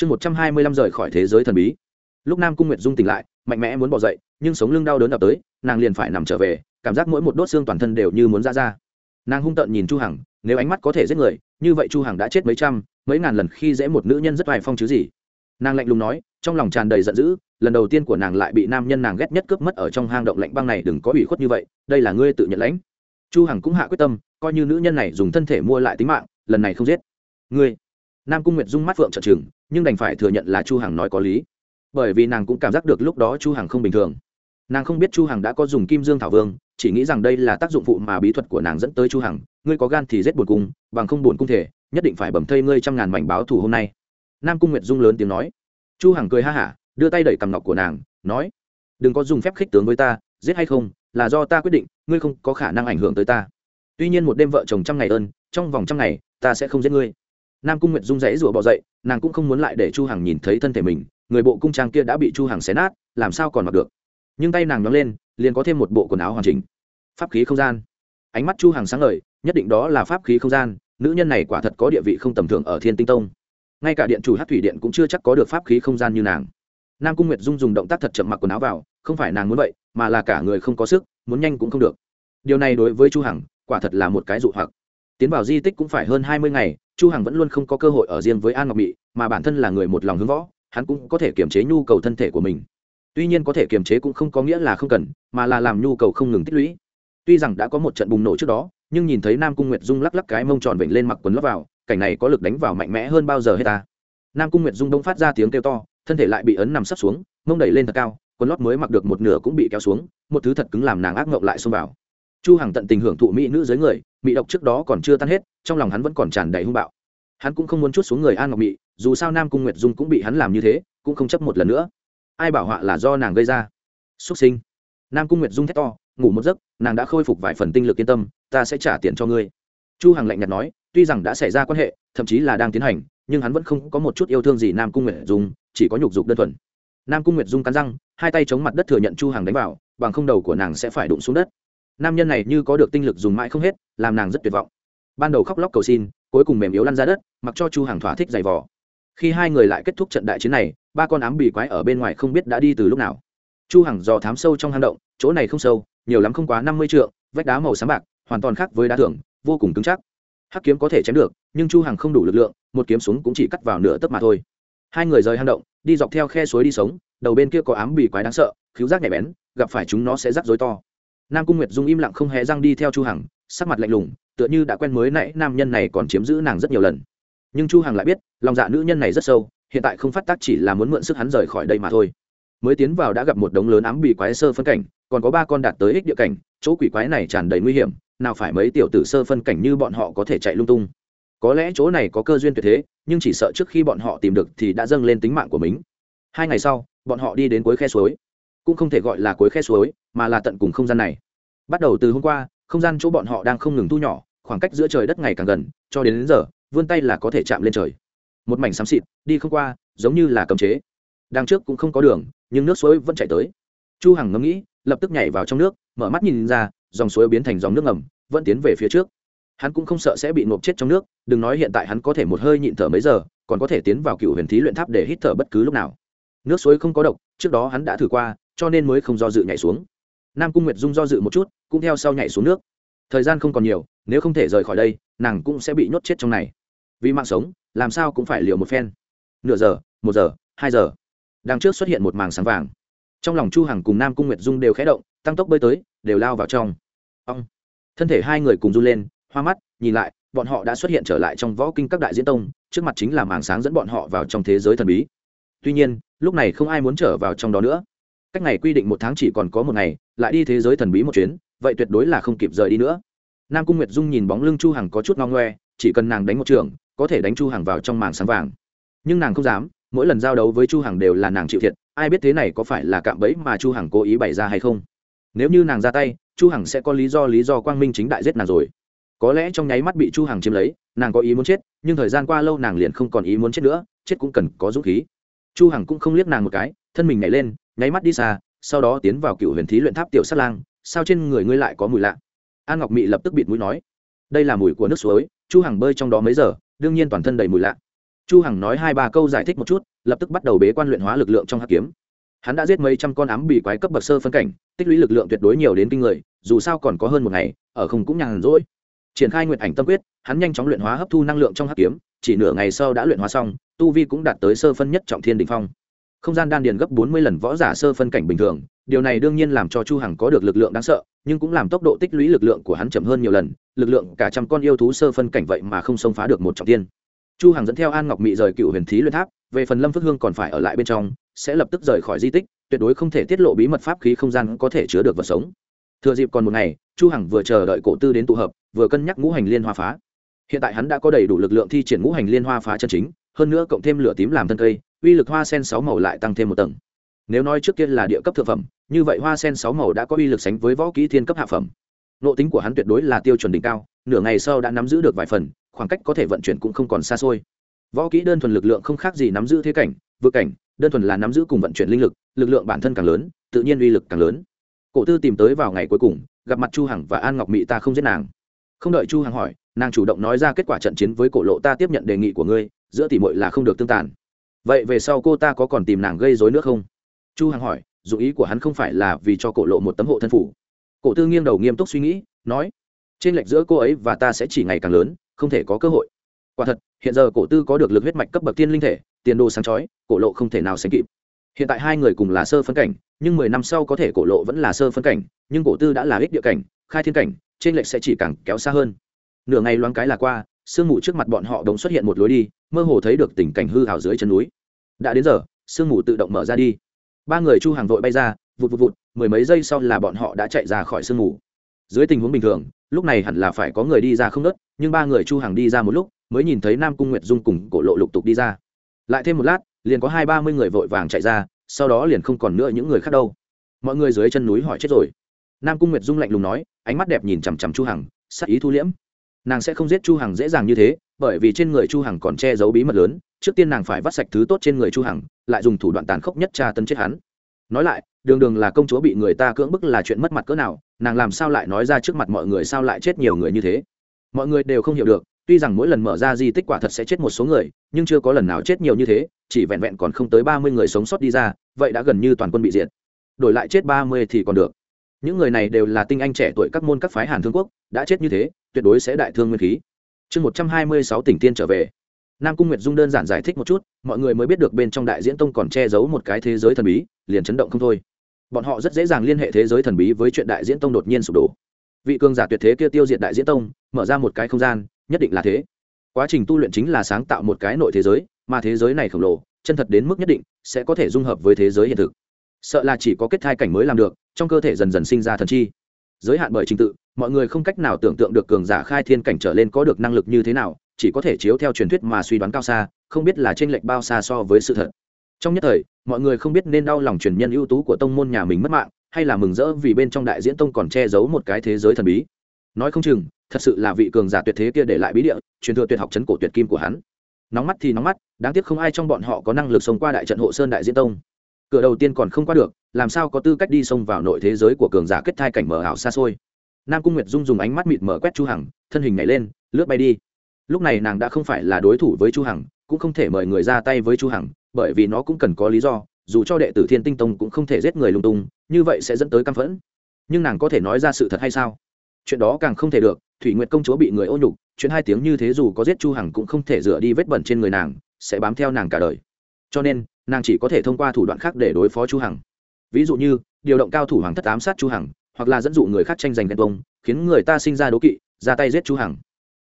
chương một trăm hai mươi lăm rời khỏi thế giới thần bí. Lúc nam cung nguyệt dung tỉnh lại, mạnh mẽ muốn bỏ dậy, nhưng sống lưng đau đớn đập tới, nàng liền phải nằm trở về, cảm giác mỗi một đốt xương toàn thân đều như muốn ra ra. Nàng hung tợn nhìn chu hằng, nếu ánh mắt có thể giết người, như vậy chu hằng đã chết mấy trăm, mấy ngàn lần khi dễ một nữ nhân rất vài phong chứ gì. Nàng lạnh lùng nói, trong lòng tràn đầy giận dữ, lần đầu tiên của nàng lại bị nam nhân nàng ghét nhất cướp mất ở trong hang động lạnh băng này, đừng có ủy khuất như vậy, đây là ngươi tự nhận lãnh. Chu hằng cũng hạ quyết tâm, coi như nữ nhân này dùng thân thể mua lại tính mạng, lần này không giết. Ngươi nam cung nguyệt dung mắt phượng trợn trừng, nhưng đành phải thừa nhận là chu hằng nói có lý. Bởi vì nàng cũng cảm giác được lúc đó chu hằng không bình thường. Nàng không biết chu hằng đã có dùng kim dương thảo vương, chỉ nghĩ rằng đây là tác dụng phụ mà bí thuật của nàng dẫn tới chu hằng. Ngươi có gan thì giết buồn cung, bằng không buồn cung thể, nhất định phải bầm thây ngươi trăm ngàn mảnh báo thù hôm nay. Nam cung nguyệt dung lớn tiếng nói. Chu hằng cười ha hả, đưa tay đẩy cằm ngọc của nàng, nói. Đừng có dùng phép khích tướng với ta, giết hay không, là do ta quyết định, ngươi không có khả năng ảnh hưởng tới ta. Tuy nhiên một đêm vợ chồng trăm ngày ơn, trong vòng trăm ngày, ta sẽ không giết ngươi nam cung nguyệt dung rẫy rủa bỏ dậy, nàng cũng không muốn lại để chu hằng nhìn thấy thân thể mình, người bộ cung trang kia đã bị chu hằng xé nát, làm sao còn mặc được. Nhưng tay nàng nhón lên, liền có thêm một bộ quần áo hoàn chỉnh. Pháp khí không gian. Ánh mắt chu hằng sáng ngời, nhất định đó là pháp khí không gian, nữ nhân này quả thật có địa vị không tầm thường ở thiên tinh tông. Ngay cả điện chủ hát thủy điện cũng chưa chắc có được pháp khí không gian như nàng. Nam cung nguyệt dung dùng động tác thật chậm mặc quần áo vào, không phải nàng muốn vậy, mà là cả người không có sức, muốn nhanh cũng không được. Điều này đối với chu hằng, quả thật là một cái dụ hoặc. Tiến vào di tích cũng phải hơn hai mươi ngày chu hằng vẫn luôn không có cơ hội ở riêng với an ngọc mỹ mà bản thân là người một lòng hướng võ, hắn cũng có thể kiềm chế nhu cầu thân thể của mình. Tuy nhiên có thể kiềm chế cũng không có nghĩa là không cần, mà là làm nhu cầu không ngừng tích lũy. Tuy rằng đã có một trận bùng nổ trước đó, nhưng nhìn thấy nam cung nguyệt dung lắc lắc cái mông tròn vểnh lên mặc quần lót vào, cảnh này có lực đánh vào mạnh mẽ hơn bao giờ hết ta. Nam cung nguyệt dung đông phát ra tiếng kêu to, thân thể lại bị ấn nằm sấp xuống, mông đẩy lên thật cao, quần lót mới mặc được một nửa cũng bị kéo xuống, một thứ thật cứng làm nàng ác ngộng lại xông vào. Chu hằng tận tình hưởng thụ mỹ nữ dưới người, mỹ độc trước đó còn chưa tan hết trong lòng hắn vẫn còn tràn đầy hung bạo. Hắn cũng không muốn chút xuống người an ngọc mỹ dù sao nam cung nguyệt dung cũng bị hắn làm như thế, cũng không chấp một lần nữa. Ai bảo họa là do nàng gây ra? Xuất sinh. Nam cung nguyệt dung thét to, ngủ một giấc, nàng đã khôi phục vài phần tinh lực yên tâm, ta sẽ trả tiền cho ngươi. Chu hằng lạnh nhạt nói, tuy rằng đã xảy ra quan hệ, thậm chí là đang tiến hành, nhưng hắn vẫn không có một chút yêu thương gì nam cung nguyệt dung, chỉ có nhục dục đơn thuần. Nam cung nguyệt dung cắn răng, hai tay chống mặt đất thừa nhận chu hằng đánh vào, bằng không đầu của nàng sẽ phải đụng xuống đất. Nam nhân này như có được tinh lực dùng mãi không hết, làm nàng rất tuyệt vọng ban đầu khóc lóc cầu xin, cuối cùng mềm yếu lăn ra đất, mặc cho chu hằng thỏa thích giày vò. Khi hai người lại kết thúc trận đại chiến này, ba con ám bì quái ở bên ngoài không biết đã đi từ lúc nào. Chu hằng dò thám sâu trong hang động, chỗ này không sâu, nhiều lắm không quá năm mươi trượng, vách đá màu sáng bạc, hoàn toàn khác với đá thường, vô cùng cứng chắc. Hắc kiếm có thể chém được, nhưng chu hằng không đủ lực lượng, một kiếm súng cũng chỉ cắt vào nửa tấc mà thôi. Hai người rời hang động, đi dọc theo khe suối đi sống, đầu bên kia có ám bì quái đáng sợ, khiếu giác nhạy bén, gặp phải chúng nó sẽ rắc rối to. Nam cung nguyệt dung im lặng không hề răng đi theo chu hằng, sắc mặt lạnh lùng tựa như đã quen mới nãy nam nhân này còn chiếm giữ nàng rất nhiều lần. Nhưng chu hằng lại biết, lòng dạ nữ nhân này rất sâu, hiện tại không phát tác chỉ là muốn mượn sức hắn rời khỏi đây mà thôi. Mới tiến vào đã gặp một đống lớn ám bị quái sơ phân cảnh, còn có ba con đạt tới ích địa cảnh, chỗ quỷ quái này tràn đầy nguy hiểm, nào phải mấy tiểu tử sơ phân cảnh như bọn họ có thể chạy lung tung. Có lẽ chỗ này có cơ duyên tuyệt thế, nhưng chỉ sợ trước khi bọn họ tìm được thì đã dâng lên tính mạng của mình. Hai ngày sau, bọn họ đi đến cuối khe suối. Cũng không thể gọi là cuối khe suối, mà là tận cùng không gian này. Bắt đầu từ hôm qua, không gian chỗ bọn họ đang không ngừng thu nhỏ khoảng cách giữa trời đất ngày càng gần cho đến, đến giờ vươn tay là có thể chạm lên trời. Một mảnh xám xịt đi không qua giống như là cấm chế. Đằng trước cũng không có đường nhưng nước suối vẫn chảy tới. Chu hằng ngẫm nghĩ lập tức nhảy vào trong nước mở mắt nhìn ra dòng suối biến thành dòng nước ngầm vẫn tiến về phía trước. Hắn cũng không sợ sẽ bị ngộp chết trong nước đừng nói hiện tại hắn có thể một hơi nhịn thở mấy giờ còn có thể tiến vào cựu huyền thí luyện tháp để hít thở bất cứ lúc nào. Nước suối không có độc trước đó hắn đã thử qua cho nên mới không do dự nhảy xuống. Nam cung nguyệt dung do dự một chút cũng theo sau nhảy xuống nước thời gian không còn nhiều, nếu không thể rời khỏi đây, nàng cũng sẽ bị nhốt chết trong này. Vì mạng sống, làm sao cũng phải liều một phen. Nửa giờ, một giờ, hai giờ. Đằng trước xuất hiện một màng sáng vàng. Trong lòng chu hằng cùng nam cung nguyệt dung đều khẽ động, tăng tốc bơi tới, đều lao vào trong. Ông thân thể hai người cùng run lên, hoa mắt, nhìn lại, bọn họ đã xuất hiện trở lại trong võ kinh các đại diễn tông, trước mặt chính là màng sáng dẫn bọn họ vào trong thế giới thần bí. Tuy nhiên, lúc này không ai muốn trở vào trong đó nữa. Cách ngày quy định một tháng chỉ còn có một ngày, lại đi thế giới thần bí một chuyến vậy tuyệt đối là không kịp rời đi nữa. Nam cung nguyệt dung nhìn bóng lưng chu hằng có chút ngao ngoe, chỉ cần nàng đánh một trường, có thể đánh chu hằng vào trong màng sáng vàng. Nhưng nàng không dám, mỗi lần giao đấu với chu hằng đều là nàng chịu thiệt, ai biết thế này có phải là cạm bẫy mà chu hằng cố ý bày ra hay không. Nếu như nàng ra tay, chu hằng sẽ có lý do lý do quang minh chính đại giết nàng rồi. Có lẽ trong nháy mắt bị chu hằng chiếm lấy, nàng có ý muốn chết, nhưng thời gian qua lâu nàng liền không còn ý muốn chết nữa, chết cũng cần có dũng khí. Chu hằng cũng không liếc nàng một cái, thân mình nhảy lên, nháy mắt đi xa, sau đó tiến vào cựu huyền thí luyện tháp tiểu sát lang sao trên người ngươi lại có mùi lạ? An ngọc mị lập tức bịt mũi nói, đây là mùi của nước suối, chu hằng bơi trong đó mấy giờ, đương nhiên toàn thân đầy mùi lạ. Chu hằng nói hai ba câu giải thích một chút, lập tức bắt đầu bế quan luyện hóa lực lượng trong hắc kiếm. Hắn đã giết mấy trăm con ám bị quái cấp bậc sơ phân cảnh, tích lũy lực lượng tuyệt đối nhiều đến kinh người, dù sao còn có hơn một ngày, ở không cũng nhàn rỗi. Triển khai nguyện ảnh tâm quyết, hắn nhanh chóng luyện hóa hấp thu năng lượng trong hắc kiếm, chỉ nửa ngày sau đã luyện hóa xong, tu vi cũng đạt tới sơ phân nhất trọng thiên đỉnh phong không gian đan điền gấp bốn mươi lần võ giả sơ phân cảnh bình thường, điều này đương nhiên làm cho chu hằng có được lực lượng đáng sợ, nhưng cũng làm tốc độ tích lũy lực lượng của hắn chậm hơn nhiều lần, lực lượng cả trăm con yêu thú sơ phân cảnh vậy mà không xông phá được một trọng thiên. Chu hằng dẫn theo an ngọc mị rời cựu huyền thí luyện tháp, về phần lâm phước hương còn phải ở lại bên trong, sẽ lập tức rời khỏi di tích, tuyệt đối không thể tiết lộ bí mật pháp khí không gian có thể chứa được vật sống. Thừa dịp còn một ngày, chu hằng vừa chờ đợi cổ tư đến tụ hợp, vừa cân nhắc ngũ hành liên hoa phá. Hiện tại hắn đã có đầy đủ lực lượng thi triển ngũ hành liên hoa phá chân chính, hơn nữa cộng thêm lửa tím làm thân cây uy lực hoa sen sáu màu lại tăng thêm một tầng. Nếu nói trước kia là địa cấp thượng phẩm, như vậy hoa sen sáu màu đã có uy lực sánh với võ kỹ thiên cấp hạ phẩm. Nộ tính của hắn tuyệt đối là tiêu chuẩn đỉnh cao, nửa ngày sau đã nắm giữ được vài phần, khoảng cách có thể vận chuyển cũng không còn xa xôi. Võ kỹ đơn thuần lực lượng không khác gì nắm giữ thế cảnh vượt cảnh, đơn thuần là nắm giữ cùng vận chuyển linh lực lực lượng bản thân càng lớn, tự nhiên uy lực càng lớn. Cổ tư tìm tới vào ngày cuối cùng, gặp mặt chu hằng và an ngọc mỹ ta không giết nàng. Không đợi chu hằng hỏi, nàng chủ động nói ra kết quả trận chiến với cổ lộ ta tiếp nhận đề nghị của ngươi, giữa tỷ muội là không được tương tàn vậy về sau cô ta có còn tìm nàng gây rối nữa không? Chu hằng hỏi, dù ý của hắn không phải là vì cho cổ lộ một tấm hộ thân phủ. Cổ tư nghiêng đầu nghiêm túc suy nghĩ, nói, trên lệch giữa cô ấy và ta sẽ chỉ ngày càng lớn, không thể có cơ hội. Quả thật, hiện giờ cổ tư có được lực huyết mạch cấp bậc tiên linh thể, tiền đồ sáng chói, cổ lộ không thể nào sánh kịp. Hiện tại hai người cùng là sơ phân cảnh, nhưng mười năm sau có thể cổ lộ vẫn là sơ phân cảnh, nhưng cổ tư đã là ích địa cảnh, khai thiên cảnh, trên lệch sẽ chỉ càng kéo xa hơn. Nửa ngày loáng cái là qua, sương mù trước mặt bọn họ đống xuất hiện một lối đi, mơ hồ thấy được tình cảnh hư hào dưới chân núi đã đến giờ, sương mù tự động mở ra đi. Ba người chu hàng vội bay ra, vụt vụt vụt, mười mấy giây sau là bọn họ đã chạy ra khỏi sương mù. Dưới tình huống bình thường, lúc này hẳn là phải có người đi ra không nớt, nhưng ba người chu hàng đi ra một lúc, mới nhìn thấy nam cung nguyệt dung cùng cổ lộ lục tục đi ra. Lại thêm một lát, liền có hai ba mươi người vội vàng chạy ra, sau đó liền không còn nữa những người khác đâu. Mọi người dưới chân núi hỏi chết rồi. Nam cung nguyệt dung lạnh lùng nói, ánh mắt đẹp nhìn chằm chằm chu hằng, sắc ý thu liễm. Nàng sẽ không giết chu hằng dễ dàng như thế, bởi vì trên người chu hằng còn che giấu bí mật lớn trước tiên nàng phải vắt sạch thứ tốt trên người chu hằng, lại dùng thủ đoạn tàn khốc nhất tra tấn chết hắn. Nói lại, đường đường là công chúa bị người ta cưỡng bức là chuyện mất mặt cỡ nào, nàng làm sao lại nói ra trước mặt mọi người sao lại chết nhiều người như thế? Mọi người đều không hiểu được, tuy rằng mỗi lần mở ra di tích quả thật sẽ chết một số người, nhưng chưa có lần nào chết nhiều như thế, chỉ vẹn vẹn còn không tới ba mươi người sống sót đi ra, vậy đã gần như toàn quân bị diệt. Đổi lại chết ba mươi thì còn được. Những người này đều là tinh anh trẻ tuổi các môn các phái hàn thương quốc, đã chết như thế, tuyệt đối sẽ đại thương nguyên khí. Chương một trăm hai mươi sáu tỉnh tiên trở về nam cung nguyệt dung đơn giản giải thích một chút, mọi người mới biết được bên trong đại diễn tông còn che giấu một cái thế giới thần bí, liền chấn động không thôi. Bọn họ rất dễ dàng liên hệ thế giới thần bí với chuyện đại diễn tông đột nhiên sụp đổ. Vị cường giả tuyệt thế kia tiêu diệt đại diễn tông, mở ra một cái không gian, nhất định là thế. Quá trình tu luyện chính là sáng tạo một cái nội thế giới, mà thế giới này khổng lồ, chân thật đến mức nhất định, sẽ có thể dung hợp với thế giới hiện thực. Sợ là chỉ có kết thai cảnh mới làm được, trong cơ thể dần dần sinh ra thần chi. Giới hạn bởi trình tự, mọi người không cách nào tưởng tượng được cường giả khai thiên cảnh trở lên có được năng lực như thế nào chỉ có thể chiếu theo truyền thuyết mà suy đoán cao xa, không biết là t r ê n lệch bao xa so với sự thật. Trong nhất thời, mọi người không biết nên đau lòng truyền nhân ưu tú của tông môn nhà mình mất mạng, hay là mừng rỡ vì bên trong đại diễn tông còn che giấu một cái thế giới thần bí. Nói không chừng, thật sự là vị cường giả tuyệt thế kia để lại bí địa, truyền thừa tuyệt học chấn cổ tuyệt kim của hắn. Nóng mắt thì nóng mắt, đáng tiếc không ai trong bọn họ có năng lực sống qua đại trận hộ sơn đại diễn tông. Cửa đầu tiên còn không qua được, làm sao có tư cách đi xông vào nội thế giới của cường giả kết thai cảnh mở ảo xa xôi? Nam cung nguyệt dung dùng ánh mắt mịt mở quét chu hằng, thân hình nhảy lên, lướt bay đi lúc này nàng đã không phải là đối thủ với chu hằng, cũng không thể mời người ra tay với chu hằng, bởi vì nó cũng cần có lý do, dù cho đệ tử thiên tinh tông cũng không thể giết người lung tung, như vậy sẽ dẫn tới căm phẫn. Nhưng nàng có thể nói ra sự thật hay sao? Chuyện đó càng không thể được, thủy nguyệt công chúa bị người ô nhục, chuyện hai tiếng như thế dù có giết chu hằng cũng không thể rửa đi vết bẩn trên người nàng, sẽ bám theo nàng cả đời. Cho nên, nàng chỉ có thể thông qua thủ đoạn khác để đối phó chu hằng. Ví dụ như, điều động cao thủ hoàng thất ám sát chu hằng, hoặc là dẫn dụ người khác tranh giành ghen tuông, khiến người ta sinh ra đố kỵ, ra tay giết chu hằng.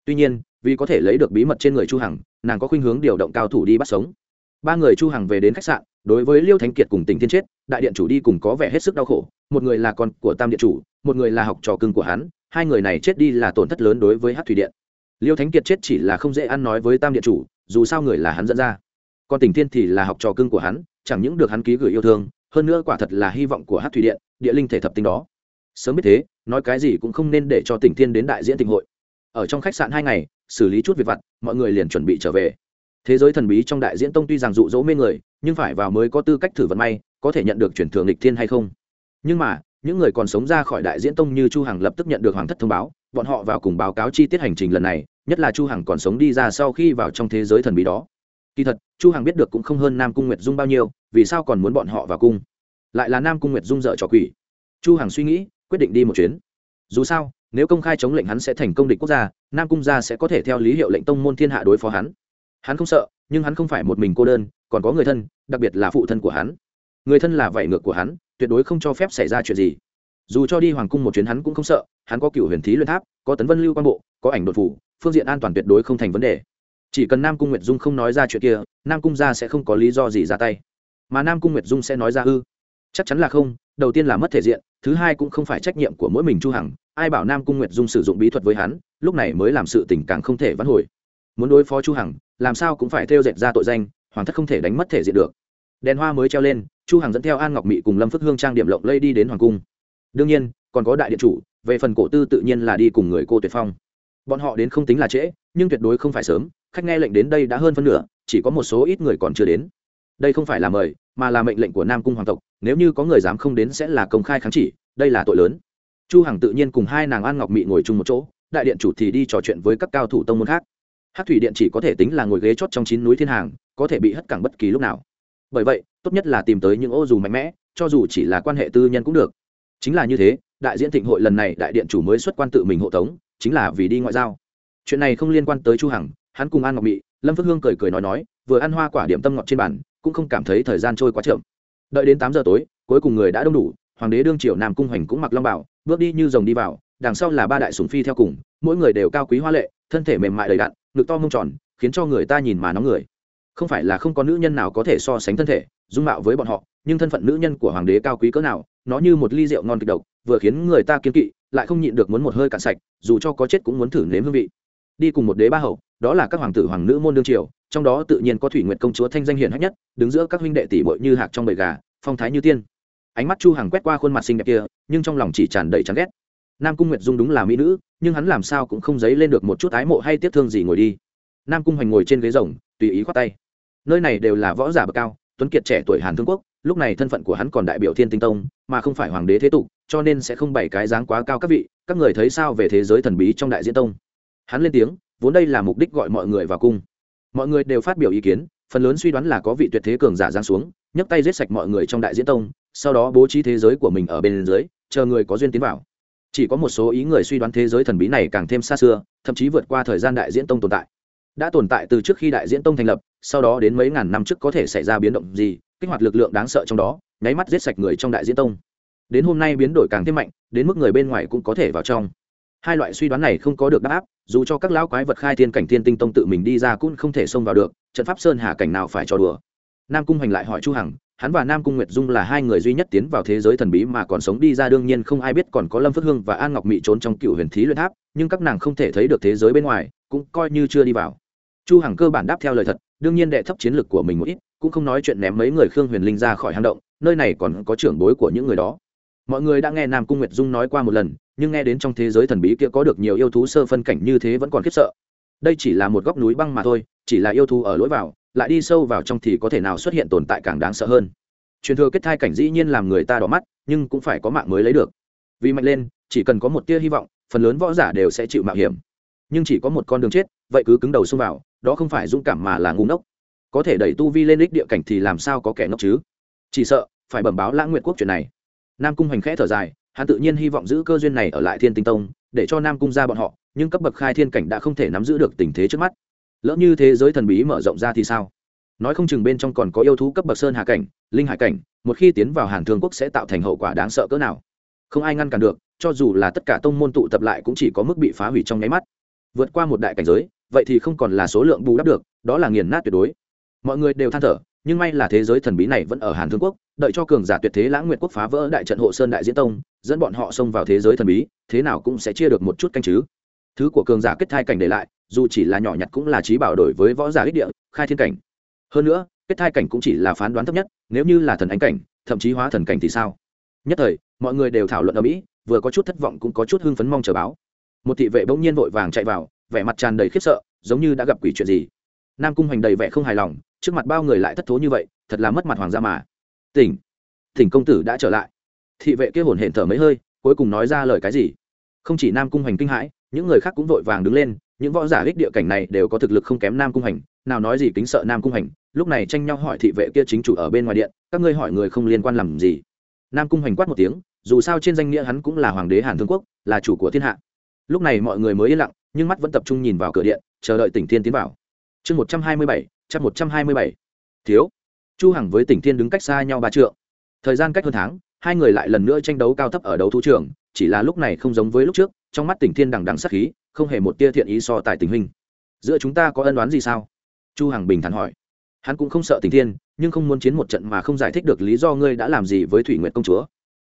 Tuy nhiên vì có thể lấy được bí mật trên người chu hằng, nàng có khuynh hướng điều động cao thủ đi bắt sống. Ba người chu hằng về đến khách sạn, đối với liêu thánh kiệt cùng tình thiên chết, đại điện chủ đi cùng có vẻ hết sức đau khổ. Một người là con của tam điện chủ, một người là học trò cưng của hắn, hai người này chết đi là tổn thất lớn đối với hát thủy điện. Liêu thánh kiệt chết chỉ là không dễ ăn nói với tam điện chủ, dù sao người là hắn dẫn ra. Còn tình thiên thì là học trò cưng của hắn, chẳng những được hắn ký gửi yêu thương, hơn nữa quả thật là hy vọng của hát thủy điện, địa linh thể thập tinh đó. Sớm biết thế, nói cái gì cũng không nên để cho tỉnh thiên đến đại diễn tình hội. Ở trong khách sạn hai ngày xử lý chút việc vặt, mọi người liền chuẩn bị trở về. Thế giới thần bí trong đại diễn tông tuy rằng dụ dỗ mê người, nhưng phải vào mới có tư cách thử vận may, có thể nhận được chuyển thường lịch thiên hay không? Nhưng mà, những người còn sống ra khỏi đại diễn tông như chu hằng lập tức nhận được hoàng thất thông báo, bọn họ vào cùng báo cáo chi tiết hành trình lần này, nhất là chu hằng còn sống đi ra sau khi vào trong thế giới thần bí đó. Kỳ thật, chu hằng biết được cũng không hơn nam cung nguyệt dung bao nhiêu, vì sao còn muốn bọn họ vào cung? Lại là nam cung nguyệt dung dở trò quỷ. Chu hằng suy nghĩ, quyết định đi một chuyến. Dù sao nếu công khai chống lệnh hắn sẽ thành công địch quốc gia, nam cung gia sẽ có thể theo lý hiệu lệnh tông môn thiên hạ đối phó hắn. Hắn không sợ, nhưng hắn không phải một mình cô đơn, còn có người thân, đặc biệt là phụ thân của hắn. Người thân là vảy ngược của hắn, tuyệt đối không cho phép xảy ra chuyện gì. Dù cho đi hoàng cung một chuyến hắn cũng không sợ, hắn có cựu huyền thí luyện tháp, có tấn vân lưu quan bộ, có ảnh đột phủ, phương diện an toàn tuyệt đối không thành vấn đề. Chỉ cần nam cung nguyệt dung không nói ra chuyện kia, nam cung gia sẽ không có lý do gì ra tay. Mà nam cung nguyệt dung sẽ nói ra ư? Chắc chắn là không, đầu tiên là mất thể diện, thứ hai cũng không phải trách nhiệm của mỗi mình chu hằng ai bảo nam cung nguyệt dung sử dụng bí thuật với hắn, lúc này mới làm sự tình càng không thể vãn hồi. Muốn đối phó chu hằng, làm sao cũng phải theo dệt ra tội danh, hoàng thất không thể đánh mất thể diện được. Đèn hoa mới treo lên, chu hằng dẫn theo an ngọc mỹ cùng lâm phước hương trang điểm lộng lây đi đến hoàng cung. Đương nhiên, còn có đại điện chủ, về phần cổ tư tự nhiên là đi cùng người cô tuyệt phong. Bọn họ đến không tính là trễ, nhưng tuyệt đối không phải sớm, khách nghe lệnh đến đây đã hơn phân nửa, chỉ có một số ít người còn chưa đến. Đây không phải là mời, mà là mệnh lệnh của nam cung hoàng tộc, nếu như có người dám không đến sẽ là công khai kháng chỉ, đây là tội lớn chu hằng tự nhiên cùng hai nàng an ngọc mị ngồi chung một chỗ, đại điện chủ thì đi trò chuyện với các cao thủ tông môn khác. Hát thủy điện chỉ có thể tính là ngồi ghế chót trong chín núi thiên hàng, có thể bị hất cẳng bất kỳ lúc nào. Bởi vậy, tốt nhất là tìm tới những ô dù mạnh mẽ, cho dù chỉ là quan hệ tư nhân cũng được. Chính là như thế, đại diễn thịnh hội lần này đại điện chủ mới xuất quan tự mình hộ tống, chính là vì đi ngoại giao. Chuyện này không liên quan tới chu hằng, hắn cùng an ngọc mị, lâm phước hương cười cười nói nói, vừa ăn hoa quả điểm tâm ngọt trên bàn, cũng không cảm thấy thời gian trôi quá chậm. Đợi đến tám giờ tối, cuối cùng người đã đông đủ, hoàng đế đương triều nam cung hoành cũng mặc long bảo bước đi như rồng đi vào, đằng sau là ba đại sùng phi theo cùng, mỗi người đều cao quý hoa lệ, thân thể mềm mại đầy đặn, ngực to mông tròn, khiến cho người ta nhìn mà nóng người. Không phải là không có nữ nhân nào có thể so sánh thân thể, dung mạo với bọn họ, nhưng thân phận nữ nhân của hoàng đế cao quý cỡ nào, nó như một ly rượu ngon kịch độc, vừa khiến người ta kiên kỵ, lại không nhịn được muốn một hơi cạn sạch, dù cho có chết cũng muốn thử nếm hương vị. Đi cùng một đế ba hậu, đó là các hoàng tử hoàng nữ môn đương triều, trong đó tự nhiên có thủy nguyệt công chúa thanh danh hiển hách nhất, đứng giữa các huynh đệ tỷ bội như hạc trong bầy gà, phong thái như tiên ánh mắt chu hằng quét qua khuôn mặt xinh đẹp kia, nhưng trong lòng chỉ tràn đầy chán ghét. Nam cung nguyệt dung đúng là mỹ nữ, nhưng hắn làm sao cũng không dấy lên được một chút ái mộ hay tiếc thương gì ngồi đi. Nam cung hoành ngồi trên ghế rồng, tùy ý khoát tay. Nơi này đều là võ giả bậc cao, tuấn kiệt trẻ tuổi hàn thương quốc, lúc này thân phận của hắn còn đại biểu thiên tinh tông, mà không phải hoàng đế thế tục, cho nên sẽ không bày cái dáng quá cao các vị, các người thấy sao về thế giới thần bí trong đại diễn tông. Hắn lên tiếng, vốn đây là mục đích gọi mọi người vào cung. Mọi người đều phát biểu ý kiến, phần lớn suy đoán là có vị tuyệt thế cường giả giáng xuống, nhấc tay giết sạch mọi người trong đại diễn tông sau đó bố trí thế giới của mình ở bên dưới, chờ người có duyên tiến vào. Chỉ có một số ý người suy đoán thế giới thần bí này càng thêm xa xưa, thậm chí vượt qua thời gian đại diễn tông tồn tại. Đã tồn tại từ trước khi đại diễn tông thành lập, sau đó đến mấy ngàn năm trước có thể xảy ra biến động gì, kích hoạt lực lượng đáng sợ trong đó, nháy mắt giết sạch người trong đại diễn tông. Đến hôm nay biến đổi càng thêm mạnh, đến mức người bên ngoài cũng có thể vào trong. Hai loại suy đoán này không có được đáp áp, dù cho các lão quái vật khai thiên cảnh thiên tinh tông tự mình đi ra cũng không thể xông vào được, trận pháp sơn hà cảnh nào phải cho đùa. Nam cung hành lại hỏi chu hằng hắn và nam cung nguyệt dung là hai người duy nhất tiến vào thế giới thần bí mà còn sống đi ra đương nhiên không ai biết còn có lâm phước hương và an ngọc mỹ trốn trong cựu huyền thí luyện tháp, nhưng các nàng không thể thấy được thế giới bên ngoài, cũng coi như chưa đi vào. Chu hằng cơ bản đáp theo lời thật, đương nhiên đệ thấp chiến lực của mình một ít, cũng không nói chuyện ném mấy người khương huyền linh ra khỏi hang động, nơi này còn có trưởng bối của những người đó. Mọi người đã nghe nam cung nguyệt dung nói qua một lần, nhưng nghe đến trong thế giới thần bí kia có được nhiều yêu thú sơ phân cảnh như thế vẫn còn khiếp sợ. Đây chỉ là một góc núi băng mà thôi, chỉ là yêu thú ở lối vào lại đi sâu vào trong thì có thể nào xuất hiện tồn tại càng đáng sợ hơn. Truyền thừa kết thai cảnh dĩ nhiên làm người ta đỏ mắt, nhưng cũng phải có mạng mới lấy được. Vì mạnh lên, chỉ cần có một tia hy vọng, phần lớn võ giả đều sẽ chịu mạo hiểm. Nhưng chỉ có một con đường chết, vậy cứ cứng đầu xông vào, đó không phải dũng cảm mà là ngu ngốc. Có thể đẩy tu vi lên đích địa cảnh thì làm sao có kẻ ngốc chứ? Chỉ sợ, phải bẩm báo lãng nguyệt quốc chuyện này. Nam cung hành khẽ thở dài, hắn tự nhiên hy vọng giữ cơ duyên này ở lại thiên tinh tông, để cho nam cung ra bọn họ, nhưng cấp bậc khai thiên cảnh đã không thể nắm giữ được tình thế trước mắt lỡ như thế giới thần bí mở rộng ra thì sao? Nói không chừng bên trong còn có yêu thú cấp bậc sơn hà cảnh, linh hải cảnh, một khi tiến vào hàn thương quốc sẽ tạo thành hậu quả đáng sợ cỡ nào? Không ai ngăn cản được, cho dù là tất cả tông môn tụ tập lại cũng chỉ có mức bị phá hủy trong nháy mắt. Vượt qua một đại cảnh giới, vậy thì không còn là số lượng bù đắp được, đó là nghiền nát tuyệt đối. Mọi người đều than thở, nhưng may là thế giới thần bí này vẫn ở hàn thương quốc, đợi cho cường giả tuyệt thế lãng nguyệt quốc phá vỡ đại trận hộ sơn đại diễn tông, dẫn bọn họ xông vào thế giới thần bí, thế nào cũng sẽ chia được một chút canh chứ. Thứ của cường giả kết thai cảnh để lại dù chỉ là nhỏ nhặt cũng là trí bảo đổi với võ giả ích địa, khai thiên cảnh. Hơn nữa, kết thai cảnh cũng chỉ là phán đoán thấp nhất, nếu như là thần ánh cảnh, thậm chí hóa thần cảnh thì sao? Nhất thời, mọi người đều thảo luận ở mỹ, vừa có chút thất vọng cũng có chút hưng phấn mong chờ báo. Một thị vệ bỗng nhiên vội vàng chạy vào, vẻ mặt tràn đầy khiếp sợ, giống như đã gặp quỷ chuyện gì. Nam cung hoành đầy vẻ không hài lòng, trước mặt bao người lại thất thố như vậy, thật là mất mặt hoàng gia mà. Tỉnh tỉnh công tử đã trở lại. Thị vệ kia hồn hển thở mấy hơi, cuối cùng nói ra lời cái gì? Không chỉ nam cung hoành kinh hãi, những người khác cũng vội vàng đứng lên những võ giả ích địa cảnh này đều có thực lực không kém nam cung hành, nào nói gì kính sợ nam cung hành, lúc này tranh nhau hỏi thị vệ kia chính chủ ở bên ngoài điện, các ngươi hỏi người không liên quan làm gì. Nam cung hành quát một tiếng, dù sao trên danh nghĩa hắn cũng là hoàng đế hàn thương quốc, là chủ của thiên hạ. Lúc này mọi người mới yên lặng, nhưng mắt vẫn tập trung nhìn vào cửa điện, chờ đợi tỉnh thiên tiến vào. Chương một trăm hai mươi bảy trăm một trăm hai mươi bảy. Thiếu. Chu hằng với tỉnh thiên đứng cách xa nhau ba trượng. Thời gian cách hơn tháng, hai người lại lần nữa tranh đấu cao thấp ở đấu thú trường, chỉ là lúc này không giống với lúc trước, trong mắt tỉnh thiên đằng đằng sắc khí không hề một tia thiện ý so tài tình hình, giữa chúng ta có ân đoán gì sao? Chu hằng bình thản hỏi. Hắn cũng không sợ tỉnh thiên nhưng không muốn chiến một trận mà không giải thích được lý do ngươi đã làm gì với thủy nguyệt công chúa.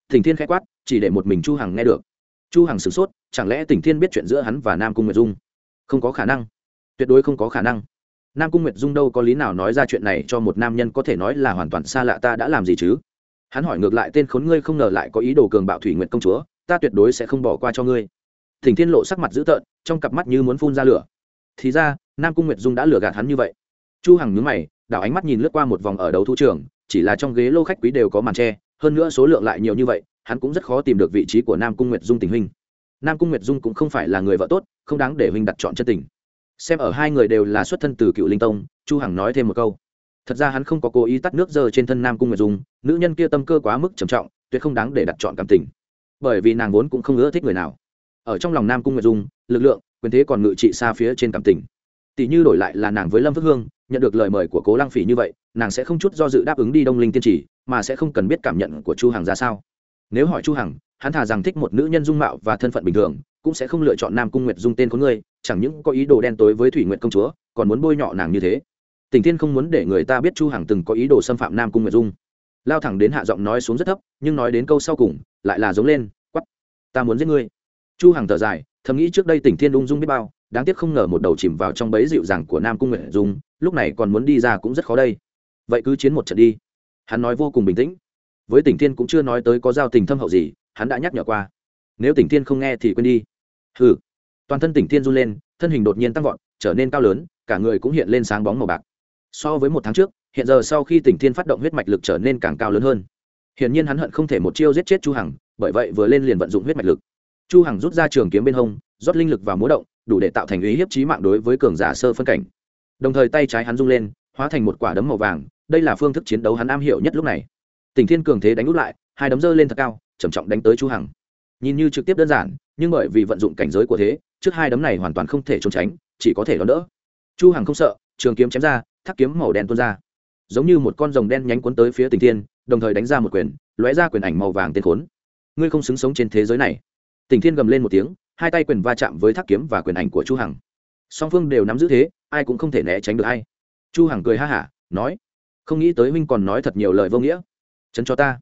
Tỉnh thiên khẽ quát chỉ để một mình chu hằng nghe được. Chu hằng sửng sốt chẳng lẽ tỉnh thiên biết chuyện giữa hắn và nam cung nguyệt dung? Không có khả năng. Tuyệt đối không có khả năng. Nam cung nguyệt dung đâu có lý nào nói ra chuyện này cho một nam nhân có thể nói là hoàn toàn xa lạ ta đã làm gì chứ? Hắn hỏi ngược lại tên khốn ngươi không ngờ lại có ý đồ cường bạo thủy nguyệt công chúa ta tuyệt đối sẽ không bỏ qua cho ngươi thỉnh thiên lộ sắc mặt dữ tợn, trong cặp mắt như muốn phun ra lửa. Thì ra, nam cung nguyệt dung đã lừa gạt hắn như vậy. Chu hằng nhướng mày, đảo ánh mắt nhìn lướt qua một vòng ở đầu thu trường, chỉ là trong ghế lô khách quý đều có màn tre hơn nữa số lượng lại nhiều như vậy, hắn cũng rất khó tìm được vị trí của nam cung nguyệt dung tình huynh. Nam cung nguyệt dung cũng không phải là người vợ tốt, không đáng để huynh đặt chọn chân tình. Xem ở hai người đều là xuất thân từ cựu linh tông, chu hằng nói thêm một câu. Thật ra hắn không có cố ý tắt nước giờ trên thân nam cung nguyệt dung, nữ nhân kia tâm cơ quá mức trầm trọng, tuyệt không đáng để đặt chọn cảm tình. Bởi vì nàng vốn cũng không ưa thích người nào ở trong lòng nam cung nguyệt dung, lực lượng, quyền thế còn ngự trị xa phía trên cảm tình. Tỷ như đổi lại là nàng với lâm phước hương, nhận được lời mời của cố lăng phỉ như vậy, nàng sẽ không chút do dự đáp ứng đi đông linh tiên trì, mà sẽ không cần biết cảm nhận của chu hằng ra sao. Nếu hỏi chu hằng, hắn thà rằng thích một nữ nhân dung mạo và thân phận bình thường, cũng sẽ không lựa chọn nam cung nguyệt dung tên của ngươi chẳng những có ý đồ đen tối với thủy nguyệt công chúa, còn muốn bôi nhọ nàng như thế. Tình thiên không muốn để người ta biết chu hằng từng có ý đồ xâm phạm nam cung nguyệt dung. Lao thẳng đến hạ giọng nói xuống rất thấp, nhưng nói đến câu sau cùng, lại là giống lên quắt ta muốn giết ngươi chu hằng thở dài, thầm nghĩ trước đây tỉnh thiên ung dung biết bao, đáng tiếc không ngờ một đầu chìm vào trong bẫy dịu dàng của nam cung nguyệt dung, lúc này còn muốn đi ra cũng rất khó đây. Vậy cứ chiến một trận đi. Hắn nói vô cùng bình tĩnh. Với tỉnh thiên cũng chưa nói tới có giao tình thâm hậu gì, hắn đã nhắc nhở qua. Nếu tỉnh thiên không nghe thì quên đi. Hừ. Toàn thân tỉnh thiên run lên, thân hình đột nhiên tăng vọt, trở nên cao lớn, cả người cũng hiện lên sáng bóng màu bạc. So với một tháng trước, hiện giờ sau khi tỉnh thiên phát động huyết mạch lực trở nên càng cao lớn hơn. Hiển nhiên hắn hận không thể một chiêu giết chết chu hằng, bởi vậy vừa lên liền vận dụng huyết mạch lực chu hằng rút ra trường kiếm bên hông, rót linh lực vào múa động, đủ để tạo thành ý hiếp chí mạng đối với cường giả sơ phân cảnh. Đồng thời tay trái hắn rung lên, hóa thành một quả đấm màu vàng, đây là phương thức chiến đấu hắn am hiểu nhất lúc này. Tỉnh thiên cường thế đánh út lại, hai đấm dơ lên thật cao, trầm trọng đánh tới chu hằng. Nhìn như trực tiếp đơn giản, nhưng bởi vì vận dụng cảnh giới của thế, trước hai đấm này hoàn toàn không thể trốn tránh, chỉ có thể đón đỡ. Chu hằng không sợ, trường kiếm chém ra, thác kiếm màu đen tuôn ra. Giống như một con rồng đen nhánh cuốn tới phía tỉnh thiên, đồng thời đánh ra một quyền, lóe ra quyền ảnh màu vàng tên khốn. Ngươi không xứng sống trên thế giới này tỉnh thiên gầm lên một tiếng, hai tay quyền va chạm với thác kiếm và quyền ảnh của chu hằng. Song phương đều nắm giữ thế, ai cũng không thể né tránh được ai. chu hằng cười ha hả, nói, không nghĩ tới huynh còn nói thật nhiều lời vô nghĩa. Chấn cho ta.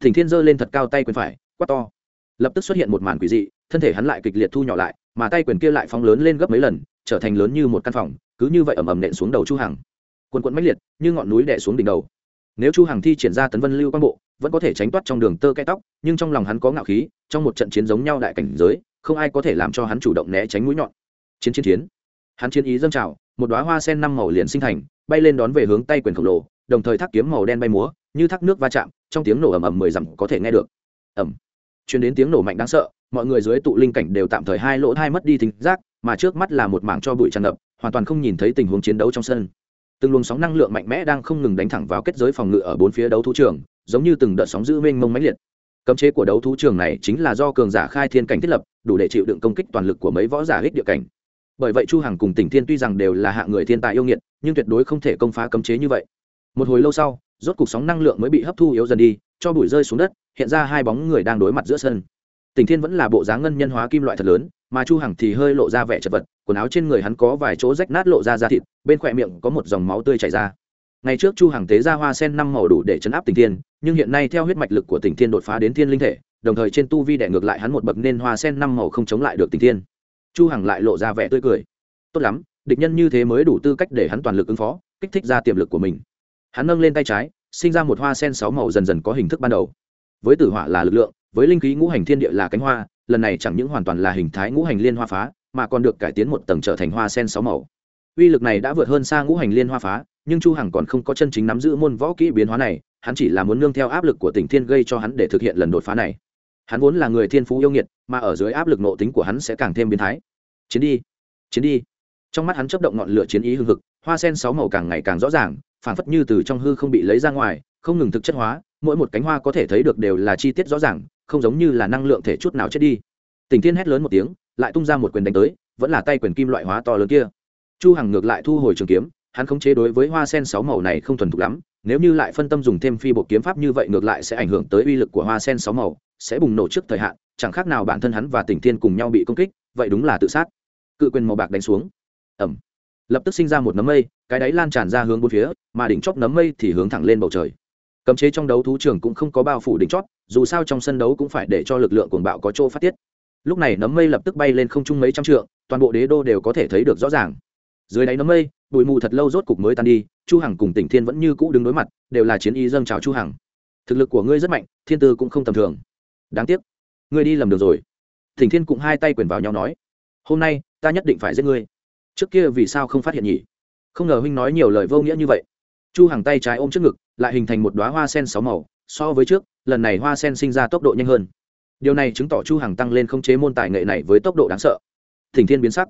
Thỉnh thiên giơ lên thật cao tay quyền phải, quát to. Lập tức xuất hiện một màn quỷ dị, thân thể hắn lại kịch liệt thu nhỏ lại, mà tay quyền kia lại phóng lớn lên gấp mấy lần, trở thành lớn như một căn phòng, cứ như vậy ầm ầm nện xuống đầu chu hằng. Quần quần mãnh liệt, như ngọn núi đè xuống đỉnh đầu. Nếu chu hằng thi triển ra tấn vân lưu quang bộ vẫn có thể tránh thoát trong đường tơ cái tóc, nhưng trong lòng hắn có ngạo khí, trong một trận chiến giống nhau đại cảnh giới, không ai có thể làm cho hắn chủ động né tránh mũi nhọn. Chiến chiến chiến. Hắn chiến ý dâng trào, một đóa hoa sen năm màu liền sinh thành, bay lên đón về hướng tay quyền khổng lồ, đồng thời thác kiếm màu đen bay múa, như thác nước va chạm, trong tiếng nổ ầm ầm mười dặm có thể nghe được. Ầm. Truyền đến tiếng nổ mạnh đáng sợ, mọi người dưới tụ linh cảnh đều tạm thời hai lỗ hai mất đi thính giác, mà trước mắt là một mảng cho bụi tràn ngập, hoàn toàn không nhìn thấy tình huống chiến đấu trong sân từng luồng sóng năng lượng mạnh mẽ đang không ngừng đánh thẳng vào kết giới phòng ngự ở bốn phía đấu thú trường, giống như từng đợt sóng dữ mênh mông mãnh liệt. Cấm chế của đấu thú trường này chính là do cường giả khai thiên cảnh thiết lập, đủ để chịu đựng công kích toàn lực của mấy võ giả hích địa cảnh. Bởi vậy chu hằng cùng tỉnh thiên tuy rằng đều là hạng người thiên tài yêu nghiệt, nhưng tuyệt đối không thể công phá cấm chế như vậy. Một hồi lâu sau, rốt cục sóng năng lượng mới bị hấp thu yếu dần đi, cho bụi rơi xuống đất, hiện ra hai bóng người đang đối mặt giữa sân. Tỉnh thiên vẫn là bộ dáng ngân nhân hóa kim loại thật lớn mà chu hằng thì hơi lộ ra vẻ chật vật, quần áo trên người hắn có vài chỗ rách nát lộ ra da thịt, bên khỏe miệng có một dòng máu tươi chảy ra. Ngày trước chu hằng tế ra hoa sen năm màu đủ để chấn áp tình thiên, nhưng hiện nay theo huyết mạch lực của tình thiên đột phá đến thiên linh thể, đồng thời trên tu vi đẻ ngược lại hắn một bậc nên hoa sen năm màu không chống lại được tình thiên. Chu hằng lại lộ ra vẻ tươi cười. Tốt lắm, địch nhân như thế mới đủ tư cách để hắn toàn lực ứng phó, kích thích ra tiềm lực của mình. Hắn nâng lên tay trái, sinh ra một hoa sen sáu màu dần dần có hình thức ban đầu. Với tử hỏa là lực lượng với linh khí ngũ hành thiên địa là cánh hoa, lần này chẳng những hoàn toàn là hình thái ngũ hành liên hoa phá, mà còn được cải tiến một tầng trở thành hoa sen sáu màu. Uy lực này đã vượt hơn xa ngũ hành liên hoa phá, nhưng chu hằng còn không có chân chính nắm giữ môn võ kỹ biến hóa này, hắn chỉ là muốn nương theo áp lực của tỉnh thiên gây cho hắn để thực hiện lần đột phá này. Hắn vốn là người thiên phú yêu nghiệt, mà ở dưới áp lực nộ tính của hắn sẽ càng thêm biến thái. Chiến đi chiến đi. Trong mắt hắn chấp động ngọn lửa chiến ý hưng hực, hoa sen sáu màu càng ngày càng rõ ràng phản phất như từ trong hư không bị lấy ra ngoài, không ngừng thực chất hóa, mỗi một cánh hoa có thể thấy được đều là chi tiết rõ ràng không giống như là năng lượng thể chút nào chết đi. Tình thiên hét lớn một tiếng, lại tung ra một quyền đánh tới, vẫn là tay quyền kim loại hóa to lớn kia. Chu hằng ngược lại thu hồi trường kiếm, hắn khống chế đối với hoa sen sáu màu này không thuần thục lắm, nếu như lại phân tâm dùng thêm phi bộ kiếm pháp như vậy ngược lại sẽ ảnh hưởng tới uy lực của hoa sen sáu màu, sẽ bùng nổ trước thời hạn, chẳng khác nào bản thân hắn và tỉnh thiên cùng nhau bị công kích, vậy đúng là tự sát. Cự quyền màu bạc đánh xuống. Ẩm lập tức sinh ra một nấm mây, cái đáy lan tràn ra hướng bốn phía, mà đỉnh chóp nấm mây thì hướng thẳng lên bầu trời cấm chế trong đấu thú trường cũng không có bao phủ đỉnh chót, dù sao trong sân đấu cũng phải để cho lực lượng cuồng bạo có chỗ phát tiết. Lúc này nấm mây lập tức bay lên không trung mấy trăm trượng, toàn bộ đế đô đều có thể thấy được rõ ràng. Dưới đáy nấm mây, bụi mù thật lâu rốt cục mới tan đi, chu hằng cùng tỉnh thiên vẫn như cũ đứng đối mặt, đều là chiến y dâng chào chu hằng. Thực lực của ngươi rất mạnh, thiên tư cũng không tầm thường. Đáng tiếc, ngươi đi lầm đường rồi. Tỉnh thiên cũng hai tay quyền vào nhau nói, hôm nay, ta nhất định phải giết ngươi. Trước kia vì sao không phát hiện nhỉ? Không ngờ huynh nói nhiều lời vô nghĩa như vậy chu Hằng tay trái ôm trước ngực, lại hình thành một đóa hoa sen sáu màu, so với trước, lần này hoa sen sinh ra tốc độ nhanh hơn. Điều này chứng tỏ chu hằng tăng lên không chế môn tài nghệ này với tốc độ đáng sợ. Thỉnh thiên biến sắc.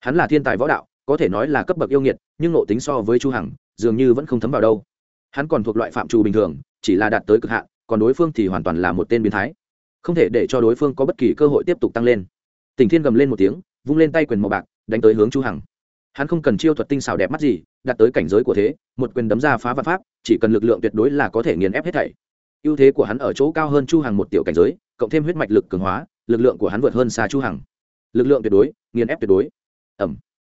Hắn là thiên tài võ đạo, có thể nói là cấp bậc yêu nghiệt, nhưng nộ tính so với chu hằng, dường như vẫn không thấm vào đâu. Hắn còn thuộc loại phạm trù bình thường, chỉ là đạt tới cực hạn, còn đối phương thì hoàn toàn là một tên biến thái. Không thể để cho đối phương có bất kỳ cơ hội tiếp tục tăng lên. Tỉnh thiên gầm lên một tiếng, vung lên tay quyền màu bạc, đánh tới hướng chu hằng hắn không cần chiêu thuật tinh xảo đẹp mắt gì, đạt tới cảnh giới của thế, một quyền đấm ra phá vạn pháp, chỉ cần lực lượng tuyệt đối là có thể nghiền ép hết thảy. Ưu thế của hắn ở chỗ cao hơn chu hằng một tiểu cảnh giới, cộng thêm huyết mạch lực cường hóa, lực lượng của hắn vượt hơn xa chu hằng. Lực lượng tuyệt đối, nghiền ép tuyệt đối. Ẩm.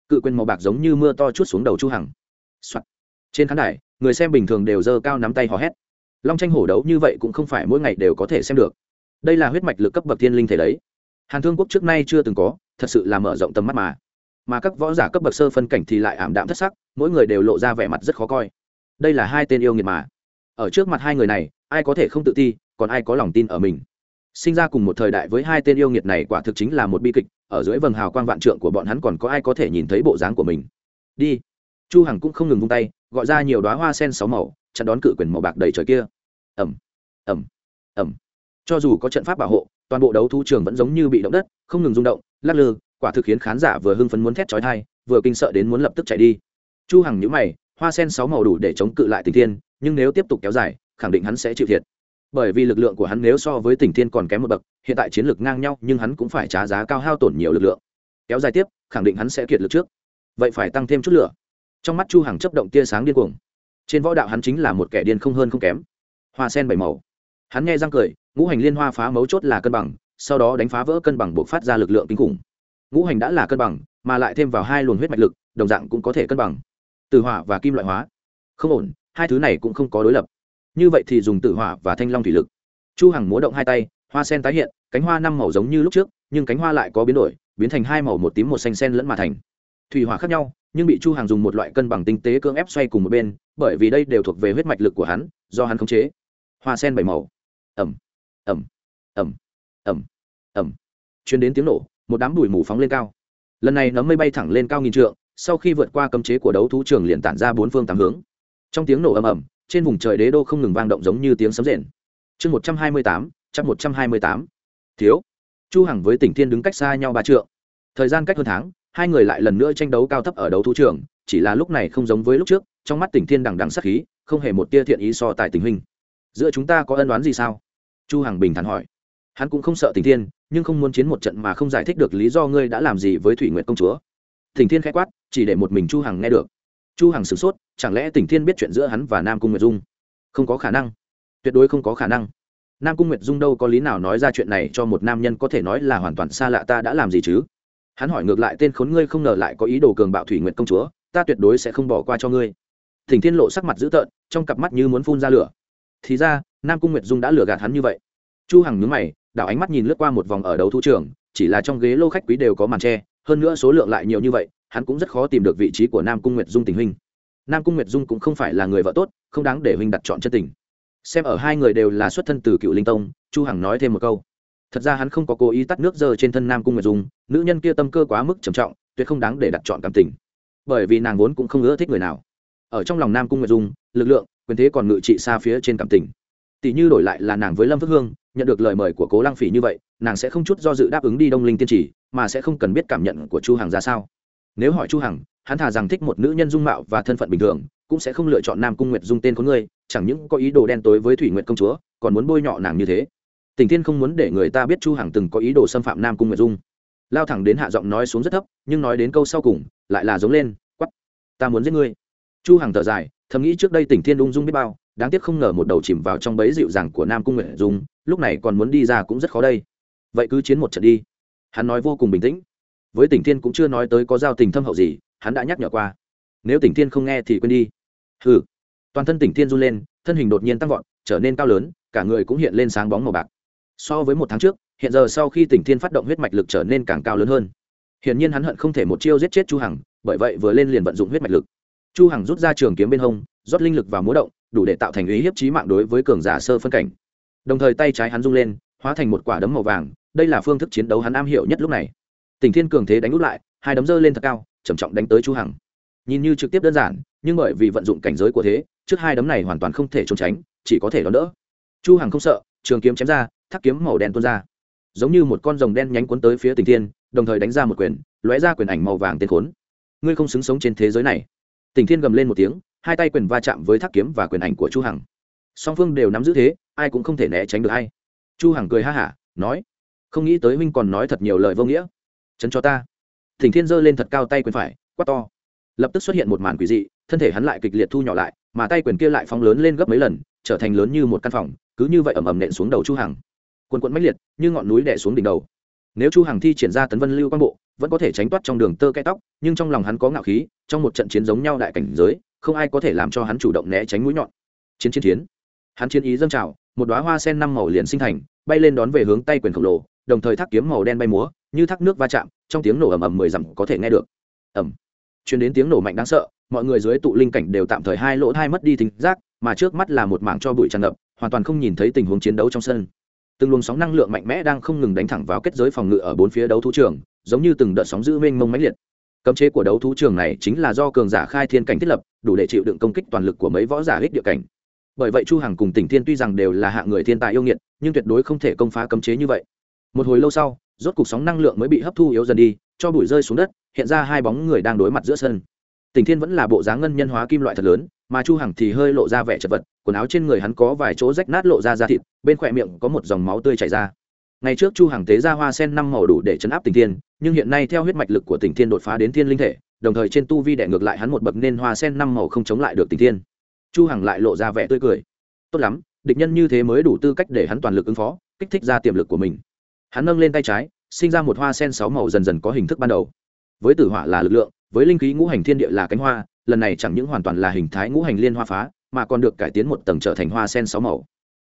Cự quyền màu bạc giống như mưa to chút xuống đầu chu hằng、Soạn. trên khán đài, người xem bình thường đều giơ cao nắm tay hò hét. Long tranh hổ đấu như vậy cũng không phải mỗi ngày đều có thể xem được. Đây là huyết mạch lực cấp bậc thiên linh thể đấy. Hàn thương quốc trước nay chưa từng có, thật sự là mở rộng tầm mắt mà mà các võ giả cấp bậc sơ phân cảnh thì lại ảm đạm thất sắc, mỗi người đều lộ ra vẻ mặt rất khó coi. Đây là hai tên yêu nghiệt mà. Ở trước mặt hai người này, ai có thể không tự ti, còn ai có lòng tin ở mình. Sinh ra cùng một thời đại với hai tên yêu nghiệt này quả thực chính là một bi kịch, ở dưới vầng hào quang vạn trượng của bọn hắn còn có ai có thể nhìn thấy bộ dáng của mình. Đi. Chu hằng cũng không ngừng vung tay, gọi ra nhiều đóa hoa sen sáu màu, chặn đón cự quyền màu bạc đầy trời kia. Ầm. Ầm. Ầm. Cho dù có trận pháp bảo hộ, toàn bộ đấu thu trường vẫn giống như bị động đất, không ngừng rung động, lắc lư quả thực khiến khán giả vừa hưng phấn muốn thét chói tai, vừa kinh sợ đến muốn lập tức chạy đi. Chu hằng nhíu mày, hoa sen sáu màu đủ để chống cự lại tình thiên, nhưng nếu tiếp tục kéo dài, khẳng định hắn sẽ chịu thiệt. Bởi vì lực lượng của hắn nếu so với tỉnh thiên còn kém một bậc, hiện tại chiến lược ngang nhau, nhưng hắn cũng phải trả giá cao hao tổn nhiều lực lượng. Kéo dài tiếp, khẳng định hắn sẽ kiệt lực trước. Vậy phải tăng thêm chút lửa. Trong mắt chu hằng chớp động tia sáng điên cuồng. Trên võ đạo hắn chính là một kẻ điên không hơn không kém. Hoa sen bảy màu. Hắn nghe răng cười, ngũ hành liên hoa phá mấu chốt là cân bằng, sau đó đánh phá vỡ cân bằng buộc phát ra lực lượng kinh khủng ngũ hành đã là cân bằng, mà lại thêm vào hai luồng huyết mạch lực, đồng dạng cũng có thể cân bằng. Từ hỏa và kim loại hóa. Không ổn, hai thứ này cũng không có đối lập. Như vậy thì dùng tử hỏa và thanh long thủy lực. Chu hằng múa động hai tay, hoa sen tái hiện, cánh hoa năm màu giống như lúc trước, nhưng cánh hoa lại có biến đổi, biến thành hai màu một tím một xanh sen lẫn mà thành. Thủy hỏa khác nhau, nhưng bị chu Hằng dùng một loại cân bằng tinh tế cưỡng ép xoay cùng một bên, bởi vì đây đều thuộc về huyết mạch lực của hắn, do hắn khống chế. Hoa sen bảy màu. Ẩm ẩm ẩm ẩm ẩm. Chuyến đến tiếng nổ một đám bụi mù phóng lên cao. Lần này nấm mây bay thẳng lên cao nghìn trượng, sau khi vượt qua cấm chế của đấu thú trường liền tản ra bốn phương tám hướng. Trong tiếng nổ ầm ầm, trên vùng trời đế đô không ngừng vang động giống như tiếng sấm rền. Chương một trăm hai mươi tám chắc một trăm hai mươi tám. Thiếu. Chu hằng với tỉnh thiên đứng cách xa nhau ba trượng. Thời gian cách hơn tháng, hai người lại lần nữa tranh đấu cao thấp ở đấu thú trường, chỉ là lúc này không giống với lúc trước, trong mắt tỉnh thiên đằng đằng sắc khí, không hề một tia thiện ý so tài tình hình. giữa chúng ta có ân đoán gì sao? Chu hằng bình thản hỏi hắn cũng không sợ tình thiên, nhưng không muốn chiến một trận mà không giải thích được lý do ngươi đã làm gì với thủy nguyệt công chúa. Tình thiên khẽ quát, chỉ để một mình chu hằng nghe được. Chu hằng sửng sốt, chẳng lẽ tình thiên biết chuyện giữa hắn và nam cung nguyệt dung? Không có khả năng. Tuyệt đối không có khả năng. Nam cung nguyệt dung đâu có lý nào nói ra chuyện này cho một nam nhân có thể nói là hoàn toàn xa lạ ta đã làm gì chứ? Hắn hỏi ngược lại tên khốn ngươi không ngờ lại có ý đồ cường bạo thủy nguyệt công chúa, ta tuyệt đối sẽ không bỏ qua cho ngươi. Thỉnh thiên lộ sắc mặt dữ tợn, trong cặp mắt như muốn phun ra lửa. Thì ra, nam cung nguyệt dung đã lừa gạt hắn như vậy. Chu hằng nhướng mày đảo ánh mắt nhìn lướt qua một vòng ở đấu thu trường, chỉ là trong ghế lô khách quý đều có màn tre, hơn nữa số lượng lại nhiều như vậy, hắn cũng rất khó tìm được vị trí của nam cung nguyệt dung tình huynh. Nam cung nguyệt dung cũng không phải là người vợ tốt, không đáng để huynh đặt chọn chân tình. Xem ở hai người đều là xuất thân từ cựu linh tông, chu hằng nói thêm một câu. Thật ra hắn không có cố ý tắt nước dơ trên thân nam cung nguyệt dung, nữ nhân kia tâm cơ quá mức trầm trọng, tuyệt không đáng để đặt chọn cảm tình. Bởi vì nàng vốn cũng không ưa thích người nào. Ở trong lòng nam cung nguyệt dung, lực lượng, quyền thế còn ngự trị xa phía trên cảm tình. Tỷ như đổi lại là nàng với lâm phước hương nhận được lời mời của cố lăng phỉ như vậy, nàng sẽ không chút do dự đáp ứng đi đông linh tiên trì, mà sẽ không cần biết cảm nhận của chu hằng ra sao. Nếu hỏi chu hằng, hắn thà rằng thích một nữ nhân dung mạo và thân phận bình thường, cũng sẽ không lựa chọn nam cung nguyệt dung tên của ngươi, chẳng những có ý đồ đen tối với thủy nguyệt công chúa, còn muốn bôi nhọ nàng như thế. Tình thiên không muốn để người ta biết chu hằng từng có ý đồ xâm phạm nam cung nguyệt dung. Lao thẳng đến hạ giọng nói xuống rất thấp, nhưng nói đến câu sau cùng, lại là giống lên quắp ta muốn giết ngươi. Chu hằng thở dài, thầm nghĩ trước đây tỉnh thiên ung dung biết bao, đáng tiếc không ngờ một đầu chìm vào trong bẫy dịu dàng của nam cung nguyệt dung lúc này còn muốn đi ra cũng rất khó đây. Vậy cứ chiến một trận đi. Hắn nói vô cùng bình tĩnh. Với tỉnh thiên cũng chưa nói tới có giao tình thâm hậu gì, hắn đã nhắc nhở qua. Nếu tỉnh thiên không nghe thì quên đi. Hừ. Toàn thân tỉnh thiên run lên, thân hình đột nhiên tăng vọt, trở nên cao lớn, cả người cũng hiện lên sáng bóng màu bạc. So với một tháng trước, hiện giờ sau khi tỉnh thiên phát động huyết mạch lực trở nên càng cao lớn hơn. Hiển nhiên hắn hận không thể một chiêu giết chết chu hằng, bởi vậy vừa lên liền vận dụng huyết mạch lực. Chu hằng rút ra trường kiếm bên hông, rót linh lực vào múa động, đủ để tạo thành ý hiếp chí mạng đối với cường giả sơ phân cảnh đồng thời tay trái hắn rung lên, hóa thành một quả đấm màu vàng, đây là phương thức chiến đấu hắn am hiểu nhất lúc này. Tỉnh thiên cường thế đánh úp lại, hai đấm dơ lên thật cao, trầm trọng đánh tới chu hằng. Nhìn như trực tiếp đơn giản, nhưng bởi vì vận dụng cảnh giới của thế, trước hai đấm này hoàn toàn không thể trốn tránh, chỉ có thể đón đỡ. Chu hằng không sợ, trường kiếm chém ra, thác kiếm màu đen tuôn ra. Giống như một con rồng đen nhánh cuốn tới phía tỉnh thiên, đồng thời đánh ra một quyền, lóe ra quyền ảnh màu vàng tên khốn. Ngươi không xứng sống trên thế giới này. Tỉnh thiên gầm lên một tiếng, hai tay quyền va chạm với thác kiếm và quyền ảnh của chu hằng song phương đều nắm giữ thế, ai cũng không thể né tránh được hay chu hằng cười ha hả, nói, không nghĩ tới huynh còn nói thật nhiều lời vô nghĩa. Chấn cho ta. Thỉnh thiên giơ lên thật cao tay quyền phải, quát to. Lập tức xuất hiện một màn quỷ dị, thân thể hắn lại kịch liệt thu nhỏ lại, mà tay quyền kia lại phóng lớn lên gấp mấy lần, trở thành lớn như một căn phòng, cứ như vậy ầm ầm nện xuống đầu chu hằng. Quần quận mãnh liệt, như ngọn núi đè xuống đỉnh đầu. Nếu chu hằng thi triển ra tấn vân lưu Quan bộ, vẫn có thể tránh thoát trong đường tơ cái tóc, nhưng trong lòng hắn có ngạo khí, trong một trận chiến giống nhau đại cảnh giới, không ai có thể làm cho hắn chủ động né tránh mũi nhọn. Chiến chiến chiến hắn chiến ý dâng trào, một đóa hoa sen năm màu liền sinh thành, bay lên đón về hướng tay quyền khổng lồ, đồng thời thác kiếm màu đen bay múa, như thác nước va chạm, trong tiếng nổ ầm ầm mười dặm có thể nghe được. Ầm. Chuyến đến tiếng nổ mạnh đáng sợ, mọi người dưới tụ linh cảnh đều tạm thời hai lỗ hai mất đi thính giác, mà trước mắt là một mảng cho bụi tràn ngập, hoàn toàn không nhìn thấy tình huống chiến đấu trong sân. Từng luồng sóng năng lượng mạnh mẽ đang không ngừng đánh thẳng vào kết giới phòng ngự ở bốn phía đấu thú trường, giống như từng đợt sóng giữ mênh mông mãnh liệt. Cấm chế của đấu thú trường này chính là do cường giả khai thiên cảnh thiết lập, đủ để chịu đựng công kích toàn lực của mấy võ giả hích địa cảnh bởi vậy chu hằng cùng tỉnh thiên tuy rằng đều là hạng người thiên tài yêu nghiệt, nhưng tuyệt đối không thể công phá cấm chế như vậy. Một hồi lâu sau, rốt cục sóng năng lượng mới bị hấp thu yếu dần đi, cho bụi rơi xuống đất, hiện ra hai bóng người đang đối mặt giữa sân. Tỉnh thiên vẫn là bộ dáng ngân nhân hóa kim loại thật lớn, mà chu hằng thì hơi lộ ra vẻ chật vật, quần áo trên người hắn có vài chỗ rách nát lộ ra da thịt, bên khỏe miệng có một dòng máu tươi chảy ra. Ngày trước chu hằng tế ra hoa sen năm màu đủ để chấn áp tỉnh thiên, nhưng hiện nay theo huyết mạch lực của tỉnh thiên đột phá đến thiên linh thể, đồng thời trên tu vi đệ ngược lại hắn một bậc nên hoa sen năm màu không chống lại được tỉnh thiên chu hằng lại lộ ra vẻ tươi cười. Tốt lắm, địch nhân như thế mới đủ tư cách để hắn toàn lực ứng phó, kích thích ra tiềm lực của mình. Hắn nâng lên tay trái, sinh ra một hoa sen sáu màu dần dần có hình thức ban đầu. Với tử hỏa là lực lượng, với linh khí ngũ hành thiên địa là cánh hoa, lần này chẳng những hoàn toàn là hình thái ngũ hành liên hoa phá, mà còn được cải tiến một tầng trở thành hoa sen sáu màu.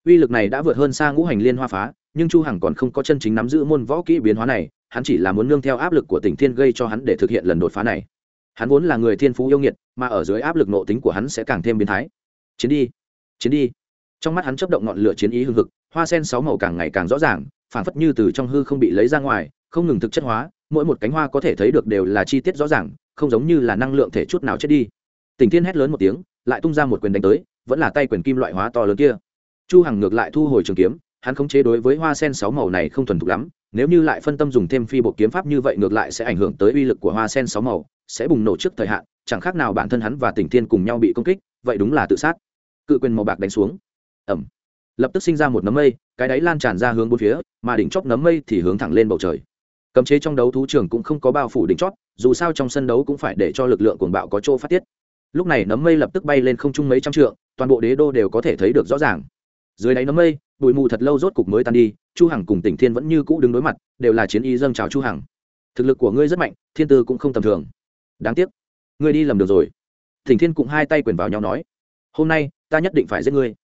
Uy lực này đã vượt hơn xa ngũ hành liên hoa phá, nhưng chu hằng còn không có chân chính nắm giữ môn võ kỹ biến hóa này, hắn chỉ là muốn nương theo áp lực của tỉnh thiên gây cho hắn để thực hiện lần đột phá này hắn vốn là người thiên phú yêu nghiệt, mà ở dưới áp lực nộ tính của hắn sẽ càng thêm biến thái. Chiến đi chiến đi. Trong mắt hắn chấp động ngọn lửa chiến ý hưng hực, hoa sen sáu màu càng ngày càng rõ ràng phản phất như từ trong hư không bị lấy ra ngoài, không ngừng thực chất hóa, mỗi một cánh hoa có thể thấy được đều là chi tiết rõ ràng, không giống như là năng lượng thể chút nào chết đi. Tình thiên hét lớn một tiếng, lại tung ra một quyền đánh tới, vẫn là tay quyền kim loại hóa to lớn kia. Chu hằng ngược lại thu hồi trường kiếm, hắn khống chế đối với hoa sen sáu màu này không thuần thục lắm nếu như lại phân tâm dùng thêm phi bộ kiếm pháp như vậy ngược lại sẽ ảnh hưởng tới uy lực của hoa sen sáu màu, sẽ bùng nổ trước thời hạn, chẳng khác nào bản thân hắn và tỉnh thiên cùng nhau bị công kích, vậy đúng là tự sát. Cự quyền màu bạc đánh xuống. Ẩm. Lập tức sinh ra một nấm mây, cái đáy lan tràn ra hướng bốn phía, mà đỉnh chóp nấm mây thì hướng thẳng lên bầu trời. Cấm chế trong đấu thú trường cũng không có bao phủ đỉnh chót dù sao trong sân đấu cũng phải để cho lực lượng cuồng bạo có chỗ phát tiết. Lúc này nấm mây lập tức bay lên không trung mấy trăm trượng, toàn bộ đế đô đều có thể thấy được rõ ràng. Dưới đáy nấm mây bụi mù thật lâu rốt cục mới tan đi, chu hằng cùng tỉnh thiên vẫn như cũ đứng đối mặt, đều là chiến y dâng chào chu hằng. Thực lực của ngươi rất mạnh, thiên tư cũng không tầm thường. Đáng tiếc, ngươi đi lầm đường rồi. Tỉnh thiên cũng hai tay quyền vào nhau nói, hôm nay, ta nhất định phải giết ngươi.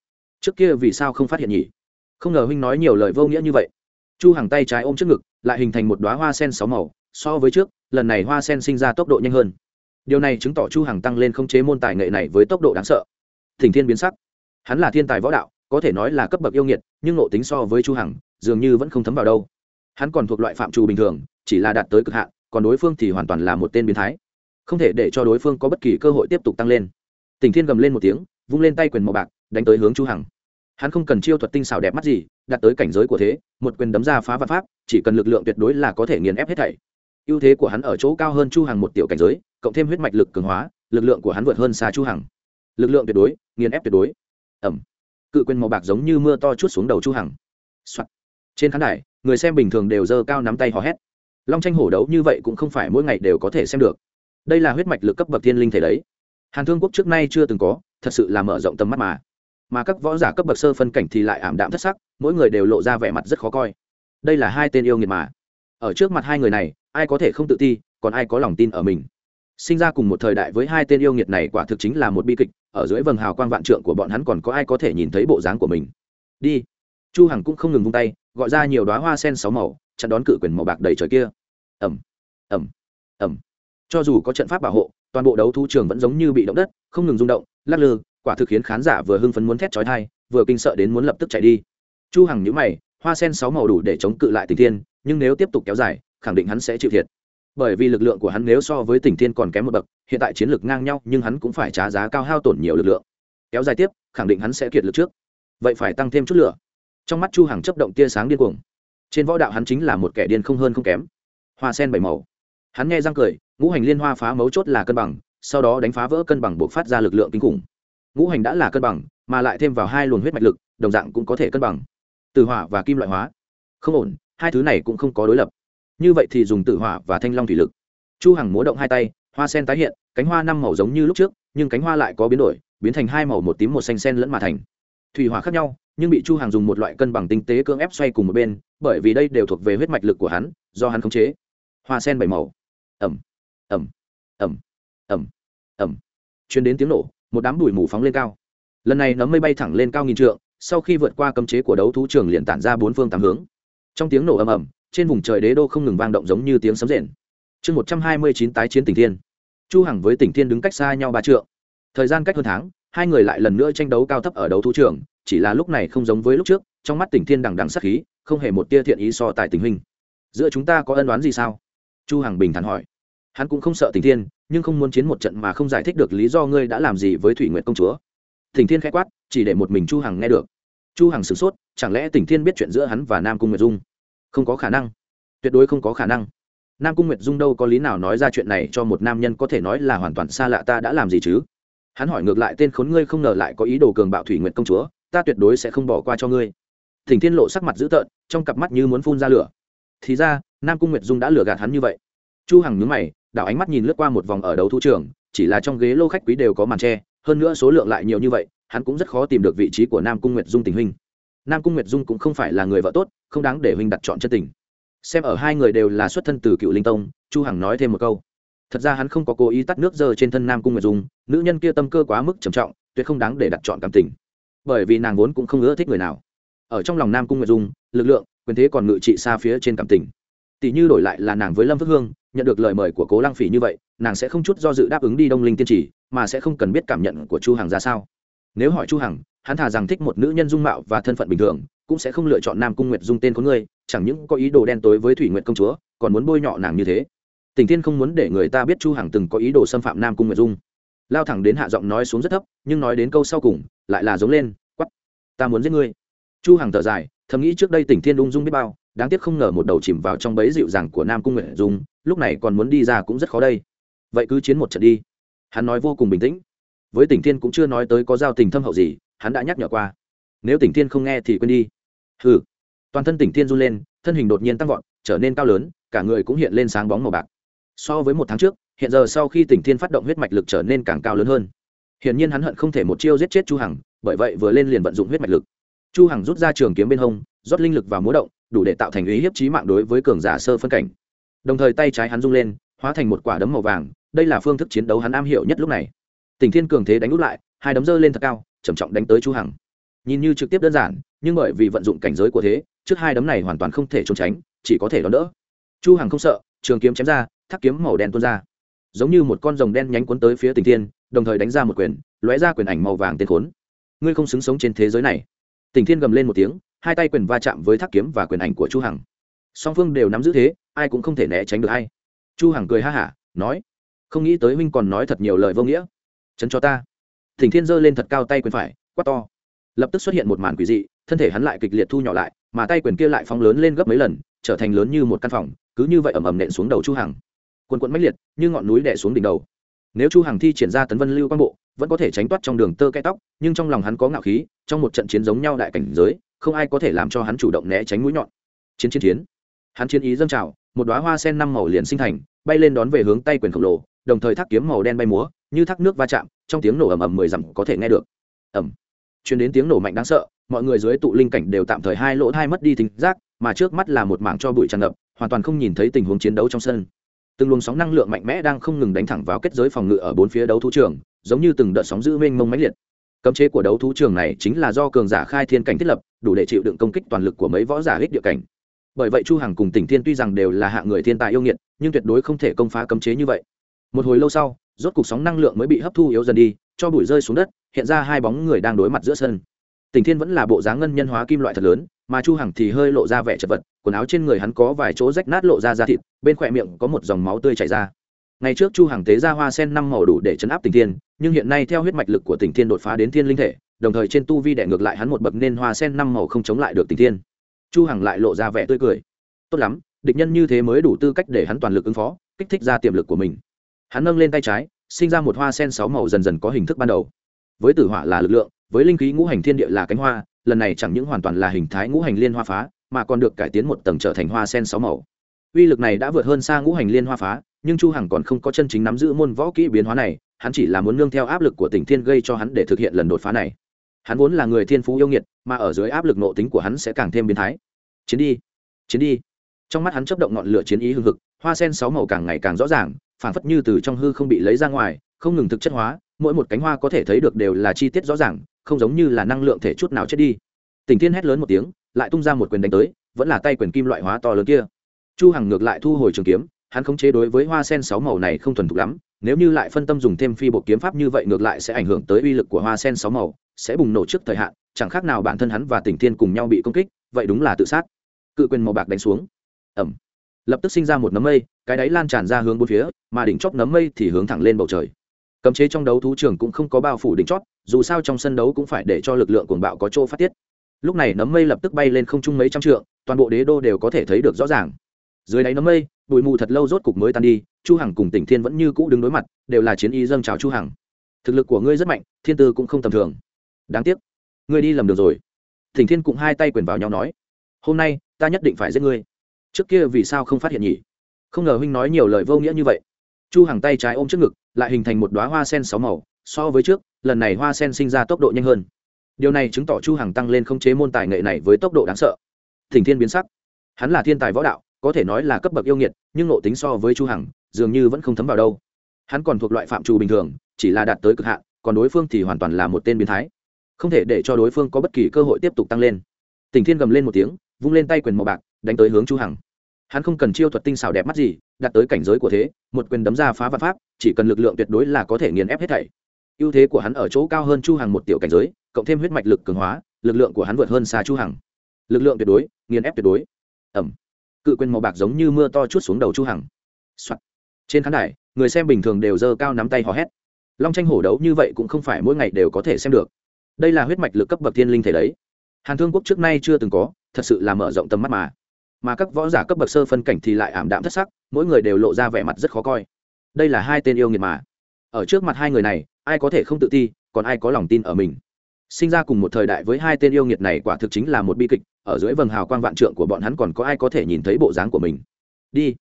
Trước kia vì sao không phát hiện nhỉ? Không ngờ huynh nói nhiều lời vô nghĩa như vậy. Chu Hằng tay trái ôm trước ngực, lại hình thành một đóa hoa sen sáu màu, so với trước, lần này hoa sen sinh ra tốc độ nhanh hơn. Điều này chứng tỏ chu Hằng tăng lên không chế môn tài nghệ này với tốc độ đáng sợ. Thỉnh thiên biến sắc. Hắn là thiên tài võ đạo có thể nói là cấp bậc yêu nghiệt, nhưng nộ tính so với chu hằng, dường như vẫn không thấm vào đâu. Hắn còn thuộc loại phạm trù bình thường, chỉ là đạt tới cực hạn, còn đối phương thì hoàn toàn là một tên biến thái. Không thể để cho đối phương có bất kỳ cơ hội tiếp tục tăng lên. Tỉnh thiên gầm lên một tiếng, vung lên tay quyền màu bạc, đánh tới hướng chu hằng. Hắn không cần chiêu thuật tinh xảo đẹp mắt gì, đạt tới cảnh giới của thế, một quyền đấm ra phá vạn pháp, chỉ cần lực lượng tuyệt đối là có thể nghiền ép hết thảy. Ưu thế của hắn ở chỗ cao hơn chu hằng một tiểu cảnh giới, cộng thêm huyết mạch lực cường hóa, lực lượng của hắn vượt hơn xa chu hằng. Lực lượng tuyệt đối, nghiền ép tuyệt đối. Ẩm cự quyền màu bạc giống như mưa to chút xuống đầu chu hằng、Soạn. trên khán đài, người xem bình thường đều giơ cao nắm tay hò hét. Long tranh hổ đấu như vậy cũng không phải mỗi ngày đều có thể xem được. Đây là huyết mạch lực cấp bậc thiên linh thể đấy. Hàn thương quốc trước nay chưa từng có, thật sự là mở rộng tầm mắt mà. Mà các võ giả cấp bậc sơ phân cảnh thì lại ảm đạm thất sắc, mỗi người đều lộ ra vẻ mặt rất khó coi. Đây là hai tên yêu nghiệt mà. Ở trước mặt hai người này, ai có thể không tự ti, còn ai có lòng tin ở mình? Sinh ra cùng một thời đại với hai tên yêu nghiệt này quả thực chính là một bi kịch ở dưới vầng hào quang vạn trượng của bọn hắn còn có ai có thể nhìn thấy bộ dáng của mình. Đi. Chu hằng cũng không ngừng vung tay gọi ra nhiều đóa hoa sen sáu màu chặn đón cự quyền màu bạc đầy trời kia. Ầm, ầm, ầm. cho dù có trận pháp bảo hộ toàn bộ đấu thu trường vẫn giống như bị động đất không ngừng rung động lắc lư quả thực khiến khán giả vừa hưng phấn muốn thét chói tai vừa kinh sợ đến muốn lập tức chạy đi. Chu hằng nhíu mày hoa sen sáu màu đủ để chống cự lại tình thiên nhưng nếu tiếp tục kéo dài khẳng định hắn sẽ chịu thiệt bởi vì lực lượng của hắn nếu so với tỉnh thiên còn kém một bậc, hiện tại chiến lược ngang nhau, nhưng hắn cũng phải trả giá cao hao tổn nhiều lực lượng. Kéo dài tiếp, khẳng định hắn sẽ kiệt lực trước. Vậy phải tăng thêm chút lửa. Trong mắt chu hằng chấp động tia sáng điên cuồng. Trên võ đạo hắn chính là một kẻ điên không hơn không kém. Hoa sen bảy màu. Hắn nghe răng cười, ngũ hành liên hoa phá mấu chốt là cân bằng, sau đó đánh phá vỡ cân bằng buộc phát ra lực lượng kinh khủng. Ngũ hành đã là cân bằng, mà lại thêm vào hai luồng huyết mạch lực, đồng dạng cũng có thể cân bằng. Từ hỏa và kim loại hóa. Không ổn, hai thứ này cũng không có đối lập như vậy thì dùng tử hỏa và thanh long thủy lực. Chu hằng múa động hai tay, hoa sen tái hiện, cánh hoa năm màu giống như lúc trước, nhưng cánh hoa lại có biến đổi, biến thành hai màu một tím một xanh sen lẫn mà thành. Thủy hỏa khác nhau, nhưng bị chu hằng dùng một loại cân bằng tinh tế cưỡng ép xoay cùng một bên, bởi vì đây đều thuộc về huyết mạch lực của hắn, do hắn khống chế. Hoa sen bảy màu. Ẩm. Ẩm. Ẩm. Ẩm. Ẩm. Chuyến đến tiếng nổ, một đám bụi mù phóng lên cao. Lần này nấm mây bay thẳng lên cao nghìn trượng, sau khi vượt qua cấm chế của đấu thú trường liền tản ra bốn phương tám hướng. Trong tiếng nổ ầm ầm trên vùng trời đế đô không ngừng vang động giống như tiếng sấm rền. Chương một trăm hai mươi chín tái chiến tỉnh thiên. Chu hằng với tỉnh thiên đứng cách xa nhau ba trượng. Thời gian cách hơn tháng, hai người lại lần nữa tranh đấu cao thấp ở đấu thú trường, chỉ là lúc này không giống với lúc trước, trong mắt tỉnh thiên đằng đằng sắc khí, không hề một tia thiện ý so tại tình huynh giữa chúng ta có ân đoán gì sao? Chu hằng bình thản hỏi. Hắn cũng không sợ tỉnh thiên, nhưng không muốn chiến một trận mà không giải thích được lý do ngươi đã làm gì với thủy nguyện công chúa. Tỉnh thiên khẽ quát, chỉ để một mình chu hằng nghe được. Chu hằng sửng sốt, chẳng lẽ tỉnh thiên biết chuyện giữa hắn và nam cung nguyệt dung? Không có khả năng. Tuyệt đối không có khả năng. Nam cung nguyệt dung đâu có lý nào nói ra chuyện này cho một nam nhân có thể nói là hoàn toàn xa lạ ta đã làm gì chứ? Hắn hỏi ngược lại tên khốn ngươi không ngờ lại có ý đồ cường bạo thủy nguyện công chúa, ta tuyệt đối sẽ không bỏ qua cho ngươi. Thỉnh thiên lộ sắc mặt dữ tợn, trong cặp mắt như muốn phun ra lửa. Thì ra, nam cung nguyệt dung đã lừa gạt hắn như vậy. Chu hằng nhướng mày, đảo ánh mắt nhìn lướt qua một vòng ở đầu thu trường, chỉ là trong ghế lô khách quý đều có màn tre hơn nữa số lượng lại nhiều như vậy, hắn cũng rất khó tìm được vị trí của nam cung nguyệt dung tình hình nam cung nguyệt dung cũng không phải là người vợ tốt, không đáng để huynh đặt chọn chân tình. Xem ở hai người đều là xuất thân từ cựu linh tông, chu hằng nói thêm một câu. Thật ra hắn không có cố ý tắt nước dơ trên thân nam cung nguyệt dung, nữ nhân kia tâm cơ quá mức trầm trọng, tuyệt không đáng để đặt chọn cảm tình. Bởi vì nàng vốn cũng không ưa thích người nào. Ở trong lòng nam cung nguyệt dung, lực lượng, quyền thế còn ngự trị xa phía trên cảm tình. Tỷ như đổi lại là nàng với lâm phước hương, nhận được lời mời của cố lăng phỉ như vậy, nàng sẽ không chút do dự đáp ứng đi đông linh tiên trì mà sẽ không cần biết cảm nhận của chu hằng ra sao. Nếu hỏi chu hằng hắn thà rằng thích một nữ nhân dung mạo và thân phận bình thường, cũng sẽ không lựa chọn nam cung nguyệt dung tên của ngươi chẳng những có ý đồ đen tối với thủy nguyệt công chúa, còn muốn bôi nhọ nàng như thế. Tình thiên không muốn để người ta biết chu hằng từng có ý đồ xâm phạm nam cung nguyệt dung. Lao thẳng đến hạ giọng nói xuống rất thấp, nhưng nói đến câu sau cùng, lại là giống lên quắp ta muốn giết ngươi. Chu hằng thở dài, thầm nghĩ trước đây tỉnh thiên ung dung biết bao, đáng tiếc không ngờ một đầu chìm vào trong bẫy dịu dàng của nam cung nguyệt dung, lúc này còn muốn đi ra cũng rất khó đây. Vậy cứ chiến một trận đi. Hắn nói vô cùng bình tĩnh. Với tỉnh thiên cũng chưa nói tới có giao tình thâm hậu gì hắn đã nhắc nhở qua. Nếu tỉnh thiên không nghe thì quên đi. Hừ. Toàn thân tỉnh thiên run lên, thân hình đột nhiên tăng vọt, trở nên cao lớn, cả người cũng hiện lên sáng bóng màu bạc. So với một tháng trước, hiện giờ sau khi tỉnh thiên phát động huyết mạch lực trở nên càng cao lớn hơn. Hiển nhiên hắn hận không thể một chiêu giết chết chu hằng, bởi vậy vừa lên liền vận dụng huyết mạch lực. Chu hằng rút ra trường kiếm bên hông, rót linh lực vào múa động, đủ để tạo thành ý hiếp chí mạng đối với cường giả sơ phân cảnh. Đồng thời tay trái hắn rung lên, hóa thành một quả đấm màu vàng, đây là phương thức chiến đấu hắn am hiểu nhất lúc này. Tỉnh thiên cường thế đánh út lại hai đấm dơ lên thật cao, trầm trọng đánh tới chu hằng. Nhìn như trực tiếp đơn giản, nhưng bởi vì vận dụng cảnh giới của thế, trước hai đấm này hoàn toàn không thể trốn tránh, chỉ có thể đón đỡ. Chu hằng không sợ, trường kiếm chém ra, thác kiếm màu đen tuôn ra. Giống như một con rồng đen nhánh cuốn tới phía tỉnh thiên, đồng thời đánh ra một quyền, lóe ra quyền ảnh màu vàng tên khốn. Ngươi không xứng sống trên thế giới này. Tỉnh thiên gầm lên một tiếng, hai tay quyền va chạm với thác kiếm và quyền ảnh của chu hằng. Song phương đều nắm giữ thế, ai cũng không thể né tránh được ai. Chu hằng cười ha hả, nói, không nghĩ tới huynh còn nói thật nhiều lời vô nghĩa. Chấn cho ta thỉnh thiên giơ lên thật cao tay quyền phải, quát to. Lập tức xuất hiện một màn quỷ dị, thân thể hắn lại kịch liệt thu nhỏ lại, mà tay quyền kia lại phóng lớn lên gấp mấy lần, trở thành lớn như một căn phòng, cứ như vậy ầm ầm nện xuống đầu chu hằng. Quần quận mãnh liệt, như ngọn núi đè xuống đỉnh đầu. Nếu chu hằng thi triển ra tấn vân lưu quang bộ, vẫn có thể tránh thoát trong đường tơ kẽ tóc, nhưng trong lòng hắn có ngạo khí, trong một trận chiến giống nhau đại cảnh giới, không ai có thể làm cho hắn chủ động né tránh mũi nhọn. Chiến chiến chiến. Hắn chiến ý dâng trào, một đóa hoa sen năm màu liền sinh thành, bay lên đón về hướng tay quyền khổng lồ, đồng thời thác kiếm màu đen bay múa như thác nước va chạm, trong tiếng nổ ầm ầm mười dặm có thể nghe được. Ầm. Chuyển đến tiếng nổ mạnh đáng sợ, mọi người dưới tụ linh cảnh đều tạm thời hai lỗ thai mất đi tính giác, mà trước mắt là một mảng cho bụi tràn ngập, hoàn toàn không nhìn thấy tình huống chiến đấu trong sân. Từng luồng sóng năng lượng mạnh mẽ đang không ngừng đánh thẳng vào kết giới phòng ngự ở bốn phía đấu thú trường, giống như từng đợt sóng giữ mênh mông mãnh liệt. Cấm chế của đấu thú trường này chính là do cường giả khai thiên cảnh thiết lập, đủ để chịu đựng công kích toàn lực của mấy võ giả hích địa cảnh. Bởi vậy chu hằng cùng tỉnh thiên tuy rằng đều là hạng người thiên tài yêu nghiệt, nhưng tuyệt đối không thể công phá cấm chế như vậy. Một hồi lâu sau rốt cục sóng năng lượng mới bị hấp thu yếu dần đi, cho bụi rơi xuống đất, hiện ra hai bóng người đang đối mặt giữa sân. Tỉnh thiên vẫn là bộ dáng ngân nhân hóa kim loại thật lớn, mà chu hằng thì hơi lộ ra vẻ chật vật, quần áo trên người hắn có vài chỗ rách nát lộ ra da thịt, bên khỏe miệng có một dòng máu tươi chảy ra. Ngày trước chu hằng tế ra hoa sen năm màu đủ để chấn áp tỉnh thiên, nhưng hiện nay theo huyết mạch lực của tỉnh thiên đột phá đến thiên linh thể, đồng thời trên tu vi đè ngược lại hắn một bậc nên hoa sen năm màu không chống lại được tỉnh thiên. Chu hằng lại lộ ra vẻ tươi cười. Tốt lắm, địch nhân như thế mới đủ tư cách để hắn toàn lực ứng phó, kích thích ra tiềm lực của mình hắn nâng lên tay trái, sinh ra một hoa sen sáu màu dần dần có hình thức ban đầu. Với tử hỏa là lực lượng, với linh khí ngũ hành thiên địa là cánh hoa, lần này chẳng những hoàn toàn là hình thái ngũ hành liên hoa phá, mà còn được cải tiến một tầng trở thành hoa sen sáu màu. Uy lực này đã vượt hơn xa ngũ hành liên hoa phá, nhưng chu hằng còn không có chân chính nắm giữ môn võ kỹ biến hóa này, hắn chỉ là muốn nương theo áp lực của tỉnh thiên gây cho hắn để thực hiện lần đột phá này. Hắn vốn là người thiên phú yêu nghiệt, mà ở dưới áp lực nộ tính của hắn sẽ càng thêm biến thái. Chiến đi chiến đi. Trong mắt hắn chấp động ngọn lửa chiến ý hưng hực, hoa sen sáu màu càng ngày càng rõ ràng phản phất như từ trong hư không bị lấy ra ngoài, không ngừng thực chất hóa, mỗi một cánh hoa có thể thấy được đều là chi tiết rõ ràng, không giống như là năng lượng thể chút nào chết đi. Tình thiên hét lớn một tiếng, lại tung ra một quyền đánh tới, vẫn là tay quyền kim loại hóa to lớn kia. Chu hằng ngược lại thu hồi trường kiếm, hắn khống chế đối với hoa sen sáu màu này không thuần thục lắm, nếu như lại phân tâm dùng thêm phi bộ kiếm pháp như vậy ngược lại sẽ ảnh hưởng tới uy lực của hoa sen sáu màu, sẽ bùng nổ trước thời hạn, chẳng khác nào bản thân hắn và tỉnh thiên cùng nhau bị công kích, vậy đúng là tự sát. Cự quyền màu bạc đánh xuống. Ẩm lập tức sinh ra một nấm mây cái đáy lan tràn ra hướng bốn phía, mà đỉnh chóp nấm mây thì hướng thẳng lên bầu trời. Cấm chế trong đấu thú trường cũng không có bao phủ đỉnh chót dù sao trong sân đấu cũng phải để cho lực lượng cuồng bạo có chỗ phát tiết. Lúc này nấm mây lập tức bay lên không trung mấy trăm trượng, toàn bộ đế đô đều có thể thấy được rõ ràng. Dưới đáy nấm mây, bụi mù thật lâu rốt cục mới tan đi, chu hằng cùng tỉnh thiên vẫn như cũ đứng đối mặt, đều là chiến y dâng chào chu hằng. Thực lực của ngươi rất mạnh, thiên tư cũng không tầm thường. Đáng tiếc, ngươi đi lầm đường rồi. Tỉnh thiên cũng hai tay quyền vào nhau nói, hôm nay, ta nhất định phải giết ngươi. Trước kia vì sao không phát hiện nhỉ? Không ngờ huynh nói nhiều lời vô nghĩa như vậy. Chu hàng tay trái ôm trước ngực, lại hình thành một đoá hoa sen sáu màu, so với trước, lần này hoa sen sinh ra tốc độ nhanh hơn. Điều này chứng tỏ chu hàng tăng lên không chế môn tài nghệ này với tốc độ đáng sợ. Thỉnh thiên biến sắc. Hắn là thiên tài võ đạo, có thể nói là cấp bậc yêu nghiệt, nhưng nộ tính so với chu hằng, dường như vẫn không thấm vào đâu. Hắn còn thuộc loại phạm trù bình thường, chỉ là đạt tới cực hạn, còn đối phương thì hoàn toàn là một tên biến thái. Không thể để cho đối phương có bất kỳ cơ hội tiếp tục tăng lên. Tình thiên gầm lên một tiếng, vung lên tay quyền màu bạc, đánh tới hướng chu hằng hắn không cần chiêu thuật tinh xảo đẹp mắt gì, đạt tới cảnh giới của thế, một quyền đấm ra phá vạn pháp, chỉ cần lực lượng tuyệt đối là có thể nghiền ép hết thảy. Ưu thế của hắn ở chỗ cao hơn chu hằng một tiểu cảnh giới, cộng thêm huyết mạch lực cường hóa, lực lượng của hắn vượt hơn xa chu hằng. Lực lượng tuyệt đối, nghiền ép tuyệt đối. Ẩm. Cự quyền màu bạc giống như mưa to chút xuống đầu chu hằng、Soạn. trên khán đài, người xem bình thường đều giơ cao nắm tay hò hét. Long tranh hổ đấu như vậy cũng không phải mỗi ngày đều có thể xem được. Đây là huyết mạch lực cấp bậc thiên linh thể đấy. Hàn thương quốc trước nay chưa từng có, thật sự là mở rộng tầm mắt mà mà các võ giả cấp bậc sơ phân cảnh thì lại ảm đạm thất sắc, mỗi người đều lộ ra vẻ mặt rất khó coi. Đây là hai tên yêu nghiệt mà. Ở trước mặt hai người này, ai có thể không tự ti, còn ai có lòng tin ở mình. Sinh ra cùng một thời đại với hai tên yêu nghiệt này quả thực chính là một bi kịch, ở dưới vầng hào quang vạn trượng của bọn hắn còn có ai có thể nhìn thấy bộ dáng của mình. Đi.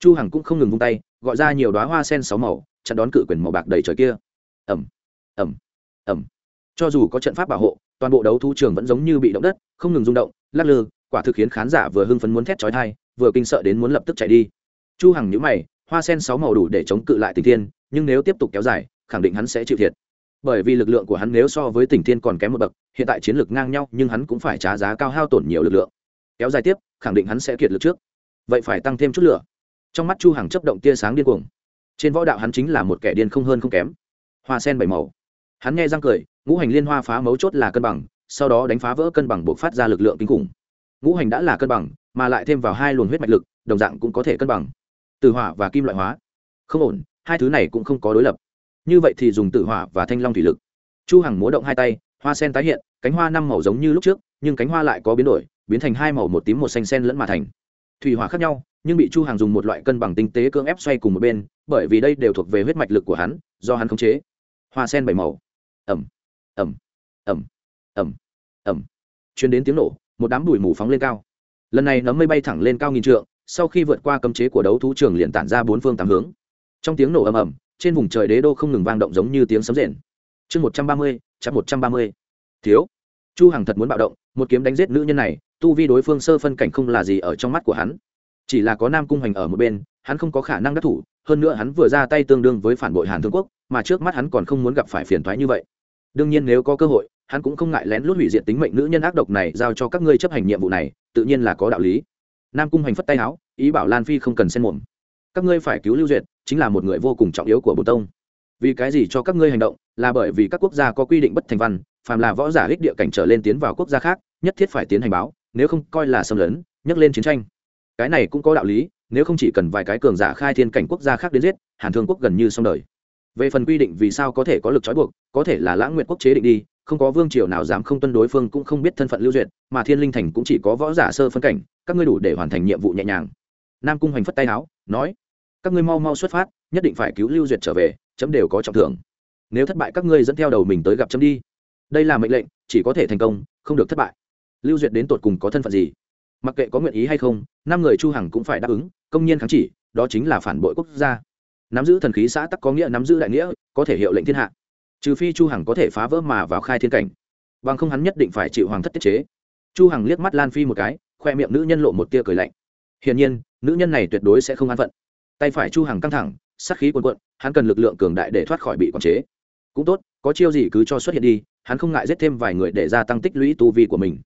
Chu hằng cũng không ngừng vung tay, gọi ra nhiều đóa hoa sen sáu màu, chặn đón cự quyền màu bạc đầy trời kia. Ẩm ẩm ẩm cho dù có trận pháp bảo hộ, toàn bộ đấu thu trường vẫn giống như bị động đất, không ngừng rung động, lắc lư quả thực khiến khán giả vừa hưng phấn muốn thét chói tai, vừa kinh sợ đến muốn lập tức chạy đi. Chu hằng nhíu mày, hoa sen sáu màu đủ để chống cự lại tình thiên, nhưng nếu tiếp tục kéo dài, khẳng định hắn sẽ chịu thiệt. Bởi vì lực lượng của hắn nếu so với tỉnh thiên còn kém một bậc, hiện tại chiến lược ngang nhau, nhưng hắn cũng phải trả giá cao hao tổn nhiều lực lượng. Kéo dài tiếp, khẳng định hắn sẽ kiệt lực trước. Vậy phải tăng thêm chút lửa. Trong mắt chu hằng chớp động tia sáng điên cuồng. Trên võ đạo hắn chính là một kẻ điên không hơn không kém. Hoa sen bảy màu. Hắn nghe răng cười, ngũ hành liên hoa phá mấu chốt là cân bằng, sau đó đánh phá vỡ cân bằng buộc phát ra lực lượng kinh khủng ngũ hành đã là cân bằng, mà lại thêm vào hai luồng huyết mạch lực, đồng dạng cũng có thể cân bằng. Từ hỏa và kim loại hóa. Không ổn, hai thứ này cũng không có đối lập. Như vậy thì dùng tử hỏa và thanh long thủy lực. Chu hằng múa động hai tay, hoa sen tái hiện, cánh hoa năm màu giống như lúc trước, nhưng cánh hoa lại có biến đổi, biến thành hai màu một tím một xanh sen lẫn mà thành. Thủy hỏa khác nhau, nhưng bị chu hàng dùng một loại cân bằng tinh tế cưỡng ép xoay cùng một bên, bởi vì đây đều thuộc về huyết mạch lực của hắn, do hắn khống chế. Hoa sen bảy màu. Ẩm ẩm ẩm ẩm ẩm. Chuyến đến tiếng nổ một đám bụi mù phóng lên cao. Lần này nấm mây bay thẳng lên cao nghìn trượng, sau khi vượt qua cấm chế của đấu thú trường liền tản ra bốn phương tám hướng. Trong tiếng nổ ầm ầm, trên vùng trời đế đô không ngừng vang động giống như tiếng sấm rền. Chương một trăm ba mươi chắc một trăm ba mươi. Thiếu, chu hằng thật muốn bạo động, một kiếm đánh giết nữ nhân này, tu vi đối phương sơ phân cảnh không là gì ở trong mắt của hắn. Chỉ là có nam cung hoành ở một bên, hắn không có khả năng đắc thủ, hơn nữa hắn vừa ra tay tương đương với phản bội hàn thương quốc, mà trước mắt hắn còn không muốn gặp phải phiền toái như vậy. Đương nhiên nếu có cơ hội hắn cũng không ngại lén lút hủy diệt tính mệnh nữ nhân ác độc này giao cho các ngươi chấp hành nhiệm vụ này, tự nhiên là có đạo lý. Nam cung hành phất tay áo ý bảo lan phi không cần xen mồm. Các ngươi phải cứu lưu duyệt, chính là một người vô cùng trọng yếu của bồ tông. Vì cái gì cho các ngươi hành động? Là bởi vì các quốc gia có quy định bất thành văn, phàm là võ giả ích địa cảnh trở lên tiến vào quốc gia khác, nhất thiết phải tiến hành báo, nếu không coi là xâm lấn, nhắc lên chiến tranh. Cái này cũng có đạo lý, nếu không chỉ cần vài cái cường giả khai thiên cảnh quốc gia khác đến giết, hàn thương quốc gần như xong đời. Về phần quy định vì sao có thể có lực trói buộc, có thể là lãng nguyện quốc chế định đi không có vương triều nào dám không tuân đối phương cũng không biết thân phận lưu duyệt, mà thiên linh thành cũng chỉ có võ giả sơ phân cảnh, các ngươi đủ để hoàn thành nhiệm vụ nhẹ nhàng. Nam cung hoành phất tay áo, nói, các ngươi mau mau xuất phát, nhất định phải cứu lưu duyệt trở về, chấm đều có trọng thưởng. Nếu thất bại các ngươi dẫn theo đầu mình tới gặp chấm đi. Đây là mệnh lệnh, chỉ có thể thành công, không được thất bại. Lưu duyệt đến tột cùng có thân phận gì? Mặc kệ có nguyện ý hay không, năm người chu hằng cũng phải đáp ứng, công nhiên kháng chỉ, đó chính là phản bội quốc gia. Nắm giữ thần khí xã tắc có nghĩa nắm giữ đại nghĩa, có thể hiệu lệnh thiên hạ trừ phi chu hằng có thể phá vỡ mà vào khai thiên cảnh, bằng không hắn nhất định phải chịu hoàng thất tiết chế. Chu hằng liếc mắt lan phi một cái, khoe miệng nữ nhân lộ một tia cười lạnh. Hiển nhiên, nữ nhân này tuyệt đối sẽ không an phận. Tay phải chu hằng căng thẳng, sát khí cuồn cuộn, hắn cần lực lượng cường đại để thoát khỏi bị quản chế. Cũng tốt, có chiêu gì cứ cho xuất hiện đi, hắn không ngại giết thêm vài người để gia tăng tích lũy tu vi của mình.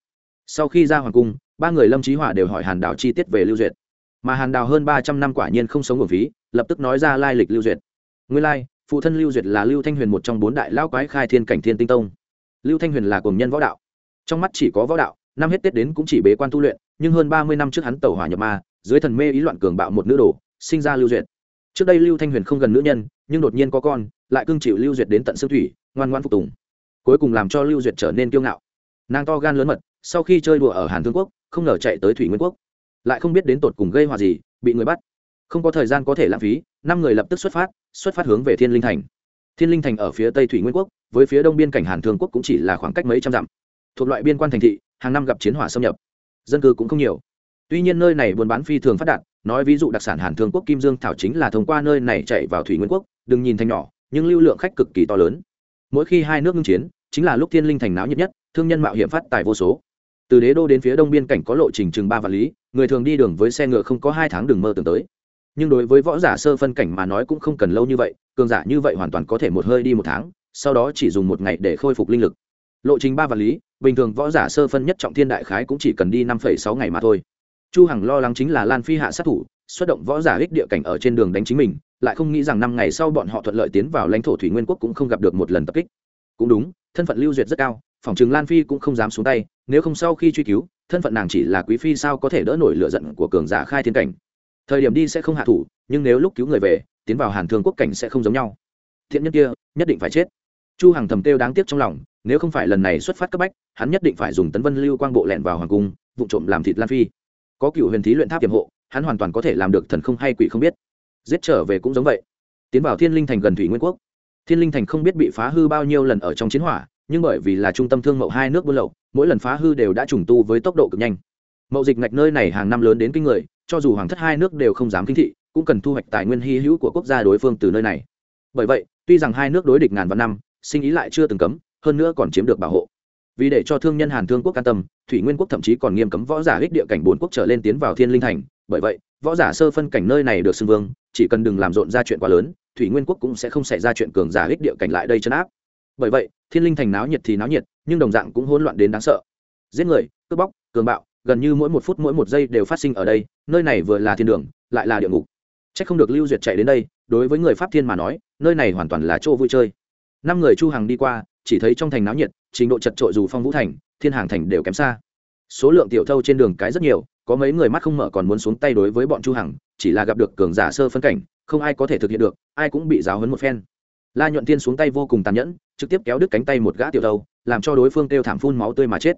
Sau khi ra hoàng cung, ba người lâm trí hỏa đều hỏi hàn đào chi tiết về lưu duyệt. Mà hàn đào hơn ba trăm năm quả nhiên không sống ở phí, lập tức nói ra lai lịch lưu duyệt. Nguyên lai phụ thân lưu duyệt là lưu thanh huyền một trong bốn đại lao quái khai thiên cảnh thiên tinh tông. Lưu thanh huyền là cùng nhân võ đạo. Trong mắt chỉ có võ đạo, năm hết tết đến cũng chỉ bế quan tu luyện, nhưng hơn ba mươi năm trước hắn tẩu hỏa nhập ma, dưới thần mê ý loạn cường bạo một nữ đồ, sinh ra lưu duyệt. Trước đây lưu thanh huyền không gần nữ nhân, nhưng đột nhiên có con, lại cưng chịu lưu duyệt đến tận xương thủy, ngoan ngoan phục tùng. Cuối cùng làm cho lưu duyệt trở nên kiêu ngạo. Nàng to gan lớn mật, sau khi chơi đùa ở hàn thương quốc, không ngờ chạy tới thủy nguyên quốc. Lại không biết đến tột cùng gây họa gì, bị người bắt không có thời gian có thể lãng phí, năm người lập tức xuất phát xuất phát hướng về thiên linh thành. Thiên linh thành ở phía tây thủy nguyên quốc, với phía đông biên cảnh hàn thương quốc cũng chỉ là khoảng cách mấy trăm dặm. Thuộc loại biên quan thành thị, hàng năm gặp chiến hỏa xâm nhập. Dân cư cũng không nhiều. Tuy nhiên nơi này buôn bán phi thường phát đạt, nói ví dụ đặc sản hàn thương quốc kim dương thảo chính là thông qua nơi này chạy vào thủy nguyên quốc, đừng nhìn thành nhỏ, nhưng lưu lượng khách cực kỳ to lớn. Mỗi khi hai nước ngưng chiến, chính là lúc thiên linh thành náo nhiệt nhất, thương nhân mạo hiểm phát tài vô số. Từ đế đô đến phía đông biên cảnh có lộ trình chừng ba vạn lý, người thường đi đường với xe ngựa không có hai tháng đường mơ tưởng tới nhưng đối với võ giả sơ phân cảnh mà nói cũng không cần lâu như vậy, cường giả như vậy hoàn toàn có thể một hơi đi một tháng, sau đó chỉ dùng một ngày để khôi phục linh lực. Lộ trình ba vạn lý, bình thường võ giả sơ phân nhất trọng thiên đại khái cũng chỉ cần đi năm sáu ngày mà thôi. Chu hằng lo lắng chính là lan phi hạ sát thủ, xuất động võ giả ích địa cảnh ở trên đường đánh chính mình, lại không nghĩ rằng năm ngày sau bọn họ thuận lợi tiến vào lãnh thổ thủy nguyên quốc cũng không gặp được một lần tập kích. Cũng đúng, thân phận lưu duyệt rất cao, phòng trường lan phi cũng không dám xuống tay, nếu không sau khi truy cứu, thân phận nàng chỉ là quý phi sao có thể đỡ nổi lửa giận của cường giả khai thiên cảnh thời điểm đi sẽ không hạ thủ, nhưng nếu lúc cứu người về, tiến vào hàn thương quốc cảnh sẽ không giống nhau. Thiện nhân kia, nhất định phải chết. Chu hằng thầm kêu đáng tiếc trong lòng, nếu không phải lần này xuất phát cấp bách, hắn nhất định phải dùng tấn vân lưu quang bộ lẹn vào hoàng cung, vụ trộm làm thịt lan phi. Có cựu huyền thí luyện tháp tiềm hộ, hắn hoàn toàn có thể làm được thần không hay quỷ không biết. Giết trở về cũng giống vậy. Tiến vào thiên linh thành gần thủy nguyên quốc. Thiên linh thành không biết bị phá hư bao nhiêu lần ở trong chiến hỏa, nhưng bởi vì là trung tâm thương mậu hai nước buôn lậu, mỗi lần phá hư đều đã trùng tu với tốc độ cực nhanh. Mậu dịch ngạch nơi này hàng năm lớn đến kinh người cho dù hoàng thất hai nước đều không dám kinh thị, cũng cần thu hoạch tài nguyên hy hữu của quốc gia đối phương từ nơi này. Bởi vậy, tuy rằng hai nước đối địch ngàn vạn năm, sinh ý lại chưa từng cấm, hơn nữa còn chiếm được bảo hộ. Vì để cho thương nhân hàn thương quốc an tâm, thủy nguyên quốc thậm chí còn nghiêm cấm võ giả ích địa cảnh bốn quốc trở lên tiến vào thiên linh thành. Bởi vậy, võ giả sơ phân cảnh nơi này được xưng vương, chỉ cần đừng làm rộn ra chuyện quá lớn, thủy nguyên quốc cũng sẽ không xảy ra chuyện cường giả ích địa cảnh lại đây chấn áp. Bởi vậy, thiên linh thành náo nhiệt thì náo nhiệt, nhưng đồng dạng cũng hỗn loạn đến đáng sợ. Giết người, cướp bóc, cường bạo gần như mỗi một phút mỗi một giây đều phát sinh ở đây, nơi này vừa là thiên đường, lại là địa ngục. C h ắ c không được lưu duyệt chạy đến đây, đối với người pháp thiên mà nói, nơi này hoàn toàn là chỗ vui chơi. Năm người chu hàng đi qua, chỉ thấy trong thành náo nhiệt, trình độ chật trội dù phong vũ thành, thiên hàng thành đều kém xa. Số lượng tiểu thâu trên đường cái rất nhiều, có mấy người mắt không mở còn muốn xuống tay đối với bọn chu hằng, chỉ là gặp được cường giả sơ phân cảnh, không ai có thể thực hiện được, ai cũng bị giáo hấn một phen. La nhuận tiên xuống tay vô cùng tàn nhẫn, trực tiếp kéo đứt cánh tay một gã tiểu thâu, làm cho đối phương kêu thảm phun máu tươi mà chết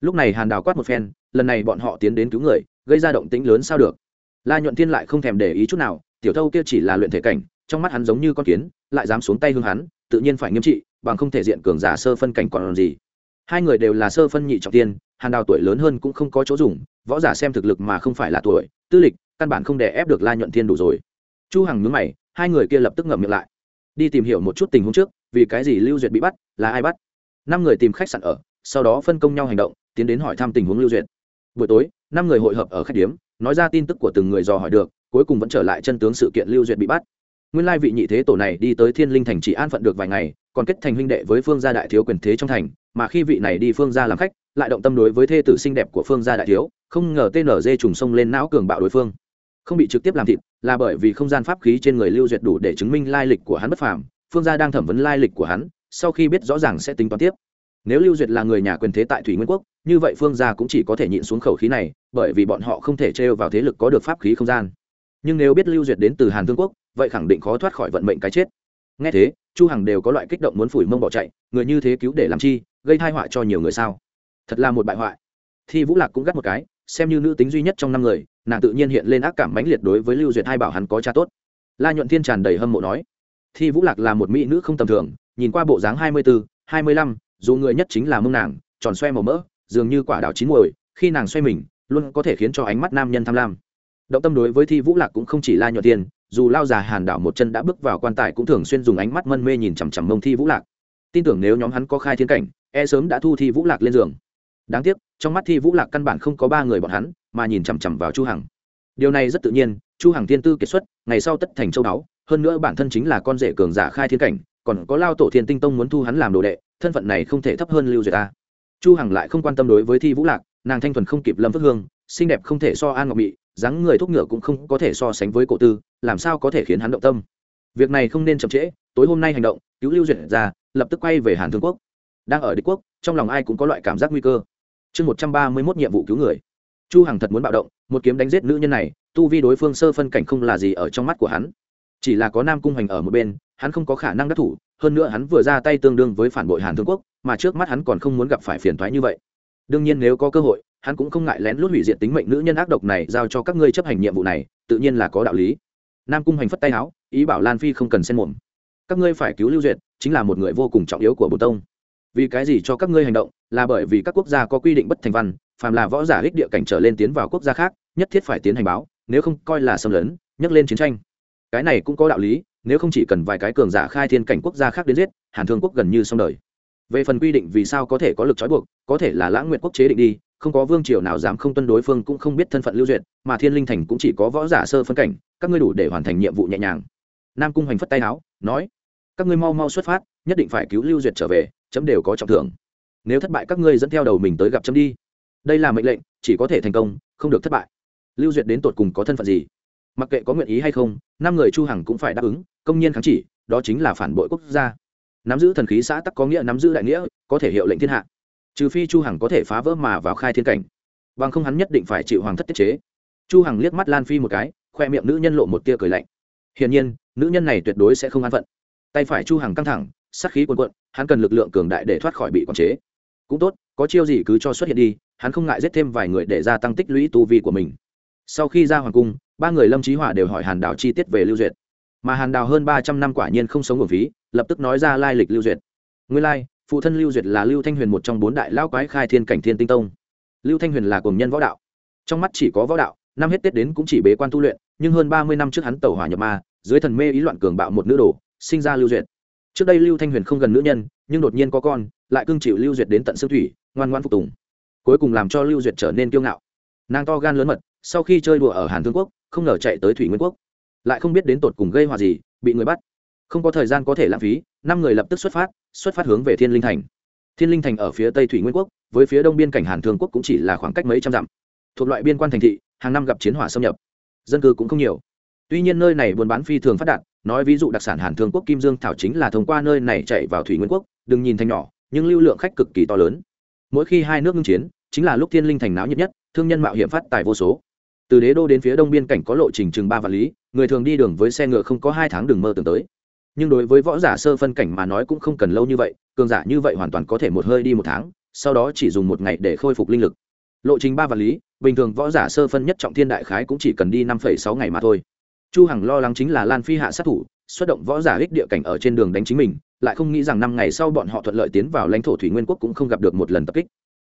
lúc này hàn đào quát một phen, lần này bọn họ tiến đến cứu người, gây ra động tĩnh lớn sao được. La nhuận thiên lại không thèm để ý chút nào, tiểu thâu kia chỉ là luyện thể cảnh, trong mắt hắn giống như con kiến, lại dám xuống tay hương hắn, tự nhiên phải nghiêm trị, bằng không thể diện cường giả sơ phân cảnh còn gì. Hai người đều là sơ phân nhị trọng tiên, hàn đào tuổi lớn hơn cũng không có chỗ dùng, võ giả xem thực lực mà không phải là tuổi, tư lịch, căn bản không để ép được la nhuận thiên đủ rồi. Chu hằng nhướng mày, hai người kia lập tức ngậm miệng lại. Đi tìm hiểu một chút tình huống trước, vì cái gì lưu duyệt bị bắt, là ai bắt? Năm người tìm khách sạn ở, sau đó phân công nhau hành động tiến đến hỏi thăm tình huống lưu duyệt. Buổi tối, năm người hội hợp ở khách điếm, nói ra tin tức của từng người dò hỏi được, cuối cùng vẫn trở lại chân tướng sự kiện lưu duyệt bị bắt. Nguyên lai vị nhị thế tổ này đi tới thiên linh thành chỉ an phận được vài ngày, còn kết thành huynh đệ với phương gia đại thiếu quyền thế trong thành, mà khi vị này đi phương gia làm khách, lại động tâm đối với thê tử xinh đẹp của phương gia đại thiếu, không ngờ tnz trùng sông lên não cường bạo đối phương. Không bị trực tiếp làm thịt, là bởi vì không gian pháp khí trên người lưu duyệt đủ để chứng minh lai lịch của hắn bất phàm, phương gia đang thẩm vấn lai lịch của hắn, sau khi biết rõ ràng sẽ tính toán tiếp nếu lưu duyệt là người nhà quyền thế tại thủy nguyên quốc, như vậy phương gia cũng chỉ có thể nhịn xuống khẩu khí này, bởi vì bọn họ không thể trêu vào thế lực có được pháp khí không gian. Nhưng nếu biết lưu duyệt đến từ hàn thương quốc, vậy khẳng định khó thoát khỏi vận mệnh cái chết. Nghe thế, chu hằng đều có loại kích động muốn phủi mông bỏ chạy, người như thế cứu để làm chi, gây tai họa cho nhiều người sao? Thật là một bại hoại. Thi vũ lạc cũng gắt một cái, xem như nữ tính duy nhất trong năm người, nàng tự nhiên hiện lên ác cảm mãnh liệt đối với lưu duyệt hai bảo hắn có cha tốt. La nhuận thiên tràn đầy hâm mộ nói, thi vũ lạc là một mỹ nữ không tầm thường, nhìn qua bộ dáng hai mươi bốn hai mươi lăm dù người nhất chính là mông nàng, tròn xoe màu mỡ, dường như quả đào chín muồi, khi nàng xoay mình, luôn có thể khiến cho ánh mắt nam nhân tham lam. Động tâm đối với thi vũ lạc cũng không chỉ la nhuận thiên dù lao già hàn đảo một chân đã bước vào quan tài cũng thường xuyên dùng ánh mắt mân mê nhìn chằm chằm mông thi vũ lạc. Tin tưởng nếu nhóm hắn có khai thiên cảnh e sớm đã thu thi vũ lạc lên giường. Đáng tiếc, trong mắt thi vũ lạc căn bản không có ba người bọn hắn, mà nhìn chằm chằm vào chu hằng. Điều này rất tự nhiên, chu hằng thiên tư kiệt xuất, ngày sau tất thành châu đáo hơn nữa bản thân chính là con rể cường giả khai thiên cảnh, còn có lao tổ thiên tinh tông muốn thu hắn làm đồ đệ thân phận này không thể thấp hơn lưu duyệt ta. Chu hằng lại không quan tâm đối với thi vũ lạc nàng thanh thuần không kịp lâm phước hương xinh đẹp không thể so an ngọc Mỹ, dáng người thúc ngựa cũng không có thể so sánh với cổ tư làm sao có thể khiến hắn động tâm? Việc này không nên chậm trễ tối hôm nay hành động cứu lưu duyệt ra lập tức quay về hàn thương quốc. Đang ở đế quốc trong lòng ai cũng có loại cảm giác nguy cơ. Chương một trăm ba mươi mốt nhiệm vụ cứu người. Chu hằng thật muốn bạo động một kiếm đánh giết nữ nhân này tu vi đối phương sơ phân cảnh không là gì ở trong mắt của hắn. Chỉ là có nam cung hành ở một bên hắn không có khả năng đắc thủ hơn nữa hắn vừa ra tay tương đương với phản bội hàn thương quốc, mà trước mắt hắn còn không muốn gặp phải phiền thoái như vậy. Đương nhiên nếu có cơ hội, hắn cũng không ngại lén lút hủy diệt tính mệnh nữ nhân ác độc này giao cho các ngươi chấp hành nhiệm vụ này, tự nhiên là có đạo lý. Nam cung hành phất tay áo ý bảo lan phi không cần xen mồm. Các ngươi phải cứu lưu duyệt, chính là một người vô cùng trọng yếu của bồ tông. Vì cái gì cho các ngươi hành động, là bởi vì các quốc gia có quy định bất thành văn, phàm là võ giả ích địa cảnh trở lên tiến vào quốc gia khác, nhất thiết phải tiến hành báo, nếu không coi là xâm lấn, nhắc lên chiến tranh. Cái này cũng có đạo lý nếu không chỉ cần vài cái cường giả khai thiên cảnh quốc gia khác đến giết, hàn thương quốc gần như xong đời. Về phần quy định vì sao có thể có lực trói buộc, có thể là lãng nguyện quốc chế định đi, không có vương triều nào dám không tuân đối phương cũng không biết thân phận lưu duyệt, mà thiên linh thành cũng chỉ có võ giả sơ phân cảnh, các ngươi đủ để hoàn thành nhiệm vụ nhẹ nhàng. Nam cung hoành phất tay áo nói, các ngươi mau mau xuất phát, nhất định phải cứu lưu duyệt trở về, chấm đều có trọng thưởng. Nếu thất bại các ngươi dẫn theo đầu mình tới gặp chấm đi. Đây là mệnh lệnh, chỉ có thể thành công, không được thất bại. Lưu duyệt đến tột cùng có thân phận gì? Mặc kệ có nguyện ý hay không, năm người chu hằng cũng phải đáp ứng, công nhiên kháng chỉ, đó chính là phản bội quốc gia. Nắm giữ thần khí xã tắc có nghĩa nắm giữ đại nghĩa, có thể hiệu lệnh thiên hạ. Trừ phi chu hằng có thể phá vỡ mà vào khai thiên cảnh. Bằng không hắn nhất định phải chịu hoàng thất tiết chế. Chu hằng liếc mắt lan phi một cái, khoe miệng nữ nhân lộ một tia cười lạnh. Hiển nhiên, nữ nhân này tuyệt đối sẽ không an phận. Tay phải chu hằng căng thẳng, sát khí cuồn cuộn, hắn cần lực lượng cường đại để thoát khỏi bị quản chế. Cũng tốt, có chiêu gì cứ cho xuất hiện đi, hắn không ngại giết thêm vài người để gia tăng tích lũy tu vi của mình. Sau khi ra hoàng cung ba người lâm trí hòa đều hỏi hàn đào chi tiết về lưu duyệt mà hàn đào hơn ba trăm năm quả nhiên không sống ở phí lập tức nói ra lai lịch lưu duyệt nguyên lai, phụ thân lưu duyệt là lưu thanh huyền một trong bốn đại lao quái khai thiên cảnh thiên tinh tông lưu thanh huyền là cùng nhân võ đạo trong mắt chỉ có võ đạo năm hết tết đến cũng chỉ bế quan tu luyện nhưng hơn ba mươi năm trước hắn tẩu hỏa nhập ma dưới thần mê ý loạn cường bạo một nữ đồ sinh ra lưu duyệt trước đây lưu thanh huyền không gần nữ nhân nhưng đột nhiên có con lại cưng chịu lưu duyệt đến tận xương thủy ngoan ngoan phục tùng cuối cùng làm cho lưu duyệt trở nên kiêu ngạo nàng to gan lớn mật sau khi chơi đùa ở hàn thương quốc không ngờ chạy tới thủy nguyên quốc. Lại không biết đến tột cùng gây họa gì, bị người bắt. Không có thời gian có thể lãng phí, năm người lập tức xuất phát xuất phát hướng về thiên linh thành. Thiên linh thành ở phía tây thủy nguyên quốc, với phía đông biên cảnh hàn thương quốc cũng chỉ là khoảng cách mấy trăm dặm. Thuộc loại biên quan thành thị, hàng năm gặp chiến hỏa xâm nhập. Dân cư cũng không nhiều. Tuy nhiên nơi này buôn bán phi thường phát đạt, nói ví dụ đặc sản hàn thương quốc kim dương thảo chính là thông qua nơi này chạy vào thủy nguyên quốc, đừng nhìn thành nhỏ, nhưng lưu lượng khách cực kỳ to lớn. Mỗi khi hai nước ngưng chiến, chính là lúc thiên linh thành náo nhiệt nhất, thương nhân mạo hiểm phát tài vô số từ đế đô đến phía đông biên cảnh có lộ trình chừng ba vạn lý, người thường đi đường với xe ngựa không có hai tháng đường mơ tưởng tới. Nhưng đối với võ giả sơ phân cảnh mà nói cũng không cần lâu như vậy, cường giả như vậy hoàn toàn có thể một hơi đi một tháng, sau đó chỉ dùng một ngày để khôi phục linh lực. Lộ trình ba vạn lý, bình thường võ giả sơ phân nhất trọng thiên đại khái cũng chỉ cần đi năm sáu ngày mà thôi. Chu hằng lo lắng chính là lan phi hạ sát thủ, xuất động võ giả ích địa cảnh ở trên đường đánh chính mình, lại không nghĩ rằng năm ngày sau bọn họ thuận lợi tiến vào lãnh thổ thủy nguyên quốc cũng không gặp được một lần tập kích.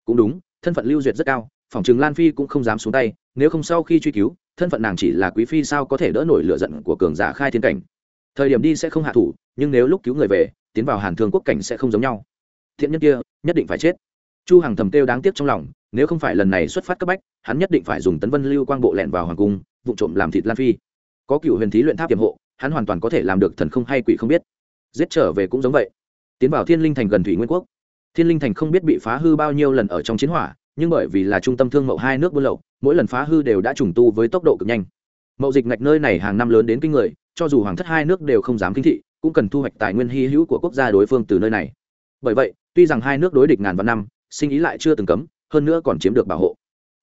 Cũng đúng, thân phận lưu duyệt rất cao, phòng trường lan phi cũng không dám xuống tay nếu không sau khi truy cứu, thân phận nàng chỉ là quý phi sao có thể đỡ nổi lửa giận của cường giả khai thiên cảnh. Thời điểm đi sẽ không hạ thủ, nhưng nếu lúc cứu người về, tiến vào hàn thương quốc cảnh sẽ không giống nhau. Thiện nhân kia, nhất định phải chết. Chu hằng thầm kêu đáng tiếc trong lòng, nếu không phải lần này xuất phát cấp bách, hắn nhất định phải dùng tấn vân lưu quang bộ lẹn vào hoàng cung, vụ trộm làm thịt lan phi. Có cựu huyền thí luyện tháp tiềm hộ, hắn hoàn toàn có thể làm được thần không hay quỷ không biết. Giết trở về cũng giống vậy. Tiến vào thiên linh thành gần thủy nguyên quốc. Thiên linh thành không biết bị phá hư bao nhiêu lần ở trong chiến hỏa, nhưng bởi vì là trung tâm thương mậu hai nước buôn lậu mỗi lần phá hư đều đã trùng tu với tốc độ cực nhanh. Mậu dịch ngạch nơi này hàng năm lớn đến kinh người, cho dù hoàng thất hai nước đều không dám kinh thị, cũng cần thu hoạch tài nguyên hy hữu của quốc gia đối phương từ nơi này. Bởi vậy, tuy rằng hai nước đối địch ngàn vạn năm, sinh ý lại chưa từng cấm, hơn nữa còn chiếm được bảo hộ.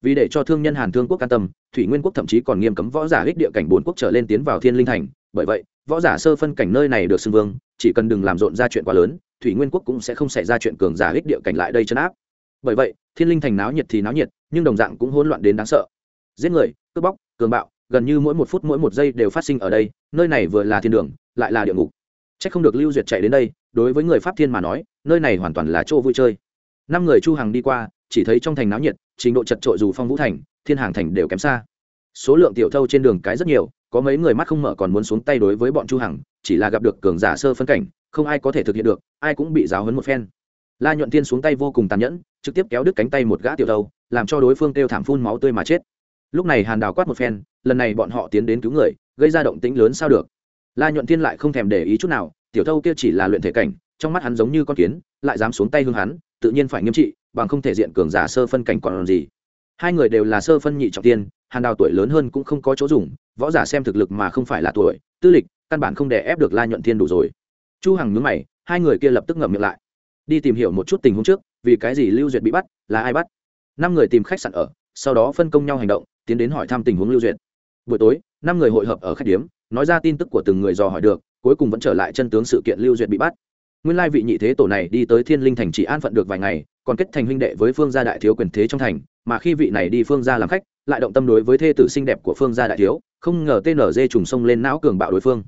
Vì để cho thương nhân hàn thương quốc can tâm, thủy nguyên quốc thậm chí còn nghiêm cấm võ giả hích địa cảnh bốn quốc trở lên tiến vào thiên linh thành. Bởi vậy, võ giả sơ phân cảnh nơi này được xưng vương, chỉ cần đừng làm rộn ra chuyện quá lớn, thủy nguyên quốc cũng sẽ không xảy ra chuyện cường giả hích địa cảnh lại đây chấn áp bởi vậy, thiên linh thành náo nhiệt thì náo nhiệt, nhưng đồng dạng cũng hỗn loạn đến đáng sợ. Giết người, cướp bóc, cường bạo, gần như mỗi một phút mỗi một giây đều phát sinh ở đây, nơi này vừa là thiên đường, lại là địa ngục. C h ắ c không được lưu duyệt chạy đến đây, đối với người pháp thiên mà nói, nơi này hoàn toàn là chỗ vui chơi. Năm người chu hằng đi qua, chỉ thấy trong thành náo nhiệt, trình độ chật trội dù phong vũ thành, thiên hàng thành đều kém xa. Số lượng tiểu thâu trên đường cái rất nhiều, có mấy người mắt không mở còn muốn xuống tay đối với bọn chu hằng, chỉ là gặp được cường giả sơ phân cảnh, không ai có thể thực hiện được, ai cũng bị giáo hấn một phen. La nhuận tiên xuống tay vô cùng tàn nhẫn trực tiếp kéo đứt cánh tay một gã tiểu đầu, làm cho đối phương kêu thảm phun máu tươi mà chết. Lúc này hàn đào quát một phen lần này bọn họ tiến đến cứu người gây ra động tĩnh lớn sao được. La nhuận Thiên lại không thèm để ý chút nào tiểu thâu kia chỉ là luyện thể cảnh trong mắt hắn giống như con kiến lại dám xuống tay hương hắn tự nhiên phải nghiêm trị bằng không thể diện cường giả sơ phân cảnh còn gì. Hai người đều là sơ phân nhị trọng tiên hàn đào tuổi lớn hơn cũng không có chỗ dùng võ giả xem thực lực mà không phải là tuổi tư lịch căn bản không đè ép được la nhuận thiên đủ rồi. Chu hằng nhướng mày hai người kia lập tức ngậm miệng lại. Đi tìm hiểu một chút tình huống trước vì cái gì lưu duyệt bị bắt, là ai bắt? Năm người tìm khách sạn ở, sau đó phân công nhau hành động, tiến đến hỏi thăm tình huống lưu duyệt. Buổi tối, năm người hội hợp ở khách điếm, nói ra tin tức của từng người dò hỏi được, cuối cùng vẫn trở lại chân tướng sự kiện lưu duyệt bị bắt. Nguyên lai vị nhị thế tổ này đi tới thiên linh thành chỉ an phận được vài ngày, còn kết thành huynh đệ với phương gia đại thiếu quyền thế trong thành, mà khi vị này đi phương gia làm khách, lại động tâm đối với thê tử xinh đẹp của phương gia đại thiếu, không ngờ tnz trùng sông lên não cường bạo đối phương.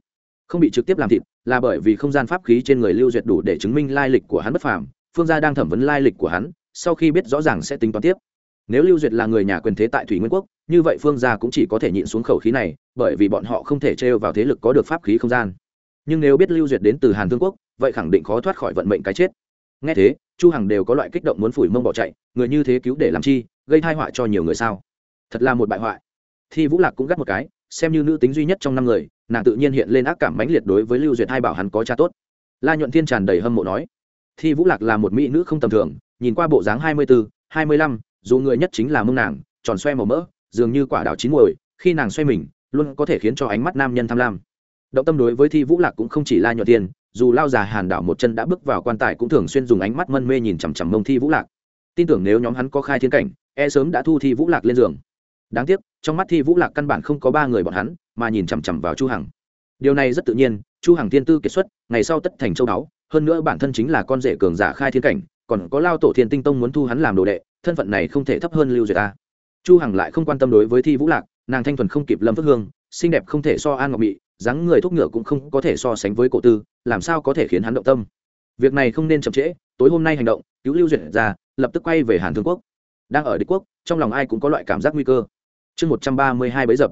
Không bị trực tiếp làm thịt, là bởi vì không gian pháp khí trên người lưu duyệt đủ để chứng minh lai lịch của hắn bất phàm phương gia đang thẩm vấn lai lịch của hắn, sau khi biết rõ ràng sẽ tính toán tiếp. Nếu lưu duyệt là người nhà quyền thế tại thủy nguyên quốc, như vậy phương gia cũng chỉ có thể nhịn xuống khẩu khí này, bởi vì bọn họ không thể trêu vào thế lực có được pháp khí không gian. Nhưng nếu biết lưu duyệt đến từ hàn thương quốc, vậy khẳng định khó thoát khỏi vận mệnh cái chết. Nghe thế, chu hằng đều có loại kích động muốn phủi mông bỏ chạy, người như thế cứu để làm chi, gây tai họa cho nhiều người sao? Thật là một bại hoại. Thi vũ lạc cũng gắt một cái, xem như nữ tính duy nhất trong năm người, nàng tự nhiên hiện lên ác cảm mãnh liệt đối với lưu duyệt hai bảo hắn có cha tốt. La nhuận thiên tràn đầy hâm mộ nói thi vũ lạc là một mỹ nữ không tầm thường, nhìn qua bộ dáng hai mươi bốn hai mươi lăm, dù người nhất chính là mông nàng, tròn xoe màu mỡ, dường như quả đào chín muồi, khi nàng xoay mình, luôn có thể khiến cho ánh mắt nam nhân tham lam. Động tâm đối với thi vũ lạc cũng không chỉ la nhuận tiền. dù lao già hàn đảo một chân đã bước vào quan tài cũng thường xuyên dùng ánh mắt mân mê nhìn chằm chằm mông thi vũ lạc. Tin tưởng nếu nhóm hắn có khai thiên cảnh e sớm đã thu thi vũ lạc lên giường. Đáng tiếc, trong mắt thi vũ lạc căn bản không có ba người bọn hắn, mà nhìn chằm chằm vào chu hằng. Điều này rất tự nhiên, chu hằng thiên tư kiệt xuất, ngày sau tất thành châu đáo hơn nữa bản thân chính là con rể cường giả khai thiên cảnh, còn có lao tổ thiên tinh tông muốn thu hắn làm đồ đệ, thân phận này không thể thấp hơn lưu duyệt ta chu hằng lại không quan tâm đối với thi vũ lạc, nàng thanh thuần không kịp lâm phước hương, xinh đẹp không thể so an ngọc mị, dáng người thuốc ngựa cũng không có thể so sánh với cổ tư, làm sao có thể khiến hắn động tâm? Việc này không nên chậm trễ, tối hôm nay hành động, cứu lưu duyệt ra, lập tức quay về hàn thương quốc. Đang ở đế quốc, trong lòng ai cũng có loại cảm giác nguy cơ. Chương một trăm ba mươi hai bấy dập.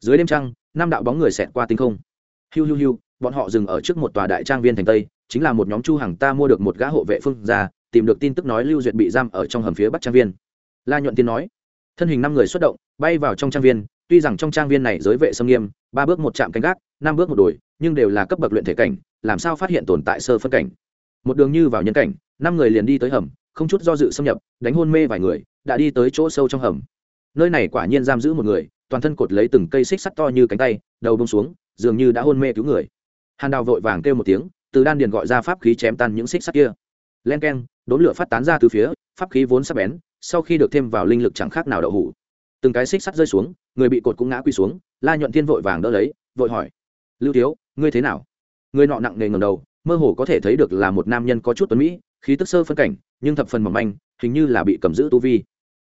Dưới đêm trăng, năm đạo bóng người xẹt qua tinh không. Hiu hiu hiu, bọn họ dừng ở trước một tòa đại trang viên thành tây chính là một nhóm chu hàng ta mua được một gã hộ vệ phương ra tìm được tin tức nói lưu duyệt bị giam ở trong hầm phía bắc trang viên. La nhuận tiên nói, thân hình năm người xuất động, bay vào trong trang viên, tuy rằng trong trang viên này giới vệ xâm nghiêm, ba bước một chạm canh gác, năm bước một đồi nhưng đều là cấp bậc luyện thể cảnh, làm sao phát hiện tồn tại sơ phân cảnh. Một đường như vào nhân cảnh, năm người liền đi tới hầm, không chút do dự xâm nhập, đánh hôn mê vài người, đã đi tới chỗ sâu trong hầm. Nơi này quả nhiên giam giữ một người, toàn thân cột lấy từng cây xích sắt to như cánh tay, đầu bông xuống, dường như đã hôn mê cứu người. Hàn đào vội vàng kêu một tiếng từ đan điền gọi ra pháp khí chém tan những xích sắt kia. Len k e n đốn lửa phát tán ra từ phía, pháp khí vốn sắp bén, sau khi được thêm vào linh lực chẳng khác nào đậu hủ. Từng cái xích sắt rơi xuống, người bị cột cũng ngã quy xuống, la nhuận thiên vội vàng đỡ lấy, vội hỏi, lưu thiếu, ngươi thế nào? Người nọ nặng nề ngầm đầu, mơ hồ có thể thấy được là một nam nhân có chút tuấn mỹ, khí tức sơ phân cảnh, nhưng thập phần mỏng manh, hình như là bị cầm giữ tu vi.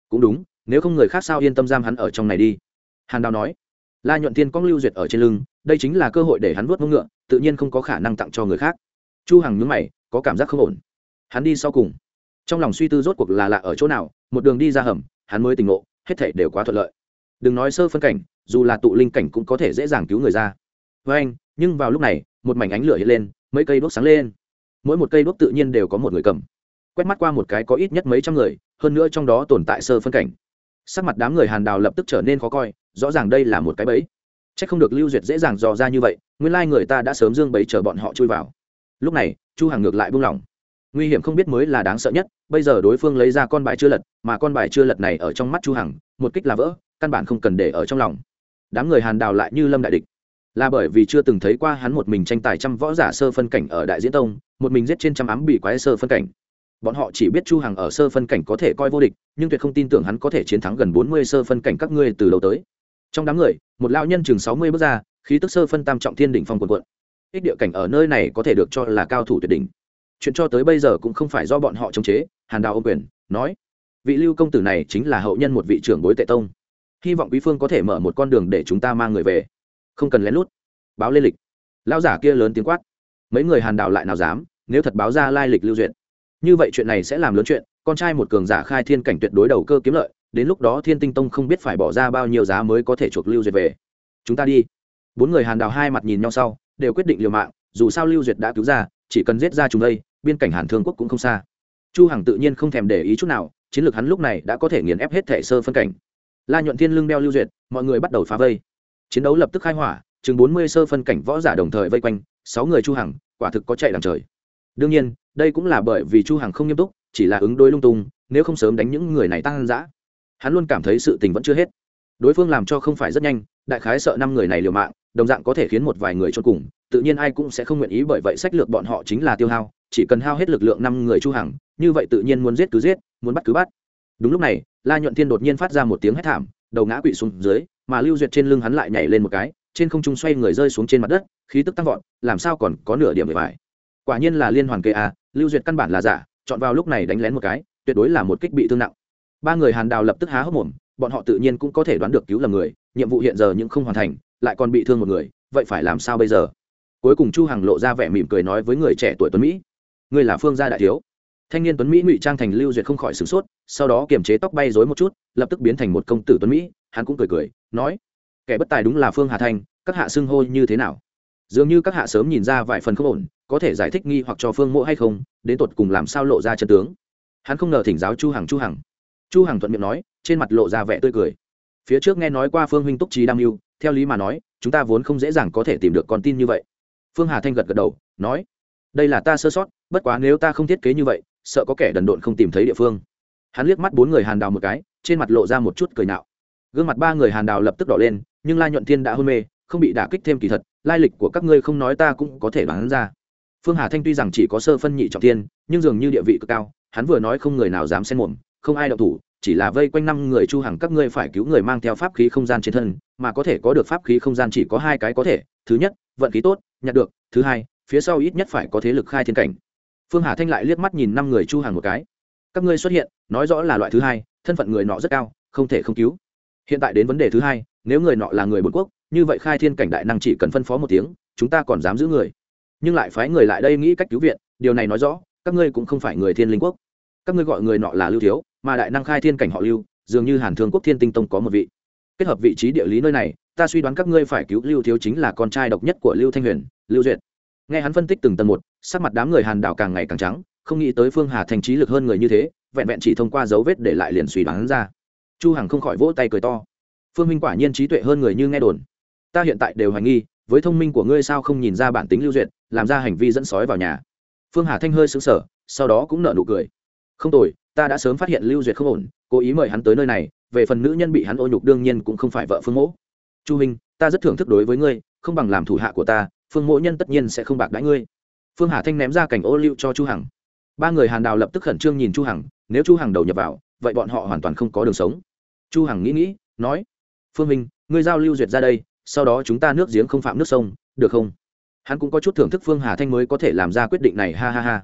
Cũng đúng, nếu không người khác sao yên tâm giam hắn ở trong này đi. Hàn đào nói. La nhuận thiên cong lưu duyệt ở trên lưng, đây chính là cơ hội để hắn vuốt mông ngựa tự nhiên không có khả năng tặng cho người khác. Chu hằng nhướng mày, có cảm giác không ổn. Hắn đi sau cùng. Trong lòng suy tư rốt cuộc là lạ ở chỗ nào, một đường đi ra hầm, hắn mới tỉnh ngộ, hết thảy đều quá thuận lợi. Đừng nói sơ phân cảnh, dù là tụ linh cảnh cũng có thể dễ dàng cứu người ra. Với anh, nhưng vào lúc này, một mảnh ánh lửa hiện lên, mấy cây đuốc sáng lên. Mỗi một cây đuốc tự nhiên đều có một người cầm. Quét mắt qua một cái có ít nhất mấy trăm người, hơn nữa trong đó tồn tại sơ phân cảnh. Sắc mặt đám người hàn đào lập tức trở nên khó coi, rõ ràng đây là một cái bẫy c h ắ c không được lưu duyệt dễ dàng dò ra như vậy, nguyên lai người ta đã sớm dương bấy chờ bọn họ chui vào. Lúc này, chu Hằng ngược lại buông lỏng. Nguy hiểm không biết mới là đáng sợ nhất, bây giờ đối phương lấy ra con bài chưa lật, mà con bài chưa lật này ở trong mắt chu hằng, một kích là vỡ, căn bản không cần để ở trong lòng. Đám người hàn đào lại như lâm đại địch. Là bởi vì chưa từng thấy qua hắn một mình tranh tài trăm võ giả sơ phân cảnh ở đại diễn tông, một mình giết trên trăm ám bị quái sơ phân cảnh. Bọn họ chỉ biết chu hằng ở sơ phân cảnh có thể coi vô địch, nhưng tuyệt không tin tưởng hắn có thể chiến thắng gần 40 sơ phân cảnh các ngươi từ lâu tới trong đám người, một lão nhân chừng 60 bước ra, khí tức sơ phân tam trọng thiên đỉnh phong quần quận ích địa cảnh ở nơi này có thể được cho là cao thủ tuyệt đỉnh. Chuyện cho tới bây giờ cũng không phải do bọn họ chống chế, hàn đào ô quyền, nói, vị lưu công tử này chính là hậu nhân một vị trưởng bối tệ tông. Hy vọng quý phương có thể mở một con đường để chúng ta mang người về. Không cần lén lút. Báo lên lịch. Lão giả kia lớn tiếng quát. Mấy người hàn đào lại nào dám, nếu thật báo ra lai lịch lưu duyệt. Như vậy chuyện này sẽ làm lớn chuyện, con trai một cường giả khai thiên cảnh tuyệt đối đầu cơ kiếm lợi đến lúc đó thiên tinh tông không biết phải bỏ ra bao nhiêu giá mới có thể chuộc lưu duyệt về. Chúng ta đi. Bốn người hàn đào hai mặt nhìn nhau sau, đều quyết định liều mạng, dù sao lưu duyệt đã cứu ra, chỉ cần giết ra chúng đây, biên cảnh hàn thương quốc cũng không xa. Chu hằng tự nhiên không thèm để ý chút nào, chiến lược hắn lúc này đã có thể nghiền ép hết thể sơ phân cảnh. La nhuận thiên lưng đeo lưu duyệt, mọi người bắt đầu phá vây. Chiến đấu lập tức khai hỏa, chừng bốn mươi sơ phân cảnh võ giả đồng thời vây quanh, sáu người chu hằng, quả thực có chạy làm trời. Đương nhiên, đây cũng là bởi vì chu hằng không nghiêm túc, chỉ là ứng đối lung tung, nếu không sớm đánh những người này tăng dã hắn luôn cảm thấy sự tình vẫn chưa hết. Đối phương làm cho không phải rất nhanh, đại khái sợ năm người này liều mạng, đồng dạng có thể khiến một vài người cho cùng, tự nhiên ai cũng sẽ không nguyện ý bởi vậy sách lược bọn họ chính là tiêu hao, chỉ cần hao hết lực lượng năm người chu hằng, như vậy tự nhiên muốn giết cứ giết, muốn bắt cứ bắt. Đúng lúc này, la nhuận thiên đột nhiên phát ra một tiếng hét thảm, đầu ngã quỵ xuống dưới, mà lưu duyệt trên lưng hắn lại nhảy lên một cái, trên không trung xoay người rơi xuống trên mặt đất, khí tức tăng vọt, làm sao còn có nửa điểm để vải quả nhiên là liên hoàn kê a, lưu duyệt căn bản là giả, chọn vào lúc này đánh lén một cái, tuyệt đối là một kích bị thương nặng ba người hàn đào lập tức há hốc mồm, bọn họ tự nhiên cũng có thể đoán được cứu lầm người, nhiệm vụ hiện giờ nhưng không hoàn thành, lại còn bị thương một người, vậy phải làm sao bây giờ? Cuối cùng chu hằng lộ ra vẻ mỉm cười nói với người trẻ tuổi tuấn mỹ, ngươi là phương gia đại thiếu. Thanh niên tuấn mỹ ngụy trang thành lưu duyệt không khỏi sửng sốt, sau đó kiềm chế tóc bay rối một chút, lập tức biến thành một công tử tuấn mỹ, hắn cũng cười cười, nói, kẻ bất tài đúng là phương hà thanh, các hạ xưng hô như thế nào? Dường như các hạ sớm nhìn ra vài phần không ổn, có thể giải thích nghi hoặc cho phương mộ hay không, đến tột cùng làm sao lộ ra chân tướng. Hắn không ngờ thỉnh giáo chu hằng chu hằng chu hằng thuận miệng nói, trên mặt lộ ra vẻ tươi cười. Phía trước nghe nói qua phương huynh túc trí đam mưu, theo lý mà nói, chúng ta vốn không dễ dàng có thể tìm được con tin như vậy. Phương hà thanh gật gật đầu, nói, đây là ta sơ sót, bất quá nếu ta không thiết kế như vậy, sợ có kẻ đần độn không tìm thấy địa phương. Hắn liếc mắt bốn người hàn đào một cái, trên mặt lộ ra một chút cười nạo. Gương mặt ba người hàn đào lập tức đỏ lên, nhưng la nhuận thiên đã hôn mê, không bị đả kích thêm kỳ thật, lai lịch của các ngươi không nói ta cũng có thể đoán ra. Phương hà thanh tuy rằng chỉ có sơ phân nhị trọng thiên, nhưng dường như địa vị cực cao, hắn vừa nói không người nào dám xen mồm không ai động thủ, chỉ là vây quanh năm người chu hàng các ngươi phải cứu người mang theo pháp khí không gian trên thân, mà có thể có được pháp khí không gian chỉ có hai cái có thể, thứ nhất, vận khí tốt, nhặt được, thứ hai, phía sau ít nhất phải có thế lực khai thiên cảnh. Phương hà thanh lại liếc mắt nhìn năm người chu hàng một cái. Các ngươi xuất hiện, nói rõ là loại thứ hai, thân phận người nọ rất cao, không thể không cứu. Hiện tại đến vấn đề thứ hai, nếu người nọ là người bột quốc, như vậy khai thiên cảnh đại năng chỉ cần phân phó một tiếng, chúng ta còn dám giữ người. Nhưng lại phái người lại đây nghĩ cách cứu viện, điều này nói rõ, các ngươi cũng không phải người thiên linh quốc. Các ngươi gọi người nọ là lưu thiếu mà đại năng khai thiên cảnh họ lưu, dường như hàn thương quốc thiên tinh tông có một vị. Kết hợp vị trí địa lý nơi này, ta suy đoán các ngươi phải cứu lưu thiếu chính là con trai độc nhất của lưu thanh huyền, lưu duyệt. Nghe hắn phân tích từng tầng một, sắc mặt đám người hàn đảo càng ngày càng trắng, không nghĩ tới phương hà thành trí lực hơn người như thế, vẹn vẹn chỉ thông qua dấu vết để lại liền suy đoán ra. Chu hằng không khỏi vỗ tay cười to. Phương minh quả nhiên trí tuệ hơn người như nghe đồn. Ta hiện tại đều hoài nghi, với thông minh của ngươi sao không nhìn ra bản tính lưu duyệt, làm ra hành vi dẫn sói vào nhà. Phương hà thanh hơi xứng sở sau đó cũng nợ nụ cười. Không tồi ta đã sớm phát hiện lưu duyệt không ổn, cố ý mời hắn tới nơi này, về phần nữ nhân bị hắn ô nhục đương nhiên cũng không phải vợ phương mỗ. Chu minh, ta rất thưởng thức đối với ngươi, không bằng làm thủ hạ của ta, phương mỗ nhân tất nhiên sẽ không bạc đãi ngươi. Phương hà thanh ném ra cảnh ô lưu cho chu hằng. Ba người hàn đào lập tức khẩn trương nhìn chu hằng, nếu chu hằng đầu nhập vào, vậy bọn họ hoàn toàn không có đường sống. Chu hằng nghĩ nghĩ, nói, phương minh, ngươi giao lưu duyệt ra đây, sau đó chúng ta nước giếng không phạm nước sông, được không? Hắn cũng có chút thưởng thức phương hà thanh mới có thể làm ra quyết định này, ha ha ha.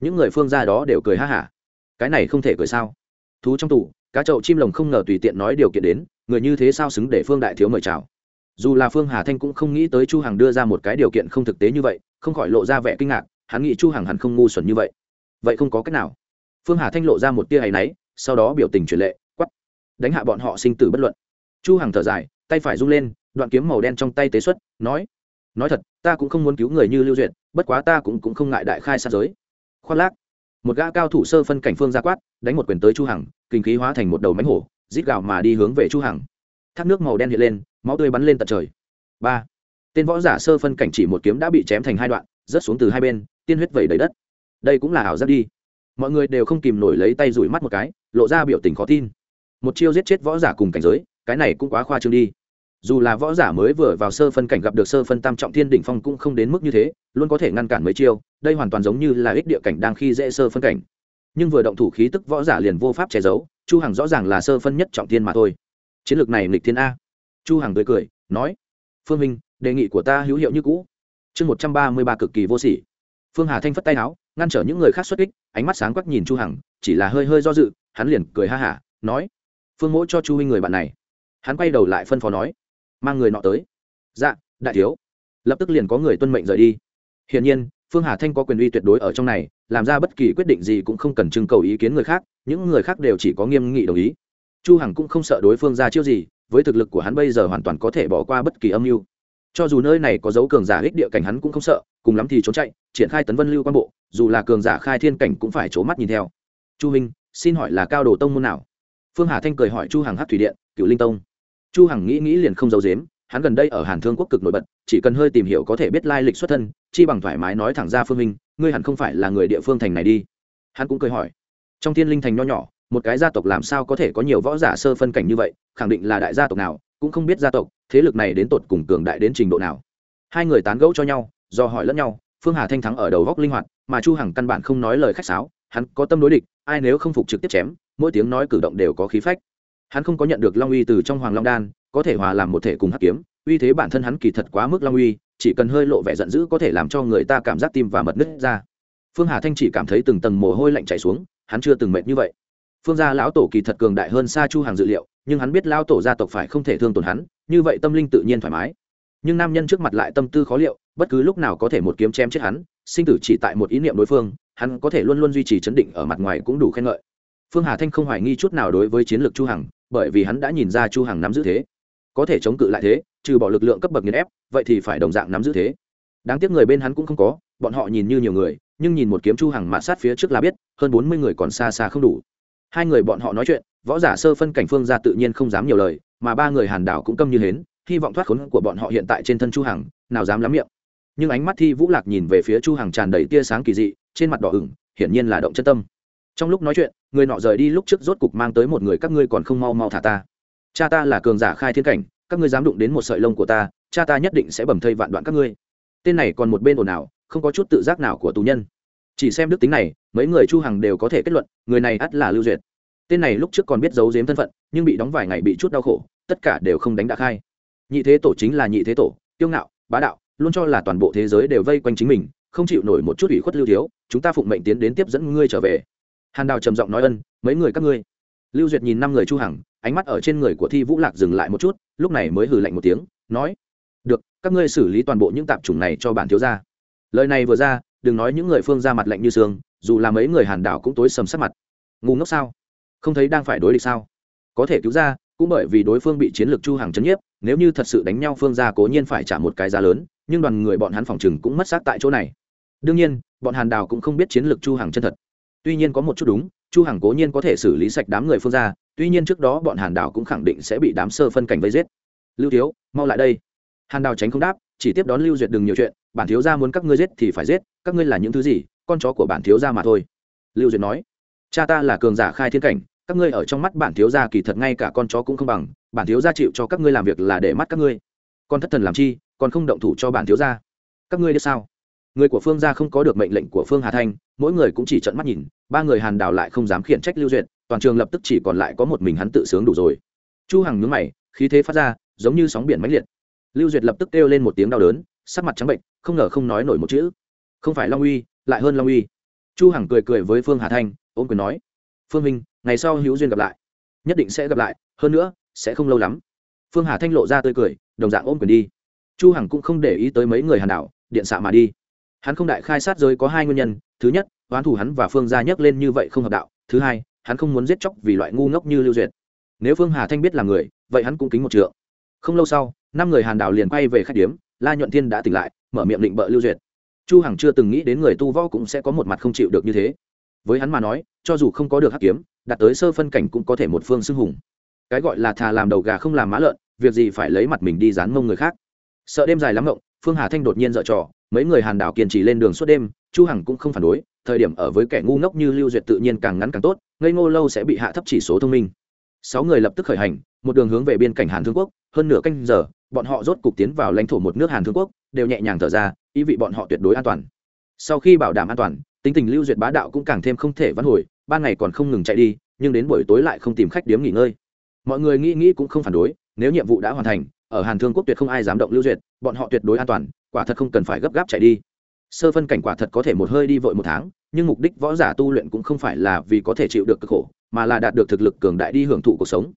Những người phương ra đó đều cười ha hả cái này không thể cười sao? Thú trong tủ cá chậu chim lồng không ngờ tùy tiện nói điều kiện đến, người như thế sao xứng để phương đại thiếu mời chào? Dù là phương hà thanh cũng không nghĩ tới chu hằng đưa ra một cái điều kiện không thực tế như vậy, không khỏi lộ ra vẻ kinh ngạc, hắn nghĩ chu hằng hẳn không ngu xuẩn như vậy. Vậy không có cách nào. Phương hà thanh lộ ra một tia hay náy, sau đó biểu tình truyền lệ quắt đánh hạ bọn họ sinh tử bất luận. Chu hằng thở dài, tay phải rung lên, đoạn kiếm màu đen trong tay tế xuất, nói. Nói thật, ta cũng không muốn cứu người như lưu duyệt, bất quá ta cũng cũng không ngại đại khai sát giới. Khoác lác một gã cao thủ sơ phân cảnh phương ra quát, đánh một quyền tới chu hằng, kinh khí hóa thành một đầu mánh hổ, rít gào mà đi hướng về chu hằng. Thác nước màu đen hiện lên, máu tươi bắn lên tận trời. Ba. Tên võ giả sơ phân cảnh chỉ một kiếm đã bị chém thành hai đoạn, rớt xuống từ hai bên, tiên huyết vẩy đầy đất. Đây cũng là ảo giác đi. Mọi người đều không kìm nổi lấy tay rủi mắt một cái, lộ ra biểu tình khó tin. Một chiêu giết chết võ giả cùng cảnh giới, cái này cũng quá khoa trương đi dù là võ giả mới vừa vào sơ phân cảnh gặp được sơ phân tam trọng thiên đỉnh phong cũng không đến mức như thế, luôn có thể ngăn cản mấy chiêu, đây hoàn toàn giống như là ích địa cảnh đang khi dễ sơ phân cảnh. Nhưng vừa động thủ khí tức võ giả liền vô pháp che giấu, chu hằng rõ ràng là sơ phân nhất trọng thiên mà thôi. Chiến lược này nghịch thiên a. Chu hằng tươi cười, nói, phương minh, đề nghị của ta hữu hiệu như cũ. Chương một trăm ba mươi ba cực kỳ vô sỉ. Phương hà thanh phất tay áo, ngăn trở những người khác xuất kích, ánh mắt sáng quắc nhìn chu hằng, chỉ là hơi hơi do dự, hắn liền cười ha hả, nói, phương mỗ cho chu huynh người bạn này. Hắn quay đầu lại phân phó nói mang người nọ tới. Dạ đại thiếu. Lập tức liền có người tuân mệnh rời đi. Hiển nhiên, phương hà thanh có quyền uy tuyệt đối ở trong này, làm ra bất kỳ quyết định gì cũng không cần trưng cầu ý kiến người khác, những người khác đều chỉ có nghiêm nghị đồng ý. Chu hằng cũng không sợ đối phương ra chiêu gì, với thực lực của hắn bây giờ hoàn toàn có thể bỏ qua bất kỳ âm mưu. Cho dù nơi này có dấu cường giả ích địa cảnh hắn cũng không sợ, cùng lắm thì trốn chạy, triển khai tấn vân lưu quan bộ, dù là cường giả khai thiên cảnh cũng phải trố mắt nhìn theo. Chu minh, xin hỏi là cao đồ tông môn nào? Phương hà thanh cười hỏi chu hằng hát thủy điện cựu linh tông chu hằng nghĩ nghĩ liền không giấu giếm, hắn gần đây ở hàn thương quốc cực nổi bật, chỉ cần hơi tìm hiểu có thể biết lai lịch xuất thân, chi bằng thoải mái nói thẳng ra phương minh, ngươi hẳn không phải là người địa phương thành này đi. Hắn cũng cười hỏi. Trong thiên linh thành nho nhỏ, một cái gia tộc làm sao có thể có nhiều võ giả sơ phân cảnh như vậy, khẳng định là đại gia tộc nào, cũng không biết gia tộc, thế lực này đến tột cùng cường đại đến trình độ nào. Hai người tán gẫu cho nhau, do hỏi lẫn nhau, phương hà thanh thắng ở đầu góc linh hoạt, mà chu hằng căn bản không nói lời khách sáo, hắn có tâm đối địch, ai nếu không phục trực tiếp chém, mỗi tiếng nói cử động đều có khí phách hắn không có nhận được long uy từ trong hoàng long đan, có thể hòa làm một thể cùng hắc kiếm, uy thế bản thân hắn kỳ thật quá mức long uy, chỉ cần hơi lộ vẻ giận dữ có thể làm cho người ta cảm giác tim và mật nứt ra. Phương hà thanh chỉ cảm thấy từng tầng mồ hôi lạnh chảy xuống, hắn chưa từng mệt như vậy. Phương gia lão tổ kỳ thật cường đại hơn xa chu hàng dự liệu, nhưng hắn biết lão tổ gia tộc phải không thể thương tổn hắn, như vậy tâm linh tự nhiên thoải mái. Nhưng nam nhân trước mặt lại tâm tư khó liệu, bất cứ lúc nào có thể một kiếm chém chết hắn, sinh tử chỉ tại một ý niệm đối phương, hắn có thể luôn luôn duy trì chấn định ở mặt ngoài cũng đủ khen ngợi. Phương hà thanh không hoài nghi chút nào đối với chiến lược chu hằng bởi vì hắn đã nhìn ra chu hằng nắm giữ thế. Có thể chống cự lại thế, trừ bỏ lực lượng cấp bậc nghiền ép, vậy thì phải đồng dạng nắm giữ thế. Đáng tiếc người bên hắn cũng không có, bọn họ nhìn như nhiều người, nhưng nhìn một kiếm chu hằng mạ sát phía trước là biết, hơn 40 người còn xa xa không đủ. Hai người bọn họ nói chuyện, võ giả sơ phân cảnh phương ra tự nhiên không dám nhiều lời, mà ba người hàn đảo cũng câm như hến, hy vọng thoát khốn của bọn họ hiện tại trên thân chu hằng, nào dám lắm miệng. Nhưng ánh mắt thi vũ lạc nhìn về phía chu hằng tràn đầy tia sáng kỳ dị, trên mặt đỏ ửng, hiển nhiên là động chân tâm. Trong lúc nói chuyện người nọ rời đi lúc trước rốt cục mang tới một người các ngươi còn không mau mau thả ta. Cha ta là cường giả khai thiên cảnh, các ngươi dám đụng đến một sợi lông của ta, cha ta nhất định sẽ bầm thây vạn đoạn các ngươi. Tên này còn một bên ồn ào, không có chút tự giác nào của tù nhân. Chỉ xem đức tính này, mấy người chu hằng đều có thể kết luận, người này ắt là lưu duyệt. Tên này lúc trước còn biết giấu giếm thân phận, nhưng bị đóng vài ngày bị chút đau khổ, tất cả đều không đánh đã khai. Nhị thế tổ chính là nhị thế tổ, kiêu ngạo, bá đạo, luôn cho là toàn bộ thế giới đều vây quanh chính mình, không chịu nổi một chút ủy khuất lưu thiếu, chúng ta phụng mệnh tiến đến tiếp dẫn ngươi trở về hàn đào trầm giọng nói ân mấy người các ngươi. Lưu duyệt nhìn năm người chu hằng ánh mắt ở trên người của thi vũ lạc dừng lại một chút lúc này mới hừ lạnh một tiếng nói được các ngươi xử lý toàn bộ những tạp chủng này cho bản thiếu gia. Lời này vừa ra đừng nói những người phương ra mặt lạnh như sương, dù là mấy người hàn đảo cũng tối sầm sắc mặt. Ngu ngốc sao? Không thấy đang phải đối địch sao? Có thể cứu ra cũng bởi vì đối phương bị chiến lược chu hàng chấn nhiếp nếu như thật sự đánh nhau phương ra cố nhiên phải trả một cái giá lớn nhưng đoàn người bọn hắn phòng chừng cũng mất xác tại chỗ này. Đương nhiên bọn hàn Đảo cũng không biết chiến lược chu hàng chân thật tuy nhiên có một chút đúng, chu hằng cố nhiên có thể xử lý sạch đám người phương ra tuy nhiên trước đó bọn hàn đào cũng khẳng định sẽ bị đám sơ phân cảnh vây giết. Lưu thiếu, mau lại đây. Hàn đào tránh không đáp, chỉ tiếp đón lưu duyệt đừng nhiều chuyện, bản thiếu gia muốn các ngươi giết thì phải giết, các ngươi là những thứ gì, con chó của bản thiếu gia mà thôi. Lưu duyệt nói, cha ta là cường giả khai thiên cảnh, các ngươi ở trong mắt bản thiếu gia kỳ thật ngay cả con chó cũng không bằng, bản thiếu gia chịu cho các ngươi làm việc là để mắt các ngươi. Con thất thần làm chi, còn không động thủ cho bản thiếu gia. Các ngươi biết sao? Người của phương gia không có được mệnh lệnh của phương hà thanh, mỗi người cũng chỉ trận mắt nhìn ba người hàn đào lại không dám khiển trách lưu duyệt toàn trường lập tức chỉ còn lại có một mình hắn tự sướng đủ rồi chu hằng nhướng mày khí thế phát ra giống như sóng biển mãnh liệt lưu duyệt lập tức kêu lên một tiếng đau đớn sắc mặt trắng bệnh không ngờ không nói nổi một chữ không phải long uy lại hơn long uy chu hằng cười cười với phương hà thanh ôm quyền nói phương minh ngày sau hữu duyên gặp lại nhất định sẽ gặp lại hơn nữa sẽ không lâu lắm phương hà thanh lộ ra tươi cười đồng dạng ôm quyền đi chu hằng cũng không để ý tới mấy người hàn đảo điện xạ mà đi hắn không đại khai sát giới có hai nguyên nhân thứ nhất oán thủ hắn và phương gia nhắc lên như vậy không hợp đạo. Thứ hai, hắn không muốn giết chóc vì loại ngu ngốc như lưu duyệt. Nếu phương hà thanh biết là người, vậy hắn cũng kính một trượng. Không lâu sau, năm người hàn đảo liền quay về khách điếm, la nhuận thiên đã tỉnh lại, mở miệng định bợ lưu duyệt. Chu hằng chưa từng nghĩ đến người tu võ cũng sẽ có một mặt không chịu được như thế. Với hắn mà nói, cho dù không có được hắc kiếm, đạt tới sơ phân cảnh cũng có thể một phương xưng hùng. Cái gọi là thà làm đầu gà không làm má lợn, việc gì phải lấy mặt mình đi dán mông người khác. Sợ đêm dài lắm ngộng, phương hà thanh đột nhiên dở trò, mấy người hàn đảo kiên trì lên đường suốt đêm, chu hằng cũng không phản đối thời điểm ở với kẻ ngu ngốc như lưu duyệt tự nhiên càng ngắn càng tốt, ngây ngô lâu sẽ bị hạ thấp chỉ số thông minh. Sáu người lập tức khởi hành, một đường hướng về biên cảnh hàn thương quốc, hơn nửa canh giờ, bọn họ rốt cục tiến vào lãnh thổ một nước hàn thương quốc, đều nhẹ nhàng thở ra, ý vị bọn họ tuyệt đối an toàn. Sau khi bảo đảm an toàn, tính tình lưu duyệt bá đạo cũng càng thêm không thể vãn hồi, ban ngày còn không ngừng chạy đi, nhưng đến buổi tối lại không tìm khách điếm nghỉ ngơi. Mọi người nghĩ nghĩ cũng không phản đối, nếu nhiệm vụ đã hoàn thành, ở hàn thương quốc tuyệt không ai dám động lưu duyệt, bọn họ tuyệt đối an toàn, quả thật không cần phải gấp gáp chạy đi sơ phân cảnh quả thật có thể một hơi đi vội một tháng, nhưng mục đích võ giả tu luyện cũng không phải là vì có thể chịu được cực khổ, mà là đạt được thực lực cường đại đi hưởng thụ cuộc sống.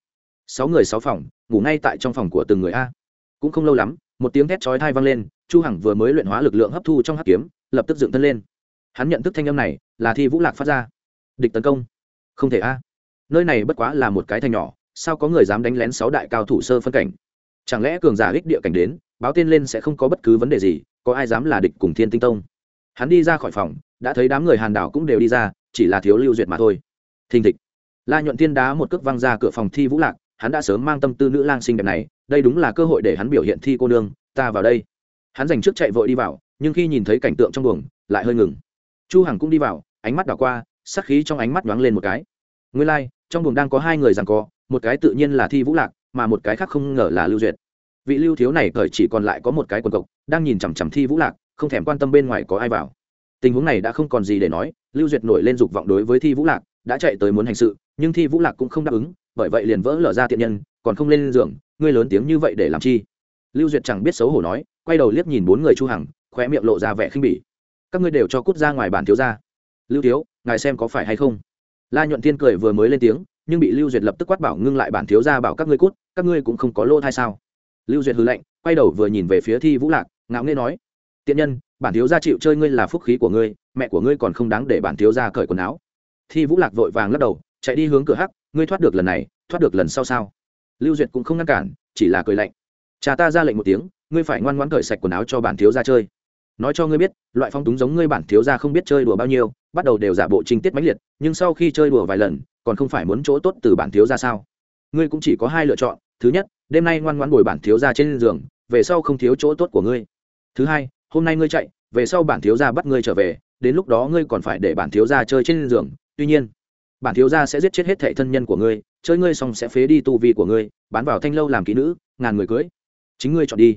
Sáu người sáu phòng, ngủ ngay tại trong phòng của từng người a. Cũng không lâu lắm, một tiếng thét chói thai vang lên, chu hằng vừa mới luyện hóa lực lượng hấp thu trong hắc kiếm, lập tức dựng thân lên. Hắn nhận thức thanh âm này, là thi vũ lạc phát ra. Địch tấn công. Không thể a. Nơi này bất quá là một cái thành nhỏ, sao có người dám đánh lén sáu đại cao thủ sơ phân cảnh? Chẳng lẽ cường giả ích địa cảnh đến, báo tên lên sẽ không có bất cứ vấn đề gì có ai dám là địch cùng thiên tinh tông? Hắn đi ra khỏi phòng đã thấy đám người hàn đảo cũng đều đi ra chỉ là thiếu lưu duyệt mà thôi. Thình thịch. La nhuận thiên đá một cước văng ra cửa phòng thi vũ lạc hắn đã sớm mang tâm tư nữ lang xinh đẹp này đây đúng là cơ hội để hắn biểu hiện thi cô nương ta vào đây. Hắn dành trước chạy vội đi vào nhưng khi nhìn thấy cảnh tượng trong buồng lại hơi ngừng. Chu hằng cũng đi vào ánh mắt đảo qua sắc khí trong ánh mắt nhoáng lên một cái. Nguyên lai like, trong buồng đang có hai người rằng co một cái tự nhiên là thi vũ lạc mà một cái khác không ngờ là lưu duyệt vị lưu thiếu này cởi chỉ còn lại có một cái quần cộc, đang nhìn chằm chằm thi vũ lạc, không thèm quan tâm bên ngoài có ai vào. Tình huống này đã không còn gì để nói, lưu duyệt nổi lên dục vọng đối với thi vũ lạc, đã chạy tới muốn hành sự, nhưng thi vũ lạc cũng không đáp ứng, bởi vậy liền vỡ lở ra tiện nhân, còn không lên giường, ngươi lớn tiếng như vậy để làm chi? Lưu duyệt chẳng biết xấu hổ nói, quay đầu liếc nhìn bốn người chu hằng, khóe miệng lộ ra vẻ khinh bỉ. Các ngươi đều cho cút ra ngoài bản thiếu gia. Lưu thiếu, ngài xem có phải hay không? La nhuận thiên cười vừa mới lên tiếng, nhưng bị lưu duyệt lập tức quát bảo ngưng lại bản thiếu gia bảo các ngươi cút, các ngươi cũng không có lô thai sao? Lưu duyệt hư lệnh quay đầu vừa nhìn về phía thi vũ lạc, ngạo nghê nói, tiện nhân, bản thiếu gia chịu chơi ngươi là phúc khí của ngươi, mẹ của ngươi còn không đáng để bản thiếu gia cởi quần áo. Thi vũ lạc vội vàng lắc đầu, chạy đi hướng cửa hắc, ngươi thoát được lần này, thoát được lần sau sao? Lưu duyệt cũng không ngăn cản, chỉ là cười lạnh, cha ta ra lệnh một tiếng, ngươi phải ngoan ngoãn cởi sạch quần áo cho bản thiếu gia chơi. Nói cho ngươi biết, loại phong túng giống ngươi bản thiếu gia không biết chơi đùa bao nhiêu, bắt đầu đều giả bộ trình tiết mãnh liệt, nhưng sau khi chơi đùa vài lần, còn không phải muốn chỗ tốt từ bản thiếu gia sao? Ngươi cũng chỉ có hai lựa chọn thứ nhất, đêm nay ngoan ngoãn bồi bản thiếu gia trên giường, về sau không thiếu chỗ tốt của ngươi. Thứ hai, hôm nay ngươi chạy, về sau bản thiếu gia bắt ngươi trở về, đến lúc đó ngươi còn phải để bản thiếu gia chơi trên giường. Tuy nhiên, bản thiếu gia sẽ giết chết hết thệ thân nhân của ngươi, chơi ngươi xong sẽ phế đi tu vi của ngươi, bán vào thanh lâu làm kỹ nữ, ngàn người cưới. Chính ngươi chọn đi.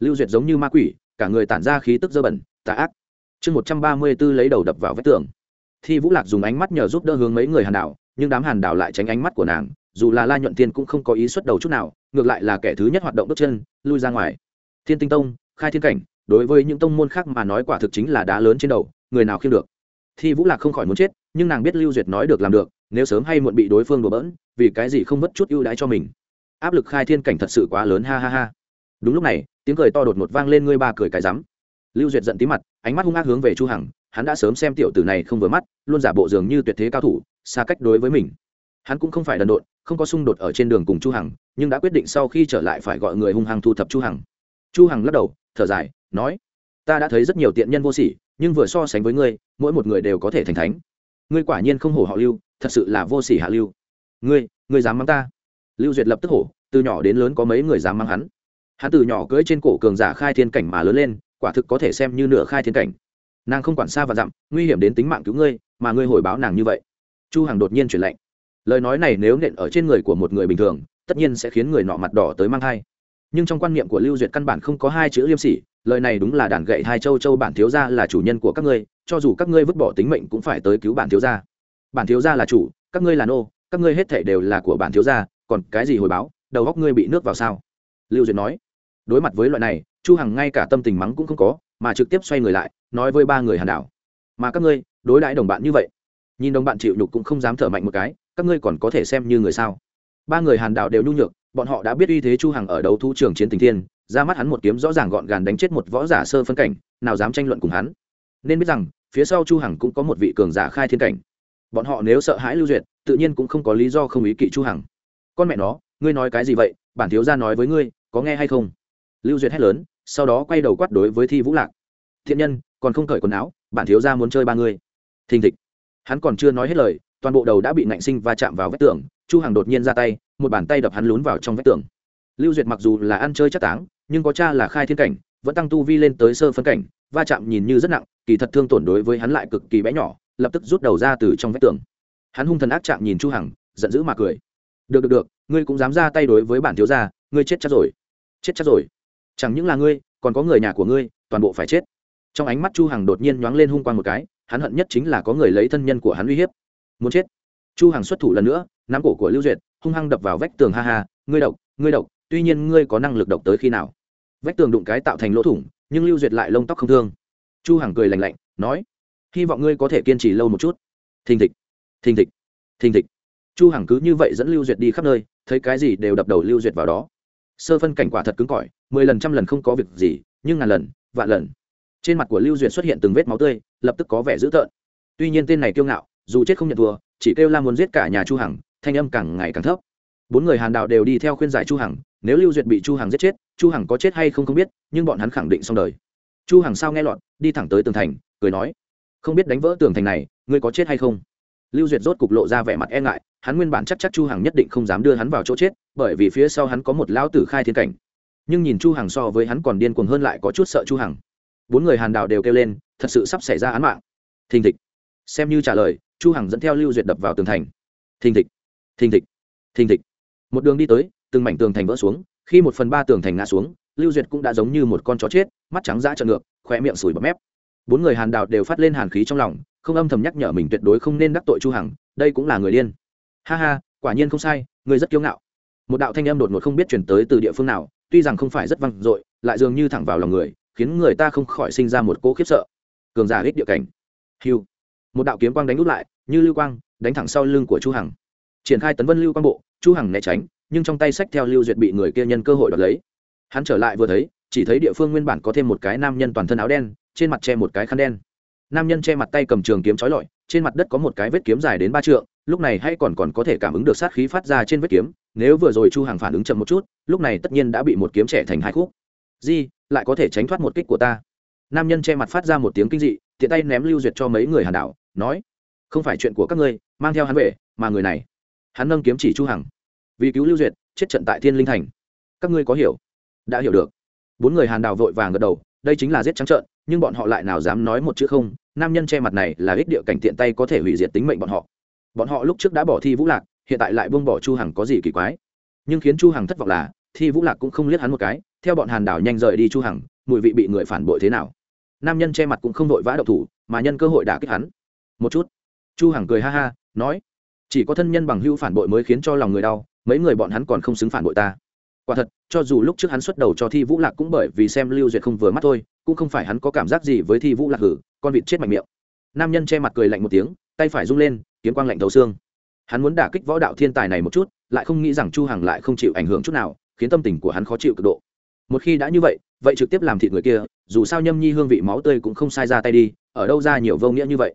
Lưu duyệt giống như ma quỷ, cả người tản ra khí tức dơ bẩn, tà ác. Chương một trăm ba mươi b ố lấy đầu đập vào vách tường. Thi vũ lạc dùng ánh mắt nhờ giúp đỡ hướng mấy người hàn đảo, nhưng đám hàn đảo lại tránh ánh mắt của nàng dù là la nhuận tiên cũng không có ý xuất đầu chút nào, ngược lại là kẻ thứ nhất hoạt động bước chân, lui ra ngoài. Thiên tinh tông, khai thiên cảnh, đối với những tông môn khác mà nói quả thực chính là đá lớn trên đầu, người nào khiêm được. Thi vũ lạc không khỏi muốn chết, nhưng nàng biết lưu duyệt nói được làm được, nếu sớm hay muộn bị đối phương đổ bỡn, vì cái gì không mất chút ưu đãi cho mình? Áp lực khai thiên cảnh thật sự quá lớn, ha ha ha. Đúng lúc này, tiếng cười to đột ngột vang lên, ngươi ba cười cái rắm. Lưu duyệt giận tí mặt, ánh mắt hung ác hướng về chu hằng, hắn đã sớm xem tiểu tử này không vừa mắt, luôn giả bộ dường như tuyệt thế cao thủ, xa cách đối với mình hắn cũng không phải đần độn, không có xung đột ở trên đường cùng chu hằng, nhưng đã quyết định sau khi trở lại phải gọi người hung hăng thu thập chu hằng. Chu hằng lắc đầu, thở dài, nói, ta đã thấy rất nhiều tiện nhân vô sỉ, nhưng vừa so sánh với ngươi, mỗi một người đều có thể thành thánh. Ngươi quả nhiên không hổ họ lưu, thật sự là vô sỉ hạ lưu. Ngươi ngươi dám mắng ta? Lưu duyệt lập tức hổ, từ nhỏ đến lớn có mấy người dám mắng hắn. Hắn từ nhỏ cưỡi trên cổ cường giả khai thiên cảnh mà lớn lên, quả thực có thể xem như nửa khai thiên cảnh. Nàng không quản xa và dặm, nguy hiểm đến tính mạng cứu ngươi, mà ngươi hồi báo nàng như vậy. Chu hằng đột nhiên chuyển lệnh lời nói này nếu nện ở trên người của một người bình thường, tất nhiên sẽ khiến người nọ mặt đỏ tới mang thai. Nhưng trong quan niệm của lưu duyệt căn bản không có hai chữ liêm sỉ, lời này đúng là đàn gậy hai châu châu bản thiếu gia là chủ nhân của các ngươi, cho dù các ngươi vứt bỏ tính mệnh cũng phải tới cứu bản thiếu gia. Bản thiếu gia là chủ, các ngươi là nô, các ngươi hết thể đều là của bản thiếu gia, còn cái gì hồi báo, đầu góc ngươi bị nước vào sao? Lưu duyệt nói. Đối mặt với loại này, chu hằng ngay cả tâm tình mắng cũng không có, mà trực tiếp xoay người lại, nói với ba người hàn đảo. Mà các ngươi, đối đãi đồng bạn như vậy. Nhìn đồng bạn chịu nhục cũng không dám thở mạnh một cái các ngươi còn có thể xem như người sao? Ba người hàn đạo đều nhu nhược, bọn họ đã biết uy thế chu hằng ở đấu thu trường chiến tình thiên, ra mắt hắn một kiếm rõ ràng gọn gàng đánh chết một võ giả sơ phân cảnh, nào dám tranh luận cùng hắn. Nên biết rằng, phía sau chu hằng cũng có một vị cường giả khai thiên cảnh. Bọn họ nếu sợ hãi lưu duyệt, tự nhiên cũng không có lý do không ý kỵ chu hằng. Con mẹ nó, ngươi nói cái gì vậy? Bản thiếu gia nói với ngươi, có nghe hay không? Lưu duyệt hét lớn, sau đó quay đầu quát đối với thi vũ lạc. Thiện nhân, còn không cởi quần áo, bản thiếu gia muốn chơi ba người. Thình thịch. Hắn còn chưa nói hết lời toàn bộ đầu đã bị nạnh sinh va chạm vào vách tường, chu hằng đột nhiên ra tay, một bàn tay đập hắn lún vào trong vách tường. Lưu duyệt mặc dù là ăn chơi chắc táng, nhưng có cha là khai thiên cảnh, vẫn tăng tu vi lên tới sơ phân cảnh, va chạm nhìn như rất nặng, kỳ thật thương tổn đối với hắn lại cực kỳ bé nhỏ, lập tức rút đầu ra từ trong vách tường. Hắn hung thần ác chạm nhìn chu hằng, giận dữ mà cười. Được được được, ngươi cũng dám ra tay đối với bản thiếu gia, ngươi chết chắc rồi. Chết chắc rồi. Chẳng những là ngươi, còn có người nhà của ngươi, toàn bộ phải chết. Trong ánh mắt chu hằng đột nhiên nhoáng lên hung quang một cái, hắn hận nhất chính là có người lấy thân nhân của hắn uy hiếp muốn chết. Chu hằng xuất thủ lần nữa, nắm cổ của lưu duyệt, hung hăng đập vào vách tường, ha ha, ngươi độc ngươi độc, tuy nhiên ngươi có năng lực độc tới khi nào? Vách tường đụng cái tạo thành lỗ thủng, nhưng lưu duyệt lại lông tóc không thương. Chu hằng cười lạnh lạnh, nói, hy vọng ngươi có thể kiên trì lâu một chút. Thình thịch thình thịch thình thịch. Chu hằng cứ như vậy dẫn lưu duyệt đi khắp nơi, thấy cái gì đều đập đầu lưu duyệt vào đó. Sơ phân cảnh quả thật cứng cỏi, mười lần trăm lần không có việc gì, nhưng ngàn lần, vạn lần. Trên mặt của lưu duyệt xuất hiện từng vết máu tươi, lập tức có vẻ dữ tợn. Tuy nhiên tên này kiêu ngạo dù chết không nhận thua, chỉ kêu la muốn giết cả nhà chu hằng, thanh âm càng ngày càng thấp. Bốn người hàn đạo đều đi theo khuyên giải chu hằng, nếu lưu duyệt bị chu hằng giết chết, chu hằng có chết hay không không biết, nhưng bọn hắn khẳng định xong đời. Chu hằng sao nghe lọt, đi thẳng tới tường thành, cười nói, không biết đánh vỡ tường thành này, ngươi có chết hay không? Lưu duyệt rốt cục lộ ra vẻ mặt e ngại, hắn nguyên bản chắc chắc chu hằng nhất định không dám đưa hắn vào chỗ chết, bởi vì phía sau hắn có một lão tử khai thiên cảnh. Nhưng nhìn chu hằng so với hắn còn điên cuồng hơn lại có chút sợ chu hằng. Bốn người hàn đạo đều kêu lên, thật sự sắp xảy ra án mạng. Thình thịch. Xem như trả lời chu hằng dẫn theo lưu duyệt đập vào tường thành. Thình thịch thình thịch thình thịch. Một đường đi tới, từng mảnh tường thành vỡ xuống, khi một phần ba tường thành ngã xuống, lưu duyệt cũng đã giống như một con chó chết, mắt trắng dã trợn ngược khỏe miệng sùi bọt mép. Bốn người hàn đạo đều phát lên hàn khí trong lòng, không âm thầm nhắc nhở mình tuyệt đối không nên đắc tội chu hằng, đây cũng là người điên. Ha ha, quả nhiên không sai, người rất kiêu ngạo. Một đạo thanh âm đột ngột không biết truyền tới từ địa phương nào, tuy rằng không phải rất vang dội, lại dường như thẳng vào lòng người, khiến người ta không khỏi sinh ra một cỗ khiếp sợ. Cường giả ích địa cảnh. Hiu một đạo kiếm quang đánh út lại, như lưu quang, đánh thẳng sau lưng của chu hằng. Triển khai tấn vân lưu quang bộ, chu hằng né tránh, nhưng trong tay sách theo lưu duyệt bị người kia nhân cơ hội đoạt lấy. Hắn trở lại vừa thấy, chỉ thấy địa phương nguyên bản có thêm một cái nam nhân toàn thân áo đen, trên mặt che một cái khăn đen. Nam nhân che mặt tay cầm trường kiếm chói lọi, trên mặt đất có một cái vết kiếm dài đến ba trượng, lúc này hay còn còn có thể cảm ứng được sát khí phát ra trên vết kiếm, nếu vừa rồi chu hằng phản ứng chậm một chút, lúc này tất nhiên đã bị một kiếm trẻ thành hai khúc. Di, lại có thể tránh thoát một kích của ta. Nam nhân che mặt phát ra một tiếng kinh dị, tiện tay ném lưu duyệt cho mấy người hàn đảo nói, không phải chuyện của các ngươi, mang theo hắn về, mà người này. Hắn nâng kiếm chỉ chu hằng. Vì cứu lưu duyệt, chết trận tại thiên linh thành. Các ngươi có hiểu? Đã hiểu được. Bốn người hàn đào vội vàng gật đầu, đây chính là giết trắng trợn, nhưng bọn họ lại nào dám nói một chữ không, nam nhân che mặt này là ích địa cảnh tiện tay có thể hủy diệt tính mệnh bọn họ. Bọn họ lúc trước đã bỏ thi vũ lạc, hiện tại lại buông bỏ chu hằng có gì kỳ quái. Nhưng khiến chu hằng thất vọng là, thi vũ lạc cũng không liếc hắn một cái, theo bọn hàn đảo nhanh rời đi chu hằng, mùi vị bị người phản bội thế nào. Nam nhân che mặt cũng không vội vã đầu thủ, mà nhân cơ hội đả kích hắn một chút. Chu hằng cười ha ha, nói, chỉ có thân nhân bằng hữu phản bội mới khiến cho lòng người đau, mấy người bọn hắn còn không xứng phản bội ta. Quả thật, cho dù lúc trước hắn xuất đầu cho thi vũ lạc cũng bởi vì xem lưu duyệt không vừa mắt thôi, cũng không phải hắn có cảm giác gì với thi vũ lạc hử, con vịt chết mạnh miệng. Nam nhân che mặt cười lạnh một tiếng, tay phải rung lên, kiếm quang lạnh thấu xương. Hắn muốn đả kích võ đạo thiên tài này một chút, lại không nghĩ rằng chu hằng lại không chịu ảnh hưởng chút nào, khiến tâm tình của hắn khó chịu cực độ. Một khi đã như vậy vậy trực tiếp làm thịt người kia, dù sao nhâm nhi hương vị máu tươi cũng không sai ra tay đi, ở đâu ra nhiều vô nghĩa như vậy?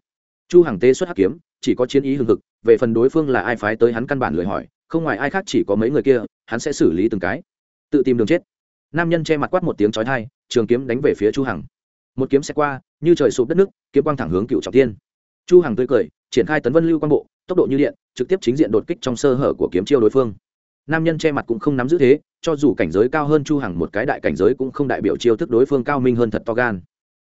Chu hằng tê xuất hắc kiếm, chỉ có chiến ý hừng hực, về phần đối phương là ai phái tới hắn căn bản lười hỏi, không ngoài ai khác chỉ có mấy người kia, hắn sẽ xử lý từng cái. Tự tìm đường chết. Nam nhân che mặt quát một tiếng chói tai, trường kiếm đánh về phía chu hằng. Một kiếm sẽ qua, như trời sụp đất nước, kiếm quang thẳng hướng cựu trọng thiên. Chu hằng tươi cười, triển khai tấn vân lưu quang bộ, tốc độ như điện, trực tiếp chính diện đột kích trong sơ hở của kiếm chiêu đối phương. Nam nhân che mặt cũng không nắm giữ thế, cho dù cảnh giới cao hơn chu hằng một cái đại cảnh giới cũng không đại biểu chiêu thức đối phương cao minh hơn thật to gan.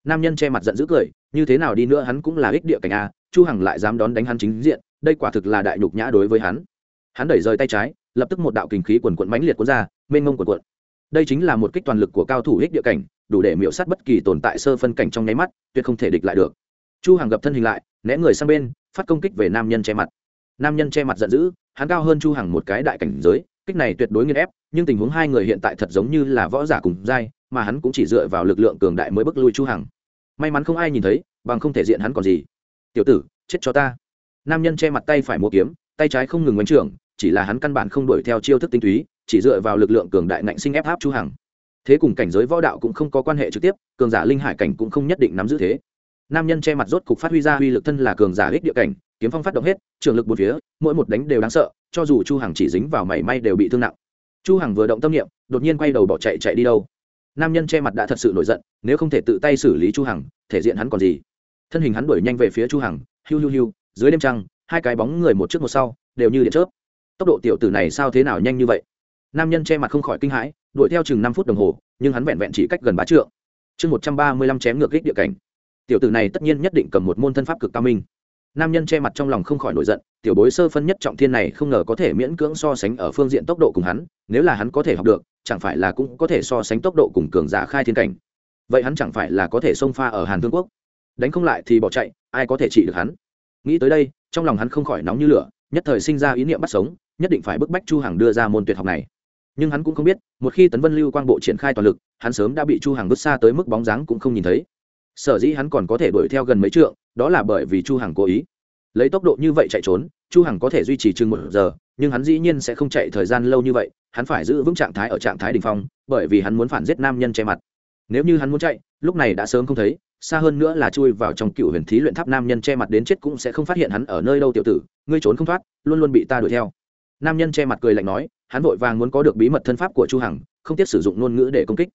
Nam nhân che mặt giận dữ cười như thế nào đi nữa hắn cũng là ích địa cảnh a, chu hằng lại dám đón đánh hắn chính diện, đây quả thực là đại nhục nhã đối với hắn. Hắn đẩy rời tay trái, lập tức một đạo kình khí quần quận mãnh liệt cuốn ra, mênh mông quần quận đây chính là một kích toàn lực của cao thủ ích địa cảnh, đủ để miểu sát bất kỳ tồn tại sơ phân cảnh trong nháy mắt, tuyệt không thể địch lại được. Chu Hằng gập thân hình lại, né người sang bên, phát công kích về nam nhân che mặt. Nam nhân che mặt giận dữ, hắn cao hơn chu Hằng một cái đại cảnh giới, kích này tuyệt đối nghiền ép, nhưng tình huống hai người hiện tại thật giống như là võ giả cùng giai, mà hắn cũng chỉ dựa vào lực lượng cường đại mới bước lui chu hằng may mắn không ai nhìn thấy, bằng không thể diện hắn còn gì. Tiểu tử, chết cho ta. Nam nhân che mặt tay phải mua kiếm, tay trái không ngừng bánh trưởng, chỉ là hắn căn bản không đuổi theo chiêu thức tinh túy, chỉ dựa vào lực lượng cường đại ngạnh sinh ép áp chu hằng. Thế cùng cảnh giới võ đạo cũng không có quan hệ trực tiếp, cường giả linh hải cảnh cũng không nhất định nắm giữ thế. Nam nhân che mặt rốt cục phát huy ra uy lực thân là cường giả ích địa cảnh, kiếm phong phát động hết, trường lực bốn phía, mỗi một đánh đều đáng sợ, cho dù chu hằng chỉ dính vào mảy may đều bị thương nặng. Chu hằng vừa động tâm niệm, đột nhiên quay đầu bỏ chạy chạy đi đâu nam nhân che mặt đã thật sự nổi giận, nếu không thể tự tay xử lý chu hằng, thể diện hắn còn gì? Thân hình hắn đuổi nhanh về phía chu hằng, hiu hiu hiu, dưới đêm trăng, hai cái bóng người một trước một sau, đều như điện chớp. Tốc độ tiểu tử này sao thế nào nhanh như vậy? Nam nhân che mặt không khỏi kinh hãi, đuổi theo chừng năm phút đồng hồ, nhưng hắn vẹn vẹn chỉ cách gần bá trượng. Chương một trăm ba mươi lăm chém ngược kích địa cảnh. Tiểu tử này tất nhiên nhất định cầm một môn thân pháp cực cao minh. Nam nhân che mặt trong lòng không khỏi nổi giận, tiểu bối sơ phân nhất trọng thiên này không ngờ có thể miễn cưỡng so sánh ở phương diện tốc độ cùng hắn, nếu là hắn có thể học được chẳng phải là cũng có thể so sánh tốc độ cùng cường giả khai thiên cảnh. Vậy hắn chẳng phải là có thể xông pha ở hàn thương quốc? Đánh không lại thì bỏ chạy, ai có thể trị được hắn? Nghĩ tới đây, trong lòng hắn không khỏi nóng như lửa, nhất thời sinh ra ý niệm bắt sống, nhất định phải bức bách chu hằng đưa ra môn tuyệt học này. Nhưng hắn cũng không biết, một khi tấn vân lưu quang bộ triển khai toàn lực, hắn sớm đã bị chu hằng vứt xa tới mức bóng dáng cũng không nhìn thấy. Sở dĩ hắn còn có thể đuổi theo gần mấy trượng, đó là bởi vì chu hằng cố ý lấy tốc độ như vậy chạy trốn, chu hằng có thể duy trì chừng một giờ, nhưng hắn dĩ nhiên sẽ không chạy thời gian lâu như vậy, hắn phải giữ vững trạng thái ở trạng thái đỉnh phong, bởi vì hắn muốn phản giết nam nhân che mặt. Nếu như hắn muốn chạy, lúc này đã sớm không thấy, xa hơn nữa là chui vào trong cựu huyền thí luyện tháp nam nhân che mặt đến chết cũng sẽ không phát hiện hắn ở nơi đâu tiểu tử, ngươi trốn không thoát, luôn luôn bị ta đuổi theo. Nam nhân che mặt cười lạnh nói, hắn vội vàng muốn có được bí mật thân pháp của chu hằng, không tiếp sử dụng ngôn ngữ để công kích.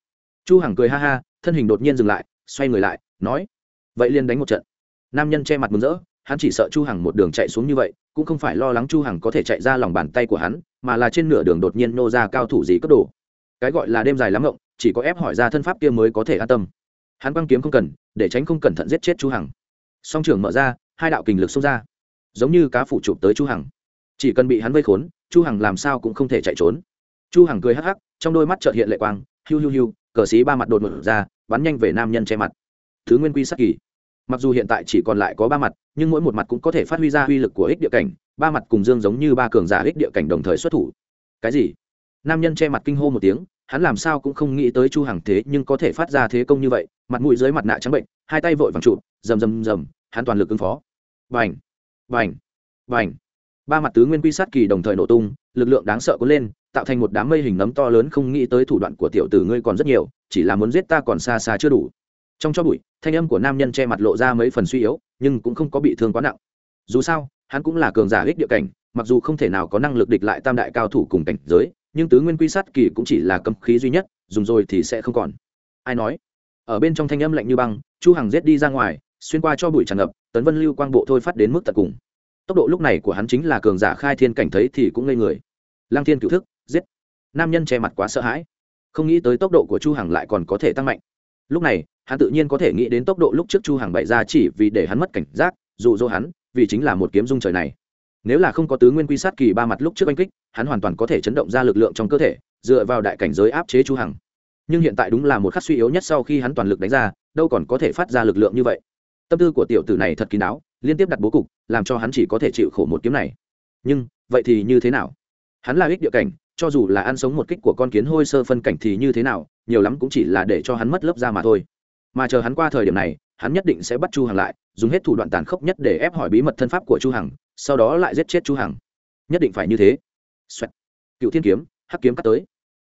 Chu hằng cười ha ha, thân hình đột nhiên dừng lại, xoay người lại, nói, vậy liền đánh một trận. Nam nhân che mặt mừng rỡ hắn chỉ sợ chu hằng một đường chạy xuống như vậy, cũng không phải lo lắng chu hằng có thể chạy ra lòng bàn tay của hắn, mà là trên nửa đường đột nhiên nô ra cao thủ gì cấp độ cái gọi là đêm dài lắm ngộng, chỉ có ép hỏi ra thân pháp kia mới có thể an tâm. Hắn băng kiếm không cần, để tránh không cẩn thận giết chết chu hằng. Song trường mở ra, hai đạo kình lực xông ra. Giống như cá phủ chụp tới chu hằng. Chỉ cần bị hắn vây khốn, chu hằng làm sao cũng không thể chạy trốn. Chu hằng cười hắc hắc, trong đôi mắt chợt hiện lệ quang, hiu hiu hiu, cờ xí ba mặt đột ngột ra, bắn nhanh về nam nhân che mặt. Thứ nguyên quy sắc kỳ mặc dù hiện tại chỉ còn lại có ba mặt, nhưng mỗi một mặt cũng có thể phát huy ra uy lực của ích địa cảnh, ba mặt cùng dương giống như ba cường giả ích địa cảnh đồng thời xuất thủ. Cái gì? Nam nhân che mặt kinh hô một tiếng, hắn làm sao cũng không nghĩ tới chu hằng thế nhưng có thể phát ra thế công như vậy, mặt mũi dưới mặt nạ trắng bệnh, hai tay vội vàng trụ rầm rầm rầm, hắn toàn lực ứng phó. Vành vành vành ba mặt tứ nguyên quy sát kỳ đồng thời nổ tung, lực lượng đáng sợ cuốn lên, tạo thành một đám mây hình nấm to lớn không nghĩ tới thủ đoạn của tiểu tử ngươi còn rất nhiều, chỉ là muốn giết ta còn xa xa chưa đủ trong cho bụi, thanh âm của nam nhân che mặt lộ ra mấy phần suy yếu, nhưng cũng không có bị thương quá nặng. Dù sao, hắn cũng là cường giả ích địa cảnh, mặc dù không thể nào có năng lực địch lại tam đại cao thủ cùng cảnh giới, nhưng tứ nguyên quy sát kỳ cũng chỉ là cấm khí duy nhất, dùng rồi thì sẽ không còn. Ai nói? Ở bên trong thanh âm lạnh như băng, chu hằng giết đi ra ngoài, xuyên qua cho bụi tràn ngập, tấn vân lưu quang bộ thôi phát đến mức tận cùng. Tốc độ lúc này của hắn chính là cường giả khai thiên cảnh thấy thì cũng ngây người. Lang thiên cựu thức, giết. Nam nhân che mặt quá sợ hãi. Không nghĩ tới tốc độ của chu hằng lại còn có thể tăng mạnh. Lúc này hắn tự nhiên có thể nghĩ đến tốc độ lúc trước chu hàng bày ra chỉ vì để hắn mất cảnh giác, dụ dỗ hắn, vì chính là một kiếm dung trời này. Nếu là không có tứ nguyên quy sát kỳ ba mặt lúc trước oanh kích, hắn hoàn toàn có thể chấn động ra lực lượng trong cơ thể, dựa vào đại cảnh giới áp chế chu hằng. Nhưng hiện tại đúng là một khắc suy yếu nhất sau khi hắn toàn lực đánh ra, đâu còn có thể phát ra lực lượng như vậy. Tâm tư của tiểu tử này thật kín đáo, liên tiếp đặt bố cục, làm cho hắn chỉ có thể chịu khổ một kiếm này. Nhưng, vậy thì như thế nào? Hắn là ích địa cảnh, cho dù là ăn sống một kích của con kiến hôi sơ phân cảnh thì như thế nào, nhiều lắm cũng chỉ là để cho hắn mất lớp ra mà thôi mà chờ hắn qua thời điểm này, hắn nhất định sẽ bắt chu hằng lại, dùng hết thủ đoạn tàn khốc nhất để ép hỏi bí mật thân pháp của chu hằng, sau đó lại giết chết chu hằng. Nhất định phải như thế. Xoẹt. cựu thiên kiếm, hắc kiếm cắt tới.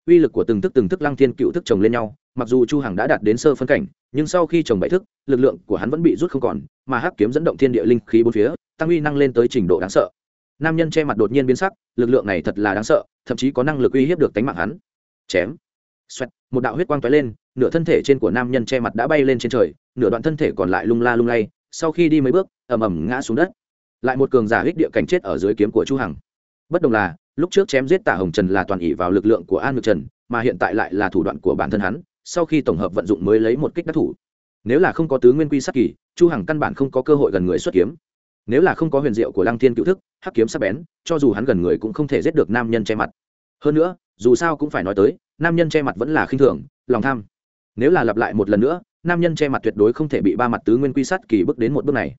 Uy lực của từng thức từng thức lăng thiên cựu thức chồng lên nhau, mặc dù chu hằng đã đạt đến sơ phân cảnh, nhưng sau khi chồng bảy thức, lực lượng của hắn vẫn bị rút không còn, mà hắc kiếm dẫn động thiên địa linh khí bốn phía, tăng uy năng lên tới trình độ đáng sợ. Nam nhân che mặt đột nhiên biến sắc, lực lượng này thật là đáng sợ, thậm chí có năng lực uy hiếp được tính mạng hắn. Chém. Xoẹt, một đạo huyết quang tóe lên nửa thân thể trên của nam nhân che mặt đã bay lên trên trời nửa đoạn thân thể còn lại lung la lung lay sau khi đi mấy bước ầm ầm ngã xuống đất. Lại một cường giả hích địa cảnh chết ở dưới kiếm của chu hằng. Bất đồng là lúc trước chém giết tả hồng trần là toàn ỷ vào lực lượng của an Nhược trần mà hiện tại lại là thủ đoạn của bản thân hắn sau khi tổng hợp vận dụng mới lấy một kích đắc thủ. Nếu là không có tứ nguyên quy sát kỳ chu hằng căn bản không có cơ hội gần người xuất kiếm. Nếu là không có huyền diệu của lăng thiên cựu thức hắc kiếm sắc bén cho dù hắn gần người cũng không thể giết được nam nhân che mặt. Hơn nữa dù sao cũng phải nói tới nam nhân che mặt vẫn là khinh thường, lòng tham. Nếu là lặp lại một lần nữa, nam nhân che mặt tuyệt đối không thể bị ba mặt tứ nguyên quy sát kỳ bước đến một bước này.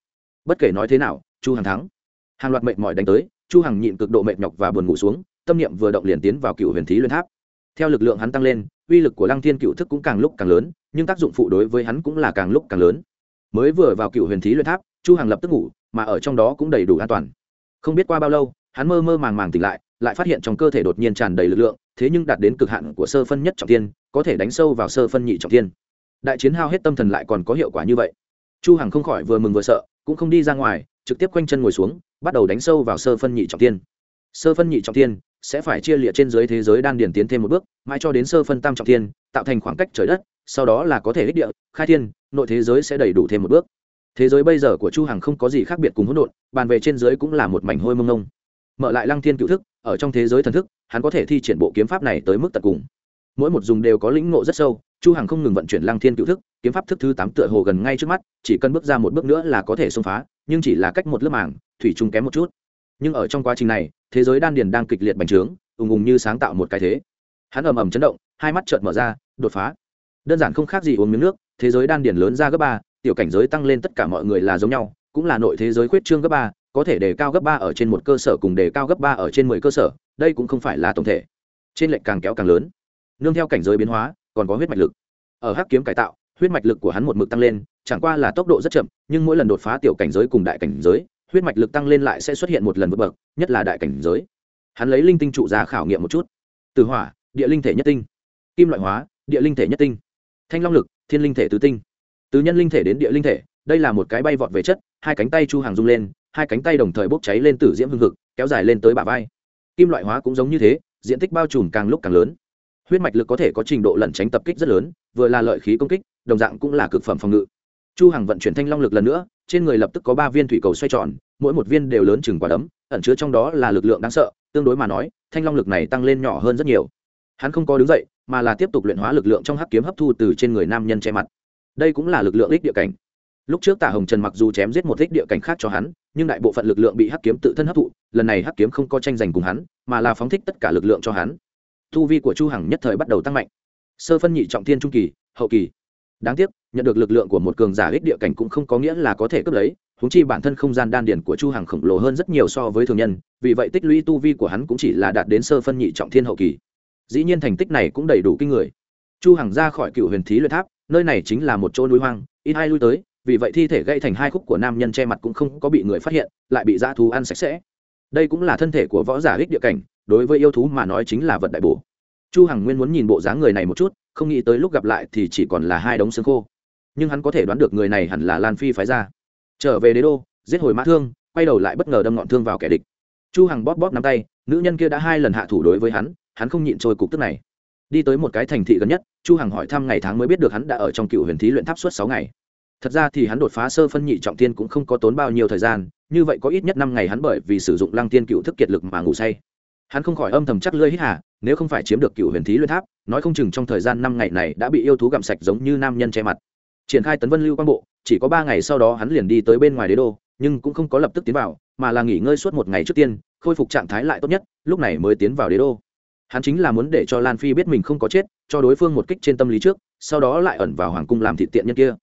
Bất kể nói thế nào, chu hằng thắng. Hàng loạt mệt mỏi đánh tới, chu hằng nhịn cực độ mệt nhọc và buồn ngủ xuống, tâm niệm vừa động liền tiến vào cựu huyền thí luyện tháp. Theo lực lượng hắn tăng lên, uy lực của lăng thiên cựu thức cũng càng lúc càng lớn, nhưng tác dụng phụ đối với hắn cũng là càng lúc càng lớn. Mới vừa vào cựu huyền thí luyện tháp, chu hằng lập tức ngủ, mà ở trong đó cũng đầy đủ an toàn. Không biết qua bao lâu, hắn mơ mơ màng màng tỉnh lại lại phát hiện trong cơ thể đột nhiên tràn đầy lực lượng, thế nhưng đạt đến cực hạn của sơ phân nhất trọng tiên có thể đánh sâu vào sơ phân nhị trọng tiên đại chiến hao hết tâm thần lại còn có hiệu quả như vậy. Chu hằng không khỏi vừa mừng vừa sợ, cũng không đi ra ngoài, trực tiếp quanh chân ngồi xuống, bắt đầu đánh sâu vào sơ phân nhị trọng tiên sơ phân nhị trọng tiên sẽ phải chia liệt trên dưới thế giới đan điển tiến thêm một bước, mãi cho đến sơ phân tam trọng tiên tạo thành khoảng cách trời đất, sau đó là có thể ích địa, khai thiên, nội thế giới sẽ đầy đủ thêm một bước. Thế giới bây giờ của chu hằng không có gì khác biệt cùng hỗn độn, bàn về trên dưới cũng là một mảnh hôi mông ngông. Mở lại lăng thiên cựu thức ở trong thế giới thần thức, hắn có thể thi triển bộ kiếm pháp này tới mức tận cùng. Mỗi một dùng đều có lĩnh ngộ rất sâu, chu hằng không ngừng vận chuyển lăng thiên cựu thức, kiếm pháp thức thứ tám tựa hồ gần ngay trước mắt, chỉ cần bước ra một bước nữa là có thể xông phá, nhưng chỉ là cách một lớp màng, thủy chung kém một chút. Nhưng ở trong quá trình này, thế giới đan điền đang kịch liệt bành trướng, ùng ùng như sáng tạo một cái thế. Hắn ầm ầm chấn động, hai mắt trợn mở ra, đột phá. Đơn giản không khác gì uống miếng nước, thế giới đan điền lớn ra gấp ba, tiểu cảnh giới tăng lên tất cả mọi người là giống nhau, cũng là nội thế giới khuyết trương gấp ba có thể đề cao gấp ba ở trên một cơ sở cùng đề cao gấp ba ở trên mười cơ sở, đây cũng không phải là tổng thể. Trên lệnh càng kéo càng lớn. Nương theo cảnh giới biến hóa, còn có huyết mạch lực. Ở hắc kiếm cải tạo, huyết mạch lực của hắn một mực tăng lên, chẳng qua là tốc độ rất chậm, nhưng mỗi lần đột phá tiểu cảnh giới cùng đại cảnh giới, huyết mạch lực tăng lên lại sẽ xuất hiện một lần vượt bậc, nhất là đại cảnh giới. Hắn lấy linh tinh trụ ra khảo nghiệm một chút. Từ hỏa, địa linh thể nhất tinh. Kim loại hóa, địa linh thể nhất tinh. Thanh long lực, thiên linh thể tứ tinh. Từ nhân linh thể đến địa linh thể, đây là một cái bay vọt về chất, hai cánh tay chu hàng rung lên hai cánh tay đồng thời bốc cháy lên tử diễm hương thực kéo dài lên tới bả vai. Kim loại hóa cũng giống như thế, diện tích bao trùm càng lúc càng lớn. Huyết mạch lực có thể có trình độ lẩn tránh tập kích rất lớn, vừa là lợi khí công kích, đồng dạng cũng là cực phẩm phòng ngự. Chu hằng vận chuyển thanh long lực lần nữa, trên người lập tức có ba viên thủy cầu xoay tròn, mỗi một viên đều lớn chừng quả đấm, ẩn chứa trong đó là lực lượng đáng sợ, tương đối mà nói, thanh long lực này tăng lên nhỏ hơn rất nhiều. Hắn không có đứng dậy, mà là tiếp tục luyện hóa lực lượng trong hắc kiếm hấp thu từ trên người nam nhân che mặt. Đây cũng là lực lượng ích địa cảnh lúc trước tả hồng trần mặc dù chém giết một thích địa cảnh khác cho hắn, nhưng đại bộ phận lực lượng bị hắc kiếm tự thân hấp thụ, lần này hắc kiếm không có tranh giành cùng hắn, mà là phóng thích tất cả lực lượng cho hắn. Thu vi của chu hằng nhất thời bắt đầu tăng mạnh. Sơ phân nhị trọng thiên trung kỳ, hậu kỳ. Đáng tiếc, nhận được lực lượng của một cường giả ích địa cảnh cũng không có nghĩa là có thể cướp lấy húng chi bản thân không gian đan điển của chu hằng khổng lồ hơn rất nhiều so với thường nhân, vì vậy tích lũy tu vi của hắn cũng chỉ là đạt đến sơ phân nhị trọng thiên hậu kỳ. Dĩ nhiên thành tích này cũng đầy đủ kinh người. Chu hằng ra khỏi cựu huyền thí luyện tháp, nơi này chính là một chỗ núi hoang, ít ai lui tới vì vậy thi thể gây thành hai khúc của nam nhân che mặt cũng không có bị người phát hiện, lại bị dã thú ăn sạch sẽ. Đây cũng là thân thể của võ giả ích địa cảnh, đối với yêu thú mà nói chính là vật đại bổ. Chu hằng nguyên muốn nhìn bộ dáng người này một chút, không nghĩ tới lúc gặp lại thì chỉ còn là hai đống xương khô. Nhưng hắn có thể đoán được người này hẳn là lan phi phái ra. Trở về đế đô, giết hồi mã thương, quay đầu lại bất ngờ đâm ngọn thương vào kẻ địch. Chu hằng bóp bóp nắm tay, nữ nhân kia đã hai lần hạ thủ đối với hắn hắn không nhịn trôi cục tức này. Đi tới một cái thành thị gần nhất, chu hằng hỏi thăm ngày tháng mới biết được hắn đã ở trong cựu huyền thí luyện tháp suốt sáu ngày thật ra thì hắn đột phá sơ phân nhị trọng tiên cũng không có tốn bao nhiêu thời gian, như vậy có ít nhất năm ngày hắn bởi vì sử dụng lăng tiên cựu thức kiệt lực mà ngủ say. Hắn không khỏi âm thầm chắc lơi hít hà, nếu không phải chiếm được cựu huyền thí luyện tháp, nói không chừng trong thời gian năm ngày này đã bị yêu thú gặm sạch giống như nam nhân che mặt. Triển khai tấn vân lưu quang bộ, chỉ có ba ngày sau đó hắn liền đi tới bên ngoài đế đô, nhưng cũng không có lập tức tiến vào, mà là nghỉ ngơi suốt một ngày trước tiên, khôi phục trạng thái lại tốt nhất, lúc này mới tiến vào đế đô. Hắn chính là muốn để cho lan phi biết mình không có chết, cho đối phương một kích trên tâm lý trước, sau đó lại ẩn vào hoàng cung làm thị tiện nhân kia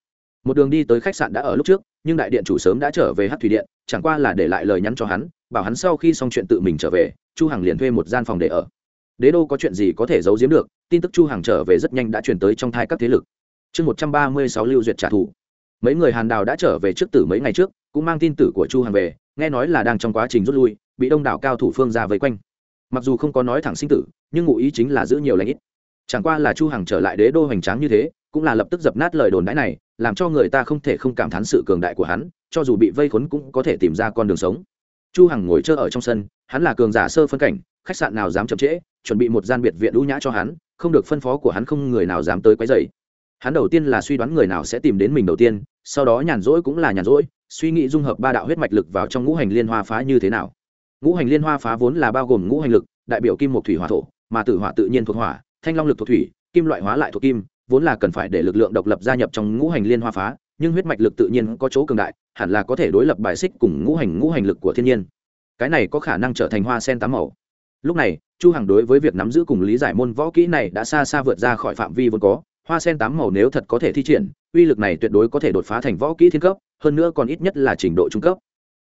một đường đi tới khách sạn đã ở lúc trước, nhưng đại điện chủ sớm đã trở về hát thủy điện, chẳng qua là để lại lời nhắn cho hắn, bảo hắn sau khi xong chuyện tự mình trở về, chu hằng liền thuê một gian phòng để ở. Đế đô có chuyện gì có thể giấu giếm được, tin tức chu hằng trở về rất nhanh đã truyền tới trong thai các thế lực. Chương một trăm ba mươi sáu lưu duyệt trả thù. Mấy người hàn đào đã trở về trước tử mấy ngày trước, cũng mang tin tử của chu hằng về, nghe nói là đang trong quá trình rút lui, bị đông đảo cao thủ phương ra vây quanh. Mặc dù không có nói thẳng sinh tử, nhưng ngụ ý chính là giữ nhiều lãnh ít. Chẳng qua là chu hằng trở lại đế đô hoành tráng như thế, cũng là lập tức dập nát lời đồn đãi này làm cho người ta không thể không cảm thán sự cường đại của hắn, cho dù bị vây khốn cũng có thể tìm ra con đường sống. Chu hằng ngồi chơi ở trong sân, hắn là cường giả sơ phân cảnh, khách sạn nào dám chậm trễ, chuẩn bị một gian biệt viện đũ nhã cho hắn, không được phân phó của hắn không người nào dám tới quấy rầy. Hắn đầu tiên là suy đoán người nào sẽ tìm đến mình đầu tiên, sau đó nhàn rỗi cũng là nhàn rỗi, suy nghĩ dung hợp ba đạo huyết mạch lực vào trong ngũ hành liên hoa phá như thế nào. Ngũ hành liên hoa phá vốn là bao gồm ngũ hành lực, đại biểu kim một thủy, hỏa, thổ, mà tử hỏa tự nhiên thuộc hỏa, thanh long lực thuộc thủy, kim loại hóa lại thuộc kim vốn là cần phải để lực lượng độc lập gia nhập trong ngũ hành liên hoa phá, nhưng huyết mạch lực tự nhiên có chỗ cường đại, hẳn là có thể đối lập bài xích cùng ngũ hành ngũ hành lực của thiên nhiên. Cái này có khả năng trở thành hoa sen tám màu. Lúc này, chu hằng đối với việc nắm giữ cùng lý giải môn võ kỹ này đã xa xa vượt ra khỏi phạm vi vốn có, hoa sen tám màu nếu thật có thể thi triển, uy lực này tuyệt đối có thể đột phá thành võ kỹ thiên cấp, hơn nữa còn ít nhất là trình độ trung cấp.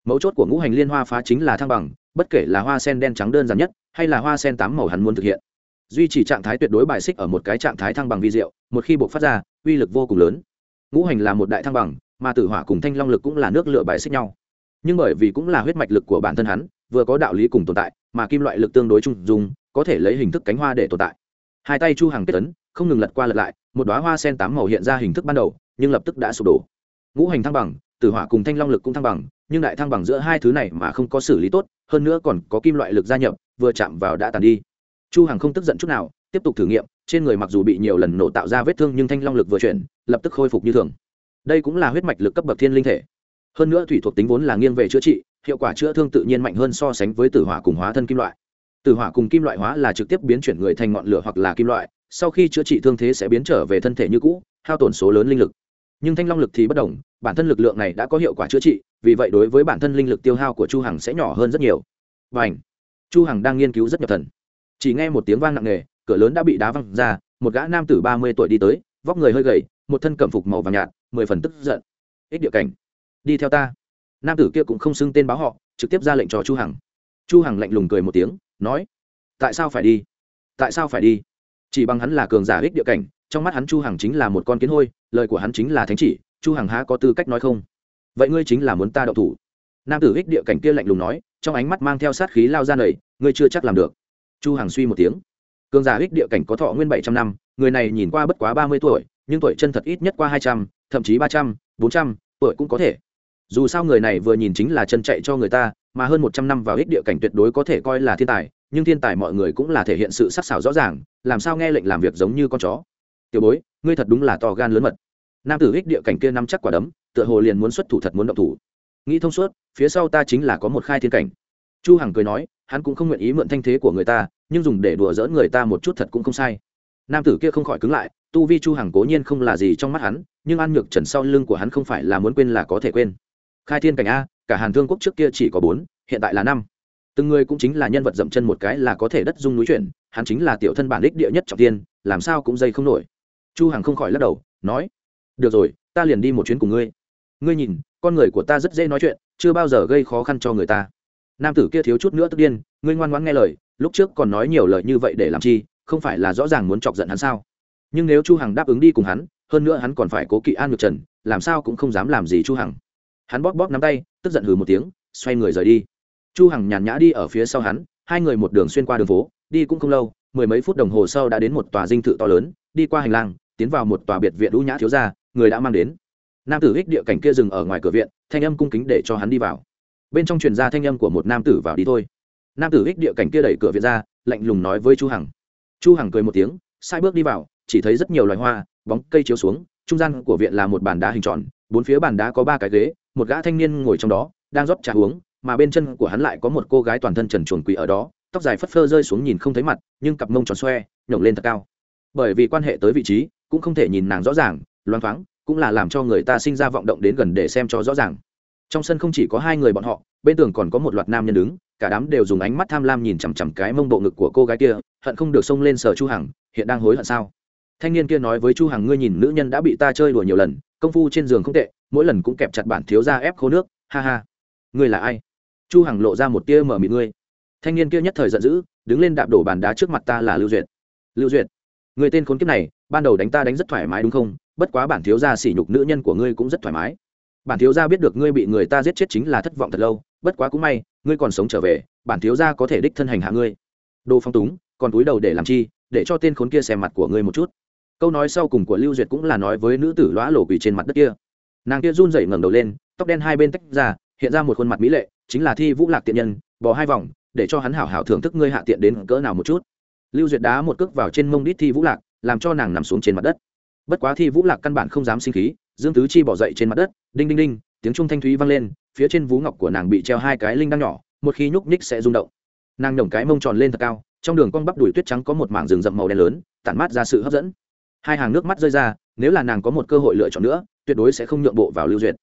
Mấu chốt của ngũ hành liên hoa phá chính là thăng bằng, bất kể là hoa sen đen trắng đơn giản nhất, hay là hoa sen tám màu hắn muốn thực hiện duy trì trạng thái tuyệt đối bài xích ở một cái trạng thái thăng bằng vi diệu một khi buộc phát ra uy lực vô cùng lớn. Ngũ hành là một đại thăng bằng mà tử hỏa cùng thanh long lực cũng là nước lựa bài xích nhau. Nhưng bởi vì cũng là huyết mạch lực của bản thân hắn vừa có đạo lý cùng tồn tại mà kim loại lực tương đối trung dung có thể lấy hình thức cánh hoa để tồn tại. Hai tay chu hằng kết tấn, không ngừng lật qua lật lại một đóa hoa sen tám màu hiện ra hình thức ban đầu nhưng lập tức đã sụp đổ. Ngũ hành thăng bằng tử hỏa cùng thanh long lực cũng thăng bằng nhưng đại thăng bằng giữa hai thứ này mà không có xử lý tốt hơn nữa còn có kim loại lực gia nhập vừa chạm vào đã tàn đi chu hằng không tức giận chút nào, tiếp tục thử nghiệm, trên người mặc dù bị nhiều lần nổ tạo ra vết thương nhưng thanh long lực vừa chuyển, lập tức khôi phục như thường. Đây cũng là huyết mạch lực cấp bậc thiên linh thể. Hơn nữa thủy thuộc tính vốn là nghiêng về chữa trị, hiệu quả chữa thương tự nhiên mạnh hơn so sánh với tử hỏa cùng hóa thân kim loại. Tử hỏa cùng kim loại hóa là trực tiếp biến chuyển người thành ngọn lửa hoặc là kim loại, sau khi chữa trị thương thế sẽ biến trở về thân thể như cũ, hao tổn số lớn linh lực. Nhưng thanh long lực thì bất đồng, bản thân lực lượng này đã có hiệu quả chữa trị, vì vậy đối với bản thân linh lực tiêu hao của chu hằng sẽ nhỏ hơn rất nhiều. Và ảnh chu hằng đang nghiên cứu rất nhập thần chỉ nghe một tiếng vang nặng nề, cửa lớn đã bị đá văng ra, một gã nam tử ba mươi tuổi đi tới, vóc người hơi gầy, một thân cẩm phục màu vàng nhạt, mười phần tức giận. Ích địa cảnh, đi theo ta. Nam tử kia cũng không xưng tên báo họ, trực tiếp ra lệnh cho chu hằng. Chu hằng lạnh lùng cười một tiếng, nói, tại sao phải đi? Tại sao phải đi? Chỉ bằng hắn là cường giả ích địa cảnh, trong mắt hắn chu hằng chính là một con kiến hôi, lời của hắn chính là thánh chỉ, chu hằng há có tư cách nói không? Vậy ngươi chính là muốn ta đậu thủ? Nam tử ích địa cảnh kia lạnh lùng nói, trong ánh mắt mang theo sát khí lao ra nầy, ngươi chưa chắc làm được chu hằng suy một tiếng. Cường giả ích địa cảnh có thọ nguyên bảy trăm năm, người này nhìn qua bất quá ba mươi tuổi, nhưng tuổi chân thật ít nhất qua hai trăm, thậm chí ba trăm, bốn trăm, tuổi cũng có thể. Dù sao người này vừa nhìn chính là chân chạy cho người ta, mà hơn một trăm năm vào ích địa cảnh tuyệt đối có thể coi là thiên tài, nhưng thiên tài mọi người cũng là thể hiện sự sắc sảo rõ ràng, làm sao nghe lệnh làm việc giống như con chó. Tiểu bối, ngươi thật đúng là to gan lớn mật. Nam tử ích địa cảnh kia nắm chắc quả đấm, tựa hồ liền muốn xuất thủ thật muốn động thủ. Nghĩ thông suốt, phía sau ta chính là có một khai thiên cảnh chu hằng cười nói, hắn cũng không nguyện ý mượn thanh thế của người ta, nhưng dùng để đùa giỡn người ta một chút thật cũng không sai. Nam tử kia không khỏi cứng lại, tu vi chu hằng cố nhiên không là gì trong mắt hắn, nhưng an nhược trần sau lưng của hắn không phải là muốn quên là có thể quên. Khai thiên cảnh a, cả hàn thương quốc trước kia chỉ có bốn, hiện tại là năm. Từng người cũng chính là nhân vật dậm chân một cái là có thể đất dung núi chuyển, hắn chính là tiểu thân bản đích địa nhất trọng tiên, làm sao cũng dây không nổi. Chu hằng không khỏi lắc đầu, nói, được rồi, ta liền đi một chuyến cùng ngươi. Ngươi nhìn, con người của ta rất dễ nói chuyện, chưa bao giờ gây khó khăn cho người ta nam tử kia thiếu chút nữa tức điên, ngươi ngoan ngoãn nghe lời, lúc trước còn nói nhiều lời như vậy để làm chi, không phải là rõ ràng muốn chọc giận hắn sao? Nhưng nếu chu hằng đáp ứng đi cùng hắn, hơn nữa hắn còn phải cố kỵ an ngược trần, làm sao cũng không dám làm gì chu hằng. Hắn bóp bóp nắm tay, tức giận hừ một tiếng, xoay người rời đi. Chu hằng nhàn nhã đi ở phía sau hắn, hai người một đường xuyên qua đường phố, đi cũng không lâu, mười mấy phút đồng hồ sau đã đến một tòa dinh thự to lớn, đi qua hành lang, tiến vào một tòa biệt viện đũ nhã thiếu gia, người đã mang đến. Nam tử hích địa cảnh kia dừng ở ngoài cửa viện, thanh âm cung kính để cho hắn đi vào bên trong truyền ra thanh âm của một nam tử vào đi thôi. Nam tử hích địa cảnh kia đẩy cửa viện ra, lạnh lùng nói với chu hằng. Chu hằng cười một tiếng, sai bước đi vào, chỉ thấy rất nhiều loài hoa, bóng cây chiếu xuống, trung gian của viện là một bàn đá hình tròn, bốn phía bàn đá có ba cái ghế, một gã thanh niên ngồi trong đó, đang rót trà uống, mà bên chân của hắn lại có một cô gái toàn thân trần truồng quỳ ở đó, tóc dài phất phơ rơi xuống nhìn không thấy mặt, nhưng cặp mông tròn xoe, nhổng lên thật cao. Bởi vì quan hệ tới vị trí, cũng không thể nhìn nàng rõ ràng, loang thoáng, cũng là làm cho người ta sinh ra vọng động đến gần để xem cho rõ ràng trong sân không chỉ có hai người bọn họ, bên tường còn có một loạt nam nhân đứng, cả đám đều dùng ánh mắt tham lam nhìn chằm chằm cái mông bộ ngực của cô gái kia, hận không được xông lên sở chu hằng, hiện đang hối hận sao? Thanh niên kia nói với chu hằng, ngươi nhìn nữ nhân đã bị ta chơi đùa nhiều lần, công phu trên giường không tệ, mỗi lần cũng kẹp chặt bản thiếu gia ép khô nước, ha ha. Ngươi là ai? Chu hằng lộ ra một tia mở mịt ngươi. Thanh niên kia nhất thời giận dữ, đứng lên đạp đổ bàn đá trước mặt ta là lưu duyệt. Lưu duyệt, người tên khốn kiếp này, ban đầu đánh ta đánh rất thoải mái đúng không? Bất quá bản thiếu gia sỉ nhục nữ nhân của ngươi cũng rất thoải mái bản thiếu gia biết được ngươi bị người ta giết chết chính là thất vọng thật lâu, bất quá cũng may, ngươi còn sống trở về, bản thiếu gia có thể đích thân hành hạ ngươi. Đồ phong túng, còn túi đầu để làm chi, để cho tên khốn kia xem mặt của ngươi một chút. Câu nói sau cùng của lưu duyệt cũng là nói với nữ tử lõa lổ quỳ trên mặt đất kia. Nàng kia run rẩy ngẩng đầu lên, tóc đen hai bên tách ra, hiện ra một khuôn mặt mỹ lệ, chính là thi vũ lạc tiện nhân bỏ hai vòng, để cho hắn hảo hảo thưởng thức ngươi hạ tiện đến cỡ nào một chút. Lưu duyệt đá một cước vào trên mông đít thi vũ lạc, làm cho nàng nằm xuống trên mặt đất. Bất quá thi vũ lạc căn bản không dám sinh khí dương tứ chi bỏ dậy trên mặt đất, đinh đinh đinh, tiếng trung thanh thúy vang lên, phía trên vú ngọc của nàng bị treo hai cái linh đăng nhỏ, một khi nhúc nhích sẽ rung động. Nàng nhổng cái mông tròn lên thật cao, trong đường cong bắp đùi tuyết trắng có một mảng rừng rậm màu đen lớn, tản mát ra sự hấp dẫn. Hai hàng nước mắt rơi ra, nếu là nàng có một cơ hội lựa chọn nữa, tuyệt đối sẽ không nhượng bộ vào lưu duyệt.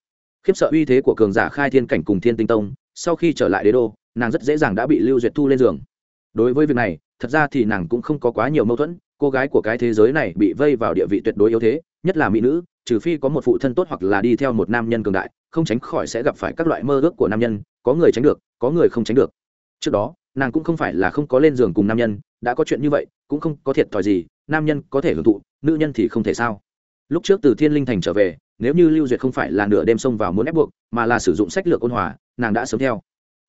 Khiếp sợ uy thế của cường giả khai thiên cảnh cùng thiên tinh tông, sau khi trở lại đế đô, nàng rất dễ dàng đã bị lưu duyệt thu lên giường. Đối với việc này, thật ra thì nàng cũng không có quá nhiều mâu thuẫn, cô gái của cái thế giới này bị vây vào địa vị tuyệt đối yếu thế, nhất là mỹ nữ trừ phi có một phụ thân tốt hoặc là đi theo một nam nhân cường đại, không tránh khỏi sẽ gặp phải các loại mơ ước của nam nhân, có người tránh được, có người không tránh được. Trước đó, nàng cũng không phải là không có lên giường cùng nam nhân, đã có chuyện như vậy, cũng không có thiệt thòi gì, nam nhân có thể hưởng thụ, nữ nhân thì không thể sao. Lúc trước từ thiên linh thành trở về, nếu như lưu duyệt không phải là nửa đêm xông vào muốn ép buộc, mà là sử dụng sách lược ôn hòa, nàng đã sớm theo.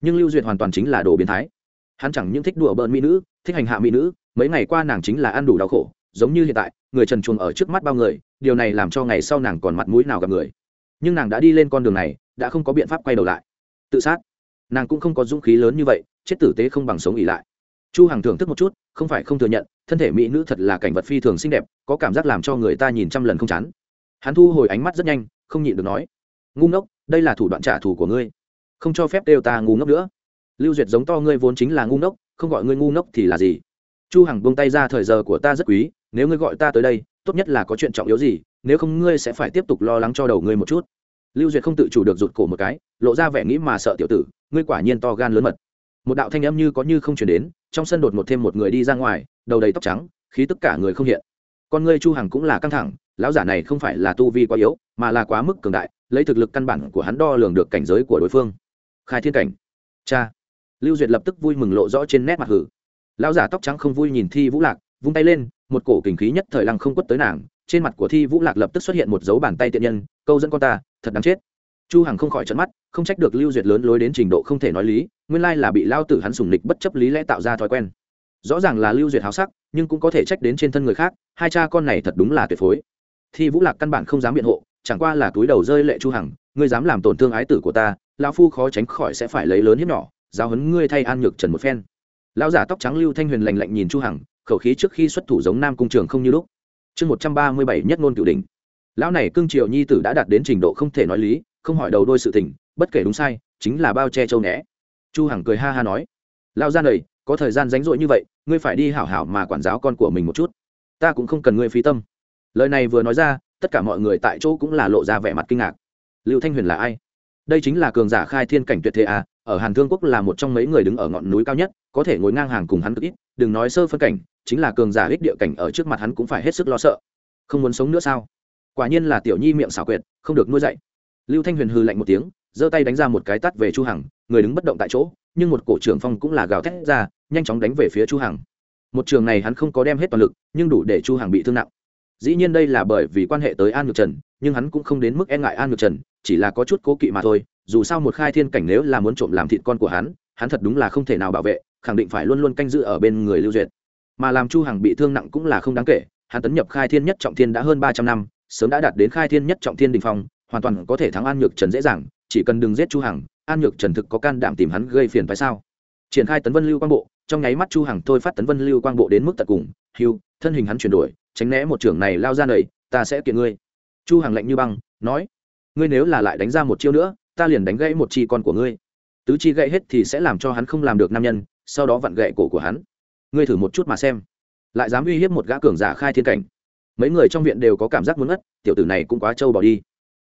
Nhưng lưu duyệt hoàn toàn chính là đồ biến thái. Hắn chẳng những thích đùa bỡn mỹ nữ, thích hành hạ mỹ nữ, mấy ngày qua nàng chính là ăn đủ đau khổ giống như hiện tại, người trần chuồng ở trước mắt bao người, điều này làm cho ngày sau nàng còn mặt mũi nào gặp người. Nhưng nàng đã đi lên con đường này, đã không có biện pháp quay đầu lại. Tự sát. Nàng cũng không có dũng khí lớn như vậy, chết tử tế không bằng sống ỉ lại. Chu hằng thưởng thức một chút, không phải không thừa nhận, thân thể mỹ nữ thật là cảnh vật phi thường xinh đẹp, có cảm giác làm cho người ta nhìn trăm lần không chán. Hắn thu hồi ánh mắt rất nhanh, không nhịn được nói, ngu ngốc, đây là thủ đoạn trả thù của ngươi. Không cho phép đều ta ngu ngốc nữa. Lưu duyệt giống to ngươi vốn chính là ngu ngốc, không gọi ngươi ngu ngốc thì là gì? Chu hằng buông tay ra, thời giờ của ta rất quý nếu ngươi gọi ta tới đây, tốt nhất là có chuyện trọng yếu gì, nếu không ngươi sẽ phải tiếp tục lo lắng cho đầu ngươi một chút. Lưu duyệt không tự chủ được rụt cổ một cái, lộ ra vẻ nghĩ mà sợ tiểu tử, ngươi quả nhiên to gan lớn mật. Một đạo thanh âm như có như không chuyển đến, trong sân đột một thêm một người đi ra ngoài, đầu đầy tóc trắng, khí tất cả người không hiện. Con ngươi chu hằng cũng là căng thẳng, lão giả này không phải là tu vi quá yếu, mà là quá mức cường đại, lấy thực lực căn bản của hắn đo lường được cảnh giới của đối phương. Khai thiên cảnh. Cha. Lưu duyệt lập tức vui mừng lộ rõ trên nét mặt hử. Lão giả tóc trắng không vui nhìn thi vũ lạc, vung tay lên một cổ kình khí nhất thời lăng không quất tới nàng, trên mặt của thi vũ lạc lập tức xuất hiện một dấu bàn tay tiện nhân, câu dẫn con ta, thật đáng chết. Chu hằng không khỏi trận mắt, không trách được lưu duyệt lớn lối đến trình độ không thể nói lý, nguyên lai là bị lao tử hắn sủng lịch bất chấp lý lẽ tạo ra thói quen. Rõ ràng là lưu duyệt háo sắc, nhưng cũng có thể trách đến trên thân người khác, hai cha con này thật đúng là tuyệt phối. Thi vũ lạc căn bản không dám biện hộ, chẳng qua là túi đầu rơi lệ chu hằng, ngươi dám làm tổn thương ái tử của ta, lão phu khó tránh khỏi sẽ phải lấy lớn hiếp nhỏ, giáo huấn ngươi thay an nhược trần một phen. Lão giả tóc trắng lưu thanh huyền lạnh lạnh nhìn chu hằng khẩu khí trước khi xuất thủ giống nam cung trường không như lúc. Chương một trăm ba mươi bảy nhất ngôn cửu đình lão này cương triều nhi tử đã đạt đến trình độ không thể nói lý, không hỏi đầu đôi sự tình, bất kể đúng sai, chính là bao che châu né. Chu hằng cười ha ha nói lao ra này, có thời gian rảnh rỗi như vậy, ngươi phải đi hảo hảo mà quản giáo con của mình một chút. Ta cũng không cần ngươi phí tâm. Lời này vừa nói ra, tất cả mọi người tại chỗ cũng là lộ ra vẻ mặt kinh ngạc. Lưu thanh huyền là ai? Đây chính là cường giả khai thiên cảnh tuyệt thế à ở hàn thương quốc là một trong mấy người đứng ở ngọn núi cao nhất, có thể ngồi ngang hàng cùng hắn cực ít, đừng nói sơ phân cảnh chính là cường giả ích địa cảnh ở trước mặt hắn cũng phải hết sức lo sợ. Không muốn sống nữa sao? Quả nhiên là tiểu nhi miệng xảo quyệt, không được nuôi dạy. Lưu thanh huyền hư lạnh một tiếng, giơ tay đánh ra một cái tắt về chu hằng, người đứng bất động tại chỗ, nhưng một cổ trưởng phong cũng là gào thét ra, nhanh chóng đánh về phía chu hằng. Một trường này hắn không có đem hết toàn lực, nhưng đủ để chu hằng bị thương nặng. Dĩ nhiên đây là bởi vì quan hệ tới an nhược trần, nhưng hắn cũng không đến mức e ngại an nhược trần, chỉ là có chút cố kỵ mà thôi. Dù sao một khai thiên cảnh nếu là muốn trộm làm thịt con của hắn hắn thật đúng là không thể nào bảo vệ, khẳng định phải luôn luôn canh giữ ở bên người lưu duyệt mà làm chu hằng bị thương nặng cũng là không đáng kể, hắn tấn nhập khai thiên nhất trọng thiên đã hơn ba trăm năm, sớm đã đạt đến khai thiên nhất trọng thiên đỉnh phong, hoàn toàn có thể thắng an nhược trần dễ dàng, chỉ cần đừng giết chu hằng, an nhược trần thực có can đảm tìm hắn gây phiền phải sao? Triển khai tấn vân lưu quang bộ, trong nháy mắt chu hằng thôi phát tấn vân lưu quang bộ đến mức tận cùng, hưu, thân hình hắn chuyển đổi, tránh né một trưởng này lao ra nầy ta sẽ kiện ngươi. Chu hằng lạnh như băng, nói, ngươi nếu là lại đánh ra một chiêu nữa, ta liền đánh gãy một chi con của ngươi. Tứ chi gãy hết thì sẽ làm cho hắn không làm được nam nhân, sau đó vặn gãy cổ của hắn ngươi thử một chút mà xem. Lại dám uy hiếp một gã cường giả khai thiên cảnh. Mấy người trong viện đều có cảm giác muốn ngất, tiểu tử này cũng quá trâu bỏ đi.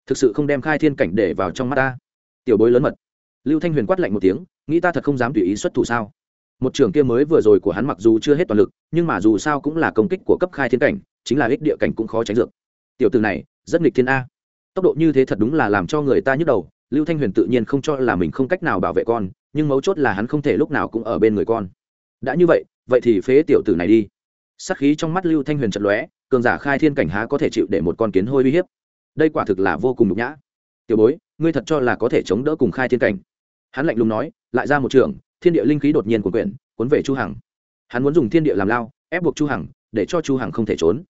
Thực sự không đem khai thiên cảnh để vào trong mắt ta. Tiểu bối lớn mật. Lưu thanh huyền quát lạnh một tiếng, nghĩ ta thật không dám tùy ý xuất thủ sao? Một trường kia mới vừa rồi của hắn mặc dù chưa hết toàn lực, nhưng mà dù sao cũng là công kích của cấp khai thiên cảnh, chính là ích địa cảnh cũng khó tránh được. Tiểu từ này, rất nghịch thiên a. Tốc độ như thế thật đúng là làm cho người ta nhức đầu, lưu thanh huyền tự nhiên không cho là mình không cách nào bảo vệ con, nhưng mấu chốt là hắn không thể lúc nào cũng ở bên người con. Đã như vậy vậy thì phế tiểu tử này đi. Sắc khí trong mắt lưu thanh huyền trận lóe, cường giả khai thiên cảnh há có thể chịu để một con kiến hôi uy hiếp? Đây quả thực là vô cùng nhục nhã. Tiểu bối, ngươi thật cho là có thể chống đỡ cùng khai thiên cảnh? Hắn lạnh lùng nói, lại ra một trường, thiên địa linh khí đột nhiên của quyển cuốn về chu hằng. Hắn muốn dùng thiên địa làm lao, ép buộc chu hằng, để cho chu hằng không thể trốn.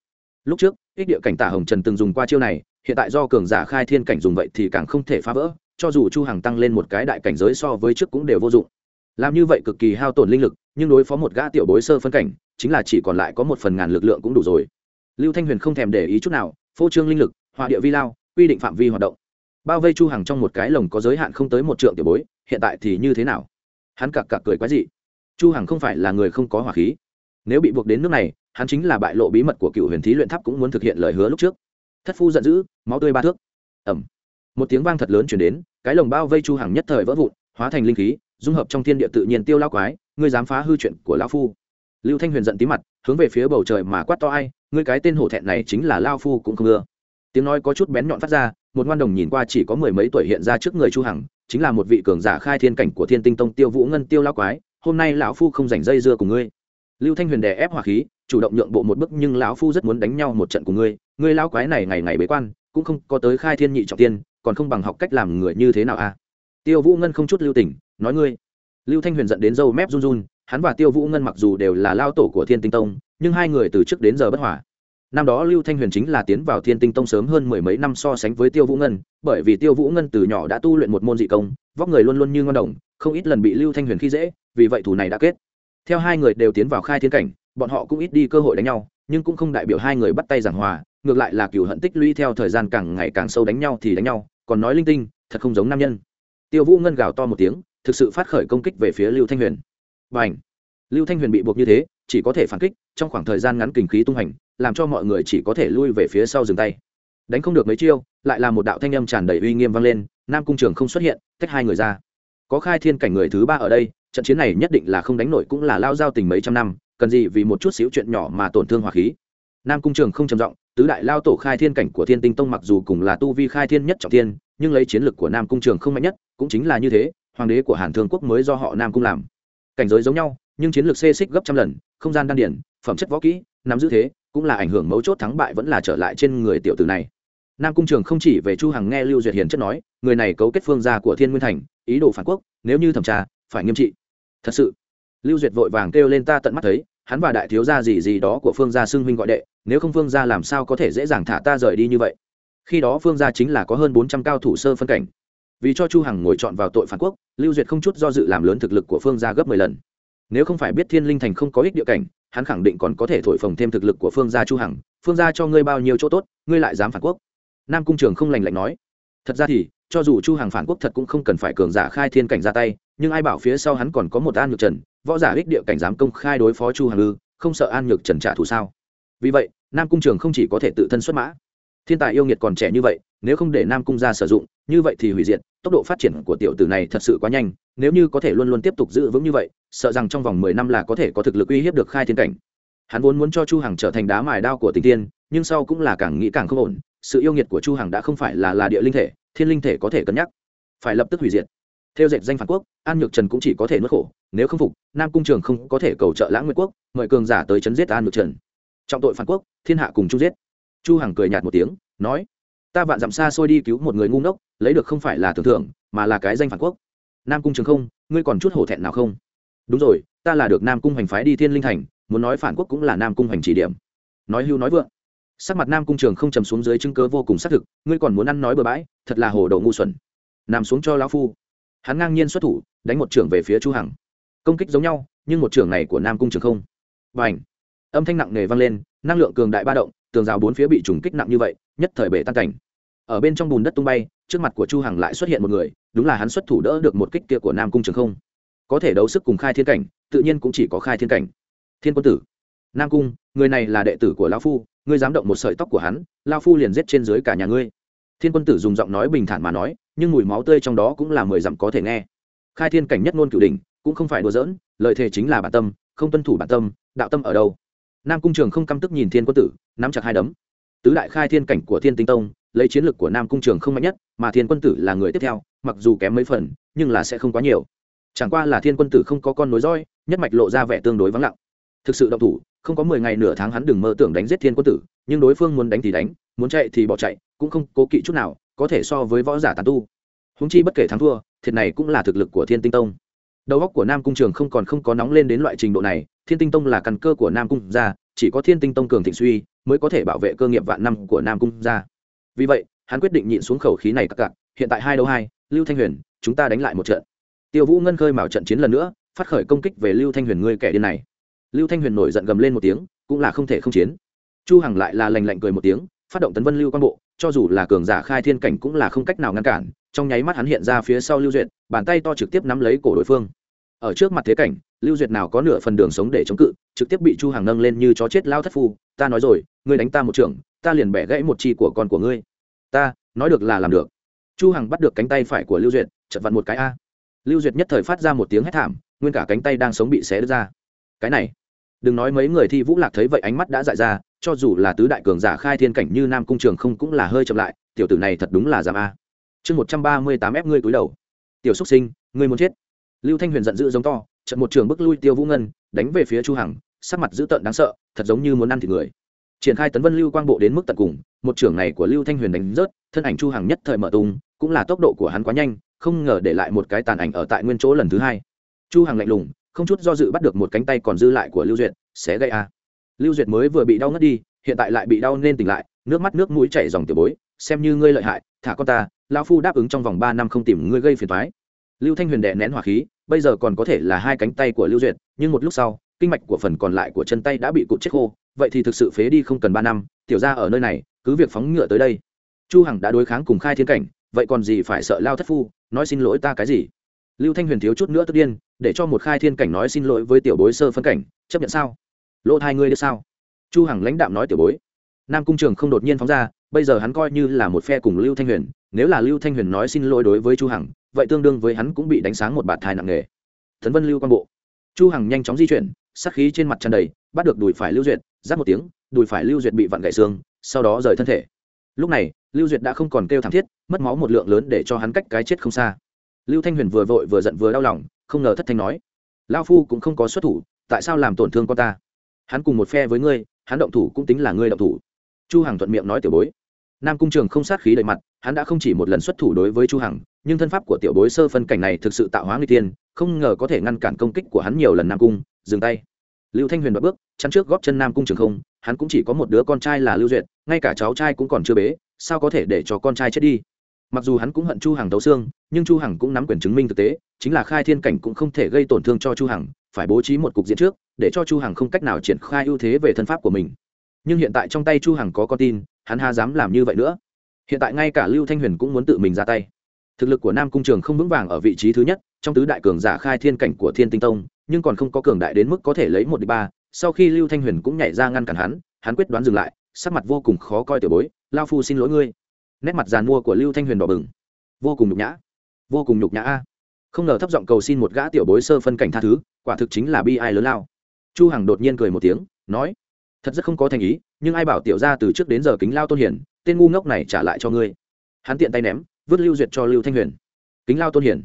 Lúc trước, ích địa cảnh tả hồng trần từng dùng qua chiêu này, hiện tại do cường giả khai thiên cảnh dùng vậy thì càng không thể phá vỡ, cho dù chu hằng tăng lên một cái đại cảnh giới so với trước cũng đều vô dụng làm như vậy cực kỳ hao tổn linh lực, nhưng đối phó một gã tiểu bối sơ phân cảnh, chính là chỉ còn lại có một phần ngàn lực lượng cũng đủ rồi. Lưu thanh huyền không thèm để ý chút nào, phô trương linh lực hòa địa vi lao, quy định phạm vi hoạt động. Bao vây chu hằng trong một cái lồng có giới hạn không tới một trượng tiểu bối, hiện tại thì như thế nào? Hắn cặc cặc cười quái dị. Chu hằng không phải là người không có hỏa khí. Nếu bị buộc đến nước này, hắn chính là bại lộ bí mật của cựu huyền thí luyện tháp cũng muốn thực hiện lời hứa lúc trước. Thất phu giận dữ, máu tươi ba thước. Ẩm một tiếng vang thật lớn chuyển đến, cái lồng bao vây chu hằng nhất thời vỡ vụn, hóa thành linh khí dung hợp trong thiên địa tự nhiên tiêu lao quái, ngươi dám phá hư chuyện của lão phu. Lưu thanh huyền giận tí mặt, hướng về phía bầu trời mà quát to ai, ngươi cái tên hổ thẹn này chính là lao phu cũng không ưa. Tiếng nói có chút bén nhọn phát ra, một ngoan đồng nhìn qua chỉ có mười mấy tuổi hiện ra trước người chu hằng, chính là một vị cường giả khai thiên cảnh của thiên tinh tông tiêu vũ ngân tiêu lao quái, hôm nay lão phu không rảnh dây dưa cùng ngươi. Lưu thanh huyền đè ép hỏa khí, chủ động nhượng bộ một bước nhưng lão phu rất muốn đánh nhau một trận cùng ngươi ngươi lao quái này ngày ngày bế quan, cũng không có tới khai thiên nhị trọng tiên, còn không bằng học cách làm người như thế nào a à? tiêu vũ ngân không chút lưu tình nói ngươi. Lưu thanh huyền dẫn đến dâu mép run run, hắn và tiêu vũ ngân mặc dù đều là lao tổ của thiên tinh tông, nhưng hai người từ trước đến giờ bất hòa. Năm đó lưu thanh huyền chính là tiến vào thiên tinh tông sớm hơn mười mấy năm so sánh với tiêu vũ ngân, bởi vì tiêu vũ ngân từ nhỏ đã tu luyện một môn dị công, vóc người luôn luôn như ngon đồng, không ít lần bị lưu thanh huyền khi dễ, vì vậy thủ này đã kết. Theo hai người đều tiến vào khai thiên cảnh, bọn họ cũng ít đi cơ hội đánh nhau, nhưng cũng không đại biểu hai người bắt tay giảng hòa, ngược lại là cựu hận tích lũy theo thời gian càng ngày càng sâu đánh nhau thì đánh nhau, còn nói linh tinh, thật không giống nam nhân. Tiêu vũ ngân gào to một tiếng thực sự phát khởi công kích về phía lưu thanh huyền. Và ảnh lưu thanh huyền bị buộc như thế, chỉ có thể phản kích, trong khoảng thời gian ngắn kình khí tung hành, làm cho mọi người chỉ có thể lui về phía sau dừng tay. Đánh không được mấy chiêu, lại là một đạo thanh âm tràn đầy uy nghiêm vang lên, nam cung trường không xuất hiện, tách hai người ra. Có khai thiên cảnh người thứ ba ở đây, trận chiến này nhất định là không đánh nổi cũng là lao giao tình mấy trăm năm, cần gì vì một chút xíu chuyện nhỏ mà tổn thương hỏa khí. Nam cung trường không trầm giọng, tứ đại lao tổ khai thiên cảnh của thiên tinh tông mặc dù cùng là tu vi khai thiên nhất trọng thiên, nhưng lấy chiến lược của nam cung trường không mạnh nhất, cũng chính là như thế hoàng đế của hàn thương quốc mới do họ nam cung làm. Cảnh giới giống nhau, nhưng chiến lược xê xích gấp trăm lần, không gian đan điển phẩm chất võ kỹ, nắm giữ thế, cũng là ảnh hưởng mấu chốt thắng bại vẫn là trở lại trên người tiểu tử này. Nam cung trường không chỉ về chu hằng nghe lưu duyệt hiền chất nói, người này cấu kết phương gia của thiên nguyên thành, ý đồ phản quốc, nếu như thẩm tra, phải nghiêm trị. Thật sự, lưu duyệt vội vàng kêu lên ta tận mắt thấy, hắn và đại thiếu gia gì gì đó của phương gia xưng huynh gọi đệ, nếu không phương gia làm sao có thể dễ dàng thả ta rời đi như vậy? Khi đó phương gia chính là có hơn bốn trăm cao thủ sơ phân cảnh vì cho chu hằng ngồi chọn vào tội phản quốc, lưu duyệt không chút do dự làm lớn thực lực của phương gia gấp mười lần. Nếu không phải biết thiên linh thành không có ích địa cảnh, hắn khẳng định còn có thể thổi phồng thêm thực lực của phương gia chu hằng. Phương gia cho ngươi bao nhiêu chỗ tốt, ngươi lại dám phản quốc? Nam cung trường không lành lạnh nói. Thật ra thì, cho dù chu hằng phản quốc thật cũng không cần phải cường giả khai thiên cảnh ra tay, nhưng ai bảo phía sau hắn còn có một an nhược trần, võ giả ích địa cảnh dám công khai đối phó chu hằng ư, không sợ an nhược trần trả thù sao? Vì vậy, nam cung trường không chỉ có thể tự thân xuất mã. Thiên tài yêu nghiệt còn trẻ như vậy nếu không để nam cung ra sử dụng, như vậy thì hủy diệt, tốc độ phát triển của tiểu tử này thật sự quá nhanh, nếu như có thể luôn luôn tiếp tục giữ vững như vậy, sợ rằng trong vòng mười năm là có thể có thực lực uy hiếp được khai thiên cảnh. Hắn vốn muốn cho chu hằng trở thành đá mài đao của tình tiên, nhưng sau cũng là càng nghĩ càng không ổn, sự yêu nghiệt của chu hằng đã không phải là là địa linh thể, thiên linh thể có thể cân nhắc, phải lập tức hủy diệt. Theo dệt danh phản quốc, an nhược trần cũng chỉ có thể nuốt khổ, nếu không phục, nam cung trường không có thể cầu trợ lãng nguyệt quốc, mời cường giả tới chấn giết an nhược trần. Trọng tội phản quốc, thiên hạ cùng chung giết. Chu hằng cười nhạt một tiếng, nói ta vạn dặm xa xôi đi cứu một người ngu ngốc, lấy được không phải là tưởng thưởng, mà là cái danh phản quốc. Nam cung trường không, ngươi còn chút hổ thẹn nào không? Đúng rồi, ta là được nam cung hành phái đi thiên linh thành, muốn nói phản quốc cũng là nam cung hành chỉ điểm. Nói hưu nói vượng. Sắc mặt nam cung trường không trầm xuống dưới chứng cớ vô cùng xác thực, ngươi còn muốn ăn nói bừa bãi, thật là hồ đồ ngu xuẩn. Nằm xuống cho lão phu. Hắn ngang nhiên xuất thủ, đánh một trưởng về phía chu hằng. Công kích giống nhau, nhưng một trưởng này của nam cung trường không. Bành! Ảnh âm thanh nặng nề vang lên, năng lượng cường đại ba động, tường rào bốn phía bị trùng kích nặng như vậy, nhất thời bể tan cảnh ở bên trong bùn đất tung bay, trước mặt của chu hằng lại xuất hiện một người, đúng là hắn xuất thủ đỡ được một kích kia của nam cung trường không. Có thể đấu sức cùng khai thiên cảnh, tự nhiên cũng chỉ có khai thiên cảnh. Thiên quân tử, nam cung, người này là đệ tử của lão phu, ngươi dám động một sợi tóc của hắn, lão phu liền giết trên dưới cả nhà ngươi. Thiên quân tử dùng giọng nói bình thản mà nói, nhưng mùi máu tươi trong đó cũng là mười dặm có thể nghe. Khai thiên cảnh nhất ngôn cửu đỉnh, cũng không phải đùa giỡn lợi thế chính là bản tâm, không tuân thủ bản tâm, đạo tâm ở đâu? Nam cung trường không căm tức nhìn thiên quân tử, nắm chặt hai đấm. Tứ đại khai thiên cảnh của thiên tinh tông lấy chiến lược của nam cung trường không mạnh nhất, mà thiên quân tử là người tiếp theo, mặc dù kém mấy phần, nhưng là sẽ không quá nhiều. Chẳng qua là thiên quân tử không có con nối roi nhất mạch lộ ra vẻ tương đối vắng lặng. Thực sự động thủ, không có mười ngày nửa tháng hắn đừng mơ tưởng đánh giết thiên quân tử, nhưng đối phương muốn đánh thì đánh, muốn chạy thì bỏ chạy, cũng không cố kỵ chút nào, có thể so với võ giả tàn tu. Húng chi bất kể thắng thua, thiệt này cũng là thực lực của thiên tinh tông. Đầu óc của nam cung trường không còn không có nóng lên đến loại trình độ này, thiên tinh tông là căn cơ của nam cung gia, chỉ có thiên tinh tông cường thịnh suy, mới có thể bảo vệ cơ nghiệp vạn năm của nam cung gia vì vậy, hắn quyết định nhịn xuống khẩu khí này các cặc, hiện tại hai đấu hai, lưu thanh huyền, chúng ta đánh lại một trận. Tiêu vũ ngân khơi mào trận chiến lần nữa, phát khởi công kích về lưu thanh huyền ngươi kẻ điên này. Lưu thanh huyền nổi giận gầm lên một tiếng, cũng là không thể không chiến. Chu hằng lại là lành lạnh cười một tiếng, phát động tấn vân lưu quan bộ, cho dù là cường giả khai thiên cảnh cũng là không cách nào ngăn cản, trong nháy mắt hắn hiện ra phía sau lưu duyệt, bàn tay to trực tiếp nắm lấy cổ đối phương ở trước mặt thế cảnh, lưu duyệt nào có nửa phần đường sống để chống cự, trực tiếp bị chu hàng nâng lên như chó chết lao thất phu, ta nói rồi, ngươi đánh ta một trưởng, ta liền bẻ gãy một chi của con của ngươi. Ta, nói được là làm được. Chu hằng bắt được cánh tay phải của lưu duyệt chật vặn một cái a. Lưu duyệt nhất thời phát ra một tiếng hét thảm, nguyên cả cánh tay đang sống bị xé đứt ra. Cái này, đừng nói mấy người thi vũ lạc thấy vậy ánh mắt đã dại ra, cho dù là tứ đại cường giả khai thiên cảnh như nam cung trường không cũng là hơi chậm lại, tiểu tử này thật đúng là giảm a. Chương một trăm ba mươi tám ép ngươi túi đầu. Tiểu xúc sinh, ngươi muốn chết lưu thanh huyền giận dữ giống to trận một trường bức lui tiêu vũ ngân, đánh về phía chu hằng, sắc mặt dữ tợn đáng sợ, thật giống như muốn ăn thịt người. Triển khai tấn vân lưu quang bộ đến mức tận cùng, một trường này của lưu thanh huyền đánh rớt, thân ảnh chu hằng nhất thời mở tung, cũng là tốc độ của hắn quá nhanh, không ngờ để lại một cái tàn ảnh ở tại nguyên chỗ lần thứ hai. Chu hằng lạnh lùng, không chút do dự bắt được một cánh tay còn dư lại của lưu duyệt sẽ gây a. Lưu duyệt mới vừa bị đau ngất đi, hiện tại lại bị đau nên tỉnh lại, nước mắt nước mũi chảy dòng tiểu bối, xem như ngươi lợi hại, thả con ta, lão phu đáp ứng trong vòng ba năm không tìm ngươi gây phiền toái lưu thanh huyền đè nén hỏa khí, bây giờ còn có thể là hai cánh tay của lưu duyệt, nhưng một lúc sau, kinh mạch của phần còn lại của chân tay đã bị cụt chết khô, vậy thì thực sự phế đi không cần ba năm, tiểu ra ở nơi này, cứ việc phóng ngựa tới đây. Chu hằng đã đối kháng cùng khai thiên cảnh, vậy còn gì phải sợ lao thất phu, nói xin lỗi ta cái gì? Lưu thanh huyền thiếu chút nữa tức điên, để cho một khai thiên cảnh nói xin lỗi với tiểu bối sơ phân cảnh, chấp nhận sao? Lỗ hai ngươi được sao? Chu hằng lãnh đạm nói tiểu bối. Nam cung trường không đột nhiên phóng ra, bây giờ hắn coi như là một phe cùng lưu thanh huyền, nếu là lưu thanh huyền nói xin lỗi đối với chu hằng vậy tương đương với hắn cũng bị đánh sáng một bạt thai nặng nề. Thần vân lưu quan bộ. Chu hằng nhanh chóng di chuyển, sát khí trên mặt tràn đầy, bắt được đùi phải lưu duyệt giáp một tiếng, đùi phải lưu duyệt bị vặn gãy xương, sau đó rời thân thể. Lúc này, lưu duyệt đã không còn kêu thảm thiết, mất máu một lượng lớn để cho hắn cách cái chết không xa. Lưu thanh huyền vừa vội vừa giận vừa đau lòng, không ngờ thất thanh nói lao phu cũng không có xuất thủ, tại sao làm tổn thương con ta? Hắn cùng một phe với ngươi, hắn động thủ cũng tính là ngươi động thủ. Chu hằng thuận miệng nói tiểu bối. Nam cung trường không sát khí đầy mặt, hắn đã không chỉ một lần xuất thủ đối với chu hằng nhưng thân pháp của tiểu bối sơ phân cảnh này thực sự tạo hóa nguy tiên, không ngờ có thể ngăn cản công kích của hắn nhiều lần nam cung, dừng tay. Lưu thanh huyền đoạt bước, chắn trước góp chân nam cung trường không, hắn cũng chỉ có một đứa con trai là lưu duyệt, ngay cả cháu trai cũng còn chưa bế, sao có thể để cho con trai chết đi? Mặc dù hắn cũng hận chu hằng tấu xương, nhưng chu hằng cũng nắm quyền chứng minh thực tế, chính là khai thiên cảnh cũng không thể gây tổn thương cho chu hằng, phải bố trí một cục diện trước, để cho chu hằng không cách nào triển khai ưu thế về thân pháp của mình. Nhưng hiện tại trong tay chu hằng có con tin, hắn ha dám làm như vậy nữa. Hiện tại ngay cả lưu thanh huyền cũng muốn tự mình ra tay thực lực của nam cung trường không vững vàng ở vị trí thứ nhất, trong tứ đại cường giả khai thiên cảnh của thiên tinh tông, nhưng còn không có cường đại đến mức có thể lấy một đi ba. Sau khi lưu thanh huyền cũng nhảy ra ngăn cản hắn hắn quyết đoán dừng lại, sắc mặt vô cùng khó coi tiểu bối, lao phu xin lỗi ngươi. Nét mặt giàn mua của lưu thanh huyền đỏ bừng. Vô cùng nhục nhã, vô cùng nhục nhã a. Không ngờ thấp giọng cầu xin một gã tiểu bối sơ phân cảnh tha thứ, quả thực chính là bi ai lớn lao. Chu hằng đột nhiên cười một tiếng, nói, thật rất không có thành ý, nhưng ai bảo tiểu ra từ trước đến giờ kính lao tôn hiển, tên ngu ngốc này trả lại cho ngươi. Hắn tiện tay ném vứt lưu duyệt cho lưu thanh huyền kính lao tôn hiển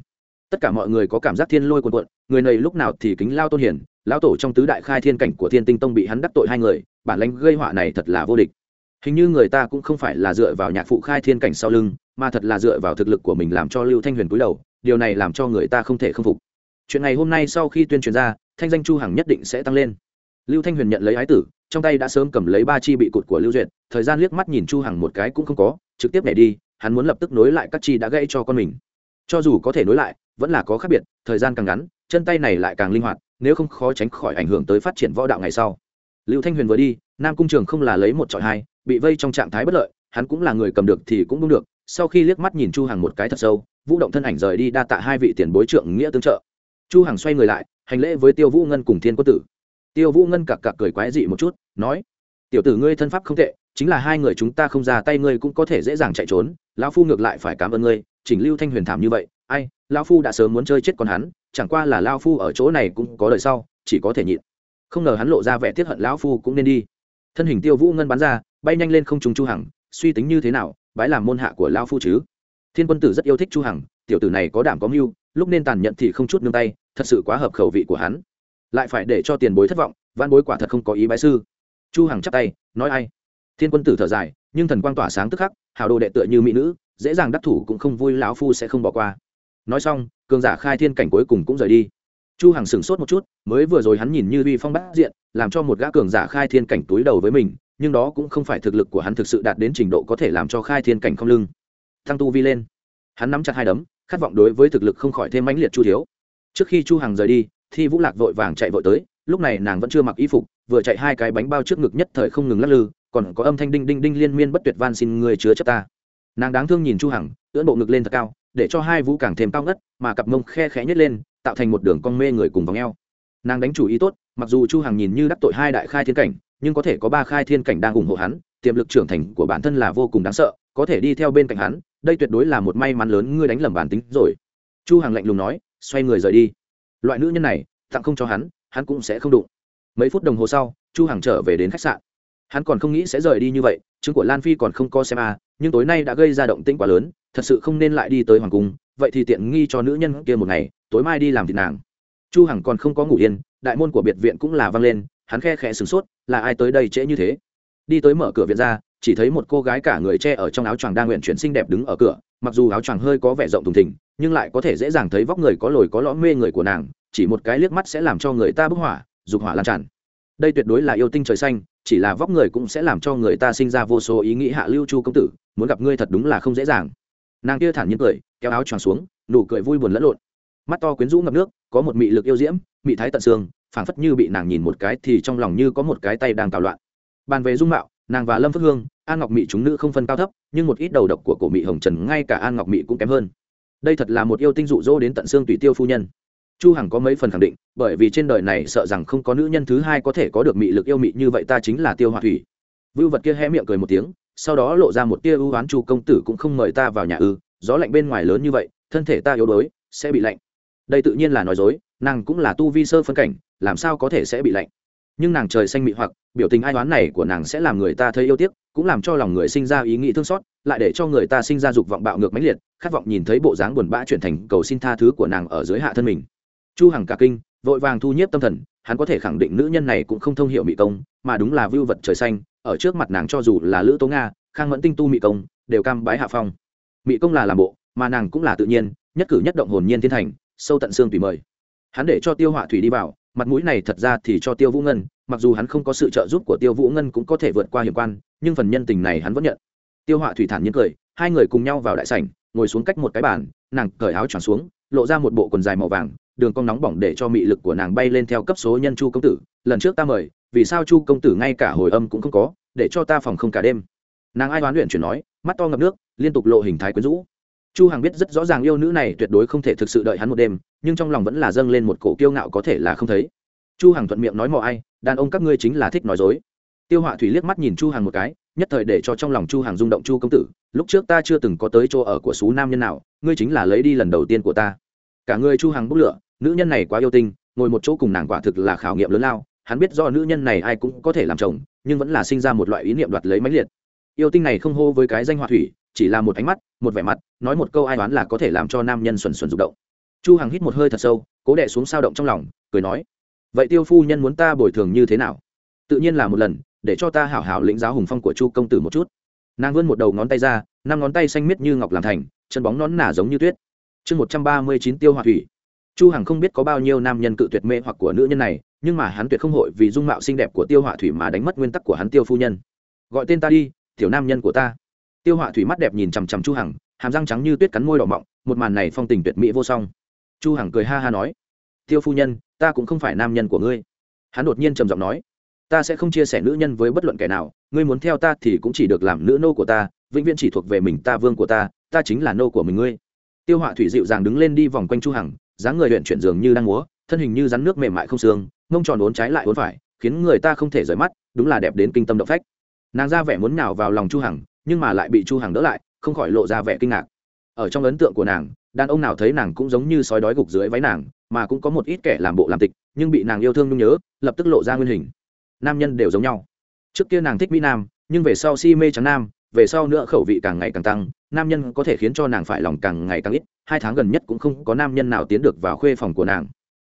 tất cả mọi người có cảm giác thiên lôi cuồn cuộn người này lúc nào thì kính lao tôn hiển lão tổ trong tứ đại khai thiên cảnh của thiên tinh tông bị hắn đắc tội hai người bản lãnh gây họa này thật là vô địch hình như người ta cũng không phải là dựa vào nhạc phụ khai thiên cảnh sau lưng mà thật là dựa vào thực lực của mình làm cho lưu thanh huyền cúi đầu điều này làm cho người ta không thể k phục chuyện này hôm nay sau khi tuyên truyền ra thanh danh chu hằng nhất định sẽ tăng lên lưu thanh huyền nhận lấy ái tử trong tay đã sớm cầm lấy ba chi bị cụt của lưu duyệt thời gian liếc mắt nhìn chu hằng một cái cũng không có trực tiếp nhảy đi hắn muốn lập tức nối lại các chi đã gãy cho con mình. Cho dù có thể nối lại, vẫn là có khác biệt, thời gian càng ngắn, chân tay này lại càng linh hoạt, nếu không khó tránh khỏi ảnh hưởng tới phát triển võ đạo ngày sau. Lưu thanh huyền vừa đi, nam cung trường không là lấy một trọi hai, bị vây trong trạng thái bất lợi, hắn cũng là người cầm được thì cũng đúng được, sau khi liếc mắt nhìn chu hằng một cái thật sâu, vũ động thân ảnh rời đi đa tạ hai vị tiền bối trưởng nghĩa tương trợ. Chu hằng xoay người lại, hành lễ với tiêu vũ ngân cùng thiên quân tử. Tiêu vũ ngân cặc cặc cười quái dị một chút, nói, tiểu tử ngươi thân pháp không tệ chính là hai người chúng ta không ra tay ngươi cũng có thể dễ dàng chạy trốn, lão phu ngược lại phải cảm ơn ngươi, chỉnh lưu thanh huyền thảm như vậy, ai, lão phu đã sớm muốn chơi chết con hắn, chẳng qua là lão phu ở chỗ này cũng có đời sau, chỉ có thể nhịn. Không ngờ hắn lộ ra vẻ tiết hận lão phu cũng nên đi. Thân hình tiêu vũ ngân bắn ra, bay nhanh lên không trùng chu hằng, suy tính như thế nào, bái làm môn hạ của lão phu chứ? Thiên quân tử rất yêu thích chu hằng, tiểu tử này có đảm có mưu, lúc nên tàn nhẫn thì không chút nương tay, thật sự quá hợp khẩu vị của hắn. Lại phải để cho tiền bối thất vọng văn bối quả thật không có ý bái sư. Chu hằng chắp tay, nói ai? Thiên quân tử thở dài, nhưng thần quang tỏa sáng tức khắc, hào đồ đệ tựa như mỹ nữ, dễ dàng đắc thủ cũng không vui, lão phu sẽ không bỏ qua. Nói xong, cường giả khai thiên cảnh cuối cùng cũng rời đi. Chu hằng sửng sốt một chút, mới vừa rồi hắn nhìn như uy phong bát diện, làm cho một gã cường giả khai thiên cảnh túi đầu với mình, nhưng đó cũng không phải thực lực của hắn thực sự đạt đến trình độ có thể làm cho khai thiên cảnh không lưng. Thăng tu vi lên. Hắn nắm chặt hai đấm, khát vọng đối với thực lực không khỏi thêm mãnh liệt chu thiếu. Trước khi chu hằng rời đi, thi vũ lạc vội vàng chạy vội tới, lúc này nàng vẫn chưa mặc y phục, vừa chạy hai cái bánh bao trước ngực nhất thời không ngừng lắc lư còn có âm thanh đinh đinh đinh liên miên bất tuyệt van xin người chứa chấp ta. Nàng đáng thương nhìn chu hằng, ưỡn bộ ngực lên thật cao, để cho hai vũ càng thêm cao ngất, mà cặp mông khe khẽ nhất lên, tạo thành một đường cong mê người cùng vòng eo. Nàng đánh chủ ý tốt, mặc dù chu hằng nhìn như đắc tội hai đại khai thiên cảnh, nhưng có thể có ba khai thiên cảnh đang ủng hộ hắn, tiềm lực trưởng thành của bản thân là vô cùng đáng sợ, có thể đi theo bên cạnh hắn, đây tuyệt đối là một may mắn lớn ngươi đánh lầm bản tính rồi. Chu hằng lạnh lùng nói, xoay người rời đi. Loại nữ nhân này, tặng không cho hắn hắn cũng sẽ không đụng. Mấy phút đồng hồ sau, chu hằng trở về đến khách sạn hắn còn không nghĩ sẽ rời đi như vậy chứng của lan phi còn không có xem a nhưng tối nay đã gây ra động tĩnh quá lớn, thật sự không nên lại đi tới hoàng cung, vậy thì tiện nghi cho nữ nhân kia một ngày, tối mai đi làm thịt nàng. Chu hằng còn không có ngủ yên, đại môn của biệt viện cũng là văng lên, hắn khe khẽ sửng sốt, là ai tới đây trễ như thế? Đi tới mở cửa viện ra, chỉ thấy một cô gái cả người che ở trong áo choàng đang nguyện chuyển xinh đẹp đứng ở cửa, mặc dù áo choàng hơi có vẻ rộng thùng thình, nhưng lại có thể dễ dàng thấy vóc người có lồi có lõm mê người của nàng, chỉ một cái liếc mắt sẽ làm cho người ta bức hỏa dục hỏa lan tràn. Đây tuyệt đối là yêu tinh trời xanh chỉ là vóc người cũng sẽ làm cho người ta sinh ra vô số ý nghĩ hạ lưu chu công tử, muốn gặp ngươi thật đúng là không dễ dàng. Nàng kia thản nhiên cười, kéo áo choàng xuống, nụ cười vui buồn lẫn lộn. Mắt to quyến rũ ngập nước, có một mị lực yêu diễm, mị thái tận xương, phảng phất như bị nàng nhìn một cái thì trong lòng như có một cái tay đang tạo loạn. Bàn về dung mạo, nàng và lâm phước hương, an ngọc mị chúng nữ không phân cao thấp, nhưng một ít đầu độc của cổ mị hồng trần ngay cả an ngọc mị cũng kém hơn. Đây thật là một yêu tinh dụ dỗ đến tận xương tùy tiêu phu nhân chu hằng có mấy phần khẳng định, bởi vì trên đời này sợ rằng không có nữ nhân thứ hai có thể có được mị lực yêu mị như vậy ta chính là tiêu hoa thủy. Vưu vật kia hé miệng cười một tiếng, sau đó lộ ra một tia ưu oán chu công tử cũng không mời ta vào nhà ư, gió lạnh bên ngoài lớn như vậy, thân thể ta yếu đuối, sẽ bị lạnh. Đây tự nhiên là nói dối, nàng cũng là tu vi sơ phân cảnh, làm sao có thể sẽ bị lạnh? Nhưng nàng trời xanh mị hoặc, biểu tình ai đoán này của nàng sẽ làm người ta thấy yêu tiếc, cũng làm cho lòng người sinh ra ý nghĩ thương xót, lại để cho người ta sinh ra dục vọng bạo ngược mãnh liệt, khát vọng nhìn thấy bộ dáng buồn bã chuyển thành cầu xin tha thứ của nàng ở dưới hạ thân mình chu hằng cả kinh, vội vàng thu nhiếp tâm thần, hắn có thể khẳng định nữ nhân này cũng không thông hiểu mỹ công, mà đúng là vưu vật trời xanh, ở trước mặt nàng cho dù là lữ tố nga, khang mẫn tinh tu mỹ công, đều cam bái hạ phong. Mỹ công là làm bộ, mà nàng cũng là tự nhiên, nhất cử nhất động hồn nhiên thiên thành, sâu tận xương tùy mời. Hắn để cho tiêu họa thủy đi vào, mặt mũi này thật ra thì cho tiêu vũ ngân, mặc dù hắn không có sự trợ giúp của tiêu vũ ngân cũng có thể vượt qua hiểm quan, nhưng phần nhân tình này hắn vẫn nhận. Tiêu họa thủy thản nhiên cười, hai người cùng nhau vào đại sảnh, ngồi xuống cách một cái bàn, nàng cởi áo choàng xuống, lộ ra một bộ quần dài màu vàng đường cong nóng bỏng để cho mị lực của nàng bay lên theo cấp số nhân chu công tử, lần trước ta mời, vì sao chu công tử ngay cả hồi âm cũng không có, để cho ta phòng không cả đêm. Nàng ai đoán luyện chuyển nói, mắt to ngập nước, liên tục lộ hình thái quyến rũ. Chu hằng biết rất rõ ràng yêu nữ này tuyệt đối không thể thực sự đợi hắn một đêm, nhưng trong lòng vẫn là dâng lên một cổ kiêu ngạo có thể là không thấy. Chu hằng thuận miệng nói mò ai, đàn ông các ngươi chính là thích nói dối. Tiêu họa thủy liếc mắt nhìn chu hằng một cái, nhất thời để cho trong lòng chu hằng rung động chu công tử, lúc trước ta chưa từng có tới chỗ ở của số nam nhân nào, ngươi chính là lấy đi lần đầu tiên của ta. Cả người chu hằng bốc lửa nữ nhân này quá yêu tinh, ngồi một chỗ cùng nàng quả thực là khảo nghiệm lớn lao, hắn biết do nữ nhân này ai cũng có thể làm chồng, nhưng vẫn là sinh ra một loại ý niệm đoạt lấy máy liệt. Yêu tinh này không hô với cái danh họa thủy, chỉ là một ánh mắt, một vẻ mặt, nói một câu ai đoán là có thể làm cho nam nhân xuẩn xuẩn rụng động. Chu hằng hít một hơi thật sâu, cố đè xuống sao động trong lòng, cười nói, vậy tiêu phu nhân muốn ta bồi thường như thế nào? Tự nhiên là một lần, để cho ta hảo hảo lĩnh giáo hùng phong của chu công tử một chút. Nàng vươn một đầu ngón tay ra, năm ngón tay xanh miết như ngọc làm thành, chân bóng nón nả giống như tuyết. Chương một trăm ba mươi chín tiêu hỏa thủy chu hằng không biết có bao nhiêu nam nhân cự tuyệt mê hoặc của nữ nhân này, nhưng mà hắn tuyệt không hội vì dung mạo xinh đẹp của tiêu họa thủy mà đánh mất nguyên tắc của hắn tiêu phu nhân. Gọi tên ta đi, tiểu nam nhân của ta. Tiêu họa thủy mắt đẹp nhìn chằm chằm chu hằng, hàm răng trắng như tuyết cắn môi đỏ mọng, một màn này phong tình tuyệt mỹ vô song. Chu hằng cười ha ha nói, tiêu phu nhân, ta cũng không phải nam nhân của ngươi. Hắn đột nhiên trầm giọng nói, ta sẽ không chia sẻ nữ nhân với bất luận kẻ nào, ngươi muốn theo ta thì cũng chỉ được làm nữ nô của ta, vĩnh viễn chỉ thuộc về mình ta, vương của ta ta chính là nô của mình ngươi. Tiêu họa thủy dịu dàng đứng lên đi vòng quanh chu hằng dáng người luyện chuyển dường như đang múa, thân hình như rắn nước mềm mại không xương, mông tròn uốn trái lại uốn phải, khiến người ta không thể rời mắt, đúng là đẹp đến kinh tâm động phách. Nàng ra vẻ muốn nào vào lòng chu hằng, nhưng mà lại bị chu hằng đỡ lại, không khỏi lộ ra vẻ kinh ngạc. Ở trong ấn tượng của nàng, đàn ông nào thấy nàng cũng giống như sói đói gục dưới váy nàng, mà cũng có một ít kẻ làm bộ làm tịch, nhưng bị nàng yêu thương nhung nhớ, lập tức lộ ra nguyên hình. Nam nhân đều giống nhau. Trước kia nàng thích mỹ nam, nhưng về sau si mê trắng nam, về sau nữa khẩu vị càng ngày càng tăng nam nhân có thể khiến cho nàng phải lòng càng ngày càng ít, hai tháng gần nhất cũng không có nam nhân nào tiến được vào khuê phòng của nàng.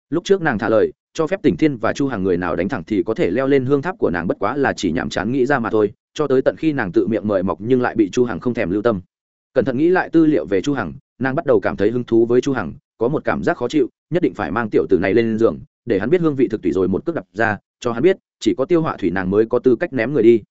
Lúc trước nàng thả lời, cho phép tỉnh thiên và chu hàng người nào đánh thẳng thì có thể leo lên hương tháp của nàng bất quá là chỉ nhảm chán nghĩ ra mà thôi, cho tới tận khi nàng tự miệng mời mọc nhưng lại bị chu hằng không thèm lưu tâm. Cẩn thận nghĩ lại tư liệu về chu hằng, nàng bắt đầu cảm thấy hứng thú với chu hằng, có một cảm giác khó chịu, nhất định phải mang tiểu tử này lên giường, để hắn biết hương vị thực tùy rồi một cước đập ra, cho hắn biết, chỉ có tiêu họa thủy nàng mới có tư cách ném người đi.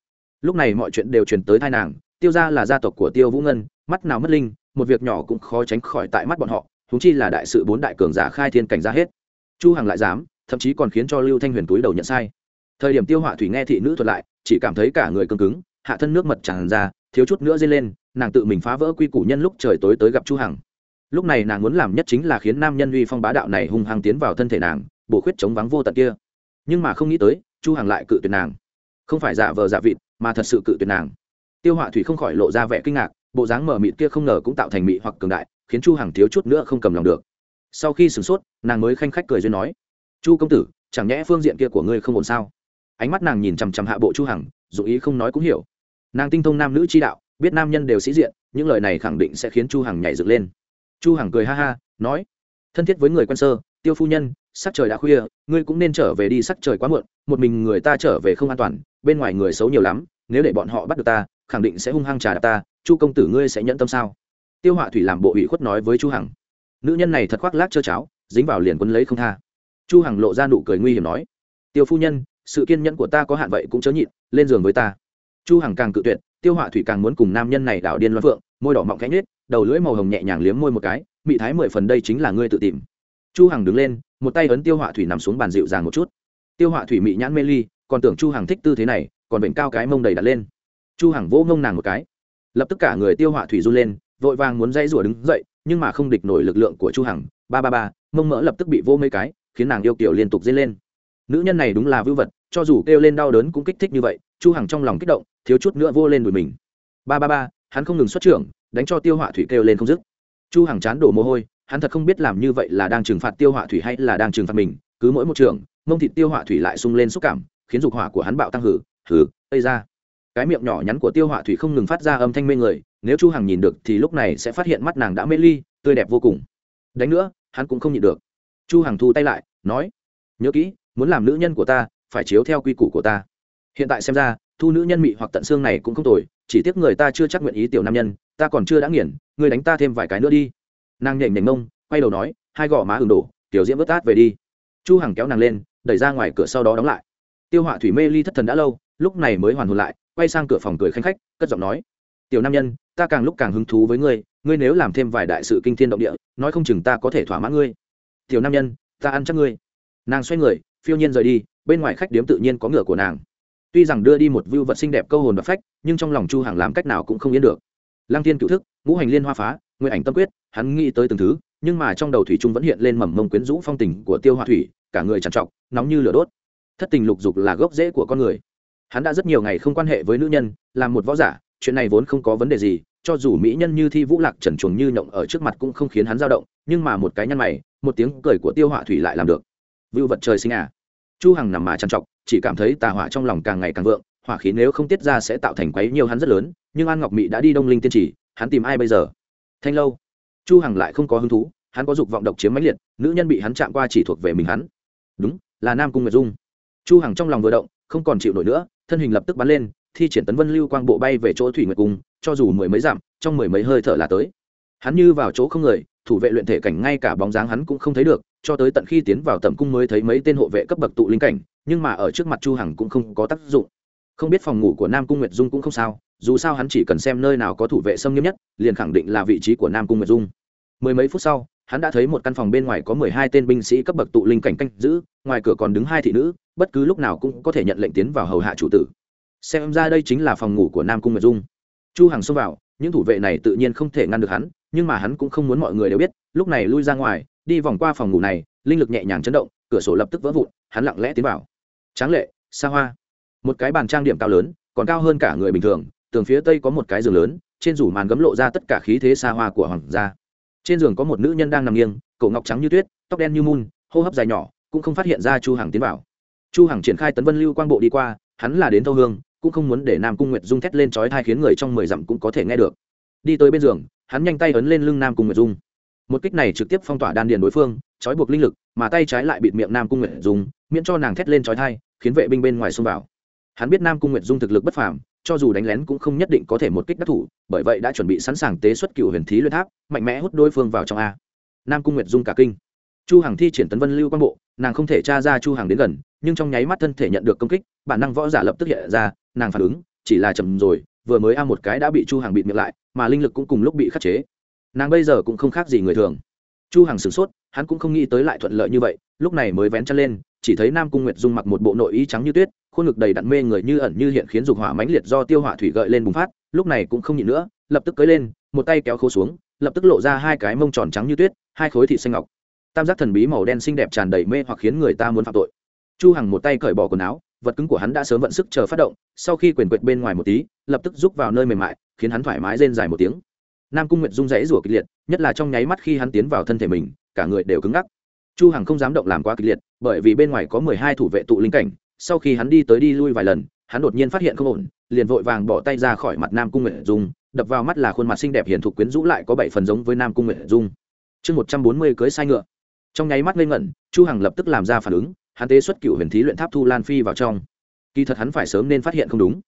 Lúc này mọi chuyện đều truyền tới thai nàng, tiêu gia là gia tộc của tiêu vũ ngân mắt nào mất linh, một việc nhỏ cũng khó tránh khỏi tại mắt bọn họ húng chi là đại sự bốn đại cường giả khai thiên cảnh ra hết. Chu hằng lại dám, thậm chí còn khiến cho lưu thanh huyền túi đầu nhận sai. Thời điểm tiêu họa thủy nghe thị nữ thuật lại, chỉ cảm thấy cả người cứng cứng, hạ thân nước mật tràn ra, thiếu chút nữa dây lên, nàng tự mình phá vỡ quy củ nhân lúc trời tối tới gặp chu hằng. Lúc này nàng muốn làm nhất chính là khiến nam nhân uy phong bá đạo này hung hăng tiến vào thân thể nàng, bổ khuyết chống vắng vô tận kia. Nhưng mà không nghĩ tới, chu hằng lại cự tuyệt nàng. Không phải giả vờ giả vịt, mà thật sự cự tuyệt nàng. Tiêu họa thủy không khỏi lộ ra vẻ kinh ngạc bộ dáng mở mịt kia không ngờ cũng tạo thành mị hoặc cường đại, khiến chu hằng thiếu chút nữa không cầm lòng được. Sau khi sửng sốt, nàng mới khanh khách cười duyên nói, chu công tử, chẳng nhẽ phương diện kia của ngươi không ổn sao? Ánh mắt nàng nhìn chằm chằm hạ bộ chu hằng, dù ý không nói cũng hiểu. Nàng tinh thông nam nữ chi đạo, biết nam nhân đều sĩ diện, những lời này khẳng định sẽ khiến chu hằng nhảy dựng lên. Chu hằng cười ha ha, nói, thân thiết với người quen sơ, tiêu phu nhân, sắc trời đã khuya, ngươi cũng nên trở về đi, sắc trời quá muộn, một mình người ta trở về không an toàn, bên ngoài người xấu nhiều lắm, nếu để bọn họ bắt được ta, khẳng định sẽ hung hăng trà đạp ta chu công tử ngươi sẽ nhẫn tâm sao? Tiêu họa thủy làm bộ ủy khuất nói với chu hằng. Nữ nhân này thật khoác lác trơ cháo, dính vào liền quấn lấy không tha. Chu hằng lộ ra nụ cười nguy hiểm nói, tiêu phu nhân, sự kiên nhẫn của ta có hạn vậy cũng chớ nhịn, lên giường với ta. Chu hằng càng cự tuyệt, tiêu họa thủy càng muốn cùng nam nhân này đảo điên loan phượng, môi đỏ mọng cánh nết đầu lưỡi màu hồng nhẹ nhàng liếm môi một cái, mị thái mười phần đây chính là ngươi tự tìm. Chu hằng đứng lên, một tay ấn tiêu họa thủy nằm xuống bàn dịu dàng một chút. Tiêu họa thủy mị nhãn mê ly, còn tưởng chu hằng thích tư thế này, còn bệnh cao cái mông đầy đặt lên. Chu hằng vỗ ngông nàng một cái lập tức cả người tiêu họa thủy run lên, vội vàng muốn dây rủa đứng dậy, nhưng mà không địch nổi lực lượng của chu hằng. Ba ba ba, mông mỡ lập tức bị vô mấy cái, khiến nàng yêu kiểu liên tục dây lên. Nữ nhân này đúng là vưu vật, cho dù kêu lên đau đớn cũng kích thích như vậy, chu hằng trong lòng kích động, thiếu chút nữa vô lên đùi mình. Ba ba ba, hắn không ngừng xuất trưởng, đánh cho tiêu họa thủy kêu lên không dứt. Chu hằng chán đổ mồ hôi, hắn thật không biết làm như vậy là đang trừng phạt tiêu họa thủy hay là đang trừng phạt mình. Cứ mỗi một trường, mông thịt tiêu họa thủy lại sung lên xúc cảm, khiến dục hỏa của hắn bạo tăng hử hử tây ra cái miệng nhỏ nhắn của tiêu họa thủy không ngừng phát ra âm thanh mê người, nếu chu hằng nhìn được thì lúc này sẽ phát hiện mắt nàng đã mê ly, tươi đẹp vô cùng. Đánh nữa, hắn cũng không nhịn được. Chu hằng thu tay lại, nói, nhớ kỹ, muốn làm nữ nhân của ta, phải chiếu theo quy củ của ta. Hiện tại xem ra, thu nữ nhân mị hoặc tận xương này cũng không tồi, chỉ tiếc người ta chưa chắc nguyện ý tiểu nam nhân, ta còn chưa đã nghiền, người đánh ta thêm vài cái nữa đi. Nàng nhảy nhảy mông quay đầu nói, hai gò má ửng đổ, tiểu diễm vớt tát về đi. Chu hằng kéo nàng lên, đẩy ra ngoài cửa sau đó đóng lại. Tiêu họa thủy mê ly thất thần đã lâu, lúc này mới hoàn hồn lại quay sang cửa phòng cười khanh khách, cất giọng nói, tiểu nam nhân, ta càng lúc càng hứng thú với ngươi ngươi nếu làm thêm vài đại sự kinh thiên động địa, nói không chừng ta có thể thỏa mãn ngươi. Tiểu nam nhân, ta ăn chắc ngươi. Nàng xoay người, phiêu nhiên rời đi, bên ngoài khách điếm tự nhiên có ngựa của nàng. Tuy rằng đưa đi một vưu vật xinh đẹp câu hồn và phách, nhưng trong lòng chu hàng làm cách nào cũng không yên được. Lăng thiên cựu thức, ngũ hành liên hoa phá nguyện ảnh tâm quyết, hắn nghĩ tới từng thứ, nhưng mà trong đầu thủy trung vẫn hiện lên mầm mông quyến rũ phong tình của tiêu hoa thủy, cả người trằn trọc, nóng như lửa đốt. Thất tình lục dục là gốc rễ của con người hắn đã rất nhiều ngày không quan hệ với nữ nhân, làm một võ giả, chuyện này vốn không có vấn đề gì, cho dù mỹ nhân như thi vũ lạc trần chuồng như nhộng ở trước mặt cũng không khiến hắn dao động, nhưng mà một cái nhăn mày, một tiếng cười của tiêu họa thủy lại làm được. Vưu vật trời sinh à. Chu hằng nằm mà trằn trọc, chỉ cảm thấy tà hỏa trong lòng càng ngày càng vượng, hỏa khí nếu không tiết ra sẽ tạo thành quấy nhiều hắn rất lớn, nhưng an ngọc mỹ đã đi đông linh tiên trì hắn tìm ai bây giờ? Thanh lâu. Chu hằng lại không có hứng thú, hắn có dục vọng độc chiếm mãnh liệt, nữ nhân bị hắn chạm qua chỉ thuộc về mình hắn. Đúng, là nam cung nguyệt dung. Chu hằng trong lòng vừa động, không còn chịu nổi nữa thân hình lập tức bắn lên, thi triển tấn vân lưu quang bộ bay về chỗ thủy nguyệt cung, cho dù mười mấy dặm, trong mười mấy hơi thở là tới. Hắn như vào chỗ không người, thủ vệ luyện thể cảnh ngay cả bóng dáng hắn cũng không thấy được, cho tới tận khi tiến vào tầm cung mới thấy mấy tên hộ vệ cấp bậc tụ linh cảnh, nhưng mà ở trước mặt chu hằng cũng không có tác dụng. Không biết phòng ngủ của nam cung nguyệt dung cũng không sao, dù sao hắn chỉ cần xem nơi nào có thủ vệ xâm nghiêm nhất, liền khẳng định là vị trí của nam cung nguyệt dung. Mười mấy phút sau hắn đã thấy một căn phòng bên ngoài có mười hai tên binh sĩ cấp bậc tụ linh cảnh canh giữ, ngoài cửa còn đứng hai thị nữ, bất cứ lúc nào cũng có thể nhận lệnh tiến vào hầu hạ chủ tử. Xem ra đây chính là phòng ngủ của nam cung nguyệt dung. Chu hằng xông vào, những thủ vệ này tự nhiên không thể ngăn được hắn, nhưng mà hắn cũng không muốn mọi người đều biết, lúc này lui ra ngoài, đi vòng qua phòng ngủ này, linh lực nhẹ nhàng chấn động, cửa sổ lập tức vỡ vụn, hắn lặng lẽ tiến vào. Tráng lệ, xa hoa. Một cái bàn trang điểm cao lớn, còn cao hơn cả người bình thường, tường phía tây có một cái giường lớn, trên rủ màn gấm lộ ra tất cả khí thế xa hoa của hoàng gia trên giường có một nữ nhân đang nằm nghiêng, cổ ngọc trắng như tuyết, tóc đen như mun, hô hấp dài nhỏ, cũng không phát hiện ra chu hằng tiến vào. Chu hằng triển khai tấn vân lưu quang bộ đi qua, hắn là đến thâu hương, cũng không muốn để nam cung nguyệt dung thét lên chói tai khiến người trong mười dặm cũng có thể nghe được. Đi tới bên giường, hắn nhanh tay ấn lên lưng nam cung nguyệt dung. Một kích này trực tiếp phong tỏa đan điền đối phương, trói buộc linh lực, mà tay trái lại bịt miệng nam cung nguyệt dung, miễn cho nàng thét lên chói tai khiến vệ binh bên ngoài xông vào. Hắn biết nam cung nguyệt dung thực lực bất phàm cho dù đánh lén cũng không nhất định có thể một kích đắc thủ, bởi vậy đã chuẩn bị sẵn sàng tế xuất cựu huyền thí luyện tháp, mạnh mẽ hút đối phương vào trong a. Nam cung nguyệt dung cả kinh. Chu hằng thi triển tấn vân lưu quan bộ, nàng không thể tra ra chu hằng đến gần, nhưng trong nháy mắt thân thể nhận được công kích, bản năng võ giả lập tức hiện ra, nàng phản ứng, chỉ là chậm rồi, vừa mới a một cái đã bị chu hằng bịt miệng lại, mà linh lực cũng cùng lúc bị khắc chế. Nàng bây giờ cũng không khác gì người thường. Chu hằng sửng sốt hắn cũng không nghĩ tới lại thuận lợi như vậy, lúc này mới vén chân lên, chỉ thấy nam cung nguyệt dung mặc một bộ nội y trắng như tuyết, khuôn ngực đầy đặn mê người như ẩn như hiện khiến dục hỏa mãnh liệt do tiêu hỏa thủy gợi lên bùng phát, lúc này cũng không nhịn nữa, lập tức cưới lên, một tay kéo khô xuống, lập tức lộ ra hai cái mông tròn trắng như tuyết, hai khối thịt xanh ngọc. Tam giác thần bí màu đen xinh đẹp tràn đầy mê hoặc khiến người ta muốn phạm tội. Chu hằng một tay cởi bỏ quần áo, vật cứng của hắn đã sớm vận sức chờ phát động, sau khi quyền quệt bên ngoài một tí, lập tức rúc vào nơi mềm mại, khiến hắn thoải mái rên dài một tiếng. Nam cung nguyệt rung rẽ rủa kịch liệt, nhất là trong nháy mắt khi hắn tiến vào thân thể mình cả người đều cứng ngắc. Chu hằng không dám động làm quá kịch liệt, bởi vì bên ngoài có mười hai thủ vệ tụ linh cảnh, sau khi hắn đi tới đi lui vài lần, hắn đột nhiên phát hiện không ổn, liền vội vàng bỏ tay ra khỏi mặt nam cung nguyệt dung, đập vào mắt là khuôn mặt xinh đẹp hiền thục quyến rũ lại có bảy phần giống với nam cung nguyệt dung. Chương một trăm bốn mươi cưới sai ngựa. Trong nháy mắt lên ngẩn, chu hằng lập tức làm ra phản ứng, hắn tế xuất cựu huyền thí luyện tháp thu lan phi vào trong. Kỳ thật hắn phải sớm nên phát hiện không đúng.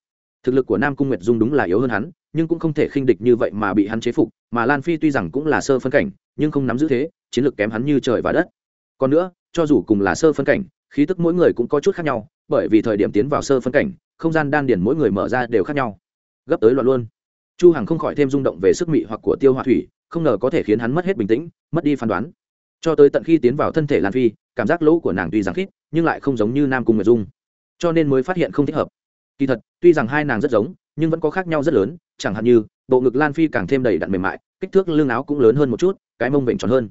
Thực lực của nam cung nguyệt dung đúng là yếu hơn hắn, nhưng cũng không thể khinh địch như vậy mà bị hắn chế phục, mà lan phi tuy rằng cũng là sơ phân cảnh, nhưng không nắm giữ thế chiến lược kém hắn như trời và đất. Còn nữa, cho dù cùng là sơ phân cảnh, khí tức mỗi người cũng có chút khác nhau, bởi vì thời điểm tiến vào sơ phân cảnh, không gian đan điền mỗi người mở ra đều khác nhau. Gấp tới loạn luôn. Chu hằng không khỏi thêm rung động về sức mị hoặc của tiêu hoa thủy, không ngờ có thể khiến hắn mất hết bình tĩnh, mất đi phán đoán. Cho tới tận khi tiến vào thân thể lan phi, cảm giác lỗ của nàng tuy rằng khít, nhưng lại không giống như nam cung nguyệt dung. Cho nên mới phát hiện không thích hợp. Kỳ thật, tuy rằng hai nàng rất giống, nhưng vẫn có khác nhau rất lớn, chẳng hạn như, bộ ngực lan phi càng thêm đầy đặn mềm mại, kích thước lưng áo cũng lớn hơn một chút, cái mông bệnh tròn hơn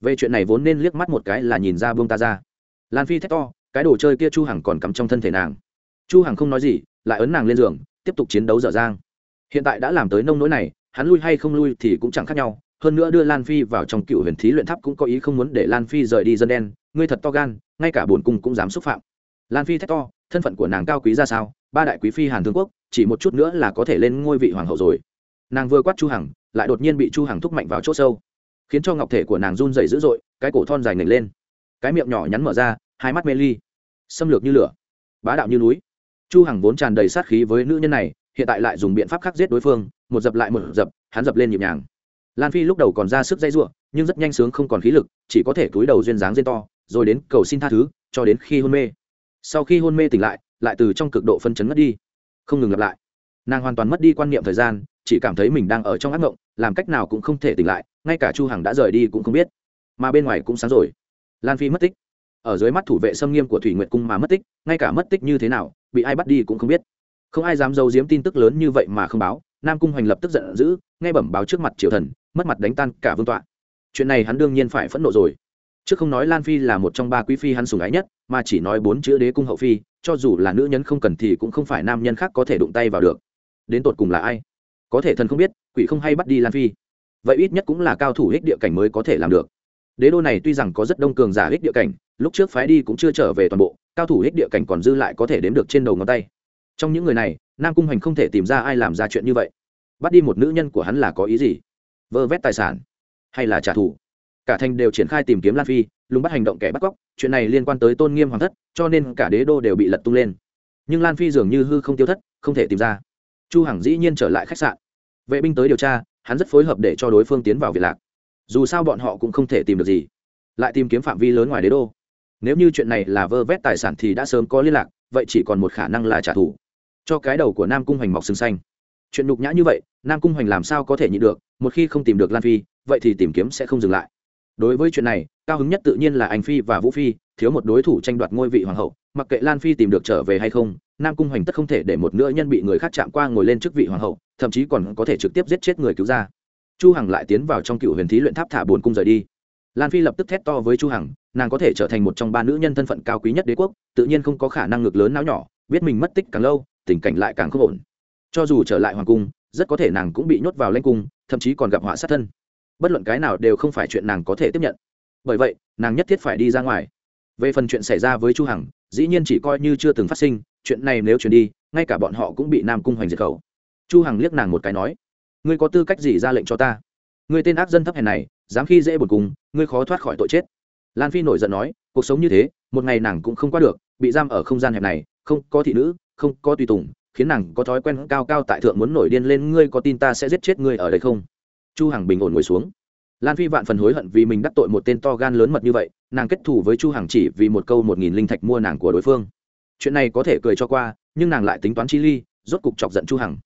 về chuyện này vốn nên liếc mắt một cái là nhìn ra buông ta ra. Lan phi thét to, cái đồ chơi kia chu hằng còn cắm trong thân thể nàng. Chu hằng không nói gì, lại ấn nàng lên giường, tiếp tục chiến đấu dở dang. Hiện tại đã làm tới nông nỗi này, hắn lui hay không lui thì cũng chẳng khác nhau. Hơn nữa đưa lan phi vào trong cựu huyền thí luyện tháp cũng có ý không muốn để lan phi rời đi dân đen, ngươi thật to gan, ngay cả bổn cung cũng dám xúc phạm. Lan phi thét to, thân phận của nàng cao quý ra sao? Ba đại quý phi hàn thương quốc, chỉ một chút nữa là có thể lên ngôi vị hoàng hậu rồi. Nàng vừa quát chu hằng, lại đột nhiên bị chu hằng thúc mạnh vào chỗ sâu khiến cho ngọc thể của nàng run rẩy dữ dội, cái cổ thon dài ngẩng lên. Cái miệng nhỏ nhắn mở ra, hai mắt mê ly. Xâm lược như lửa, bá đạo như núi. Chu hằng vốn tràn đầy sát khí với nữ nhân này, hiện tại lại dùng biện pháp khác giết đối phương, một dập lại một dập, hắn dập lên nhịp nhàng. Lan phi lúc đầu còn ra sức dây giụa, nhưng rất nhanh sướng không còn khí lực, chỉ có thể cúi đầu duyên dáng dên to, rồi đến cầu xin tha thứ, cho đến khi hôn mê. Sau khi hôn mê tỉnh lại lại từ trong cực độ phân chấn mất đi. Không ngừng lặp lại. Nàng hoàn toàn mất đi quan niệm thời gian, chỉ cảm thấy mình đang ở trong ác mộng, làm cách nào cũng không thể tỉnh lại ngay cả chu hằng đã rời đi cũng không biết, mà bên ngoài cũng sáng rồi. Lan phi mất tích. Ở dưới mắt thủ vệ xâm nghiêm của thủy nguyệt cung mà mất tích, ngay cả mất tích như thế nào, bị ai bắt đi cũng không biết. Không ai dám giấu giếm tin tức lớn như vậy mà không báo, nam cung hoành lập tức giận dữ, nghe bẩm báo trước mặt triều thần, mất mặt đánh tan cả vương tọa. Chuyện này hắn đương nhiên phải phẫn nộ rồi. Chứ không nói lan phi là một trong ba quý phi hắn sùng ái nhất, mà chỉ nói bốn chữ đế cung hậu phi, cho dù là nữ nhân không cần thì cũng không phải nam nhân khác có thể đụng tay vào được. Đến tột cùng là ai? Có thể thần không biết, quỷ không hay bắt đi lan phi vậy ít nhất cũng là cao thủ hích địa cảnh mới có thể làm được. Đế đô này tuy rằng có rất đông cường giả hích địa cảnh, lúc trước phái đi cũng chưa trở về toàn bộ, cao thủ hích địa cảnh còn dư lại có thể đếm được trên đầu ngón tay. Trong những người này, nam cung hoành không thể tìm ra ai làm ra chuyện như vậy. Bắt đi một nữ nhân của hắn là có ý gì? Vơ vét tài sản hay là trả thù? Cả thành đều triển khai tìm kiếm lan phi, lùng bắt hành động kẻ bắt cóc, chuyện này liên quan tới tôn nghiêm hoàng thất, cho nên cả đế đô đều bị lật tung lên. Nhưng lan phi dường như hư không tiêu thất, không thể tìm ra. Chu hằng dĩ nhiên trở lại khách sạn. Vệ binh tới điều tra hắn rất phối hợp để cho đối phương tiến vào việt lạc. Dù sao bọn họ cũng không thể tìm được gì. Lại tìm kiếm phạm vi lớn ngoài đế đô. Nếu như chuyện này là vơ vét tài sản thì đã sớm có liên lạc, vậy chỉ còn một khả năng là trả thù. Cho cái đầu của nam cung hoành mọc sừng xanh. Chuyện nhục nhã như vậy, nam cung hoành làm sao có thể nhịn được, một khi không tìm được lan phi, vậy thì tìm kiếm sẽ không dừng lại. Đối với chuyện này, cao hứng nhất tự nhiên là anh phi và vũ phi, thiếu một đối thủ tranh đoạt ngôi vị hoàng hậu, mặc kệ lan phi tìm được trở về hay không, nam cung hoành tất không thể để một nữ nhân bị người khác chạm qua ngồi lên chức vị hoàng hậu thậm chí còn có thể trực tiếp giết chết người cứu ra. Chu hằng lại tiến vào trong cựu huyền thí luyện tháp thả buồn cung rời đi. Lan phi lập tức thét to với chu hằng, nàng có thể trở thành một trong ba nữ nhân thân phận cao quý nhất đế quốc, tự nhiên không có khả năng ngược lớn não nhỏ, biết mình mất tích càng lâu, tình cảnh lại càng không ổn. Cho dù trở lại hoàng cung, rất có thể nàng cũng bị nhốt vào lãnh cung, thậm chí còn gặp họa sát thân. Bất luận cái nào đều không phải chuyện nàng có thể tiếp nhận. Bởi vậy, nàng nhất thiết phải đi ra ngoài. Về phần chuyện xảy ra với chu hằng, dĩ nhiên chỉ coi như chưa từng phát sinh, chuyện này nếu chuyển đi, ngay cả bọn họ cũng bị nam cung hoành diệt khẩu chu hằng liếc nàng một cái nói, ngươi có tư cách gì ra lệnh cho ta? Ngươi tên ác dân thấp hèn này, dám khi dễ buồn cùng, ngươi khó thoát khỏi tội chết. Lan phi nổi giận nói, cuộc sống như thế, một ngày nàng cũng không qua được, bị giam ở không gian hẹp này, không có thị nữ, không có tùy tùng, khiến nàng có thói quen cao cao tại thượng muốn nổi điên lên, ngươi có tin ta sẽ giết chết ngươi ở đây không? Chu hằng bình ổn ngồi xuống. Lan phi vạn phần hối hận vì mình đắc tội một tên to gan lớn mật như vậy, nàng kết thù với chu hằng chỉ vì một câu một nghìn linh thạch mua nàng của đối phương. Chuyện này có thể cười cho qua, nhưng nàng lại tính toán chi ly, rốt cục chọc giận chu hằng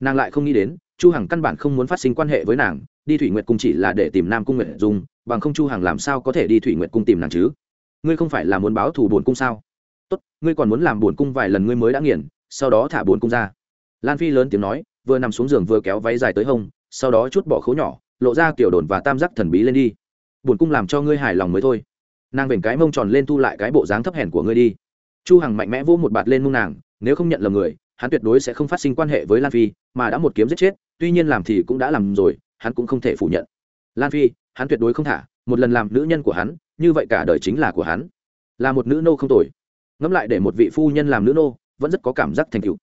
nàng lại không nghĩ đến, chu hằng căn bản không muốn phát sinh quan hệ với nàng, đi thủy nguyệt cung chỉ là để tìm nam cung nguyệt dung, bằng không chu hằng làm sao có thể đi thủy nguyệt cung tìm nàng chứ? Ngươi không phải là muốn báo thù buồn cung sao? Tốt, ngươi còn muốn làm buồn cung vài lần ngươi mới đã nghiền, sau đó thả buồn cung ra. Lan phi lớn tiếng nói, vừa nằm xuống giường vừa kéo váy dài tới hông, sau đó chút bỏ khấu nhỏ, lộ ra kiểu đồn và tam giác thần bí lên đi. Buồn cung làm cho ngươi hài lòng mới thôi. Nàng vểnh cái mông tròn lên thu lại cái bộ dáng thấp hèn của ngươi đi. Chu hằng mạnh mẽ vỗ một bạt lên mông nàng, nếu không nhận lầm người hắn tuyệt đối sẽ không phát sinh quan hệ với lan phi, mà đã một kiếm giết chết, tuy nhiên làm thì cũng đã làm rồi, hắn cũng không thể phủ nhận. Lan phi, hắn tuyệt đối không thả, một lần làm nữ nhân của hắn, như vậy cả đời chính là của hắn. Là một nữ nô không tồi. Ngẫm lại để một vị phu nhân làm nữ nô, vẫn rất có cảm giác thành cựu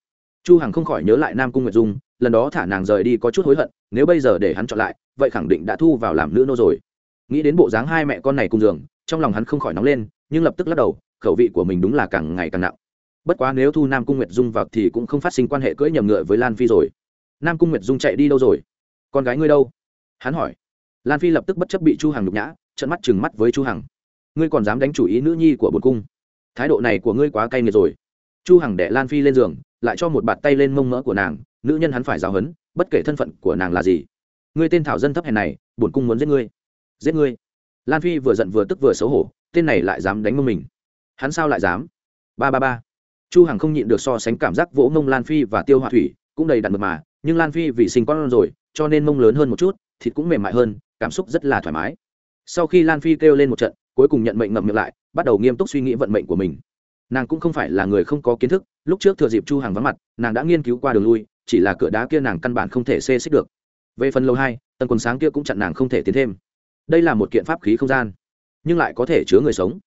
chu hằng không khỏi nhớ lại nam cung nguyệt dung, lần đó thả nàng rời đi có chút hối hận, nếu bây giờ để hắn chọn lại, vậy khẳng định đã thu vào làm nữ nô rồi. Nghĩ đến bộ dáng hai mẹ con này cùng giường, trong lòng hắn không khỏi nóng lên, nhưng lập tức lắc đầu, khẩu vị của mình đúng là càng ngày càng nặng bất quá nếu thu nam cung nguyệt dung vào thì cũng không phát sinh quan hệ cưỡi nhầm ngựa với lan phi rồi. Nam cung nguyệt dung chạy đi đâu rồi? Con gái ngươi đâu? Hắn hỏi. Lan phi lập tức bất chấp bị chu hằng nhục nhã trận mắt chừng mắt với chu hằng. Ngươi còn dám đánh chủ ý nữ nhi của bột cung? Thái độ này của ngươi quá cay nghiệt rồi. Chu hằng đệ lan phi lên giường, lại cho một bạt tay lên mông mỡ của nàng. Nữ nhân hắn phải giáo hấn bất kể thân phận của nàng là gì. Ngươi tên thảo dân thấp hèn này, bổn cung muốn giết ngươi. Giết ngươi. Lan phi vừa giận vừa tức vừa xấu hổ, tên này lại dám đánh mông mình. Hắn sao lại dám? Ba ba ba chu hằng không nhịn được so sánh cảm giác vỗ mông lan phi và tiêu hỏa thủy, cũng đầy đặn mật mà, nhưng lan phi vì sinh con rồi, cho nên mông lớn hơn một chút, thịt cũng mềm mại hơn, cảm xúc rất là thoải mái. Sau khi lan phi kêu lên một trận, cuối cùng nhận mệnh ngậm miệng lại, bắt đầu nghiêm túc suy nghĩ vận mệnh của mình. Nàng cũng không phải là người không có kiến thức, lúc trước thừa dịp chu hàng vắng mặt, nàng đã nghiên cứu qua đường lui, chỉ là cửa đá kia nàng căn bản không thể xê xích được. Về phần lâu hai, tầng quần sáng kia cũng chặn nàng không thể tiến thêm. Đây là một kiện pháp khí không gian, nhưng lại có thể chứa người sống.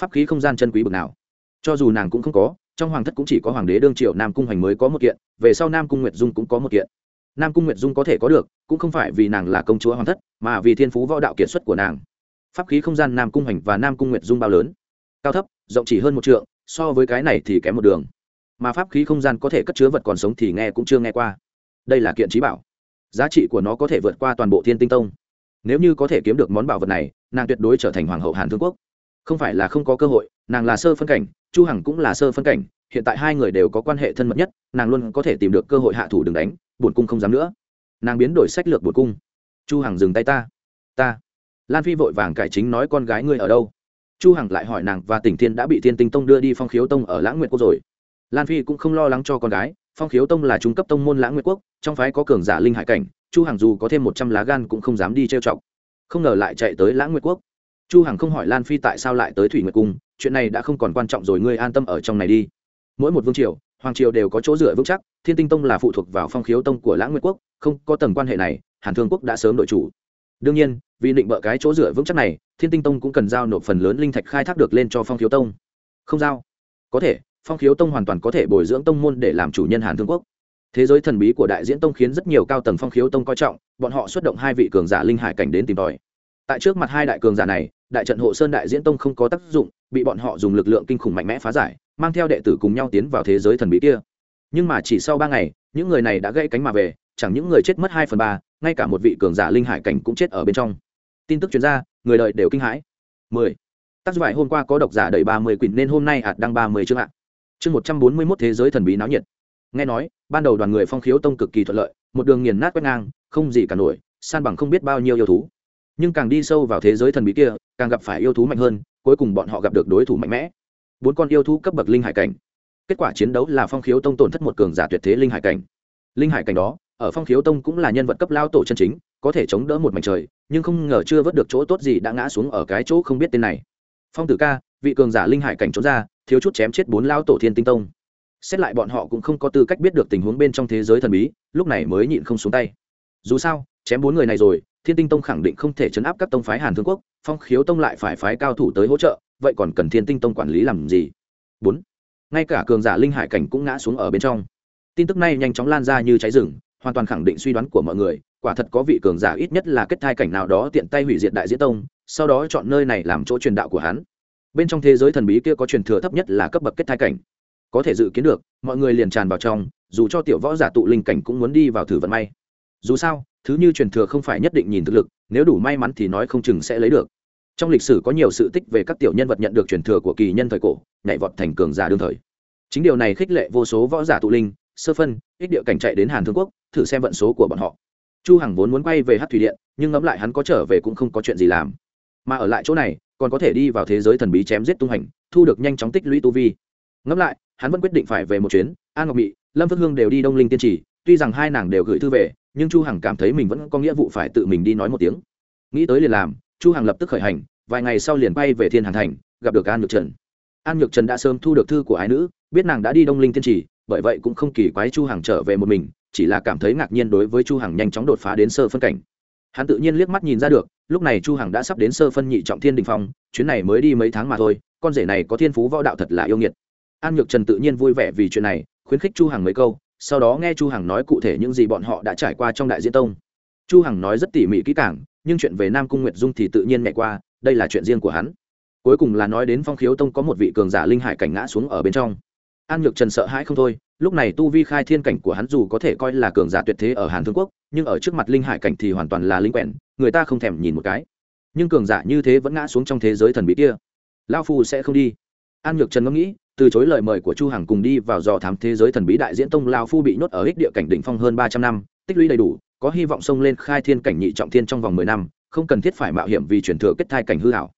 Pháp khí không gian chân quý bực nào. Cho dù nàng cũng không có trong hoàng thất cũng chỉ có hoàng đế đương triệu nam cung hoành mới có một kiện, về sau nam cung nguyệt dung cũng có một kiện. Nam cung nguyệt dung có thể có được, cũng không phải vì nàng là công chúa hoàng thất, mà vì thiên phú võ đạo kiệt xuất của nàng. Pháp khí không gian nam cung hoành và nam cung nguyệt dung bao lớn, cao thấp, rộng chỉ hơn một trượng, so với cái này thì kém một đường. Mà pháp khí không gian có thể cất chứa vật còn sống thì nghe cũng chưa nghe qua. Đây là kiện trí bảo. Giá trị của nó có thể vượt qua toàn bộ thiên tinh tông. Nếu như có thể kiếm được món bảo vật này, nàng tuyệt đối trở thành hoàng hậu hàn thương quốc. Không phải là không có cơ hội, nàng là sơ phân cảnh chu hằng cũng là sơ phân cảnh, hiện tại hai người đều có quan hệ thân mật nhất, nàng luôn có thể tìm được cơ hội hạ thủ đừng đánh bổn cung không dám nữa. Nàng biến đổi sách lược bổn cung. Chu hằng dừng tay ta. Ta. Lan phi vội vàng cải chính nói con gái ngươi ở đâu? Chu hằng lại hỏi nàng và tỉnh thiên đã bị thiên tinh tông đưa đi phong khiếu tông ở lãng nguyệt quốc rồi. Lan phi cũng không lo lắng cho con gái, phong khiếu tông là trung cấp tông môn lãng nguyệt quốc, trong phái có cường giả linh hải cảnh, chu hằng dù có thêm một trăm lá gan cũng không dám đi trêu chọc. Không ngờ lại chạy tới lãng nguyệt quốc. Chu hằng không hỏi lan phi tại sao lại tới thủy nguyệt cung chuyện này đã không còn quan trọng rồi, ngươi an tâm ở trong này đi. Mỗi một vương triều, hoàng triều đều có chỗ dựa vững chắc, thiên tinh tông là phụ thuộc vào phong khiếu tông của lãng nguyên quốc, không có tầng quan hệ này, hàn thương quốc đã sớm đội chủ. Đương nhiên, vì định bợ cái chỗ dựa vững chắc này, thiên tinh tông cũng cần giao nộp phần lớn linh thạch khai thác được lên cho phong khiếu tông. Không giao. Có thể, phong khiếu tông hoàn toàn có thể bồi dưỡng tông môn để làm chủ nhân hàn thương quốc. Thế giới thần bí của đại diễn tông khiến rất nhiều cao tầng phong khiếu tông coi trọng, bọn họ xuất động hai vị cường giả linh hải cảnh đến tìm tòi. Tại trước mặt hai đại cường giả này đại trận hộ sơn đại diễn tông không có tác dụng, bị bọn họ dùng lực lượng kinh khủng mạnh mẽ phá giải, mang theo đệ tử cùng nhau tiến vào thế giới thần bí kia. Nhưng mà chỉ sau ba ngày, những người này đã gãy cánh mà về, chẳng những người chết mất hai phần ba, ngay cả một vị cường giả linh hải cảnh cũng chết ở bên trong. Tin tức chuyên gia người đời đều kinh hãi. Mười. Tác vải hôm qua có độc giả đầy ba mươi quyển nên hôm nay ạt đăng ba mươi chương ạ. Chương một trăm bốn mươi mốt thế giới thần bí náo nhiệt. Nghe nói, ban đầu đoàn người phong khiếu tông cực kỳ thuận lợi, một đường nghiền nát quét ngang, không gì cả nổi, san bằng không biết bao nhiêu yêu thú nhưng càng đi sâu vào thế giới thần bí kia, càng gặp phải yêu thú mạnh hơn, cuối cùng bọn họ gặp được đối thủ mạnh mẽ. Bốn con yêu thú cấp bậc linh hải cảnh. Kết quả chiến đấu là phong khiếu tông tổn thất một cường giả tuyệt thế linh hải cảnh. Linh hải cảnh đó, ở phong khiếu tông cũng là nhân vật cấp lao tổ chân chính, có thể chống đỡ một mảnh trời, nhưng không ngờ chưa vớt được chỗ tốt gì đã ngã xuống ở cái chỗ không biết tên này. Phong tử ca, vị cường giả linh hải cảnh trốn ra, thiếu chút chém chết bốn lao tổ thiên tinh tông. Xét lại bọn họ cũng không có tư cách biết được tình huống bên trong thế giới thần bí, lúc này mới nhịn không xuống tay. Dù sao, chém bốn người này rồi thiên tinh tông khẳng định không thể chấn áp các tông phái hàn thương quốc, phong khiếu tông lại phải phái cao thủ tới hỗ trợ, vậy còn cần thiên tinh tông quản lý làm gì? Bốn, ngay cả cường giả linh hải cảnh cũng ngã xuống ở bên trong. Tin tức này nhanh chóng lan ra như cháy rừng, hoàn toàn khẳng định suy đoán của mọi người, quả thật có vị cường giả ít nhất là kết thai cảnh nào đó tiện tay hủy diệt đại diễn tông, sau đó chọn nơi này làm chỗ truyền đạo của hắn. Bên trong thế giới thần bí kia có truyền thừa thấp nhất là cấp bậc kết thai cảnh. Có thể dự kiến được, mọi người liền tràn vào trong, dù cho tiểu võ giả tụ linh cảnh cũng muốn đi vào thử vận may. Dù sao thứ như truyền thừa không phải nhất định nhìn thực lực, nếu đủ may mắn thì nói không chừng sẽ lấy được. Trong lịch sử có nhiều sự tích về các tiểu nhân vật nhận được truyền thừa của kỳ nhân thời cổ, nhảy vọt thành cường giả đương thời. Chính điều này khích lệ vô số võ giả tụ linh, sơ phân, ích địa cảnh chạy đến hàn thương quốc, thử xem vận số của bọn họ. Chu hằng vốn muốn quay về hát thủy điện, nhưng ngẫm lại hắn có trở về cũng không có chuyện gì làm. Mà ở lại chỗ này, còn có thể đi vào thế giới thần bí chém giết tung hành, thu được nhanh chóng tích lũy tu vi. Ngẫm lại, hắn vẫn quyết định phải về một chuyến an ngọc mỹ lâm phước hương đều đi đông linh tiên trì tuy rằng hai nàng đều gửi thư về, nhưng chu hằng cảm thấy mình vẫn có nghĩa vụ phải tự mình đi nói một tiếng. Nghĩ tới liền làm, chu hằng lập tức khởi hành, vài ngày sau liền bay về thiên hàng thành, gặp được an nhược trần. An nhược trần đã sớm thu được thư của ái nữ, biết nàng đã đi đông linh tiên trì, bởi vậy cũng không kỳ quái chu hằng trở về một mình, chỉ là cảm thấy ngạc nhiên đối với chu hằng nhanh chóng đột phá đến sơ phân cảnh. Hắn tự nhiên liếc mắt nhìn ra được, lúc này chu hằng đã sắp đến sơ phân nhị trọng thiên đình phong, chuyến này mới đi mấy tháng mà thôi, con rể này có thiên phú võ đạo thật là yêu nghiệt. An nhược trần tự nhiên vui vẻ vì chuyện này, khuyến khích chu hằng mấy câu sau đó nghe chu hằng nói cụ thể những gì bọn họ đã trải qua trong đại diễn tông. Chu hằng nói rất tỉ mỉ kỹ càng, nhưng chuyện về nam cung nguyệt dung thì tự nhiên nhẹ qua, đây là chuyện riêng của hắn. Cuối cùng là nói đến phong khiếu tông có một vị cường giả linh hải cảnh ngã xuống ở bên trong. An nhược trần sợ hãi không thôi, lúc này tu vi khai thiên cảnh của hắn dù có thể coi là cường giả tuyệt thế ở hàn thương quốc, nhưng ở trước mặt linh hải cảnh thì hoàn toàn là linh quẹn, người ta không thèm nhìn một cái. Nhưng cường giả như thế vẫn ngã xuống trong thế giới thần bí kia. Lao phu sẽ không đi. An nhược trần ngẫm nghĩ từ chối lời mời của chu hằng cùng đi vào dò thám thế giới thần bí đại diễn tông lao phu bị nhốt ở ích địa cảnh đỉnh phong hơn ba trăm năm, tích lũy đầy đủ, có hy vọng xông lên khai thiên cảnh nhị trọng thiên trong vòng mười năm, không cần thiết phải mạo hiểm vì chuyển thừa kết thai cảnh hư hảo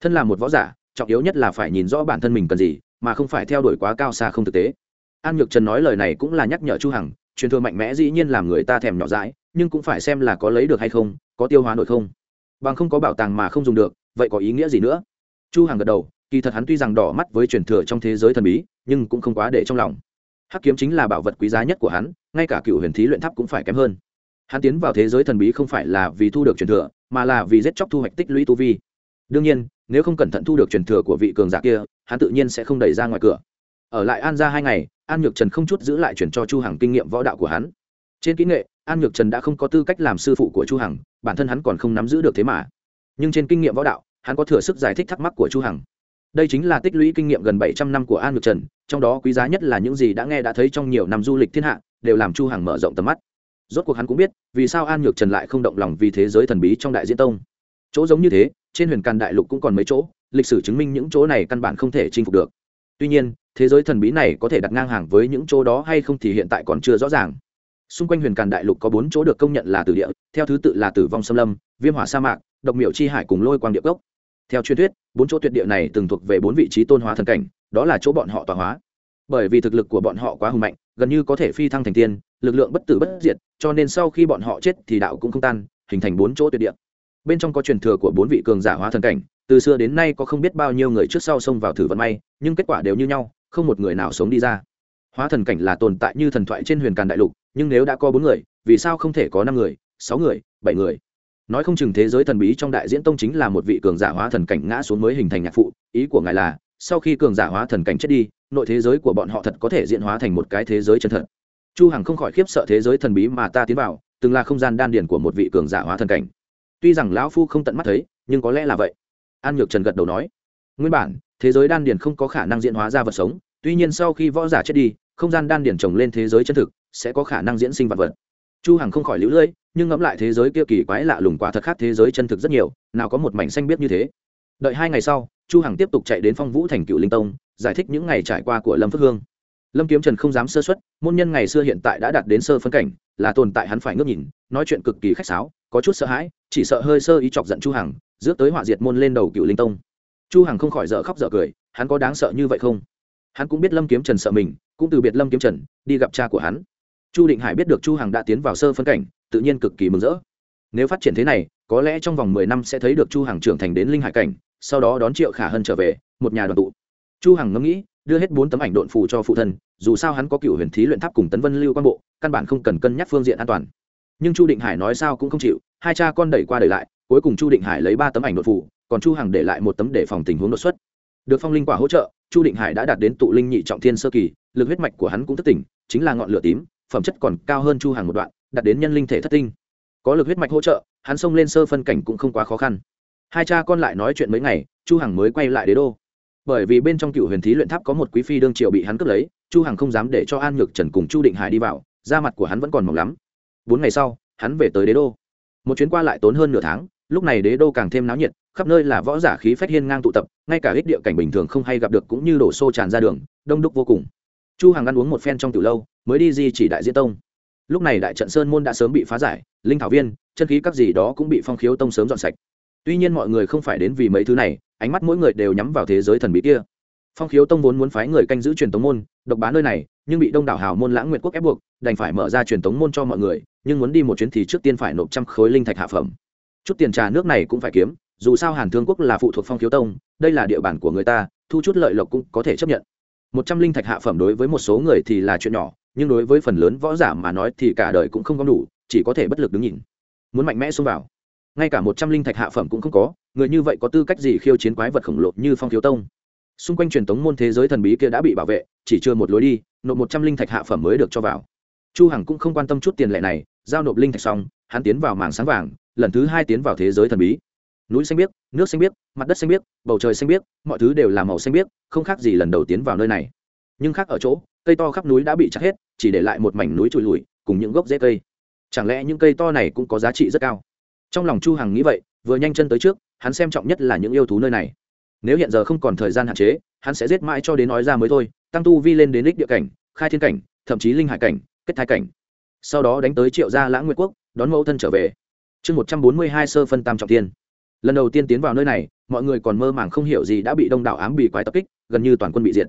thân là một võ giả, trọng yếu nhất là phải nhìn rõ bản thân mình cần gì, mà không phải theo đuổi quá cao xa không thực tế. An nhược trần nói lời này cũng là nhắc nhở chu hằng, truyền thừa mạnh mẽ dĩ nhiên làm người ta thèm nhỏ dãi, nhưng cũng phải xem là có lấy được hay không, có tiêu hóa nổi không. Bằng không có bảo tàng mà không dùng được, vậy có ý nghĩa gì nữa? Chu hằng gật đầu kỳ thật hắn tuy rằng đỏ mắt với truyền thừa trong thế giới thần bí, nhưng cũng không quá để trong lòng. Hắc kiếm chính là bảo vật quý giá nhất của hắn, ngay cả cựu huyền thí luyện tháp cũng phải kém hơn. Hắn tiến vào thế giới thần bí không phải là vì thu được truyền thừa, mà là vì giết chóc thu hoạch tích lũy tu vi. Đương nhiên, nếu không cẩn thận thu được truyền thừa của vị cường giả kia, hắn tự nhiên sẽ không đẩy ra ngoài cửa. Ở lại an ra hai ngày, an nhược trần không chút giữ lại chuyển cho chu hằng kinh nghiệm võ đạo của hắn. Trên kỹ nghệ, an nhược trần đã không có tư cách làm sư phụ của chu hằng, bản thân hắn còn không nắm giữ được thế mà. Nhưng trên kinh nghiệm võ đạo, hắn có thừa sức giải thích thắc mắc của chu hằng đây chính là tích lũy kinh nghiệm gần 700 năm của an nhược trần, trong đó quý giá nhất là những gì đã nghe đã thấy trong nhiều năm du lịch thiên hạ, đều làm chu hằng mở rộng tầm mắt. Rốt cuộc hắn cũng biết, vì sao an nhược trần lại không động lòng vì thế giới thần bí trong đại diễn tông. Chỗ giống như thế, trên huyền càn đại lục cũng còn mấy chỗ, lịch sử chứng minh những chỗ này căn bản không thể chinh phục được. Tuy nhiên, thế giới thần bí này có thể đặt ngang hàng với những chỗ đó hay không thì hiện tại còn chưa rõ ràng. Xung quanh huyền càn đại lục có bốn chỗ được công nhận là tử địa, theo thứ tự là tử vong xâm lâm, viêm hỏa sa mạc, độc miểu chi hải cùng lôi quang địa cốc theo truyền thuyết, bốn chỗ tuyệt địa này từng thuộc về bốn vị trí tôn hóa thần cảnh, đó là chỗ bọn họ tọa hóa. Bởi vì thực lực của bọn họ quá hùng mạnh, gần như có thể phi thăng thành tiên, lực lượng bất tử bất diệt, cho nên sau khi bọn họ chết thì đạo cũng không tan, hình thành bốn chỗ tuyệt địa. Bên trong có truyền thừa của bốn vị cường giả hóa thần cảnh, từ xưa đến nay có không biết bao nhiêu người trước sau xông vào thử vận may, nhưng kết quả đều như nhau, không một người nào sống đi ra. Hóa thần cảnh là tồn tại như thần thoại trên huyền càn đại lục, nhưng nếu đã có bốn người, vì sao không thể có năm người, sáu người, bảy người? Nói không chừng thế giới thần bí trong đại diễn tông chính là một vị cường giả hóa thần cảnh ngã xuống mới hình thành nhạc phụ, ý của ngài là, sau khi cường giả hóa thần cảnh chết đi, nội thế giới của bọn họ thật có thể diễn hóa thành một cái thế giới chân thật. Chu hằng không khỏi khiếp sợ thế giới thần bí mà ta tiến vào, từng là không gian đan điển của một vị cường giả hóa thần cảnh. Tuy rằng lão phu không tận mắt thấy, nhưng có lẽ là vậy. An nhược trần gật đầu nói, nguyên bản, thế giới đan điển không có khả năng diễn hóa ra vật sống, tuy nhiên sau khi võ giả chết đi, không gian đan điển trồng lên thế giới chân thực, sẽ có khả năng diễn sinh vật vật chu hằng không khỏi liễu lưỡi nhưng ngẫm lại thế giới kia kỳ quái lạ lùng quả thật khác thế giới chân thực rất nhiều, nào có một mảnh xanh biết như thế. Đợi hai ngày sau, chu hằng tiếp tục chạy đến phong vũ thành cựu linh tông, giải thích những ngày trải qua của lâm phước hương. Lâm kiếm trần không dám sơ xuất môn nhân ngày xưa hiện tại đã đạt đến sơ phân cảnh, là tồn tại hắn phải ngước nhìn, nói chuyện cực kỳ khách sáo, có chút sợ hãi, chỉ sợ hơi sơ ý chọc giận chu hằng, rước tới họa diệt môn lên đầu cựu linh tông. Chu hằng không khỏi dở khóc dở cười, hắn có đáng sợ như vậy không? Hắn cũng biết lâm kiếm trần sợ mình, cũng từ biệt lâm kiếm trần, đi gặp cha của hắn chu định hải biết được chu hằng đã tiến vào sơ phân cảnh, tự nhiên cực kỳ mừng rỡ. Nếu phát triển thế này, có lẽ trong vòng mười năm sẽ thấy được chu hằng trưởng thành đến linh hải cảnh, sau đó đón triệu khả hân trở về, một nhà đoàn tụ. Chu hằng ngẫm nghĩ, đưa hết bốn tấm ảnh độn phù cho phụ thân, dù sao hắn có cựu huyền thí luyện tháp cùng tấn vân lưu quan bộ, căn bản không cần cân nhắc phương diện an toàn. Nhưng chu định hải nói sao cũng không chịu, hai cha con đẩy qua đẩy lại, cuối cùng chu định hải lấy ba tấm ảnh đột phù, còn chu hằng để lại một tấm để phòng tình huống đột xuất. Được phong linh quả hỗ trợ, chu định hải đã đạt đến tụ linh nhị trọng thiên sơ kỳ, lực huyết mạch của hắn cũng thất tỉnh, chính là ngọn lửa tím phẩm chất còn cao hơn chu hằng một đoạn, đạt đến nhân linh thể thất tinh. Có lực huyết mạch hỗ trợ, hắn xông lên sơ phân cảnh cũng không quá khó khăn. Hai cha con lại nói chuyện mấy ngày, chu hằng mới quay lại đế đô. Bởi vì bên trong cựu huyền thí luyện tháp có một quý phi đương triều bị hắn cướp lấy, chu hằng không dám để cho an nhược trần cùng chu định hải đi vào, da mặt của hắn vẫn còn mỏng lắm. Bốn ngày sau, hắn về tới đế đô. Một chuyến qua lại tốn hơn nửa tháng, lúc này đế đô càng thêm náo nhiệt, khắp nơi là võ giả khí phách hiên ngang tụ tập, ngay cả ít địa cảnh bình thường không hay gặp được cũng như đổ xô tràn ra đường, đông đúc vô cùng. Chu hằng ăn uống một phen trong từ lâu mới đi di chỉ đại diễn tông. Lúc này đại trận sơn môn đã sớm bị phá giải, linh thảo viên, chân khí các gì đó cũng bị phong khiếu tông sớm dọn sạch. Tuy nhiên mọi người không phải đến vì mấy thứ này, ánh mắt mỗi người đều nhắm vào thế giới thần bí kia. Phong khiếu tông vốn muốn phái người canh giữ truyền tống môn, độc bá nơi này, nhưng bị đông đảo hào môn lãng nguyện quốc ép buộc, đành phải mở ra truyền tống môn cho mọi người, nhưng muốn đi một chuyến thì trước tiên phải nộp trăm khối linh thạch hạ phẩm. Chút tiền trà nước này cũng phải kiếm, dù sao hàn thương quốc là phụ thuộc phong khiếu tông, đây là địa bàn của người ta, thu chút lợi lộc cũng có thể chấp nhận. Một trăm linh thạch hạ phẩm đối với một số người thì là chuyện nhỏ nhưng đối với phần lớn võ giả mà nói thì cả đời cũng không có đủ, chỉ có thể bất lực đứng nhìn. Muốn mạnh mẽ xông vào. Ngay cả một trăm linh thạch hạ phẩm cũng không có, người như vậy có tư cách gì khiêu chiến quái vật khổng lồ như phong thiếu tông? Xung quanh truyền thống môn thế giới thần bí kia đã bị bảo vệ, chỉ chưa một lối đi, nộp một trăm linh thạch hạ phẩm mới được cho vào. Chu hằng cũng không quan tâm chút tiền lệ này, giao nộp linh thạch xong, hắn tiến vào mảng sáng vàng, lần thứ hai tiến vào thế giới thần bí. Núi xanh biếc, nước xanh biếc, mặt đất xanh biếc, bầu trời xanh biếc, mọi thứ đều là màu xanh biếc, không khác gì lần đầu tiến vào nơi này. Nhưng khác ở chỗ cây to khắp núi đã bị chặt hết, chỉ để lại một mảnh núi trụi lùi, cùng những gốc rễ cây. Chẳng lẽ những cây to này cũng có giá trị rất cao? Trong lòng chu hằng nghĩ vậy, vừa nhanh chân tới trước, hắn xem trọng nhất là những yêu thú nơi này. Nếu hiện giờ không còn thời gian hạn chế, hắn sẽ giết mãi cho đến nói ra mới thôi, tăng tu vi lên đến đích địa cảnh, khai thiên cảnh, thậm chí linh hải cảnh, kết thai cảnh. Sau đó đánh tới triệu gia lãng nguyệt quốc, đón mẫu thân trở về. Chương một trăm bốn mươi hai sơ phân tam trọng tiên lần đầu tiên tiến vào nơi này, mọi người còn mơ màng không hiểu gì đã bị đông đảo ám bị quái tập kích, gần như toàn quân bị diệt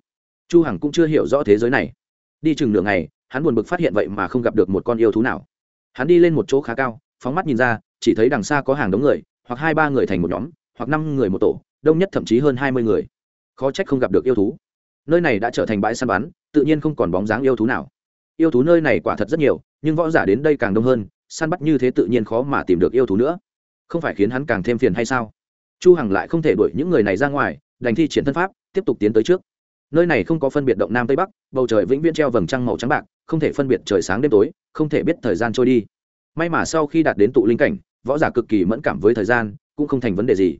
chu hằng cũng chưa hiểu rõ thế giới này. Đi chừng nửa ngày, hắn buồn bực phát hiện vậy mà không gặp được một con yêu thú nào. Hắn đi lên một chỗ khá cao, phóng mắt nhìn ra, chỉ thấy đằng xa có hàng đống người, hoặc hai ba người thành một nhóm, hoặc năm người một tổ, đông nhất thậm chí hơn hai mươi người. Khó trách không gặp được yêu thú. Nơi này đã trở thành bãi săn bắn, tự nhiên không còn bóng dáng yêu thú nào. Yêu thú nơi này quả thật rất nhiều, nhưng võ giả đến đây càng đông hơn, săn bắt như thế tự nhiên khó mà tìm được yêu thú nữa. Không phải khiến hắn càng thêm phiền hay sao? Chu hằng lại không thể đuổi những người này ra ngoài, đành thi triển thân pháp, tiếp tục tiến tới trước nơi này không có phân biệt động nam tây bắc, bầu trời vĩnh viễn treo vầng trăng màu trắng bạc, không thể phân biệt trời sáng đêm tối, không thể biết thời gian trôi đi. May mà sau khi đạt đến tụ linh cảnh, võ giả cực kỳ mẫn cảm với thời gian, cũng không thành vấn đề gì.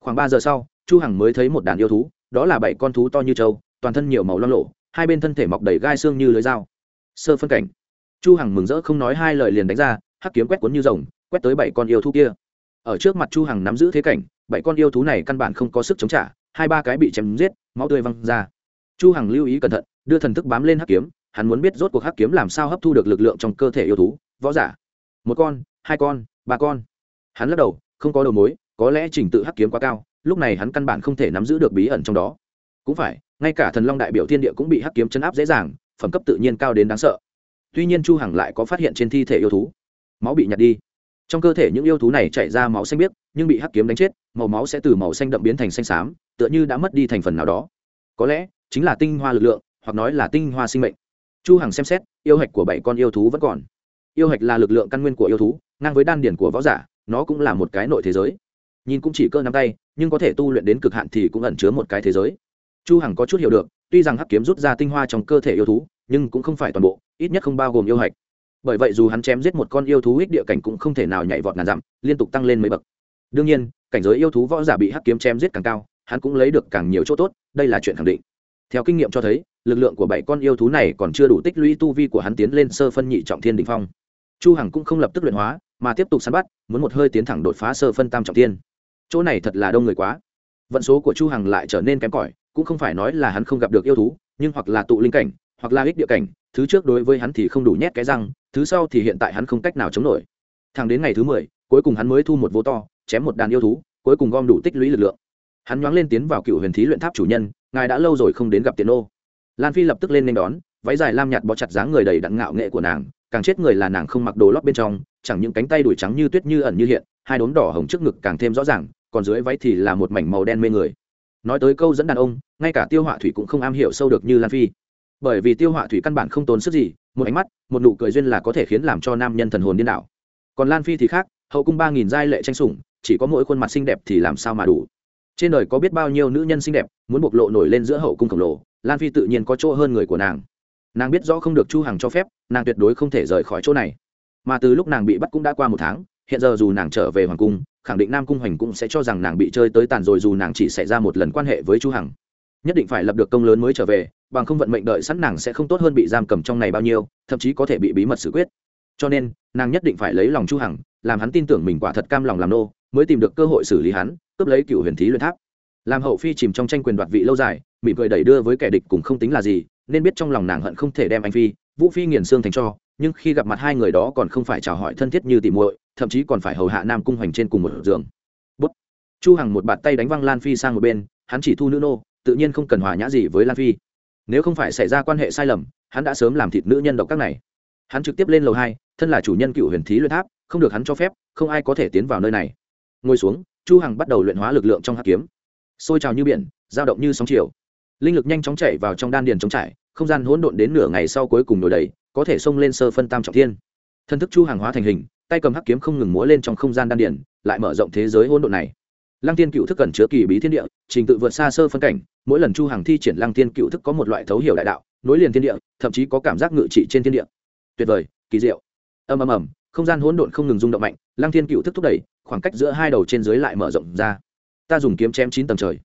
Khoảng ba giờ sau, chu hằng mới thấy một đàn yêu thú, đó là bảy con thú to như trâu, toàn thân nhiều màu loang lộ hai bên thân thể mọc đầy gai xương như lưới dao. Sơ phân cảnh. Chu hằng mừng rỡ không nói hai lời liền đánh ra, hắc kiếm quét cuốn như rồng, quét tới bảy con yêu thú kia. Ở trước mặt chu hằng nắm giữ thế cảnh, bảy con yêu thú này căn bản không có sức chống trả, hai ba cái bị chém giết, máu tươi văng ra chu hằng lưu ý cẩn thận, đưa thần thức bám lên hắc kiếm, hắn muốn biết rốt cuộc hắc kiếm làm sao hấp thu được lực lượng trong cơ thể yêu thú. Võ giả, một con, hai con, ba con. Hắn lắc đầu, không có đầu mối, có lẽ trình tự hắc kiếm quá cao, lúc này hắn căn bản không thể nắm giữ được bí ẩn trong đó. Cũng phải, ngay cả thần long đại biểu thiên địa cũng bị hắc kiếm chấn áp dễ dàng, phẩm cấp tự nhiên cao đến đáng sợ. Tuy nhiên chu hằng lại có phát hiện trên thi thể yêu thú. Máu bị nhạt đi. Trong cơ thể những yêu thú này chảy ra máu xanh biếc, nhưng bị hắc kiếm đánh chết, màu máu sẽ từ màu xanh đậm biến thành xanh xám, tựa như đã mất đi thành phần nào đó. Có lẽ chính là tinh hoa lực lượng, hoặc nói là tinh hoa sinh mệnh. Chu hằng xem xét, yêu hạch của bảy con yêu thú vẫn còn. Yêu hạch là lực lượng căn nguyên của yêu thú, ngang với đan điển của võ giả, nó cũng là một cái nội thế giới. Nhìn cũng chỉ cơ nắm tay, nhưng có thể tu luyện đến cực hạn thì cũng ẩn chứa một cái thế giới. Chu hằng có chút hiểu được, tuy rằng hắc kiếm rút ra tinh hoa trong cơ thể yêu thú, nhưng cũng không phải toàn bộ, ít nhất không bao gồm yêu hạch. Bởi vậy dù hắn chém giết một con yêu thú ích địa cảnh cũng không thể nào nhảy vọt ngàn dặm, liên tục tăng lên mấy bậc. Đương nhiên, cảnh giới yêu thú võ giả bị hắc kiếm chém giết càng cao, hắn cũng lấy được càng nhiều chỗ tốt, đây là chuyện khẳng định theo kinh nghiệm cho thấy, lực lượng của bảy con yêu thú này còn chưa đủ tích lũy tu vi của hắn tiến lên sơ phân nhị trọng thiên đình phong. Chu hằng cũng không lập tức luyện hóa, mà tiếp tục săn bắt, muốn một hơi tiến thẳng đột phá sơ phân tam trọng thiên. Chỗ này thật là đông người quá. Vận số của chu hằng lại trở nên kém cỏi, cũng không phải nói là hắn không gặp được yêu thú, nhưng hoặc là tụ linh cảnh, hoặc là ích địa cảnh, thứ trước đối với hắn thì không đủ nhét cái răng, thứ sau thì hiện tại hắn không cách nào chống nổi. Thẳng đến ngày thứ mười, cuối cùng hắn mới thu một vô to, chém một đàn yêu thú, cuối cùng gom đủ tích lũy lực lượng. Hắn nhoáng lên tiến vào cựu huyền thí luyện tháp chủ nhân ngài đã lâu rồi không đến gặp tiền ô lan phi lập tức lên nên đón, váy dài lam nhạt bó chặt dáng người đầy đặn ngạo nghệ của nàng, càng chết người là nàng không mặc đồ lót bên trong, chẳng những cánh tay đùi trắng như tuyết như ẩn như hiện, hai đốm đỏ hồng trước ngực càng thêm rõ ràng, còn dưới váy thì là một mảnh màu đen mê người. Nói tới câu dẫn đàn ông, ngay cả tiêu họa thủy cũng không am hiểu sâu được như lan phi. Bởi vì tiêu họa thủy căn bản không tốn sức gì, một ánh mắt, một nụ cười duyên là có thể khiến làm cho nam nhân thần hồn điên đảo. Còn lan phi thì khác, hậu cung ba nghìn giai lệ tranh sủng, chỉ có mỗi khuôn mặt xinh đẹp thì làm sao mà đủ trên đời có biết bao nhiêu nữ nhân xinh đẹp muốn bộc lộ nổi lên giữa hậu cung khổng lồ, lan phi tự nhiên có chỗ hơn người của nàng. Nàng biết rõ không được chu hằng cho phép, nàng tuyệt đối không thể rời khỏi chỗ này. Mà từ lúc nàng bị bắt cũng đã qua một tháng, hiện giờ dù nàng trở về hoàng cung, khẳng định nam cung hoành cũng sẽ cho rằng nàng bị chơi tới tàn rồi dù nàng chỉ xảy ra một lần quan hệ với chu hằng. Nhất định phải lập được công lớn mới trở về, bằng không vận mệnh đợi sẵn nàng sẽ không tốt hơn bị giam cầm trong này bao nhiêu, thậm chí có thể bị bí mật xử quyết. Cho nên, nàng nhất định phải lấy lòng chu hằng, làm hắn tin tưởng mình quả thật cam lòng làm nô mới tìm được cơ hội xử lý hắn, cướp lấy cựu huyền thí luyện tháp. Làm hậu phi chìm trong tranh quyền đoạt vị lâu dài, mỉm cười đẩy đưa với kẻ địch cũng không tính là gì, nên biết trong lòng nàng hận không thể đem anh phi, vũ phi nghiền xương thành cho, nhưng khi gặp mặt hai người đó còn không phải chào hỏi thân thiết như tỉ muội, thậm chí còn phải hầu hạ nam cung hoành trên cùng một giường. Bút. chu hằng một bạt tay đánh văng lan phi sang một bên, hắn chỉ thu nữ nô, tự nhiên không cần hòa nhã gì với lan phi. Nếu không phải xảy ra quan hệ sai lầm, hắn đã sớm làm thịt nữ nhân độc các này. Hắn trực tiếp lên lầu hai, thân là chủ nhân cựu huyền thí luyện tháp, không được hắn cho phép, không ai có thể tiến vào nơi này ngồi xuống, chu hằng bắt đầu luyện hóa lực lượng trong hắc kiếm. Sôi trào như biển, dao động như sóng chiều. Linh lực nhanh chóng chảy vào trong đan điền chống trải, không gian hỗn độn đến nửa ngày sau cuối cùng nổi đầy, có thể xông lên sơ phân tam trọng thiên. Thân thức chu hàng hóa thành hình, tay cầm hắc kiếm không ngừng múa lên trong không gian đan điền, lại mở rộng thế giới hỗn độn này. Lăng tiên cựu thức cần chứa kỳ bí thiên địa, trình tự vượt xa sơ phân cảnh, mỗi lần chu hàng thi triển lăng tiên cựu thức có một loại thấu hiểu đại đạo, nối liền thiên địa, thậm chí có cảm giác ngự trị trên thiên địa. Tuyệt vời, kỳ diệu. Ầm ầm ầm không gian hỗn độn không ngừng rung động mạnh lăng thiên cựu thức thúc đẩy khoảng cách giữa hai đầu trên dưới lại mở rộng ra. Ta dùng kiếm chém chín tầng trời.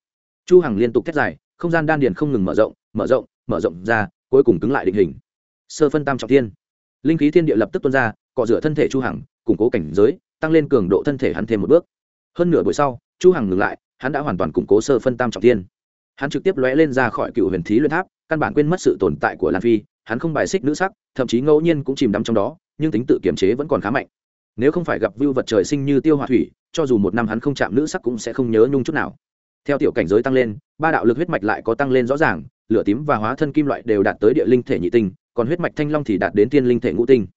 Chu hằng liên tục thét dài không gian đan điền không ngừng mở rộng mở rộng mở rộng ra cuối cùng cứng lại định hình. Sơ phân tam trọng thiên. Linh khí thiên địa lập tức tuôn ra cọ rửa thân thể chu hằng củng cố cảnh giới tăng lên cường độ thân thể hắn thêm một bước. Hơn nửa buổi sau chu hằng ngừng lại hắn đã hoàn toàn củng cố sơ phân tam trọng thiên, hắn trực tiếp lóe lên ra khỏi cựu huyền thí luyện tháp căn bản quên mất sự tồn tại của lan phi hắn không bài xích nữ sắc thậm chí ngẫu nhiên cũng chìm đắm trong đó nhưng tính tự kiểm chế vẫn còn khá mạnh. Nếu không phải gặp vưu vật trời sinh như tiêu hỏa thủy, cho dù một năm hắn không chạm nữ sắc cũng sẽ không nhớ nhung chút nào. Theo tiểu cảnh giới tăng lên, ba đạo lực huyết mạch lại có tăng lên rõ ràng, lửa tím và hóa thân kim loại đều đạt tới địa linh thể nhị tinh, còn huyết mạch thanh long thì đạt đến tiên linh thể ngũ tinh.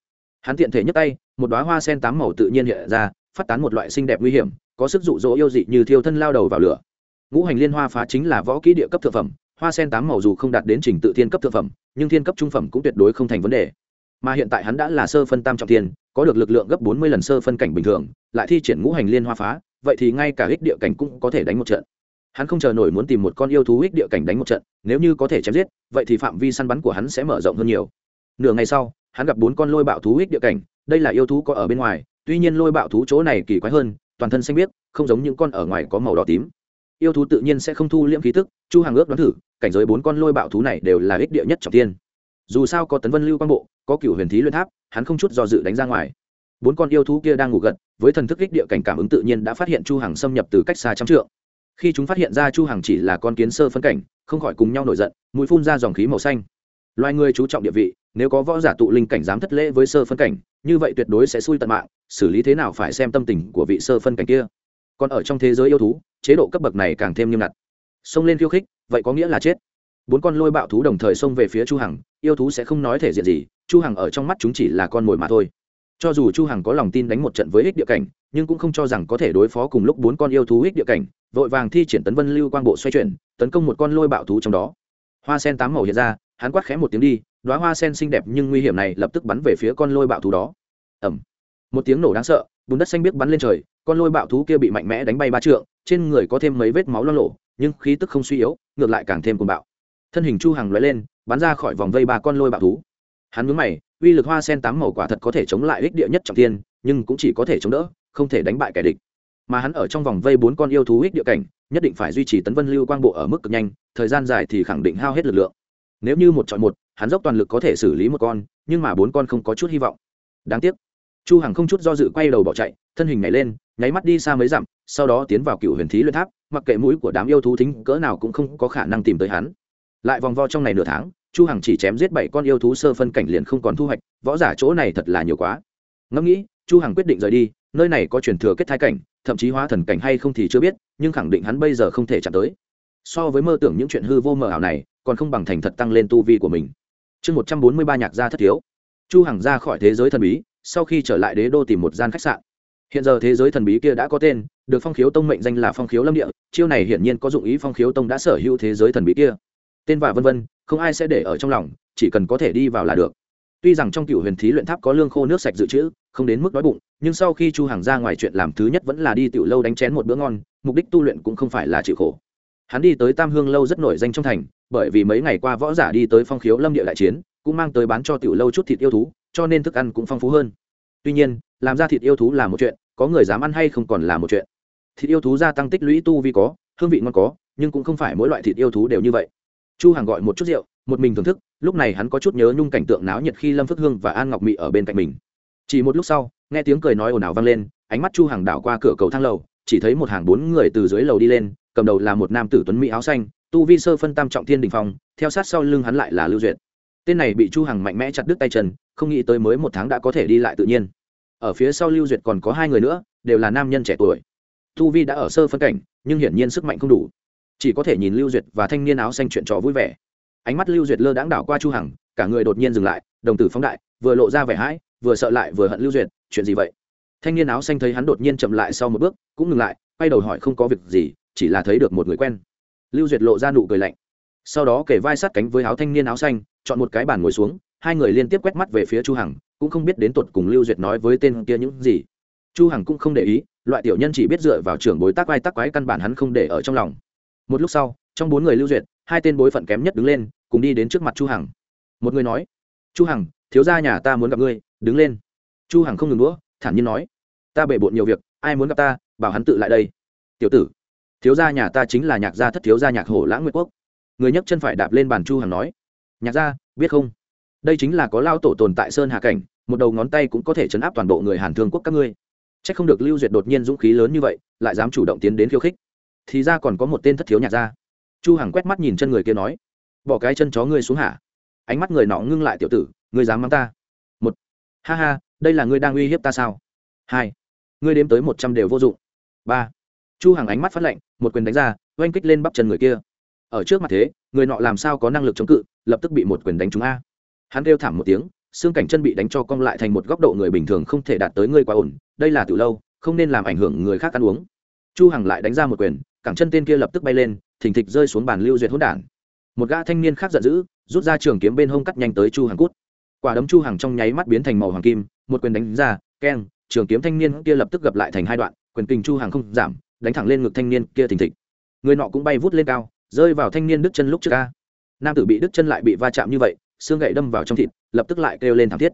Hắn tiện thể nhấc tay, một đoá hoa sen tám màu tự nhiên hiện ra, phát tán một loại xinh đẹp nguy hiểm, có sức dụ dỗ yêu dị như thiêu thân lao đầu vào lửa. Ngũ hành liên hoa phá chính là võ kỹ địa cấp thượng phẩm, hoa sen tám màu dù không đạt đến trình tự thiên cấp thượng phẩm, nhưng thiên cấp trung phẩm cũng tuyệt đối không thành vấn đề mà hiện tại hắn đã là sơ phân tam trọng thiên, có được lực lượng gấp bốn mươi lần sơ phân cảnh bình thường, lại thi triển ngũ hành liên hoa phá, vậy thì ngay cả ích địa cảnh cũng có thể đánh một trận. Hắn không chờ nổi muốn tìm một con yêu thú ích địa cảnh đánh một trận, nếu như có thể chém giết, vậy thì phạm vi săn bắn của hắn sẽ mở rộng hơn nhiều. Nửa ngày sau, hắn gặp bốn con lôi bạo thú ích địa cảnh, đây là yêu thú có ở bên ngoài, tuy nhiên lôi bạo thú chỗ này kỳ quái hơn, toàn thân xanh biếc, không giống những con ở ngoài có màu đỏ tím. Yêu thú tự nhiên sẽ không thu liễm khí tức, chu hàng ước đoán thử, cảnh giới bốn con lôi bạo thú này đều là ích địa nhất trọng tiên dù sao có tấn vân lưu quang bộ, có cựu huyền thí luyện tháp, hắn không chút do dự đánh ra ngoài. Bốn con yêu thú kia đang ngủ gật, với thần thức kích địa cảnh cảm ứng tự nhiên đã phát hiện chu hàng xâm nhập từ cách xa trăm trượng. Khi chúng phát hiện ra chu hàng chỉ là con kiến sơ phân cảnh, không khỏi cùng nhau nổi giận, mũi phun ra dòng khí màu xanh. Loài người chú trọng địa vị, nếu có võ giả tụ linh cảnh dám thất lễ với sơ phân cảnh, như vậy tuyệt đối sẽ xui tận mạng, xử lý thế nào phải xem tâm tình của vị sơ phân cảnh kia. Còn ở trong thế giới yêu thú, chế độ cấp bậc này càng thêm nghiêm ngặt. Xông lên khiêu khích, vậy có nghĩa là chết bốn con lôi bạo thú đồng thời xông về phía chu hằng, yêu thú sẽ không nói thể diện gì, chu hằng ở trong mắt chúng chỉ là con mồi mà thôi. Cho dù chu hằng có lòng tin đánh một trận với ích địa cảnh, nhưng cũng không cho rằng có thể đối phó cùng lúc bốn con yêu thú ích địa cảnh, vội vàng thi triển tấn vân lưu quang bộ xoay chuyển, tấn công một con lôi bạo thú trong đó. Hoa sen tám màu hiện ra, hắn quát khẽ một tiếng đi, đóa hoa sen xinh đẹp nhưng nguy hiểm này lập tức bắn về phía con lôi bạo thú đó. Ầm. Một tiếng nổ đáng sợ, bùn đất xanh biếc bắn lên trời, con lôi bạo thú kia bị mạnh mẽ đánh bay ba trượng, trên người có thêm mấy vết máu lo lộ, nhưng khí tức không suy yếu, ngược lại càng thêm cuồng bạo thân hình chu hàng lóe lên, bắn ra khỏi vòng vây ba con lôi bạo thú. Hắn nhướng mày, uy lực hoa sen tám màu quả thật có thể chống lại ích địa nhất trọng tiên nhưng cũng chỉ có thể chống đỡ, không thể đánh bại kẻ địch. Mà hắn ở trong vòng vây bốn con yêu thú ích địa cảnh, nhất định phải duy trì tấn vân lưu quang bộ ở mức cực nhanh, thời gian dài thì khẳng định hao hết lực lượng. Nếu như một chọn một, hắn dốc toàn lực có thể xử lý một con, nhưng mà bốn con không có chút hy vọng. Đáng tiếc, chu hằng không chút do dự quay đầu bỏ chạy, thân hình nhảy lên, nháy mắt đi xa mấy dặm, sau đó tiến vào cựu huyền thí luyện tháp, mặc kệ mũi của đám yêu thú thính cỡ nào cũng không có khả năng tìm tới hắn lại vòng vo trong này nửa tháng, chu hằng chỉ chém giết bảy con yêu thú sơ phân cảnh liền không còn thu hoạch, võ giả chỗ này thật là nhiều quá. Ngẫm nghĩ, chu hằng quyết định rời đi, nơi này có truyền thừa kết thai cảnh, thậm chí hóa thần cảnh hay không thì chưa biết, nhưng khẳng định hắn bây giờ không thể chạm tới. So với mơ tưởng những chuyện hư vô mờ ảo này, còn không bằng thành thật tăng lên tu vi của mình. Chương một trăm bốn mươi ba nhạc gia thất thiếu. Chu hằng ra khỏi thế giới thần bí, sau khi trở lại đế đô tìm một gian khách sạn. Hiện giờ thế giới thần bí kia đã có tên, được phong khiếu tông mệnh danh là phong khiếu lâm địa, chiêu này hiển nhiên có dụng ý phong khiếu tông đã sở hữu thế giới thần bí kia tên và vân vân, không ai sẽ để ở trong lòng, chỉ cần có thể đi vào là được. Tuy rằng trong cựu huyền thí luyện tháp có lương khô nước sạch dự trữ, không đến mức đói bụng, nhưng sau khi chu hàng ra ngoài chuyện làm thứ nhất vẫn là đi tiểu lâu đánh chén một bữa ngon, mục đích tu luyện cũng không phải là chịu khổ. Hắn đi tới tam hương lâu rất nổi danh trong thành, bởi vì mấy ngày qua võ giả đi tới phong khiếu lâm địa đại chiến, cũng mang tới bán cho tiểu lâu chút thịt yêu thú, cho nên thức ăn cũng phong phú hơn. Tuy nhiên, làm ra thịt yêu thú là một chuyện, có người dám ăn hay không còn là một chuyện. Thịt yêu thú gia tăng tích lũy tu vi có, hương vị ngon có, nhưng cũng không phải mỗi loại thịt yêu thú đều như vậy chu Hằng gọi một chút rượu, một mình thưởng thức, lúc này hắn có chút nhớ nhung cảnh tượng náo nhiệt khi lâm phước hương và an ngọc mị ở bên cạnh mình. Chỉ một lúc sau, nghe tiếng cười nói ồn ào vang lên, ánh mắt chu Hằng đảo qua cửa cầu thang lầu, chỉ thấy một hàng bốn người từ dưới lầu đi lên, cầm đầu là một nam tử tuấn mỹ áo xanh, tu vi sơ phân tam trọng thiên đình phong, theo sát sau lưng hắn lại là lưu duyệt. Tên này bị chu hằng mạnh mẽ chặt đứt tay chân, không nghĩ tới mới một tháng đã có thể đi lại tự nhiên. Ở phía sau lưu duyệt còn có hai người nữa, đều là nam nhân trẻ tuổi. Tu vi đã ở sơ phân cảnh, nhưng hiển nhiên sức mạnh không đủ chỉ có thể nhìn lưu duyệt và thanh niên áo xanh chuyện trò vui vẻ. Ánh mắt lưu duyệt lơ đãng đảo qua chu hằng, cả người đột nhiên dừng lại, đồng tử phóng đại, vừa lộ ra vẻ hãi, vừa sợ lại vừa hận lưu duyệt, chuyện gì vậy? Thanh niên áo xanh thấy hắn đột nhiên chậm lại sau một bước, cũng ngừng lại, quay đầu hỏi không có việc gì, chỉ là thấy được một người quen. Lưu duyệt lộ ra nụ cười lạnh. Sau đó kể vai sát cánh với áo thanh niên áo xanh, chọn một cái bàn ngồi xuống, hai người liên tiếp quét mắt về phía chu hằng, cũng không biết đến tuột cùng lưu duyệt nói với tên kia những gì. Chu hằng cũng không để ý, loại tiểu nhân chỉ biết dựa vào trưởng bối tác vai tác quái căn bản hắn không để ở trong lòng một lúc sau, trong bốn người lưu duyệt, hai tên bối phận kém nhất đứng lên, cùng đi đến trước mặt chu hằng. Một người nói, chu hằng, thiếu gia nhà ta muốn gặp ngươi, đứng lên. Chu hằng không ngừng đũa, thản nhiên nói, ta bể bộn nhiều việc, ai muốn gặp ta, bảo hắn tự lại đây. Tiểu tử, thiếu gia nhà ta chính là nhạc gia thất thiếu gia nhạc hổ lãng nguyệt quốc. Người nhấc chân phải đạp lên bàn chu hằng nói, nhạc gia, biết không? Đây chính là có lao tổ tồn tại sơn hà cảnh, một đầu ngón tay cũng có thể chấn áp toàn bộ người hàn thương quốc các ngươi. Chắc không được lưu duyệt đột nhiên dũng khí lớn như vậy, lại dám chủ động tiến đến khiêu khích thì ra còn có một tên thất thiếu nhạc gia. Chu hằng quét mắt nhìn chân người kia nói, bỏ cái chân chó ngươi xuống hả ánh mắt người nọ ngưng lại tiểu tử, ngươi dám mắng ta? Một, ha ha, đây là ngươi đang uy hiếp ta sao? Hai, ngươi đếm tới một trăm đều vô dụng. Ba, chu hằng ánh mắt phát lạnh, một quyền đánh ra, oanh kích lên bắp chân người kia. Ở trước mặt thế, người nọ làm sao có năng lực chống cự, lập tức bị một quyền đánh trúng a. Hắn kêu thảm một tiếng, xương cảnh chân bị đánh cho cong lại thành một góc độ người bình thường không thể đạt tới ngươi quá ổn, đây là từ lâu, không nên làm ảnh hưởng người khác ăn uống. Chu hằng lại đánh ra một quyền cẳng chân tên kia lập tức bay lên, thình thịch rơi xuống bàn lưu duyệt hỗn đản. Một gã thanh niên khác giận dữ, rút ra trường kiếm bên hông cắt nhanh tới chu hàng cút. Quả đấm chu hàng trong nháy mắt biến thành màu hoàng kim, một quyền đánh ra, keng, trường kiếm thanh niên kia lập tức gặp lại thành hai đoạn, quyền kình chu hàng không giảm, đánh thẳng lên ngực thanh niên kia thình thịch. Người nọ cũng bay vút lên cao, rơi vào thanh niên đứt chân lúc trước ca nam tử bị đứt chân lại bị va chạm như vậy, xương gậy đâm vào trong thịt, lập tức lại kêu lên thảm thiết.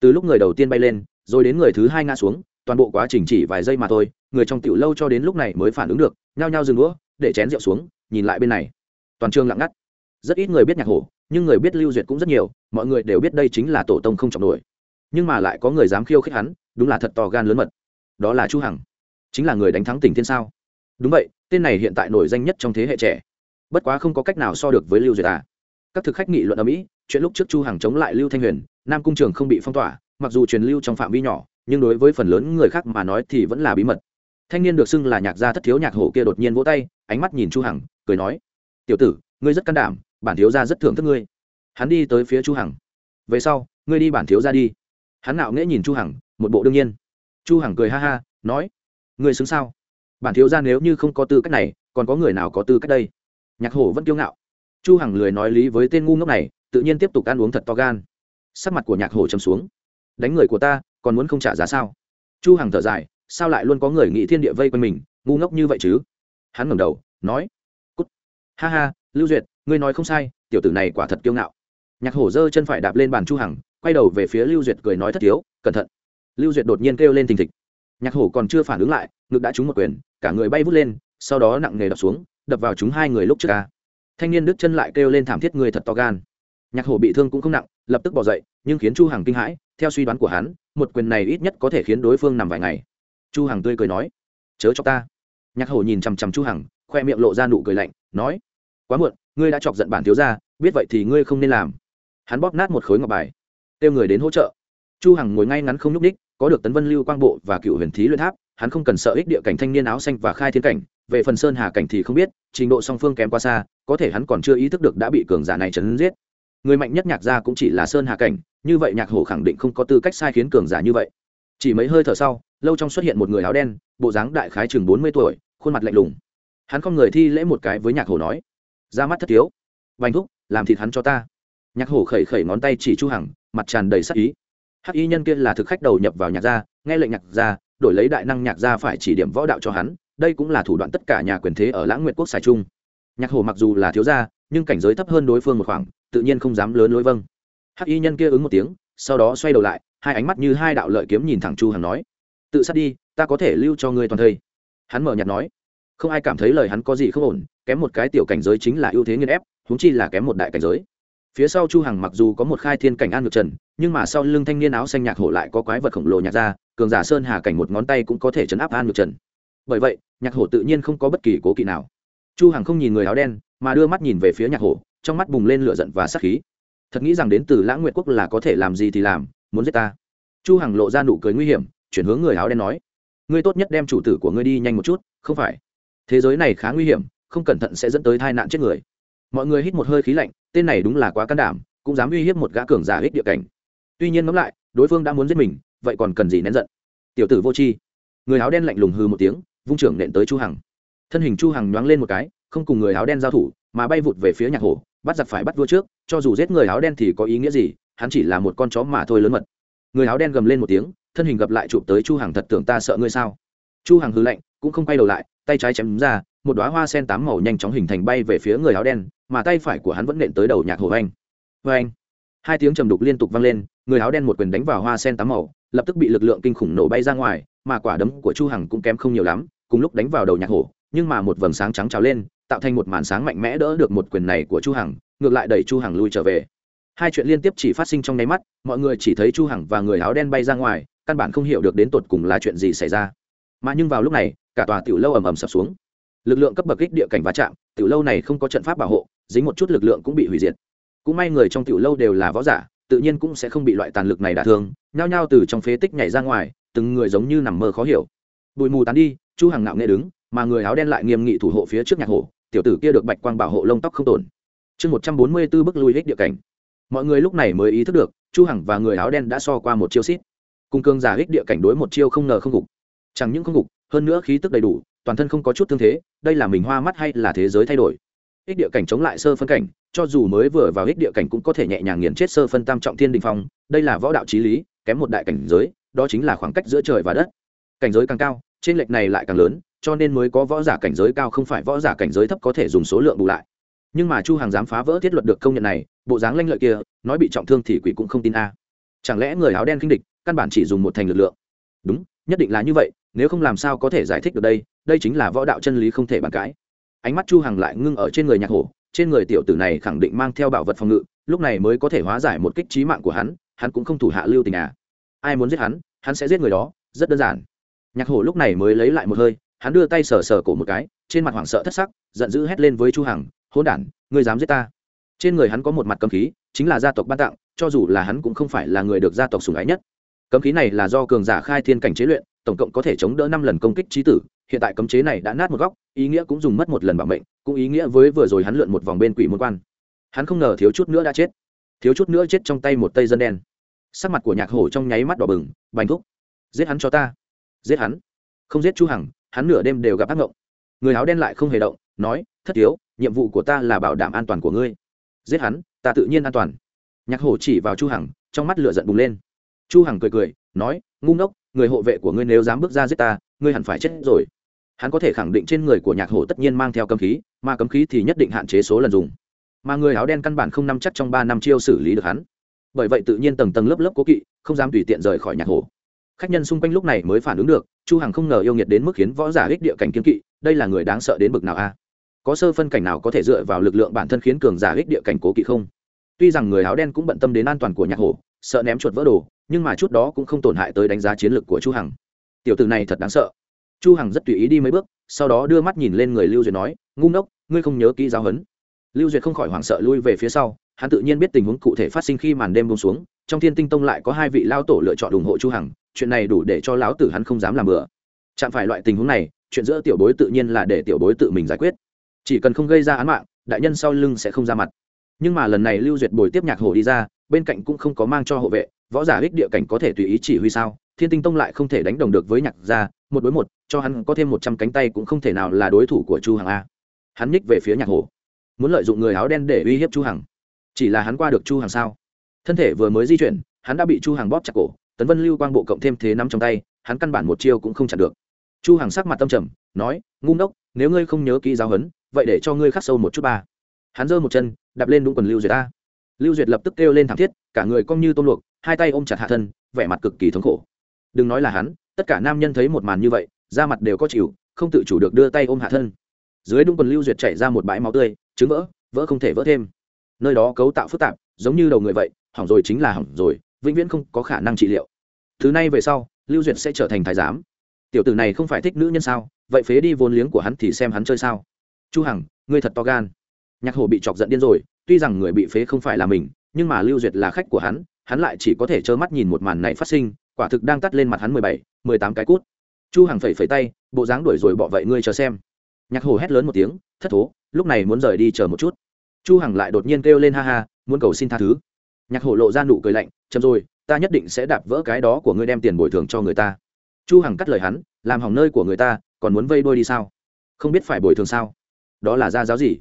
Từ lúc người đầu tiên bay lên, rồi đến người thứ hai ngã xuống toàn bộ quá trình chỉ vài giây mà thôi, người trong tiểu lâu cho đến lúc này mới phản ứng được, nhao nhao dừng đũa, để chén rượu xuống, nhìn lại bên này. Toàn trường lặng ngắt. Rất ít người biết nhạc hổ, nhưng người biết lưu duyệt cũng rất nhiều, mọi người đều biết đây chính là tổ tông không trọng nổi. Nhưng mà lại có người dám khiêu khích hắn, đúng là thật to gan lớn mật. Đó là chu hằng. Chính là người đánh thắng tỉnh thiên sao? Đúng vậy, tên này hiện tại nổi danh nhất trong thế hệ trẻ. Bất quá không có cách nào so được với lưu duyệt à. Các thực khách nghị luận ở mỹ, chuyện lúc trước chu hằng chống lại lưu thanh huyền, nam cung trường không bị phong tỏa, mặc dù truyền lưu trong phạm vi nhỏ nhưng đối với phần lớn người khác mà nói thì vẫn là bí mật. Thanh niên được xưng là nhạc gia thất thiếu nhạc hổ kia đột nhiên vỗ tay, ánh mắt nhìn chu hằng, cười nói, tiểu tử, ngươi rất can đảm, bản thiếu gia rất thưởng thức ngươi. Hắn đi tới phía chu hằng. Về sau, ngươi đi bản thiếu gia đi. Hắn nạo nghễ nhìn chu hằng, một bộ đương nhiên. Chu hằng cười ha ha, nói, ngươi xứng sao? Bản thiếu gia nếu như không có tư cách này, còn có người nào có tư cách đây? Nhạc hổ vẫn kiêu ngạo. Chu hằng lười nói lý với tên ngu ngốc này, tự nhiên tiếp tục ăn uống thật to gan. Sắc mặt của nhạc hổ trầm xuống. Đánh người của ta còn muốn không trả giá sao? Chu hằng thở dài, sao lại luôn có người nghĩ thiên địa vây quanh mình, ngu ngốc như vậy chứ? Hắn ngẩng đầu, nói, cút. Ha ha, lưu duyệt, ngươi nói không sai, tiểu tử này quả thật kiêu ngạo. Nhạc hổ giơ chân phải đạp lên bàn chu hằng, quay đầu về phía lưu duyệt cười nói thất thiếu, cẩn thận. Lưu duyệt đột nhiên kêu lên thình thịch. Nhạc hổ còn chưa phản ứng lại, ngực đã trúng một quyền, cả người bay vút lên, sau đó nặng nề đập xuống, đập vào chúng hai người lúc trước ca. Thanh niên đức chân lại kêu lên thảm thiết người thật to gan nhạc hổ bị thương cũng không nặng, lập tức bỏ dậy, nhưng khiến chu hằng kinh hãi, theo suy đoán của hắn, một quyền này ít nhất có thể khiến đối phương nằm vài ngày. Chu hằng tươi cười nói, chớ cho ta. Nhạc hổ nhìn chằm chằm chu hằng, khoe miệng lộ ra nụ cười lạnh, nói, quá muộn, ngươi đã chọc giận bản thiếu gia, biết vậy thì ngươi không nên làm. Hắn bóp nát một khối ngọc bài, kêu người đến hỗ trợ. Chu hằng ngồi ngay ngắn không nhúc ních có được tấn vân lưu quang bộ và cựu huyền thí luyện tháp, hắn không cần sợ ích địa cảnh thanh niên áo xanh và khai thiên cảnh, về phần sơn hà cảnh thì không biết, trình độ song phương kém quá xa, có thể hắn còn chưa ý thức được đã bị cường giả này chấn giết người mạnh nhất nhạc gia cũng chỉ là sơn hà cảnh, như vậy nhạc hổ khẳng định không có tư cách sai khiến cường giả như vậy. Chỉ mấy hơi thở sau, lâu trong xuất hiện một người áo đen, bộ dáng đại khái chừng bốn mươi tuổi, khuôn mặt lạnh lùng. Hắn không người thi lễ một cái với nhạc hổ nói, ra mắt thất thiếu. Vành thúc, làm thịt hắn cho ta. Nhạc hổ khẩy khẩy ngón tay chỉ chu hằng, mặt tràn đầy sắc ý. Hắc y nhân kia là thực khách đầu nhập vào nhạc gia, nghe lệnh nhạc gia, đổi lấy đại năng nhạc gia phải chỉ điểm võ đạo cho hắn, đây cũng là thủ đoạn tất cả nhà quyền thế ở lãng nguyệt quốc xài chung. Nhạc hổ mặc dù là thiếu gia, nhưng cảnh giới thấp hơn đối phương một khoảng tự nhiên không dám lớn lối vâng. Hắc y nhân kia ứng một tiếng, sau đó xoay đầu lại, hai ánh mắt như hai đạo lợi kiếm nhìn thẳng chu hằng nói, tự sát đi, ta có thể lưu cho ngươi toàn thây. Hắn mở nhạt nói, không ai cảm thấy lời hắn có gì không ổn, kém một cái tiểu cảnh giới chính là ưu thế nghiên ép, huống chi là kém một đại cảnh giới. Phía sau chu hằng mặc dù có một khai thiên cảnh an ngược trần, nhưng mà sau lưng thanh niên áo xanh nhạc hổ lại có quái vật khổng lồ nhạc ra, cường giả sơn hà cảnh một ngón tay cũng có thể chấn áp an ngược trần. Bởi vậy, nhạc hổ tự nhiên không có bất kỳ cố kỵ nào. Chu hằng không nhìn người áo đen, mà đưa mắt nhìn về phía nhạc hổ trong mắt bùng lên lửa giận và sát khí. Thật nghĩ rằng đến từ lãng nguyệt quốc là có thể làm gì thì làm, muốn giết ta. Chu hằng lộ ra nụ cười nguy hiểm, chuyển hướng người áo đen nói, ngươi tốt nhất đem chủ tử của ngươi đi nhanh một chút, không phải? Thế giới này khá nguy hiểm, không cẩn thận sẽ dẫn tới tai nạn chết người. Mọi người hít một hơi khí lạnh, tên này đúng là quá can đảm, cũng dám uy hiếp một gã cường giả ích địa cảnh. Tuy nhiên ngẫm lại, đối phương đã muốn giết mình, vậy còn cần gì nén giận? Tiểu tử vô tri. Người áo đen lạnh lùng hư một tiếng, vung trưởng nện tới chu hằng. Thân hình chu hằng nhoáng lên một cái, không cùng người áo đen giao thủ, mà bay vụt về phía nhạc hổ bắt giặc phải bắt vua trước, cho dù giết người áo đen thì có ý nghĩa gì, hắn chỉ là một con chó mà thôi lớn mật. Người áo đen gầm lên một tiếng, thân hình gặp lại chụp tới chu hằng thật tưởng ta sợ ngươi sao? Chu hằng hư lạnh, cũng không quay đầu lại, tay trái chém ra, một đóa hoa sen tám màu nhanh chóng hình thành bay về phía người áo đen, mà tay phải của hắn vẫn nện tới đầu nhạc hồ anh. Vê anh hai tiếng trầm đục liên tục vang lên, người áo đen một quyền đánh vào hoa sen tám màu, lập tức bị lực lượng kinh khủng nổ bay ra ngoài, mà quả đấm của chu hằng cũng kém không nhiều lắm, cùng lúc đánh vào đầu nhạc hổ nhưng mà một vầng sáng trắng trào lên tạo thành một màn sáng mạnh mẽ đỡ được một quyền này của chu hằng, ngược lại đẩy chu hằng lui trở về. Hai chuyện liên tiếp chỉ phát sinh trong nháy mắt, mọi người chỉ thấy chu hằng và người áo đen bay ra ngoài, căn bản không hiểu được đến tột cùng là chuyện gì xảy ra. Mà nhưng vào lúc này, cả tòa tiểu lâu ầm ầm sập xuống. Lực lượng cấp bậc kích địa cảnh va chạm, tiểu lâu này không có trận pháp bảo hộ, dính một chút lực lượng cũng bị hủy diệt. Cũng may người trong tiểu lâu đều là võ giả, tự nhiên cũng sẽ không bị loại tàn lực này đả thương, nhao nhao từ trong phế tích nhảy ra ngoài, từng người giống như nằm mơ khó hiểu. Bụi mù tán đi, chu hằng nạo nghe đứng, mà người áo đen lại nghiêm nghị thủ hộ phía trước nhạc hổ tiểu tử kia được bạch quang bảo hộ lông tóc không tổn. Chương một trăm bốn mươi 144 bức lui hích địa cảnh. Mọi người lúc này mới ý thức được, chu hằng và người áo đen đã so qua một chiêu xít. Cung cương giả hích địa cảnh đối một chiêu không ngờ không gục. Chẳng những không gục, hơn nữa khí tức đầy đủ, toàn thân không có chút thương thế, đây là mình hoa mắt hay là thế giới thay đổi? Ích địa cảnh chống lại sơ phân cảnh, cho dù mới vừa vào ích địa cảnh cũng có thể nhẹ nhàng nghiền chết sơ phân tam trọng thiên đình phong, đây là võ đạo trí lý, kém một đại cảnh giới, đó chính là khoảng cách giữa trời và đất. Cảnh giới càng cao trên lệch này lại càng lớn, cho nên mới có võ giả cảnh giới cao không phải võ giả cảnh giới thấp có thể dùng số lượng bù lại. Nhưng mà chu hàng dám phá vỡ thiết luật được công nhận này, bộ dáng lanh lợi kia, nói bị trọng thương thì quỷ cũng không tin a. À. Chẳng lẽ người áo đen kinh địch, căn bản chỉ dùng một thành lực lượng? Đúng, nhất định là như vậy, nếu không làm sao có thể giải thích được đây đây chính là võ đạo chân lý không thể bàn cãi. Ánh mắt chu hằng lại ngưng ở trên người nhạc hổ, trên người tiểu tử này khẳng định mang theo bảo vật phòng ngự, lúc này mới có thể hóa giải một kích trí mạng của hắn hắn cũng không thủ hạ lưu tình à. Ai muốn giết hắn hắn sẽ giết người đó, rất đơn giản nhạc hổ lúc này mới lấy lại một hơi, hắn đưa tay sờ sờ cổ một cái, trên mặt hoảng sợ thất sắc, giận dữ hét lên với chu hằng hôn đản, ngươi dám giết ta? Trên người hắn có một mặt cấm khí, chính là gia tộc ban tặng, cho dù là hắn cũng không phải là người được gia tộc sủng ái nhất. Cấm khí này là do cường giả khai thiên cảnh chế luyện, tổng cộng có thể chống đỡ năm lần công kích trí tử, hiện tại cấm chế này đã nát một góc, ý nghĩa cũng dùng mất một lần bảo mệnh, cũng ý nghĩa với vừa rồi hắn lượn một vòng bên quỷ môn quan. Hắn không ngờ thiếu chút nữa đã chết. Thiếu chút nữa chết trong tay một tây dân đen. Sắc mặt của nhạc hổ trong nháy mắt đỏ bừng, bành thúc, giết hắn cho ta giết hắn. Không giết chu hằng, hắn nửa đêm đều gặp ác ngộng. Người áo đen lại không hề động, nói, thất thiếu nhiệm vụ của ta là bảo đảm an toàn của ngươi. Giết hắn, ta tự nhiên an toàn. Nhạc hổ chỉ vào chu hằng, trong mắt lửa giận bùng lên. Chu hằng cười cười, nói, ngu ngốc, người hộ vệ của ngươi nếu dám bước ra giết ta, ngươi hẳn phải chết rồi. Hắn có thể khẳng định trên người của nhạc hổ tất nhiên mang theo cấm khí, mà cấm khí thì nhất định hạn chế số lần dùng. Mà người áo đen căn bản không nắm chắc trong ba năm chiêu xử lý được hắn. Bởi vậy tự nhiên tầng tầng lớp lớp cố kỵ, không dám tùy tiện rời khỏi nhạc hổ khách nhân xung quanh lúc này mới phản ứng được, chu hằng không ngờ yêu nghiệt đến mức khiến võ giả ích địa cảnh kiên kỵ, đây là người đáng sợ đến bực nào a? À? Có sơ phân cảnh nào có thể dựa vào lực lượng bản thân khiến cường giả ích địa cảnh cố kỵ không? Tuy rằng người áo đen cũng bận tâm đến an toàn của nhạc hổ, sợ ném chuột vỡ đồ, nhưng mà chút đó cũng không tổn hại tới đánh giá chiến lược của chu hằng. Tiểu tử này thật đáng sợ. Chu hằng rất tùy ý đi mấy bước, sau đó đưa mắt nhìn lên người lưu duyệt nói, ngu ngốc, ngươi không nhớ kỹ giáo huấn. Lưu duyệt không khỏi hoảng sợ lui về phía sau, hắn tự nhiên biết tình huống cụ thể phát sinh khi màn đêm buông xuống trong thiên tinh tông lại có hai vị lao tổ lựa chọn ủng hộ chu hằng, chuyện này đủ để cho lão tử hắn không dám làm bừa. Chạm phải loại tình huống này, chuyện giữa tiểu bối tự nhiên là để tiểu bối tự mình giải quyết. Chỉ cần không gây ra án mạng, đại nhân sau lưng sẽ không ra mặt. Nhưng mà lần này lưu duyệt bồi tiếp nhạc hồ đi ra, bên cạnh cũng không có mang cho hộ vệ, võ giả ích địa cảnh có thể tùy ý chỉ huy sao, thiên tinh tông lại không thể đánh đồng được với nhạc gia, một đối một, cho hắn có thêm một trăm cánh tay cũng không thể nào là đối thủ của chu hằng a. Hắn nhích về phía nhạc hồ muốn lợi dụng người áo đen để uy hiếp chu hằng. Chỉ là hắn qua được chu hằng sao? Thân thể vừa mới di chuyển, hắn đã bị chu Hàng bóp chặt cổ, tấn vân lưu quang bộ cộng thêm thế nắm trong tay, hắn căn bản một chiêu cũng không chặn được. Chu Hàng sắc mặt tâm trầm, nói, ngu ngốc, nếu ngươi không nhớ kỹ giáo huấn, vậy để cho ngươi khắc sâu một chút ba. Hắn giơ một chân, đạp lên đúng quần lưu duyệt ta lưu duyệt lập tức kêu lên thảm thiết, cả người cong như tôm luộc, hai tay ôm chặt hạ thân, vẻ mặt cực kỳ thống khổ. Đừng nói là hắn, tất cả nam nhân thấy một màn như vậy, da mặt đều có chịu, không tự chủ được đưa tay ôm hạ thân. Dưới đúng quần lưu duyệt chảy ra một bãi máu tươi, trứng vỡ vỡ không thể vỡ thêm. Nơi đó cấu tạo phức tạp, giống như đầu người vậy hỏng rồi chính là hỏng rồi, vĩnh viễn không có khả năng trị liệu. Thứ này về sau, lưu duyệt sẽ trở thành thái giám. Tiểu tử này không phải thích nữ nhân sao? Vậy phế đi vốn liếng của hắn thì xem hắn chơi sao? Chu hằng, ngươi thật to gan. Nhạc hổ bị chọc giận điên rồi, tuy rằng người bị phế không phải là mình, nhưng mà lưu duyệt là khách của hắn hắn lại chỉ có thể trơ mắt nhìn một màn này phát sinh, quả thực đang tắt lên mặt hắn mười bảy, mười tám cái cút. Chu hằng phẩy phẩy tay, bộ dáng đuổi rồi bỏ vậy ngươi chờ xem. Nhạc hổ hét lớn một tiếng, thất thố, lúc này muốn rời đi chờ một chút. Chu hằng lại đột nhiên kêu lên ha ha, muốn cầu xin tha thứ nhạc hổ lộ ra nụ cười lạnh, chậm rồi, ta nhất định sẽ đạp vỡ cái đó của ngươi đem tiền bồi thường cho người ta. Chu hằng cắt lời hắn, làm hỏng nơi của người ta, còn muốn vây đôi đi sao? Không biết phải bồi thường sao? Đó là ra giáo gì?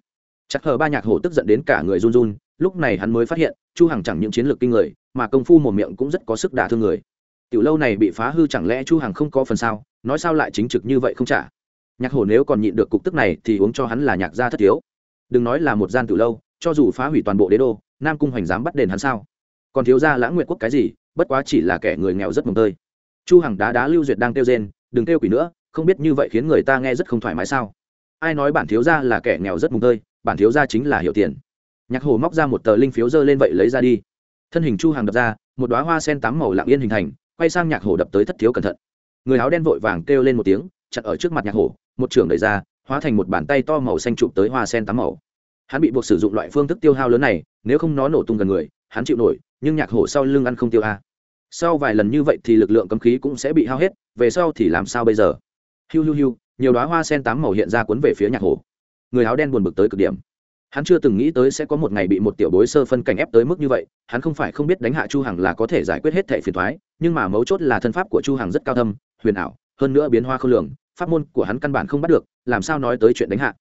Chắc hờ ba nhạc hổ tức giận đến cả người run run, lúc này hắn mới phát hiện, chu hằng chẳng những chiến lược kinh người, mà công phu một miệng cũng rất có sức đả thương người. Tiểu lâu này bị phá hư chẳng lẽ chu hằng không có phần sao? Nói sao lại chính trực như vậy không trả? Nhạc hổ nếu còn nhịn được cục tức này thì uống cho hắn là nhạc gia thất thiếu. Đừng nói là một gian tiểu lâu, cho dù phá hủy toàn bộ đế đô nam cung hoành dám bắt đền hắn sao? Còn thiếu gia lãng nguyện quốc cái gì? Bất quá chỉ là kẻ người nghèo rất mồng tơi. Chu hằng đá đá lưu duyệt đang kêu rên, đừng kêu quỷ nữa, không biết như vậy khiến người ta nghe rất không thoải mái sao? Ai nói bản thiếu gia là kẻ nghèo rất mồng tơi, bản thiếu gia chính là hiểu tiền. Nhạc hồ móc ra một tờ linh phiếu dơ lên vậy lấy ra đi. Thân hình chu hằng đập ra, một đóa hoa sen tám màu lặng yên hình thành, quay sang nhạc hồ đập tới thất thiếu cẩn thận. Người áo đen vội vàng kêu lên một tiếng, chặn ở trước mặt nhạc hồ, một trường đẩy ra, hóa thành một bàn tay to màu xanh chụp tới hoa sen tám màu hắn bị buộc sử dụng loại phương thức tiêu hao lớn này, nếu không nó nổ tung gần người, hắn chịu nổi, nhưng nhạc hổ sau lưng ăn không tiêu a. Sau vài lần như vậy thì lực lượng cấm khí cũng sẽ bị hao hết, về sau thì làm sao bây giờ? Hiu hiu hiu, nhiều đoá hoa sen tám màu hiện ra cuốn về phía nhạc hổ. Người áo đen buồn bực tới cực điểm. Hắn chưa từng nghĩ tới sẽ có một ngày bị một tiểu bối sơ phân cảnh ép tới mức như vậy, hắn không phải không biết đánh hạ chu hằng là có thể giải quyết hết thẻ phiền thoái nhưng mà mấu chốt là thân pháp của chu hằng rất cao thâm, huyền ảo, hơn nữa biến hoa không lường, pháp môn của hắn căn bản không bắt được, làm sao nói tới chuyện đánh hạ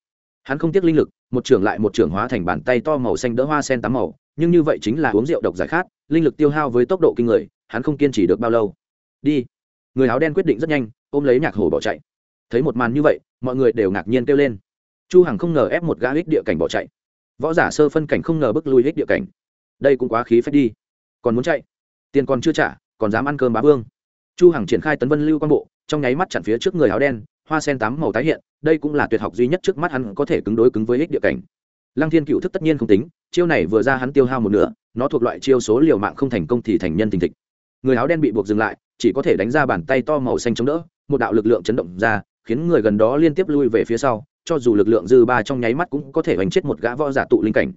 hắn không tiếc linh lực, một trưởng lại một trưởng hóa thành bàn tay to màu xanh đỡ hoa sen tám màu, nhưng như vậy chính là uống rượu độc giải khát, linh lực tiêu hao với tốc độ kinh người, hắn không kiên trì được bao lâu. Đi. Người áo đen quyết định rất nhanh, ôm lấy nhạc hổ bỏ chạy. Thấy một màn như vậy, mọi người đều ngạc nhiên kêu lên. Chu hằng không ngờ ép một gã hích địa cảnh bỏ chạy. Võ giả sơ phân cảnh không ngờ bước lui hích địa cảnh. Đây cũng quá khí phách đi. Còn muốn chạy? Tiền còn chưa trả, còn dám ăn cơm bá vương. Chu hằng triển khai tấn vân lưu quan bộ, trong nháy mắt chặn phía trước người áo đen hoa sen tám màu tái hiện, đây cũng là tuyệt học duy nhất trước mắt hắn có thể cứng đối cứng với ích địa cảnh. Lăng thiên cựu thức tất nhiên không tính, chiêu này vừa ra hắn tiêu hao một nửa, nó thuộc loại chiêu số liều mạng không thành công thì thành nhân tình thịch. Người áo đen bị buộc dừng lại, chỉ có thể đánh ra bàn tay to màu xanh chống đỡ, một đạo lực lượng chấn động ra, khiến người gần đó liên tiếp lui về phía sau, cho dù lực lượng dư ba trong nháy mắt cũng có thể đánh chết một gã võ giả tụ linh cảnh.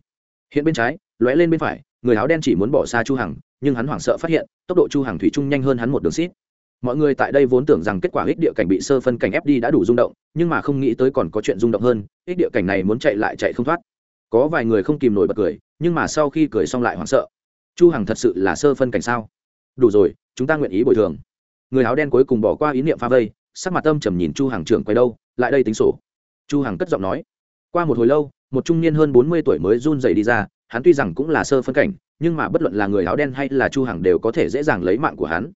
Hiện bên trái, lóe lên bên phải, người áo đen chỉ muốn bỏ xa chu hằng, nhưng hắn hoảng sợ phát hiện, tốc độ chu hằng thủy chung nhanh hơn hắn một đường xít mọi người tại đây vốn tưởng rằng kết quả ích địa cảnh bị sơ phân cảnh ép đi đã đủ rung động, nhưng mà không nghĩ tới còn có chuyện rung động hơn, ích địa cảnh này muốn chạy lại chạy không thoát. Có vài người không kìm nổi bật cười, nhưng mà sau khi cười xong lại hoảng sợ. Chu hằng thật sự là sơ phân cảnh sao? Đủ rồi, chúng ta nguyện ý bồi thường. Người áo đen cuối cùng bỏ qua ý niệm pha vây, sắc mặt âm trầm nhìn chu hằng trưởng quay đâu, lại đây tính sổ. Chu hằng cất giọng nói. Qua một hồi lâu, một trung niên hơn bốn mươi tuổi mới run rẩy đi ra, hắn tuy rằng cũng là sơ phân cảnh, nhưng mà bất luận là người áo đen hay là chu hằng đều có thể dễ dàng lấy mạng của hắn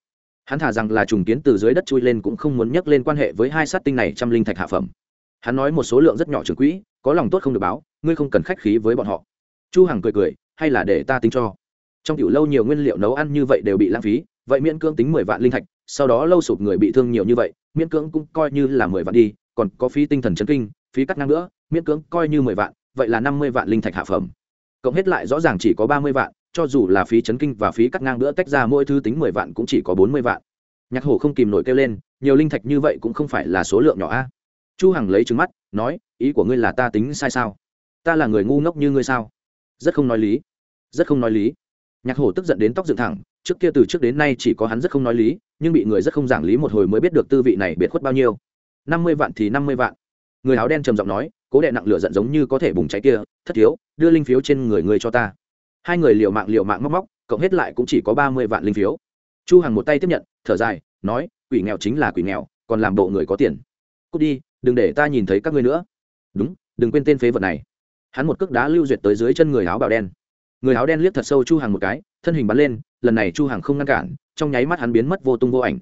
hắn thả rằng là trùng kiến từ dưới đất chui lên cũng không muốn nhắc lên quan hệ với hai sát tinh này trăm linh thạch hạ phẩm. Hắn nói một số lượng rất nhỏ trường quỹ, có lòng tốt không được báo, ngươi không cần khách khí với bọn họ. Chu hằng cười cười, hay là để ta tính cho. Trong tiểu lâu nhiều nguyên liệu nấu ăn như vậy đều bị lãng phí, vậy miễn cưỡng tính mười vạn linh thạch, sau đó lâu sụp người bị thương nhiều như vậy, miễn cưỡng cũng coi như là mười vạn đi, còn có phí tinh thần chấn kinh, phí cắt ngang nữa, miễn cưỡng coi như mười vạn, vậy là năm mươi vạn linh thạch hạ phẩm. Cộng hết lại rõ ràng chỉ có ba mươi vạn cho dù là phí chấn kinh và phí cắt ngang bữa tách ra mỗi thứ tính mười vạn cũng chỉ có bốn mươi vạn. Nhạc hổ không kìm nổi kêu lên, nhiều linh thạch như vậy cũng không phải là số lượng nhỏ a. Chu hằng lấy trứng mắt, nói, ý của ngươi là ta tính sai sao? Ta là người ngu ngốc như ngươi sao? Rất không nói lý. Rất không nói lý. Nhạc hổ tức giận đến tóc dựng thẳng, trước kia từ trước đến nay chỉ có hắn rất không nói lý, nhưng bị người rất không giảng lý một hồi mới biết được tư vị này biệt khuất bao nhiêu. Năm mươi vạn thì năm mươi vạn. Người áo đen trầm giọng nói, cố đệ nặng lửa giận giống như có thể bùng cháy kia, thất thiếu, đưa linh phiếu trên người người cho ta hai người liều mạng liều mạng móc móc, cộng hết lại cũng chỉ có ba mươi vạn linh phiếu. Chu hằng một tay tiếp nhận, thở dài, nói, quỷ nghèo chính là quỷ nghèo, còn làm bộ người có tiền. Cút đi, đừng để ta nhìn thấy các ngươi nữa. Đúng, đừng quên tên phế vật này. Hắn một cước đá lưu duyệt tới dưới chân người áo bào đen. Người áo đen liếc thật sâu chu hằng một cái, thân hình bắn lên, lần này chu hằng không ngăn cản, trong nháy mắt hắn biến mất vô tung vô ảnh.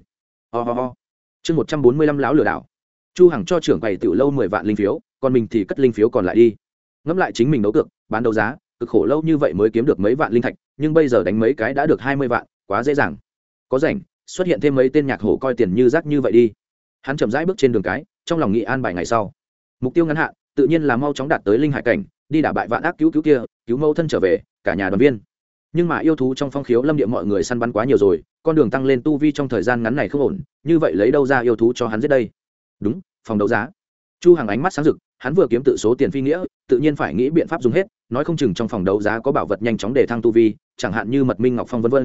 Ho、oh oh oh. chương một trăm bốn mươi lăm lão lừa đảo. Chu hằng cho trưởng quầy tiểu lâu mười vạn linh phiếu, còn mình thì cất linh phiếu còn lại đi. Ngẫm lại chính mình đấu cược, bán đấu giá cực khổ lâu như vậy mới kiếm được mấy vạn linh thạch, nhưng bây giờ đánh mấy cái đã được hai mươi vạn, quá dễ dàng. Có rảnh, xuất hiện thêm mấy tên nhạc hổ coi tiền như rác như vậy đi. Hắn chậm rãi bước trên đường cái, trong lòng nghị an bài ngày sau. Mục tiêu ngắn hạn, tự nhiên là mau chóng đạt tới linh hải cảnh, đi đả bại vạn ác cứu cứu kia, cứu mẫu thân trở về, cả nhà đoàn viên. Nhưng mà yêu thú trong phong khiếu lâm địa mọi người săn bắn quá nhiều rồi, con đường tăng lên tu vi trong thời gian ngắn này không ổn, như vậy lấy đâu ra yêu thú cho hắn giết đây? Đúng, phòng đấu giá. Chu hàng ánh mắt sáng rực hắn vừa kiếm tự số tiền phi nghĩa, tự nhiên phải nghĩ biện pháp dùng hết, nói không chừng trong phòng đấu giá có bảo vật nhanh chóng để thăng tu vi, chẳng hạn như mật minh ngọc phong v v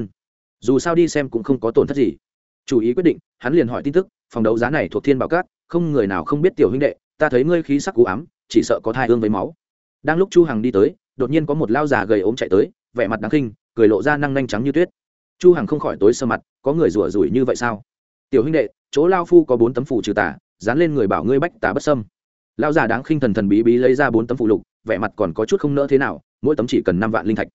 dù sao đi xem cũng không có tổn thất gì. Chủ ý quyết định, hắn liền hỏi tin tức, phòng đấu giá này thuộc thiên bảo cát không người nào không biết tiểu huynh đệ, ta thấy ngươi khí sắc cú ám, chỉ sợ có thai hương với máu. Đang lúc chu hằng đi tới, đột nhiên có một lao già gầy ốm chạy tới, vẻ mặt đáng khinh, cười lộ ra năng nhanh trắng như tuyết. Chu hằng không khỏi tối sơ mặt, có người rủa rủi như vậy sao? Tiểu huynh đệ, chỗ lao phu có bốn tấm phủ trừ tà, dán lên người bảo ngươi bách tà bất sâm Lão già đáng khinh thần thần bí bí lấy ra bốn tấm phụ lục, vẻ mặt còn có chút không nỡ thế nào, mỗi tấm chỉ cần năm vạn linh thạch.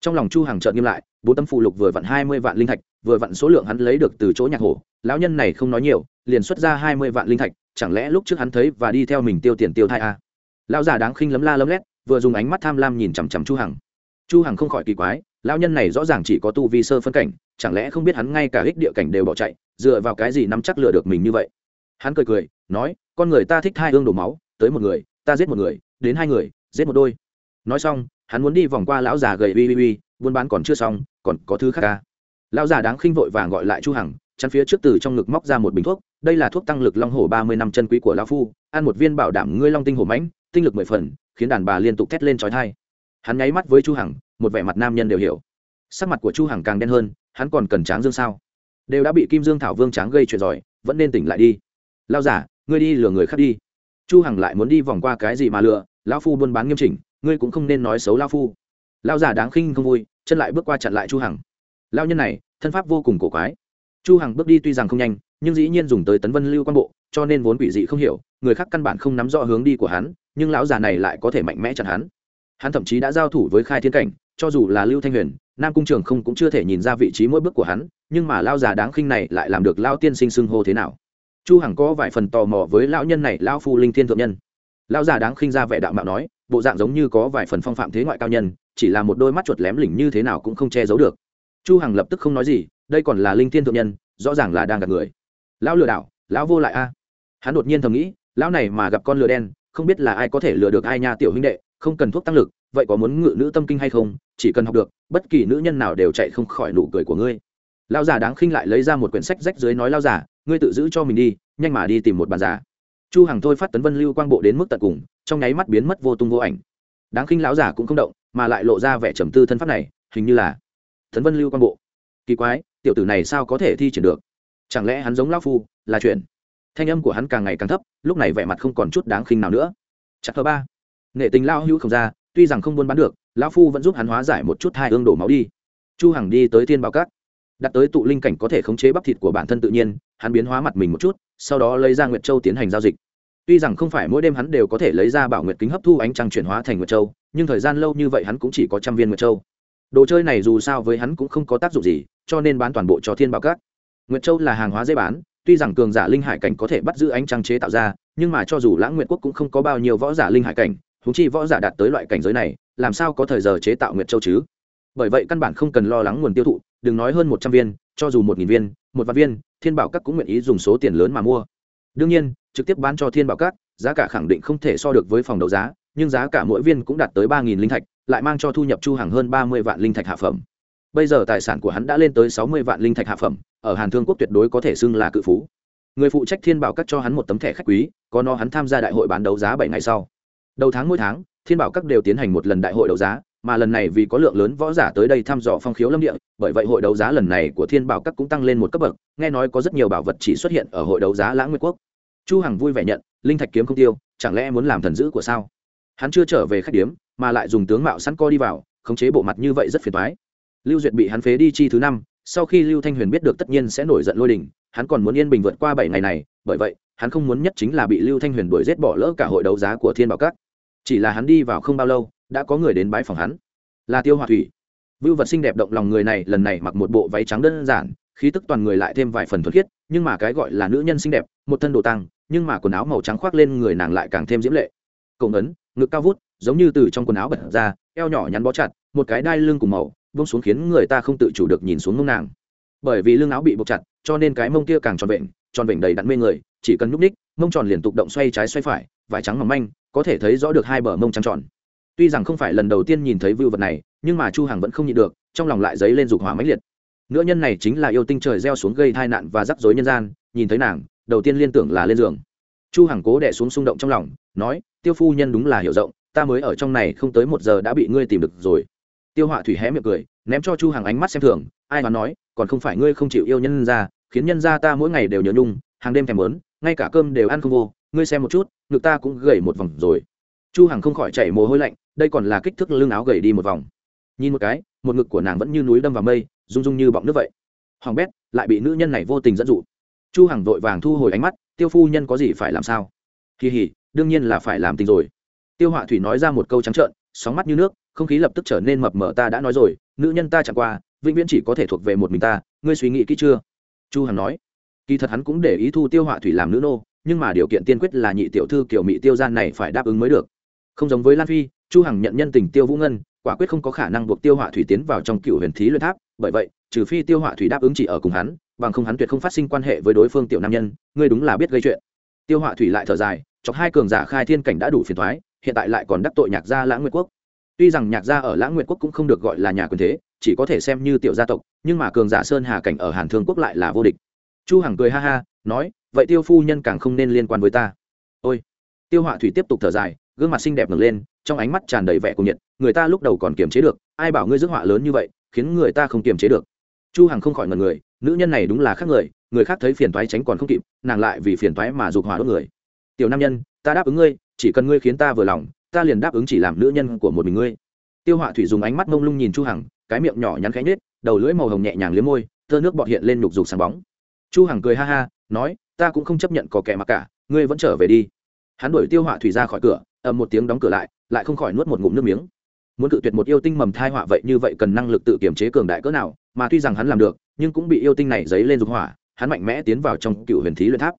Trong lòng chu hằng chợt nghiêm lại, bốn tấm phụ lục vừa vặn hai mươi vạn linh thạch, vừa vặn số lượng hắn lấy được từ chỗ nhạc hổ. Lão nhân này không nói nhiều, liền xuất ra hai mươi vạn linh thạch, chẳng lẽ lúc trước hắn thấy và đi theo mình tiêu tiền tiêu thai à? lão già đáng khinh lấm la lấm lét, vừa dùng ánh mắt tham lam nhìn chằm chằm chu hằng. Chu hằng không khỏi kỳ quái, lão nhân này rõ ràng chỉ có tu vi sơ phân cảnh, chẳng lẽ không biết hắn ngay cả ích địa cảnh đều bỏ chạy, dựa vào cái gì nắm chắc lừa được mình như vậy? Hắn cười cười, nói, con người ta thích thai hương đổ máu tới một người, ta giết một người, đến hai người, giết một đôi. Nói xong, hắn muốn đi vòng qua lão già gầy ui ui ui buôn bán còn chưa xong, còn có thứ khác ca lão già đáng khinh vội vàng gọi lại chu hằng, chắn phía trước từ trong ngực móc ra một bình thuốc, đây là thuốc tăng lực long hổ ba mươi năm chân quý của lão phu, ăn một viên bảo đảm ngươi long tinh hổ mãnh, tinh lực mười phần, khiến đàn bà liên tục thét lên trói tai hắn nháy mắt với chu hằng, một vẻ mặt nam nhân đều hiểu. Sắc mặt của chu hằng càng đen hơn, hắn còn cần tráng dương sao? Đều đã bị kim dương thảo vương tráng gây chuyện giỏi vẫn nên tỉnh lại đi. Lao giả ngươi đi lừa người khác đi chu hằng lại muốn đi vòng qua cái gì mà lừa, lão phu buôn bán nghiêm chỉnh, ngươi cũng không nên nói xấu lão phu. Lão già đáng khinh không vui, chân lại bước qua chặn lại chu hằng. Lão nhân này, thân pháp vô cùng cổ quái. Chu hằng bước đi tuy rằng không nhanh, nhưng dĩ nhiên dùng tới tấn vân lưu quan bộ, cho nên vốn quỷ dị không hiểu, người khác căn bản không nắm rõ hướng đi của hắn, nhưng lão già này lại có thể mạnh mẽ chặn hắn. Hắn thậm chí đã giao thủ với khai thiên cảnh, cho dù là lưu thanh huyền, nam cung trường không cũng chưa thể nhìn ra vị trí mỗi bước của hắn, nhưng mà lao già đáng khinh này lại làm được lao tiên sinh xưng hô thế nào chu hằng có vài phần tò mò với lão nhân này, lão phu linh thiên thượng nhân. Lão già đáng khinh ra vẻ đạo mạo nói, bộ dạng giống như có vài phần phong phạm thế ngoại cao nhân, chỉ là một đôi mắt chuột lém lỉnh như thế nào cũng không che giấu được. Chu hằng lập tức không nói gì, đây còn là linh thiên thượng nhân, rõ ràng là đang gặp người. Lão lừa đảo, lão vô lại a. Hắn đột nhiên thầm nghĩ, lão này mà gặp con lừa đen, không biết là ai có thể lừa được ai nha tiểu huynh đệ, không cần thuốc tăng lực, vậy có muốn ngự nữ tâm kinh hay không, chỉ cần học được, bất kỳ nữ nhân nào đều chạy không khỏi nụ cười của ngươi. Lão già đáng khinh lại lấy ra một quyển sách rách dưới nói, lão già ngươi tự giữ cho mình đi, nhanh mà đi tìm một bàn giả chu hằng thôi phát tấn vân lưu quang bộ đến mức tận cùng, trong nháy mắt biến mất vô tung vô ảnh. Đáng khinh lão giả cũng không động, mà lại lộ ra vẻ trầm tư thân pháp này, hình như là tấn vân lưu quang bộ. Kỳ quái, tiểu tử này sao có thể thi triển được? Chẳng lẽ hắn giống lão phu, là chuyện? Thanh âm của hắn càng ngày càng thấp, lúc này vẻ mặt không còn chút đáng khinh nào nữa. Chặt thứ ba. Nghệ tình lao hữu không ra, tuy rằng không buôn bán được, lão phu vẫn giúp hắn hóa giải một chút hai ương đổ máu đi. Chu hằng đi tới thiên bảo cát đặt tới tụ linh cảnh có thể khống chế bắp thịt của bản thân tự nhiên, hắn biến hóa mặt mình một chút, sau đó lấy ra nguyệt châu tiến hành giao dịch. Tuy rằng không phải mỗi đêm hắn đều có thể lấy ra bảo nguyệt kính hấp thu ánh trăng chuyển hóa thành nguyệt châu, nhưng thời gian lâu như vậy hắn cũng chỉ có trăm viên nguyệt châu. Đồ chơi này dù sao với hắn cũng không có tác dụng gì, cho nên bán toàn bộ cho thiên bảo các. Nguyệt châu là hàng hóa dễ bán, tuy rằng cường giả linh hải cảnh có thể bắt giữ ánh trăng chế tạo ra, nhưng mà cho dù lãng nguyệt quốc cũng không có bao nhiêu võ giả linh hải cảnh thú chi võ giả đạt tới loại cảnh giới này, làm sao có thời giờ chế tạo nguyệt châu chứ? Bởi vậy căn bản không cần lo lắng nguồn tiêu thụ, đừng nói hơn một trăm viên, cho dù một nghìn viên, một vạn viên, thiên bảo các cũng nguyện ý dùng số tiền lớn mà mua. Đương nhiên, trực tiếp bán cho thiên bảo các, giá cả khẳng định không thể so được với phòng đấu giá, nhưng giá cả mỗi viên cũng đạt tới ba nghìn linh thạch, lại mang cho thu nhập chu hàng hơn ba mươi vạn linh thạch hạ phẩm. Bây giờ tài sản của hắn đã lên tới sáu mươi vạn linh thạch hạ phẩm, ở hàn thương quốc tuyệt đối có thể xưng là cự phú. Người phụ trách thiên bảo các cho hắn một tấm thẻ khách quý, có nó hắn tham gia đại hội bán đấu giá bảy ngày sau. Đầu tháng mỗi tháng, thiên bảo các đều tiến hành một lần đại hội đấu giá mà lần này vì có lượng lớn võ giả tới đây thăm dò phong khiếu lâm địa, bởi vậy hội đấu giá lần này của thiên bảo các cũng tăng lên một cấp bậc, nghe nói có rất nhiều bảo vật chỉ xuất hiện ở hội đấu giá lãng nguyên quốc. Chu hằng vui vẻ nhận, linh thạch kiếm không tiêu, chẳng lẽ muốn làm thần dữ của sao? Hắn chưa trở về khách điếm, mà lại dùng tướng mạo sẵn co đi vào, khống chế bộ mặt như vậy rất phiền toái. Lưu duyệt bị hắn phế đi chi thứ năm, sau khi lưu thanh huyền biết được tất nhiên sẽ nổi giận lôi đình, hắn còn muốn yên bình vượt qua bảy ngày này, bởi vậy, hắn không muốn nhất chính là bị lưu thanh huyền đuổi giết bỏ lỡ cả hội đấu giá của thiên bảo các. Chỉ là hắn đi vào không bao lâu đã có người đến bái phòng hắn. Là tiêu hòa thủy. Vưu vật xinh đẹp động lòng người này lần này mặc một bộ váy trắng đơn giản, khí tức toàn người lại thêm vài phần thuật khiết, nhưng mà cái gọi là nữ nhân xinh đẹp, một thân đồ tăng nhưng mà quần áo màu trắng khoác lên người nàng lại càng thêm diễm lệ. Cộng ấn, ngực cao vút, giống như từ trong quần áo bật ra, eo nhỏ nhắn bó chặt, một cái đai lưng cùng màu vông xuống khiến người ta không tự chủ được nhìn xuống mông nàng. Bởi vì lưng áo bị buộc chặt, cho nên cái mông kia càng tròn vẹn tròn vẹn đầy đặn mê người, chỉ cần nhúc ních mông tròn liền tục động xoay trái xoay phải, vải trắng mỏng manh, có thể thấy rõ được hai bờ mông trắng tròn tuy rằng không phải lần đầu tiên nhìn thấy vưu vật này, nhưng mà chu hằng vẫn không nhịn được, trong lòng lại dấy lên dục hỏa mãnh liệt. Nữ nhân này chính là yêu tinh trời gieo xuống gây tai nạn và rắc rối nhân gian, nhìn thấy nàng, đầu tiên liên tưởng là lên giường. Chu hằng cố đè xuống xung động trong lòng, nói, tiêu phu nhân đúng là hiểu rộng, ta mới ở trong này không tới một giờ đã bị ngươi tìm được rồi. Tiêu họa thủy hé miệng cười, ném cho chu hằng ánh mắt xem thường, ai mà nói, còn không phải ngươi không chịu yêu nhân ra, khiến nhân ra ta mỗi ngày đều nhớ nhung, hàng đêm thèm muốn ngay cả cơm đều ăn không vô, ngươi xem một chút, ngực ta cũng gầy một vòng rồi chu hằng không khỏi chảy mồ hôi lạnh, đây còn là kích thước lưng áo gầy đi một vòng. Nhìn một cái, một ngực của nàng vẫn như núi đâm vào mây, rung rung như bọng nước vậy. Hoàng bét lại bị nữ nhân này vô tình dẫn dụ. Chu hằng vội vàng thu hồi ánh mắt, tiêu phu nhân có gì phải làm sao? Kỳ hỉ, đương nhiên là phải làm tình rồi. Tiêu họa thủy nói ra một câu trắng trợn, sóng mắt như nước, không khí lập tức trở nên mập mờ ta đã nói rồi, nữ nhân ta chẳng qua, vĩnh viễn chỉ có thể thuộc về một mình ta, ngươi suy nghĩ kỹ chưa? Chu hằng nói. Kỳ thật hắn cũng để ý thu tiêu họa thủy làm nữ nô, nhưng mà điều kiện tiên quyết là nhị tiểu thư kiểu mỹ tiêu gian này phải đáp ứng mới được không giống với lan phi, chu hằng nhận nhân tình tiêu vũ ngân, quả quyết không có khả năng buộc tiêu họa thủy tiến vào trong cựu huyền thí luyện tháp, bởi vậy, trừ phi tiêu họa thủy đáp ứng chỉ ở cùng hắn, bằng không hắn tuyệt không phát sinh quan hệ với đối phương tiểu nam nhân, ngươi đúng là biết gây chuyện. Tiêu họa thủy lại thở dài, chọc hai cường giả khai thiên cảnh đã đủ phiền thoái hiện tại lại còn đắc tội nhạc gia lãng nguyệt quốc. Tuy rằng nhạc gia ở lãng nguyệt quốc cũng không được gọi là nhà quyền thế, chỉ có thể xem như tiểu gia tộc, nhưng mà cường giả sơn hà cảnh ở hàn thương quốc lại là vô địch. Chu hằng cười ha ha, nói, vậy tiêu phu nhân càng không nên liên quan với ta. Ôi. Tiêu họa thủy tiếp tục thở dài gương mặt xinh đẹp ngẩng lên, trong ánh mắt tràn đầy vẻ cuồng nhiệt, người ta lúc đầu còn kiềm chế được, ai bảo ngươi rước họa lớn như vậy, khiến người ta không kiềm chế được. Chu hằng không khỏi ngẩn người, nữ nhân này đúng là khác người người khác thấy phiền toái tránh còn không kịp, nàng lại vì phiền toái mà dục hỏa đốt người. Tiểu nam nhân, ta đáp ứng ngươi, chỉ cần ngươi khiến ta vừa lòng, ta liền đáp ứng chỉ làm nữ nhân của một mình ngươi. Tiêu họa thủy dùng ánh mắt mông lung nhìn chu hằng, cái miệng nhỏ nhắn khẽ nhếch, đầu lưỡi màu hồng nhẹ nhàng liếm môi thơ nước bọt hiện lên nhục dục sáng bóng. Chu hằng cười ha ha, nói, ta cũng không chấp nhận có kẻ mặc cả, ngươi vẫn trở về đi. Hắn đuổi tiêu họa thủy ra khỏi cửa ầm một tiếng đóng cửa lại lại không khỏi nuốt một ngụm nước miếng. Muốn cự tuyệt một yêu tinh mầm thai họa vậy như vậy cần năng lực tự kiểm chế cường đại cỡ nào, mà tuy rằng hắn làm được, nhưng cũng bị yêu tinh này dấy lên dục hỏa, hắn mạnh mẽ tiến vào trong cựu huyền thí luyện tháp.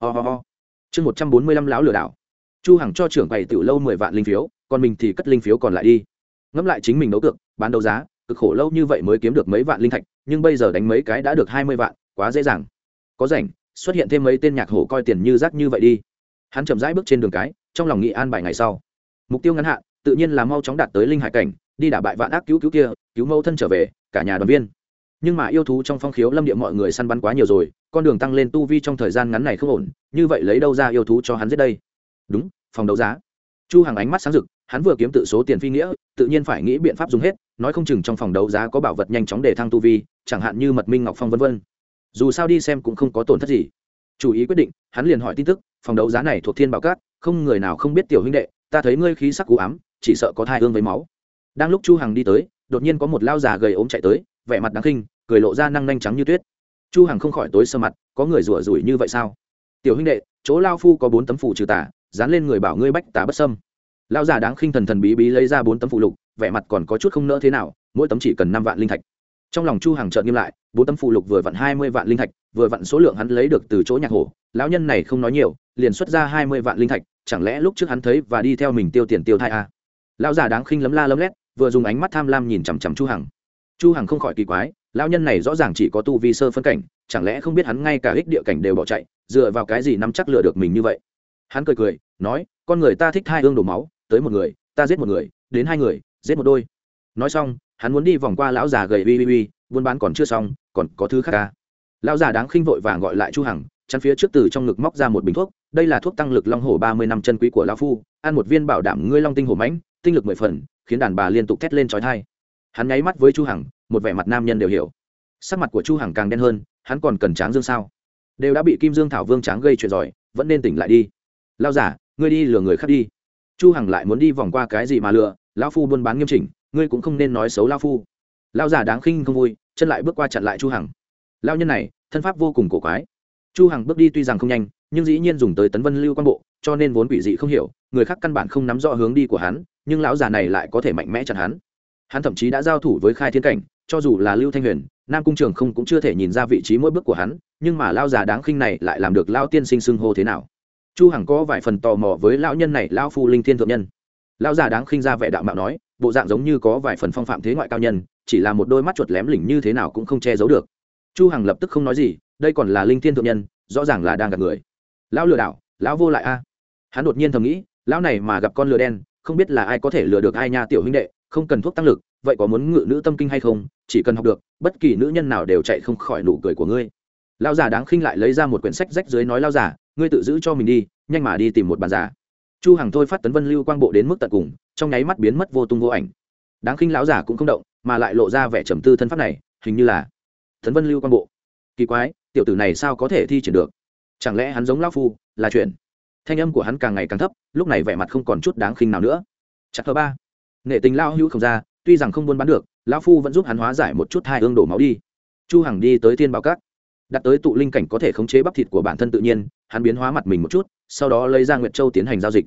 Ho ho. Chương một trăm bốn mươi lăm lão lừa đảo. Chu hằng cho trưởng quầy tiểu lâu mười vạn linh phiếu, còn mình thì cất linh phiếu còn lại đi. Ngẫm lại chính mình đấu cược, bán đấu giá, cực khổ lâu như vậy mới kiếm được mấy vạn linh thạch, nhưng bây giờ đánh mấy cái đã được hai mươi vạn, quá dễ dàng. Có rảnh, xuất hiện thêm mấy tên nhạc hổ coi tiền như rác như vậy đi. Hắn chậm rãi bước trên đường cái trong lòng nghị an bài ngày sau. Mục tiêu ngắn hạn, tự nhiên là mau chóng đạt tới linh hải cảnh, đi đả bại vạn ác cứu cứu kia, cứu mẫu thân trở về, cả nhà đoàn viên. Nhưng mà yêu thú trong phong khiếu lâm địa mọi người săn bắn quá nhiều rồi, con đường tăng lên tu vi trong thời gian ngắn này không ổn, như vậy lấy đâu ra yêu thú cho hắn giết đây? Đúng, phòng đấu giá. Chu hàng ánh mắt sáng rực, hắn vừa kiếm tự số tiền phi nghĩa, tự nhiên phải nghĩ biện pháp dùng hết, nói không chừng trong phòng đấu giá có bảo vật nhanh chóng để thăng tu vi, chẳng hạn như mật minh ngọc phong v v dù sao đi xem cũng không có tổn thất gì. Chủ ý quyết định, hắn liền hỏi tin tức, phòng đấu giá này thuộc thiên bảo cát không người nào không biết tiểu huynh đệ, ta thấy ngươi khí sắc cú ám, chỉ sợ có thai hương với máu. Đang lúc chu hằng đi tới, đột nhiên có một lao già gầy ốm chạy tới, vẻ mặt đáng khinh, cười lộ ra năng nhanh trắng như tuyết. Chu hằng không khỏi tối sơ mặt, có người rủa rủi như vậy sao? Tiểu huynh đệ, chỗ lao phu có bốn tấm phủ trừ tà, dán lên người bảo ngươi bách tà bất sâm lao già đáng khinh thần thần bí bí lấy ra bốn tấm phụ lục, vẻ mặt còn có chút không nỡ thế nào, mỗi tấm chỉ cần năm vạn linh thạch. Trong lòng chu hằng chợt nghiêm lại, bốn tấm phụ lục vừa vặn hai mươi vạn linh thạch, vừa vặn số lượng hắn lấy được từ chỗ nhạc hổ. Lão nhân này không nói nhiều, liền xuất ra hai mươi vạn linh thạch chẳng lẽ lúc trước hắn thấy và đi theo mình tiêu tiền tiêu thai à? lão già đáng khinh lấm la lấm lét, vừa dùng ánh mắt tham lam nhìn chằm chằm chu hằng chu hằng không khỏi kỳ quái, lão nhân này rõ ràng chỉ có tu vi sơ phân cảnh, chẳng lẽ không biết hắn ngay cả ích địa cảnh đều bỏ chạy, dựa vào cái gì nắm chắc lừa được mình như vậy hắn cười cười, nói, con người ta thích hai hương đổ máu, tới một người, ta giết một người, đến hai người, giết một đôi nói xong, hắn muốn đi vòng qua lão già gầy uy uy uy, buôn bán còn chưa xong, còn có thứ khác ca à? lão già đáng khinh vội vàng gọi lại chu hằng, chắn phía trước từ trong ngực móc ra một bình thuốc đây là thuốc tăng lực long hổ ba mươi năm chân quý của lão phu, ăn một viên bảo đảm ngươi long tinh hổ mãnh, tinh lực mười phần, khiến đàn bà liên tục thét lên trói thai. Hắn nháy mắt với chu hằng, một vẻ mặt nam nhân đều hiểu. Sắc mặt của chu hằng càng đen hơn, hắn còn cần tráng dương sao? Đều đã bị kim dương thảo vương tráng gây chuyện giỏi vẫn nên tỉnh lại đi. Lao giả, ngươi đi lừa người khác đi. Chu hằng lại muốn đi vòng qua cái gì mà lừa, lão phu buôn bán nghiêm chỉnh, ngươi cũng không nên nói xấu lão phu. Lao giả đáng khinh không vui, chân lại bước qua chặn lại chu hằng. Lao nhân này, thân pháp vô cùng cổ quái. Chu hằng bước đi tuy rằng không nhanh nhưng dĩ nhiên dùng tới tấn vân lưu quan bộ, cho nên vốn quỷ dị không hiểu, người khác căn bản không nắm rõ hướng đi của hắn, nhưng lão già này lại có thể mạnh mẽ chặn hắn. Hắn thậm chí đã giao thủ với khai thiên cảnh, cho dù là lưu thanh huyền, nam cung trường không cũng chưa thể nhìn ra vị trí mỗi bước của hắn, nhưng mà lao già đáng khinh này lại làm được lao tiên sinh xưng hô thế nào. Chu hằng có vài phần tò mò với lão nhân này lao phu linh thiên thượng nhân. Lão già đáng khinh ra vẻ đạo mạo nói, bộ dạng giống như có vài phần phong phạm thế ngoại cao nhân, chỉ là một đôi mắt chuột lém lỉnh như thế nào cũng không che giấu được. Chu hằng lập tức không nói gì, đây còn là linh thiên thượng nhân, rõ ràng là đang gặp người lão lừa đảo lão vô lại a. Hắn đột nhiên thầm nghĩ lão này mà gặp con lừa đen không biết là ai có thể lừa được ai nha tiểu huynh đệ không cần thuốc tăng lực vậy có muốn ngự nữ tâm kinh hay không chỉ cần học được bất kỳ nữ nhân nào đều chạy không khỏi nụ cười của ngươi. Lão già đáng khinh lại lấy ra một quyển sách rách dưới nói lão già, ngươi tự giữ cho mình đi nhanh mà đi tìm một bàn giả chu hằng thôi phát tấn vân lưu quang bộ đến mức tận cùng trong nháy mắt biến mất vô tung vô ảnh. Đáng khinh lão giả cũng không động mà lại lộ ra vẻ trầm tư thân pháp này hình như là tấn vân lưu quang bộ. Kỳ quái tiểu tử này sao có thể thi triển được? Chẳng lẽ hắn giống lão phu, là chuyện? Thanh âm của hắn càng ngày càng thấp, lúc này vẻ mặt không còn chút đáng khinh nào nữa. Chắc thứ ba. Nghệ tình lao hữu không ra, tuy rằng không buôn bán được, lão phu vẫn giúp hắn hóa giải một chút hai ương đổ máu đi. Chu hằng đi tới thiên bảo cát đặt tới tụ linh cảnh có thể khống chế bắp thịt của bản thân tự nhiên, hắn biến hóa mặt mình một chút, sau đó lấy ra nguyệt châu tiến hành giao dịch.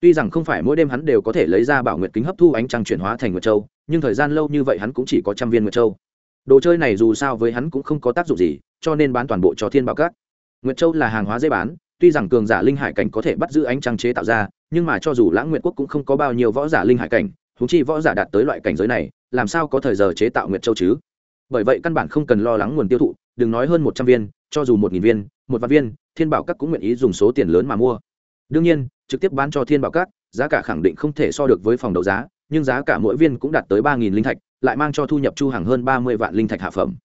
Tuy rằng không phải mỗi đêm hắn đều có thể lấy ra bảo nguyệt kính hấp thu ánh trăng chuyển hóa thành nguyệt châu, nhưng thời gian lâu như vậy hắn cũng chỉ có trăm viên nguyệt châu. Đồ chơi này dù sao với hắn cũng không có tác dụng gì, cho nên bán toàn bộ cho thiên bảo cát nguyệt châu là hàng hóa dễ bán, tuy rằng cường giả linh hải cảnh có thể bắt giữ ánh trăng chế tạo ra, nhưng mà cho dù lãng nguyệt quốc cũng không có bao nhiêu võ giả linh hải cảnh thúng chi võ giả đạt tới loại cảnh giới này, làm sao có thời giờ chế tạo nguyệt châu chứ? Bởi vậy căn bản không cần lo lắng nguồn tiêu thụ, đừng nói hơn một trăm viên, cho dù một nghìn viên, một vạn viên, thiên bảo các cũng nguyện ý dùng số tiền lớn mà mua. Đương nhiên, trực tiếp bán cho thiên bảo các, giá cả khẳng định không thể so được với phòng đấu giá, nhưng giá cả mỗi viên cũng đạt tới ba nghìn linh thạch, lại mang cho thu nhập chu hàng hơn ba mươi vạn linh thạch hạ phẩm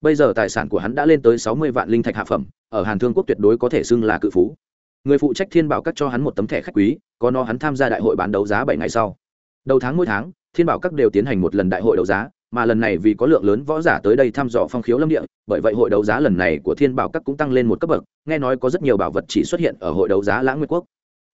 bây giờ tài sản của hắn đã lên tới sáu mươi vạn linh thạch hạ phẩm, ở hàn thương quốc tuyệt đối có thể xưng là cự phú. Người phụ trách thiên bảo các cho hắn một tấm thẻ khách quý, có nó hắn tham gia đại hội bán đấu giá bảy ngày sau. Đầu tháng mỗi tháng, thiên bảo các đều tiến hành một lần đại hội đấu giá, mà lần này vì có lượng lớn võ giả tới đây thăm dò phong khiếu lâm địa, bởi vậy hội đấu giá lần này của thiên bảo các cũng tăng lên một cấp bậc, nghe nói có rất nhiều bảo vật chỉ xuất hiện ở hội đấu giá lãng nguyệt quốc.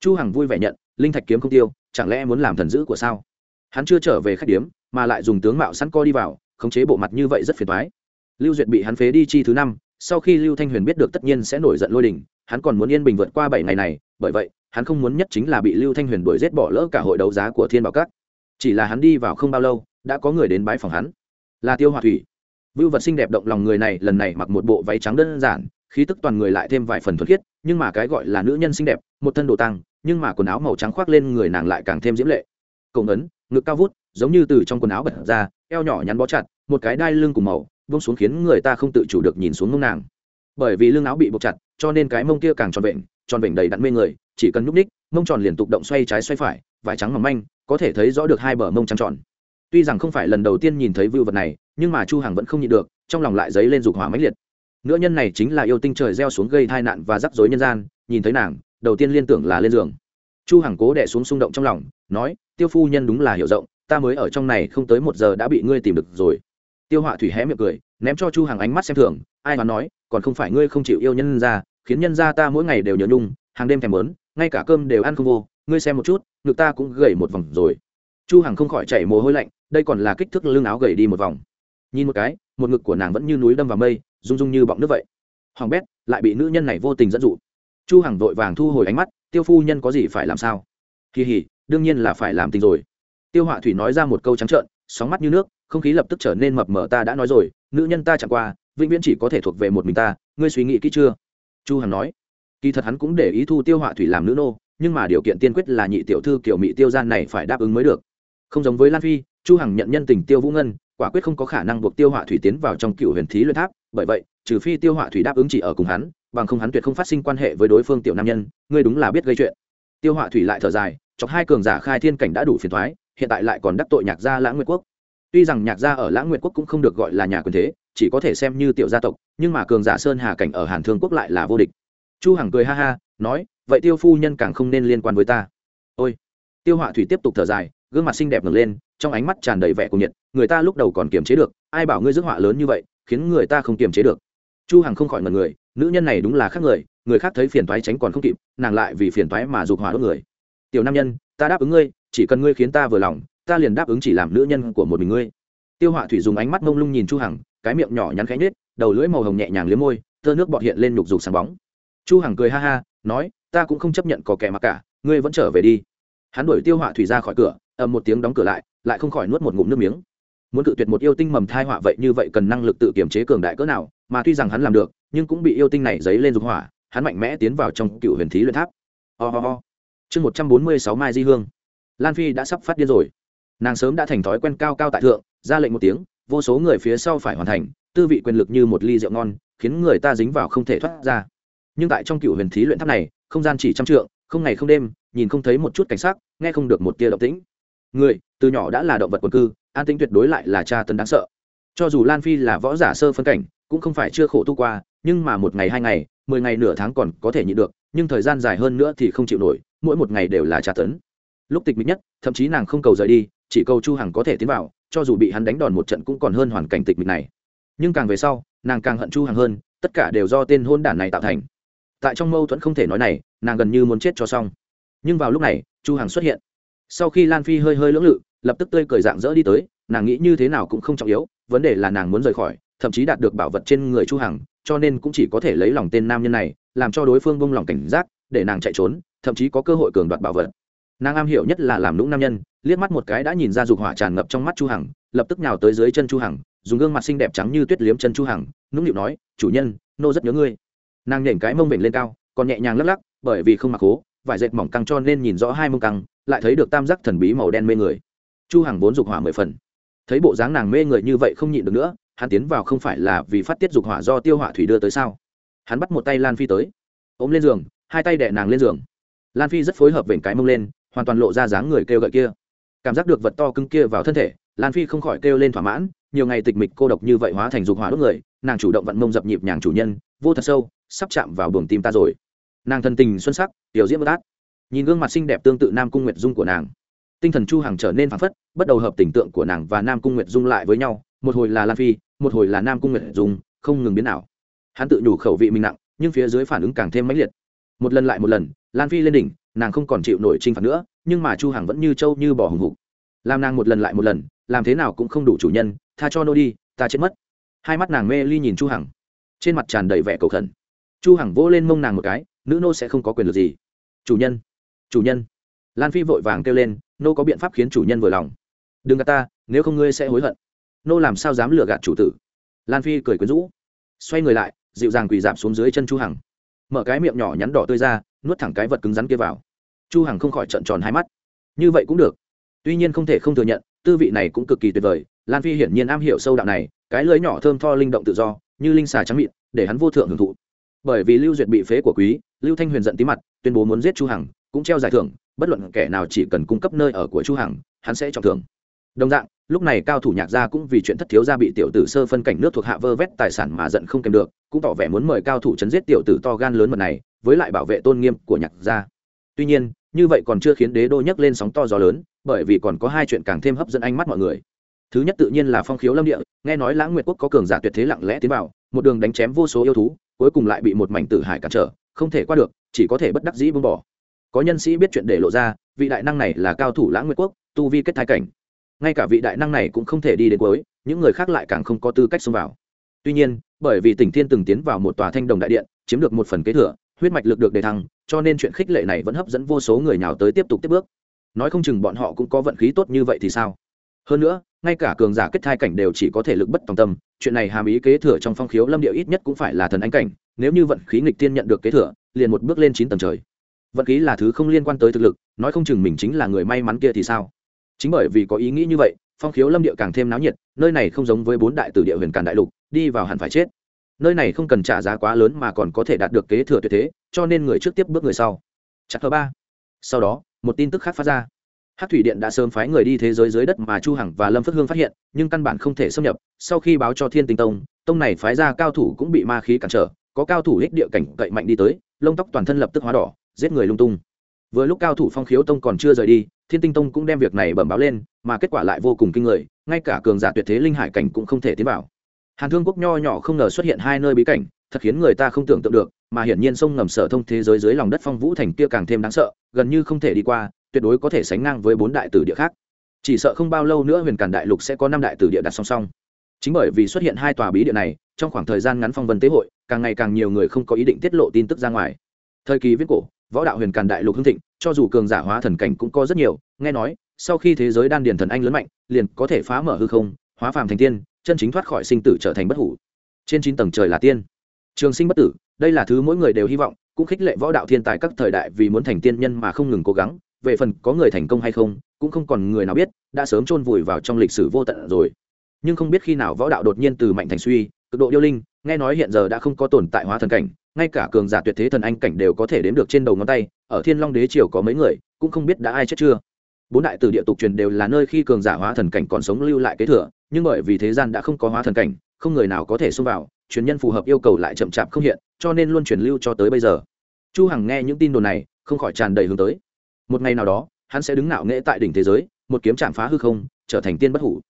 Chu hằng vui vẻ nhận, linh thạch kiếm không tiêu, chẳng lẽ muốn làm thần dữ của sao? Hắn chưa trở về khách điếm, mà lại dùng tướng mạo sẵn co đi vào, khống chế bộ mặt như vậy rất phiền toái lưu duyệt bị hắn phế đi chi thứ năm, sau khi lưu thanh huyền biết được tất nhiên sẽ nổi giận lôi đình, hắn còn muốn yên bình vượt qua bảy ngày này, bởi vậy, hắn không muốn nhất chính là bị lưu thanh huyền đuổi giết bỏ lỡ cả hội đấu giá của thiên bảo các. Chỉ là hắn đi vào không bao lâu, đã có người đến bãi phòng hắn. Là tiêu hòa thủy. Vưu vật xinh đẹp động lòng người này lần này mặc một bộ váy trắng đơn giản, khí tức toàn người lại thêm vài phần thuật khiết, nhưng mà cái gọi là nữ nhân xinh đẹp, một thân đồ tăng, nhưng mà quần áo màu trắng khoác lên người nàng lại càng thêm diễm lệ. Cổng ấn ngực cao vút, giống như từ trong quần áo bật ra, eo nhỏ nhắn bó chặt, một cái đai lưng cùng màu vung xuống khiến người ta không tự chủ được nhìn xuống mông nàng. Bởi vì lưng áo bị buộc chặt cho nên cái mông kia càng tròn vẹn, tròn vẹn đầy đặn mê người chỉ cần nhúc ních mông tròn liền tục động xoay trái xoay phải vải trắng mỏng manh có thể thấy rõ được hai bờ mông trắng tròn. Tuy rằng không phải lần đầu tiên nhìn thấy vưu vật này nhưng mà chu hằng vẫn không nhịn được trong lòng lại dấy lên dục hỏa mãnh liệt. Nữ nhân này chính là yêu tinh trời gieo xuống gây tai nạn và rắc rối nhân gian nhìn thấy nàng đầu tiên liên tưởng là lên giường. Chu hằng cố đè xuống xung động trong lòng nói tiêu phu nhân đúng là hiểu rộng ta mới ở trong này không tới một giờ đã bị ngươi tìm được rồi tiêu họa thủy hé miệng cười, ném cho chu hằng ánh mắt xem thường, ai mà nói, còn không phải ngươi không chịu yêu nhân ra, khiến nhân ra ta mỗi ngày đều nhớ nhung, hàng đêm thèm mớn, ngay cả cơm đều ăn không vô, ngươi xem một chút, ngực ta cũng gầy một vòng rồi. Chu hằng không khỏi chảy mồ hôi lạnh, đây còn là kích thước lưng áo gầy đi một vòng. Nhìn một cái, một ngực của nàng vẫn như núi đâm vào mây, rung rung như bọng nước vậy. Hoàng bét lại bị nữ nhân này vô tình dẫn dụ. Chu hằng vội vàng thu hồi ánh mắt, tiêu phu nhân có gì phải làm sao? Kỳ hỉ đương nhiên là phải làm tình rồi. Tiêu họa thủy nói ra một câu trắng trợn, sóng mắt như nước không khí lập tức trở nên mập mờ, ta đã nói rồi, nữ nhân ta chẳng qua, vĩnh viễn chỉ có thể thuộc về một mình ta, ngươi suy nghĩ kỹ chưa? Chu hằng nói. Kỳ thật hắn cũng để ý thu tiêu họa thủy làm nữ nô, nhưng mà điều kiện tiên quyết là nhị tiểu thư kiểu mỹ tiêu gian này phải đáp ứng mới được. Không giống với lan phi, chu hằng nhận nhân tình tiêu vũ ngân, quả quyết không có khả năng buộc tiêu họa thủy tiến vào trong cựu huyền thí luyện tháp, bởi vậy, trừ phi tiêu họa thủy đáp ứng chỉ ở cùng hắn, bằng không hắn tuyệt không phát sinh quan hệ với đối phương tiểu nam nhân, ngươi đúng là biết gây chuyện. Tiêu họa thủy lại thở dài, chọc hai cường giả khai thiên cảnh đã đủ phiền thoái hiện tại lại còn đắc tội nhạc gia lãng nguyệt quốc tuy rằng nhạc gia ở lãng nguyệt quốc cũng không được gọi là nhà quyền thế, chỉ có thể xem như tiểu gia tộc, nhưng mà cường giả sơn hà cảnh ở hàn thương quốc lại là vô địch. Chu hằng cười ha ha, nói, vậy tiêu phu nhân càng không nên liên quan với ta. Ôi. Tiêu họa thủy tiếp tục thở dài, gương mặt xinh đẹp ngẩng lên, trong ánh mắt tràn đầy vẻ cuồng nhiệt, người ta lúc đầu còn kiềm chế được, ai bảo ngươi rước họa lớn như vậy, khiến người ta không kiềm chế được. Chu hằng không khỏi ngẩn người, nữ nhân này đúng là khác người người khác thấy phiền toái tránh còn không kịp, nàng lại vì phiền toái mà dục hỏa đốt người. Tiểu nam nhân, ta đáp ứng ngươi, chỉ cần ngươi khiến ta vừa lòng ta liền đáp ứng chỉ làm nữ nhân của một mình ngươi. Tiêu họa thủy dùng ánh mắt mông lung nhìn chu hằng, cái miệng nhỏ nhắn khẽ nhếch, đầu lưỡi màu hồng nhẹ nhàng liếm môi, tơ nước bọt hiện lên nhục dục sáng bóng. Chu hằng cười ha ha, nói, ta cũng không chấp nhận có kẻ mà cả, ngươi vẫn trở về đi. Hắn đuổi tiêu họa thủy ra khỏi cửa, ầm một tiếng đóng cửa lại lại không khỏi nuốt một ngụm nước miếng. Muốn cự tuyệt một yêu tinh mầm thai họa vậy như vậy cần năng lực tự kiểm chế cường đại cỡ nào, mà tuy rằng hắn làm được, nhưng cũng bị yêu tinh này dấy lên dục hỏa, hắn mạnh mẽ tiến vào trong cựu huyền thí luyện tháp. Oh chương một trăm bốn mươi sáu mai di hương. Lan phi đã sắp phát điên rồi nàng sớm đã thành thói quen cao cao tại thượng, ra lệnh một tiếng, vô số người phía sau phải hoàn thành, tư vị quyền lực như một ly rượu ngon, khiến người ta dính vào không thể thoát ra. Nhưng tại trong cựu huyền thí luyện tháp này, không gian chỉ trăm trượng, không ngày không đêm, nhìn không thấy một chút cảnh sắc, nghe không được một tia động tĩnh. Người, từ nhỏ đã là động vật quần cư, an tĩnh tuyệt đối lại là cha tân đáng sợ. Cho dù lan phi là võ giả sơ phân cảnh, cũng không phải chưa khổ tu qua, nhưng mà một ngày, hai ngày, mười ngày, nửa tháng còn có thể nhịn được, nhưng thời gian dài hơn nữa thì không chịu nổi, mỗi một ngày đều là tra tấn. Lúc tịch mịch nhất, thậm chí nàng không cầu rời đi chỉ cầu chu hằng có thể tiến vào, cho dù bị hắn đánh đòn một trận cũng còn hơn hoàn cảnh tịch mịch này. Nhưng càng về sau, nàng càng hận chu hằng hơn, tất cả đều do tên hôn đản này tạo thành. Tại trong mâu thuẫn không thể nói này, nàng gần như muốn chết cho xong. Nhưng vào lúc này, chu hằng xuất hiện. Sau khi lan phi hơi hơi lưỡng lự, lập tức tươi cười dạng dỡ đi tới, nàng nghĩ như thế nào cũng không trọng yếu, vấn đề là nàng muốn rời khỏi, thậm chí đạt được bảo vật trên người chu hằng, cho nên cũng chỉ có thể lấy lòng tên nam nhân này, làm cho đối phương bông lòng cảnh giác, để nàng chạy trốn, thậm chí có cơ hội cường đoạt bảo vật. Nàng am hiểu nhất là làm lũng nam nhân liếc mắt một cái đã nhìn ra dục hỏa tràn ngập trong mắt chu hằng, lập tức nhào tới dưới chân chu hằng, dùng gương mặt xinh đẹp trắng như tuyết liếm chân chu hằng, nũng nịu nói, chủ nhân, nô rất nhớ ngươi. Nàng nhảy cái mông vểnh lên cao, còn nhẹ nhàng lắc lắc, bởi vì không mặc hố vải dệt mỏng căng cho nên nhìn rõ hai mông căng, lại thấy được tam giác thần bí màu đen mê người. Chu hằng vốn dục hỏa mười phần. Thấy bộ dáng nàng mê người như vậy không nhịn được nữa, hắn tiến vào không phải là vì phát tiết dục hỏa do tiêu hỏa thủy đưa tới sao? Hắn bắt một tay lan phi tới, ôm lên giường, hai tay đè nàng lên giường. Lan phi rất phối hợp vểnh cái mông lên, hoàn toàn lộ ra dáng người kêu gợi kia cảm giác được vật to cứng kia vào thân thể, lan phi không khỏi kêu lên thỏa mãn, nhiều ngày tịch mịch cô độc như vậy hóa thành dục hỏa đốt người, nàng chủ động vận mông dập nhịp nhàng chủ nhân, vô thật sâu, sắp chạm vào buồng tim ta rồi. Nàng thân tình xuân sắc, tiểu diễm bất át nhìn gương mặt xinh đẹp tương tự nam cung nguyệt dung của nàng. Tinh thần chu hằng trở nên phảng phất, bắt đầu hợp tình tượng của nàng và nam cung nguyệt dung lại với nhau, một hồi là lan phi, một hồi là nam cung nguyệt dung, không ngừng biến nào hắn tự nhủ khẩu vị mình nặng, nhưng phía dưới phản ứng càng thêm mãnh liệt. Một lần lại một lần, lan phi lên đỉnh nàng không còn chịu nổi trinh phạt nữa, nhưng mà chu hằng vẫn như trâu như bò hùng hục. Làm nàng một lần lại một lần, làm thế nào cũng không đủ chủ nhân, tha cho nô đi, ta chết mất. Hai mắt nàng mê ly nhìn chu hằng. Trên mặt tràn đầy vẻ cầu khẩn. Chu hằng vỗ lên mông nàng một cái, nữ nô sẽ không có quyền lực gì. Chủ nhân chủ nhân. Lan phi vội vàng kêu lên, nô có biện pháp khiến chủ nhân vừa lòng. Đừng gạt ta, nếu không ngươi sẽ hối hận. Nô làm sao dám lừa gạt chủ tử? Lan phi cười quyến rũ. Xoay người lại, dịu dàng quỳ dạp xuống dưới chân chu hằng. Mở cái miệng nhỏ nhắn đỏ tươi ra nuốt thẳng cái vật cứng rắn kia vào. Chu hằng không khỏi trợn tròn hai mắt. Như vậy cũng được. Tuy nhiên không thể không thừa nhận, tư vị này cũng cực kỳ tuyệt vời. Lan phi hiển nhiên am hiểu sâu đạo này, cái lưới nhỏ thơm tho linh động tự do, như linh xà trắng mịn, để hắn vô thượng hưởng thụ. Bởi vì lưu duyệt bị phế của quý, lưu thanh huyền giận tí mặt, tuyên bố muốn giết chu hằng, cũng treo giải thưởng, bất luận kẻ nào chỉ cần cung cấp nơi ở của chu hằng, hắn sẽ trọng thưởng. Đồng dạng, lúc này cao thủ nhạc gia cũng vì chuyện thất thiếu gia bị tiểu tử sơ phân cảnh nước thuộc hạ vơ vét tài sản mà giận không kèm được, cũng tỏ vẻ muốn mời cao thủ chấn giết tiểu tử to gan lớn mật này với lại bảo vệ tôn nghiêm của nhạc gia. Tuy nhiên, như vậy còn chưa khiến đế đô nhấc lên sóng to gió lớn, bởi vì còn có hai chuyện càng thêm hấp dẫn ánh mắt mọi người. Thứ nhất tự nhiên là phong khiếu lâm địa, nghe nói lãng nguyệt quốc có cường giả tuyệt thế lặng lẽ tiến vào, một đường đánh chém vô số yêu thú, cuối cùng lại bị một mảnh tử hải cản trở, không thể qua được, chỉ có thể bất đắc dĩ buông bỏ. Có nhân sĩ biết chuyện để lộ ra, vị đại năng này là cao thủ lãng nguyệt quốc, tu vi kết thái cảnh. Ngay cả vị đại năng này cũng không thể đi đến cuối, những người khác lại càng không có tư cách xông vào. Tuy nhiên, bởi vì tỉnh thiên từng tiến vào một tòa thanh đồng đại điện, chiếm được một phần kế thừa huyết mạch lực được đề thăng, cho nên chuyện khích lệ này vẫn hấp dẫn vô số người nào tới tiếp tục tiếp bước. Nói không chừng bọn họ cũng có vận khí tốt như vậy thì sao? Hơn nữa, ngay cả cường giả kết thai cảnh đều chỉ có thể lực bất tòng tâm, chuyện này hàm ý kế thừa trong phong khiếu lâm địa ít nhất cũng phải là thần anh cảnh, nếu như vận khí nghịch tiên nhận được kế thừa, liền một bước lên chín tầng trời. Vận khí là thứ không liên quan tới thực lực, nói không chừng mình chính là người may mắn kia thì sao? Chính bởi vì có ý nghĩ như vậy, phong khiếu lâm địa càng thêm náo nhiệt, nơi này không giống với bốn đại tử địa huyền càn đại lục, đi vào hẳn phải chết nơi này không cần trả giá quá lớn mà còn có thể đạt được kế thừa tuyệt thế, cho nên người trước tiếp bước người sau. Chặt thứ ba. Sau đó, một tin tức khác phát ra. Hát thủy điện đã sớm phái người đi thế giới dưới đất mà chu hằng và lâm phước hương phát hiện, nhưng căn bản không thể xâm nhập. Sau khi báo cho thiên tinh tông tông này phái ra cao thủ cũng bị ma khí cản trở, có cao thủ hích địa cảnh cậy mạnh đi tới, lông tóc toàn thân lập tức hóa đỏ, giết người lung tung. Vừa lúc cao thủ phong khiếu tông còn chưa rời đi, thiên tinh tông cũng đem việc này bẩm báo lên, mà kết quả lại vô cùng kinh người, ngay cả cường giả tuyệt thế linh hải cảnh cũng không thể tiến vào hàn thương quốc nho nhỏ không ngờ xuất hiện hai nơi bí cảnh, thật khiến người ta không tưởng tượng được, mà hiển nhiên sông ngầm sở thông thế giới dưới lòng đất phong vũ thành kia càng thêm đáng sợ, gần như không thể đi qua, tuyệt đối có thể sánh ngang với bốn đại tử địa khác. Chỉ sợ không bao lâu nữa huyền cản đại lục sẽ có năm đại tử địa đặt song song. Chính bởi vì xuất hiện hai tòa bí địa này, trong khoảng thời gian ngắn phong vân tế hội, càng ngày càng nhiều người không có ý định tiết lộ tin tức ra ngoài. Thời kỳ viết cổ, võ đạo huyền càn đại lục hưng thịnh, cho dù cường giả hóa thần cảnh cũng có rất nhiều, nghe nói, sau khi thế giới đan điền thần anh lớn mạnh, liền có thể phá mở hư không, hóa phàm thành tiên chân chính thoát khỏi sinh tử trở thành bất hủ. Trên chín tầng trời là tiên. Trường sinh bất tử, đây là thứ mỗi người đều hy vọng, cũng khích lệ võ đạo thiên tài các thời đại vì muốn thành tiên nhân mà không ngừng cố gắng, về phần có người thành công hay không, cũng không còn người nào biết, đã sớm chôn vùi vào trong lịch sử vô tận rồi. Nhưng không biết khi nào võ đạo đột nhiên từ mạnh thành suy, cực độ điêu linh, nghe nói hiện giờ đã không có tồn tại hóa thần cảnh, ngay cả cường giả tuyệt thế thần anh cảnh đều có thể đếm được trên đầu ngón tay, ở thiên long đế triều có mấy người, cũng không biết đã ai chết chưa. Bốn đại tử địa tục truyền đều là nơi khi cường giả hóa thần cảnh còn sống lưu lại kế thừa nhưng bởi vì thế gian đã không có hóa thần cảnh, không người nào có thể xông vào, truyền nhân phù hợp yêu cầu lại chậm chạp không hiện, cho nên luôn truyền lưu cho tới bây giờ. Chu hằng nghe những tin đồn này, không khỏi tràn đầy hướng tới. Một ngày nào đó, hắn sẽ đứng nạo nghệ tại đỉnh thế giới, một kiếm chạm phá hư không, trở thành tiên bất hủ.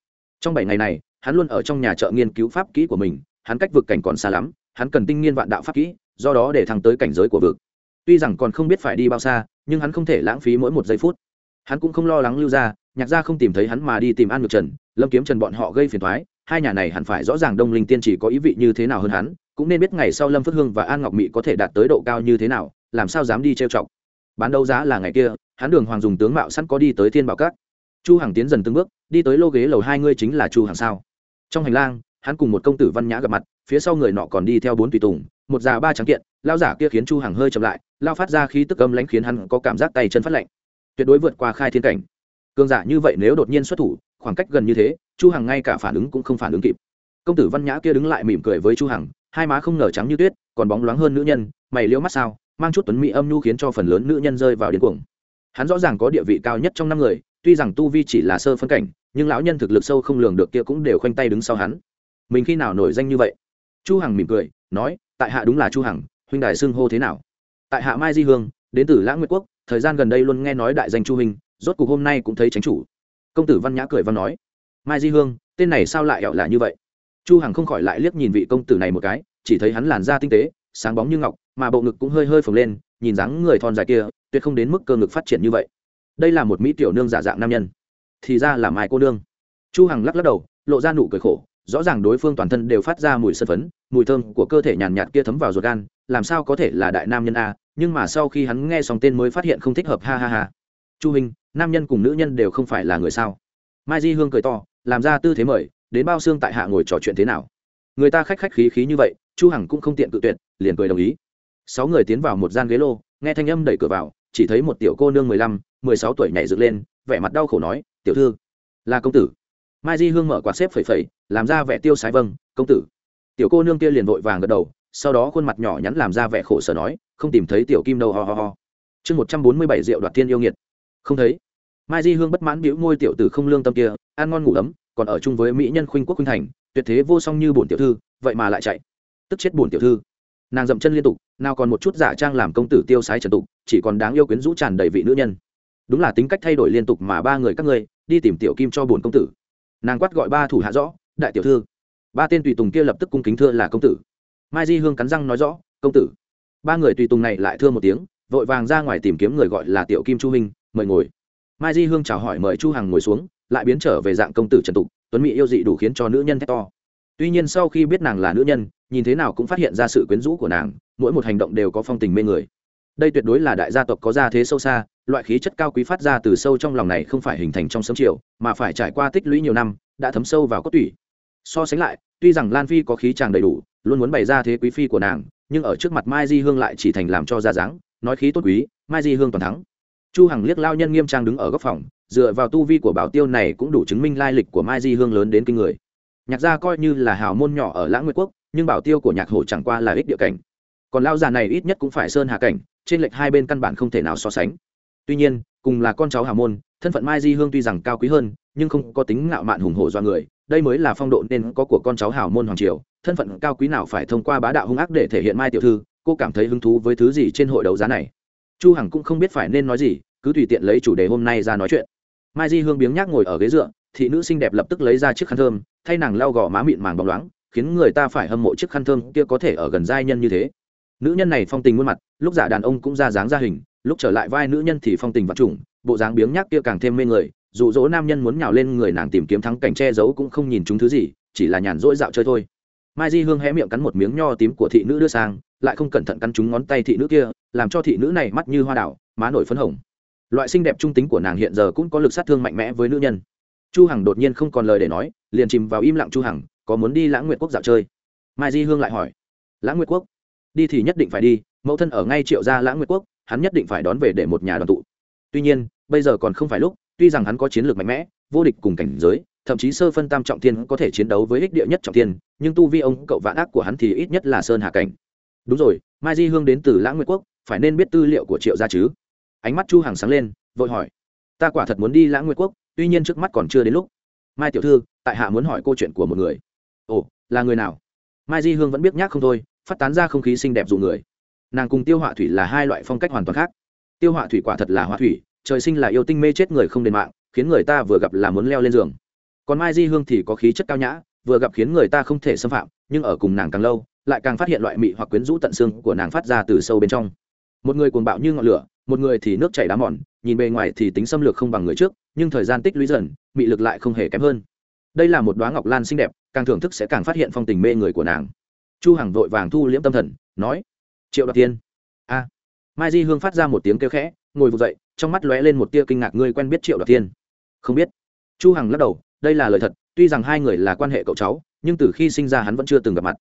Trong bảy ngày này, hắn luôn ở trong nhà chợ nghiên cứu pháp kỹ của mình, hắn cách vực cảnh còn xa lắm, hắn cần tinh nghiên vạn đạo pháp kỹ, do đó để thăng tới cảnh giới của vực. Tuy rằng còn không biết phải đi bao xa, nhưng hắn không thể lãng phí mỗi một giây phút hắn cũng không lo lắng lưu ra nhạc gia không tìm thấy hắn mà đi tìm an ngược trần, lâm kiếm trần bọn họ gây phiền thoái hai nhà này hẳn phải rõ ràng đông linh tiên chỉ có ý vị như thế nào hơn hắn, cũng nên biết ngày sau lâm phước hương và an ngọc mỹ có thể đạt tới độ cao như thế nào, làm sao dám đi trêu chọc. Bán đấu giá là ngày kia, hắn đường hoàng dùng tướng mạo sẵn có đi tới thiên bảo cát chu hằng tiến dần từng bước, đi tới lô ghế lầu hai ngươi chính là chu hằng sao? Trong hành lang, hắn cùng một công tử văn nhã gặp mặt, phía sau người nọ còn đi theo bốn tùy tùng, một già ba trắng kiện lao giả kia khiến chu hằng hơi chậm lại, lao phát ra khí tức âm lãnh khiến hắn có cảm giác tay chân phát lạnh tuyệt đối vượt qua khai thiên cảnh. Cường giả như vậy nếu đột nhiên xuất thủ, khoảng cách gần như thế, chu hằng ngay cả phản ứng cũng không phản ứng kịp. Công tử văn nhã kia đứng lại mỉm cười với chu hằng, hai má không ngờ trắng như tuyết, còn bóng loáng hơn nữ nhân, mày liễu mắt sao, mang chút tuấn mỹ âm nhu khiến cho phần lớn nữ nhân rơi vào điên cuồng. Hắn rõ ràng có địa vị cao nhất trong năm người, tuy rằng tu vi chỉ là sơ phân cảnh, nhưng lão nhân thực lực sâu không lường được kia cũng đều khoanh tay đứng sau hắn. Mình khi nào nổi danh như vậy? Chu hằng mỉm cười, nói, tại hạ đúng là chu hằng, huynh đài xưng hô thế nào? Tại hạ mai di hương, đến từ lãng nguyệt quốc thời gian gần đây luôn nghe nói đại danh chu hình rốt cuộc hôm nay cũng thấy tránh chủ. Công tử văn nhã cười văn nói, mai di hương, tên này sao lại ẹo là như vậy? Chu hằng không khỏi lại liếc nhìn vị công tử này một cái, chỉ thấy hắn làn da tinh tế, sáng bóng như ngọc, mà bộ ngực cũng hơi hơi phồng lên, nhìn dáng người thon dài kia, tuyệt không đến mức cơ ngực phát triển như vậy. Đây là một mỹ tiểu nương giả dạng nam nhân. Thì ra là mai cô nương. Chu hằng lắc lắc đầu, lộ ra nụ cười khổ, rõ ràng đối phương toàn thân đều phát ra mùi sân phấn, mùi thơm của cơ thể nhàn nhạt kia thấm vào ruột gan, làm sao có thể là đại nam nhân a nhưng mà sau khi hắn nghe xong tên mới phát hiện không thích hợp, ha ha ha. Chu hình, nam nhân cùng nữ nhân đều không phải là người sao? Mai di hương cười to, làm ra tư thế mời, đến bao xương tại hạ ngồi trò chuyện thế nào? Người ta khách khách khí khí như vậy, chu hằng cũng không tiện cự tuyệt, liền cười đồng ý. Sáu người tiến vào một gian ghế lô, nghe thanh âm đẩy cửa vào, chỉ thấy một tiểu cô nương mười lăm, mười sáu tuổi nhảy dựng lên, vẻ mặt đau khổ nói, tiểu thư, là công tử. Mai di hương mở quạt xếp phẩy phẩy, làm ra vẻ tiêu sái vâng công tử. Tiểu cô nương kia liền vội vàng gật đầu sau đó khuôn mặt nhỏ nhắn làm ra vẻ khổ sở nói, không tìm thấy tiểu kim đâu, ho ho ho. Chương một trăm bốn mươi bảy rượu đoạt tiên yêu nghiệt. Không thấy. Mai di hương bất mãn biểu ngôi tiểu tử không lương tâm kia, ăn ngon ngủ ấm, còn ở chung với mỹ nhân khuynh quốc khuynh thành, tuyệt thế vô song như bổn tiểu thư, vậy mà lại chạy. Tức chết bổn tiểu thư. Nàng dậm chân liên tục, nào còn một chút giả trang làm công tử tiêu sái trần tục, chỉ còn đáng yêu quyến rũ tràn đầy vị nữ nhân. Đúng là tính cách thay đổi liên tục mà ba người các ngươi, đi tìm tiểu kim cho bổn công tử. Nàng quát gọi ba thủ hạ rõ, đại tiểu thư. Ba tên tùy tùng kia lập tức cung kính thưa là công tử mai di hương cắn răng nói rõ, công tử. Ba người tùy tùng này lại thưa một tiếng, vội vàng ra ngoài tìm kiếm người gọi là tiểu kim chu minh, mời ngồi. Mai di hương chào hỏi mời chu hằng ngồi xuống, lại biến trở về dạng công tử trần tục, tuấn mỹ yêu dị đủ khiến cho nữ nhân thét to. Tuy nhiên sau khi biết nàng là nữ nhân, nhìn thế nào cũng phát hiện ra sự quyến rũ của nàng, mỗi một hành động đều có phong tình mê người. Đây tuyệt đối là đại gia tộc có gia thế sâu xa, loại khí chất cao quý phát ra từ sâu trong lòng này không phải hình thành trong sớm chiều, mà phải trải qua tích lũy nhiều năm, đã thấm sâu vào cốt tủy. So sánh lại, tuy rằng lan phi có khí tràng đầy đủ luôn muốn bày ra thế quý phi của nàng, nhưng ở trước mặt mai di hương lại chỉ thành làm cho ra dáng, nói khí tốt quý, mai di hương toàn thắng. Chu hằng liếc lao nhân nghiêm trang đứng ở góc phòng, dựa vào tu vi của bảo tiêu này cũng đủ chứng minh lai lịch của mai di hương lớn đến kinh người. Nhạc gia coi như là hào môn nhỏ ở lãng nguyệt quốc, nhưng bảo tiêu của nhạc hổ chẳng qua là ích địa cảnh. Còn lao già này ít nhất cũng phải sơn hạ cảnh, trên lệch hai bên căn bản không thể nào so sánh. Tuy nhiên, cùng là con cháu hào môn, thân phận mai di hương tuy rằng cao quý hơn, nhưng không có tính ngạo mạn hùng hổ do người, đây mới là phong độ nên có của con cháu hào môn hoàng triều thân phận cao quý nào phải thông qua bá đạo hung ác để thể hiện mai tiểu thư, cô cảm thấy hứng thú với thứ gì trên hội đấu giá này? Chu hằng cũng không biết phải nên nói gì, cứ tùy tiện lấy chủ đề hôm nay ra nói chuyện. Mai di hương biếng nhác ngồi ở ghế dựa, thị nữ xinh đẹp lập tức lấy ra chiếc khăn thơm, thay nàng lau gò má mịn màng bóng loáng, khiến người ta phải hâm mộ chiếc khăn thơm kia có thể ở gần giai nhân như thế. Nữ nhân này phong tình muôn mặt, lúc giả đàn ông cũng ra dáng ra hình, lúc trở lại vai nữ nhân thì phong tình vật trùng, bộ dáng biếng nhác kia càng thêm mê người, dụ dỗ nam nhân muốn nhào lên người nàng tìm kiếm thắng cảnh che giấu cũng không nhìn chúng thứ gì, chỉ là nhàn rỗi dạo chơi thôi mai di hương hé miệng cắn một miếng nho tím của thị nữ đưa sang, lại không cẩn thận cắn trúng ngón tay thị nữ kia, làm cho thị nữ này mắt như hoa đảo, má nổi phấn hồng. Loại xinh đẹp trung tính của nàng hiện giờ cũng có lực sát thương mạnh mẽ với nữ nhân. Chu hằng đột nhiên không còn lời để nói, liền chìm vào im lặng chu hằng, có muốn đi lãng nguyệt quốc dạo chơi? Mai di hương lại hỏi. Lãng nguyệt quốc? Đi thì nhất định phải đi, mẫu thân ở ngay triệu gia lãng nguyệt quốc, hắn nhất định phải đón về để một nhà đoàn tụ. Tuy nhiên, bây giờ còn không phải lúc, tuy rằng hắn có chiến lược mạnh mẽ, vô địch cùng cảnh giới thậm chí sơ phân tam trọng thiên có thể chiến đấu với ích địa nhất trọng thiên, nhưng tu vi ông cậu vạn ác của hắn thì ít nhất là sơn hạ cảnh. Đúng rồi, mai di hương đến từ lãng nguyệt quốc, phải nên biết tư liệu của triệu gia chứ? Ánh mắt chu hàng sáng lên, vội hỏi. Ta quả thật muốn đi lãng nguyệt quốc, tuy nhiên trước mắt còn chưa đến lúc. Mai tiểu thư, tại hạ muốn hỏi câu chuyện của một người. Ồ, là người nào? Mai di hương vẫn biết nhác không thôi, phát tán ra không khí xinh đẹp dụ người. Nàng cùng tiêu họa thủy là hai loại phong cách hoàn toàn khác. Tiêu họa thủy quả thật là họa thủy, trời sinh là yêu tinh mê chết người không đền mạng, khiến người ta vừa gặp là muốn leo lên giường còn mai di hương thì có khí chất cao nhã, vừa gặp khiến người ta không thể xâm phạm, nhưng ở cùng nàng càng lâu, lại càng phát hiện loại mị hoặc quyến rũ tận xương của nàng phát ra từ sâu bên trong. Một người cuồng bạo như ngọn lửa, một người thì nước chảy đá mòn, nhìn bề ngoài thì tính xâm lược không bằng người trước, nhưng thời gian tích lũy dần, mị lực lại không hề kém hơn. Đây là một đoá ngọc lan xinh đẹp, càng thưởng thức sẽ càng phát hiện phong tình mê người của nàng. Chu hằng vội vàng thu liễm tâm thần, nói, triệu đoạt tiên. A. Mai di hương phát ra một tiếng kêu khẽ, ngồi vụ dậy, trong mắt lóe lên một tia kinh ngạc, ngươi quen biết triệu đoạt tiên? Không biết chu hằng lắc đầu, đây là lời thật, tuy rằng hai người là quan hệ cậu cháu, nhưng từ khi sinh ra hắn vẫn chưa từng gặp mặt.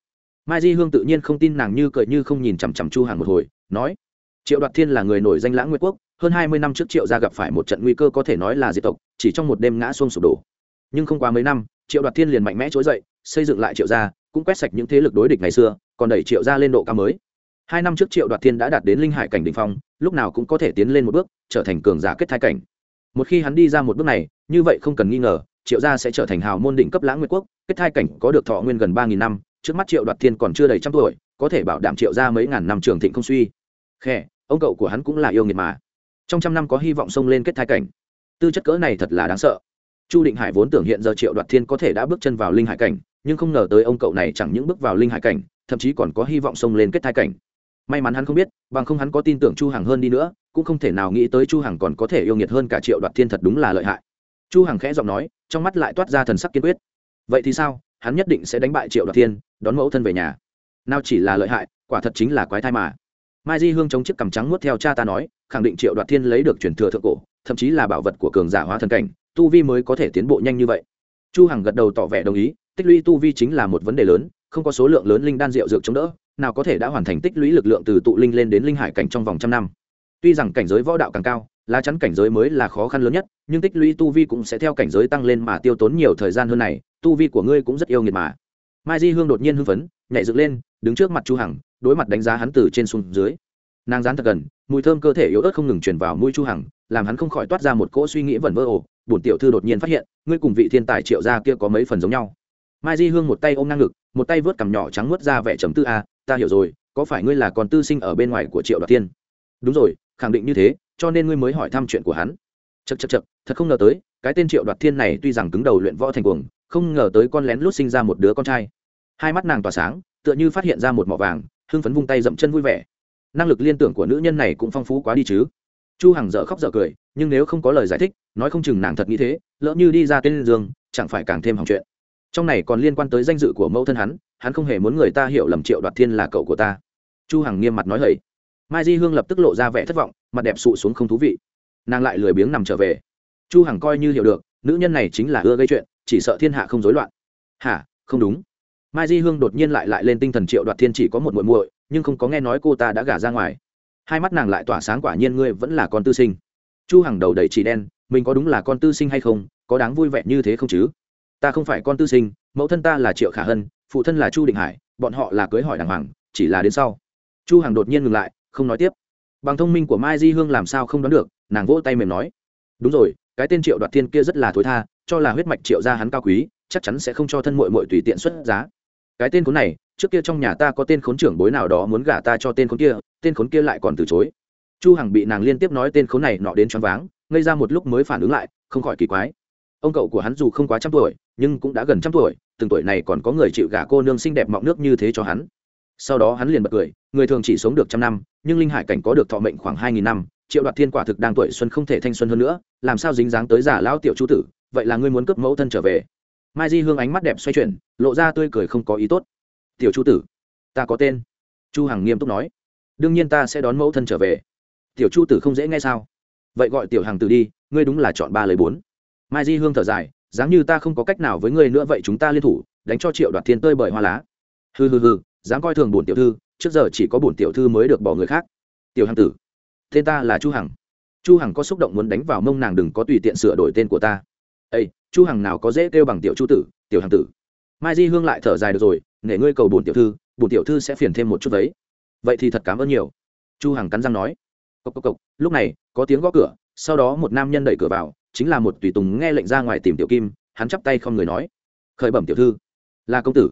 Mai di hương tự nhiên không tin nàng như cười như không nhìn chằm chằm chu hằng một hồi, nói, triệu đoạt thiên là người nổi danh lãng nguyệt quốc, hơn hai mươi năm trước triệu gia gặp phải một trận nguy cơ có thể nói là diệt tộc, chỉ trong một đêm ngã xuống sụp đổ. Nhưng không qua mấy năm, triệu đoạt thiên liền mạnh mẽ trỗi dậy, xây dựng lại triệu gia, cũng quét sạch những thế lực đối địch ngày xưa, còn đẩy triệu gia lên độ cao mới. Hai năm trước triệu đoạt thiên đã đạt đến linh hải cảnh đ ỉ n h phong, lúc nào cũng có thể tiến lên một bước, trở thành cường giả kết thai cảnh một khi hắn đi ra một bước này, như vậy không cần nghi ngờ, triệu gia sẽ trở thành hào môn đỉnh cấp lãng nguyệt quốc, kết thai cảnh có được thọ nguyên gần ba nghìn năm, trước mắt triệu đoạt thiên còn chưa đầy trăm tuổi, có thể bảo đảm triệu gia mấy ngàn năm trường thịnh không suy. Khe ông cậu của hắn cũng là yêu nghiệt mà. Trong trăm năm có hy vọng xông lên kết thai cảnh. Tư chất cỡ này thật là đáng sợ. Chu định hải vốn tưởng hiện giờ triệu đoạt thiên có thể đã bước chân vào linh hải cảnh, nhưng không ngờ tới ông cậu này chẳng những bước vào linh hải cảnh, thậm chí còn có hy vọng xông lên kết thai cảnh. May mắn hắn không biết, bằng không hắn có tin tưởng chu hằng hơn đi nữa cũng không thể nào nghĩ tới chu hằng còn có thể yêu nghiệt hơn cả triệu đoạt thiên thật đúng là lợi hại. Chu hằng khẽ giọng nói, trong mắt lại toát ra thần sắc kiên quyết. Vậy thì sao? Hắn nhất định sẽ đánh bại triệu đoạt thiên, đón mẫu thân về nhà. Nào chỉ là lợi hại, quả thật chính là quái thai mà. Mai di hương chống chiếc cằm trắng nuốt theo cha ta nói, khẳng định triệu đoạt thiên lấy được truyền thừa thượng cổ, thậm chí là bảo vật của cường giả hóa thần cảnh, tu vi mới có thể tiến bộ nhanh như vậy. Chu hằng gật đầu tỏ vẻ đồng ý, tích lũy tu vi chính là một vấn đề lớn, không có số lượng lớn linh đan rượu dược chống đỡ, nào có thể đã hoàn thành tích lũy lực lượng từ tụ linh lên đến linh hải cảnh trong vòng trăm năm tuy rằng cảnh giới võ đạo càng cao, lá chắn cảnh giới mới là khó khăn lớn nhất, nhưng tích lũy tu vi cũng sẽ theo cảnh giới tăng lên mà tiêu tốn nhiều thời gian hơn này, tu vi của ngươi cũng rất yêu nghiệt mà. Mai di hương đột nhiên hưng phấn, nhảy dựng lên, đứng trước mặt chu hằng, đối mặt đánh giá hắn từ trên xuống dưới. Nàng dán thật gần, mùi thơm cơ thể yếu ớt không ngừng truyền vào mũi chu hằng, làm hắn không khỏi toát ra một cỗ suy nghĩ vẩn vơ ồ. Bổn tiểu thư đột nhiên phát hiện, ngươi cùng vị thiên tài triệu gia kia có mấy phần giống nhau. Mai di hương một tay ôm ngang ngực, một tay vớt cằm nhỏ trắng mướt ra vẻ chấm tư a ta hiểu rồi, có phải ngươi là con tư sinh ở bên ngoài của triệu đoạt tiên? đúng rồi khẳng định như thế, cho nên ngươi mới hỏi thăm chuyện của hắn. Chật chật chật thật không ngờ tới, cái tên triệu đoạt thiên này tuy rằng cứng đầu luyện võ thành cuồng, không ngờ tới con lén lút sinh ra một đứa con trai. Hai mắt nàng tỏa sáng, tựa như phát hiện ra một mỏ vàng, hưng phấn vung tay dậm chân vui vẻ. Năng lực liên tưởng của nữ nhân này cũng phong phú quá đi chứ. Chu hằng dở khóc dở cười, nhưng nếu không có lời giải thích, nói không chừng nàng thật nghĩ thế, lỡ như đi ra tên giường chẳng phải càng thêm hỏng chuyện. Trong này còn liên quan tới danh dự của mẫu thân hắn hắn không hề muốn người ta hiểu lầm triệu đoạt thiên là cậu của ta. Chu hằng nghiêm mặt nói hầy mai di hương lập tức lộ ra vẻ thất vọng, mặt đẹp sụ xuống không thú vị. Nàng lại lười biếng nằm trở về. Chu hằng coi như hiểu được, nữ nhân này chính là ưa gây chuyện, chỉ sợ thiên hạ không rối loạn. Hả, không đúng. Mai di hương đột nhiên lại lại lên tinh thần triệu đoạt thiên chỉ có một muội muội, nhưng không có nghe nói cô ta đã gả ra ngoài. Hai mắt nàng lại tỏa sáng quả nhiên ngươi vẫn là con tư sinh. Chu Hằng đầu đầy chỉ đen, mình có đúng là con tư sinh hay không, có đáng vui vẻ như thế không chứ? Ta không phải con tư sinh, mẫu thân ta là triệu khả hân, phụ thân là chu định hải, bọn họ là cưới hỏi đàng hoàng, chỉ là đến sau. Chu hằng đột nhiên ngừng lại không nói tiếp. Bằng thông minh của mai di hương làm sao không đoán được, nàng vỗ tay mềm nói. Đúng rồi, cái tên triệu đoạt thiên kia rất là thối tha, cho là huyết mạch triệu gia hắn cao quý, chắc chắn sẽ không cho thân muội muội tùy tiện xuất giá. Cái tên khốn này, trước kia trong nhà ta có tên khốn trưởng bối nào đó muốn gả ta cho tên khốn kia, tên khốn kia lại còn từ chối. Chu hằng bị nàng liên tiếp nói tên khốn này nọ đến choáng váng, ngây ra một lúc mới phản ứng lại, không khỏi kỳ quái. Ông cậu của hắn dù không quá trăm tuổi, nhưng cũng đã gần trăm tuổi, từng tuổi này còn có người chịu gả cô nương xinh đẹp mọng nước như thế cho hắn sau đó hắn liền bật cười, người thường chỉ sống được trăm năm, nhưng linh hải cảnh có được thọ mệnh khoảng hai nghìn năm, triệu đoạt thiên quả thực đang tuổi xuân không thể thanh xuân hơn nữa, làm sao dính dáng tới giả lão tiểu chu tử, vậy là ngươi muốn cướp mẫu thân trở về. Mai di hương ánh mắt đẹp xoay chuyển, lộ ra tươi cười không có ý tốt. Tiểu chu tử, ta có tên. Chu hằng nghiêm túc nói. Đương nhiên ta sẽ đón mẫu thân trở về. Tiểu chu tử không dễ nghe sao? Vậy gọi tiểu hằng tử đi, ngươi đúng là chọn ba lời bốn. Mai di hương thở dài, dáng như ta không có cách nào với ngươi nữa, vậy chúng ta liên thủ, đánh cho triệu đoạt thiên tơi bởi hoa lá. Hừ hừ hừ dám coi thường bổn tiểu thư, trước giờ chỉ có bổn tiểu thư mới được bỏ người khác. Tiểu hằng tử tên ta là chu hằng. Chu hằng có xúc động muốn đánh vào mông nàng đừng có tùy tiện sửa đổi tên của ta. Ây chu hằng nào có dễ kêu bằng tiểu chu tử, tiểu hằng tử. Mai di hương lại thở dài được rồi, nể ngươi cầu bổn tiểu thư, bổn tiểu thư sẽ phiền thêm một chút đấy. Vậy thì thật cảm ơn nhiều. Chu hằng cắn răng nói. Cộc cộc cộc, lúc này, có tiếng gõ cửa, sau đó một nam nhân đẩy cửa vào, chính là một tùy tùng nghe lệnh ra ngoài tìm tiểu kim, hắn chắp tay không người nói. Khởi bẩm tiểu thư. Là công tử.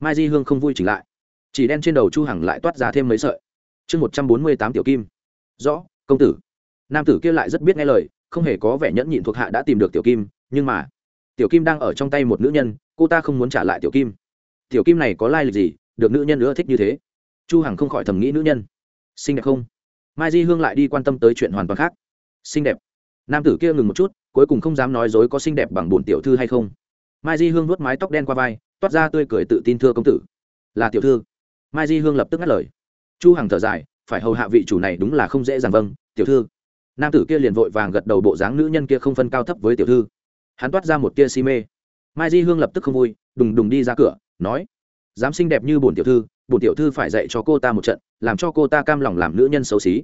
Mai di hương không vui chỉnh lại chỉ đen trên đầu chu hằng lại toát ra thêm mấy sợi. Chương một trăm bốn mươi tám tiểu kim. Rõ, công tử. Nam tử kia lại rất biết nghe lời, không hề có vẻ nhẫn nhịn thuộc hạ đã tìm được tiểu kim, nhưng mà, tiểu kim đang ở trong tay một nữ nhân, cô ta không muốn trả lại tiểu kim. Tiểu kim này có lai lịch gì, được nữ nhân nữa thích như thế? Chu hằng không khỏi thầm nghĩ nữ nhân. Xinh đẹp không? Mai di hương lại đi quan tâm tới chuyện hoàn toàn khác. Xinh đẹp. Nam tử kia ngừng một chút, cuối cùng không dám nói dối có xinh đẹp bằng bổn tiểu thư hay không. Mai di hương vuốt mái tóc đen qua vai, toát ra tươi cười tự tin thưa công tử. Là tiểu thư mai di hương lập tức ngắt lời. Chu hằng thở dài, phải hầu hạ vị chủ này đúng là không dễ dàng vâng tiểu thư. Nam tử kia liền vội vàng gật đầu bộ dáng nữ nhân kia không phân cao thấp với tiểu thư. Hắn toát ra một tia si mê. Mai di hương lập tức không vui, đùng đùng đi ra cửa, nói dám xinh đẹp như bổn tiểu thư, bổn tiểu thư phải dạy cho cô ta một trận, làm cho cô ta cam lòng làm nữ nhân xấu xí.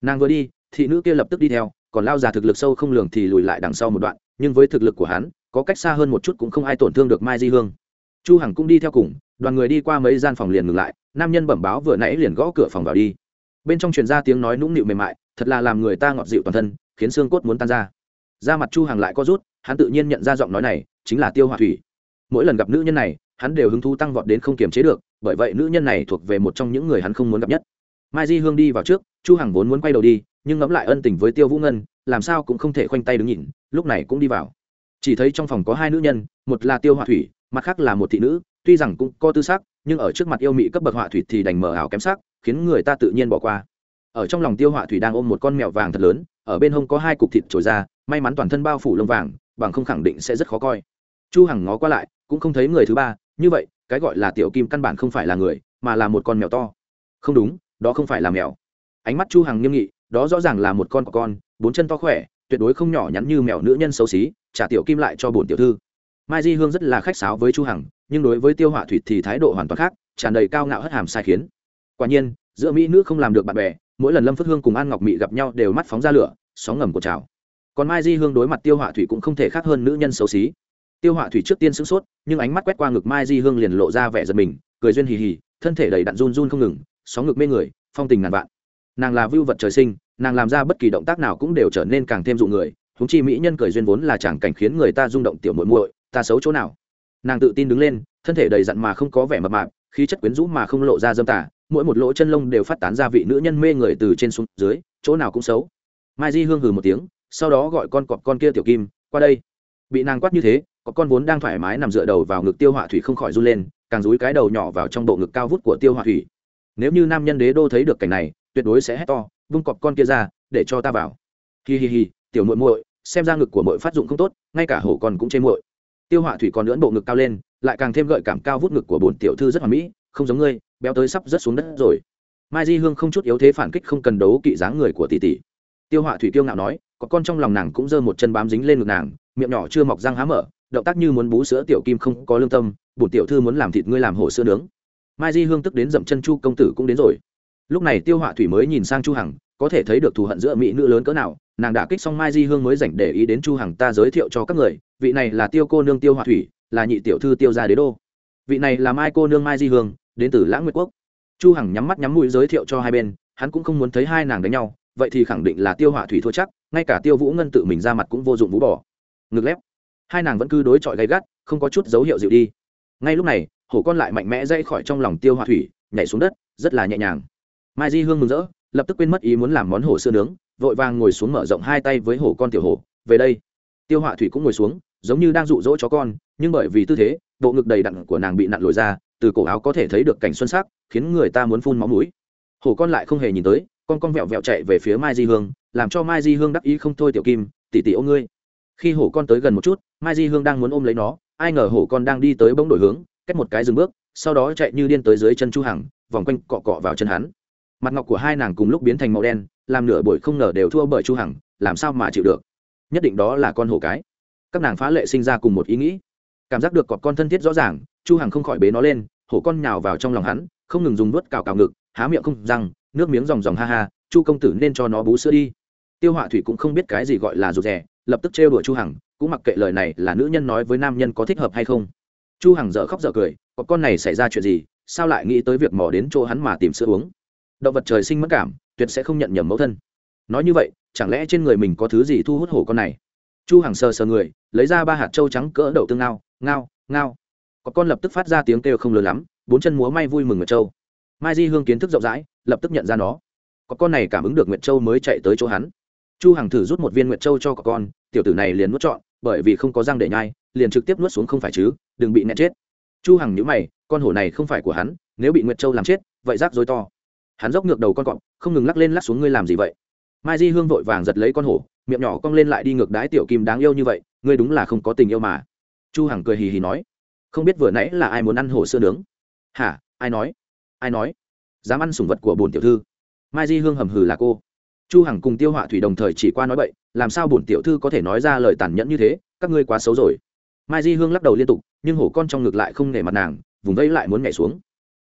Nàng vừa đi, thị nữ kia lập tức đi theo, còn lao già thực lực sâu không lường thì lùi lại đằng sau một đoạn, nhưng với thực lực của hắn, có cách xa hơn một chút cũng không ai tổn thương được mai di hương. Chu hằng cũng đi theo cùng, đoàn người đi qua mấy gian phòng liền ngừng lại nam nhân bẩm báo vừa nãy liền gõ cửa phòng vào đi. Bên trong truyền ra tiếng nói nũng nịu mềm mại, thật là làm người ta ngọt dịu toàn thân, khiến xương cốt muốn tan ra. Da mặt chu hằng lại có rút, hắn tự nhiên nhận ra giọng nói này, chính là tiêu hòa thủy. Mỗi lần gặp nữ nhân này, hắn đều hứng thú tăng vọt đến không kiềm chế được, bởi vậy nữ nhân này thuộc về một trong những người hắn không muốn gặp nhất. Mai di hương đi vào trước, chu hằng vốn muốn quay đầu đi, nhưng ngẫm lại ân tình với tiêu vũ ngân, làm sao cũng không thể khoanh tay đứng nhìn, lúc này cũng đi vào. Chỉ thấy trong phòng có hai nữ nhân, một là tiêu hòa thủy, mặt khác là một thị nữ, tuy rằng cũng có tư sắc nhưng ở trước mặt yêu mị cấp bậc họa thủy thì đành mở ảo kém sắc, khiến người ta tự nhiên bỏ qua. Ở trong lòng tiêu họa thủy đang ôm một con mèo vàng thật lớn, ở bên hông có hai cục thịt trồi ra, may mắn toàn thân bao phủ lông vàng, bằng không khẳng định sẽ rất khó coi. Chu hằng ngó qua lại, cũng không thấy người thứ ba, như vậy, cái gọi là tiểu kim căn bản không phải là người, mà là một con mèo to. Không đúng, đó không phải là mèo. Ánh mắt chu hằng nghiêm nghị, đó rõ ràng là một con của con, bốn chân to khỏe, tuyệt đối không nhỏ nhắn như mèo nữ nhân xấu xí trả tiểu kim lại cho bổn tiểu thư mai di hương rất là khách sáo với chu hằng, nhưng đối với tiêu họa thủy thì thái độ hoàn toàn khác, tràn đầy cao ngạo hất hàm sai khiến. Quả nhiên, giữa mỹ nữ không làm được bạn bè, mỗi lần lâm phước hương cùng an ngọc mỹ gặp nhau đều mắt phóng ra lửa, sóng ngầm của trào. Còn mai di hương đối mặt tiêu họa thủy cũng không thể khác hơn nữ nhân xấu xí. Tiêu họa thủy trước tiên sửng sốt, nhưng ánh mắt quét qua ngực mai di hương liền lộ ra vẻ giật mình, cười duyên hì hì, thân thể đầy đặn run run không ngừng, sóng ngực mê người, phong tình ngàn vạn. Nàng là vưu vật trời sinh, nàng làm ra bất kỳ động tác nào cũng đều trở nên càng thêm dụ người húng chi mỹ nhân cười duyên vốn là chẳng cảnh khiến người ta rung động tiểu muội muội ta xấu chỗ nào? Nàng tự tin đứng lên, thân thể đầy dặn mà không có vẻ mập mạp, khí chất quyến rũ mà không lộ ra dâm tả mỗi một lỗ chân lông đều phát tán ra vị nữ nhân mê người từ trên xuống dưới, chỗ nào cũng xấu. Mai di hương hừ một tiếng, sau đó gọi con cọp con kia tiểu kim, qua đây. Bị nàng quát như thế có con vốn đang thoải mái nằm dựa đầu vào ngực tiêu họa thủy không khỏi run lên, càng rúi cái đầu nhỏ vào trong bộ ngực cao vút của tiêu họa thủy. Nếu như nam nhân đế đô thấy được cảnh này, tuyệt đối sẽ hét to, vung cọp con kia ra, để cho ta vào. Hi hi hi, tiểu muội muội, xem ra ngực của muội phát dụng không tốt, ngay cả hổ con cũng chê muội tiêu họa thủy còn lưỡn bộ ngực cao lên, lại càng thêm gợi cảm cao vút ngực của bổn tiểu thư rất hoàn mỹ, không giống ngươi, béo tới sắp rớt xuống đất rồi. Mai di hương không chút yếu thế phản kích không cần đấu kỵ dáng người của tỷ tỷ. Tiêu họa thủy tiêu ngạo nói, có con trong lòng nàng cũng giơ một chân bám dính lên ngực nàng, miệng nhỏ chưa mọc răng há mở, động tác như muốn bú sữa tiểu kim không có lương tâm, bổn tiểu thư muốn làm thịt ngươi làm hổ sữa nướng. Mai di hương tức đến dậm chân chu công tử cũng đến rồi. Lúc này tiêu họa thủy mới nhìn sang chu hằng có thể thấy được thù hận giữa mỹ nữ lớn cỡ nào, nàng đã kích xong mai di hương mới dành để ý đến chu hằng ta giới thiệu cho các người, vị này là tiêu cô nương tiêu hòa thủy, là nhị tiểu thư tiêu gia đế đô. Vị này là mai cô nương mai di hương, đến từ lãng nguyệt quốc. Chu hằng nhắm mắt nhắm mũi giới thiệu cho hai bên, hắn cũng không muốn thấy hai nàng đánh nhau, vậy thì khẳng định là tiêu họa thủy thua chắc, ngay cả tiêu vũ ngân tự mình ra mặt cũng vô dụng vũ bỏ ngực lép. Hai nàng vẫn cứ đối chọi gay gắt, không có chút dấu hiệu dịu đi. Ngay lúc này, hổ con lại mạnh mẽ dây khỏi trong lòng tiêu họa thủy, nhảy xuống đất, rất là nhẹ nhàng. Mai di hương mừng rỡ lập tức quên mất ý muốn làm món hổ sữa nướng, vội vàng ngồi xuống mở rộng hai tay với hổ con tiểu hổ về đây. Tiêu họa thủy cũng ngồi xuống, giống như đang dụ dỗ chó con, nhưng bởi vì tư thế, bộ ngực đầy đặn của nàng bị nặn lồi ra, từ cổ áo có thể thấy được cảnh xuân sắc, khiến người ta muốn phun máu mũi. Hổ con lại không hề nhìn tới, con con vẹo vẹo chạy về phía mai di hương, làm cho mai di hương đắc ý không thôi tiểu kim tỉ tỉ ôm ngươi. Khi hổ con tới gần một chút, mai di hương đang muốn ôm lấy nó, ai ngờ hổ con đang đi tới bỗng đổi hướng, cách một cái dừng bước, sau đó chạy như điên tới dưới chân chu hằng, vòng quanh cọ cọ vào chân hắn mặt ngọc của hai nàng cùng lúc biến thành màu đen, làm nửa buổi không ngờ đều thua bởi chu hằng, làm sao mà chịu được? Nhất định đó là con hổ cái. Các nàng phá lệ sinh ra cùng một ý nghĩ. Cảm giác được cọp con thân thiết rõ ràng, chu hằng không khỏi bế nó lên, hổ con nhào vào trong lòng hắn, không ngừng dùng nuốt cào cào ngực, há miệng không răng, nước miếng ròng ròng ha ha, chu công tử nên cho nó bú sữa đi. Tiêu họa thủy cũng không biết cái gì gọi là rụt rè, lập tức trêu đùa chu hằng, cũng mặc kệ lời này là nữ nhân nói với nam nhân có thích hợp hay không. Chu hằng dở khóc dở cười, cọp con này xảy ra chuyện gì? Sao lại nghĩ tới việc mò đến chỗ hắn mà tìm sữa uống? Động vật trời sinh mất cảm, tuyệt sẽ không nhận nhầm mẫu thân. Nói như vậy, chẳng lẽ trên người mình có thứ gì thu hút hổ con này? Chu hàng sờ sờ người, lấy ra ba hạt trâu trắng cỡ đậu tương ngao ngao ngao. Có con lập tức phát ra tiếng kêu không lớn lắm, bốn chân múa may vui mừng nguyệt châu. Mai di hương kiến thức rộng rãi, lập tức nhận ra nó. Có con này cảm ứng được nguyệt châu mới chạy tới chỗ hắn. Chu hằng thử rút một viên nguyệt châu cho có con, tiểu tử này liền nuốt trọn, bởi vì không có răng để nhai, liền trực tiếp nuốt xuống không phải chứ, đừng bị nẹt chết. Chu hằng nhíu mày, con hổ này không phải của hắn, nếu bị nguyệt châu làm chết, vậy rắc rối to hắn dốc ngược đầu con cọp, không ngừng lắc lên lắc xuống ngươi làm gì vậy? Mai di hương vội vàng giật lấy con hổ, miệng nhỏ cong lên lại đi ngược đái tiểu kim đáng yêu như vậy, ngươi đúng là không có tình yêu mà. Chu hằng cười hì hì nói, không biết vừa nãy là ai muốn ăn hổ sữa nướng? Hả, ai nói? Ai nói? Dám ăn sủng vật của bổn tiểu thư. Mai di hương hầm hừ là cô. Chu hằng cùng tiêu họa thủy đồng thời chỉ qua nói vậy làm sao bổn tiểu thư có thể nói ra lời tàn nhẫn như thế, các ngươi quá xấu rồi. Mai di hương lắc đầu liên tục, nhưng hổ con trong ngực lại không nể mặt nàng, vùng vây lại muốn nhảy xuống.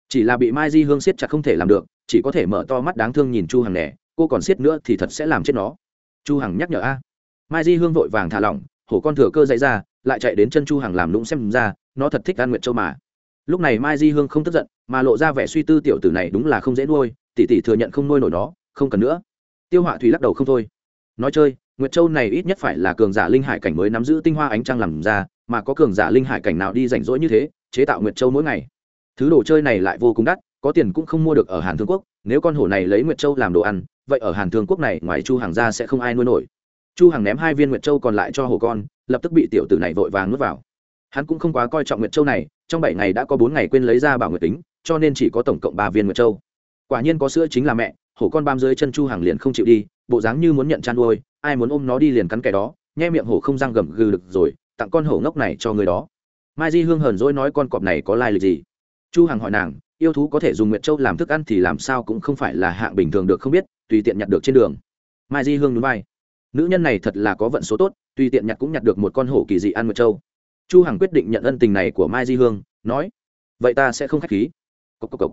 Chỉ là bị mai di hương siết chặt không thể làm được chỉ có thể mở to mắt đáng thương nhìn chu hằng nẻ cô còn siết nữa thì thật sẽ làm chết nó. Chu hằng nhắc nhở a. Mai di hương vội vàng thả lỏng, hổ con thừa cơ dậy ra, lại chạy đến chân chu hằng làm lũng xem ra, nó thật thích ăn nguyện châu mà. Lúc này mai di hương không tức giận, mà lộ ra vẻ suy tư tiểu tử này đúng là không dễ nuôi, tỷ tỷ thừa nhận không nuôi nổi nó, không cần nữa. Tiêu họa thủy lắc đầu không thôi. Nói chơi, nguyệt châu này ít nhất phải là cường giả linh hải cảnh mới nắm giữ tinh hoa ánh trăng làm ra, mà có cường giả linh hải cảnh nào đi rảnh rỗi như thế, chế tạo nguyệt châu mỗi ngày. Thứ đồ chơi này lại vô cùng đắt có tiền cũng không mua được ở hàn thương quốc, nếu con hổ này lấy nguyệt châu làm đồ ăn, vậy ở hàn thương quốc này ngoài chu hàng ra sẽ không ai nuôi nổi. Chu hàng ném hai viên nguyệt châu còn lại cho hổ con, lập tức bị tiểu tử này vội vàng nuốt vào. Hắn cũng không quá coi trọng nguyệt châu này, trong bảy ngày đã có bốn ngày quên lấy ra bảo nguyệt tính, cho nên chỉ có tổng cộng ba viên nguyệt châu. Quả nhiên có sữa chính là mẹ, hổ con bám dưới chân chu hàng liền không chịu đi, bộ dáng như muốn nhận chăn nuôi, ai muốn ôm nó đi liền cắn kẻ đó Nghe miệng hổ không răng gầm gừ được rồi, tặng con hổ ngốc này cho người đó. Mai di hương hờn dỗi nói con cọp này có lai lịch gì? Chu hằng hỏi nàng yêu thú có thể dùng nguyệt châu làm thức ăn thì làm sao cũng không phải là hạng bình thường được không biết, tùy tiện nhặt được trên đường. Mai di hương núi bay nữ nhân này thật là có vận số tốt, tùy tiện nhặt cũng nhặt được một con hổ kỳ dị ăn nguyệt châu. Chu hằng quyết định nhận ân tình này của mai di hương, nói, vậy ta sẽ không khách khí. Cốc cốc cốc.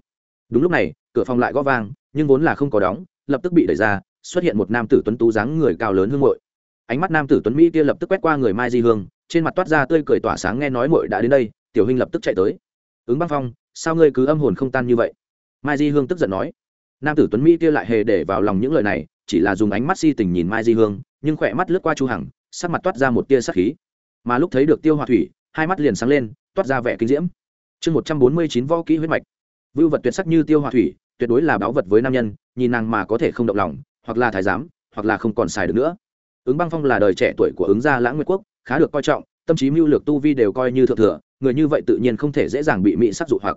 đúng lúc này, cửa phòng lại gõ vang, nhưng vốn là không có đóng, lập tức bị đẩy ra, xuất hiện một nam tử tuấn tú dáng người cao lớn hương muội. Ánh mắt nam tử tuấn mỹ kia lập tức quét qua người mai di hương, trên mặt toát ra tươi cười tỏa sáng nghe nói muội đã đến đây, tiểu huynh lập tức chạy tới ứng băng phong, sao ngươi cứ âm hồn không tan như vậy? Mai di hương tức giận nói. Nam tử tuấn mỹ kia lại hề để vào lòng những lời này, chỉ là dùng ánh mắt si tình nhìn mai di hương, nhưng khỏe mắt lướt qua chu hằng, sắc mặt toát ra một tia sắc khí. Mà lúc thấy được tiêu hòa thủy, hai mắt liền sáng lên, toát ra vẻ kinh diễm. Chương một trăm bốn mươi chín võ kỹ huyết mạch. Vưu vật tuyệt sắc như tiêu hòa thủy, tuyệt đối là báo vật với nam nhân, nhìn nàng mà có thể không động lòng, hoặc là thái giám, hoặc là không còn xài được nữa. Ứng băng phong là đời trẻ tuổi của ứng gia lãng nguyệt quốc, khá được coi trọng, tâm trí mưu lược tu vi đều coi như thượng thừa người như vậy tự nhiên không thể dễ dàng bị mỹ sắc dụ hoặc.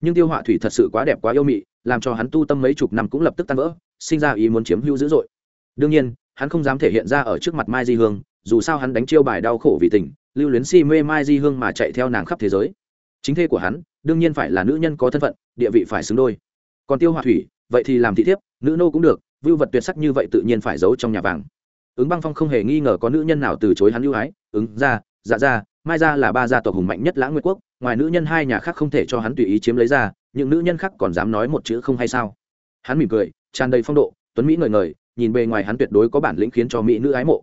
Nhưng tiêu họa thủy thật sự quá đẹp quá yêu mị, làm cho hắn tu tâm mấy chục năm cũng lập tức tan vỡ, sinh ra ý muốn chiếm hữu dữ dội. Đương nhiên, hắn không dám thể hiện ra ở trước mặt mai di hương, dù sao hắn đánh chiêu bài đau khổ vì tình, lưu luyến si mê mai di hương mà chạy theo nàng khắp thế giới. Chính thê của hắn, đương nhiên phải là nữ nhân có thân phận, địa vị phải xứng đôi. Còn tiêu họa thủy, vậy thì làm thị thiếp, nữ nô cũng được, vưu vật tuyệt sắc như vậy tự nhiên phải giấu trong nhà vàng. Ứng băng phong không hề nghi ngờ có nữ nhân nào từ chối hắn ưu ái, ứng ra dạ ra mai ra là ba gia tộc hùng mạnh nhất lãng nguyệt quốc, ngoài nữ nhân hai nhà khác không thể cho hắn tùy ý chiếm lấy ra, những nữ nhân khác còn dám nói một chữ không hay sao? Hắn mỉm cười, tràn đầy phong độ, tuấn mỹ ngời ngời, nhìn bề ngoài hắn tuyệt đối có bản lĩnh khiến cho mỹ nữ ái mộ.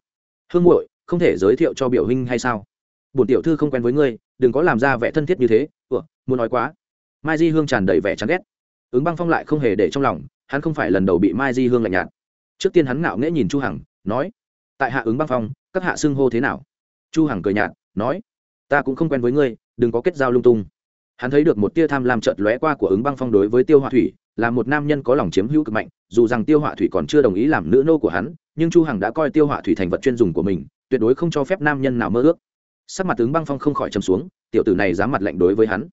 Hương muội, không thể giới thiệu cho biểu huynh hay sao? Bổn tiểu thư không quen với ngươi, đừng có làm ra vẻ thân thiết như thế, ủa, muốn nói quá. Mai di hương tràn đầy vẻ chán ghét. Ứng băng phong lại không hề để trong lòng, hắn không phải lần đầu bị mai di hương lạnh nhạt. Trước tiên hắn ngạo nghễ nhìn chu hằng, nói, tại hạ ứng băng phong, các hạ xưng hô thế nào? Chu hằng cười nhạt nói, ta cũng không quen với ngươi, đừng có kết giao lung tung. Hắn thấy được một tia tham lam chợt lóe qua của ứng băng phong đối với tiêu họa thủy, là một nam nhân có lòng chiếm hữu cực mạnh, dù rằng tiêu họa thủy còn chưa đồng ý làm nữ nô của hắn, nhưng chu hằng đã coi tiêu họa thủy thành vật chuyên dùng của mình, tuyệt đối không cho phép nam nhân nào mơ ước. Sắc mặt ứng băng phong không khỏi trầm xuống, tiểu tử này dám mặt lạnh đối với hắn.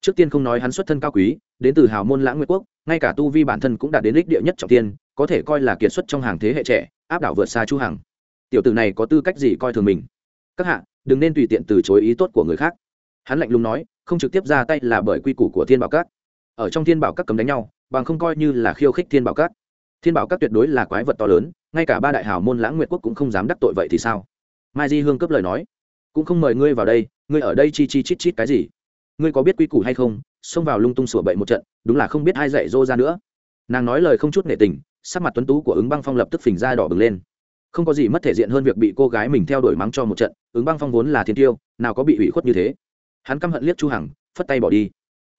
Trước tiên không nói hắn xuất thân cao quý, đến từ hào môn lãng nguyệt quốc, ngay cả tu vi bản thân cũng đạt đến đích địa nhất trọng tiên, có thể coi là kiệt xuất trong hàng thế hệ trẻ, áp đảo vượt xa chu hằng. Tiểu tử này có tư cách gì coi thường mình? Các hạ đừng nên tùy tiện từ chối ý tốt của người khác. Hắn lạnh lùng nói, không trực tiếp ra tay là bởi quy củ của thiên bảo các. Ở trong thiên bảo các cấm đánh nhau, bằng không coi như là khiêu khích thiên bảo các. Thiên bảo các tuyệt đối là quái vật to lớn, ngay cả ba đại hào môn lãng nguyệt quốc cũng không dám đắc tội vậy thì sao? Mai di hương cấp lời nói, cũng không mời ngươi vào đây, ngươi ở đây chi chi chít chít cái gì? Ngươi có biết quy củ hay không? Xông vào lung tung sửa bậy một trận, đúng là không biết ai dạy dô ra nữa. Nàng nói lời không chút nể tình, sắc mặt tuấn tú của ứng băng phong lập tức phình ra đỏ bừng lên không có gì mất thể diện hơn việc bị cô gái mình theo đuổi mắng cho một trận, ứng băng phong vốn là thiên tiêu, nào có bị ủy khuất như thế. Hắn căm hận liếc chu hằng, phất tay bỏ đi.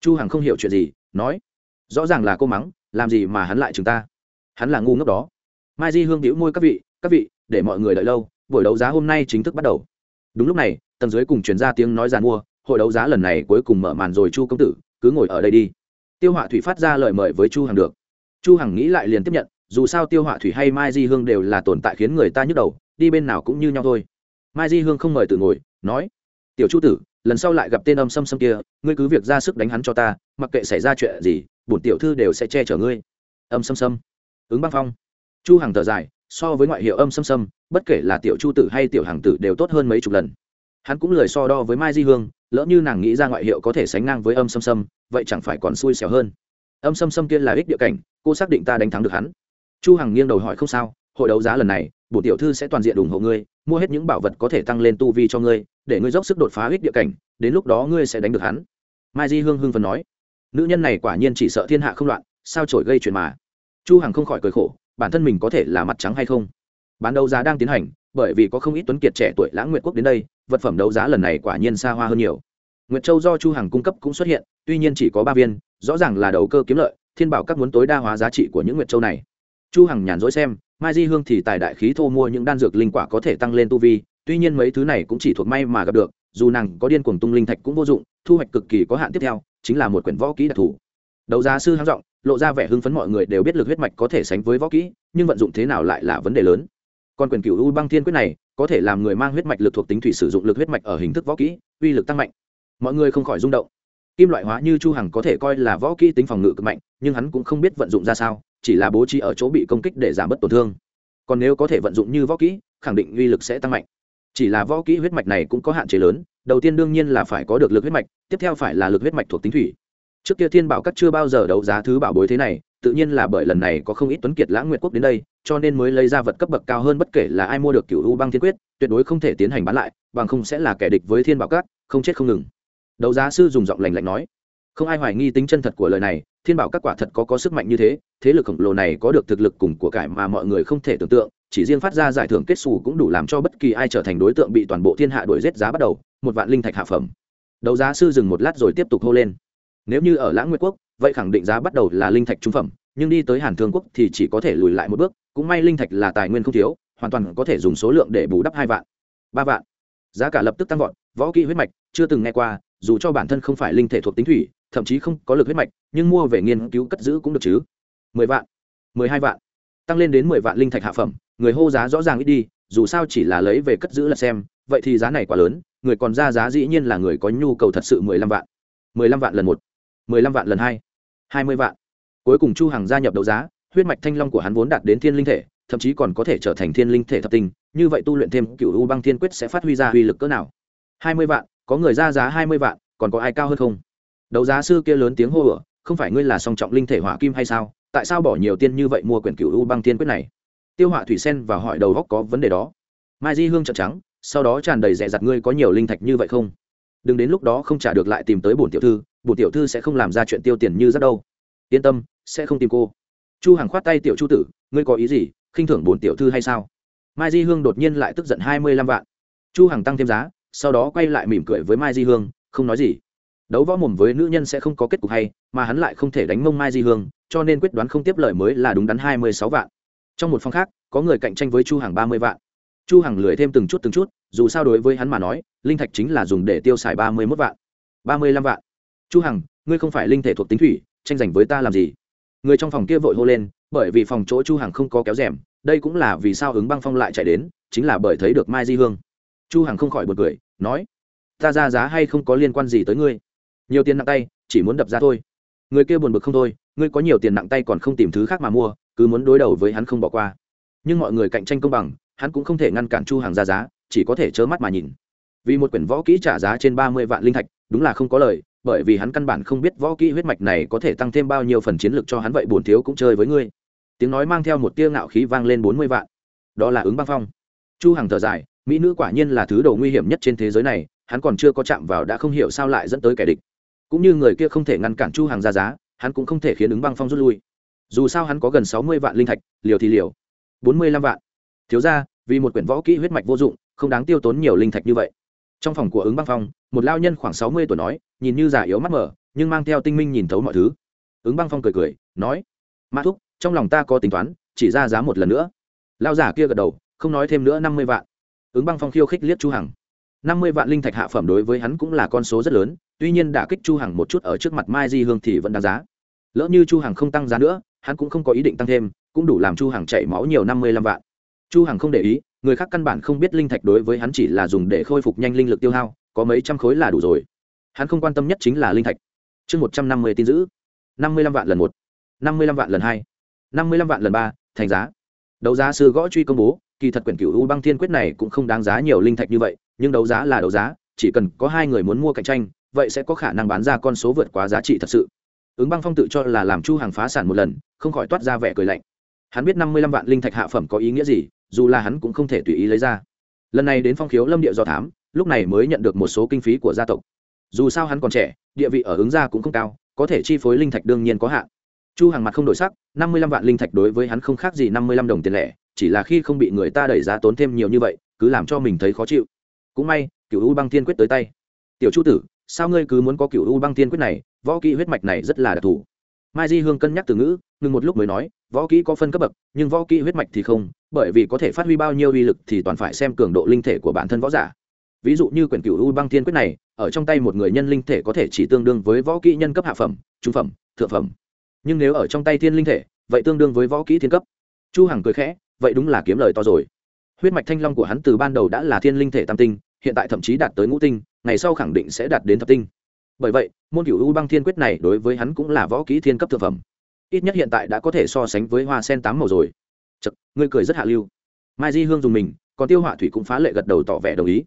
Chu hằng không hiểu chuyện gì, nói, rõ ràng là cô mắng, làm gì mà hắn lại chúng ta? Hắn là ngu ngốc đó. Mai di hương đĩu môi, các vị các vị, để mọi người đợi lâu, buổi đấu giá hôm nay chính thức bắt đầu. Đúng lúc này, tầng dưới cùng truyền ra tiếng nói giàn mua, hội đấu giá lần này cuối cùng mở màn rồi chu công tử, cứ ngồi ở đây đi. Tiêu họa thủy phát ra lời mời với chu hằng được. Chu hằng nghĩ lại liền tiếp nhận dù sao tiêu họa thủy hay mai di hương đều là tồn tại khiến người ta nhức đầu, đi bên nào cũng như nhau thôi. Mai di hương không mời tự ngồi, nói, tiểu chu tử, lần sau lại gặp tên âm xâm xâm kia, ngươi cứ việc ra sức đánh hắn cho ta, mặc kệ xảy ra chuyện gì, bổn tiểu thư đều sẽ che chở ngươi. Âm xâm xâm. Ứng băng phong. Chu hằng thở dài, so với ngoại hiệu âm xâm xâm, bất kể là tiểu chu tử hay tiểu hàng tử đều tốt hơn mấy chục lần. Hắn cũng lười so đo với mai di hương, lỡ như nàng nghĩ ra ngoại hiệu có thể sánh ngang với âm xâm xâm, vậy chẳng phải còn xui xẻo hơn. Âm xâm xâm kia là ích địa cảnh, cô xác định ta đánh thắng được hắn chu hằng nghiêng đầu hỏi không sao, hội đấu giá lần này, bổ tiểu thư sẽ toàn diện ủng hộ ngươi, mua hết những bảo vật có thể tăng lên tu vi cho ngươi, để ngươi dốc sức đột phá huyết địa cảnh, đến lúc đó ngươi sẽ đánh được hắn. Mai di hương hưng phần nói. Nữ nhân này quả nhiên chỉ sợ thiên hạ không loạn, sao trổi gây chuyện mà. Chu hằng không khỏi cười khổ, bản thân mình có thể là mặt trắng hay không? Bán đấu giá đang tiến hành, bởi vì có không ít tuấn kiệt trẻ tuổi lãng nguyệt quốc đến đây, vật phẩm đấu giá lần này quả nhiên xa hoa hơn nhiều. Nguyệt châu do chu hằng cung cấp cũng xuất hiện, tuy nhiên chỉ có ba viên, rõ ràng là đầu cơ kiếm lợi, thiên bảo các muốn tối đa hóa giá trị của những nguyệt châu này chu hằng nhàn rỗi xem, mai di hương thì tài đại khí thô mua những đan dược linh quả có thể tăng lên tu vi, tuy nhiên mấy thứ này cũng chỉ thuộc may mà gặp được, dù nàng có điên cuồng tung linh thạch cũng vô dụng, thu hoạch cực kỳ có hạn tiếp theo, chính là một quyển võ kỹ đặc thù. Đấu giá sư háng rộng lộ ra vẻ hưng phấn mọi người đều biết lực huyết mạch có thể sánh với võ kỹ, nhưng vận dụng thế nào lại là vấn đề lớn. Còn quyền cựu u băng thiên quyết này, có thể làm người mang huyết mạch lực thuộc tính thủy sử dụng lực huyết mạch ở hình thức võ kỹ, uy lực tăng mạnh. Mọi người không khỏi rung động. Kim loại hóa như chu hằng có thể coi là võ kỹ tính phòng ngự cực mạnh, nhưng hắn cũng không biết vận dụng ra sao chỉ là bố trí ở chỗ bị công kích để giảm bớt tổn thương. Còn nếu có thể vận dụng như võ kỹ, khẳng định uy lực sẽ tăng mạnh. Chỉ là võ kỹ huyết mạch này cũng có hạn chế lớn, đầu tiên đương nhiên là phải có được lực huyết mạch, tiếp theo phải là lực huyết mạch thuộc tính thủy. Trước kia thiên bảo các chưa bao giờ đấu giá thứ bảo bối thế này, tự nhiên là bởi lần này có không ít tuấn kiệt lãng nguyệt quốc đến đây, cho nên mới lấy ra vật cấp bậc cao hơn bất kể là ai mua được cựu u băng thiên quyết, tuyệt đối không thể tiến hành bán lại, bằng không sẽ là kẻ địch với thiên bảo các, không chết không ngừng. Đấu giá sư dùng giọng lành lạnh nói, không ai hoài nghi tính chân thật của lời này thiên bảo các quả thật có có sức mạnh như thế thế lực khổng lồ này có được thực lực cùng của cải mà mọi người không thể tưởng tượng, chỉ riêng phát ra giải thưởng kết xù cũng đủ làm cho bất kỳ ai trở thành đối tượng bị toàn bộ thiên hạ đuổi rét giá bắt đầu, một vạn linh thạch hạ phẩm. Đấu giá sư dừng một lát rồi tiếp tục hô lên. Nếu như ở lãng nguyệt quốc, vậy khẳng định giá bắt đầu là linh thạch trung phẩm, nhưng đi tới hàn thương quốc thì chỉ có thể lùi lại một bước, cũng may linh thạch là tài nguyên không thiếu, hoàn toàn có thể dùng số lượng để bù đắp hai vạn, ba vạn. Giá cả lập tức tăng vọt, võ kỹ huyết mạch, chưa từng nghe qua, dù cho bản thân không phải linh thể thuộc tính thủy thậm chí không có lực huyết mạch, nhưng mua về nghiên cứu cất giữ cũng được chứ. Mười vạn, mười hai vạn, tăng lên đến mười vạn linh thạch hạ phẩm, người hô giá rõ ràng ít đi, dù sao chỉ là lấy về cất giữ là xem, vậy thì giá này quá lớn, người còn ra giá dĩ nhiên là người có nhu cầu thật sự mười lăm vạn. Mười lăm vạn lần một, mười lăm vạn lần hai hai mươi vạn. Cuối cùng chu hằng gia nhập đấu giá, huyết mạch thanh long của hắn vốn đạt đến thiên linh thể, thậm chí còn có thể trở thành thiên linh thể thập tinh, như vậy tu luyện thêm cựu u băng thiên quyết sẽ phát huy ra uy lực cỡ nào? Hai mươi vạn, có người ra giá hai mươi vạn, còn có ai cao hơn không? Đấu giá sư kia lớn tiếng hô ửa không phải ngươi là song trọng linh thể hỏa kim hay sao? Tại sao bỏ nhiều tiền như vậy mua quyển cựu u băng thiên quyết này? Tiêu hỏa thủy sen và hỏi đầu góc có vấn đề đó. Mai di hương trợn trắng, sau đó tràn đầy rẻ rặt ngươi có nhiều linh thạch như vậy không? Đừng đến lúc đó không trả được lại tìm tới bổn tiểu thư, bổn tiểu thư sẽ không làm ra chuyện tiêu tiền như rất đâu. Yên tâm, sẽ không tìm cô. Chu hằng khoát tay, tiểu chu tử, ngươi có ý gì? Khinh thưởng bổn tiểu thư hay sao? Mai di hương đột nhiên lại tức giận hai mươi lăm vạn. Chu hằng tăng thêm giá, sau đó quay lại mỉm cười với mai di hương, không nói gì đấu võ mồm với nữ nhân sẽ không có kết cục hay, mà hắn lại không thể đánh mông mai di hương, cho nên quyết đoán không tiếp lời mới là đúng đắn hai mươi sáu vạn. Trong một phòng khác, có người cạnh tranh với chu hàng ba mươi vạn. Chu hàng lười thêm từng chút từng chút, dù sao đối với hắn mà nói, linh thạch chính là dùng để tiêu xài ba mươi mốt vạn. ba mươi lăm vạn. Chu hằng, ngươi không phải linh thể thuộc tính thủy, tranh giành với ta làm gì? Người trong phòng kia vội hô lên, bởi vì phòng chỗ chu hằng không có kéo rèm, đây cũng là vì sao ứng băng phong lại chạy đến, chính là bởi thấy được mai di hương. Chu hằng không khỏi bật cười, nói, ta ra giá hay không có liên quan gì tới ngươi? Nhiều tiền nặng tay, chỉ muốn đập ra thôi. Người kia buồn bực không thôi, ngươi có nhiều tiền nặng tay còn không tìm thứ khác mà mua, cứ muốn đối đầu với hắn không bỏ qua. Nhưng mọi người cạnh tranh công bằng, hắn cũng không thể ngăn cản chu hàng ra giá, chỉ có thể trơ mắt mà nhìn. Vì một quyển võ kỹ trả giá trên ba mươi vạn linh thạch, đúng là không có lời, bởi vì hắn căn bản không biết võ kỹ huyết mạch này có thể tăng thêm bao nhiêu phần chiến lược cho hắn vậy buồn thiếu cũng chơi với ngươi. Tiếng nói mang theo một tia ngạo khí vang lên bốn mươi vạn. Đó là ứng băng phong. Chu hằng thở dài, mỹ nữ quả nhiên là thứ đồ nguy hiểm nhất trên thế giới này, hắn còn chưa có chạm vào đã không hiểu sao lại dẫn tới kẻ địch cũng như người kia không thể ngăn cản chu hàng ra giá, hắn cũng không thể khiến ứng băng phong rút lui. Dù sao hắn có gần sáu mươi vạn linh thạch, liều thì liều. Bốn mươi lăm vạn. Thiếu ra vì một quyển võ kỹ huyết mạch vô dụng, không đáng tiêu tốn nhiều linh thạch như vậy. Trong phòng của ứng băng phong, một lao nhân khoảng sáu mươi tuổi nói, nhìn như già yếu mắt mở nhưng mang theo tinh minh nhìn thấu mọi thứ. Ứng băng phong cười cười, nói, mã thúc, trong lòng ta có tính toán, chỉ ra giá một lần nữa. Lao giả kia gật đầu, không nói thêm nữa năm mươi vạn. Ứng băng phong khiêu khích liếc chu hằng năm mươi vạn linh thạch hạ phẩm đối với hắn cũng là con số rất lớn, tuy nhiên đã kích chu hằng một chút ở trước mặt mai di hương thì vẫn đáng giá. Lỡ như chu hằng không tăng giá nữa, hắn cũng không có ý định tăng thêm, cũng đủ làm chu hằng chảy máu nhiều năm mươi lăm vạn. Chu hằng không để ý, người khác căn bản không biết linh thạch đối với hắn chỉ là dùng để khôi phục nhanh linh lực tiêu hao, có mấy trăm khối là đủ rồi. Hắn không quan tâm nhất chính là linh thạch. Chương một trăm năm mươi tin giữ. Năm mươi lăm vạn lần một. Năm mươi lăm vạn lần hai. Năm mươi lăm vạn lần ba, thành giá. Đấu giá sư gõ truy công bố kỳ thật quyển cửu u băng thiên quyết này cũng không đáng giá nhiều linh thạch như vậy, nhưng đấu giá là đấu giá, chỉ cần có hai người muốn mua cạnh tranh, vậy sẽ có khả năng bán ra con số vượt quá giá trị thật sự. Ứng băng phong tự cho là làm chu hàng phá sản một lần, không khỏi toát ra vẻ cười lạnh. Hắn biết năm mươi lăm vạn linh thạch hạ phẩm có ý nghĩa gì, dù là hắn cũng không thể tùy ý lấy ra. Lần này đến phong khiếu lâm địa do thám, lúc này mới nhận được một số kinh phí của gia tộc. Dù sao hắn còn trẻ, địa vị ở ứng gia cũng không cao, có thể chi phối linh thạch đương nhiên có hạn. Chu hàng mặt không đổi sắc, năm mươi lăm vạn linh thạch đối với hắn không khác gì năm mươi lăm đồng tiền lẻ chỉ là khi không bị người ta đẩy giá tốn thêm nhiều như vậy, cứ làm cho mình thấy khó chịu. Cũng may cựu u băng thiên quyết tới tay. Tiểu chu tử, sao ngươi cứ muốn có cựu u băng thiên quyết này? Võ kỹ huyết mạch này rất là đặc thù. Mai di hương cân nhắc từ ngữ, ngừng một lúc mới nói, võ kỹ có phân cấp bậc, nhưng võ kỹ huyết mạch thì không, bởi vì có thể phát huy bao nhiêu uy lực thì toàn phải xem cường độ linh thể của bản thân võ giả. Ví dụ như quyển cựu u băng thiên quyết này, ở trong tay một người nhân linh thể có thể chỉ tương đương với võ kỹ nhân cấp hạ phẩm, trung phẩm, thượng phẩm. Nhưng nếu ở trong tay thiên linh thể, vậy tương đương với võ kỹ thiên cấp. Chu hằng cười khẽ vậy đúng là kiếm lời to rồi. Huyết mạch thanh long của hắn từ ban đầu đã là thiên linh thể tam tinh, hiện tại thậm chí đạt tới ngũ tinh, ngày sau khẳng định sẽ đạt đến thập tinh. Bởi vậy, môn cửu u băng thiên quyết này đối với hắn cũng là võ kỹ thiên cấp thượng phẩm. Ít nhất hiện tại đã có thể so sánh với hoa sen tám màu rồi. Chật ngươi cười rất hạ lưu. Mai di hương dùng mình, còn tiêu họa thủy cũng phá lệ gật đầu tỏ vẻ đồng ý.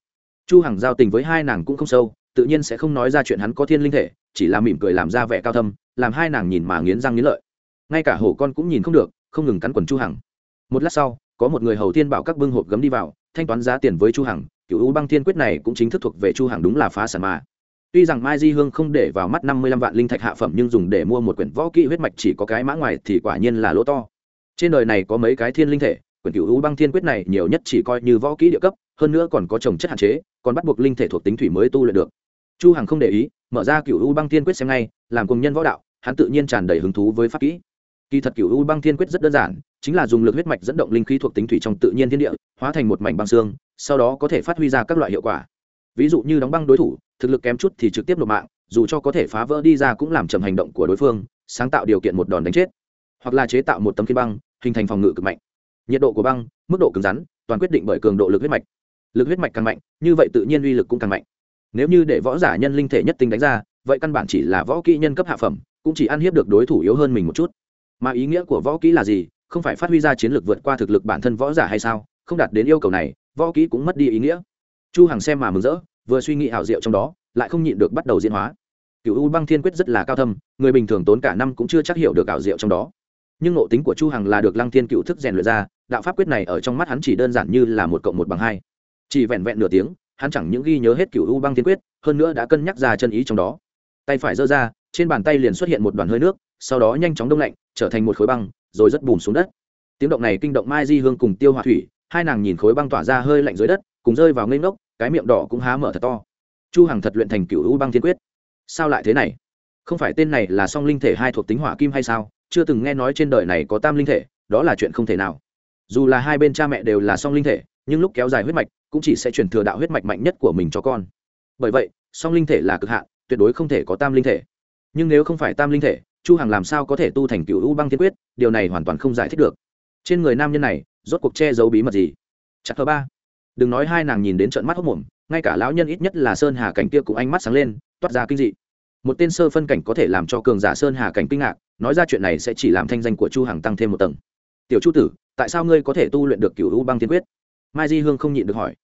Chu hằng giao tình với hai nàng cũng không sâu, tự nhiên sẽ không nói ra chuyện hắn có thiên linh thể, chỉ là mỉm cười làm ra vẻ cao thâm, làm hai nàng nhìn mà nghiến răng nghiến lợi. Ngay cả hổ con cũng nhìn không được, không ngừng cắn quần chu hằng một lát sau, có một người hầu tiên bảo các bưng hộp gấm đi vào, thanh toán giá tiền với chu hằng. Cựu u băng thiên quyết này cũng chính thức thuộc về chu hằng đúng là phá sản mà. Tuy rằng mai di hương không để vào mắt năm mươi lăm vạn linh thạch hạ phẩm nhưng dùng để mua một quyển võ kỹ huyết mạch chỉ có cái mã ngoài thì quả nhiên là lỗ to. Trên đời này có mấy cái thiên linh thể, quyển cựu u băng thiên quyết này nhiều nhất chỉ coi như võ kỹ địa cấp, hơn nữa còn có trồng chất hạn chế, còn bắt buộc linh thể thuộc tính thủy mới tu luyện được. Chu hằng không để ý, mở ra cựu u băng thiên quyết xem ngay, làm cùng nhân võ đạo, hắn tự nhiên tràn đầy hứng thú với pháp kỹ kỳ thật cựu u băng thiên quyết rất đơn giản, chính là dùng lực huyết mạch dẫn động linh khí thuộc tính thủy trong tự nhiên thiên địa, hóa thành một mảnh băng xương, sau đó có thể phát huy ra các loại hiệu quả. Ví dụ như đóng băng đối thủ, thực lực kém chút thì trực tiếp nộp mạng, dù cho có thể phá vỡ đi ra cũng làm chậm hành động của đối phương, sáng tạo điều kiện một đòn đánh chết. Hoặc là chế tạo một tấm khiên băng, hình thành phòng ngự cực mạnh. Nhiệt độ của băng, mức độ cứng rắn, toàn quyết định bởi cường độ lực huyết mạch. Lực huyết mạch càng mạnh, như vậy tự nhiên uy lực cũng càng mạnh. Nếu như để võ giả nhân linh thể nhất tinh đánh ra, vậy căn bản chỉ là võ kỹ nhân cấp hạ phẩm, cũng chỉ ăn hiếp được đối thủ yếu hơn mình một chút mà ý nghĩa của võ kỹ là gì? Không phải phát huy ra chiến lược vượt qua thực lực bản thân võ giả hay sao? Không đạt đến yêu cầu này, võ kỹ cũng mất đi ý nghĩa. Chu hằng xem mà mừng rỡ, vừa suy nghĩ hảo diệu trong đó, lại không nhịn được bắt đầu diễn hóa. Cựu u băng thiên quyết rất là cao thâm, người bình thường tốn cả năm cũng chưa chắc hiểu được ảo diệu trong đó. Nhưng nội tính của chu hằng là được lăng thiên cựu thức rèn luyện ra, đạo pháp quyết này ở trong mắt hắn chỉ đơn giản như là một cộng một bằng hai. Chỉ vẹn vẹn nửa tiếng, hắn chẳng những ghi nhớ hết cựu u băng thiên quyết, hơn nữa đã cân nhắc ra chân ý trong đó. Tay phải giơ ra trên bàn tay liền xuất hiện một đoàn hơi nước, sau đó nhanh chóng đông lạnh, trở thành một khối băng, rồi rất bùn xuống đất. Tiếng động này kinh động mai di hương cùng tiêu hòa thủy, hai nàng nhìn khối băng tỏa ra hơi lạnh dưới đất, cùng rơi vào ngây ngốc, cái miệng đỏ cũng há mở thật to. Chu hằng thật luyện thành cựu u băng thiên quyết. Sao lại thế này? Không phải tên này là song linh thể hai thuộc tính hỏa kim hay sao? Chưa từng nghe nói trên đời này có tam linh thể, đó là chuyện không thể nào. Dù là hai bên cha mẹ đều là song linh thể, nhưng lúc kéo dài huyết mạch, cũng chỉ sẽ truyền thừa đạo huyết mạch mạnh nhất của mình cho con. Bởi vậy, song linh thể là cực hạn, tuyệt đối không thể có tam linh thể nhưng nếu không phải tam linh thể, chu hằng làm sao có thể tu thành cựu u băng thiên quyết, điều này hoàn toàn không giải thích được. Trên người nam nhân này, rốt cuộc che giấu bí mật gì? Chắc thứ ba. Đừng nói hai nàng nhìn đến trận mắt hốc mồm, ngay cả lão nhân ít nhất là sơn hà cảnh kia cũng ánh mắt sáng lên, toát ra kinh dị. Một tên sơ phân cảnh có thể làm cho cường giả sơn hà cảnh kinh ngạc, nói ra chuyện này sẽ chỉ làm thanh danh của chu hằng tăng thêm một tầng. Tiểu chu tử, tại sao ngươi có thể tu luyện được cựu u băng thiên quyết? Mai di hương không nhịn được hỏi.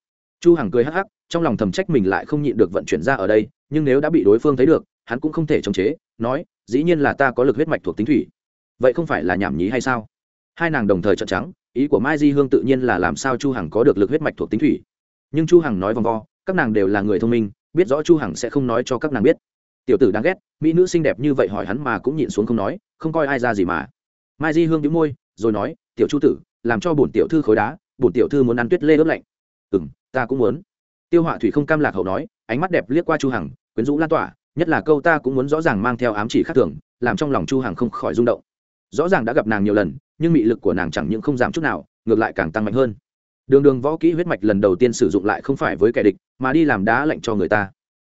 Chu hằng cười hắc hắc, trong lòng thầm trách mình lại không nhịn được vận chuyển ra ở đây, nhưng nếu đã bị đối phương thấy được hắn cũng không thể chống chế, nói, dĩ nhiên là ta có lực huyết mạch thuộc tính thủy. Vậy không phải là nhảm nhí hay sao? Hai nàng đồng thời trợn trắng, ý của mai di hương tự nhiên là làm sao chu hằng có được lực huyết mạch thuộc tính thủy. Nhưng chu hằng nói vòng vo, các nàng đều là người thông minh, biết rõ chu hằng sẽ không nói cho các nàng biết. Tiểu tử đáng ghét, mỹ nữ xinh đẹp như vậy hỏi hắn mà cũng nhịn xuống không nói, không coi ai ra gì mà. Mai di hương đĩu môi, rồi nói, tiểu chu tử, làm cho bổn tiểu thư khối đá, bổn tiểu thư muốn ăn tuyết lê ướp lạnh. Ừm, ta cũng muốn. Tiêu họa thủy không cam lạc hậu nói, ánh mắt đẹp liếc qua chu hằng, quyến rũ lan tỏa nhất là câu ta cũng muốn rõ ràng mang theo ám chỉ khác thường, làm trong lòng chu hằng không khỏi rung động. Rõ ràng đã gặp nàng nhiều lần, nhưng mị lực của nàng chẳng những không giảm chút nào, ngược lại càng tăng mạnh hơn. Đường đường võ kỹ huyết mạch lần đầu tiên sử dụng lại không phải với kẻ địch, mà đi làm đá lạnh cho người ta.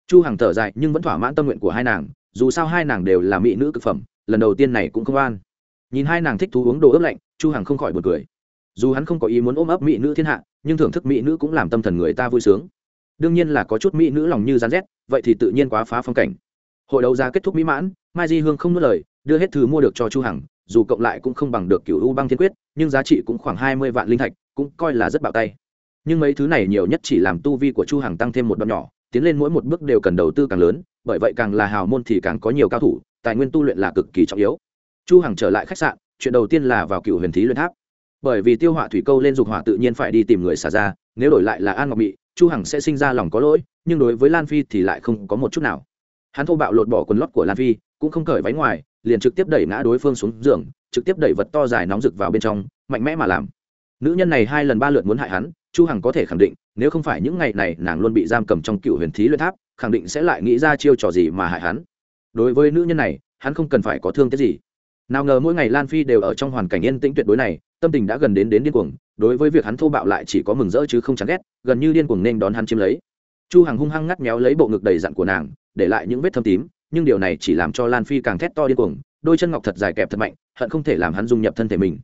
Chu hằng thở dài, nhưng vẫn thỏa mãn tâm nguyện của hai nàng, dù sao hai nàng đều là mỹ nữ cực phẩm, lần đầu tiên này cũng không an nhìn hai nàng thích thú uống đồ ướp lạnh, chu hằng không khỏi buồn cười. Dù hắn không có ý muốn ôm ấp mỹ nữ thiên hạ, nhưng thưởng thức mỹ nữ cũng làm tâm thần người ta vui sướng đương nhiên là có chút mỹ nữ lòng như rán rét, vậy thì tự nhiên quá phá phong cảnh. Hội đấu giá kết thúc mỹ mãn, mai di hương không nuốt lời, đưa hết thứ mua được cho chu hằng, dù cộng lại cũng không bằng được cựu u băng thiên quyết, nhưng giá trị cũng khoảng hai mươi vạn linh thạch, cũng coi là rất bạo tay. Nhưng mấy thứ này nhiều nhất chỉ làm tu vi của chu hằng tăng thêm một đoạn nhỏ, tiến lên mỗi một bước đều cần đầu tư càng lớn, bởi vậy càng là hào môn thì càng có nhiều cao thủ, tài nguyên tu luyện là cực kỳ trọng yếu. Chu hằng trở lại khách sạn, chuyện đầu tiên là vào cựu huyền thí luyện tháp. Bởi vì tiêu hỏa thủy câu lên dục hỏa tự nhiên phải đi tìm người xả ra, nếu đổi lại là an ngọc mị chu hằng sẽ sinh ra lòng có lỗi, nhưng đối với lan phi thì lại không có một chút nào. Hắn thô bạo lột bỏ quần lót của lan phi, cũng không cởi váy ngoài, liền trực tiếp đẩy ngã đối phương xuống giường, trực tiếp đẩy vật to dài nóng rực vào bên trong, mạnh mẽ mà làm. Nữ nhân này hai lần ba lượt muốn hại hắn, chu hằng có thể khẳng định, nếu không phải những ngày này nàng luôn bị giam cầm trong cựu huyền thí luyện tháp, khẳng định sẽ lại nghĩ ra chiêu trò gì mà hại hắn. Đối với nữ nhân này, hắn không cần phải có thương tiếc gì. Nào ngờ mỗi ngày lan phi đều ở trong hoàn cảnh yên tĩnh tuyệt đối này tâm tình đã gần đến đến điên cuồng, đối với việc hắn thô bạo lại chỉ có mừng rỡ chứ không chán ghét, gần như điên cuồng nên đón hắn chiếm lấy. Chu hằng hung hăng ngắt méo lấy bộ ngực đầy dặn của nàng, để lại những vết thâm tím, nhưng điều này chỉ làm cho lan phi càng thét to điên cuồng, đôi chân ngọc thật dài kẹp thật mạnh, hận không thể làm hắn dung nhập thân thể mình.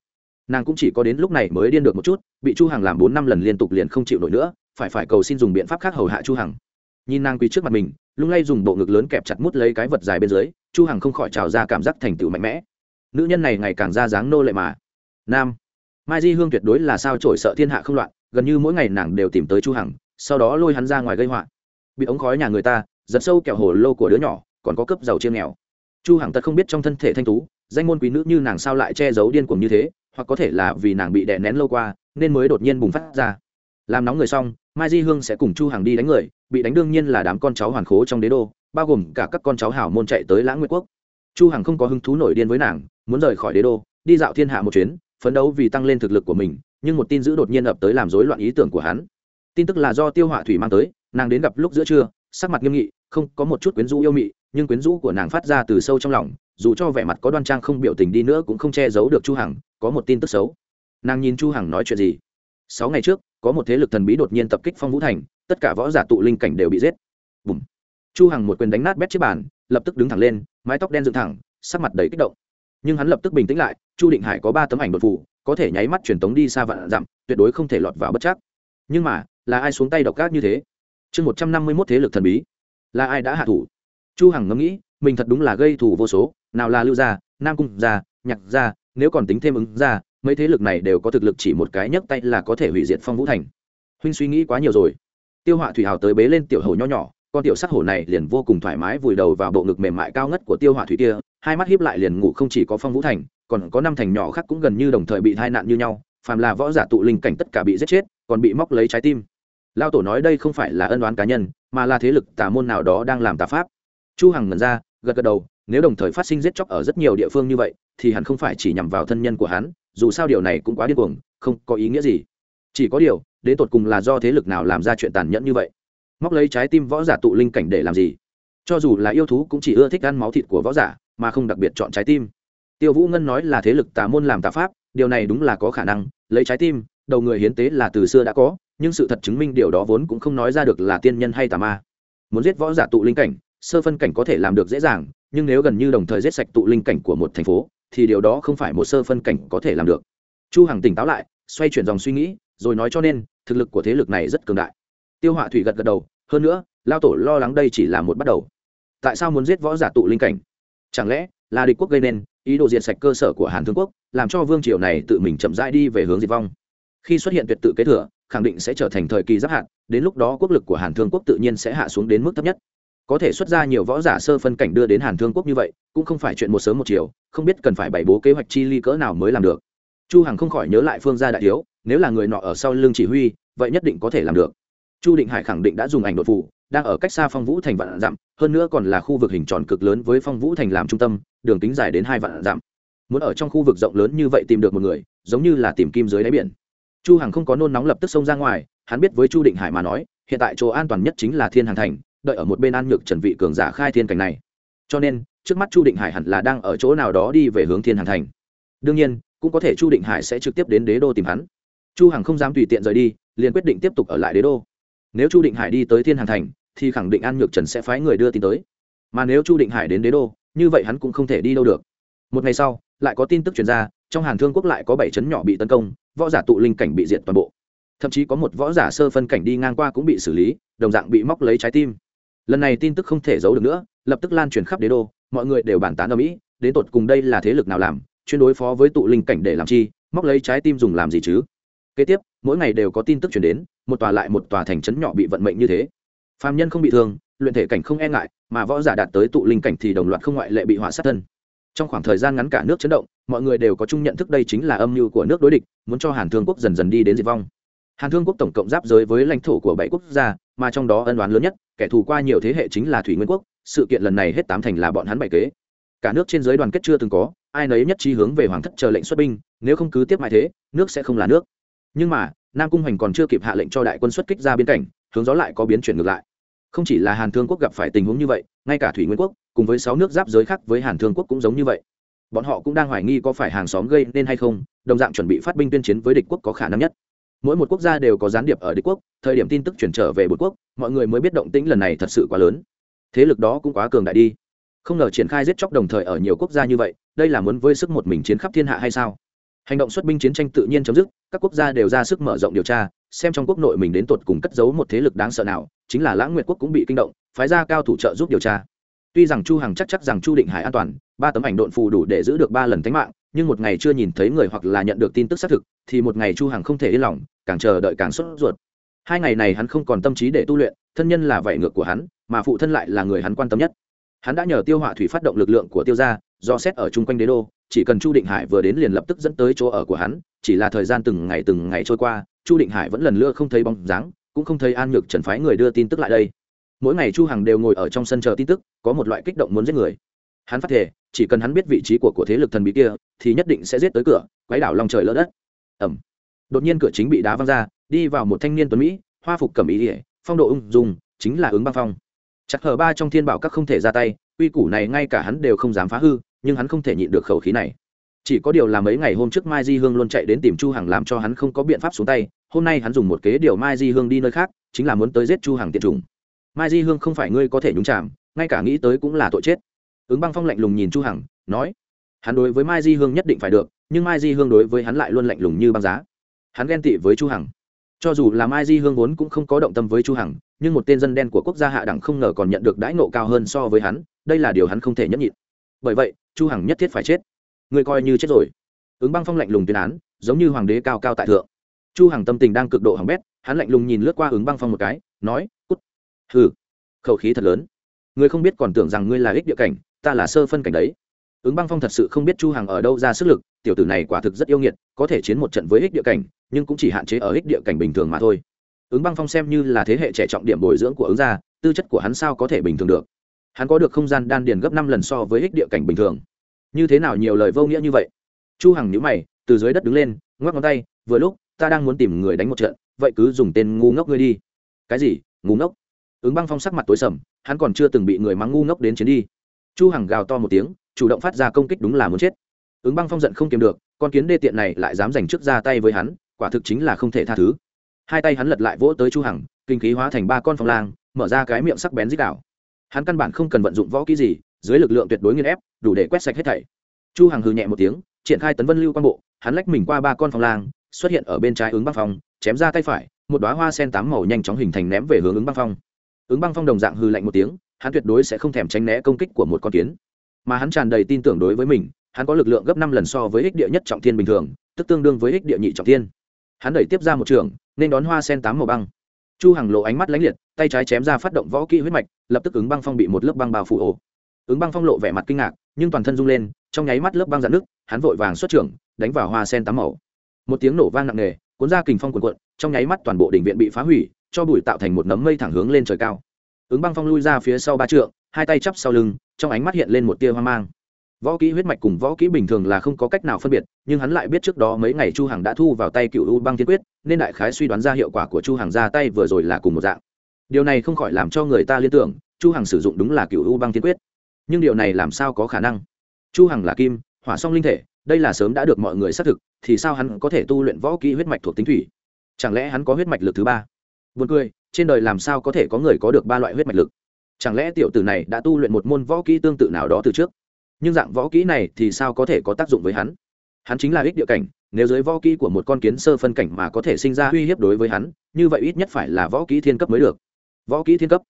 Nàng cũng chỉ có đến lúc này mới điên được một chút, bị chu hằng làm bốn năm lần liên tục liền không chịu nổi nữa, phải phải cầu xin dùng biện pháp khác hầu hạ chu hằng. Nhìn nàng quỳ trước mặt mình, lung lay dùng bộ ngực lớn kẹp chặt mút lấy cái vật dài bên dưới, chu hằng không khỏi trào ra cảm giác thành tựu mạnh mẽ. Nữ nhân này ngày càng ra dáng nô lệ mà. Nam mai di hương tuyệt đối là sao trổi sợ thiên hạ không loạn, gần như mỗi ngày nàng đều tìm tới chu hằng, sau đó lôi hắn ra ngoài gây họa. Bị ống khói nhà người ta, giật sâu kẹo hồ lô của đứa nhỏ, còn có cấp giàu chiêm nghèo. Chu hằng thật không biết trong thân thể thanh tú, danh môn quý nữ như nàng sao lại che giấu điên cuồng như thế, hoặc có thể là vì nàng bị đè nén lâu qua, nên mới đột nhiên bùng phát ra. Làm nóng người xong, mai di hương sẽ cùng chu hằng đi đánh người, bị đánh đương nhiên là đám con cháu hoàn khố trong đế đô, bao gồm cả các con cháu hảo môn chạy tới lãng nguyệt quốc. Chu hằng không có hứng thú nổi điên với nàng, muốn rời khỏi đế đô, đi dạo thiên hạ một chuyến phấn đấu vì tăng lên thực lực của mình, nhưng một tin dữ đột nhiên ập tới làm rối loạn ý tưởng của hắn. Tin tức là do tiêu họa thủy mang tới, nàng đến gặp lúc giữa trưa, sắc mặt nghiêm nghị, không có một chút quyến rũ yêu mị, nhưng quyến rũ của nàng phát ra từ sâu trong lòng, dù cho vẻ mặt có đoan trang không biểu tình đi nữa cũng không che giấu được chu hằng, có một tin tức xấu. Nàng nhìn chu hằng nói chuyện gì? Sáu ngày trước, có một thế lực thần bí đột nhiên tập kích phong vũ thành, tất cả võ giả tụ linh cảnh đều bị giết. Bùm. chu hằng một quyền đánh nát bét chiếc bàn, lập tức đứng thẳng lên, mái tóc đen dựng thẳng, sắc mặt đầy kích động nhưng hắn lập tức bình tĩnh lại, chu định hải có ba tấm ảnh đột phủ có thể nháy mắt truyền tống đi xa vạn dặm, tuyệt đối không thể lọt vào bất chắc. Nhưng mà, là ai xuống tay độc ác như thế? Chương một trăm năm mươi mốt thế lực thần bí. Là ai đã hạ thủ? Chu hằng ngẫm nghĩ, mình thật đúng là gây thủ vô số, nào là lưu gia, nam cung gia, nhạc gia, nếu còn tính thêm ứng gia, mấy thế lực này đều có thực lực chỉ một cái nhấc tay là có thể hủy diệt phong vũ thành. Huynh suy nghĩ quá nhiều rồi. Tiêu họa thủy hào tới bế lên tiểu hầu nho nhỏ, con tiểu sắc hổ này liền vô cùng thoải mái vùi đầu vào bộ ngực mềm mại cao ngất của tiêu họa thủy kia hai mắt hiếp lại liền ngủ không chỉ có phong vũ thành, còn có năm thành nhỏ khác cũng gần như đồng thời bị tai nạn như nhau, phàm là võ giả tụ linh cảnh tất cả bị giết chết, còn bị móc lấy trái tim. Lao tổ nói đây không phải là ân oán cá nhân, mà là thế lực tà môn nào đó đang làm tà pháp. Chu hằng ngẩn ra, gật gật đầu, nếu đồng thời phát sinh giết chóc ở rất nhiều địa phương như vậy, thì hẳn không phải chỉ nhằm vào thân nhân của hắn, dù sao điều này cũng quá điên cuồng, không có ý nghĩa gì. Chỉ có điều, đến tột cùng là do thế lực nào làm ra chuyện tàn nhẫn như vậy? Móc lấy trái tim võ giả tụ linh cảnh để làm gì? Cho dù là yêu thú cũng chỉ ưa thích ăn máu thịt của võ giả mà không đặc biệt chọn trái tim. Tiêu vũ ngân nói là thế lực tà môn làm tà pháp, điều này đúng là có khả năng, lấy trái tim, đầu người hiến tế là từ xưa đã có, nhưng sự thật chứng minh điều đó vốn cũng không nói ra được là tiên nhân hay tà ma. Muốn giết võ giả tụ linh cảnh, sơ phân cảnh có thể làm được dễ dàng, nhưng nếu gần như đồng thời giết sạch tụ linh cảnh của một thành phố, thì điều đó không phải một sơ phân cảnh có thể làm được. Chu hằng tỉnh táo lại, xoay chuyển dòng suy nghĩ, rồi nói cho nên, thực lực của thế lực này rất cường đại. Tiêu họa thủy gật gật đầu, hơn nữa lao tổ lo lắng đây chỉ là một bắt đầu. Tại sao muốn giết võ giả tụ linh cảnh? Chẳng lẽ là địch quốc gây nên ý đồ diệt sạch cơ sở của hàn thương quốc, làm cho vương triều này tự mình chậm rãi đi về hướng diệt vong? Khi xuất hiện tuyệt tự kế thừa, khẳng định sẽ trở thành thời kỳ giáp hạn đến lúc đó quốc lực của hàn thương quốc tự nhiên sẽ hạ xuống đến mức thấp nhất. Có thể xuất ra nhiều võ giả sơ phân cảnh đưa đến hàn thương quốc như vậy, cũng không phải chuyện một sớm một chiều, không biết cần phải bày bố kế hoạch chi ly cỡ nào mới làm được. Chu hằng không khỏi nhớ lại phương gia đại thiếu, nếu là người nọ ở sau lưng chỉ huy, vậy nhất định có thể làm được. Chu định hải khẳng định đã dùng ảnh đột phủ đang ở cách xa phong vũ thành vạn dặm, hơn nữa còn là khu vực hình tròn cực lớn với phong vũ thành làm trung tâm, đường kính dài đến hai vạn dặm. Muốn ở trong khu vực rộng lớn như vậy tìm được một người, giống như là tìm kim dưới đáy biển. Chu hằng không có nôn nóng lập tức xông ra ngoài, hắn biết với chu định hải mà nói, hiện tại chỗ an toàn nhất chính là thiên hàng thành, đợi ở một bên an nhược trần vị cường giả khai thiên cảnh này. Cho nên, trước mắt chu định hải hẳn là đang ở chỗ nào đó đi về hướng thiên hàng thành. Đương nhiên, cũng có thể chu định hải sẽ trực tiếp đến đế đô tìm hắn. Chu hằng không dám tùy tiện rời đi, liền quyết định tiếp tục ở lại đế đô. Nếu chu định hải đi tới thiên hàng thành thì khẳng định an nhược trần sẽ phái người đưa tin tới. Mà nếu chu định hải đến đế đô, như vậy hắn cũng không thể đi đâu được. Một ngày sau, lại có tin tức truyền ra, trong hàn thương quốc lại có bảy chấn nhỏ bị tấn công, võ giả tụ linh cảnh bị diệt toàn bộ. Thậm chí có một võ giả sơ phân cảnh đi ngang qua cũng bị xử lý, đồng dạng bị móc lấy trái tim. Lần này tin tức không thể giấu được nữa, lập tức lan truyền khắp đế đô, mọi người đều bàn tán ở mỹ đến tột cùng đây là thế lực nào làm, chuyên đối phó với tụ linh cảnh để làm chi, móc lấy trái tim dùng làm gì chứ? Kế tiếp, mỗi ngày đều có tin tức chuyển đến, một tòa lại một tòa thành trấn nhỏ bị vận mệnh như thế. Phàm nhân không bị thương, luyện thể cảnh không e ngại, mà võ giả đạt tới tụ linh cảnh thì đồng loạt không ngoại lệ bị họa sát thân. Trong khoảng thời gian ngắn cả nước chấn động, mọi người đều có chung nhận thức đây chính là âm mưu của nước đối địch, muốn cho hàn thương quốc dần dần đi đến diệt vong. Hàn thương quốc tổng cộng giáp giới với lãnh thổ của bảy quốc gia, mà trong đó ân đoán lớn nhất, kẻ thù qua nhiều thế hệ chính là thủy nguyên quốc, sự kiện lần này hết tám thành là bọn hắn bày kế. Cả nước trên giới đoàn kết chưa từng có, ai nấy nhất trí hướng về hoàng thất chờ lệnh xuất binh, nếu không cứ tiếp mãi thế, nước sẽ không là nước. Nhưng mà, nam cung hoành còn chưa kịp hạ lệnh cho đại quân xuất kích ra biên cảnh, hướng gió lại có biến chuyển ngược lại không chỉ là hàn thương quốc gặp phải tình huống như vậy, ngay cả thủy nguyên quốc, cùng với sáu nước giáp giới khác với hàn thương quốc cũng giống như vậy. Bọn họ cũng đang hoài nghi có phải hàng xóm gây nên hay không, đồng dạng chuẩn bị phát binh tuyên chiến với địch quốc có khả năng nhất. Mỗi một quốc gia đều có gián điệp ở địch quốc, thời điểm tin tức chuyển trở về bột quốc, mọi người mới biết động tĩnh lần này thật sự quá lớn. Thế lực đó cũng quá cường đại đi. Không ngờ triển khai giết chóc đồng thời ở nhiều quốc gia như vậy, đây là muốn với sức một mình chiến khắp thiên hạ hay sao? Hành động xuất binh chiến tranh tự nhiên chấm dứt, các quốc gia đều ra sức mở rộng điều tra, xem trong quốc nội mình đến tột cùng cất giấu một thế lực đáng sợ nào chính là lãng nguyệt quốc cũng bị kinh động, phái ra cao thủ trợ giúp điều tra. Tuy rằng chu hằng chắc chắc rằng chu định hải an toàn, ba tấm ảnh độn phù đủ để giữ được ba lần tính mạng, nhưng một ngày chưa nhìn thấy người hoặc là nhận được tin tức xác thực, thì một ngày chu hằng không thể yên lòng, càng chờ đợi càng sốt ruột. Hai ngày này hắn không còn tâm trí để tu luyện, thân nhân là vậy ngược của hắn, mà phụ thân lại là người hắn quan tâm nhất. Hắn đã nhờ tiêu hỏa thủy phát động lực lượng của tiêu gia, do xét ở chung quanh đế đô, chỉ cần chu định hải vừa đến liền lập tức dẫn tới chỗ ở của hắn, chỉ là thời gian từng ngày từng ngày trôi qua, chu định hải vẫn lần lưa không thấy bóng dáng cũng không thấy an nhược trần phái người đưa tin tức lại đây. Mỗi ngày chu hằng đều ngồi ở trong sân chờ tin tức, có một loại kích động muốn giết người. Hắn phát thể chỉ cần hắn biết vị trí của của thế lực thần bí kia, thì nhất định sẽ giết tới cửa, quấy đảo lòng trời lỡ đất. Ẩm đột nhiên cửa chính bị đá văng ra, đi vào một thanh niên tuấn mỹ, hoa phục cẩm ý ỉa phong độ ung dung, chính là ứng băng phong. Chặt hở ba trong thiên bảo các không thể ra tay uy củ này ngay cả hắn đều không dám phá hư, nhưng hắn không thể nhịn được khẩu khí này. Chỉ có điều là mấy ngày hôm trước mai di hương luôn chạy đến tìm chu hằng làm cho hắn không có biện pháp xuống tay hôm nay hắn dùng một kế điều mai di hương đi nơi khác, chính là muốn tới giết chu hằng tiện trùng mai di hương không phải ngươi có thể nhúng chạm ngay cả nghĩ tới cũng là tội chết. Ứng băng phong lạnh lùng nhìn chu hằng, nói, hắn đối với mai di hương nhất định phải được, nhưng mai di hương đối với hắn lại luôn lạnh lùng như băng giá. Hắn ghen tị với chu hằng. Cho dù là mai di hương vốn cũng không có động tâm với chu hằng, nhưng một tên dân đen của quốc gia hạ đẳng không ngờ còn nhận được đãi ngộ cao hơn so với hắn, đây là điều hắn không thể nhẫn nhịn. Bởi vậy, chu hằng nhất thiết phải chết. Người coi như chết rồi. Ứng băng phong lạnh lùng tuyên án, giống như hoàng đế cao cao tại thượng chu hằng tâm tình đang cực độ hỏng bét, hắn lạnh lùng nhìn lướt qua ứng băng phong một cái, nói, cút. Hừ. Khẩu khí thật lớn. Ngươi không biết còn tưởng rằng ngươi là ích địa cảnh, ta là sơ phân cảnh đấy. Ứng băng phong thật sự không biết chu hằng ở đâu ra sức lực, tiểu tử này quả thực rất yêu nghiệt, có thể chiến một trận với ích địa cảnh, nhưng cũng chỉ hạn chế ở ích địa cảnh bình thường mà thôi. Ứng băng phong xem như là thế hệ trẻ trọng điểm bồi dưỡng của ứng gia, tư chất của hắn sao có thể bình thường được? Hắn có được không gian đan điền gấp năm lần so với ích địa cảnh bình thường. Như thế nào nhiều lời vô nghĩa như vậy? Chu hằng nhíu mày, từ dưới đất đứng lên, ngoắc ngón tay, vừa lúc ta đang muốn tìm người đánh một trận, vậy cứ dùng tên ngu ngốc ngươi đi. Cái gì? Ngu ngốc? Ứng băng phong sắc mặt tối sầm, hắn còn chưa từng bị người mắng ngu ngốc đến chiến đi. Chu hằng gào to một tiếng, chủ động phát ra công kích đúng là muốn chết. Ứng băng phong giận không kiềm được, con kiến đê tiện này lại dám giành trước ra tay với hắn, quả thực chính là không thể tha thứ. Hai tay hắn lật lại vỗ tới chu hằng, kinh khí hóa thành ba con phong lang, mở ra cái miệng sắc bén dích đảo hắn căn bản không cần vận dụng võ kỹ gì, dưới lực lượng tuyệt đối nghiên ép, đủ để quét sạch hết thảy. Chu hằng hừ nhẹ một tiếng, triển khai tấn vân lưu quan bộ, hắn lách mình qua ba con phong lang xuất hiện ở bên trái ứng băng phong, chém ra tay phải, một đoá hoa sen tám màu nhanh chóng hình thành ném về hướng ứng băng phong. Ứng băng phong đồng dạng hư lạnh một tiếng, hắn tuyệt đối sẽ không thèm tránh né công kích của một con kiến. Mà hắn tràn đầy tin tưởng đối với mình, hắn có lực lượng gấp năm lần so với ích địa nhất trọng thiên bình thường, tức tương đương với ích địa nhị trọng thiên. Hắn đẩy tiếp ra một trường, nên đón hoa sen tám màu băng. Chu hằng lộ ánh mắt lánh liệt, tay trái chém ra phát động võ kỹ huyết mạch, lập tức ứng băng phong bị một lớp băng bao phủ ổ. Ứng băng phong lộ vẻ mặt kinh ngạc, nhưng toàn thân rung lên, trong nháy mắt lớp băng dạn nước hắn vội vàng xuất trưởng, đánh vào hoa sen tám màu một tiếng nổ vang nặng nề, cuốn ra kình phong cuộn cuộn, trong nháy mắt toàn bộ đỉnh viện bị phá hủy, cho bụi tạo thành một nấm mây thẳng hướng lên trời cao. Ứng băng phong lui ra phía sau ba trượng, hai tay chắp sau lưng, trong ánh mắt hiện lên một tia hoang mang. Võ kỹ huyết mạch cùng võ kỹ bình thường là không có cách nào phân biệt, nhưng hắn lại biết trước đó mấy ngày chu hằng đã thu vào tay cựu u băng thiên quyết, nên đại khái suy đoán ra hiệu quả của chu hằng ra tay vừa rồi là cùng một dạng. Điều này không khỏi làm cho người ta liên tưởng, chu hằng sử dụng đúng là cựu u băng thiên quyết. Nhưng điều này làm sao có khả năng? Chu hằng là kim, hỏa song linh thể đây là sớm đã được mọi người xác thực, thì sao hắn có thể tu luyện võ kỹ huyết mạch thuộc tính thủy? Chẳng lẽ hắn có huyết mạch lực thứ ba? Buồn cười, trên đời làm sao có thể có người có được ba loại huyết mạch lực? Chẳng lẽ tiểu tử này đã tu luyện một môn võ kỹ tương tự nào đó từ trước? Nhưng dạng võ kỹ này thì sao có thể có tác dụng với hắn? Hắn chính là ích địa cảnh, nếu dưới võ kỹ của một con kiến sơ phân cảnh mà có thể sinh ra uy hiếp đối với hắn, như vậy ít nhất phải là võ kỹ thiên cấp mới được. Võ kỹ thiên cấp.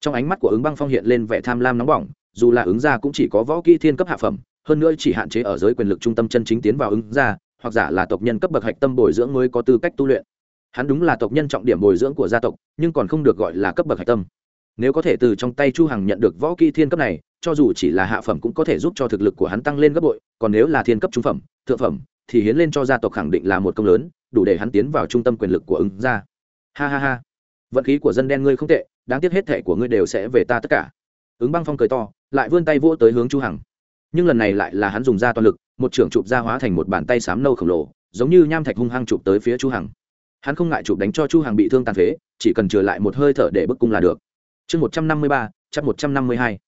Trong ánh mắt của ứng băng phong hiện lên vẻ tham lam nóng bỏng, dù là ứng Gia cũng chỉ có võ kỹ thiên cấp hạ phẩm hơn nữa chỉ hạn chế ở giới quyền lực trung tâm chân chính tiến vào ứng ra, hoặc giả là tộc nhân cấp bậc hạch tâm bồi dưỡng mới có tư cách tu luyện. Hắn đúng là tộc nhân trọng điểm bồi dưỡng của gia tộc, nhưng còn không được gọi là cấp bậc hạch tâm. Nếu có thể từ trong tay chu hằng nhận được võ kỹ thiên cấp này, cho dù chỉ là hạ phẩm cũng có thể giúp cho thực lực của hắn tăng lên gấp bội, còn nếu là thiên cấp trung phẩm, thượng phẩm, thì hiến lên cho gia tộc khẳng định là một công lớn, đủ để hắn tiến vào trung tâm quyền lực của ứng gia ha ha ha. Vận khí của dân đen ngươi không tệ, đáng tiếc hết thẻ của ngươi đều sẽ về ta tất cả. Ứng băng phong cười to, lại vươn tay vỗ tới hướng chu hằng nhưng lần này lại là hắn dùng ra toàn lực, một trưởng chụp ra hóa thành một bàn tay xám nâu khổng lồ, giống như nham thạch hung hăng chụp tới phía chu hằng. Hắn không ngại chụp đánh cho chu hằng bị thương tàn phế, chỉ cần trừ lại một hơi thở để bức cung là được. Chương một trăm năm mươi ba chắc một trăm năm mươi hai.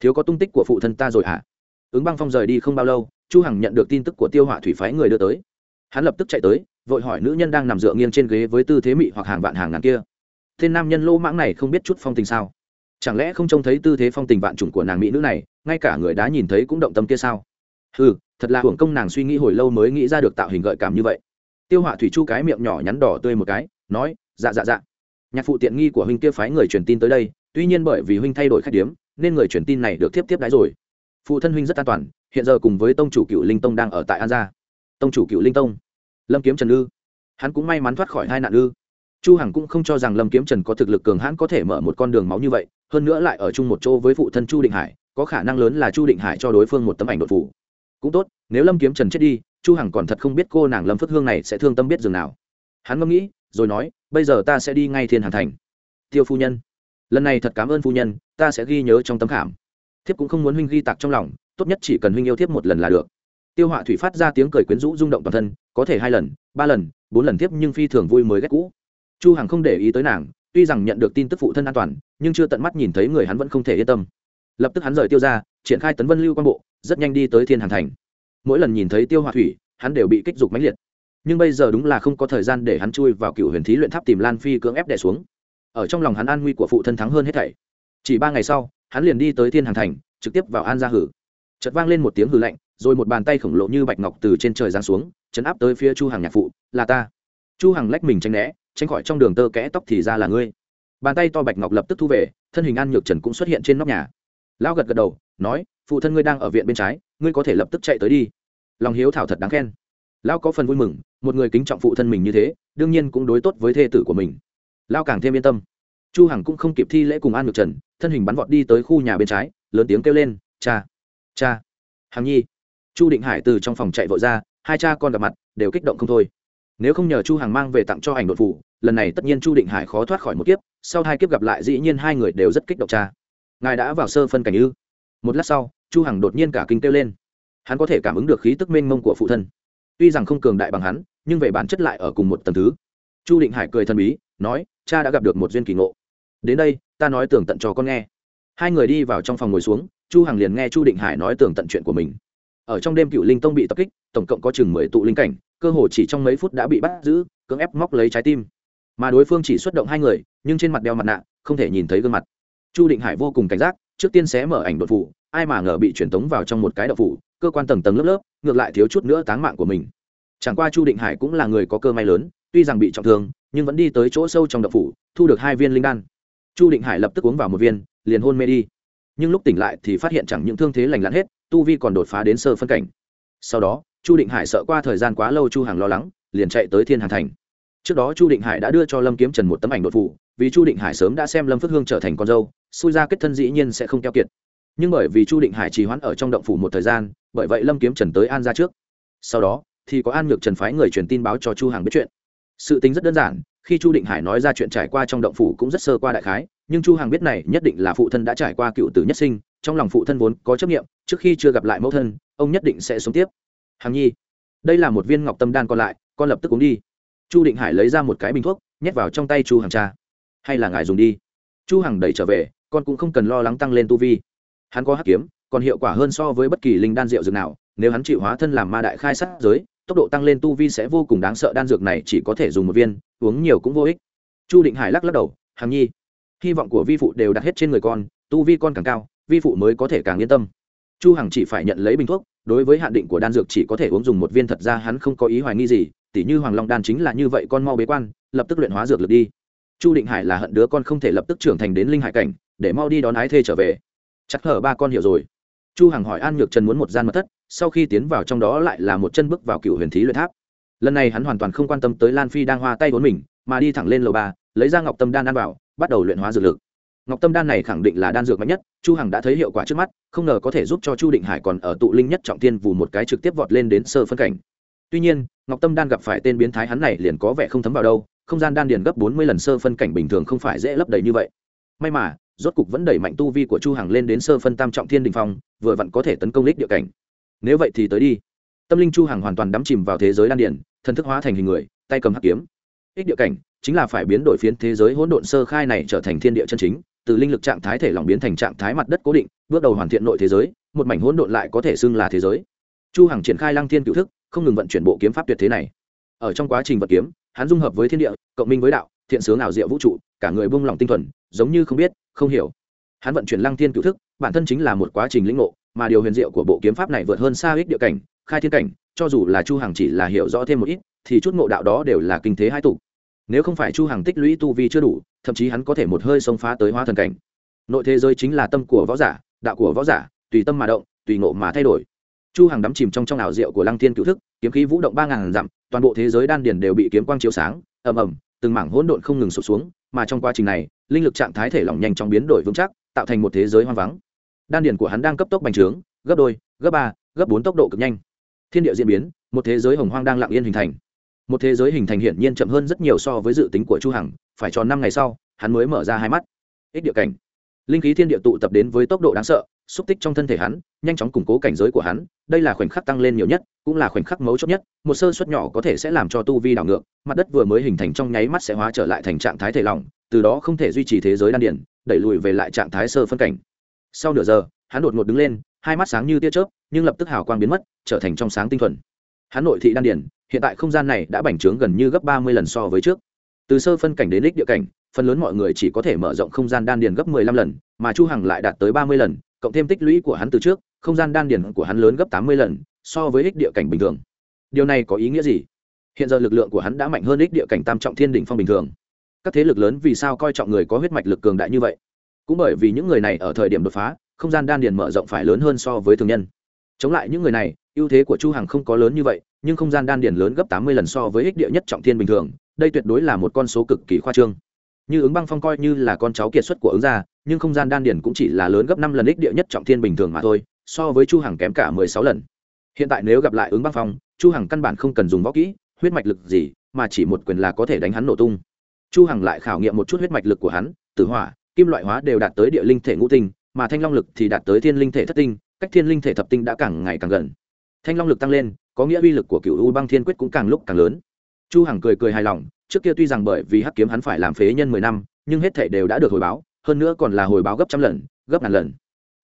Thiếu có tung tích của phụ thân ta rồi hả? Ứng băng phong rời đi không bao lâu, chu hằng nhận được tin tức của tiêu hỏa thủy phái người đưa tới. Hắn lập tức chạy tới, vội hỏi nữ nhân đang nằm dựa nghiêng trên ghế với tư thế mị hoặc hàng vạn hàng ngàn kia. Tên nam nhân lô mãng này không biết chút phong tình sao? Chẳng lẽ không trông thấy tư thế phong tình vạn trùng của nàng mỹ nữ này? Ngay cả người đã nhìn thấy cũng động tâm kia sao? Ừ thật là hưởng công nàng suy nghĩ hồi lâu mới nghĩ ra được tạo hình gợi cảm như vậy. Tiêu họa thủy chu cái miệng nhỏ nhắn đỏ tươi một cái, nói dạ dạ dạ. Nhạc phụ tiện nghi của huynh kia phái người truyền tin tới đây, tuy nhiên bởi vì huynh thay đổi khách điếm, nên người truyền tin này được tiếp tiếp đái rồi. Phụ thân huynh rất an toàn, hiện giờ cùng với tông chủ cựu linh tông đang ở tại an gia. Tông chủ cựu linh tông? Lâm kiếm trần ư? Hắn cũng may mắn thoát khỏi hai nạn ư? Chu hằng cũng không cho rằng lâm kiếm trần có thực lực cường hãn có thể mở một con đường máu như vậy, hơn nữa lại ở chung một chỗ với phụ thân chu định hải có khả năng lớn là chu định hải cho đối phương một tấm ảnh đột phủ cũng tốt, nếu lâm kiếm trần chết đi, chu hằng còn thật không biết cô nàng lâm phất hương này sẽ thương tâm biết dường nào. Hắn ngẫm nghĩ, rồi nói, bây giờ ta sẽ đi ngay thiên hàn thành. Tiêu phu nhân. Lần này thật cảm ơn phu nhân, ta sẽ ghi nhớ trong tấm khảm. Thiếp cũng không muốn huynh ghi tạc trong lòng, tốt nhất chỉ cần huynh yêu thiếp một lần là được. Tiêu họa thủy phát ra tiếng cười quyến rũ rung động toàn thân, có thể hai lần, ba lần, bốn lần tiếp nhưng phi thường vui mới ghét cũ. Chu hằng không để ý tới nàng, tuy rằng nhận được tin tức phụ thân an toàn, nhưng chưa tận mắt nhìn thấy người hắn vẫn không thể yên tâm lập tức hắn rời tiêu ra, triển khai tấn vân lưu quan bộ, rất nhanh đi tới thiên hàn thành. Mỗi lần nhìn thấy tiêu hòa thủy, hắn đều bị kích dục mãnh liệt. Nhưng bây giờ đúng là không có thời gian để hắn chui vào cựu huyền thí luyện tháp tìm lan phi cưỡng ép đè xuống. Ở trong lòng hắn an nguy của phụ thân thắng hơn hết thảy. Chỉ ba ngày sau, hắn liền đi tới thiên hàn thành, trực tiếp vào an gia hử. Chợt vang lên một tiếng hử lạnh, rồi một bàn tay khổng lồ như bạch ngọc từ trên trời giáng xuống, chấn áp tới phía chu hàng nhạc phụ, là ta. Chu hàng lách mình tranh né, tránh khỏi trong đường tơ kẽ tóc thì ra là ngươi. Bàn tay to bạch ngọc lập tức thu về, thân hình an nhược trần cũng xuất hiện trên nóc nhà lão gật gật đầu, nói, phụ thân ngươi đang ở viện bên trái, ngươi có thể lập tức chạy tới đi. Lòng hiếu thảo thật đáng khen. Lão có phần vui mừng, một người kính trọng phụ thân mình như thế, đương nhiên cũng đối tốt với thê tử của mình. Lão càng thêm yên tâm. Chu hằng cũng không kịp thi lễ cùng an ngược trần, thân hình bắn vọt đi tới khu nhà bên trái, lớn tiếng kêu lên, cha cha. Hằng nhi. Chu định hải từ trong phòng chạy vội ra, hai cha con gặp mặt, đều kích động không thôi. Nếu không nhờ chu hằng mang về tặng cho ảnh đột phủ lần này tất nhiên chu định hải khó thoát khỏi một kiếp, sau hai kiếp gặp lại dĩ nhiên hai người đều rất kích động cha ngài đã vào sơ phân cảnh ư? Một lát sau, chu hằng đột nhiên cả kinh kêu lên. Hắn có thể cảm ứng được khí tức mênh mông của phụ thân. Tuy rằng không cường đại bằng hắn, nhưng về bản chất lại ở cùng một tầng thứ. Chu định hải cười thần bí, nói, cha đã gặp được một duyên kỳ ngộ. Đến đây, ta nói tường tận cho con nghe. Hai người đi vào trong phòng ngồi xuống, chu hằng liền nghe chu định hải nói tường tận chuyện của mình. Ở trong đêm cựu linh tông bị tập kích, tổng cộng có chừng mười tụ linh cảnh, cơ hồ chỉ trong mấy phút đã bị bắt giữ, cưỡng ép móc lấy trái tim. Mà đối phương chỉ xuất động hai người, nhưng trên mặt đeo mặt nạ, không thể nhìn thấy gương mặt chu định hải vô cùng cảnh giác, trước tiên xé mở ảnh đột phủ, ai mà ngờ bị truyền tống vào trong một cái đậu phủ, cơ quan tầng tầng lớp lớp, ngược lại thiếu chút nữa táng mạng của mình. Chẳng qua chu định hải cũng là người có cơ may lớn, tuy rằng bị trọng thương, nhưng vẫn đi tới chỗ sâu trong đậu phủ, thu được hai viên linh đan. Chu định hải lập tức uống vào một viên, liền hôn mê đi. Nhưng lúc tỉnh lại thì phát hiện chẳng những thương thế lành lặn hết, tu vi còn đột phá đến sơ phân cảnh. Sau đó, chu định hải sợ qua thời gian quá lâu chu hàng lo lắng, liền chạy tới thiên Hà thành. Trước đó chu định hải đã đưa cho lâm kiếm trần một tấm ảnh đột phủ vì chu định hải sớm đã xem lâm phước hương trở thành con dâu, xui ra kết thân dĩ nhiên sẽ không keo kiệt. Nhưng bởi vì chu định hải trì hoãn ở trong động phủ một thời gian, bởi vậy lâm kiếm trần tới an ra trước. Sau đó, thì có an nhược trần phái người truyền tin báo cho chu hàng biết chuyện. Sự tính rất đơn giản, khi chu định hải nói ra chuyện trải qua trong động phủ cũng rất sơ qua đại khái, nhưng chu hàng biết này nhất định là phụ thân đã trải qua cựu tử nhất sinh, trong lòng phụ thân vốn có chấp nghiệm trước khi chưa gặp lại mẫu thân, ông nhất định sẽ sống tiếp. Hằng nhi, đây là một viên ngọc tâm đan còn lại, con lập tức uống đi. Chu định hải lấy ra một cái bình thuốc, nhét vào trong tay chu hàng cha hay là ngài dùng đi. Chu hằng đẩy trở về, con cũng không cần lo lắng tăng lên tu vi. Hắn có hắc kiếm, còn hiệu quả hơn so với bất kỳ linh đan rượu dược nào, nếu hắn chịu hóa thân làm ma đại khai sát giới, tốc độ tăng lên tu vi sẽ vô cùng đáng sợ, đan dược này chỉ có thể dùng một viên, uống nhiều cũng vô ích. Chu định hải lắc lắc đầu, hằng nhi, hy vọng của vi phụ đều đặt hết trên người con, tu vi con càng cao, vi phụ mới có thể càng yên tâm. Chu hằng chỉ phải nhận lấy bình thuốc, đối với hạn định của đan dược chỉ có thể uống dùng một viên, thật ra hắn không có ý hoài nghi gì, tỉ như hoàng long đan chính là như vậy, con mau bế quan, lập tức luyện hóa dược lực đi chu định hải là hận đứa con không thể lập tức trưởng thành đến linh hải cảnh, để mau đi đón ái thê trở về. Chắc hở ba con hiểu rồi. Chu hằng hỏi an nhược trần muốn một gian mật thất, sau khi tiến vào trong đó lại là một chân bước vào cựu huyền thí luyện tháp. Lần này hắn hoàn toàn không quan tâm tới lan phi đang hoa tay vốn mình, mà đi thẳng lên lầu ba, lấy ra ngọc tâm đan ăn vào, bắt đầu luyện hóa dược lực. Ngọc tâm đan này khẳng định là đan dược mạnh nhất, chu hằng đã thấy hiệu quả trước mắt, không ngờ có thể giúp cho chu định hải còn ở tụ linh nhất trọng tiên vù một cái trực tiếp vọt lên đến sơ phân cảnh. Tuy nhiên, ngọc tâm đan gặp phải tên biến thái hắn này liền có vẻ không thấm vào đâu không gian đan điền gấp 40 lần sơ phân cảnh bình thường không phải dễ lấp đầy như vậy. May mà, rốt cục vẫn đẩy mạnh tu vi của chu hằng lên đến sơ phân tam trọng thiên đình phong, vừa vặn có thể tấn công lích địa cảnh. Nếu vậy thì tới đi. Tâm linh chu hằng hoàn toàn đắm chìm vào thế giới đan điền, thần thức hóa thành hình người, tay cầm hắc kiếm. Ích địa cảnh chính là phải biến đổi phiến thế giới hỗn độn sơ khai này trở thành thiên địa chân chính, từ linh lực trạng thái thể lỏng biến thành trạng thái mặt đất cố định, bước đầu hoàn thiện nội thế giới, một mảnh hỗn độn lại có thể xưng là thế giới. Chu hằng triển khai lăng thiên cựu thức, không ngừng vận chuyển bộ kiếm pháp tuyệt thế này. Ở trong quá trình vật kiếm hắn dung hợp với thiên địa, cộng minh với đạo, thiện sướng ảo diệu vũ trụ, cả người buông lỏng tinh thuần, giống như không biết, không hiểu. Hắn vận chuyển lăng thiên cựu thức, bản thân chính là một quá trình lĩnh ngộ, mà điều huyền diệu của bộ kiếm pháp này vượt hơn xa ích địa cảnh, khai thiên cảnh, cho dù là chu hằng chỉ là hiểu rõ thêm một ít, thì chút ngộ đạo đó đều là kinh thế hai tụ. Nếu không phải chu hằng tích lũy tu vi chưa đủ, thậm chí hắn có thể một hơi xông phá tới hóa thần cảnh. Nội thế giới chính là tâm của võ giả, đạo của võ giả, tùy tâm mà động, tùy ngộ mà thay đổi chu hằng đắm chìm trong trong ảo diệu của lăng thiên cựu thức, kiếm khí vũ động ba ngàn dặm, toàn bộ thế giới đan điền đều bị kiếm quang chiếu sáng, ầm ầm, từng mảng hỗn độn không ngừng sụp xuống, mà trong quá trình này, linh lực trạng thái thể lỏng nhanh chóng biến đổi vững chắc, tạo thành một thế giới hoang vắng. Đan điền của hắn đang cấp tốc bành trướng, gấp đôi, gấp ba, gấp bốn tốc độ cực nhanh. Thiên địa diễn biến, một thế giới hồng hoang đang lặng yên hình thành. Một thế giới hình thành hiển nhiên chậm hơn rất nhiều so với dự tính của chu hằng, phải tròn năm ngày sau, hắn mới mở ra hai mắt. Ích địa cảnh. Linh khí thiên địa tụ tập đến với tốc độ đáng sợ xúc tích trong thân thể hắn, nhanh chóng củng cố cảnh giới của hắn, đây là khoảnh khắc tăng lên nhiều nhất, cũng là khoảnh khắc mấu chốt nhất, một sơ suất nhỏ có thể sẽ làm cho tu vi đảo ngược, mặt đất vừa mới hình thành trong nháy mắt sẽ hóa trở lại thành trạng thái thể lỏng, từ đó không thể duy trì thế giới đan điển đẩy lùi về lại trạng thái sơ phân cảnh. Sau nửa giờ, hắn đột ngột đứng lên, hai mắt sáng như tia chớp, nhưng lập tức hào quang biến mất, trở thành trong sáng tinh thuần. Hắn nội thị đan điển hiện tại không gian này đã bành trướng gần như gấp ba mươi lần so với trước. Từ sơ phân cảnh đến đích địa cảnh, phần lớn mọi người chỉ có thể mở rộng không gian đan điền gấp mười lăm lần, mà chu hằng lại đạt tới ba mươi lần cộng thêm tích lũy của hắn từ trước, không gian đan điền của hắn lớn gấp tám mươi lần, so với ích địa cảnh bình thường. Điều này có ý nghĩa gì? Hiện giờ lực lượng của hắn đã mạnh hơn ích địa cảnh tam trọng thiên đỉnh phong bình thường. Các thế lực lớn vì sao coi trọng người có huyết mạch lực cường đại như vậy? Cũng bởi vì những người này ở thời điểm đột phá, không gian đan điền mở rộng phải lớn hơn so với thường nhân. Chống lại những người này, ưu thế của chu hằng không có lớn như vậy, nhưng không gian đan điền lớn gấp tám mươi lần so với ích địa nhất trọng thiên bình thường, đây tuyệt đối là một con số cực kỳ khoa trương. Như ứng băng phong coi như là con cháu kiệt xuất của ứng gia nhưng không gian đan điền cũng chỉ là lớn gấp năm lần ích địa nhất trọng thiên bình thường mà thôi, so với chu hằng kém cả mười sáu lần. Hiện tại nếu gặp lại ứng băng phong, chu hằng căn bản không cần dùng võ kỹ, huyết mạch lực gì, mà chỉ một quyền là có thể đánh hắn nổ tung. Chu hằng lại khảo nghiệm một chút huyết mạch lực của hắn, tử hỏa, kim loại hóa đều đạt tới địa linh thể ngũ tinh, mà thanh long lực thì đạt tới thiên linh thể thất tinh, cách thiên linh thể thập tinh đã càng ngày càng gần. Thanh long lực tăng lên, có nghĩa uy lực của cựu u băng thiên quyết cũng càng lúc càng lớn. Chu hằng cười cười hài lòng, trước kia tuy rằng bởi vì hắc kiếm hắn phải làm phế nhân mười năm, nhưng hết thảy đều đã được hồi báo hơn nữa còn là hồi báo gấp trăm lần, gấp ngàn lần.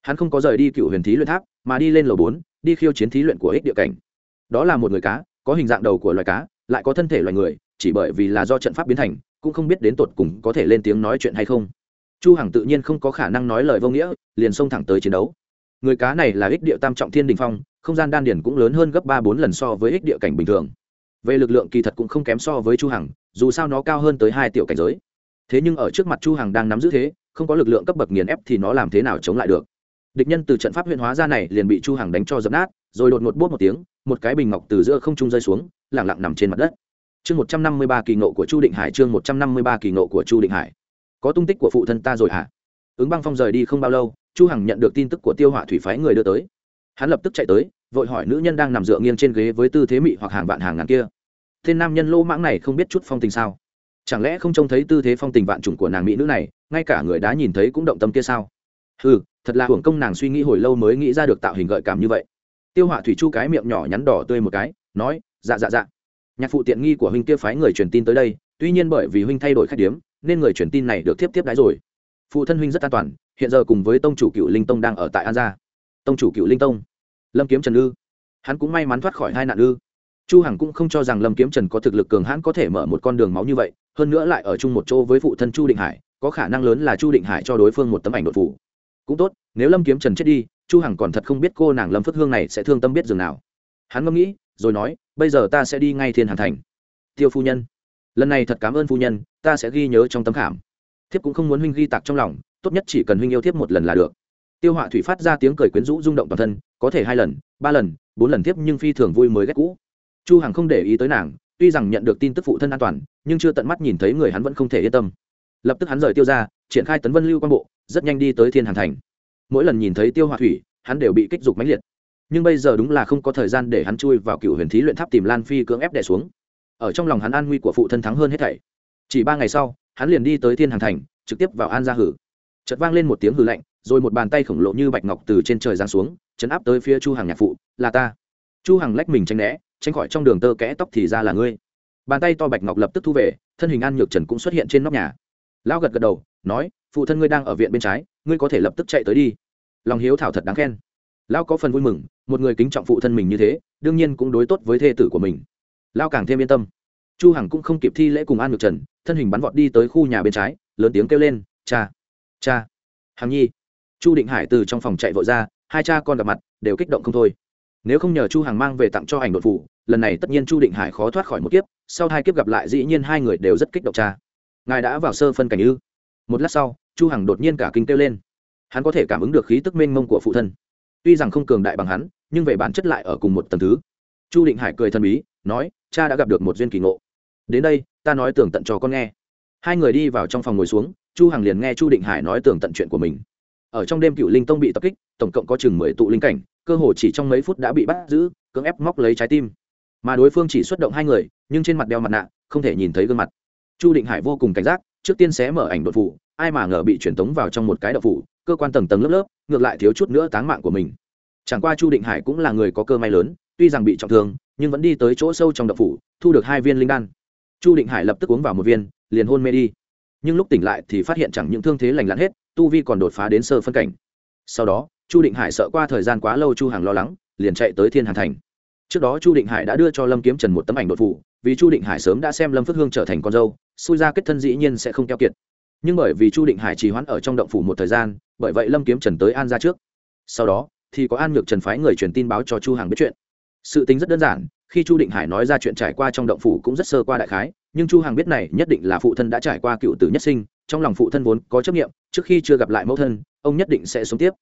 Hắn không có rời đi cựu huyền thí luyện tháp, mà đi lên lầu bốn, đi khiêu chiến thí luyện của ích địa cảnh. Đó là một người cá, có hình dạng đầu của loài cá, lại có thân thể loài người, chỉ bởi vì là do trận pháp biến thành, cũng không biết đến tột cùng có thể lên tiếng nói chuyện hay không. Chu hằng tự nhiên không có khả năng nói lời vô nghĩa, liền xông thẳng tới chiến đấu. Người cá này là ích địa tam trọng thiên đình phong, không gian đan điển cũng lớn hơn gấp ba bốn lần so với ích địa cảnh bình thường. Về lực lượng kỳ thật cũng không kém so với chu hằng, dù sao nó cao hơn tới hai tiểu cảnh giới. Thế nhưng ở trước mặt chu hằng đang nắm giữ thế không có lực lượng cấp bậc nghiền ép thì nó làm thế nào chống lại được? Địch nhân từ trận pháp huyện hóa ra này liền bị chu hằng đánh cho dập nát, rồi đột ngột bút một tiếng, một cái bình ngọc từ giữa không trung rơi xuống lẳng lặng nằm trên mặt đất. Chương 153 kỳ ngộ của chu định hải, chương 153 kỳ ngộ của chu định hải. Có tung tích của phụ thân ta rồi hả? Ứng băng phong rời đi không bao lâu, chu hằng nhận được tin tức của tiêu hỏa thủy phái người đưa tới. Hắn lập tức chạy tới, vội hỏi nữ nhân đang nằm dựa nghiêng trên ghế với tư thế mị hoặc hàng vạn hàng ngàn kia. Tên nam nhân lô mãng này không biết chút phong tình sao? Chẳng lẽ không trông thấy tư thế phong tình vạn trùng của nàng mỹ nữ này, ngay cả người đã nhìn thấy cũng động tâm kia sao? Ừ thật là hưởng công nàng suy nghĩ hồi lâu mới nghĩ ra được tạo hình gợi cảm như vậy. Tiêu họa thủy chu cái miệng nhỏ nhắn đỏ tươi một cái, nói dạ dạ dạ. Nhạc phụ tiện nghi của huynh kia phái người truyền tin tới đây, tuy nhiên bởi vì huynh thay đổi khách điếm, nên người truyền tin này được tiếp tiếp đái rồi. Phụ thân huynh rất an toàn, hiện giờ cùng với tông chủ cựu linh tông đang ở tại an gia. Tông chủ cựu linh tông. Lâm kiếm trần ư? Hắn cũng may mắn thoát khỏi hai nạn ư. Chu hằng cũng không cho rằng lâm kiếm trần có thực lực cường hãn có thể mở một con đường máu như vậy hơn nữa lại ở chung một chỗ với phụ thân chu định hải, có khả năng lớn là chu định hải cho đối phương một tấm ảnh đột phủ cũng tốt, nếu lâm kiếm trần chết đi, chu hằng còn thật không biết cô nàng lâm phất hương này sẽ thương tâm biết dường nào. Hắn ngẫm nghĩ, rồi nói, bây giờ ta sẽ đi ngay thiên hàn thành. Tiêu phu nhân. Lần này thật cảm ơn phu nhân, ta sẽ ghi nhớ trong tấm khảm. Thiếp cũng không muốn huynh ghi tạc trong lòng, tốt nhất chỉ cần huynh yêu thiếp một lần là được. Tiêu họa thủy phát ra tiếng cười quyến rũ rung động toàn thân, có thể hai lần, ba lần, bốn lần tiếp nhưng phi thường vui mới ghét cũ. Chu hằng không để ý tới nàng tuy rằng nhận được tin tức phụ thân an toàn, nhưng chưa tận mắt nhìn thấy người hắn vẫn không thể yên tâm. Lập tức hắn rời tiêu ra, triển khai tấn vân lưu quan bộ, rất nhanh đi tới thiên hàn thành. Mỗi lần nhìn thấy tiêu hòa thủy, hắn đều bị kích dục mãnh liệt. Nhưng bây giờ đúng là không có thời gian để hắn chui vào cựu huyền thí luyện tháp tìm lan phi cưỡng ép đè xuống. Ở trong lòng hắn an nguy của phụ thân thắng hơn hết thảy. Chỉ ba ngày sau, hắn liền đi tới thiên hàn thành, trực tiếp vào an gia hử. Chợt vang lên một tiếng hử lạnh, rồi một bàn tay khổng lồ như bạch ngọc từ trên trời giáng xuống, chấn áp tới phía chu hàng nhạc phụ, là ta. Chu Hằng lách mình tranh né tránh khỏi trong đường tơ kẽ tóc thì ra là ngươi. Bàn tay to bạch ngọc lập tức thu về, thân hình an nhược trần cũng xuất hiện trên nóc nhà. Lão gật gật đầu, nói, phụ thân ngươi đang ở viện bên trái, ngươi có thể lập tức chạy tới đi. Lòng hiếu thảo thật đáng khen. Lão có phần vui mừng, một người kính trọng phụ thân mình như thế, đương nhiên cũng đối tốt với thê tử của mình. Lão càng thêm yên tâm. Chu hằng cũng không kịp thi lễ cùng an Nhược trần, thân hình bắn vọt đi tới khu nhà bên trái, lớn tiếng kêu lên, cha cha. Hằng nhi. Chu định hải từ trong phòng chạy vội ra, hai cha con gặp mặt, đều kích động không thôi nếu không nhờ chu hằng mang về tặng cho ảnh đột phủ, lần này tất nhiên chu định hải khó thoát khỏi một kiếp, sau hai kiếp gặp lại dĩ nhiên hai người đều rất kích động cha. Ngài đã vào sơ phân cảnh ư? Một lát sau, chu hằng đột nhiên cả kinh kêu lên. Hắn có thể cảm ứng được khí tức mênh mông của phụ thân. Tuy rằng không cường đại bằng hắn, nhưng về bản chất lại ở cùng một tầng thứ. Chu định hải cười thần bí, nói, cha đã gặp được một duyên kỳ ngộ. Đến đây, ta nói tường tận cho con nghe. Hai người đi vào trong phòng ngồi xuống, chu hằng liền nghe chu định hải nói tường tận chuyện của mình. Ở trong đêm cựu linh tông bị tập kích, tổng cộng có chừng mười tụ linh cảnh cơ hồ chỉ trong mấy phút đã bị bắt giữ, cưỡng ép móc lấy trái tim. Mà đối phương chỉ xuất động hai người, nhưng trên mặt đeo mặt nạ, không thể nhìn thấy gương mặt. Chu định hải vô cùng cảnh giác, trước tiên xé mở ảnh đột phủ ai mà ngờ bị truyền tống vào trong một cái đậu phủ cơ quan tầng tầng lớp lớp, ngược lại thiếu chút nữa táng mạng của mình. Chẳng qua chu định hải cũng là người có cơ may lớn, tuy rằng bị trọng thương, nhưng vẫn đi tới chỗ sâu trong đậu phủ thu được hai viên linh đan. Chu định hải lập tức uống vào một viên, liền hôn mê đi. Nhưng lúc tỉnh lại thì phát hiện chẳng những thương thế lành lặn hết, tu vi còn đột phá đến sơ phân cảnh. Sau đó chu định hải sợ qua thời gian quá lâu chu hàng lo lắng, liền chạy tới thiên hàn thành. Trước đó chu định hải đã đưa cho lâm kiếm trần một tấm ảnh đột phụ vì chu định hải sớm đã xem lâm phước hương trở thành con dâu, xui ra kết thân dĩ nhiên sẽ không keo kiệt. Nhưng bởi vì chu định hải trì hoãn ở trong động phủ một thời gian, bởi vậy lâm kiếm trần tới an ra trước. Sau đó, thì có an nhược trần phái người truyền tin báo cho chu hàng biết chuyện. Sự tính rất đơn giản, khi chu định hải nói ra chuyện trải qua trong động phủ cũng rất sơ qua đại khái, nhưng chu hàng biết này nhất định là phụ thân đã trải qua cựu tử nhất sinh, trong lòng phụ thân vốn có chấp nghiệm trước khi chưa gặp lại mẫu thân, ông nhất định sẽ sống tiếp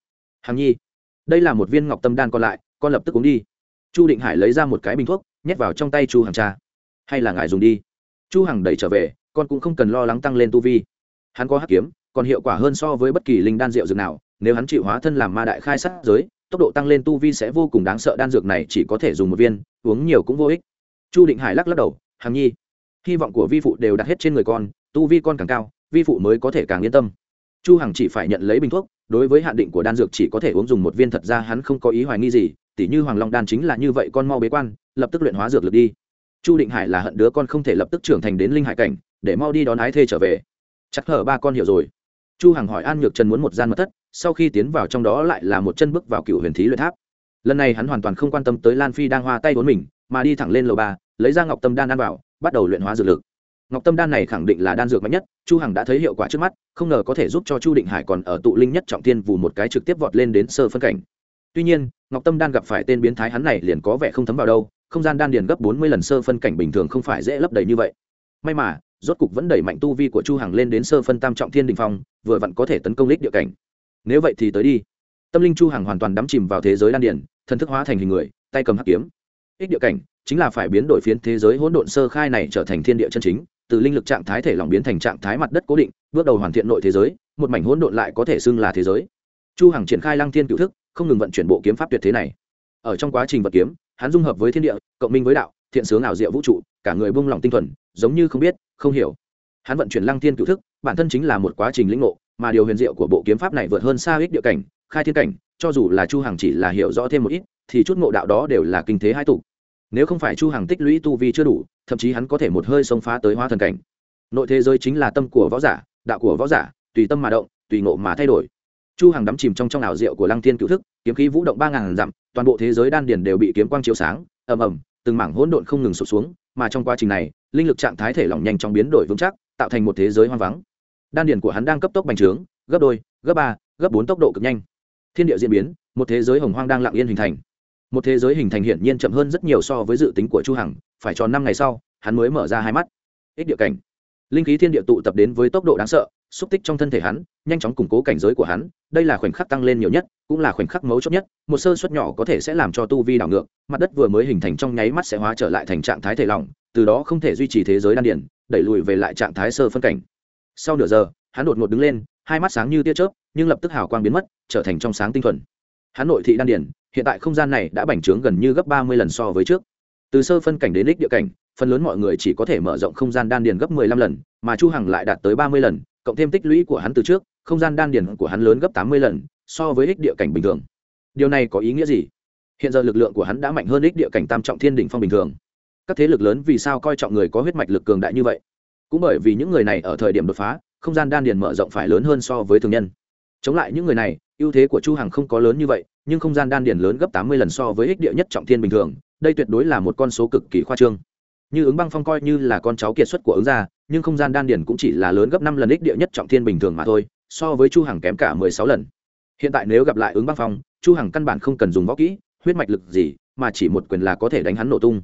hằng nhi, đây là một viên ngọc tâm đan còn lại, con lập tức uống đi. Chu định hải lấy ra một cái bình thuốc, nhét vào trong tay chu Hằng cha. Hay là ngài dùng đi. Chu hằng đẩy trở về, con cũng không cần lo lắng tăng lên tu vi. Hắn có hắc kiếm, còn hiệu quả hơn so với bất kỳ linh đan rượu dược nào. Nếu hắn chịu hóa thân làm ma đại khai sát giới, tốc độ tăng lên tu vi sẽ vô cùng đáng sợ, đan dược này chỉ có thể dùng một viên, uống nhiều cũng vô ích. Chu định hải lắc lắc đầu, hằng nhi, hy vọng của vi phụ đều đặt hết trên người con, tu vi con càng cao, vi phụ mới có thể càng yên tâm. Chu hằng chỉ phải nhận lấy bình thuốc đối với hạn định của đan dược chỉ có thể uống dùng một viên thật ra hắn không có ý hoài nghi gì, tỉ như hoàng long đan chính là như vậy con mau bế quan, lập tức luyện hóa dược lực đi. Chu định hải là hận đứa con không thể lập tức trưởng thành đến linh hải cảnh, để mau đi đón ái thê trở về. Chắc thở ba con hiểu rồi. Chu hằng hỏi an nhược trần muốn một gian mật thất, sau khi tiến vào trong đó lại là một chân bước vào cựu huyền thí luyện tháp. Lần này hắn hoàn toàn không quan tâm tới lan phi đang hoa tay vốn mình, mà đi thẳng lên lầu ba, lấy ra ngọc tâm đan ăn vào, bắt đầu luyện hóa dược lực ngọc tâm đan này khẳng định là đan dược mạnh nhất, chu hằng đã thấy hiệu quả trước mắt, không ngờ có thể giúp cho chu định hải còn ở tụ linh nhất trọng thiên vù một cái trực tiếp vọt lên đến sơ phân cảnh. Tuy nhiên, ngọc tâm đan gặp phải tên biến thái hắn này liền có vẻ không thấm vào đâu, không gian đan điền gấp 40 lần sơ phân cảnh bình thường không phải dễ lấp đầy như vậy. May mà, rốt cục vẫn đẩy mạnh tu vi của chu hằng lên đến sơ phân tam trọng thiên đỉnh phong, vừa vặn có thể tấn công lích địa cảnh. Nếu vậy thì tới đi. Tâm linh chu hằng hoàn toàn đắm chìm vào thế giới đan điền, thần thức hóa thành hình người, tay cầm hắc kiếm. Ích địa cảnh chính là phải biến đổi phiến thế giới hỗn độn sơ khai này trở thành thiên địa chân chính từ linh lực trạng thái thể lỏng biến thành trạng thái mặt đất cố định, bước đầu hoàn thiện nội thế giới, một mảnh hỗn độn lại có thể xưng là thế giới. Chu hằng triển khai lăng thiên cựu thức, không ngừng vận chuyển bộ kiếm pháp tuyệt thế này. Ở trong quá trình vật kiếm, hắn dung hợp với thiên địa, cộng minh với đạo, thiện sướng ảo diệu vũ trụ, cả người buông lỏng tinh thuần, giống như không biết, không hiểu. Hắn vận chuyển lăng thiên cựu thức, bản thân chính là một quá trình lĩnh ngộ, mà điều huyền diệu của bộ kiếm pháp này vượt hơn xa ích địa cảnh, khai thiên cảnh, cho dù là chu hằng chỉ là hiểu rõ thêm một ít, thì chút ngộ đạo đó đều là kinh thế hai tục nếu không phải chu hằng tích lũy tu vi chưa đủ, thậm chí hắn có thể một hơi xông phá tới hóa thần cảnh. Nội thế giới chính là tâm của võ giả, đạo của võ giả, tùy tâm mà động, tùy ngộ mà thay đổi. Chu hằng đắm chìm trong trong ảo diệu của lăng thiên cựu thức, kiếm khí vũ động ba ngàn dặm, toàn bộ thế giới đan điền đều bị kiếm quang chiếu sáng, ầm ầm, từng mảng hỗn độn không ngừng sụp xuống, mà trong quá trình này, linh lực trạng thái thể lỏng nhanh chóng biến đổi vững chắc, tạo thành một thế giới hoang vắng. Đan điền của hắn đang cấp tốc bành trướng, gấp đôi, gấp ba, gấp bốn tốc độ cực nhanh. Thiên địa diễn biến, một thế giới hồng hoang đang lặng yên hình thành một thế giới hình thành hiển nhiên chậm hơn rất nhiều so với dự tính của chu hằng, phải tròn năm ngày sau, hắn mới mở ra hai mắt. Ích địa cảnh. Linh khí thiên địa tụ tập đến với tốc độ đáng sợ, xúc tích trong thân thể hắn, nhanh chóng củng cố cảnh giới của hắn, đây là khoảnh khắc tăng lên nhiều nhất, cũng là khoảnh khắc mấu chốt nhất, một sơ suất nhỏ có thể sẽ làm cho tu vi đảo ngược, mặt đất vừa mới hình thành trong nháy mắt sẽ hóa trở lại thành trạng thái thể lỏng, từ đó không thể duy trì thế giới đan điển đẩy lùi về lại trạng thái sơ phân cảnh. Sau nửa giờ, hắn đột ngột đứng lên, hai mắt sáng như tia chớp, nhưng lập tức hào quang biến mất, trở thành trong sáng tinh thuần hắn nội thị đan điển hiện tại không gian này đã bành trướng gần như gấp ba mươi lần so với trước. Từ sơ phân cảnh đến đích địa cảnh, phần lớn mọi người chỉ có thể mở rộng không gian đan điền gấp mười lăm lần, mà chu hằng lại đạt tới ba mươi lần, cộng thêm tích lũy của hắn từ trước, không gian đan điền của hắn lớn gấp tám mươi lần, so với ích địa cảnh bình thường. Điều này có ý nghĩa gì? Hiện giờ lực lượng của hắn đã mạnh hơn ích địa cảnh tam trọng thiên đỉnh phong bình thường. Các thế lực lớn vì sao coi trọng người có huyết mạch lực cường đại như vậy? Cũng bởi vì những người này ở thời điểm đột phá, không gian đan điền mở rộng phải lớn hơn so với thường nhân chống lại những người này, ưu thế của chu hằng không có lớn như vậy, nhưng không gian đan điền lớn gấp tám mươi lần so với ích địa nhất trọng thiên bình thường, đây tuyệt đối là một con số cực kỳ khoa trương. Như ứng băng phong coi như là con cháu kiệt xuất của ứng gia, nhưng không gian đan điền cũng chỉ là lớn gấp năm lần ích địa nhất trọng thiên bình thường mà thôi, so với chu hằng kém cả mười sáu lần. Hiện tại nếu gặp lại ứng băng phong, chu hằng căn bản không cần dùng võ kỹ, huyết mạch lực gì, mà chỉ một quyền là có thể đánh hắn nổ tung.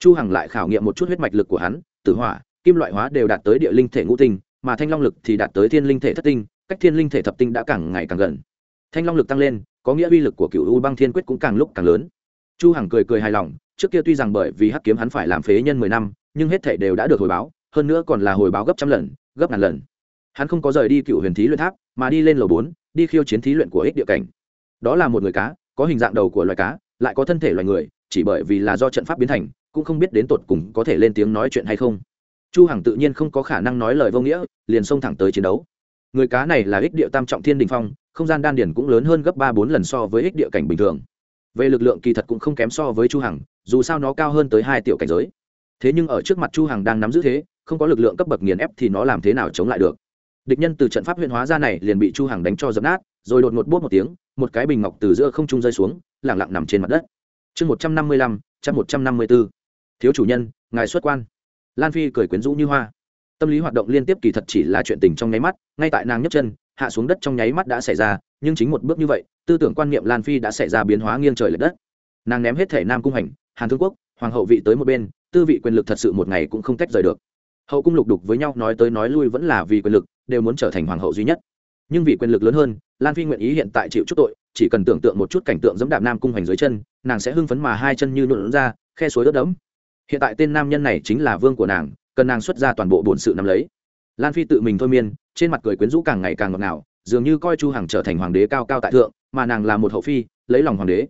Chu hằng lại khảo nghiệm một chút huyết mạch lực của hắn, tử hỏa, kim loại hóa đều đạt tới địa linh thể ngũ tinh, mà thanh long lực thì đạt tới thiên linh thể thất tinh cách thiên linh thể thập tinh đã càng ngày càng gần. Thanh long lực tăng lên, có nghĩa uy lực của cựu u băng thiên quyết cũng càng lúc càng lớn. Chu hằng cười cười hài lòng, trước kia tuy rằng bởi vì hắc kiếm hắn phải làm phế nhân mười năm, nhưng hết thảy đều đã được hồi báo, hơn nữa còn là hồi báo gấp trăm lần, gấp ngàn lần. Hắn không có rời đi cựu huyền thí luyện tháp, mà đi lên lầu bốn, đi khiêu chiến thí luyện của ích địa cảnh. Đó là một người cá, có hình dạng đầu của loài cá, lại có thân thể loài người, chỉ bởi vì là do trận pháp biến thành, cũng không biết đến tột cùng có thể lên tiếng nói chuyện hay không. Chu hằng tự nhiên không có khả năng nói lời vô nghĩa, liền xông thẳng tới chiến đấu người cá này là ích địa tam trọng thiên đình phong, không gian đan điển cũng lớn hơn gấp ba bốn lần so với ích địa cảnh bình thường. Về lực lượng kỳ thật cũng không kém so với chu hằng, dù sao nó cao hơn tới hai tiểu cảnh giới. Thế nhưng ở trước mặt chu hằng đang nắm giữ thế, không có lực lượng cấp bậc nghiền ép thì nó làm thế nào chống lại được? Địch nhân từ trận pháp huyện hóa ra này liền bị chu hằng đánh cho dập nát, rồi đột ngột bút một tiếng, một cái bình ngọc từ giữa không trung rơi xuống lẳng lặng nằm trên mặt đất. Chương một trăm năm mươi lăm trăm một trăm năm mươi bốn thiếu chủ nhân, ngài xuất quan. Lan phi cười quyến rũ như hoa tâm lý hoạt động liên tiếp kỳ thật chỉ là chuyện tình trong nháy mắt, ngay tại nàng nhấc chân, hạ xuống đất trong nháy mắt đã xảy ra, nhưng chính một bước như vậy, tư tưởng quan niệm lan phi đã xảy ra biến hóa nghiêng trời l ệ đất. Nàng ném hết thể nam cung hành, hàn thương quốc, hoàng hậu vị tới một bên, tư vị quyền lực thật sự một ngày cũng không tách rời được. Hậu cung lục đục với nhau nói tới nói lui vẫn là vì quyền lực, đều muốn trở thành hoàng hậu duy nhất. Nhưng vì quyền lực lớn hơn, lan phi nguyện ý hiện tại chịu chút tội, chỉ cần tưởng tượng một chút cảnh tượng giống đạp nam cung hoành dưới chân, nàng sẽ hưng phấn mà hai chân như nụn ra, khe suối đất đẫm. Hiện tại tên nam nhân này chính là vương của nàng cần nàng xuất ra toàn bộ bổn sự nắm lấy. Lan phi tự mình thôi miên, trên mặt cười quyến rũ càng ngày càng ngọt ngào, dường như coi chu hằng trở thành hoàng đế cao cao tại thượng, mà nàng là một hậu phi, lấy lòng hoàng đế.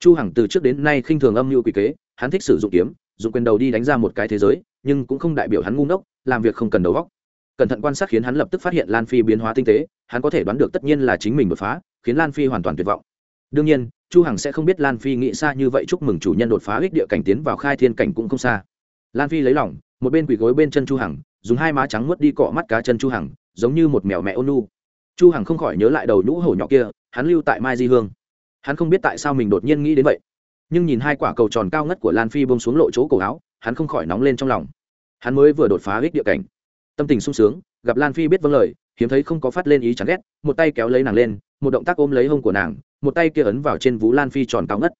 Chu hằng từ trước đến nay khinh thường âm mưu quỷ kế, hắn thích sử dụng kiếm, dùng quyền đầu đi đánh ra một cái thế giới, nhưng cũng không đại biểu hắn ngu ngốc, làm việc không cần đầu óc. Cẩn thận quan sát khiến hắn lập tức phát hiện lan phi biến hóa tinh tế, hắn có thể đoán được tất nhiên là chính mình đột phá, khiến lan phi hoàn toàn tuyệt vọng. Đương nhiên, chu hằng sẽ không biết lan phi nghĩ xa như vậy chúc mừng chủ nhân đột phá ích địa cảnh tiến vào khai thiên cảnh cũng không xa. Lan phi lấy lòng một bên quỳ gối bên chân chu hằng, dùng hai má trắng nuốt đi cọ mắt cá chân chu hằng, giống như một mèo mẹ ôn nu chu hằng không khỏi nhớ lại đầu nhũ hổ nhỏ kia, hắn lưu tại mai di hương. Hắn không biết tại sao mình đột nhiên nghĩ đến vậy. Nhưng nhìn hai quả cầu tròn cao ngất của lan phi bông xuống lộ chỗ cổ áo, hắn không khỏi nóng lên trong lòng. Hắn mới vừa đột phá ích địa cảnh. Tâm tình sung sướng, gặp lan phi biết vâng lời, hiếm thấy không có phát lên ý chán ghét, một tay kéo lấy nàng lên, một động tác ôm lấy hông của nàng, một tay kia ấn vào trên vú lan phi tròn cao ngất.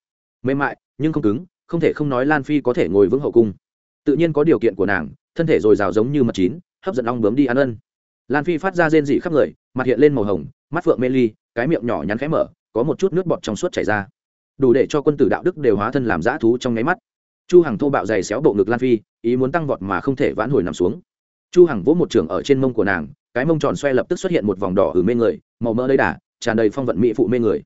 Mềm mại, nhưng không cứng, không thể không nói lan phi có thể ngồi vững hậu cung tự nhiên có điều kiện của nàng, thân thể dồi dào giống như mật chín, hấp dẫn ong bướm đi ăn ân. Lan phi phát ra rên dị khắp người, mặt hiện lên màu hồng, mắt phượng mê ly, cái miệng nhỏ nhắn khẽ mở, có một chút nước bọt trong suốt chảy ra. Đủ để cho quân tử đạo đức đều hóa thân làm dã thú trong nháy mắt. Chu hằng thô bạo dày xéo bộ ngực lan phi, ý muốn tăng vọt mà không thể vãn hồi nằm xuống. Chu hằng vỗ một trường ở trên mông của nàng, cái mông tròn xoe lập tức xuất hiện một vòng đỏ ở mê người, màu mỡ lấy đà, tràn đầy phong vận mỹ phụ mê người.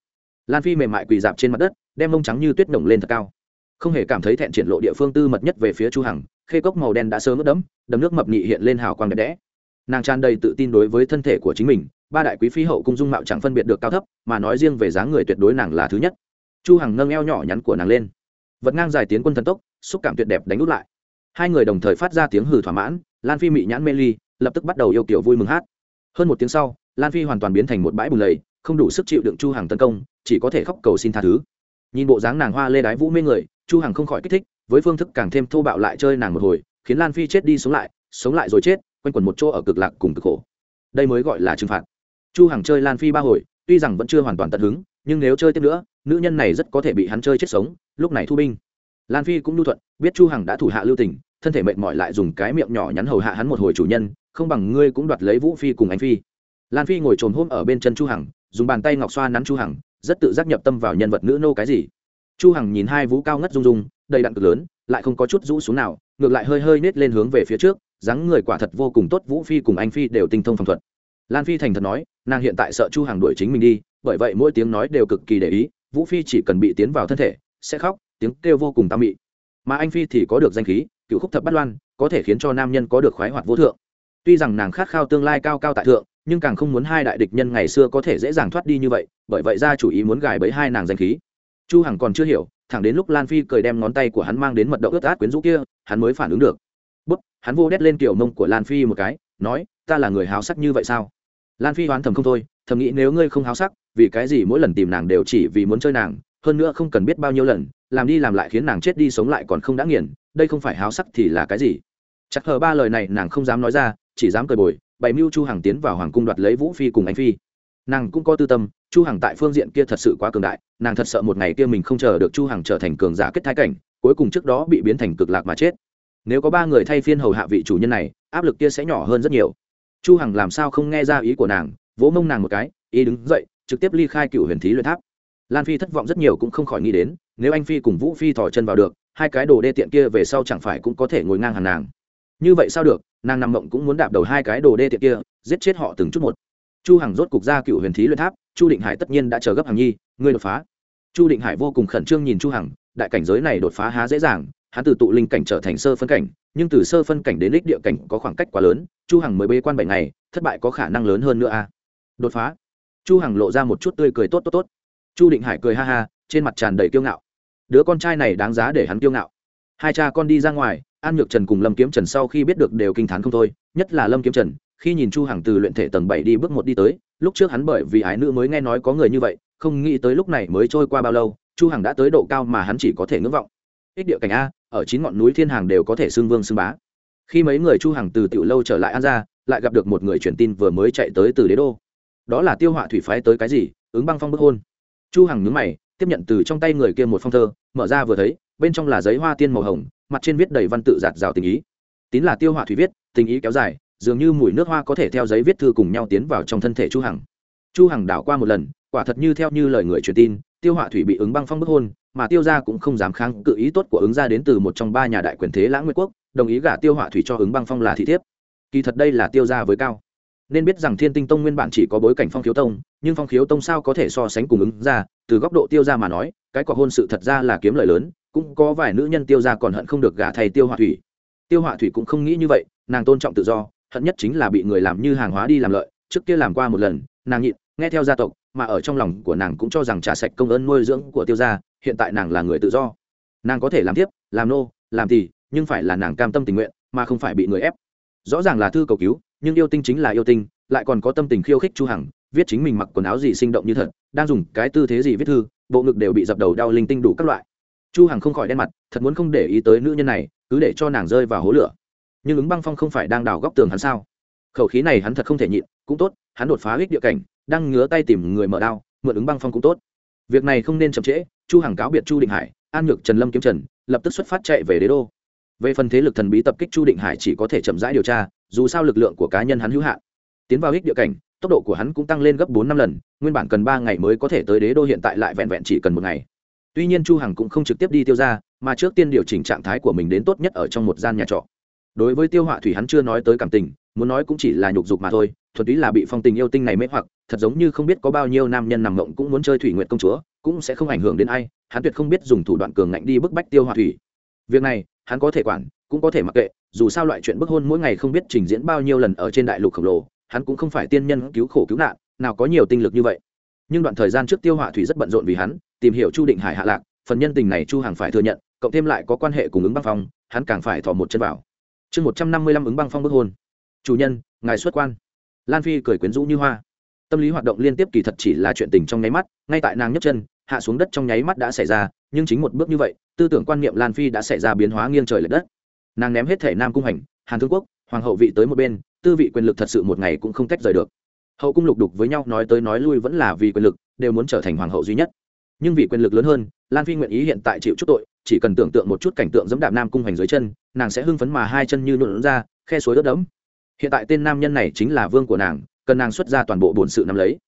Lan phi mềm mại quỳ dạp trên mặt đất, đem mông trắng như tuyết nồng lên thật cao không hề cảm thấy thẹn triển lộ địa phương tư mật nhất về phía chu hằng khê cốc màu đen đã sớm ướt đẫm, đầm nước mập nhị hiện lên hào quang đẹp đẽ. Nàng tràn đầy tự tin đối với thân thể của chính mình, ba đại quý phi hậu cung dung mạo chẳng phân biệt được cao thấp, mà nói riêng về dáng người tuyệt đối nàng là thứ nhất. Chu hằng nâng eo nhỏ nhắn của nàng lên. Vật ngang dài tiến quân thần tốc, xúc cảm tuyệt đẹp đánh út lại. Hai người đồng thời phát ra tiếng hừ thỏa mãn, lan phi mị nhãn mê ly, lập tức bắt đầu yêu kiểu vui mừng hát. Hơn một tiếng sau, lan phi hoàn toàn biến thành một bãi bùn lầy, không đủ sức chịu đựng chu hằng tấn công, chỉ có thể khóc cầu xin tha thứ. Nhìn bộ dáng nàng hoa lê đái vũ mê người chu hằng không khỏi kích thích, với phương thức càng thêm thô bạo lại chơi nàng một hồi, khiến lan phi chết đi sống lại sống lại rồi chết, quanh quẩn một chỗ ở cực lạc cùng cực khổ. Đây mới gọi là trừng phạt. Chu hằng chơi lan phi ba hồi, tuy rằng vẫn chưa hoàn toàn tận hứng, nhưng nếu chơi tiếp nữa, nữ nhân này rất có thể bị hắn chơi chết sống, lúc này thu binh. Lan phi cũng lưu thuận, biết chu hằng đã thủ hạ lưu tình, thân thể mệt mỏi lại dùng cái miệng nhỏ nhắn hầu hạ hắn một hồi chủ nhân, không bằng ngươi cũng đoạt lấy vũ phi cùng anh phi. Lan phi ngồi trồm hôm ở bên chân chu hằng, dùng bàn tay ngọc xoa nắn chu hằng, rất tự giác nhập tâm vào nhân vật nữ nô cái gì chu hằng nhìn hai vũ cao ngất rung rung, đầy đặn cực lớn, lại không có chút rũ xuống nào, ngược lại hơi hơi nết lên hướng về phía trước, dáng người quả thật vô cùng tốt, vũ phi cùng anh phi đều tinh thông phòng thuật. Lan phi thành thật nói, nàng hiện tại sợ chu hằng đuổi chính mình đi, bởi vậy mỗi tiếng nói đều cực kỳ để ý, vũ phi chỉ cần bị tiến vào thân thể, sẽ khóc, tiếng kêu vô cùng tam mị. Mà anh phi thì có được danh khí, cựu khúc thập bát loan, có thể khiến cho nam nhân có được khoái hoạt vô thượng. Tuy rằng nàng khát khao tương lai cao cao tại thượng, nhưng càng không muốn hai đại địch nhân ngày xưa có thể dễ dàng thoát đi như vậy, bởi vậy ra chủ ý muốn gài bẫy hai nàng danh khí chu hằng còn chưa hiểu, thẳng đến lúc lan phi cười đem ngón tay của hắn mang đến mật độ ướt át quyến rũ kia, hắn mới phản ứng được. Bút, hắn vô đét lên kiểu mông của lan phi một cái, nói, ta là người háo sắc như vậy sao? Lan phi hoán thầm không thôi, thầm nghĩ nếu ngươi không háo sắc, vì cái gì mỗi lần tìm nàng đều chỉ vì muốn chơi nàng, hơn nữa không cần biết bao nhiêu lần, làm đi làm lại khiến nàng chết đi sống lại còn không đã nghiền, đây không phải háo sắc thì là cái gì? Chắc hờ ba lời này nàng không dám nói ra, chỉ dám cười bồi, bày mưu chu hằng tiến vào hoàng cung đoạt lấy vũ phi cùng anh phi. Nàng cũng có tư tâm chu hằng tại phương diện kia thật sự quá cường đại, nàng thật sợ một ngày kia mình không chờ được chu hằng trở thành cường giả kết thái cảnh, cuối cùng trước đó bị biến thành cực lạc mà chết. Nếu có ba người thay phiên hầu hạ vị chủ nhân này, áp lực kia sẽ nhỏ hơn rất nhiều. Chu hằng làm sao không nghe ra ý của nàng, vỗ mông nàng một cái, ý đứng dậy, trực tiếp ly khai cựu huyền thí luyện tháp. Lan phi thất vọng rất nhiều cũng không khỏi nghĩ đến, nếu anh phi cùng vũ phi thò chân vào được, hai cái đồ đê tiện kia về sau chẳng phải cũng có thể ngồi ngang hàng nàng. Như vậy sao được, nàng nằm mộng cũng muốn đạp đầu hai cái đồ đê tiện kia, giết chết họ từng chút một chu hằng rốt cục ra cựu huyền thí luyện tháp, chu định hải tất nhiên đã chờ gấp hàng nhi, ngươi đột phá. Chu định hải vô cùng khẩn trương nhìn chu hằng, đại cảnh giới này đột phá há dễ dàng, hắn từ tụ linh cảnh trở thành sơ phân cảnh, nhưng từ sơ phân cảnh đến đích địa cảnh có khoảng cách quá lớn, chu hằng mới bê quan bảy ngày, thất bại có khả năng lớn hơn nữa a. À? đột phá. Chu hằng lộ ra một chút tươi cười tốt tốt tốt. Chu định hải cười ha ha, trên mặt tràn đầy kiêu ngạo. Đứa con trai này đáng giá để hắn kiêu ngạo. Hai cha con đi ra ngoài, an nhược trần cùng lâm kiếm trần sau khi biết được đều kinh t h á n không thôi, nhất là lâm kiếm trần khi nhìn chu hằng từ luyện thể tầng bảy đi bước một đi tới, lúc trước hắn bởi vì ái nữ mới nghe nói có người như vậy, không nghĩ tới lúc này mới trôi qua bao lâu, chu hằng đã tới độ cao mà hắn chỉ có thể ngưỡng vọng. Ích địa cảnh a, ở chín ngọn núi thiên hàng đều có thể xưng vương xưng bá. Khi mấy người chu hằng từ tiểu lâu trở lại an ra lại gặp được một người truyền tin vừa mới chạy tới từ đế đô. Đó là tiêu họa thủy phái tới cái gì? Ứng băng phong bức hôn. Chu hằng nhướng mày, tiếp nhận từ trong tay người kia một phong thơ, mở ra vừa thấy, bên trong là giấy hoa tiên màu hồng, mặt trên viết đầy văn tự giạt rào tình ý. Tín là tiêu họa thủy viết, tình ý kéo dài dường như mùi nước hoa có thể theo giấy viết thư cùng nhau tiến vào trong thân thể chu hằng. Chu hằng đảo qua một lần, quả thật như theo như lời người truyền tin, tiêu họa thủy bị ứng băng phong bức hôn, mà tiêu gia cũng không dám kháng cự ý tốt của ứng gia đến từ một trong ba nhà đại quyền thế lãng nguyệt quốc, đồng ý gả tiêu họa thủy cho ứng băng phong là thị thiếp. Kỳ thật đây là tiêu gia với cao. Nên biết rằng thiên tinh tông nguyên bản chỉ có bối cảnh phong khiếu tông, nhưng phong khiếu tông sao có thể so sánh cùng ứng gia, từ góc độ tiêu gia mà nói, cái quả hôn sự thật ra là kiếm lợi lớn, cũng có vài nữ nhân tiêu gia còn hận không được gả thầy tiêu họa thủy. Tiêu họa thủy cũng không nghĩ như vậy, nàng tôn trọng tự do hận nhất chính là bị người làm như hàng hóa đi làm lợi, trước kia làm qua một lần, nàng nhịn, nghe theo gia tộc, mà ở trong lòng của nàng cũng cho rằng trả sạch công ơn nuôi dưỡng của tiêu gia, hiện tại nàng là người tự do. Nàng có thể làm tiếp làm nô, làm thì nhưng phải là nàng cam tâm tình nguyện, mà không phải bị người ép. Rõ ràng là thư cầu cứu, nhưng yêu tinh chính là yêu tinh, lại còn có tâm tình khiêu khích chu hằng, viết chính mình mặc quần áo gì sinh động như thật, đang dùng cái tư thế gì viết thư, bộ ngực đều bị dập đầu đau linh tinh đủ các loại. Chu hằng không khỏi đen mặt, thật muốn không để ý tới nữ nhân này, cứ để cho nàng rơi vào hố lửa nhưng ứng băng phong không phải đang đào góc tường hắn sao? Khẩu khí này hắn thật không thể nhịn, cũng tốt, hắn đột phá ích địa cảnh, đang ngứa tay tìm người mở đao, mượn ứng băng phong cũng tốt. Việc này không nên chậm trễ, chu hằng cáo biệt chu định hải, an nhược trần lâm kiếm trần, lập tức xuất phát chạy về đế đô. Về phần thế lực thần bí tập kích chu định hải chỉ có thể chậm rãi điều tra, dù sao lực lượng của cá nhân hắn hữu hạn. Tiến vào ích địa cảnh, tốc độ của hắn cũng tăng lên gấp bốn năm lần, nguyên bản cần ba ngày mới có thể tới đế đô hiện tại lại vẹn vẹn chỉ cần một ngày. Tuy nhiên chu hằng cũng không trực tiếp đi tiêu ra, mà trước tiên điều chỉnh trạng thái của mình đến tốt nhất ở trong một gian nhà trọ đối với tiêu họa thủy hắn chưa nói tới cảm tình, muốn nói cũng chỉ là nhục dục mà thôi, thuần túy là bị phong tình yêu tinh này mê hoặc, thật giống như không biết có bao nhiêu nam nhân nằm ngộng cũng muốn chơi thủy nguyện công chúa, cũng sẽ không ảnh hưởng đến ai, hắn tuyệt không biết dùng thủ đoạn cường ngạnh đi bức bách tiêu họa thủy. Việc này, hắn có thể quản, cũng có thể mặc kệ, dù sao loại chuyện bức hôn mỗi ngày không biết trình diễn bao nhiêu lần ở trên đại lục khổng lồ, hắn cũng không phải tiên nhân cứu khổ cứu nạn, nào có nhiều tinh lực như vậy. Nhưng đoạn thời gian trước tiêu họa thủy rất bận rộn vì hắn, tìm hiểu chu định hải hạ lạc, phần nhân tình này chu hàng phải thừa nhận, cộng thêm lại có quan hệ cùng ứng băng phong, hắn càng phải thò một chân vào chương một trăm năm mươi lăm ứng băng phong bức hôn. Chủ nhân, ngài xuất quan. Lan phi cười quyến rũ như hoa. Tâm lý hoạt động liên tiếp kỳ thật chỉ là chuyện tình trong nháy mắt, ngay tại nàng nhấc chân, hạ xuống đất trong nháy mắt đã xảy ra, nhưng chính một bước như vậy, tư tưởng quan niệm lan phi đã xảy ra biến hóa nghiêng trời l ệ đất. Nàng ném hết thể nam cung hành, hàn thương quốc, hoàng hậu vị tới một bên, tư vị quyền lực thật sự một ngày cũng không tách rời được. Hậu cung lục đục với nhau nói tới nói lui vẫn là vì quyền lực, đều muốn trở thành hoàng hậu duy nhất. Nhưng vì quyền lực lớn hơn, lan phi nguyện ý hiện tại chịu chút tội chỉ cần tưởng tượng một chút cảnh tượng dẫm đạp nam cung hành dưới chân, nàng sẽ hưng phấn mà hai chân như nhuộn ra, khe suối đất đẫm. Hiện tại tên nam nhân này chính là vương của nàng, cần nàng xuất ra toàn bộ bổn sự nắm lấy.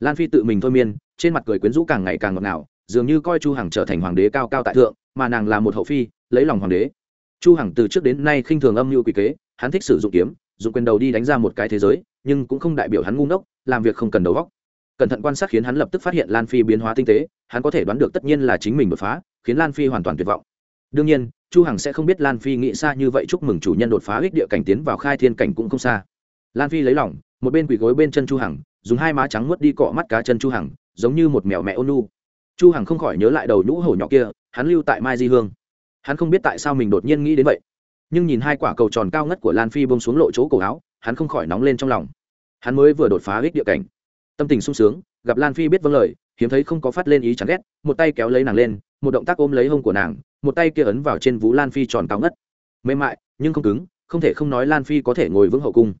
Lan phi tự mình thôi miên, trên mặt cười quyến rũ càng ngày càng ngọt ngào, dường như coi chu hằng trở thành hoàng đế cao cao tại thượng, mà nàng là một hậu phi, lấy lòng hoàng đế. Chu hằng từ trước đến nay khinh thường âm mưu quỷ kế, hắn thích sử dụng kiếm, dùng quyền đầu đi đánh ra một cái thế giới, nhưng cũng không đại biểu hắn ngu ngốc, làm việc không cần đầu óc. Cẩn thận quan sát khiến hắn lập tức phát hiện lan phi biến hóa tinh tế, hắn có thể đoán được tất nhiên là chính mình đột phá khiến lan phi hoàn toàn tuyệt vọng. Đương nhiên, chu hằng sẽ không biết lan phi nghĩ xa như vậy chúc mừng chủ nhân đột phá ích địa cảnh tiến vào khai thiên cảnh cũng không xa. Lan phi lấy lỏng một bên quỳ gối bên chân chu hằng, dùng hai má trắng nuốt đi cọ mắt cá chân chu hằng, giống như một mèo mẹ ôn nu chu hằng không khỏi nhớ lại đầu nhũ hổ nhỏ kia, hắn lưu tại mai di hương. Hắn không biết tại sao mình đột nhiên nghĩ đến vậy. Nhưng nhìn hai quả cầu tròn cao ngất của lan phi bông xuống lộ chỗ cổ áo, hắn không khỏi nóng lên trong lòng. Hắn mới vừa đột phá ích địa cảnh. Tâm tình sung sướng, gặp lan phi biết vâng lời, hiếm thấy không có phát lên ý chán ghét, một tay kéo lấy nàng lên một động tác ôm lấy hông của nàng, một tay kia ấn vào trên vú lan phi tròn cao ngất. Mềm mại, nhưng không cứng, không thể không nói lan phi có thể ngồi vững hậu cung.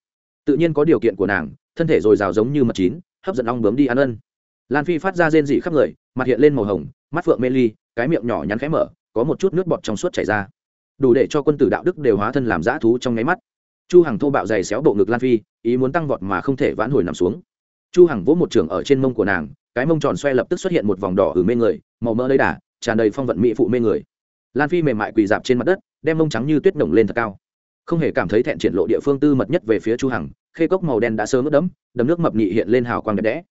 Tự nhiên có điều kiện của nàng, thân thể dồi dào giống như mật chín, hấp dẫn ong bướm đi ăn ân. Lan phi phát ra rên dị khắp người, mặt hiện lên màu hồng, mắt phượng mê ly, cái miệng nhỏ nhắn khẽ mở, có một chút nước bọt trong suốt chảy ra. Đủ để cho quân tử đạo đức đều hóa thân làm dã thú trong nháy mắt. Chu hằng thô bạo dày xéo bộ ngực lan phi, ý muốn tăng vọt mà không thể vãn hồi nằm xuống. Chu hằng vỗ một trường ở trên mông của nàng, cái mông tròn xoe lập tức xuất hiện một vòng đỏ ở mê người, màu mỡ lấy đà tràn đầy phong vận mỹ phụ mê người. Lan phi mềm mại quỳ dạp trên mặt đất, đem mông trắng như tuyết nồng lên thật cao. Không hề cảm thấy thẹn triển lộ địa phương tư mật nhất về phía chu hằng, khê cốc màu đen đã sớm ướt đẫm, đầm nước mập nhị hiện lên hào quang đẹp đẽ.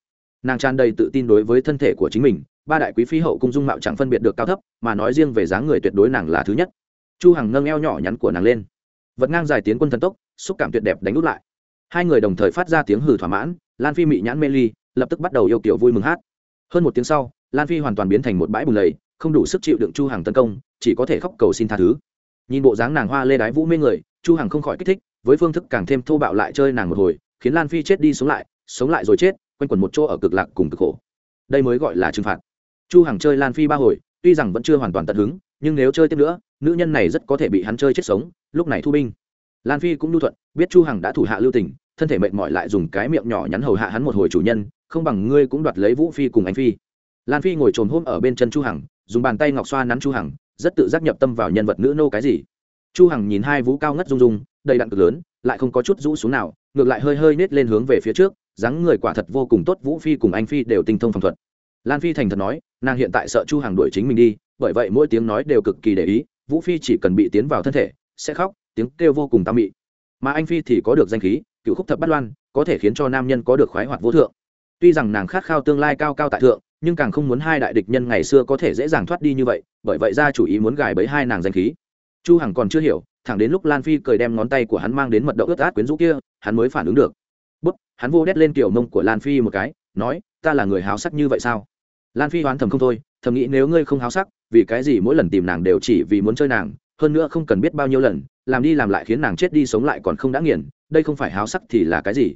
Nàng tràn đầy tự tin đối với thân thể của chính mình, ba đại quý phi hậu cung dung mạo chẳng phân biệt được cao thấp, mà nói riêng về dáng người tuyệt đối nàng là thứ nhất. Chu hằng nâng eo nhỏ nhắn của nàng lên. Vật ngang dài tiến quân thần tốc, xúc cảm tuyệt đẹp đánh út lại. Hai người đồng thời phát ra tiếng hừ thỏa mãn, lan phi mị nhãn mê ly, lập tức bắt đầu yêu kiểu vui mừng hát. Hơn một tiếng sau, lan phi hoàn toàn biến thành một bãi bùn lầy không đủ sức chịu đựng chu hằng tấn công, chỉ có thể khóc cầu xin tha thứ. Nhìn bộ dáng nàng hoa lê đái vũ mê người, chu hằng không khỏi kích thích, với phương thức càng thêm thô bạo lại chơi nàng một hồi, khiến lan phi chết đi sống lại sống lại rồi chết, quanh quẩn một chỗ ở cực lạc cùng cực khổ. Đây mới gọi là trừng phạt. Chu hằng chơi lan phi ba hồi, tuy rằng vẫn chưa hoàn toàn tận hứng, nhưng nếu chơi tiếp nữa, nữ nhân này rất có thể bị hắn chơi chết sống, lúc này thu binh. Lan phi cũng nhu thuận, biết chu hằng đã thủ hạ lưu tình, thân thể mệt mỏi lại dùng cái miệng nhỏ nhắn hầu hạ hắn một hồi chủ nhân, không bằng ngươi cũng đoạt lấy vũ phi cùng anh phi. Lan phi ngồi trồn hôm ở bên chân chu hằng dùng bàn tay ngọc xoa nắn chu hằng, rất tự giác nhập tâm vào nhân vật nữ nô cái gì. Chu hằng nhìn hai vũ cao ngất rung rung, đầy đặn cực lớn, lại không có chút rũ xuống nào, ngược lại hơi hơi nết lên hướng về phía trước, dáng người quả thật vô cùng tốt, vũ phi cùng anh phi đều tinh thông phòng thuật. Lan phi thành thật nói, nàng hiện tại sợ chu hằng đuổi chính mình đi, bởi vậy mỗi tiếng nói đều cực kỳ để ý, vũ phi chỉ cần bị tiến vào thân thể, sẽ khóc, tiếng kêu vô cùng tam mị. Mà anh phi thì có được danh khí, cựu khúc thập bát loan, có thể khiến cho nam nhân có được khoái hoạt vô thượng. Tuy rằng nàng khát khao tương lai cao cao tại thượng nhưng càng không muốn hai đại địch nhân ngày xưa có thể dễ dàng thoát đi như vậy, bởi vậy ra chủ ý muốn gài bẫy hai nàng danh khí. Chu hằng còn chưa hiểu, thẳng đến lúc lan phi cười đem ngón tay của hắn mang đến mật độ ướt át quyến rũ kia, hắn mới phản ứng được. Bút, hắn vô đét lên kiểu mông của lan phi một cái, nói, ta là người háo sắc như vậy sao? Lan phi hoán thầm không thôi, thầm nghĩ nếu ngươi không háo sắc, vì cái gì mỗi lần tìm nàng đều chỉ vì muốn chơi nàng, hơn nữa không cần biết bao nhiêu lần, làm đi làm lại khiến nàng chết đi sống lại còn không đã nghiền, đây không phải háo sắc thì là cái gì?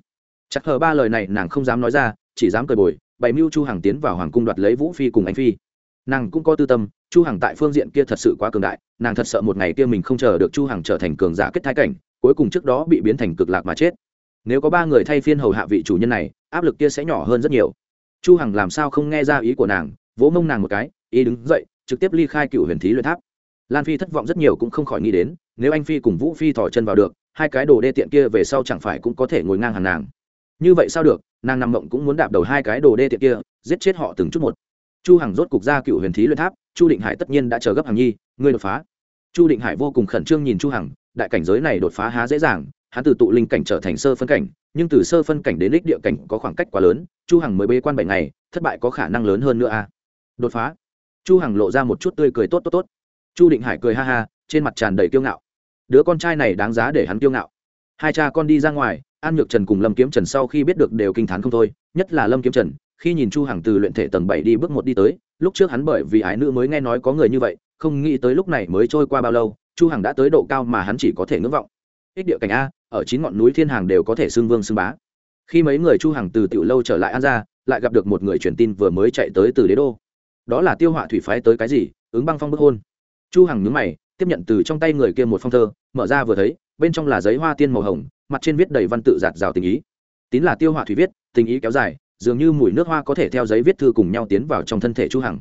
Chắc hờ ba lời này nàng không dám nói ra, chỉ dám cười bồi bày mưu chu hằng tiến vào hoàng cung đoạt lấy vũ phi cùng anh phi. Nàng cũng có tư tâm, chu hằng tại phương diện kia thật sự quá cường đại, nàng thật sợ một ngày kia mình không chờ được chu hằng trở thành cường giả kết thái cảnh, cuối cùng trước đó bị biến thành cực lạc mà chết. Nếu có ba người thay phiên hầu hạ vị chủ nhân này, áp lực kia sẽ nhỏ hơn rất nhiều. Chu hằng làm sao không nghe ra ý của nàng, vỗ mông nàng một cái ý đứng dậy, trực tiếp ly khai cựu huyền thí luyện tháp. Lan phi thất vọng rất nhiều cũng không khỏi nghĩ đến, nếu anh phi cùng vũ phi thỏ chân vào được, hai cái đồ đê tiện kia về sau chẳng phải cũng có thể ngồi ngang hàng nàng như vậy sao được, nàng nằm mộng cũng muốn đạp đầu hai cái đồ đê tiện kia, giết chết họ từng chút một. Chu hằng rốt cục ra cựu huyền thí luyện tháp, chu định hải tất nhiên đã chờ gấp hàng nhi, ngươi đột phá. Chu định hải vô cùng khẩn trương nhìn chu hằng, đại cảnh giới này đột phá há dễ dàng, hắn từ tụ linh cảnh trở thành sơ phân cảnh, nhưng từ sơ phân cảnh đến đích địa cảnh có khoảng cách quá lớn, chu hằng mới bế quan bảy ngày, thất bại có khả năng lớn hơn nữa a à? đột phá. Chu hằng lộ ra một chút tươi cười tốt tốt tốt. Chu định hải cười ha ha, trên mặt tràn đầy kiêu ngạo. Đứa con trai này đáng giá để hắn kiêu ngạo. Hai cha con đi ra ngoài an nhược trần cùng lâm kiếm trần sau khi biết được đều kinh t h á n không thôi, nhất là lâm kiếm trần, khi nhìn chu hằng từ luyện thể tầng bảy đi bước một đi tới, lúc trước hắn bởi vì ái nữ mới nghe nói có người như vậy, không nghĩ tới lúc này mới trôi qua bao lâu, chu hằng đã tới độ cao mà hắn chỉ có thể ngưỡng vọng. Ích địa cảnh a, ở chín ngọn núi thiên hàng đều có thể xưng vương xưng bá. Khi mấy người chu hằng từ tiểu lâu trở lại an ra lại gặp được một người truyền tin vừa mới chạy tới từ đế đô. Đó là tiêu họa thủy phái tới cái gì? Ứng băng phong bức hôn. Chu hằng nhướng mày, tiếp nhận từ trong tay người kia một phong thơ, mở ra vừa thấy, bên trong là giấy hoa tiên màu hồng mặt trên viết đầy văn tự giạt rào tình ý. Tín là tiêu họa thủy viết, tình ý kéo dài, dường như mùi nước hoa có thể theo giấy viết thư cùng nhau tiến vào trong thân thể chu hằng.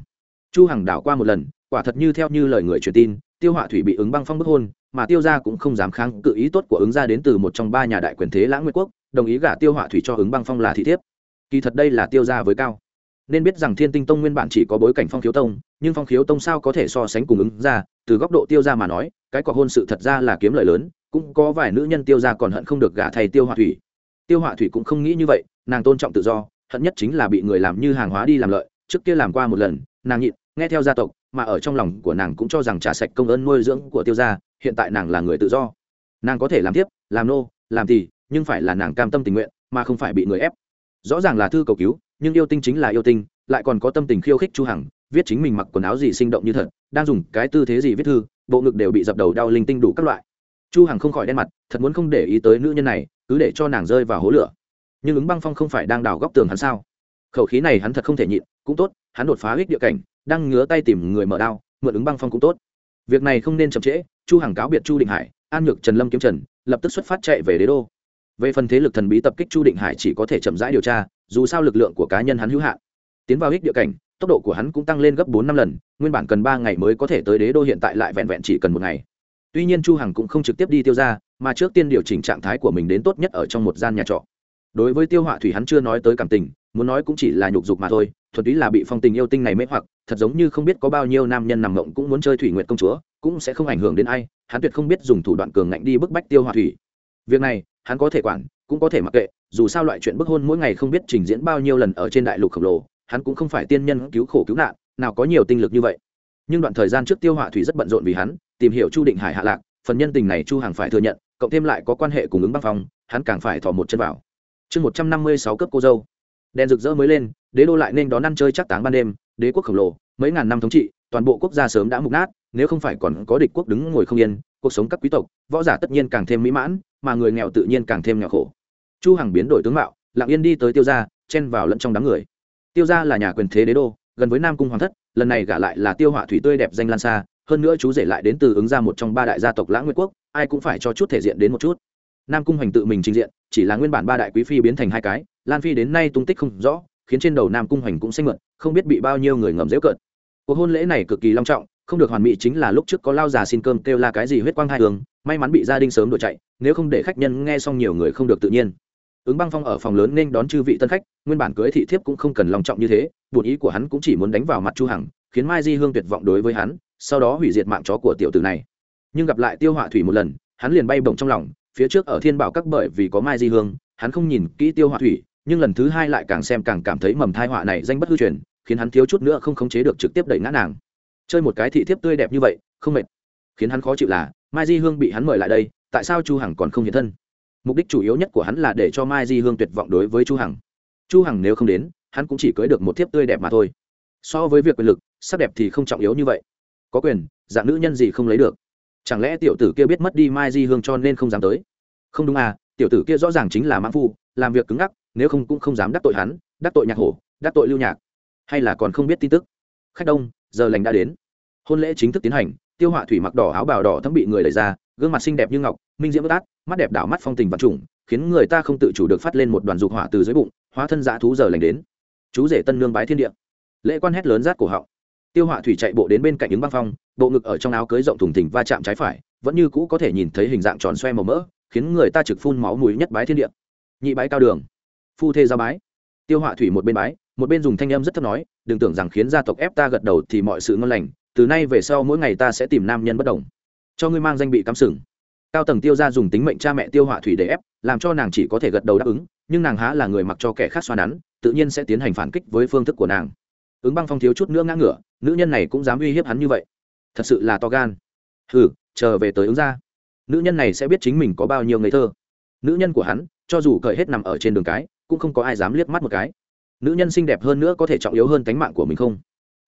Chu hằng đảo qua một lần, quả thật như theo như lời người truyền tin, tiêu họa thủy bị ứng băng phong bức hôn, mà tiêu gia cũng không dám kháng cự ý tốt của ứng gia đến từ một trong ba nhà đại quyền thế lãng nguyệt quốc, đồng ý gả tiêu họa thủy cho ứng băng phong là thị thiếp. Kỳ thật đây là tiêu gia với cao. Nên biết rằng thiên tinh tông nguyên bản chỉ có bối cảnh phong khiếu tông, nhưng phong khiếu tông sao có thể so sánh cùng ứng gia? từ góc độ tiêu gia mà nói, cái quả hôn sự thật ra là kiếm lợi lớn cũng có vài nữ nhân tiêu ra còn hận không được gả thầy tiêu họa thủy. Tiêu họa thủy cũng không nghĩ như vậy, nàng tôn trọng tự do, hận nhất chính là bị người làm như hàng hóa đi làm lợi, trước kia làm qua một lần, nàng nhịn, nghe theo gia tộc, mà ở trong lòng của nàng cũng cho rằng trả sạch công ơn nuôi dưỡng của tiêu gia, hiện tại nàng là người tự do. Nàng có thể làm tiếp làm nô, làm thì nhưng phải là nàng cam tâm tình nguyện, mà không phải bị người ép. Rõ ràng là thư cầu cứu, nhưng yêu tinh chính là yêu tinh, lại còn có tâm tình khiêu khích chu hằng, viết chính mình mặc quần áo gì sinh động như thật, đang dùng cái tư thế gì viết thư, bộ ngực đều bị dập đầu đau linh tinh đủ các loại chu hằng không khỏi đen mặt, thật muốn không để ý tới nữ nhân này, cứ để cho nàng rơi vào hố lửa. Nhưng ứng băng phong không phải đang đào góc tường hắn sao? Khẩu khí này hắn thật không thể nhịn, cũng tốt, hắn đột phá ích địa cảnh, đang ngứa tay tìm người mở đao, mượn ứng băng phong cũng tốt. Việc này không nên chậm trễ, chu Hằng cáo biệt chu định hải, an nhược trần lâm kiếm trần, lập tức xuất phát chạy về đế đô. Về phần thế lực thần bí tập kích chu định hải chỉ có thể chậm rãi điều tra, dù sao lực lượng của cá nhân hắn hữu hạn. Tiến vào ích địa cảnh, tốc độ của hắn cũng tăng lên gấp bốn năm lần, nguyên bản cần ba ngày mới có thể tới đế đô hiện tại lại vẹn vẹn chỉ cần một ngày tuy nhiên chu hằng cũng không trực tiếp đi tiêu ra, mà trước tiên điều chỉnh trạng thái của mình đến tốt nhất ở trong một gian nhà trọ. Đối với tiêu họa thủy hắn chưa nói tới cảm tình, muốn nói cũng chỉ là nhục dục mà thôi, thuần túy là bị phong tình yêu tinh này mê hoặc, thật giống như không biết có bao nhiêu nam nhân nằm mộng cũng muốn chơi thủy nguyện công chúa, cũng sẽ không ảnh hưởng đến ai, hắn tuyệt không biết dùng thủ đoạn cường ngạnh đi bức bách tiêu họa thủy. Việc này, hắn có thể quản, cũng có thể mặc kệ, dù sao loại chuyện bức hôn mỗi ngày không biết trình diễn bao nhiêu lần ở trên đại lục khổng lồ, hắn cũng không phải tiên nhân cứu khổ cứu nạn, nào có nhiều tinh lực như vậy nhưng đoạn thời gian trước tiêu họa thủy rất bận rộn vì hắn, tìm hiểu chu định hải hạ lạc, phần nhân tình này chu hàng phải thừa nhận, cộng thêm lại có quan hệ cùng ứng băng phong, hắn càng phải thò một chân vào. Chương một trăm năm mươi sáu cấp cô dâu. Đèn rực rỡ mới lên, đế đô lại nên đón ăn chơi chắc táng ban đêm, đế quốc khổng lồ, mấy ngàn năm thống trị, toàn bộ quốc gia sớm đã mục nát, nếu không phải còn có địch quốc đứng ngồi không yên, cuộc sống các quý tộc, võ giả tất nhiên càng thêm mỹ mãn, mà người nghèo tự nhiên càng thêm nghèo khổ. Chu hằng biến đổi tướng mạo, lặng yên đi tới tiêu gia, chen vào lẫn trong đám người. Tiêu gia là nhà quyền thế đế đô gần với nam cung hoàng thất, lần này gả lại là tiêu họa thủy tươi đẹp danh lan xa, hơn nữa chú rể lại đến từ ứng ra một trong ba đại gia tộc lãng nguyệt quốc, ai cũng phải cho chút thể diện đến một chút. Nam cung hoành tự mình trình diện, chỉ là nguyên bản ba đại quý phi biến thành hai cái, lan phi đến nay tung tích không rõ, khiến trên đầu nam cung hoành cũng xanh mượn, không biết bị bao nhiêu người ngầm dễu cợt. Cuộc hôn lễ này cực kỳ long trọng, không được hoàn mỹ chính là lúc trước có lao già xin cơm kêu la cái gì huyết quang hai hướng may mắn bị gia đình sớm đuổi chạy, nếu không để khách nhân nghe xong nhiều người không được tự nhiên ứng băng phong ở phòng lớn nên đón chư vị tân khách, nguyên bản cưới thị thiếp cũng không cần lòng trọng như thế bổn ý của hắn cũng chỉ muốn đánh vào mặt chu hằng, khiến mai di hương tuyệt vọng đối với hắn, sau đó hủy diệt mạng chó của tiểu tử này. Nhưng gặp lại tiêu họa thủy một lần, hắn liền bay bổng trong lòng, phía trước ở thiên bảo các bởi vì có mai di hương, hắn không nhìn kỹ tiêu họa thủy, nhưng lần thứ hai lại càng xem càng cảm thấy mầm thai họa này danh bất hư truyền, khiến hắn thiếu chút nữa không khống chế được trực tiếp đẩy ngã nàng. Chơi một cái thị thiếp tươi đẹp như vậy, không mệt. Khiến hắn khó chịu là, mai di hương bị hắn mời lại đây, tại sao chu hằng còn không hiện thân? Mục đích chủ yếu nhất của hắn là để cho mai di hương tuyệt vọng đối với chu hằng. Chu hằng nếu không đến, hắn cũng chỉ cưới được một thiếp tươi đẹp mà thôi. So với việc quyền lực, sắc đẹp thì không trọng yếu như vậy. Có quyền, dạng nữ nhân gì không lấy được? Chẳng lẽ tiểu tử kia biết mất đi mai di hương cho nên không dám tới? Không đúng à tiểu tử kia rõ ràng chính là mãn phu, làm việc cứng ngắc, nếu không cũng không dám đắc tội hắn, đắc tội nhạc hổ, đắc tội lưu nhạc. Hay là còn không biết tin tức? Khách đông, giờ lành đã đến. Hôn lễ chính thức tiến hành, tiêu họa thủy mặc đỏ áo bào đỏ thấm bị người đẩy ra gương mặt xinh đẹp như ngọc, minh diễm bất át, mắt đẹp đảo mắt phong tình vật trùng, khiến người ta không tự chủ được phát lên một đoàn dục hỏa từ dưới bụng, hóa thân dã thú giờ lành đến. Chú rể tân nương bái thiên địa. Lễ quan hét lớn rát cổ họng. Tiêu họa thủy chạy bộ đến bên cạnh ứng băng phong, bộ ngực ở trong áo cưới rộng thùng thình va chạm trái phải, vẫn như cũ có thể nhìn thấy hình dạng tròn xoe màu mỡ, khiến người ta trực phun máu mũi nhất bái thiên địa. Nhị bái cao đường. Phu thê ra bái. Tiêu họa thủy một bên bái, một bên dùng thanh âm rất thấp nói, đừng tưởng rằng khiến gia tộc ép ta gật đầu thì mọi sự ngon lành, từ nay về sau mỗi ngày ta sẽ tìm nam nhân bất đồng cho ngươi mang danh bị cắm sừng. Cao tầng tiêu ra dùng tính mệnh cha mẹ tiêu họa thủy để ép, làm cho nàng chỉ có thể gật đầu đáp ứng, nhưng nàng há là người mặc cho kẻ khác xoa nắn, tự nhiên sẽ tiến hành phản kích với phương thức của nàng. Ứng băng phong thiếu chút nữa ngã ngửa, nữ nhân này cũng dám uy hiếp hắn như vậy. Thật sự là to gan. Hừ, chờ về tới ứng ra nữ nhân này sẽ biết chính mình có bao nhiêu ngây thơ. Nữ nhân của hắn, cho dù cởi hết nằm ở trên đường cái, cũng không có ai dám liếc mắt một cái. Nữ nhân xinh đẹp hơn nữa có thể trọng yếu hơn cánh mạng của mình không?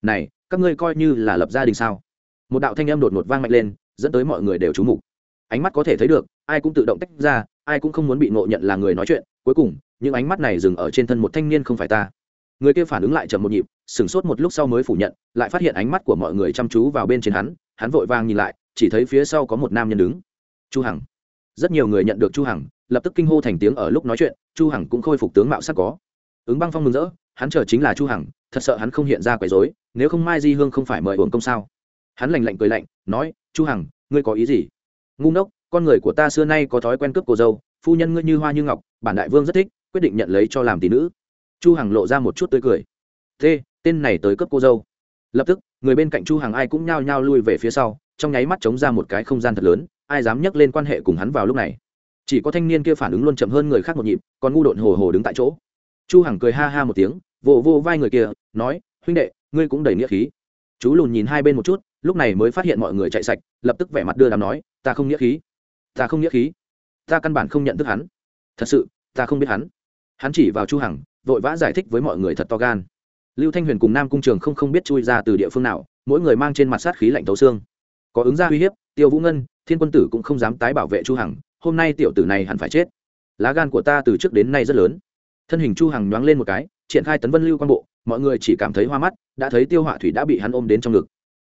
Này, các ngươi coi như là lập gia đình sao? Một đạo thanh âm đột ngột vang mạnh lên dẫn tới mọi người đều trú mục. Ánh mắt có thể thấy được, ai cũng tự động tách ra, ai cũng không muốn bị ngộ nhận là người nói chuyện. Cuối cùng, những ánh mắt này dừng ở trên thân một thanh niên không phải ta. Người kia phản ứng lại chậm một nhịp, sửng sốt một lúc sau mới phủ nhận, lại phát hiện ánh mắt của mọi người chăm chú vào bên trên hắn hắn vội vàng nhìn lại, chỉ thấy phía sau có một nam nhân đứng. Chu hằng. Rất nhiều người nhận được chu hằng, lập tức kinh hô thành tiếng ở lúc nói chuyện, chu hằng cũng khôi phục tướng mạo sắc có. Ứng băng phong mừng rỡ, hắn chờ chính là chu hằng, thật sợ hắn không hiện ra quấy rối, nếu không mai di hương không phải mời uổng công sao? Hắn lạnh lạnh cười lạnh, nói chu hằng, ngươi có ý gì? Ngu ngốc, con người của ta xưa nay có thói quen cướp cô dâu, phu nhân ngươi như hoa như ngọc, bản đại vương rất thích, quyết định nhận lấy cho làm tỷ nữ. Chu hằng lộ ra một chút tươi cười. Thế, tên này tới cướp cô dâu. Lập tức, người bên cạnh chu hằng ai cũng nhao nhao lui về phía sau, trong nháy mắt chống ra một cái không gian thật lớn, ai dám nhắc lên quan hệ cùng hắn vào lúc này. Chỉ có thanh niên kia phản ứng luôn chậm hơn người khác một nhịp, còn ngu độn hồ hồ đứng tại chỗ. Chu hằng cười ha ha một tiếng, vỗ vỗ vai người kia, nói, huynh đệ, ngươi cũng đầy nghĩa khí. Chú lùn nhìn hai bên một chút lúc này mới phát hiện mọi người chạy sạch, lập tức vẻ mặt đưa đàm nói, ta không nghĩa khí. Ta không nghĩa khí. Ta căn bản không nhận thức hắn. Thật sự, ta không biết hắn. Hắn chỉ vào chu hằng, vội vã giải thích với mọi người thật to gan. Lưu thanh huyền cùng nam cung trường không không biết chui ra từ địa phương nào, mỗi người mang trên mặt sát khí lạnh tấu xương. Có ứng ra uy hiếp, tiêu vũ ngân, thiên quân tử cũng không dám tái bảo vệ chu hằng, hôm nay tiểu tử này hẳn phải chết. Lá gan của ta từ trước đến nay rất lớn. Thân hình chu hằng nhoáng lên một cái, triển khai tấn vân lưu quan bộ, mọi người chỉ cảm thấy hoa mắt, đã thấy tiêu họa thủy đã bị hắn ôm đến trong ngực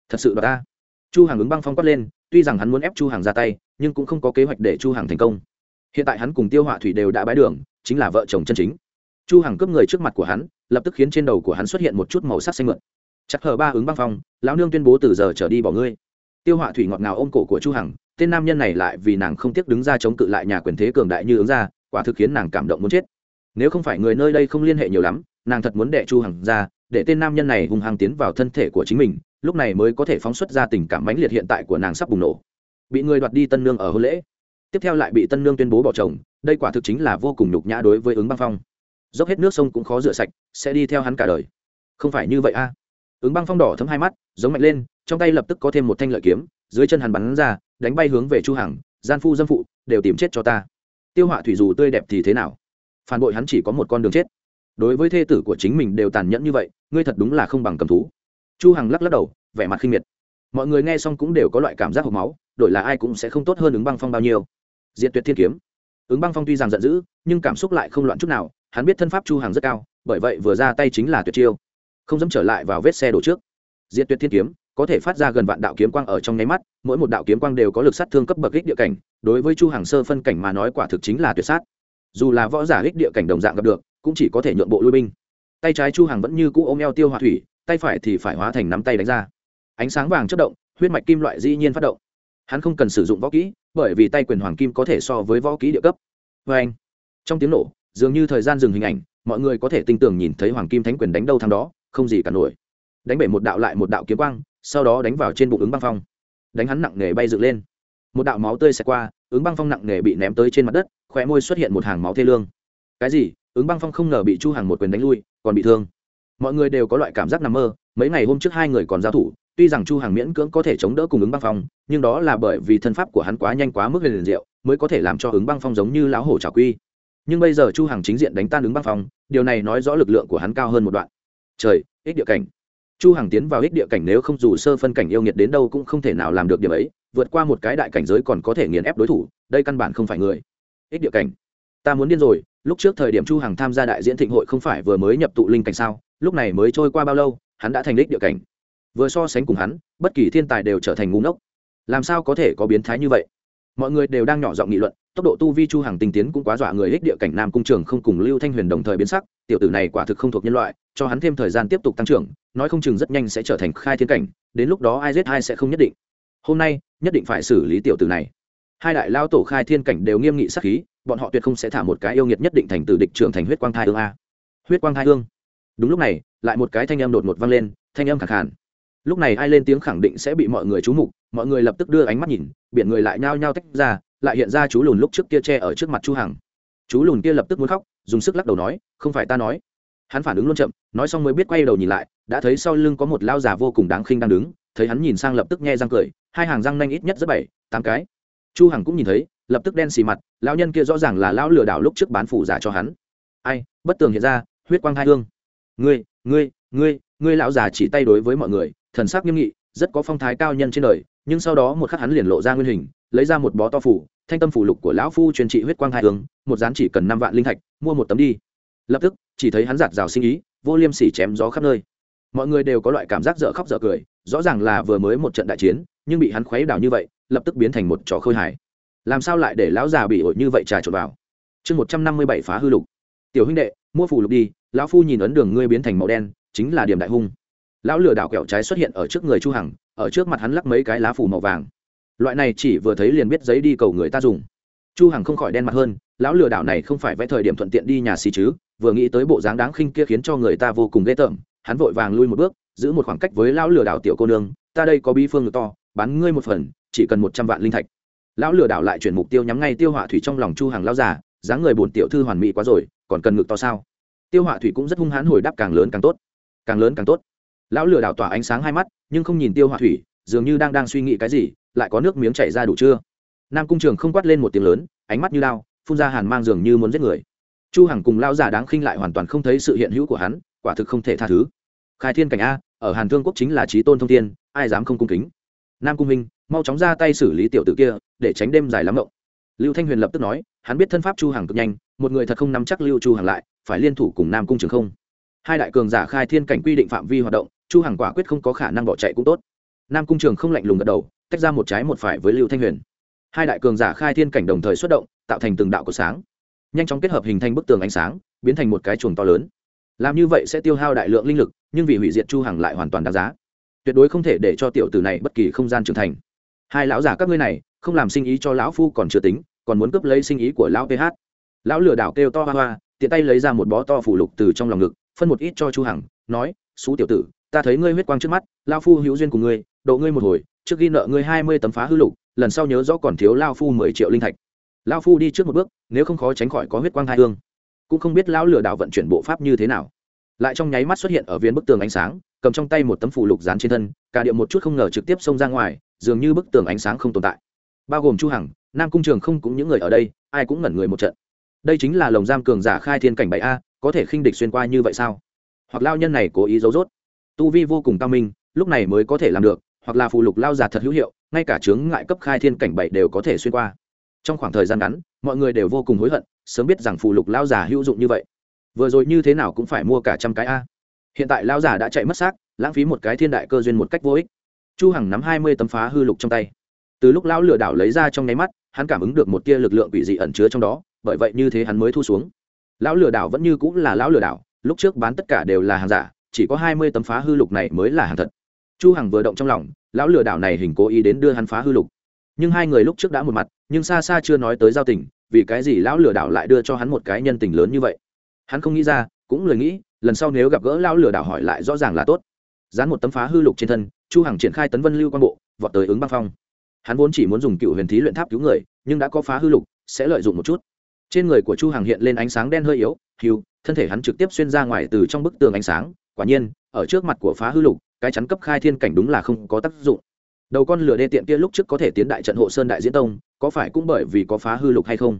thật sự là ta. Chu hàng ứng băng phong quát lên, tuy rằng hắn muốn ép chu hàng ra tay, nhưng cũng không có kế hoạch để chu hàng thành công. Hiện tại hắn cùng tiêu họa thủy đều đã bái đường, chính là vợ chồng chân chính. Chu hàng cướp người trước mặt của hắn, lập tức khiến trên đầu của hắn xuất hiện một chút màu sắc xanh mượn chắc hờ ba ứng băng phong, lão nương tuyên bố từ giờ trở đi bỏ ngươi. Tiêu họa thủy ngọt ngào ôm cổ của chu hằng, tên nam nhân này lại vì nàng không tiếc đứng ra chống cự lại nhà quyền thế cường đại như ứng ra, quả thực khiến nàng cảm động muốn chết. Nếu không phải người nơi đây không liên hệ nhiều lắm, nàng thật muốn đệ chu hằng ra để tên nam nhân này hung hăng tiến vào thân thể của chính mình, lúc này mới có thể phóng xuất ra tình cảm mãnh liệt hiện tại của nàng sắp bùng nổ. Bị người đoạt đi tân nương ở hôn lễ. Tiếp theo lại bị tân nương tuyên bố bỏ chồng, đây quả thực chính là vô cùng nhục nhã đối với ứng băng phong. Dốc hết nước sông cũng khó rửa sạch, sẽ đi theo hắn cả đời. Không phải như vậy a. Ứng băng phong đỏ thấm hai mắt, giống mạnh lên, trong tay lập tức có thêm một thanh lợi kiếm, dưới chân hắn bắn ra, đánh bay hướng về chu hằng, gian phu dâm phụ, đều tìm chết cho ta. Tiêu họa thủy dù tươi đẹp thì thế nào? Phản bội hắn chỉ có một con đường chết đối với thê tử của chính mình đều tàn nhẫn như vậy, ngươi thật đúng là không bằng cầm thú. Chu hằng lắc lắc đầu, vẻ mặt khinh miệt. Mọi người nghe xong cũng đều có loại cảm giác hộc máu, đổi là ai cũng sẽ không tốt hơn ứng băng phong bao nhiêu. Diệt tuyệt thiên kiếm. Ứng băng phong tuy rằng giận dữ, nhưng cảm xúc lại không loạn chút nào, hắn biết thân pháp chu hằng rất cao, bởi vậy vừa ra tay chính là tuyệt chiêu. Không dám trở lại vào vết xe đổ trước. Diệt tuyệt thiên kiếm, có thể phát ra gần vạn đạo kiếm quang ở trong nháy mắt, mỗi một đạo kiếm quang đều có lực sát thương cấp bậc ích địa cảnh, đối với chu hàng sơ phân cảnh mà nói quả thực chính là tuyệt sát. Dù là võ giả ích địa cảnh đồng dạng gặp được cũng chỉ có thể nhượng bộ lui binh. Tay trái chu hàng vẫn như cũ ôm eo tiêu hỏa thủy, tay phải thì phải hóa thành nắm tay đánh ra. Ánh sáng vàng chất động, huyết mạch kim loại dĩ nhiên phát động. Hắn không cần sử dụng võ kỹ, bởi vì tay quyền hoàng kim có thể so với võ kỹ địa cấp. Vê anh trong tiếng nổ, dường như thời gian dừng hình ảnh, mọi người có thể tin tưởng nhìn thấy hoàng kim thánh quyền đánh đâu thằng đó, không gì cả nổi. Đánh bể một đạo lại một đạo kiếm quang, sau đó đánh vào trên bụng ứng băng phong. Đánh hắn nặng nề bay dựng lên. Một đạo máu tươi xẹt qua, ứng băng phong nặng nề bị ném tới trên mặt đất, khóe môi xuất hiện một hàng máu thê lương. Cái gì? Ứng băng phong không ngờ bị chu Hằng một quyền đánh lui, còn bị thương. Mọi người đều có loại cảm giác nằm mơ, mấy ngày hôm trước hai người còn giao thủ, tuy rằng chu Hằng miễn cưỡng có thể chống đỡ cùng ứng băng phong, nhưng đó là bởi vì thân pháp của hắn quá nhanh quá mức liền rượu mới có thể làm cho ứng băng phong giống như lão hổ trả quy. Nhưng bây giờ chu Hằng chính diện đánh tan ứng băng phong, điều này nói rõ lực lượng của hắn cao hơn một đoạn. Trời, ích địa cảnh. Chu hằng tiến vào ích địa cảnh nếu không dù sơ phân cảnh yêu nghiệt đến đâu cũng không thể nào làm được điểm ấy, vượt qua một cái đại cảnh giới còn có thể nghiền ép đối thủ, đây căn bản không phải người. Ích địa cảnh ta muốn điên rồi, lúc trước thời điểm chu hằng tham gia đại diễn thịnh hội không phải vừa mới nhập tụ linh cảnh sao, lúc này mới trôi qua bao lâu, hắn đã thành ích địa cảnh. Vừa so sánh cùng hắn, bất kỳ thiên tài đều trở thành ngu ngốc. Làm sao có thể có biến thái như vậy? Mọi người đều đang nhỏ giọng nghị luận, tốc độ tu vi chu Hằng tinh tiến cũng quá dọa người ích địa cảnh nam cung trường không cùng lưu thanh huyền đồng thời biến sắc, tiểu tử này quả thực không thuộc nhân loại, cho hắn thêm thời gian tiếp tục tăng trưởng, nói không chừng rất nhanh sẽ trở thành khai thiên cảnh, đến lúc đó ai giết ai sẽ không nhất định. Hôm nay, nhất định phải xử lý tiểu tử này hai đại lao tổ khai thiên cảnh đều nghiêm nghị sắc khí, bọn họ tuyệt không sẽ thả một cái yêu nghiệt nhất định thành tử địch trưởng thành huyết quang thai hương a. Huyết quang thai hương đúng lúc này, lại một cái thanh âm đột ngột vang lên, thanh âm khẳng khàn. Lúc này ai lên tiếng khẳng định sẽ bị mọi người trú mục, mọi người lập tức đưa ánh mắt nhìn, biển người lại nhao nhao tách ra, lại hiện ra chú lùn lúc trước kia che ở trước mặt chu hằng. Chú lùn kia lập tức muốn khóc, dùng sức lắc đầu nói, không phải ta nói. Hắn phản ứng luôn chậm, nói xong mới biết quay đầu nhìn lại, đã thấy sau lưng có một lao già vô cùng đáng khinh đang đứng, thấy hắn nhìn sang lập tức nghe răng cười, hai hàng răng nanh ít nhất rất bảy, tám cái chu hằng cũng nhìn thấy, lập tức đen xì mặt, lão nhân kia rõ ràng là lão lừa đảo lúc trước bán phủ giả cho hắn. Ai, bất tường hiện ra, huyết quang hai hương. Ngươi ngươi ngươi ngươi lão già chỉ tay đối với mọi người, thần sắc nghiêm nghị, rất có phong thái cao nhân trên đời, nhưng sau đó một khắc hắn liền lộ ra nguyên hình, lấy ra một bó to phủ, thanh tâm phủ lục của lão phu truyền trị huyết quang hai hướng một dán chỉ cần năm vạn linh thạch, mua một tấm đi. Lập tức, chỉ thấy hắn giạt rào sinh ý, vô liêm sỉ chém gió khắp nơi. Mọi người đều có loại cảm giác dở khóc dở cười, rõ ràng là vừa mới một trận đại chiến, nhưng bị hắn khuấy đảo như vậy lập tức biến thành một trò khơi hài. Làm sao lại để lão già bị ổi như vậy trà trộn vào? Chương một trăm năm mươi bảy phá hư lục. Tiểu huynh đệ, mua phù lục đi, lão phu nhìn ấn đường ngươi biến thành màu đen, chính là điểm đại hung. Lão lừa đảo kẹo trái xuất hiện ở trước người chu hằng, ở trước mặt hắn lắc mấy cái lá phủ màu vàng. Loại này chỉ vừa thấy liền biết giấy đi cầu người ta dùng. Chu hằng không khỏi đen mặt hơn, lão lừa đảo này không phải vẽ thời điểm thuận tiện đi nhà xì chứ, vừa nghĩ tới bộ dáng đáng khinh kia khiến cho người ta vô cùng ghê tởm, hắn vội vàng lui một bước, giữ một khoảng cách với lão lừa đảo tiểu cô nương, ta đây có bi phương to, bán ngươi một phần chỉ cần một trăm vạn linh thạch. Lão lừa đảo lại chuyển mục tiêu nhắm ngay tiêu hỏa thủy trong lòng chu hàng lão già, dáng người bổn tiểu thư hoàn mỹ quá rồi, còn cần ngực to sao? Tiêu hỏa thủy cũng rất hung hãn hồi đáp càng lớn càng tốt. Càng lớn càng tốt. Lão lừa đảo tỏa ánh sáng hai mắt, nhưng không nhìn tiêu hỏa thủy, dường như đang đang suy nghĩ cái gì, lại có nước miếng chảy ra đủ chưa? Nam cung trường không quát lên một tiếng lớn, ánh mắt như lao, phun ra hàn mang dường như muốn giết người. Chu hằng cùng lao giả đáng khinh lại hoàn toàn không thấy sự hiện hữu của hắn, quả thực không thể tha thứ. Khai thiên cảnh a, ở hàn thương quốc chính là trí tôn thông thiên, ai dám không cung kính? Nam cung minh mau chóng ra tay xử lý tiểu tử kia, để tránh đêm dài lắm mộng. Lưu thanh huyền lập tức nói, hắn biết thân pháp chu hằng cực nhanh, một người thật không nắm chắc lưu chu hằng lại, phải liên thủ cùng nam cung trường không. Hai đại cường giả khai thiên cảnh quy định phạm vi hoạt động, chu hằng quả quyết không có khả năng bỏ chạy cũng tốt. Nam cung trường không lạnh lùng gật đầu, tách ra một trái một phải với lưu thanh huyền. Hai đại cường giả khai thiên cảnh đồng thời xuất động, tạo thành từng đạo của sáng. Nhanh chóng kết hợp hình thành bức tường ánh sáng, biến thành một cái chuồng to lớn. Làm như vậy sẽ tiêu hao đại lượng linh lực, nhưng vì hủy diệt chu hằng lại hoàn toàn đáng giá. Tuyệt đối không thể để cho tiểu tử này bất kỳ không gian trưởng thành hai lão giả các ngươi này, không làm sinh ý cho lão phu còn chưa tính, còn muốn cướp lấy sinh ý của lão ph lão lừa đảo kêu to hoa hoa, tiện tay lấy ra một bó to phủ lục từ trong lòng ngực, phân một ít cho chu hằng, nói, xú tiểu tử, ta thấy ngươi huyết quang trước mắt, lão phu hữu duyên cùng ngươi, độ ngươi một hồi, trước ghi nợ ngươi hai mươi tấm phá hư lục, lần sau nhớ rõ còn thiếu lão phu mười triệu linh thạch. Lão phu đi trước một bước, nếu không khó tránh khỏi có huyết quang hai hương. Cũng không biết lão lừa đảo vận chuyển bộ pháp như thế nào lại trong nháy mắt xuất hiện ở viên bức tường ánh sáng, cầm trong tay một tấm phủ lục dán trên thân, cả điệu một chút không ngờ trực tiếp xông ra ngoài, dường như bức tường ánh sáng không tồn tại. Bao gồm chu hằng, nam cung trường không cũng những người ở đây, ai cũng ngẩn người một trận. Đây chính là lồng giam cường giả khai thiên cảnh bảy a, có thể khinh địch xuyên qua như vậy sao? Hoặc lao nhân này cố ý giấu rốt. Tu vi vô cùng cao minh, lúc này mới có thể làm được, hoặc là phù lục lao giả thật hữu hiệu, ngay cả chướng ngại cấp khai thiên cảnh bảy đều có thể xuyên qua. Trong khoảng thời gian ngắn, mọi người đều vô cùng hối hận, sớm biết rằng phù lục lao giả hữu dụng như vậy vừa rồi như thế nào cũng phải mua cả trăm cái a. Hiện tại lão giả đã chạy mất xác, lãng phí một cái thiên đại cơ duyên một cách vô ích. Chu hằng nắm hai mươi tấm phá hư lục trong tay. Từ lúc lão lừa đảo lấy ra trong nháy mắt, hắn cảm ứng được một tia lực lượng quỷ dị ẩn chứa trong đó, bởi vậy như thế hắn mới thu xuống. Lão lừa đảo vẫn như cũng là lão lừa đảo, lúc trước bán tất cả đều là hàng giả, chỉ có hai mươi tấm phá hư lục này mới là hàng thật. Chu hằng vừa động trong lòng, lão lừa đảo này hình cố ý đến đưa hắn phá hư lục. Nhưng hai người lúc trước đã một mặt, nhưng xa xa chưa nói tới giao tình, vì cái gì lão lừa đảo lại đưa cho hắn một cái nhân tình lớn như vậy? Hắn không nghĩ ra, cũng lời nghĩ, lần sau nếu gặp gỡ lão lừa đảo hỏi lại rõ ràng là tốt. Dán một tấm phá hư lục trên thân, chu hằng triển khai tấn vân lưu quan bộ, vọt tới ứng băng phong. Hắn vốn chỉ muốn dùng cựu huyền thí luyện tháp cứu người, nhưng đã có phá hư lục, sẽ lợi dụng một chút. Trên người của chu hằng hiện lên ánh sáng đen hơi yếu hiu thân thể hắn trực tiếp xuyên ra ngoài từ trong bức tường ánh sáng. Quả nhiên, ở trước mặt của phá hư lục, cái chắn cấp khai thiên cảnh đúng là không có tác dụng. Đầu con lửa đê tiện kia lúc trước có thể tiến đại trận hộ sơn đại diễn tông, có phải cũng bởi vì có phá hư lục hay không?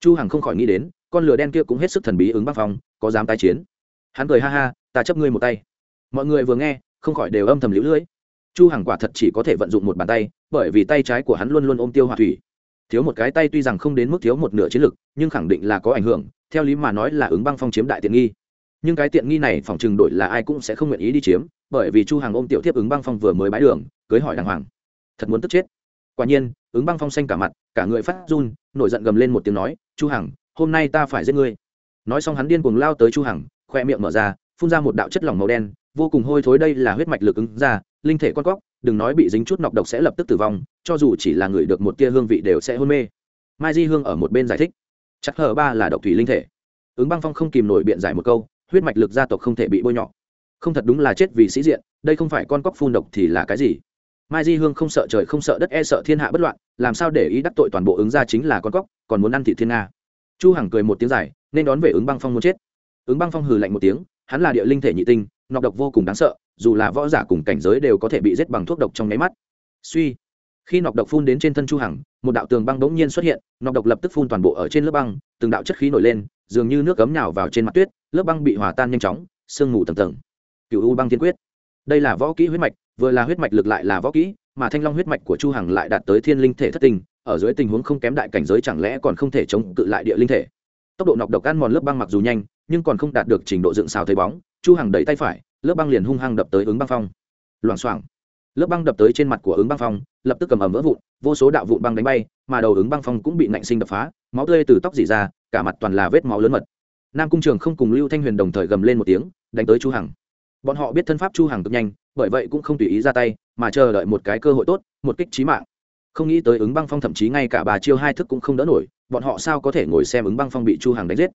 Chu hằng không khỏi nghĩ đến, con lửa đen kia cũng hết sức thần bí ứng bắc phong, có dám tái chiến. Hắn cười ha ha, ta chấp ngươi một tay. Mọi người vừa nghe, không khỏi đều âm thầm liễu lưỡi chu hằng quả thật chỉ có thể vận dụng một bàn tay, bởi vì tay trái của hắn luôn luôn ôm tiêu hỏa thủy. Thiếu một cái tay tuy rằng không đến mức thiếu một nửa chiến lực, nhưng khẳng định là có ảnh hưởng, theo lý mà nói là ứng băng phong chiếm đại tiện nghi. Nhưng cái tiện nghi này phòng chừng đổi là ai cũng sẽ không nguyện ý đi chiếm, bởi vì chu hằng ôm tiểu thiếp ứng băng phong vừa mới bãi đường, cưới hỏi đàng hoàng. Thật muốn tức chết. Quả nhiên, ứng băng phong xanh cả mặt, cả người phát run, nổi giận gầm lên một tiếng nói chu hằng, hôm nay ta phải giết ngươi. Nói xong hắn điên cuồng lao tới chu hằng khoe miệng mở ra, phun ra một đạo chất lỏng màu đen, vô cùng hôi thối đây là huyết mạch lực ứng ra, linh thể con cóc, đừng nói bị dính chút nọc độc sẽ lập tức tử vong, cho dù chỉ là người được một tia hương vị đều sẽ hôn mê. Mai di hương ở một bên giải thích, chắc hở ba là độc thủy linh thể. Ứng băng phong không kìm nổi biện giải một câu, huyết mạch lực gia tộc không thể bị bôi nhọ. Không thật đúng là chết vì sĩ diện, đây không phải con cóc phun độc thì là cái gì? Mai di hương không sợ trời không sợ đất e sợ thiên hạ bất loạn, làm sao để ý đắc tội toàn bộ ứng ra chính là con cóc, còn muốn ăn thị thiên nga. Chu hằng cười một tiếng dài, nên đón về ứng băng phong muốn chết. Ứng băng phong hừ lạnh một tiếng, hắn là địa linh thể nhị tinh, nọc độc vô cùng đáng sợ, dù là võ giả cùng cảnh giới đều có thể bị giết bằng thuốc độc trong nháy mắt. Suy, khi nọc độc phun đến trên thân chu hằng, một đạo tường băng đống nhiên xuất hiện, nọc độc lập tức phun toàn bộ ở trên lớp băng, từng đạo chất khí nổi lên, dường như nước cấm nhào vào trên mặt tuyết, lớp băng bị hòa tan nhanh chóng, sương mù tầng tầng. Cựu u băng thiên quyết đây là võ kỹ huyết mạch vừa là huyết mạch lực lại là võ kỹ mà thanh long huyết mạch của chu hằng lại đạt tới thiên linh thể thất tình, ở dưới tình huống không kém đại cảnh giới chẳng lẽ còn không thể chống cự lại địa linh thể. Tốc độ nọc độc ăn mòn lớp băng mặc dù nhanh nhưng còn không đạt được trình độ dựng xào thấy bóng chu hằng đẩy tay phải lớp băng liền hung hăng đập tới ứng băng phong. Loảng xoảng. Lớp băng đập tới trên mặt của ứng băng phong lập tức cầm ẩm vỡ vụn vô số đạo vụn băng đánh bay mà đầu ứng băng phong cũng bị nạnh sinh đập phá máu tươi từ tóc dỉ ra cả mặt toàn là vết máu lớn mật. Nam cung trường không cùng lưu thanh huyền đồng thời gầm lên một tiếng đánh tới chu hằng bọn họ biết thân pháp chu hằng cực nhanh, bởi vậy cũng không tùy ý ra tay, mà chờ đợi một cái cơ hội tốt, một kích chí mạng. Không nghĩ tới ứng băng phong thậm chí ngay cả bà chiêu hai thức cũng không đỡ nổi, bọn họ sao có thể ngồi xem ứng băng phong bị chu hằng đánh giết?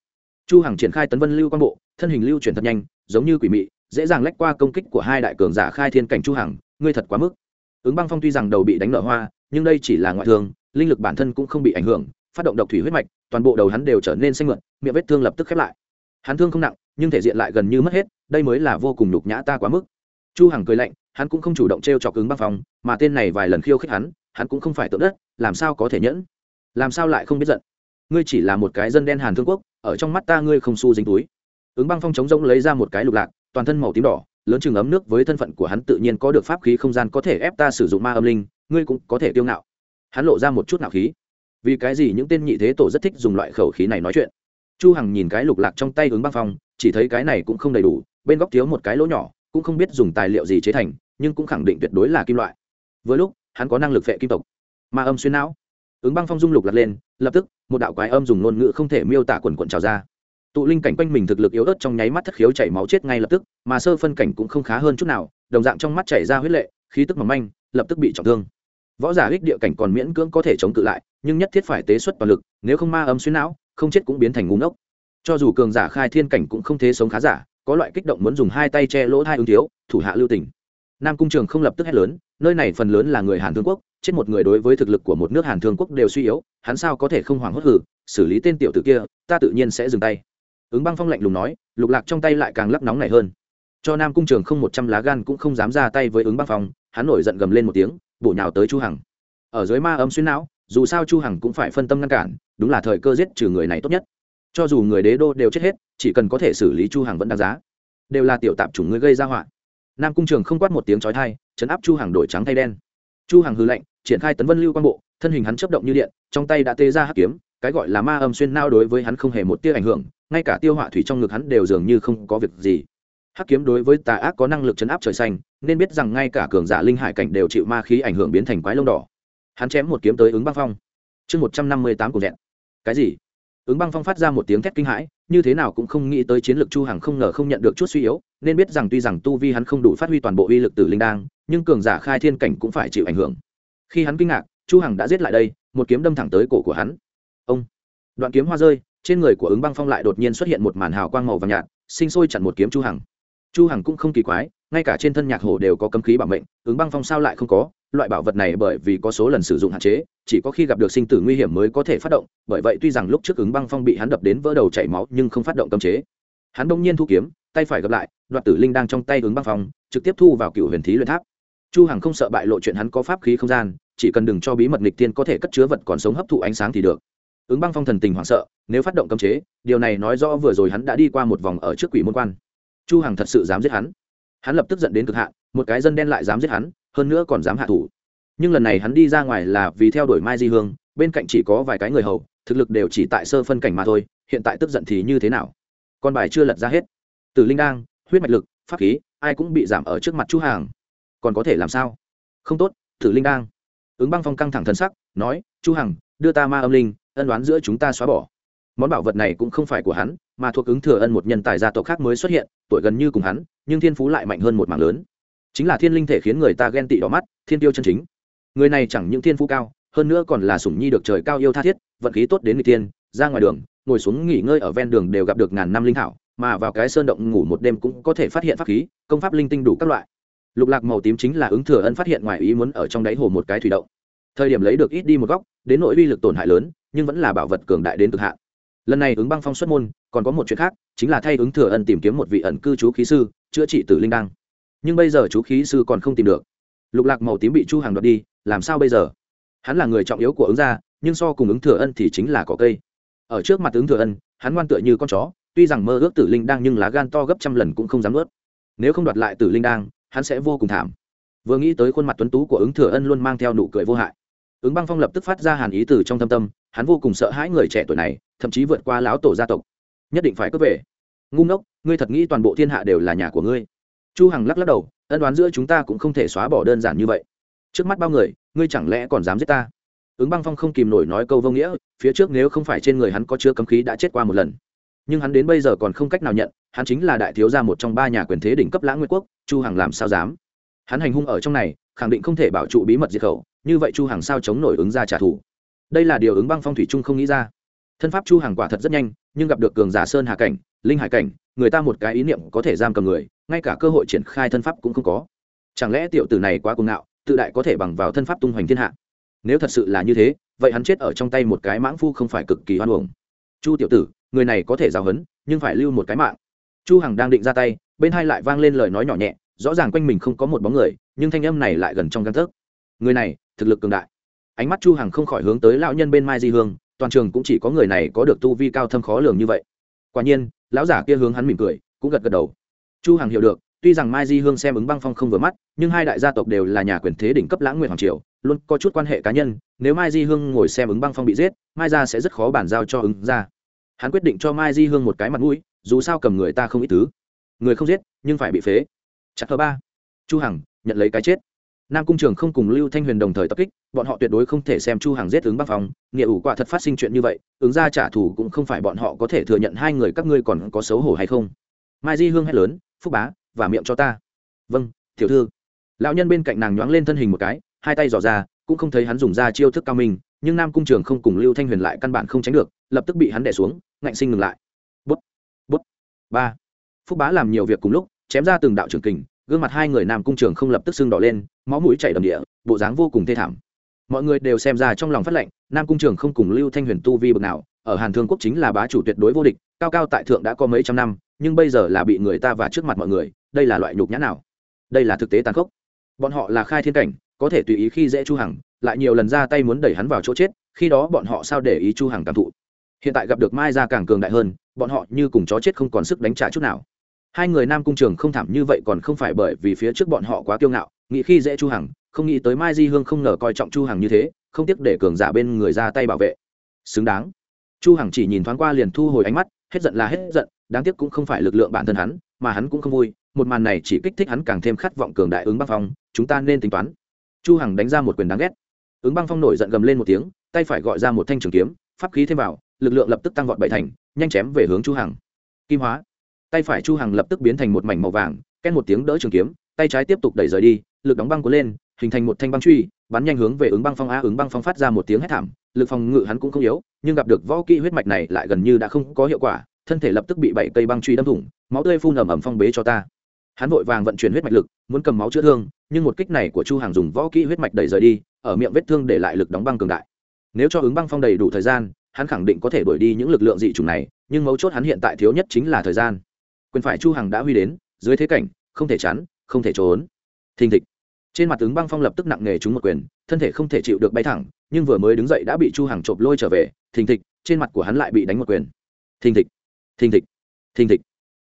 Chu hằng triển khai tấn vân lưu quan bộ, thân hình lưu chuyển thật nhanh, giống như quỷ mị, dễ dàng lách qua công kích của hai đại cường giả khai thiên cảnh chu hằng, ngươi thật quá mức. Ứng băng phong tuy rằng đầu bị đánh nở hoa, nhưng đây chỉ là ngoại thương, linh lực bản thân cũng không bị ảnh hưởng, phát động độc thủy huyết mạch, toàn bộ đầu hắn đều trở nên xanh mượn miệng vết thương lập tức khép lại. Hắn thương không nặng, nhưng thể diện lại gần như mất hết đây mới là vô cùng nhục nhã ta quá mức. Chu hằng cười lạnh, hắn cũng không chủ động treo chọc ứng băng phong, mà tên này vài lần khiêu khích hắn hắn cũng không phải tượng đất, làm sao có thể nhẫn? Làm sao lại không biết giận? Ngươi chỉ là một cái dân đen hàn thương quốc, ở trong mắt ta ngươi không xu dính túi. Ứng băng phong chống rỗng lấy ra một cái lục lạc, toàn thân màu tím đỏ, lớn chừng ấm nước với thân phận của hắn tự nhiên có được pháp khí không gian có thể ép ta sử dụng ma âm linh, ngươi cũng có thể tiêu ngạo. Hắn lộ ra một chút ngạo khí. Vì cái gì những tên nhị thế tổ rất thích dùng loại khẩu khí này nói chuyện? Chu hằng nhìn cái lục lạc trong tay ứng băng phong, chỉ thấy cái này cũng không đầy đủ bên góc thiếu một cái lỗ nhỏ, cũng không biết dùng tài liệu gì chế thành, nhưng cũng khẳng định tuyệt đối là kim loại. Với lúc, hắn có năng lực vệ kim tộc. Ma âm xuyên não. Ứng băng phong dung lục lật lên, lập tức, một đạo quái âm dùng ngôn ngữ không thể miêu tả quần quần trào ra. Tụ linh cảnh quanh mình thực lực yếu ớt trong nháy mắt thất khiếu chảy máu chết ngay lập tức, mà sơ phân cảnh cũng không khá hơn chút nào, đồng dạng trong mắt chảy ra huyết lệ, khí tức mỏng manh, lập tức bị trọng thương. Võ giả ích địa cảnh còn miễn cưỡng có thể chống cự lại, nhưng nhất thiết phải tế xuất toàn lực, nếu không ma âm xuyên não, không chết cũng biến thành ngu ngốc. Cho dù cường giả khai thiên cảnh cũng không thế sống khá giả có loại kích động muốn dùng hai tay che lỗ thai ứng thiếu, thủ hạ lưu tỉnh nam cung trường không lập tức hét lớn, nơi này phần lớn là người hàn thương quốc, chết một người đối với thực lực của một nước hàn thương quốc đều suy yếu, hắn sao có thể không hoảng hốt hử, xử lý tên tiểu tử kia, ta tự nhiên sẽ dừng tay. Ứng băng phong lạnh lùng nói, lục lạc trong tay lại càng lắc nóng này hơn. Cho nam cung trường không một trăm lá gan cũng không dám ra tay với ứng băng phong, hắn nổi giận gầm lên một tiếng, bổ nhào tới chu hằng. Ở dưới ma âm xuyên não, dù sao chu hằng cũng phải phân tâm ngăn cản, đúng là thời cơ giết trừ người này tốt nhất cho dù người đế đô đều chết hết, chỉ cần có thể xử lý chu hằng vẫn đáng giá. Đều là tiểu tạp chủng ngươi gây ra họa. Nam cung trường không quát một tiếng chói tai, chấn áp chu hằng đổi trắng thay đen. Chu hằng hư lệnh, triển khai tấn vân lưu quan bộ, thân hình hắn chớp động như điện, trong tay đã tê ra hắc kiếm, cái gọi là ma âm xuyên nao đối với hắn không hề một tia ảnh hưởng, ngay cả tiêu họa thủy trong ngực hắn đều dường như không có việc gì. Hắc kiếm đối với tà ác có năng lực chấn áp trời xanh, nên biết rằng ngay cả cường giả linh hải cảnh đều chịu ma khí ảnh hưởng biến thành quái lông đỏ. Hắn chém một kiếm tới ứng băng phong. Chương một trăm năm mươi tám của vẹn cái gì? Ứng băng phong phát ra một tiếng thét kinh hãi, như thế nào cũng không nghĩ tới chiến lược chu hằng không ngờ không nhận được chút suy yếu, nên biết rằng tuy rằng tu vi hắn không đủ phát huy toàn bộ uy lực tử linh đang, nhưng cường giả khai thiên cảnh cũng phải chịu ảnh hưởng. Khi hắn kinh ngạc, chu hằng đã giết lại đây, một kiếm đâm thẳng tới cổ của hắn. Ông! Đoạn kiếm hoa rơi, trên người của ứng băng phong lại đột nhiên xuất hiện một màn hào quang màu vàng nhạt, sinh sôi chặn một kiếm chu hằng. Chu hằng cũng không kỳ quái, ngay cả trên thân nhạc hổ đều có cấm khí bảo mệnh, ứng băng phong sao lại không có? Loại bảo vật này bởi vì có số lần sử dụng hạn chế, chỉ có khi gặp được sinh tử nguy hiểm mới có thể phát động, bởi vậy tuy rằng lúc trước ứng băng phong bị hắn đập đến vỡ đầu chảy máu nhưng không phát động cấm chế. Hắn đông nhiên thu kiếm, tay phải gặp lại, đoạt tử linh đang trong tay ứng băng phong, trực tiếp thu vào cựu huyền thí luyện tháp. Chu hằng không sợ bại lộ chuyện hắn có pháp khí không gian, chỉ cần đừng cho bí mật nghịch tiên có thể cất chứa vật còn sống hấp thụ ánh sáng thì được. Ứng băng phong thần tình hoảng sợ, nếu phát động cấm chế, điều này nói rõ vừa rồi hắn đã đi qua một vòng ở trước quỷ môn quan. Chu hằng thật sự dám giết hắn. Hắn lập tức giận đến cực hạn, một cái dân đen lại dám giết hắn hơn nữa còn dám hạ thủ. Nhưng lần này hắn đi ra ngoài là vì theo đuổi mai di hương, bên cạnh chỉ có vài cái người hầu, thực lực đều chỉ tại sơ phân cảnh mà thôi, hiện tại tức giận thì như thế nào? Con bài chưa lật ra hết. Từ linh đang huyết mạch lực, pháp khí, ai cũng bị giảm ở trước mặt chu hàng. Còn có thể làm sao? Không tốt thử linh đang ứng băng phong căng thẳng thân sắc, nói, chu hằng đưa ta ma âm linh, ân đoán giữa chúng ta xóa bỏ. Món bảo vật này cũng không phải của hắn, mà thuộc ứng thừa ân một nhân tài gia tộc khác mới xuất hiện, tuổi gần như cùng hắn, nhưng thiên phú lại mạnh hơn một mảng lớn chính là thiên linh thể khiến người ta ghen tị đỏ mắt, thiên tiêu chân chính. Người này chẳng những thiên phú cao, hơn nữa còn là sủng nhi được trời cao yêu tha thiết, vận khí tốt đến người tiên, ra ngoài đường, ngồi xuống nghỉ ngơi ở ven đường đều gặp được ngàn năm linh thảo, mà vào cái sơn động ngủ một đêm cũng có thể phát hiện pháp khí, công pháp linh tinh đủ các loại. Lục lạc màu tím chính là ứng thừa ân phát hiện ngoài ý muốn ở trong đáy hồ một cái thủy động. Thời điểm lấy được ít đi một góc, đến nội uy lực tổn hại lớn, nhưng vẫn là bảo vật cường đại đến cực hạn. Lần này ứng băng phong xuất môn, còn có một chuyện khác, chính là thay ứng thừa ân tìm kiếm một vị ẩn cư chú khí sư, chữa trị tử linh đăng nhưng bây giờ chú khí sư còn không tìm được. Lục lạc màu tím bị chu hàng đoạt đi, làm sao bây giờ? Hắn là người trọng yếu của ứng gia, nhưng so cùng ứng thừa ân thì chính là cỏ cây. Ở trước mặt ứng thừa ân, hắn ngoan tựa như con chó, tuy rằng mơ ước tử linh đang nhưng lá gan to gấp trăm lần cũng không dám ướt nếu không đoạt lại tử linh đang, hắn sẽ vô cùng thảm. Vừa nghĩ tới khuôn mặt tuấn tú của ứng thừa ân luôn mang theo nụ cười vô hại. Ứng băng phong lập tức phát ra hàn ý từ trong thâm tâm, hắn vô cùng sợ hãi người trẻ tuổi này, thậm chí vượt qua lão tổ gia tộc. Nhất định phải cướp về. Ngu ngốc, ngươi thật nghĩ toàn bộ thiên hạ đều là nhà của ngươi chu hằng lắc lắc đầu, ân đoán giữa chúng ta cũng không thể xóa bỏ đơn giản như vậy. Trước mắt bao người, ngươi chẳng lẽ còn dám giết ta? Ứng băng phong không kìm nổi nói câu vô nghĩa, phía trước nếu không phải trên người hắn có chứa cấm khí đã chết qua một lần. Nhưng hắn đến bây giờ còn không cách nào nhận, hắn chính là đại thiếu gia một trong ba nhà quyền thế đỉnh cấp lãng nguyên quốc, chu hằng làm sao dám? Hắn hành hung ở trong này, khẳng định không thể bảo trụ bí mật diệt khẩu, như vậy chu hằng sao chống nổi ứng ra trả thù? Đây là điều ứng băng phong thủy trung không nghĩ ra. Thân pháp chu hằng quả thật rất nhanh, nhưng gặp được cường giả sơn hà cảnh, linh hải cảnh, người ta một cái ý niệm có thể giam cầm người ngay cả cơ hội triển khai thân pháp cũng không có. Chẳng lẽ tiểu tử này quá cuồng ngạo, tự đại có thể bằng vào thân pháp tung hoành thiên hạ? Nếu thật sự là như thế, vậy hắn chết ở trong tay một cái mãng phu không phải cực kỳ hoan hồng chu tiểu tử, người này có thể giáo hấn nhưng phải lưu một cái mạng. Chu hằng đang định ra tay, bên hai lại vang lên lời nói nhỏ nhẹ, rõ ràng quanh mình không có một bóng người, nhưng thanh âm này lại gần trong căn thức người này, thực lực cường đại. Ánh mắt chu hằng không khỏi hướng tới lão nhân bên mai di hương, toàn trường cũng chỉ có người này có được tu vi cao thâm khó lường như vậy. Quả nhiên, lão giả kia hướng hắn mỉm cười, cũng gật gật đầu chu hằng hiểu được, tuy rằng mai di hương xem ứng băng phong không vừa mắt, nhưng hai đại gia tộc đều là nhà quyền thế đỉnh cấp lãng nguyện hoàng triều, luôn có chút quan hệ cá nhân. Nếu mai di hương ngồi xem ứng băng phong bị giết, mai ra sẽ rất khó bàn giao cho ứng ra hắn quyết định cho mai di hương một cái mặt mũi, dù sao cầm người ta không ít thứ. Người không giết, nhưng phải bị phế. Chặt thứ ba. Chu hằng, nhận lấy cái chết. Nam cung trường không cùng lưu thanh huyền đồng thời tập kích, bọn họ tuyệt đối không thể xem chu hằng giết ứng băng phong. Nghĩa ủ quả thật phát sinh chuyện như vậy, ứng ra trả thù cũng không phải bọn họ có thể thừa nhận hai người các ngươi còn có xấu hổ hay không. Mai di hương hét lớn phúc bá, và miệng cho ta. Vâng tiểu thư. Lão nhân bên cạnh nàng nhoáng lên thân hình một cái, hai tay dò ra, cũng không thấy hắn dùng ra chiêu thức cao minh, nhưng nam cung trường không cùng lưu thanh huyền lại căn bản không tránh được, lập tức bị hắn đè xuống, ngạnh sinh ngừng lại. Bút bút, ba. Phúc bá làm nhiều việc cùng lúc, chém ra từng đạo trường kình, gương mặt hai người nam cung trường không lập tức sưng đỏ lên, máu mũi chảy đầm địa, bộ dáng vô cùng thê thảm. Mọi người đều xem ra trong lòng phát lệnh, nam cung trường không cùng lưu thanh huyền tu vi bực nào, ở hàn thương quốc chính là bá chủ tuyệt đối vô địch, cao cao tại thượng đã có mấy trăm năm nhưng bây giờ là bị người ta và trước mặt mọi người, đây là loại nhục nhã nào? Đây là thực tế tàn khốc. Bọn họ là khai thiên cảnh, có thể tùy ý khi dễ chu hằng, lại nhiều lần ra tay muốn đẩy hắn vào chỗ chết, khi đó bọn họ sao để ý chu hằng cảm thụ? Hiện tại gặp được mai gia càng cường đại hơn, bọn họ như cùng chó chết không còn sức đánh trả chút nào. Hai người nam cung trường không thảm như vậy còn không phải bởi vì phía trước bọn họ quá kiêu ngạo, nghĩ khi dễ chu hằng, không nghĩ tới mai di hương không ngờ coi trọng chu hằng như thế, không tiếc để cường giả bên người ra tay bảo vệ. Xứng đáng. Chu hằng chỉ nhìn thoáng qua liền thu hồi ánh mắt, hết giận là hết giận đáng tiếc cũng không phải lực lượng bản thân hắn, mà hắn cũng không vui, một màn này chỉ kích thích hắn càng thêm khát vọng cường đại ứng băng phong, chúng ta nên tính toán. Chu hằng đánh ra một quyền đáng ghét. Ứng băng phong nổi giận gầm lên một tiếng, tay phải gọi ra một thanh trường kiếm, pháp khí thêm vào, lực lượng lập tức tăng vọt bảy thành, nhanh chém về hướng chu hằng. Kim hóa. Tay phải chu hằng lập tức biến thành một mảnh màu vàng ken một tiếng đỡ trường kiếm, tay trái tiếp tục đẩy rời đi, lực đóng băng cuốn lên, hình thành một thanh băng truy, bắn nhanh hướng về ứng băng phong a ứng băng phong phát ra một tiếng hét thảm, lực phòng ngự hắn cũng không yếu, nhưng gặp được võ kỹ huyết mạch này lại gần như đã không có hiệu quả thân thể lập tức bị bảy cây băng truy đâm thủng, máu tươi phun ẩm ẩm phong bế cho ta. Hắn vội vàng vận chuyển huyết mạch lực, muốn cầm máu chữa thương, nhưng một kích này của chu hàng dùng võ kỹ huyết mạch đẩy rời đi, ở miệng vết thương để lại lực đóng băng cường đại. Nếu cho ứng băng phong đầy đủ thời gian, hắn khẳng định có thể đuổi đi những lực lượng dị chủng này, nhưng mấu chốt hắn hiện tại thiếu nhất chính là thời gian. Quyền phải chu hằng đã huy đến, dưới thế cảnh, không thể chắn, không thể trốn. Thình thịch. Trên mặt ứng băng phong lập tức nặng nề trúng một quyền, thân thể không thể chịu được bay thẳng, nhưng vừa mới đứng dậy đã bị chu hằng chộp lôi trở về, thình thịch, trên mặt của hắn lại bị đánh một quyền. Thình thịch thình thịch. Thình thịch.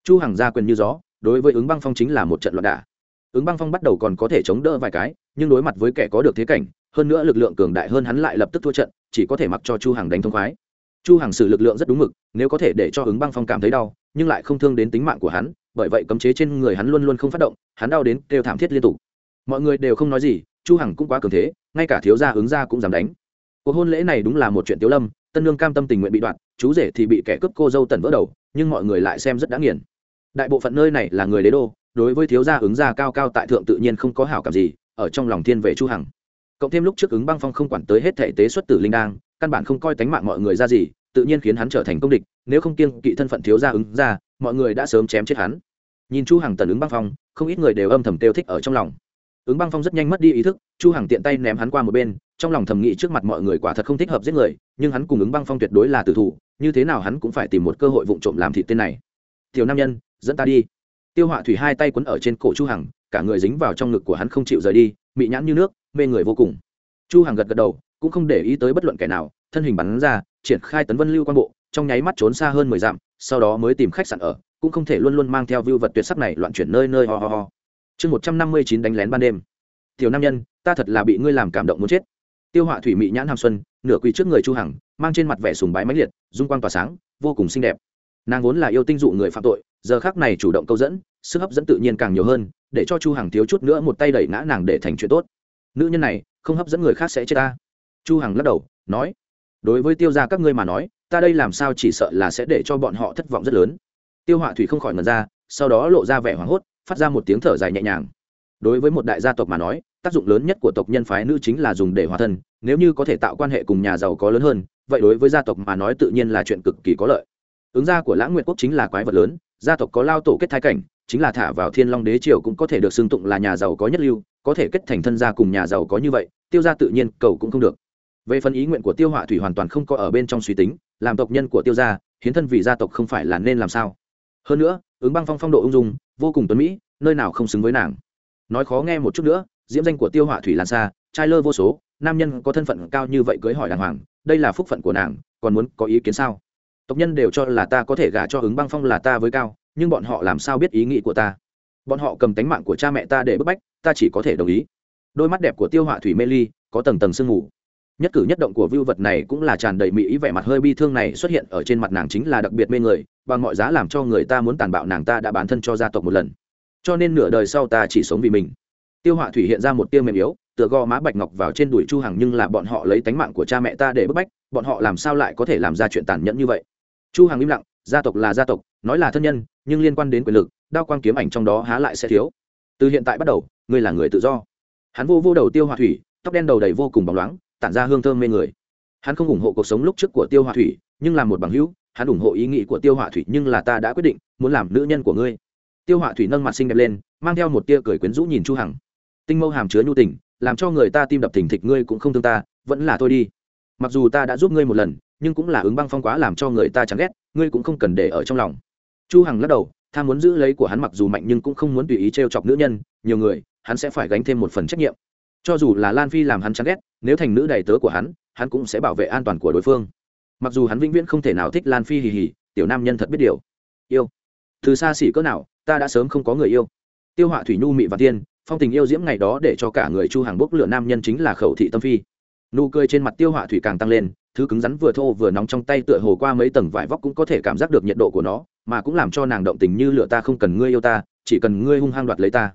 Chu hằng ra quyền như gió, đối với ứng băng phong chính là một trận loạn đả. Ứng băng phong bắt đầu còn có thể chống đỡ vài cái, nhưng đối mặt với kẻ có được thế cảnh, hơn nữa lực lượng cường đại hơn hắn lại lập tức thua trận, chỉ có thể mặc cho chu hằng đánh thông khoái. Chu hằng sử lực lượng rất đúng mực, nếu có thể để cho ứng băng phong cảm thấy đau, nhưng lại không thương đến tính mạng của hắn, bởi vậy cấm chế trên người hắn luôn luôn không phát động, hắn đau đến kêu thảm thiết liên tục. Mọi người đều không nói gì, chu hằng cũng quá cường thế, ngay cả thiếu gia ứng gia cũng dám đánh. Cuộc hôn lễ này đúng là một chuyện tiếu lâm, tân lương cam tâm tình nguyện bị đoạn, chú rể thì bị kẻ cướp cô dâu tần vỡ đầu nhưng mọi người lại xem rất đáng nghiền. Đại bộ phận nơi này là người đế đô, đối với thiếu gia ứng gia cao cao tại thượng tự nhiên không có hảo cảm gì, ở trong lòng thiên vệ chu hằng. Cộng thêm lúc trước ứng băng phong không quản tới hết thể tế xuất tử linh đang căn bản không coi tánh mạng mọi người ra gì, tự nhiên khiến hắn trở thành công địch, nếu không kiêng kỵ thân phận thiếu gia ứng gia mọi người đã sớm chém chết hắn. Nhìn chu hằng tần ứng băng phong, không ít người đều âm thầm tiêu thích ở trong lòng. Ứng băng phong rất nhanh mất đi ý thức, chu hằng tiện tay ném hắn qua một bên, trong lòng thầm nghĩ trước mặt mọi người quả thật không thích hợp giết người nhưng hắn cùng ứng băng phong tuyệt đối là tử thủ, như thế nào hắn cũng phải tìm một cơ hội vụng trộm làm thịt tên này. Tiểu nam nhân, dẫn ta đi. Tiêu họa thủy hai tay quấn ở trên cổ chu hằng, cả người dính vào trong ngực của hắn không chịu rời đi bị nhãn như nước, mê người vô cùng. Chu hằng gật gật đầu, cũng không để ý tới bất luận kẻ nào, thân hình bắn ra, triển khai tấn vân lưu quan bộ, trong nháy mắt trốn xa hơn mười dặm, sau đó mới tìm khách sạn ở, cũng không thể luôn luôn mang theo view vật tuyệt sắc này loạn chuyển nơi nơi ho ho ho. Chương một trăm năm mươi chín đánh lén ban đêm. Tiểu nam nhân, ta thật là bị ngươi làm cảm động muốn chết. Tiêu họa thủy mị nhãn hàm xuân nửa quỳ trước người chu hằng, mang trên mặt vẻ sùng bái mãnh liệt, dung quang tỏa sáng, vô cùng xinh đẹp. Nàng vốn là yêu tinh dụ người phạm tội, giờ khác này chủ động câu dẫn, sức hấp dẫn tự nhiên càng nhiều hơn, để cho chu hằng thiếu chút nữa một tay đẩy ngã nàng để thành chuyện tốt. Nữ nhân này, không hấp dẫn người khác sẽ chết ta. Chu hằng lắc đầu, nói, đối với tiêu gia các ngươi mà nói, ta đây làm sao chỉ sợ là sẽ để cho bọn họ thất vọng rất lớn. Tiêu họa thủy không khỏi ngần ra, sau đó lộ ra vẻ hoảng hốt, phát ra một tiếng thở dài nhẹ nhàng. Đối với một đại gia tộc mà nói tác dụng lớn nhất của tộc nhân phái nữ chính là dùng để hòa thân, nếu như có thể tạo quan hệ cùng nhà giàu có lớn hơn, vậy đối với gia tộc mà nói tự nhiên là chuyện cực kỳ có lợi. Ứng gia của lãng nguyện quốc chính là quái vật lớn, gia tộc có lao tổ kết thái cảnh, chính là thả vào thiên long đế triều cũng có thể được xưng tụng là nhà giàu có nhất lưu, có thể kết thành thân gia cùng nhà giàu có như vậy, tiêu gia tự nhiên cầu cũng không được. Về phần ý nguyện của tiêu họa thủy hoàn toàn không có ở bên trong suy tính, làm tộc nhân của tiêu gia, hiến thân vì gia tộc không phải là nên làm sao. Hơn nữa, ứng băng phong phong độ ung dung, vô cùng tuấn mỹ, nơi nào không xứng với nàng. Nói khó nghe một chút nữa diễm danh của tiêu họa thủy lan xa trai lơ vô số, nam nhân có thân phận cao như vậy cưới hỏi đàng hoàng, đây là phúc phận của nàng, còn muốn có ý kiến sao? Tộc nhân đều cho là ta có thể gả cho ứng băng phong là ta với cao, nhưng bọn họ làm sao biết ý nghĩ của ta? Bọn họ cầm tánh mạng của cha mẹ ta để bức bách, ta chỉ có thể đồng ý. Đôi mắt đẹp của tiêu họa thủy mê ly, có tầng tầng sương mù. Nhất cử nhất động của vưu vật này cũng là tràn đầy mỹ ý vẻ mặt hơi bi thương này xuất hiện ở trên mặt nàng chính là đặc biệt mê người, bằng mọi giá làm cho người ta muốn tàn bạo nàng ta đã bán thân cho gia tộc một lần. Cho nên nửa đời sau ta chỉ sống vì mình tiêu họa thủy hiện ra một tiêu mềm yếu, tựa gò má bạch ngọc vào trên đùi chu hằng nhưng là bọn họ lấy tánh mạng của cha mẹ ta để bức bách, bọn họ làm sao lại có thể làm ra chuyện tàn nhẫn như vậy? Chu hằng im lặng, gia tộc là gia tộc, nói là thân nhân, nhưng liên quan đến quyền lực, đao quang kiếm ảnh trong đó há lại sẽ thiếu. Từ hiện tại bắt đầu, ngươi là người tự do. Hắn vô vô đầu tiêu họa thủy, tóc đen đầu đầy vô cùng bóng loáng, tản ra hương thơm mê người. Hắn không ủng hộ cuộc sống lúc trước của tiêu họa thủy, nhưng làm một bằng hữu, hắn ủng hộ ý nghĩ của tiêu họa thủy nhưng là ta đã quyết định, muốn làm nữ nhân của ngươi. Tiêu họa thủy nâng mặt xinh đẹp lên, mang theo một tia cười quyến rũ nhìn chu hằng tinh mâu hàm chứa nhu tình, làm cho người ta tim đập thình thịch, ngươi cũng không thương ta, vẫn là tôi đi. Mặc dù ta đã giúp ngươi một lần, nhưng cũng là ứng băng phong quá làm cho người ta chán ghét, ngươi cũng không cần để ở trong lòng. Chu hằng lắc đầu tham muốn giữ lấy của hắn mặc dù mạnh nhưng cũng không muốn tùy ý trêu chọc nữ nhân, nhiều người, hắn sẽ phải gánh thêm một phần trách nhiệm. Cho dù là lan phi làm hắn chán ghét, nếu thành nữ đầy tớ của hắn hắn cũng sẽ bảo vệ an toàn của đối phương. Mặc dù hắn vĩnh viễn không thể nào thích lan phi hì hì, tiểu nam nhân thật biết điều. Yêu. Từ xa xỉ cỡ nào, ta đã sớm không có người yêu. Tiêu họa thủy nhu mị và tiên phong tình yêu diễm ngày đó để cho cả người chu hàng bốc lửa nam nhân chính là khẩu thị tâm phi. Nụ cười trên mặt tiêu họa thủy càng tăng lên, thứ cứng rắn vừa thô vừa nóng trong tay tựa hồ qua mấy tầng vải vóc cũng có thể cảm giác được nhiệt độ của nó, mà cũng làm cho nàng động tình như lửa ta không cần ngươi yêu ta, chỉ cần ngươi hung hăng đoạt lấy ta.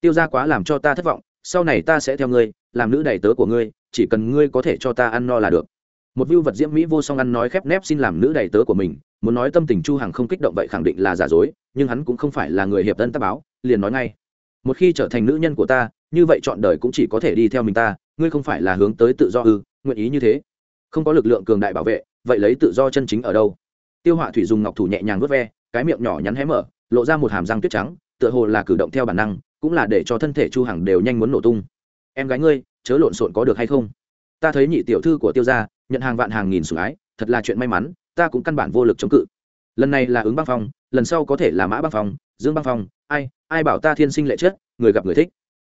Tiêu ra quá làm cho ta thất vọng, sau này ta sẽ theo ngươi, làm nữ đầy tớ của ngươi, chỉ cần ngươi có thể cho ta ăn no là được. Một vưu vật diễm mỹ vô song ăn nói khép nép xin làm nữ đầy tớ của mình, muốn nói tâm tình chu hằng không kích động vậy khẳng định là giả dối, nhưng hắn cũng không phải là người hiệp tân tác báo, liền nói ngay một khi trở thành nữ nhân của ta, như vậy chọn đời cũng chỉ có thể đi theo mình ta, ngươi không phải là hướng tới tự do ư, nguyện ý như thế. Không có lực lượng cường đại bảo vệ, vậy lấy tự do chân chính ở đâu? Tiêu họa thủy dùng ngọc thủ nhẹ nhàng vớt ve, cái miệng nhỏ nhắn hé mở, lộ ra một hàm răng tuyết trắng, tựa hồ là cử động theo bản năng, cũng là để cho thân thể chu hằng đều nhanh muốn nổ tung. Em gái ngươi, chớ lộn xộn có được hay không? Ta thấy nhị tiểu thư của tiêu gia, nhận hàng vạn hàng nghìn sủng ái, thật là chuyện may mắn, ta cũng căn bản vô lực chống cự. Lần này là ứng băng phong, lần sau có thể là mã băng phong, dương băng phong, ai ai bảo ta thiên sinh lệ chất người gặp người thích.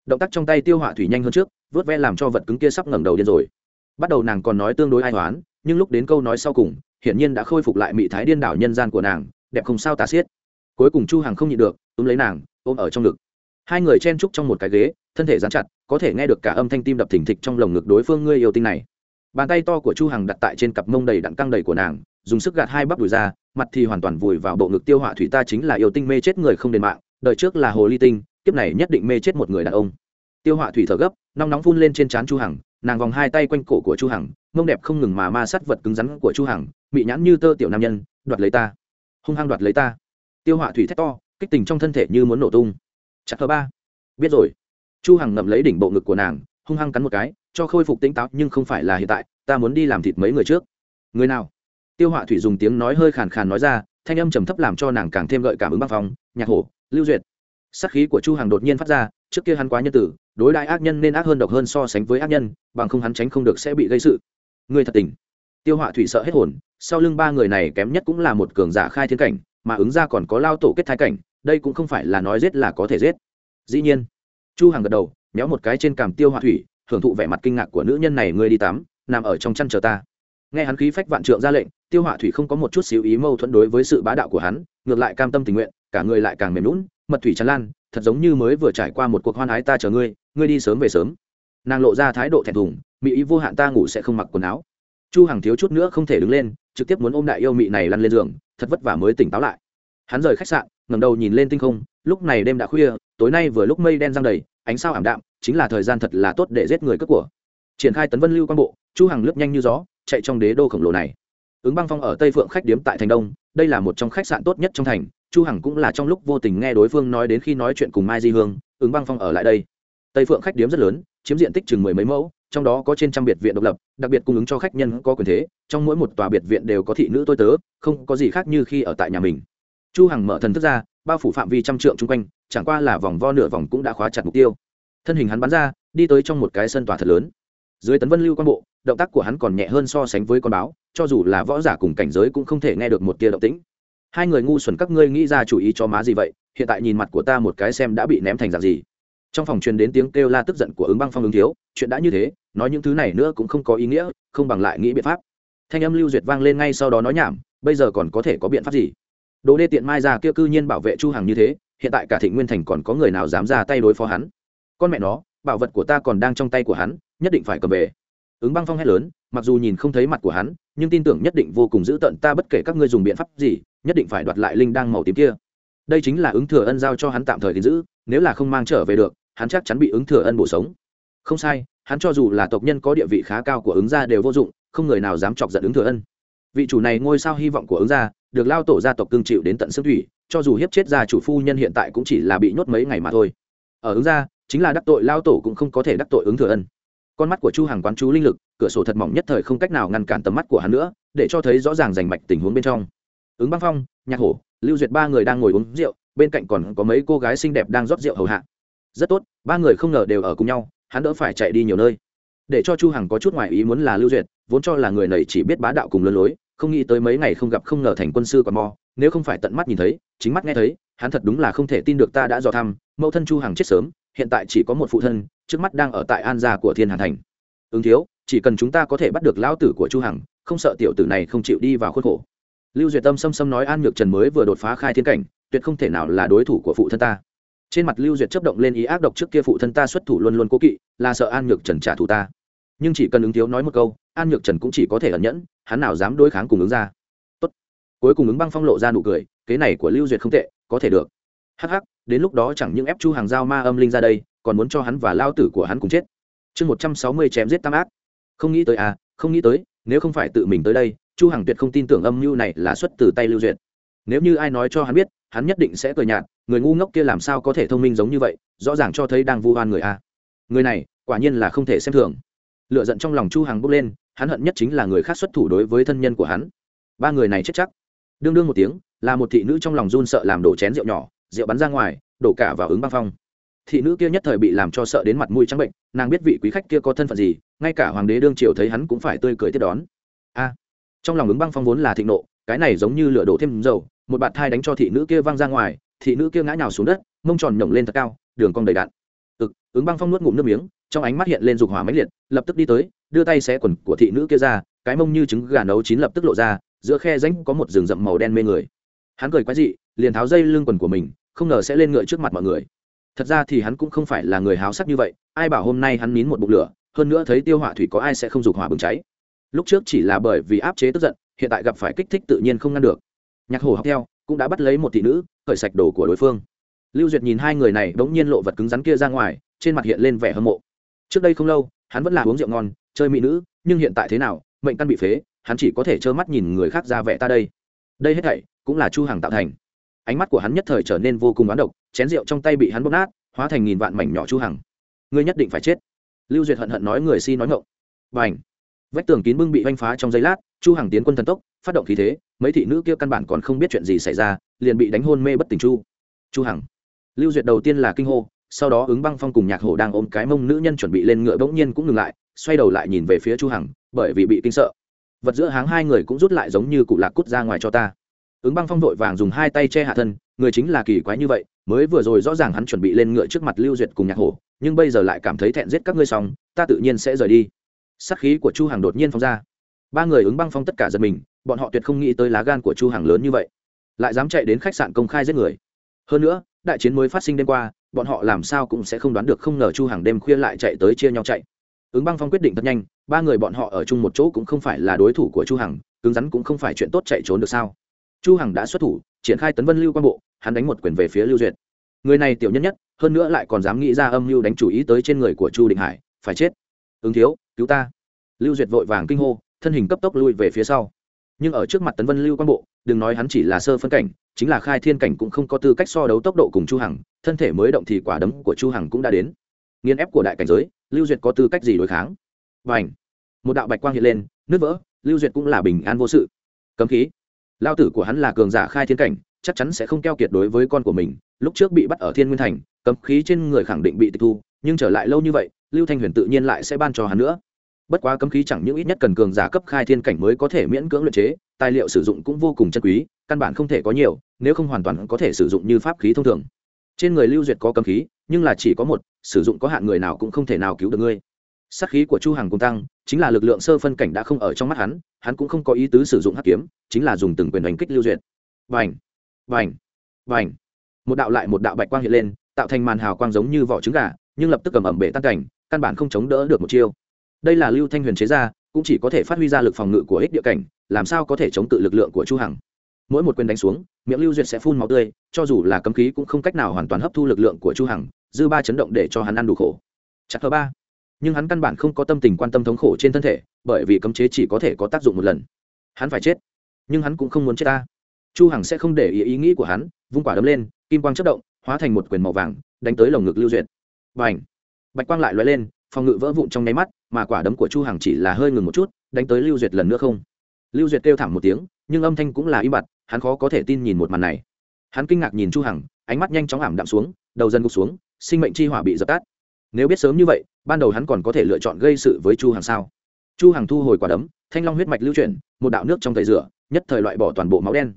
Động tác trong tay tiêu họa thủy nhanh hơn trước, vớt ve làm cho vật cứng kia sắp ngẩng đầu điên rồi. Bắt đầu nàng còn nói tương đối ai toán nhưng lúc đến câu nói sau cùng, hiển nhiên đã khôi phục lại mị thái điên đảo nhân gian của nàng, đẹp không sao tà xiết. Cuối cùng chu hằng không nhịn được, túm lấy nàng, ôm ở trong ngực. Hai người chen trúc trong một cái ghế, thân thể dán chặt, có thể nghe được cả âm thanh tim đập thình thịch trong lồng ngực đối phương ngươi yêu tinh này. Bàn tay to của chu hằng đặt tại trên cặp mông đầy đặn căng đầy của nàng, dùng sức gạt hai bắp đùi ra, mặt thì hoàn toàn vùi vào bộ ngực tiêu họa thủy ta chính là yêu tinh mê chết người không đền mạng đời trước là hồ ly tinh, kiếp này nhất định mê chết một người đàn ông. Tiêu họa thủy thở gấp nóng nóng phun lên trên trán chu hằng, nàng vòng hai tay quanh cổ của chu hằng, mông đẹp không ngừng mà ma sát vật cứng rắn của chu hằng bị nhãn như tơ tiểu nam nhân, đoạt lấy ta. Hung hăng đoạt lấy ta. Tiêu họa thủy thét to, kích tình trong thân thể như muốn nổ tung. Chặt thơ ba. Biết rồi. Chu hằng ngậm lấy đỉnh bộ ngực của nàng, hung hăng cắn một cái, cho khôi phục tỉnh táo, nhưng không phải là hiện tại, ta muốn đi làm thịt mấy người trước. Người nào? Tiêu họa thủy dùng tiếng nói hơi khàn khàn nói ra, thanh âm trầm thấp làm cho nàng càng thêm gợi cảm ứng băng phong, nhạc hổ lưu duyệt. Sắc khí của chu hằng đột nhiên phát ra, trước kia hắn quá nhân tử, đối đại ác nhân nên ác hơn độc hơn so sánh với ác nhân, bằng không hắn tránh không được sẽ bị gây sự. Người thật tình. Tiêu họa thủy sợ hết hồn, sau lưng ba người này kém nhất cũng là một cường giả khai thiên cảnh, mà ứng ra còn có lao tổ kết thái cảnh, đây cũng không phải là nói giết là có thể giết. Dĩ nhiên, chu hằng gật đầu, méo một cái trên cằm tiêu họa thủy, hưởng thụ vẻ mặt kinh ngạc của nữ nhân này, ngươi đi tắm, nằm ở trong chăn chờ ta. Nghe hắn khí phách vạn trượng ra lệnh, tiêu họa thủy không có một chút xíu ý mâu thuẫn đối với sự bá đạo của hắn, ngược lại cam tâm tình nguyện cả người lại càng mềm lún, mật thủy tràn lan, thật giống như mới vừa trải qua một cuộc hoan ái ta chờ ngươi ngươi đi sớm về sớm. Nàng lộ ra thái độ thẹn thùng mỹ ý vô hạn ta ngủ sẽ không mặc quần áo. Chu hằng thiếu chút nữa không thể đứng lên, trực tiếp muốn ôm đại yêu mị này lăn lên giường, thật vất vả mới tỉnh táo lại. Hắn rời khách sạn, ngẩng đầu nhìn lên tinh không, lúc này đêm đã khuya, tối nay vừa lúc mây đen giăng đầy, ánh sao ảm đạm, chính là thời gian thật là tốt để giết người cướp của. Triển khai tấn vân lưu quan bộ, chu hằng lướt nhanh như gió, chạy trong đế đô khổng lồ này. Ứng băng phong ở tây phượng khách điếm tại thành đông, đây là một trong khách sạn tốt nhất trong thành chu hằng cũng là trong lúc vô tình nghe đối phương nói đến khi nói chuyện cùng mai di hương, ứng băng phong ở lại đây. Tây phượng khách điếm rất lớn, chiếm diện tích chừng mười mấy mẫu, trong đó có trên trăm biệt viện độc lập, đặc biệt cung ứng cho khách nhân có quyền thế, trong mỗi một tòa biệt viện đều có thị nữ tôi tớ, không có gì khác như khi ở tại nhà mình. Chu hằng mở thần thức ra, bao phủ phạm vi trăm trượng chung quanh, chẳng qua là vòng vo nửa vòng cũng đã khóa chặt mục tiêu. Thân hình hắn bắn ra, đi tới trong một cái sân tòa thật lớn. Dưới tấn vân lưu quan bộ, động tác của hắn còn nhẹ hơn so sánh với con báo, cho dù là võ giả cùng cảnh giới cũng không thể nghe được một tia động tĩnh hai người ngu xuẩn các ngươi nghĩ ra chủ ý cho má gì vậy? Hiện tại nhìn mặt của ta một cái xem đã bị ném thành dạng gì. Trong phòng truyền đến tiếng kêu la tức giận của ứng băng phong ứng thiếu, chuyện đã như thế, nói những thứ này nữa cũng không có ý nghĩa, không bằng lại nghĩ biện pháp. Thanh âm lưu duyệt vang lên ngay sau đó nói nhảm, bây giờ còn có thể có biện pháp gì? Đồ đê tiện mai ra kia cư nhiên bảo vệ chu hằng như thế, hiện tại cả thịnh nguyên thành còn có người nào dám ra tay đối phó hắn? Con mẹ nó, bảo vật của ta còn đang trong tay của hắn, nhất định phải cầm về ứng băng phong hét lớn, mặc dù nhìn không thấy mặt của hắn, nhưng tin tưởng nhất định vô cùng giữ tận ta bất kể các ngươi dùng biện pháp gì, nhất định phải đoạt lại linh đang màu tím kia. Đây chính là ứng thừa ân giao cho hắn tạm thời gìn giữ, nếu là không mang trở về được, hắn chắc chắn bị ứng thừa ân bổ sống. Không sai, hắn cho dù là tộc nhân có địa vị khá cao của ứng gia đều vô dụng, không người nào dám chọc giận ứng thừa ân. Vị chủ này ngôi sao hy vọng của ứng gia, được lao tổ gia tộc cương chịu đến tận xương thủy, cho dù hiếp chết gia chủ phu nhân hiện tại cũng chỉ là bị nhốt mấy ngày mà thôi. Ở ứng gia, chính là đắc tội lao tổ cũng không có thể đắc tội ứng thừa ân con mắt của chu hàng quán chú linh lực, cửa sổ thật mỏng nhất thời không cách nào ngăn cản tầm mắt của hắn nữa, để cho thấy rõ ràng rành mạch tình huống bên trong. Ứng băng phong, nhạc hổ, lưu duyệt ba người đang ngồi uống rượu, bên cạnh còn có mấy cô gái xinh đẹp đang rót rượu hầu hạ. Rất tốt, ba người không ngờ đều ở cùng nhau, hắn đỡ phải chạy đi nhiều nơi. Để cho chu hằng có chút ngoài ý muốn là lưu duyệt, vốn cho là người này chỉ biết bá đạo cùng lân lối, không nghĩ tới mấy ngày không gặp không ngờ thành quân sư còn mò, nếu không phải tận mắt nhìn thấy, chính mắt nghe thấy, hắn thật đúng là không thể tin được ta đã dò thăm, mẫu thân chu hằng chết sớm, hiện tại chỉ có một phụ thân trước mắt đang ở tại an gia của thiên hàn thành. Ứng thiếu, chỉ cần chúng ta có thể bắt được lão tử của chu hằng, không sợ tiểu tử này không chịu đi vào khuôn khổ. Lưu duyệt tâm xâm xâm nói an nhược trần mới vừa đột phá khai thiên cảnh, tuyệt không thể nào là đối thủ của phụ thân ta. Trên mặt lưu duyệt chấp động lên ý ác độc trước kia phụ thân ta xuất thủ luôn luôn cố kỵ, là sợ an nhược trần trả thù ta. Nhưng chỉ cần ứng thiếu nói một câu, an nhược trần cũng chỉ có thể ẩn nhẫn, hắn nào dám đối kháng cùng ứng ra. Tốt. cuối cùng ứng băng phong lộ ra nụ cười kế này của lưu duyệt không tệ, có thể được. Hắc hắc, đến lúc đó chẳng những ép chu hàng giao ma âm linh ra đây còn muốn cho hắn và lao tử của hắn cùng chết. Chương một trăm sáu mươi chém giết tam ác. Không nghĩ tới à không nghĩ tới, nếu không phải tự mình tới đây, chu hằng tuyệt không tin tưởng âm mưu này là xuất từ tay lưu duyệt. Nếu như ai nói cho hắn biết, hắn nhất định sẽ cười nhạt, người ngu ngốc kia làm sao có thể thông minh giống như vậy, rõ ràng cho thấy đang vu oan người a người này, quả nhiên là không thể xem thường. Lựa giận trong lòng chu hằng bốc lên, hắn hận nhất chính là người khác xuất thủ đối với thân nhân của hắn. Ba người này chết chắc. Đương đương một tiếng, là một thị nữ trong lòng run sợ làm đổ chén rượu nhỏ, rượu bắn ra ngoài, đổ cả vào ứng băng phong thị nữ kia nhất thời bị làm cho sợ đến mặt mũi trắng bệnh, nàng biết vị quý khách kia có thân phận gì, ngay cả hoàng đế đương triều thấy hắn cũng phải tươi cười tiếp đón. A, trong lòng ứng băng phong vốn là thịnh nộ, cái này giống như lửa đổ thêm dầu, một bạt thai đánh cho thị nữ kia văng ra ngoài, thị nữ kia ngã nhào xuống đất, mông tròn nhổng lên thật cao, đường cong đầy đạn. Ực, ứng băng phong nuốt ngụm nước miếng, trong ánh mắt hiện lên dục hỏa mãnh liệt, lập tức đi tới, đưa tay xé quần của thị nữ kia ra, cái mông như trứng gà nấu chín lập tức lộ ra, giữa khe rãnh có một rừng rậm màu đen mê người. Hắn cười quái dị, liền tháo dây lưng quần của mình, không ngờ sẽ lên ngựa trước mặt mọi người thật ra thì hắn cũng không phải là người háo sắc như vậy, ai bảo hôm nay hắn nín một bụng lửa, hơn nữa thấy tiêu hỏa thủy có ai sẽ không dục hỏa bừng cháy. Lúc trước chỉ là bởi vì áp chế tức giận, hiện tại gặp phải kích thích tự nhiên không ngăn được. Nhạc hồ học theo, cũng đã bắt lấy một thị nữ, cởi sạch đồ của đối phương. Lưu duyệt nhìn hai người này đ ố n g nhiên lộ vật cứng rắn kia ra ngoài, trên mặt hiện lên vẻ hâm mộ. Trước đây không lâu, hắn vẫn là uống rượu ngon, chơi mỹ nữ, nhưng hiện tại thế nào, mệnh căn bị phế, hắn chỉ có thể trơ mắt nhìn người khác ra vẻ ta đây. Đây hết thảy cũng là chu hằng tạo thành ánh mắt của hắn nhất thời trở nên vô cùng oán độc, chén rượu trong tay bị hắn bóp nát, hóa thành nghìn vạn mảnh nhỏ chu hằng. Ngươi nhất định phải chết. Lưu duyệt hận hận nói người si nói ngộng và ảnh vách tường kín bưng bị vanh phá trong giây lát, chu hằng tiến quân thần tốc, phát động khí thế, mấy thị nữ kia căn bản còn không biết chuyện gì xảy ra, liền bị đánh hôn mê bất tỉnh chu. Chu hằng. Lưu duyệt đầu tiên là kinh hô, sau đó ứng băng phong cùng nhạc hổ đang ôm cái mông nữ nhân chuẩn bị lên ngựa bỗng nhiên cũng ngừng lại, xoay đầu lại nhìn về phía chu hằng, bởi vì bị kinh sợ. Vật giữa háng hai người cũng rút lại giống như cụ lạc cút ra ngoài cho ta ứng băng phong vội vàng dùng hai tay che hạ thân, người chính là kỳ quái như vậy, mới vừa rồi rõ ràng hắn chuẩn bị lên ngựa trước mặt lưu duyệt cùng nhạc hổ, nhưng bây giờ lại cảm thấy thẹn giết các ngươi xong, ta tự nhiên sẽ rời đi. Sắc khí của chu hằng đột nhiên phóng ra. Ba người ứng băng phong tất cả giật mình, bọn họ tuyệt không nghĩ tới lá gan của chu hằng lớn như vậy. Lại dám chạy đến khách sạn công khai giết người. Hơn nữa, đại chiến mới phát sinh đêm qua, bọn họ làm sao cũng sẽ không đoán được không ngờ chu hằng đêm khuya lại chạy tới chia nhau chạy. Ứng băng phong quyết định thật nhanh, ba người bọn họ ở chung một chỗ cũng không phải là đối thủ của chu hằng, cứng rắn cũng không phải chuyện tốt chạy trốn được sao chu hằng đã xuất thủ, triển khai tấn vân lưu quan bộ, hắn đánh một quyền về phía lưu duyệt. Người này tiểu nhân nhất, hơn nữa lại còn dám nghĩ ra âm mưu đánh chủ ý tới trên người của chu định hải, phải chết. Ứng thiếu, cứu ta. Lưu duyệt vội vàng kinh hô, thân hình cấp tốc lui về phía sau. Nhưng ở trước mặt tấn vân lưu quan bộ, đừng nói hắn chỉ là sơ phân cảnh, chính là khai thiên cảnh cũng không có tư cách so đấu tốc độ cùng chu hằng, thân thể mới động thì quả đấm của chu hằng cũng đã đến. Nghiên ép của đại cảnh giới, lưu duyệt có tư cách gì đối kháng? Và ảnh một đạo bạch quang hiện lên, nứt vỡ, lưu duyệt cũng là bình an vô sự. Cấm khí! Lao tử của hắn là cường giả khai thiên cảnh, chắc chắn sẽ không keo kiệt đối với con của mình. Lúc trước bị bắt ở thiên nguyên thành, cấm khí trên người khẳng định bị tịch thu, nhưng trở lại lâu như vậy, lưu thanh huyền tự nhiên lại sẽ ban cho hắn nữa. Bất quá cấm khí chẳng những ít nhất cần cường giả cấp khai thiên cảnh mới có thể miễn cưỡng luyện chế, tài liệu sử dụng cũng vô cùng chân quý, căn bản không thể có nhiều, nếu không hoàn toàn có thể sử dụng như pháp khí thông thường. Trên người lưu duyệt có cấm khí, nhưng là chỉ có một, sử dụng có hạn người nào cũng không thể nào cứu được ngươi sát khí của chu hằng cũng tăng, chính là lực lượng sơ phân cảnh đã không ở trong mắt hắn hắn cũng không có ý tứ sử dụng hắc kiếm, chính là dùng từng quyền đánh kích lưu duyệt. Vành vành vành một đạo lại một đạo bạch quang hiện lên, tạo thành màn hào quang giống như vỏ trứng gà, nhưng lập tức cầm ẩm bể tan cảnh, căn bản không chống đỡ được một chiêu. Đây là lưu thanh huyền chế ra, cũng chỉ có thể phát huy ra lực phòng ngự của ích địa cảnh, làm sao có thể chống tự lực lượng của chu hằng? Mỗi một quyền đánh xuống, miệng lưu duyệt sẽ phun máu tươi, cho dù là cấm khí cũng không cách nào hoàn toàn hấp thu lực lượng của chu hằng, dư ba chấn động để cho hắn ăn đủ khổ. Chặt thứ ba nhưng hắn căn bản không có tâm tình quan tâm thống khổ trên thân thể bởi vì cấm chế chỉ có thể có tác dụng một lần. Hắn phải chết nhưng hắn cũng không muốn chết ta. Chu hằng sẽ không để ý ý nghĩ của hắn vung quả đấm lên kim quang chất động hóa thành một quyền màu vàng đánh tới lồng ngực lưu duyệt. Bành, bạch quang lại lóe lên phòng ngự vỡ vụn trong nháy mắt mà quả đấm của chu hằng chỉ là hơi ngừng một chút đánh tới lưu duyệt lần nữa không. Lưu duyệt kêu thảm một tiếng nhưng âm thanh cũng là im bặt hắn khó có thể tin nhìn một màn này. Hắn kinh ngạc nhìn chu hằng ánh mắt nhanh chóng ảm đạm xuống đầu dần gục xuống sinh mệnh chi hỏa bị dập tắt. Nếu biết sớm như vậy ban đầu hắn còn có thể lựa chọn gây sự với chu hằng sao? Chu hằng thu hồi quả đấm, thanh long huyết mạch lưu chuyển, một đạo nước trong tẩy rửa, nhất thời loại bỏ toàn bộ máu đen.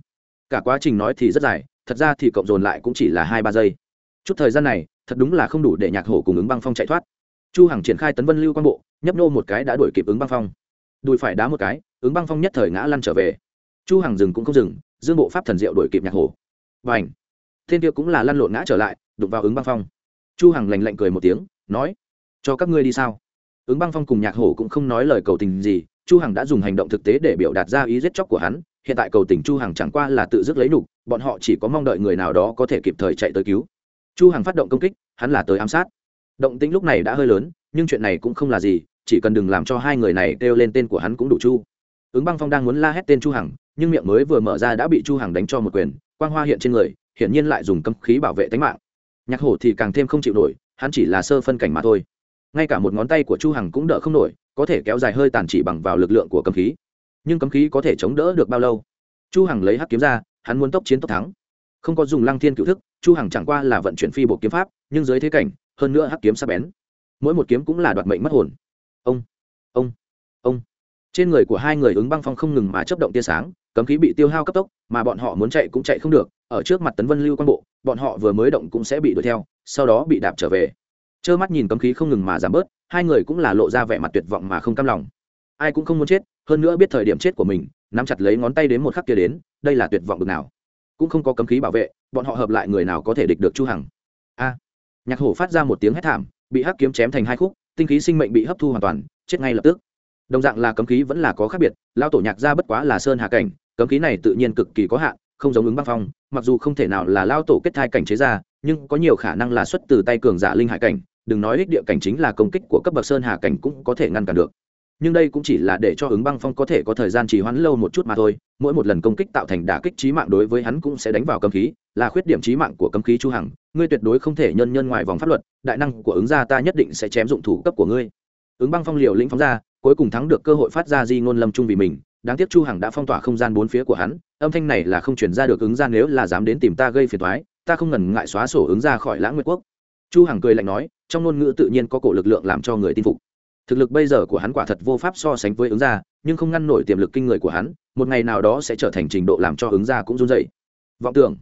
Cả quá trình nói thì rất dài, thật ra thì cộng dồn lại cũng chỉ là hai ba giây. Chút thời gian này, thật đúng là không đủ để nhạc hổ cùng ứng băng phong chạy thoát. Chu hằng triển khai tấn vân lưu quan bộ, nhấp nô một cái đã đuổi kịp ứng băng phong. Đùi phải đá một cái, ứng băng phong nhất thời ngã lăn trở về. Chu hằng dừng cũng không dừng, dương bộ pháp thần diệu đuổi kịp nhạc hổ. Và ảnh thiên kia cũng là lăn lộn ngã trở lại, đụng vào ứng băng phong. Chu hằng lạnh lạnh cười một tiếng, nói cho các ngươi đi sao? Ứng băng phong cùng nhạc hổ cũng không nói lời cầu tình gì, chu hằng đã dùng hành động thực tế để biểu đạt ra ý giết chóc của hắn, hiện tại cầu tình chu hằng chẳng qua là tự dứt lấy nục bọn họ chỉ có mong đợi người nào đó có thể kịp thời chạy tới cứu. Chu hằng phát động công kích, hắn là tới ám sát. Động tĩnh lúc này đã hơi lớn, nhưng chuyện này cũng không là gì, chỉ cần đừng làm cho hai người này kêu lên tên của hắn cũng đủ chu. Ứng băng phong đang muốn la hét tên chu hằng, nhưng miệng mới vừa mở ra đã bị chu hằng đánh cho một quyền, quang hoa hiện trên người, hiển nhiên lại dùng cấm khí bảo vệ tính mạng. Nhạc hổ thì càng thêm không chịu nổi, hắn chỉ là sơ phân cảnh mà thôi ngay cả một ngón tay của chu hằng cũng đỡ không nổi, có thể kéo dài hơi tàn chỉ bằng vào lực lượng của cấm khí. Nhưng cấm khí có thể chống đỡ được bao lâu? Chu hằng lấy hắc kiếm ra, hắn muốn tốc chiến tốc thắng. Không có dùng lăng thiên cựu thức, chu hằng chẳng qua là vận chuyển phi bộ kiếm pháp, nhưng dưới thế cảnh, hơn nữa hắc kiếm sắc bén. Mỗi một kiếm cũng là đoạt mệnh mất hồn. Ông ông ông. Trên người của hai người ứng băng phong không ngừng mà chấp động tia sáng, cấm khí bị tiêu hao cấp tốc, mà bọn họ muốn chạy cũng chạy không được. Ở trước mặt tấn vân lưu quan bộ, bọn họ vừa mới động cũng sẽ bị đuổi theo, sau đó bị đạp trở về trơ mắt nhìn cấm khí không ngừng mà giảm bớt, hai người cũng là lộ ra vẻ mặt tuyệt vọng mà không cam lòng. Ai cũng không muốn chết, hơn nữa biết thời điểm chết của mình, nắm chặt lấy ngón tay đến một khắc kia đến, đây là tuyệt vọng được nào. Cũng không có cấm khí bảo vệ, bọn họ hợp lại người nào có thể địch được chu hằng. A! Nhạc hổ phát ra một tiếng hét thảm, bị hắc kiếm chém thành hai khúc, tinh khí sinh mệnh bị hấp thu hoàn toàn, chết ngay lập tức. Đồng dạng là cấm khí vẫn là có khác biệt lao tổ nhạc ra bất quá là sơn hạ cảnh, cấm khí này tự nhiên cực kỳ có hạn, không giống ứng băng phong, mặc dù không thể nào là lao tổ kết thai cảnh chế ra, nhưng có nhiều khả năng là xuất từ tay cường giả linh hải cảnh đừng nói ích địa cảnh chính là công kích của cấp bậc sơn hà cảnh cũng có thể ngăn cản được. Nhưng đây cũng chỉ là để cho ứng băng phong có thể có thời gian trì hoãn lâu một chút mà thôi, mỗi một lần công kích tạo thành đả kích trí mạng đối với hắn cũng sẽ đánh vào cấm khí, là khuyết điểm trí mạng của cấm khí chu hằng, ngươi tuyệt đối không thể nhân nhân ngoài vòng pháp luật, đại năng của ứng gia ta nhất định sẽ chém dụng thủ cấp của ngươi. Ứng băng phong liều lĩnh phóng ra, cuối cùng thắng được cơ hội phát ra di ngôn lâm trung vì mình, đáng tiếc chu hằng đã phong tỏa không gian bốn phía của hắn, âm thanh này là không chuyển ra được ứng gia nếu là dám đến tìm ta gây phiền toái, ta không ngần ngại xóa sổ ứng gia khỏi lãng nguyệt quốc. Chu hằng cười lạnh nói trong ngôn ngữ tự nhiên có cổ lực lượng làm cho người tin phục. Thực lực bây giờ của hắn quả thật vô pháp so sánh với ứng gia nhưng không ngăn nổi tiềm lực kinh người của hắn, một ngày nào đó sẽ trở thành trình độ làm cho ứng gia cũng run dậy vọng tưởng.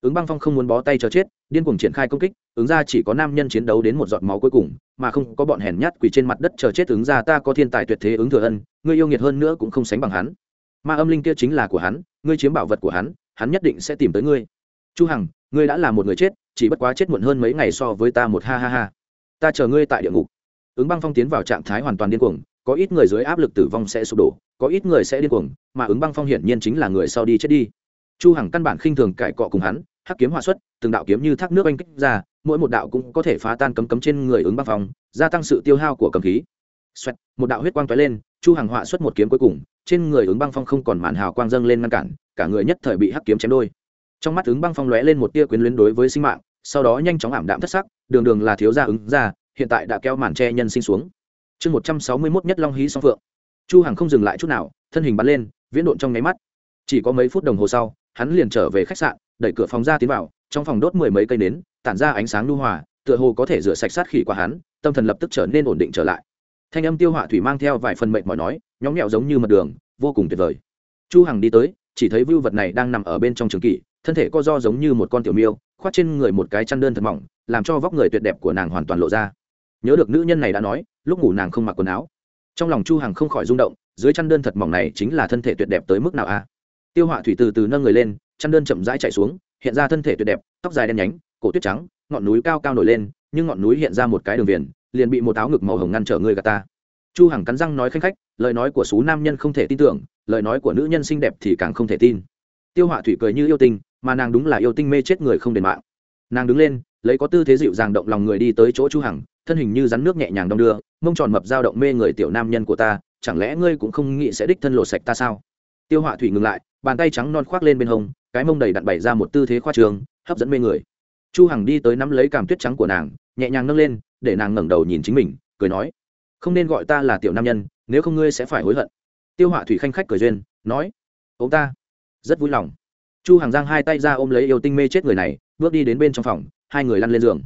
Ứng băng phong không muốn bó tay cho chết, điên cuồng triển khai công kích, ứng gia chỉ có nam nhân chiến đấu đến một giọt máu cuối cùng, mà không có bọn hèn nhát quỳ trên mặt đất chờ chết ứng gia ta có thiên tài tuyệt thế ứng thừa ân ngươi yêu nghiệt hơn nữa cũng không sánh bằng hắn. Ma âm linh kia chính là của hắn, ngươi chiếm bảo vật của hắn hắn nhất định sẽ tìm tới ngươi. Chu hằng, ngươi đã là một người chết, chỉ bất quá chết muộn hơn mấy ngày so với ta một ha ha ha ta chờ ngươi tại địa ngục. Ứng băng phong tiến vào trạng thái hoàn toàn điên cuồng có ít người dưới áp lực tử vong sẽ sụp đổ có ít người sẽ điên cuồng mà ứng băng phong hiển nhiên chính là người sau đi chết đi. Chu hằng căn bản khinh thường cải cọ cùng hắn hắc kiếm hòa xuất từng đạo kiếm như thác nước oanh kích ra mỗi một đạo cũng có thể phá tan cấm cấm trên người ứng băng phong gia tăng sự tiêu hao của cầm khí. Xoẹt, một đạo huyết quang tóe lên chu hằng họa xuất một kiếm cuối cùng trên người ứng băng phong không còn màn hào quang dâng lên ngăn cản cả người nhất thời bị hắc kiếm chém đôi. Trong mắt ứng băng phong lóe lên một tia quyến luyến đối với sinh mạng sau đó nhanh chóng ảm đạm thất sắc, đường đường là thiếu gia ứng ra, hiện tại đã kéo màn che nhân sinh xuống. Chương một trăm sáu mươi mốt nhất long hí song phượng. Chu hằng không dừng lại chút nào, thân hình bắn lên, viễn độn trong nháy mắt. Chỉ có mấy phút đồng hồ sau, hắn liền trở về khách sạn, đẩy cửa phòng ra tiến vào, trong phòng đốt mười mấy cây nến, tản ra ánh sáng lưu hòa, tựa hồ có thể rửa sạch sát khỉ qua hắn, tâm thần lập tức trở nên ổn định trở lại. Thanh âm tiêu họa thủy mang theo vài phần mệnh mỏi nói, nhóm nhẹo giống như mặt đường, vô cùng tuyệt vời. Chu hằng đi tới, chỉ thấy vưu vật này đang nằm ở bên trong trường kỷ, thân thể co do giống như một con tiểu miêu khoác trên người một cái chăn đơn thật mỏng, làm cho vóc người tuyệt đẹp của nàng hoàn toàn lộ ra. Nhớ được nữ nhân này đã nói, lúc ngủ nàng không mặc quần áo. Trong lòng chu hằng không khỏi rung động, dưới chăn đơn thật mỏng này chính là thân thể tuyệt đẹp tới mức nào a? Tiêu họa thủy từ từ nâng người lên, chăn đơn chậm rãi chạy xuống, hiện ra thân thể tuyệt đẹp, tóc dài đen nhánh, cổ tuyết trắng, ngọn núi cao cao nổi lên, nhưng ngọn núi hiện ra một cái đường viền, liền bị một áo ngực màu hồng ngăn trở người gạt ta. Chu hằng cắn răng nói khanh khách, lời nói của số nam nhân không thể tin tưởng, lời nói của nữ nhân xinh đẹp thì càng không thể tin. Tiêu họa thủy cười như yêu tinh mà nàng đúng là yêu tinh mê chết người không đền mạng. Nàng đứng lên, lấy có tư thế dịu dàng động lòng người đi tới chỗ chu hằng, thân hình như rắn nước nhẹ nhàng đong đưa, mông tròn mập dao động mê người tiểu nam nhân của ta, chẳng lẽ ngươi cũng không nghĩ sẽ đích thân lộ sạch ta sao? Tiêu họa thủy ngừng lại, bàn tay trắng non khoác lên bên hông, cái mông đầy đặn bày ra một tư thế khoa trường, hấp dẫn mê người. Chu hằng đi tới nắm lấy cảm tuyết trắng của nàng, nhẹ nhàng nâng lên, để nàng ngẩng đầu nhìn chính mình, cười nói, không nên gọi ta là tiểu nam nhân, nếu không ngươi sẽ phải hối hận. Tiêu họa thủy khanh khách cười duyên, nói, ông ta, rất vui lòng chu hằng giang hai tay ra ôm lấy yêu tinh mê chết người này, bước đi đến bên trong phòng, hai người lăn lên giường.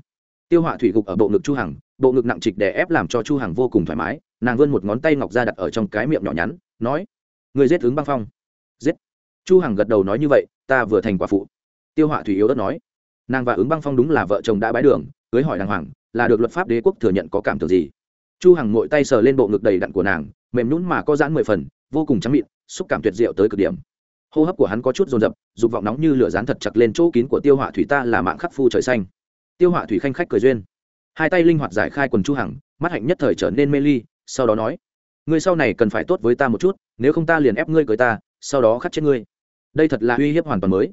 Tiêu họa thủy gục ở bộ ngực chu hằng, bộ ngực nặng trịch đè ép làm cho chu hằng vô cùng thoải mái, nàng vươn một ngón tay ngọc ra đặt ở trong cái miệng nhỏ nhắn, nói, người giết ứng băng phong. Giết. Chu hằng gật đầu nói như vậy, ta vừa thành quả phụ. Tiêu họa thủy yếu đất nói, nàng và ứng băng phong đúng là vợ chồng đã bái đường, cưới hỏi đàng hoàng, là được luật pháp đế quốc thừa nhận có cảm tưởng gì? Chu hằng ngồi tay sờ lên bộ ngực đầy đặn của nàng, mềm nhũn mà có giãn mười phần, vô cùng trắng mịn, xúc cảm tuyệt diệu tới cực điểm hô hấp của hắn có chút dồn dập, dục vọng nóng như lửa dán thật chặt lên chỗ kín của tiêu họa thủy ta là mạng khắc phu trời xanh. Tiêu họa thủy khanh khách cười duyên. Hai tay linh hoạt giải khai quần chu hằng, mắt hạnh nhất thời trở nên mê ly, sau đó nói, ngươi sau này cần phải tốt với ta một chút, nếu không ta liền ép ngươi cưới ta, sau đó khắc chết ngươi. Đây thật là uy hiếp hoàn toàn mới.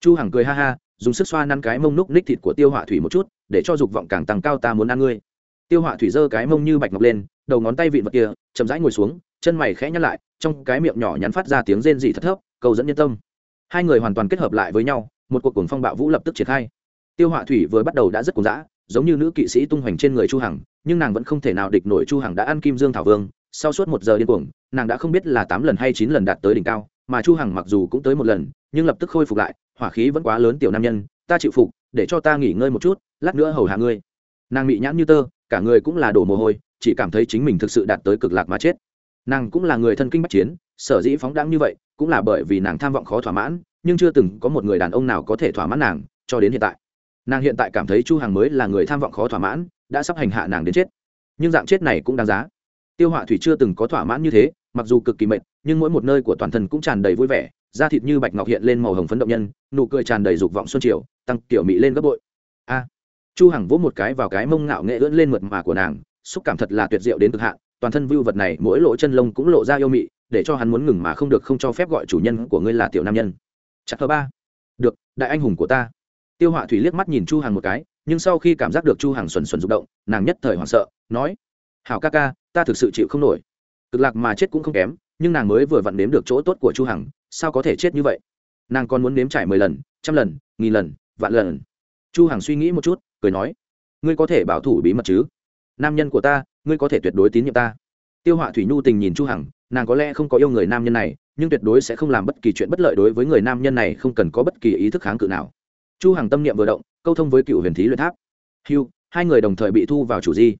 Chu hằng cười ha ha, dùng sức xoa năn cái mông núc ních thịt của tiêu họa thủy một chút, để cho dục vọng càng tăng cao ta muốn ăn ngươi. Tiêu họa thủy giơ cái mông như bạch ngọc lên, đầu ngón tay vịn vật kia, chậm rãi ngồi xuống, chân mày khẽ nhăn lại, trong cái miệng nhỏ nhắn phát ra tiếng rên dị thất thấp cầu dẫn nhân tâm. Hai người hoàn toàn kết hợp lại với nhau, một cuộc cuồng phong bạo vũ lập tức triển khai. Tiêu họa thủy vừa bắt đầu đã rất cuồng dã, giống như nữ kỵ sĩ tung hoành trên người chu hằng, nhưng nàng vẫn không thể nào địch nổi chu hằng đã ăn kim dương thảo vương, sau suốt một giờ điên cuồng, nàng đã không biết là tám lần hay chín lần đạt tới đỉnh cao, mà chu hằng mặc dù cũng tới một lần, nhưng lập tức khôi phục lại, hỏa khí vẫn quá lớn tiểu nam nhân, ta chịu phục, để cho ta nghỉ ngơi một chút, lát nữa hầu hạ ngươi. Nàng bị nhãn như tơ, cả người cũng là đổ mồ hôi, chỉ cảm thấy chính mình thực sự đạt tới cực lạc mà chết. Nàng cũng là người thân kinh bách chiến sở dĩ phóng đáng như vậy cũng là bởi vì nàng tham vọng khó thỏa mãn, nhưng chưa từng có một người đàn ông nào có thể thỏa mãn nàng cho đến hiện tại. Nàng hiện tại cảm thấy chu hàng mới là người tham vọng khó thỏa mãn, đã sắp hành hạ nàng đến chết. Nhưng dạng chết này cũng đáng giá. Tiêu họa thủy chưa từng có thỏa mãn như thế, mặc dù cực kỳ mệt, nhưng mỗi một nơi của toàn thân cũng tràn đầy vui vẻ, da thịt như bạch ngọc hiện lên màu hồng phấn động nhân, nụ cười tràn đầy dục vọng xuân triều, tăng kiểu mị lên gấp bội. A! Chu hằng vỗ một cái vào cái mông ngạo nghệ ưỡn lên mượt mà của nàng, xúc cảm thật là tuyệt diệu đến cực hạn, toàn thân vưu vật này mỗi lỗ chân lông cũng lộ ra yêu mị để cho hắn muốn ngừng mà không được, không cho phép gọi chủ nhân của ngươi là tiểu nam nhân. Chặt thơ ba. Được, đại anh hùng của ta. Tiêu họa thủy liếc mắt nhìn chu hằng một cái, nhưng sau khi cảm giác được chu hằng xuẩn xuẩn rụng động, nàng nhất thời hoảng sợ, nói, hảo ca ca, ta thực sự chịu không nổi. Cực lạc mà chết cũng không kém, nhưng nàng mới vừa vặn nếm được chỗ tốt của chu hằng, sao có thể chết như vậy? Nàng còn muốn nếm trải mười lần, trăm lần, nghìn lần, vạn lần. Chu hằng suy nghĩ một chút, cười nói, ngươi có thể bảo thủ bí mật chứ? Nam nhân của ta, ngươi có thể tuyệt đối tín nhiệm ta. Tiêu họa thủy nhu tình nhìn chu hằng nàng có lẽ không có yêu người nam nhân này, nhưng tuyệt đối sẽ không làm bất kỳ chuyện bất lợi đối với người nam nhân này, không cần có bất kỳ ý thức kháng cự nào. Chu hằng tâm niệm vừa động, câu thông với cựu huyền thí luyện tháp. Hưu, hai người đồng thời bị thu vào chủ di.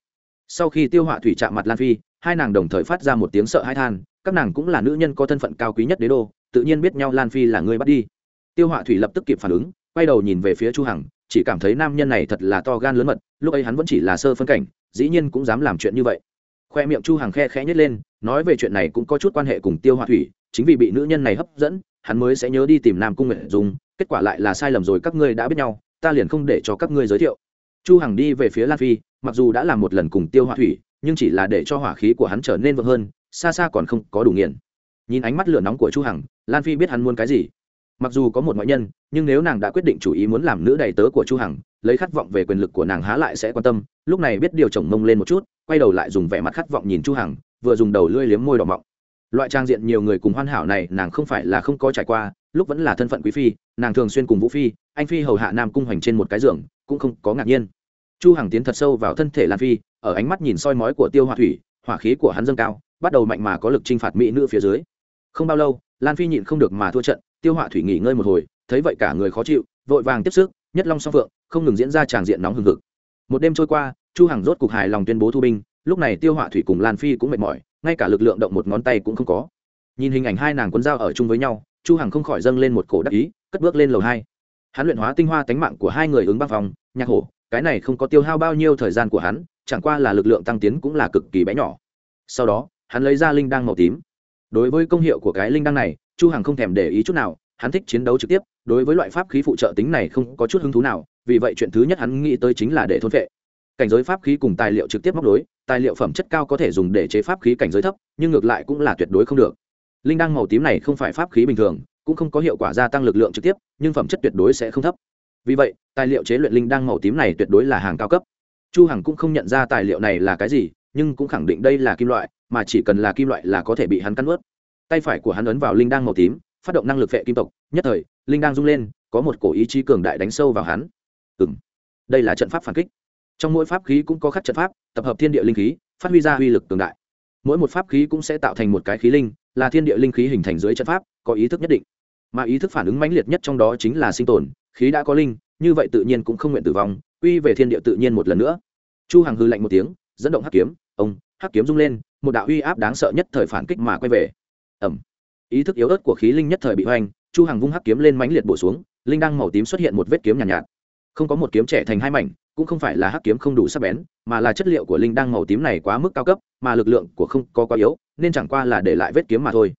Sau khi tiêu họa thủy chạm mặt lan phi, hai nàng đồng thời phát ra một tiếng sợ hãi than, các nàng cũng là nữ nhân có thân phận cao quý nhất đế đô, tự nhiên biết nhau lan phi là người bắt đi. Tiêu họa thủy lập tức kịp phản ứng, quay đầu nhìn về phía chu hằng, chỉ cảm thấy nam nhân này thật là to gan lớn mật, lúc ấy hắn vẫn chỉ là sơ phân cảnh, dĩ nhiên cũng dám làm chuyện như vậy khoe miệng chu hằng khe khẽ nhất lên, nói về chuyện này cũng có chút quan hệ cùng tiêu hoa thủy, chính vì bị nữ nhân này hấp dẫn, hắn mới sẽ nhớ đi tìm nam cung nguyện dùng kết quả lại là sai lầm rồi, các ngươi đã biết nhau, ta liền không để cho các ngươi giới thiệu. Chu hằng đi về phía lan phi, mặc dù đã làm một lần cùng tiêu hỏa thủy, nhưng chỉ là để cho hỏa khí của hắn trở nên vượng hơn, xa xa còn không có đủ nghiền. Nhìn ánh mắt lửa nóng của chu hằng, lan phi biết hắn muốn cái gì mặc dù có một ngoại nhân, nhưng nếu nàng đã quyết định chủ ý muốn làm nữ đầy tớ của chu hằng, lấy khát vọng về quyền lực của nàng há lại sẽ quan tâm, lúc này biết điều chồng mông lên một chút, quay đầu lại dùng vẻ mặt khát vọng nhìn chu hằng, vừa dùng đầu lưỡi liếm môi đỏ mọng. Loại trang diện nhiều người cùng hoàn hảo này, nàng không phải là không có trải qua, lúc vẫn là thân phận quý phi, nàng thường xuyên cùng vũ phi, anh phi hầu hạ nam cung hoành trên một cái giường, cũng không có ngạc nhiên. Chu hằng tiến thật sâu vào thân thể lan phi, ở ánh mắt nhìn soi mói của tiêu hỏa thủy, hỏa khí của hắn dâng cao, bắt đầu mạnh mà có lực chinh phạt mỹ nữ phía dưới. Không bao lâu, lan phi nhịn không được mà thua trận tiêu họa thủy nghỉ ngơi một hồi, thấy vậy cả người khó chịu, vội vàng tiếp sức, nhất long song phượng, không ngừng diễn ra tràng diện nóng hừng hực. Một đêm trôi qua, chu hằng rốt cục hài lòng tuyên bố thu binh, lúc này tiêu họa thủy cùng lan phi cũng mệt mỏi, ngay cả lực lượng động một ngón tay cũng không có. Nhìn hình ảnh hai nàng quân giao ở chung với nhau, chu hằng không khỏi dâng lên một cổ đắc ý, cất bước lên lầu hai. Hắn luyện hóa tinh hoa tánh mạng của hai người ứng băng phòng, nhạc hổ, cái này không có tiêu hao bao nhiêu thời gian của hắn, chẳng qua là lực lượng tăng tiến cũng là cực kỳ bé nhỏ. Sau đó, hắn lấy ra linh đăng màu tím. Đối với công hiệu của cái linh đăng này chu hằng không thèm để ý chút nào, hắn thích chiến đấu trực tiếp, đối với loại pháp khí phụ trợ tính này không có chút hứng thú nào, vì vậy chuyện thứ nhất hắn nghĩ tới chính là để thôn vệ. Cảnh giới pháp khí cùng tài liệu trực tiếp móc đối, tài liệu phẩm chất cao có thể dùng để chế pháp khí cảnh giới thấp, nhưng ngược lại cũng là tuyệt đối không được. Linh đăng màu tím này không phải pháp khí bình thường, cũng không có hiệu quả gia tăng lực lượng trực tiếp, nhưng phẩm chất tuyệt đối sẽ không thấp. Vì vậy, tài liệu chế luyện linh đăng màu tím này tuyệt đối là hàng cao cấp. Chu hằng cũng không nhận ra tài liệu này là cái gì, nhưng cũng khẳng định đây là kim loại, mà chỉ cần là kim loại là có thể bị hắn cắn ướt tay phải của hắn ấn vào linh đang màu tím, phát động năng lực vệ kim tộc, nhất thời, linh đang rung lên, có một cổ ý chí cường đại đánh sâu vào hắn. Ừm. Đây là trận pháp phản kích. Trong mỗi pháp khí cũng có khắc trận pháp, tập hợp thiên địa linh khí, phát huy ra uy lực cường đại. Mỗi một pháp khí cũng sẽ tạo thành một cái khí linh, là thiên địa linh khí hình thành dưới trận pháp, có ý thức nhất định. Mà ý thức phản ứng mãnh liệt nhất trong đó chính là sinh tồn, khí đã có linh, như vậy tự nhiên cũng không nguyện tử vong uy về thiên địa tự nhiên một lần nữa. Chu hằng hư lạnh một tiếng, dẫn động hắc kiếm, ông, hắc kiếm rung lên, một đạo uy áp đáng sợ nhất thời phản kích mà quay về ẩm. Ý thức yếu ớt của khí linh nhất thời bị hoành chu hằng vung hắc kiếm lên mãnh liệt bổ xuống linh đăng màu tím xuất hiện một vết kiếm nhàn nhạt, nhạt. Không có một kiếm trẻ thành hai mảnh cũng không phải là hắc kiếm không đủ sắc bén mà là chất liệu của linh đăng màu tím này quá mức cao cấp mà lực lượng của không có quá yếu nên chẳng qua là để lại vết kiếm mà thôi.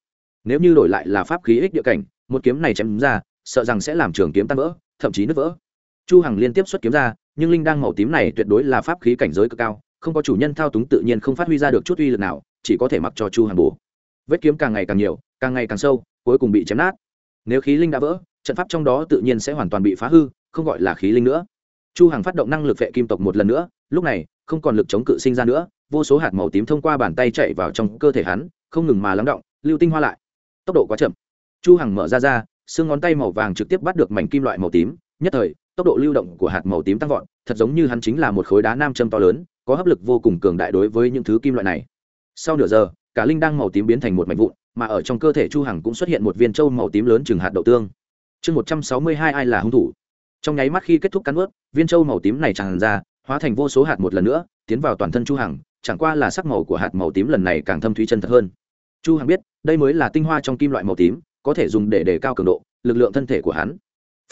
Nếu như đổi lại là pháp khí ích địa cảnh một kiếm này chém ra sợ rằng sẽ làm trường kiếm tan vỡ thậm chí nứt vỡ. Chu hằng liên tiếp xuất kiếm ra nhưng linh đăng màu tím này tuyệt đối là pháp khí cảnh giới cực cao không có chủ nhân thao túng tự nhiên không phát huy ra được chút uy lực nào chỉ có thể mặc cho chu hằng bổ vết kiếm càng ngày càng nhiều, càng ngày càng sâu, cuối cùng bị chém nát. Nếu khí linh đã vỡ, trận pháp trong đó tự nhiên sẽ hoàn toàn bị phá hư, không gọi là khí linh nữa. Chu hằng phát động năng lực vệ kim tộc một lần nữa, lúc này, không còn lực chống cự sinh ra nữa, vô số hạt màu tím thông qua bàn tay chạy vào trong cơ thể hắn, không ngừng mà lắng động, lưu tinh hoa lại. Tốc độ quá chậm. Chu hằng mở ra ra, xương ngón tay màu vàng trực tiếp bắt được mảnh kim loại màu tím, nhất thời, tốc độ lưu động của hạt màu tím tăng vọt, thật giống như hắn chính là một khối đá nam châm to lớn, có hấp lực vô cùng cường đại đối với những thứ kim loại này. Sau nửa giờ cả linh đang màu tím biến thành một mảnh vụn, mà ở trong cơ thể chu hằng cũng xuất hiện một viên châu màu tím lớn chừng hạt đậu tương. Chương một trăm sáu mươi hai ai là hung thủ? Trong nháy mắt khi kết thúc cắn ướt, viên châu màu tím này tràn ra, hóa thành vô số hạt một lần nữa, tiến vào toàn thân chu hằng, chẳng qua là sắc màu của hạt màu tím lần này càng thâm thúy chân thật hơn. Chu hằng biết, đây mới là tinh hoa trong kim loại màu tím, có thể dùng để đề cao cường độ, lực lượng thân thể của hắn.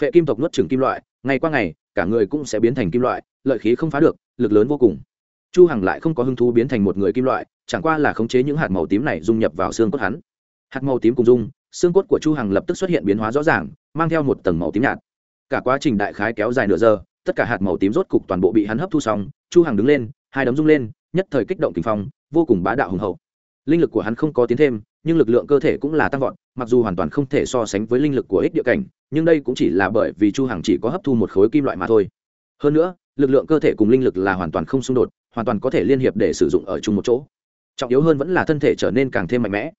Phệ kim tộc nuốt chửng kim loại, ngày qua ngày, cả người cũng sẽ biến thành kim loại, lợi khí không phá được, lực lớn vô cùng. Chu hằng lại không có hứng thú biến thành một người kim loại chẳng qua là khống chế những hạt màu tím này dung nhập vào xương cốt hắn. Hạt màu tím cùng dung, xương cốt của chu hằng lập tức xuất hiện biến hóa rõ ràng, mang theo một tầng màu tím nhạt. Cả quá trình đại khái kéo dài nửa giờ, tất cả hạt màu tím rốt cục toàn bộ bị hắn hấp thu xong, chu hằng đứng lên, hai đấm rung lên, nhất thời kích động kinh phong, vô cùng bá đạo hùng hậu. Linh lực của hắn không có tiến thêm, nhưng lực lượng cơ thể cũng là tăng vọt, mặc dù hoàn toàn không thể so sánh với linh lực của ích địa cảnh, nhưng đây cũng chỉ là bởi vì chu hằng chỉ có hấp thu một khối kim loại mà thôi. Hơn nữa, lực lượng cơ thể cùng linh lực là hoàn toàn không xung đột, hoàn toàn có thể liên hiệp để sử dụng ở chung một chỗ trọng yếu hơn vẫn là thân thể trở nên càng thêm mạnh mẽ.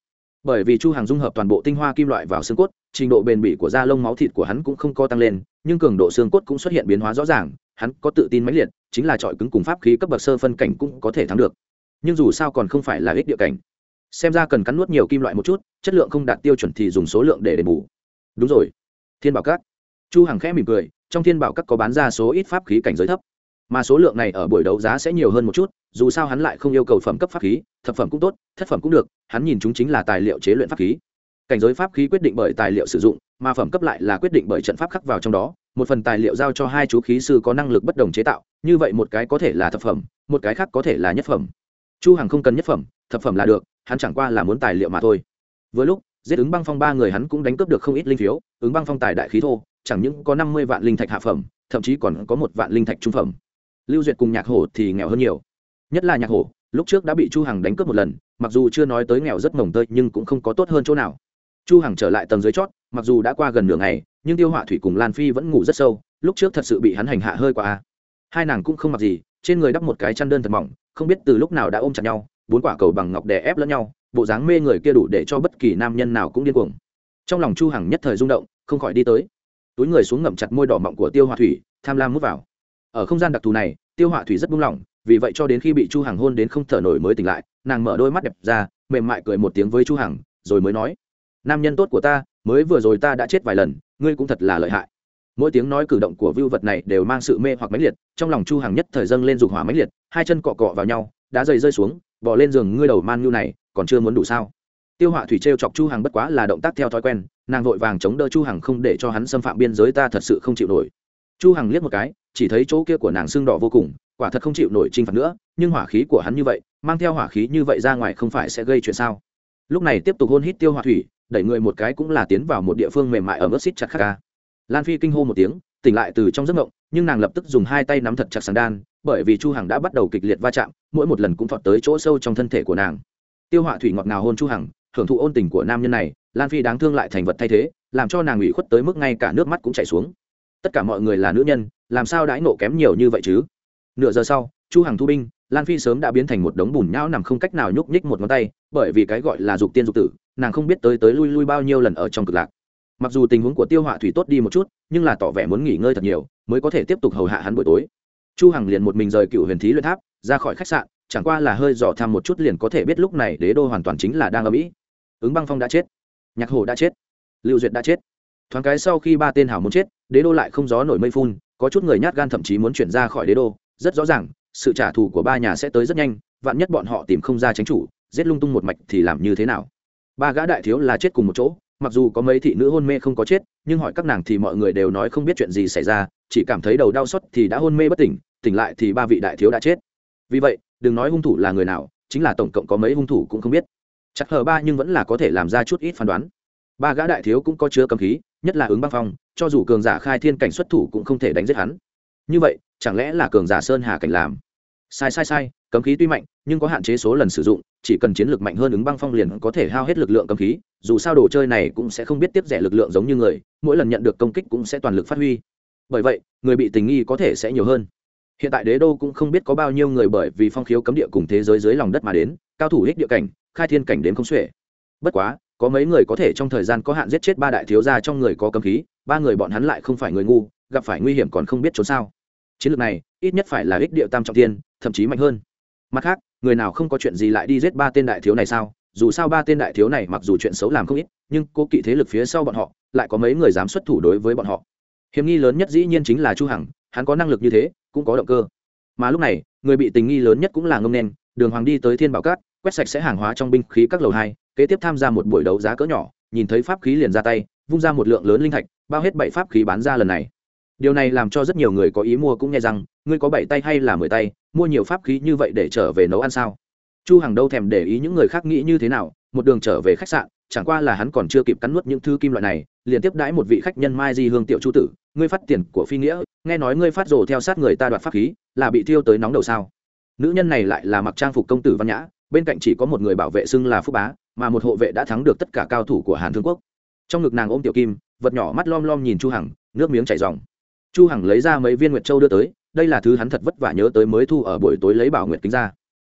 Bởi vì chu hàng dung hợp toàn bộ tinh hoa kim loại vào xương cốt, trình độ bền bỉ của da lông máu thịt của hắn cũng không co tăng lên, nhưng cường độ xương cốt cũng xuất hiện biến hóa rõ ràng, hắn có tự tin mãnh liệt, chính là trọi cứng cùng pháp khí cấp bậc sơ phân cảnh cũng có thể thắng được. Nhưng dù sao còn không phải là ích địa cảnh. Xem ra cần cắn nuốt nhiều kim loại một chút, chất lượng không đạt tiêu chuẩn thì dùng số lượng để đền bù. Đúng rồi. Thiên bảo các. Chu hằng khẽ mỉm cười, trong thiên bảo các có bán ra số ít pháp khí cảnh giới thấp mà số lượng này ở buổi đấu giá sẽ nhiều hơn một chút, dù sao hắn lại không yêu cầu phẩm cấp pháp khí, thập phẩm cũng tốt, thất phẩm cũng được, hắn nhìn chúng chính là tài liệu chế luyện pháp khí. Cảnh giới pháp khí quyết định bởi tài liệu sử dụng, mà phẩm cấp lại là quyết định bởi trận pháp khắc vào trong đó, một phần tài liệu giao cho hai chú khí sư có năng lực bất đồng chế tạo, như vậy một cái có thể là thập phẩm, một cái khác có thể là nhất phẩm. Chu hằng không cần nhất phẩm, thập phẩm là được, hắn chẳng qua là muốn tài liệu mà thôi. Vừa lúc, giết ứng băng phong ba người hắn cũng đánh cướp được không ít linh phiếu, ứng băng phong tài đại khí thô, chẳng những có năm mươi vạn linh thạch hạ phẩm, thậm chí còn có một vạn linh thạch trung phẩm lưu duyệt cùng nhạc hổ thì nghèo hơn nhiều. Nhất là nhạc hổ, lúc trước đã bị chu hằng đánh cướp một lần, mặc dù chưa nói tới nghèo rất mồng tơi nhưng cũng không có tốt hơn chỗ nào. Chu hằng trở lại tầng dưới chót, mặc dù đã qua gần nửa ngày, nhưng tiêu họa thủy cùng lan phi vẫn ngủ rất sâu, lúc trước thật sự bị hắn hành hạ hơi quá. Hai nàng cũng không mặc gì, trên người đắp một cái chăn đơn thật mỏng, không biết từ lúc nào đã ôm chặt nhau, bốn quả cầu bằng ngọc đè ép lẫn nhau, bộ dáng mê người kia đủ để cho bất kỳ nam nhân nào cũng điên cuồng. Trong lòng chu hằng nhất thời rung động, không khỏi đi tới. Túi người xuống ngậm chặt môi đỏ mọng của tiêu họa thủy, tham lam mút vào ở không gian đặc thù này, tiêu họa thủy rất buông lỏng, vì vậy cho đến khi bị chu hằng hôn đến không thở nổi mới tỉnh lại, nàng mở đôi mắt đẹp ra, mềm mại cười một tiếng với chu hằng, rồi mới nói, nam nhân tốt của ta, mới vừa rồi ta đã chết vài lần, ngươi cũng thật là lợi hại. Mỗi tiếng nói cử động của vưu vật này đều mang sự mê hoặc mãnh liệt, trong lòng chu hằng nhất thời dâng lên dục hỏa mãnh liệt, hai chân cọ cọ vào nhau, đá rơi rơi xuống bỏ lên giường, ngươi đầu man nhu này, còn chưa muốn đủ sao? Tiêu họa thủy trêu chọc chu hằng bất quá là động tác theo thói quen, nàng vội vàng chống đỡ chu hằng không để cho hắn xâm phạm biên giới, ta thật sự không chịu nổi. Chu hằng liếc một cái chỉ thấy chỗ kia của nàng sưng đỏ vô cùng, quả thật không chịu nổi trinh phạt nữa, nhưng hỏa khí của hắn như vậy, mang theo hỏa khí như vậy ra ngoài không phải sẽ gây chuyện sao? Lúc này tiếp tục hôn hít tiêu hỏa thủy, đẩy người một cái cũng là tiến vào một địa phương mềm mại ở mức xít chặt khắc ca. Lan phi kinh hô một tiếng, tỉnh lại từ trong giấc ngộng, nhưng nàng lập tức dùng hai tay nắm thật chặt sàn đan, bởi vì chu hằng đã bắt đầu kịch liệt va chạm, mỗi một lần cũng thọt tới chỗ sâu trong thân thể của nàng. Tiêu hỏa thủy ngọt ngào hôn chu hằng, hưởng thụ ôn tình của nam nhân này, lan phi đáng thương lại thành vật thay thế, làm cho nàng ủy khuất tới mức ngay cả nước mắt cũng chảy xuống. Tất cả mọi người là nữ nhân làm sao đãi nộ kém nhiều như vậy chứ? Nửa giờ sau, chu hằng thu binh, lan phi sớm đã biến thành một đống bùn nhão nằm không cách nào nhúc nhích một ngón tay, bởi vì cái gọi là dục tiên dục tử, nàng không biết tới tới lui lui bao nhiêu lần ở trong cực lạc. Mặc dù tình huống của tiêu họa thủy tốt đi một chút, nhưng là tỏ vẻ muốn nghỉ ngơi thật nhiều, mới có thể tiếp tục hầu hạ hắn buổi tối. Chu hằng liền một mình rời cựu huyền thí luyện tháp, ra khỏi khách sạn, chẳng qua là hơi dò tham một chút liền có thể biết lúc này đế đô hoàn toàn chính là đang ở mỹ. Ứng băng phong đã chết, nhạc hồ đã chết, lưu duyệt đã chết. Thoáng cái sau khi ba tên hảo muốn chết, đế đô lại không gió nổi mây phun có chút người nhát gan thậm chí muốn chuyển ra khỏi đế đô. Rất rõ ràng, sự trả thù của ba nhà sẽ tới rất nhanh, vạn nhất bọn họ tìm không ra tránh chủ, giết lung tung một mạch thì làm như thế nào? Ba gã đại thiếu là chết cùng một chỗ, mặc dù có mấy thị nữ hôn mê không có chết, nhưng hỏi các nàng thì mọi người đều nói không biết chuyện gì xảy ra, chỉ cảm thấy đầu đau xót thì đã hôn mê bất tỉnh tỉnh lại thì ba vị đại thiếu đã chết. Vì vậy, đừng nói hung thủ là người nào, chính là tổng cộng có mấy hung thủ cũng không biết. Chặt hờ ba nhưng vẫn là có thể làm ra chút ít phán đoán. Ba gã đại thiếu cũng có chứa cầm khí nhất là ứng băng phong, cho dù cường giả khai thiên cảnh xuất thủ cũng không thể đánh giết hắn. Như vậy, chẳng lẽ là cường giả sơn hà cảnh làm? Sai sai sai, cấm khí tuy mạnh, nhưng có hạn chế số lần sử dụng, chỉ cần chiến lược mạnh hơn ứng băng phong liền có thể hao hết lực lượng cấm khí, dù sao đồ chơi này cũng sẽ không biết tiếp rẻ lực lượng giống như người, mỗi lần nhận được công kích cũng sẽ toàn lực phát huy. Bởi vậy, người bị tình nghi có thể sẽ nhiều hơn. Hiện tại đế đô cũng không biết có bao nhiêu người bởi vì phong khiếu cấm địa cùng thế giới dưới lòng đất mà đến, cao thủ hích địa cảnh, khai thiên cảnh đến không xuể. Bất quá có mấy người có thể trong thời gian có hạn giết chết ba đại thiếu gia trong người có cấm khí, ba người bọn hắn lại không phải người ngu, gặp phải nguy hiểm còn không biết trốn sao. Chiến lược này, ít nhất phải là ích địa tam trọng thiên, thậm chí mạnh hơn. Mặt khác, người nào không có chuyện gì lại đi giết ba tên đại thiếu này sao? Dù sao ba tên đại thiếu này mặc dù chuyện xấu làm không ít, nhưng cô kỵ thế lực phía sau bọn họ, lại có mấy người dám xuất thủ đối với bọn họ. Hiểm nghi lớn nhất dĩ nhiên chính là chu hằng, hắn có năng lực như thế, cũng có động cơ. Mà lúc này, người bị tình nghi lớn nhất cũng là ngông nen, đường hoàng đi tới thiên bảo cát quét sạch sẽ hàng hóa trong binh khí các lầu hai, kế tiếp tham gia một buổi đấu giá cỡ nhỏ, nhìn thấy pháp khí liền ra tay, vung ra một lượng lớn linh thạch, bao hết bảy pháp khí bán ra lần này. Điều này làm cho rất nhiều người có ý mua cũng nghe rằng, ngươi có bảy tay hay là mười tay, mua nhiều pháp khí như vậy để trở về nấu ăn sao? Chu hằng đâu thèm để ý những người khác nghĩ như thế nào, một đường trở về khách sạn, chẳng qua là hắn còn chưa kịp cắn nuốt những thứ kim loại này, liền tiếp đãi một vị khách nhân mai di hương tiểu chu tử, ngươi phát tiền của phi nghĩa, nghe nói ngươi phát rồ theo sát người ta đoạt pháp khí, là bị thiêu tới nóng đầu sao? Nữ nhân này lại là mặc trang phục công tử văn nhã, bên cạnh chỉ có một người bảo vệ xưng là phúc bá, mà một hộ vệ đã thắng được tất cả cao thủ của hàn thương quốc. Trong ngực nàng ôm tiểu kim, vật nhỏ mắt lom lom nhìn chu hằng, nước miếng chảy ròng. Chu hằng lấy ra mấy viên nguyệt châu đưa tới, đây là thứ hắn thật vất vả nhớ tới mới thu ở buổi tối lấy bảo nguyệt kính ra.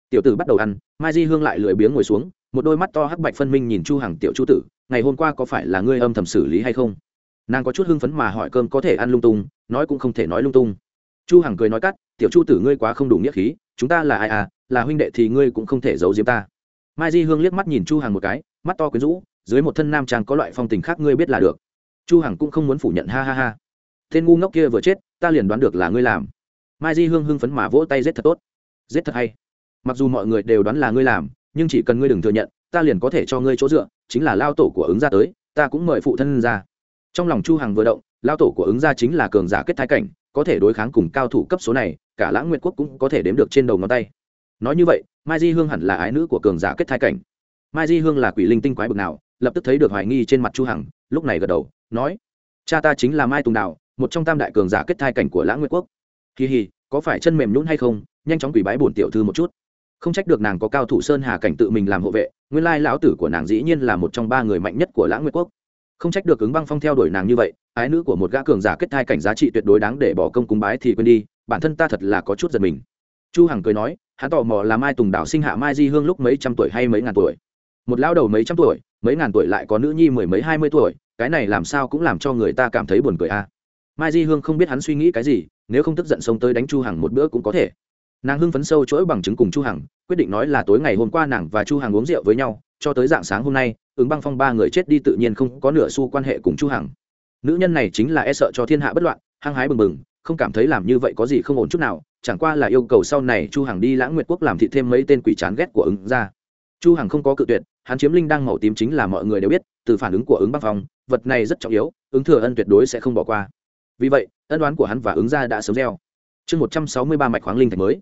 Tiểu tử bắt đầu ăn, mai di hương lại lười biếng ngồi xuống, một đôi mắt to hắc bạch phân minh nhìn chu hằng tiểu chu tử, ngày hôm qua có phải là ngươi âm thầm xử lý hay không? Nàng có chút hưng phấn mà hỏi cơm có thể ăn lung tung, nói cũng không thể nói lung tung chu hằng cười nói cắt, tiểu chu tử ngươi quá không đủ nghĩa khí, chúng ta là ai à? Là huynh đệ thì ngươi cũng không thể giấu giếm ta. Mai di hương liếc mắt nhìn chu hằng một cái, mắt to quyến rũ, dưới một thân nam trang có loại phong tình khác ngươi biết là được. Chu hằng cũng không muốn phủ nhận, ha ha ha. Tên ngu ngốc kia vừa chết, ta liền đoán được là ngươi làm. Mai di hương hưng phấn mà vỗ tay, giết thật tốt. Giết thật hay. Mặc dù mọi người đều đoán là ngươi làm, nhưng chỉ cần ngươi đừng thừa nhận, ta liền có thể cho ngươi chỗ dựa, chính là lao tổ của ứng gia tới, ta cũng mời phụ thân ra. Trong lòng chu hằng vừa động, lao tổ của ứng gia chính là cường giả kết thái cảnh có thể đối kháng cùng cao thủ cấp số này, cả lãng nguyệt quốc cũng có thể đếm được trên đầu ngón tay. Nói như vậy, mai di hương hẳn là ái nữ của cường giả kết thai cảnh. Mai di hương là quỷ linh tinh quái bực nào, lập tức thấy được hoài nghi trên mặt chu hằng, lúc này gật đầu, nói, cha ta chính là mai tùng đạo một trong tam đại cường giả kết thai cảnh của lãng nguyệt quốc. Kỳ hì, có phải chân mềm nhũn hay không, nhanh chóng quỷ bái bổn tiểu thư một chút. Không trách được nàng có cao thủ sơn hà cảnh tự mình làm hộ vệ, nguyên lai lão tử của nàng dĩ nhiên là một trong ba người mạnh nhất của lãng nguyệt quốc không trách được ứng băng phong theo đuổi nàng như vậy, ái nữ của một gã cường giả kết thai cảnh giá trị tuyệt đối đáng để bỏ công cúng bái thì quên đi, bản thân ta thật là có chút giật mình. Chu hằng cười nói, hắn tò mò là mai tùng đảo sinh hạ mai di hương lúc mấy trăm tuổi hay mấy ngàn tuổi. Một lão đầu mấy trăm tuổi, mấy ngàn tuổi lại có nữ nhi mười mấy hai mươi tuổi, cái này làm sao cũng làm cho người ta cảm thấy buồn cười a. Mai di hương không biết hắn suy nghĩ cái gì, nếu không tức giận sống tới đánh chu hằng một bữa cũng có thể nàng hưng phấn sâu chuỗi bằng chứng cùng chu hằng, quyết định nói là tối ngày hôm qua nàng và chu hằng uống rượu với nhau, cho tới dạng sáng hôm nay, ứng băng phong ba người chết đi tự nhiên không có nửa xu quan hệ cùng chu hằng. Nữ nhân này chính là e sợ cho thiên hạ bất loạn, hăng hái bừng bừng, không cảm thấy làm như vậy có gì không ổn chút nào, chẳng qua là yêu cầu sau này chu hằng đi lãng nguyệt quốc làm thị thêm mấy tên quỷ chán ghét của ứng ra chu hằng không có cự tuyệt, hắn chiếm linh đang màu tím chính là mọi người đều biết, từ phản ứng của ứng băng phong, vật này rất trọng yếu, ứng thừa ân tuyệt đối sẽ không bỏ qua. Vì vậy, ân đoán của hắn và ứng ra đã sớm gieo chương một trăm sáu mươi ba mạch khoáng linh thạch mới.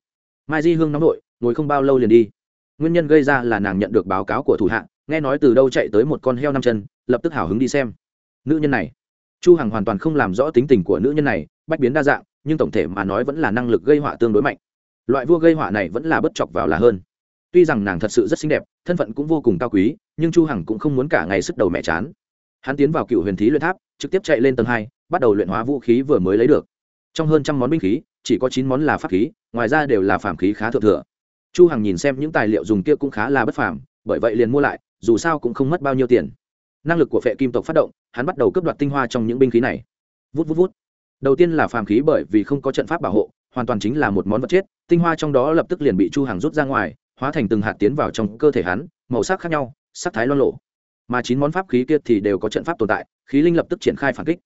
Mai di hương nóng nội, ngồi không bao lâu liền đi. Nguyên nhân gây ra là nàng nhận được báo cáo của thủ hạ, nghe nói từ đâu chạy tới một con heo năm chân, lập tức hào hứng đi xem. Nữ nhân này, chu hằng hoàn toàn không làm rõ tính tình của nữ nhân này, bách biến đa dạng, nhưng tổng thể mà nói vẫn là năng lực gây họa tương đối mạnh. Loại vua gây họa này vẫn là bất chọc vào là hơn. Tuy rằng nàng thật sự rất xinh đẹp, thân phận cũng vô cùng cao quý, nhưng chu hằng cũng không muốn cả ngày sức đầu mẹ chán. Hắn tiến vào cựu huyền thí luyện tháp, trực tiếp chạy lên tầng hai, bắt đầu luyện hóa vũ khí vừa mới lấy được. Trong hơn trăm món binh khí chỉ có chín món là pháp khí, ngoài ra đều là phàm khí khá thượng thừa. Chu hằng nhìn xem những tài liệu dùng kia cũng khá là bất phàm, bởi vậy liền mua lại, dù sao cũng không mất bao nhiêu tiền. Năng lực của phệ kim tộc phát động, hắn bắt đầu cướp đoạt tinh hoa trong những binh khí này. Vút vút vút. Đầu tiên là phàm khí bởi vì không có trận pháp bảo hộ, hoàn toàn chính là một món vật chết, tinh hoa trong đó lập tức liền bị chu hằng rút ra ngoài, hóa thành từng hạt tiến vào trong cơ thể hắn, màu sắc khác nhau, sắc thái loan lộ mà chín món pháp khí kia thì đều có trận pháp tồn tại, khí linh lập tức triển khai phản kích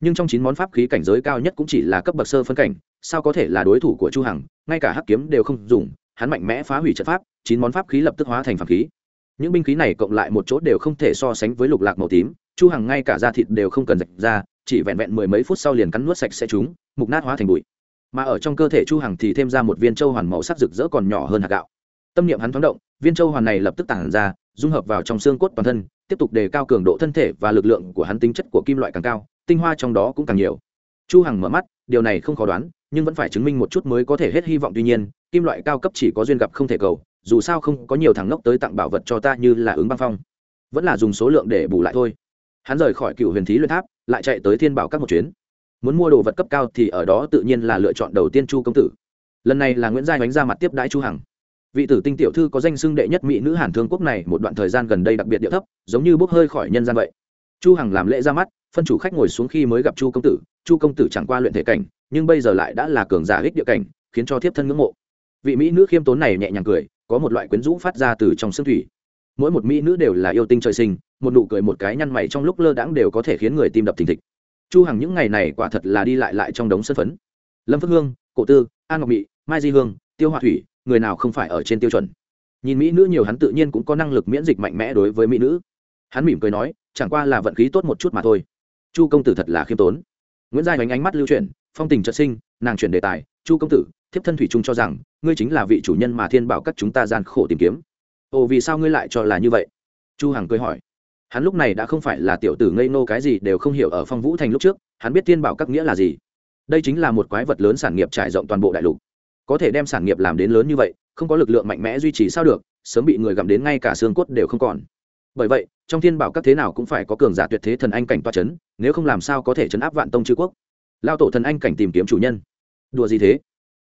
nhưng trong chín món pháp khí cảnh giới cao nhất cũng chỉ là cấp bậc sơ phân cảnh, sao có thể là đối thủ của chu hằng? Ngay cả hắc kiếm đều không dùng, hắn mạnh mẽ phá hủy trận pháp, chín món pháp khí lập tức hóa thành phản khí. Những binh khí này cộng lại một chỗ đều không thể so sánh với lục lạc màu tím, chu hằng ngay cả da thịt đều không cần rạch ra, chỉ vẹn vẹn mười mấy phút sau liền cắn nuốt sạch sẽ chúng, mục nát hóa thành bụi. Mà ở trong cơ thể chu hằng thì thêm ra một viên châu hoàn màu sắc rực rỡ còn nhỏ hơn hạt gạo. Tâm niệm hắn thoáng động, viên châu hoàn này lập tức tản ra, dung hợp vào trong xương cốt toàn thân, tiếp tục đề cao cường độ thân thể và lực lượng của hắn tính chất của kim loại càng cao tinh hoa trong đó cũng càng nhiều. Chu hằng mở mắt, điều này không khó đoán, nhưng vẫn phải chứng minh một chút mới có thể hết hy vọng. Tuy nhiên, kim loại cao cấp chỉ có duyên gặp không thể cầu, dù sao không có nhiều thằng ngốc tới tặng bảo vật cho ta như là ứng băng phong. Vẫn là dùng số lượng để bù lại thôi. Hắn rời khỏi cựu huyền thí luyện tháp, lại chạy tới thiên bảo các một chuyến. Muốn mua đồ vật cấp cao thì ở đó tự nhiên là lựa chọn đầu tiên chu công tử. Lần này là nguyễn giai đánh ra mặt tiếp đãi chu hằng. Vị tử tinh tiểu thư có danh xưng đệ nhất mỹ nữ hàn thương quốc này một đoạn thời gian gần đây đặc biệt địa thấp, giống như bốc hơi khỏi nhân gian vậy. Chu hằng làm lễ ra mắt phân chủ khách ngồi xuống khi mới gặp chu công tử, chu công tử chẳng qua luyện thể cảnh, nhưng bây giờ lại đã là cường giả ích địa cảnh, khiến cho thiếp thân ngưỡng mộ. Vị mỹ nữ khiêm tốn này nhẹ nhàng cười, có một loại quyến rũ phát ra từ trong xương thủy. Mỗi một mỹ nữ đều là yêu tinh trời sinh, một nụ cười một cái nhăn mày trong lúc lơ đãng đều có thể khiến người tim đập thình thịch. Chu hằng những ngày này quả thật là đi lại lại trong đống sân phấn. Lâm phước hương, cổ tư, an ngọc mỹ mai di hương, tiêu hoa thủy, người nào không phải ở trên tiêu chuẩn. Nhìn mỹ nữ nhiều hắn tự nhiên cũng có năng lực miễn dịch mạnh mẽ đối với mỹ nữ. Hắn mỉm cười nói, chẳng qua là vận khí tốt một chút mà thôi chu công tử thật là khiêm tốn. Nguyễn giai ánh ánh mắt lưu chuyển, phong tình trợ sinh, nàng chuyển đề tài, chu công tử, thiếp thân thủy trung cho rằng, ngươi chính là vị chủ nhân mà thiên bảo các chúng ta gian khổ tìm kiếm. Ồ, vì sao ngươi lại cho là như vậy? Chu hằng cười hỏi. Hắn lúc này đã không phải là tiểu tử ngây nô cái gì đều không hiểu ở phong vũ thành lúc trước, hắn biết thiên bảo các nghĩa là gì. Đây chính là một quái vật lớn sản nghiệp trải rộng toàn bộ đại lục. Có thể đem sản nghiệp làm đến lớn như vậy, không có lực lượng mạnh mẽ duy trì sao được, sớm bị người gặm đến ngay cả xương cốt đều không còn. Bởi vậy, trong thiên bảo các thế nào cũng phải có cường giả tuyệt thế thần anh cảnh toa chấn nếu không làm sao có thể chấn áp vạn tông chư quốc? Lao tổ thần anh cảnh tìm kiếm chủ nhân. Đùa gì thế?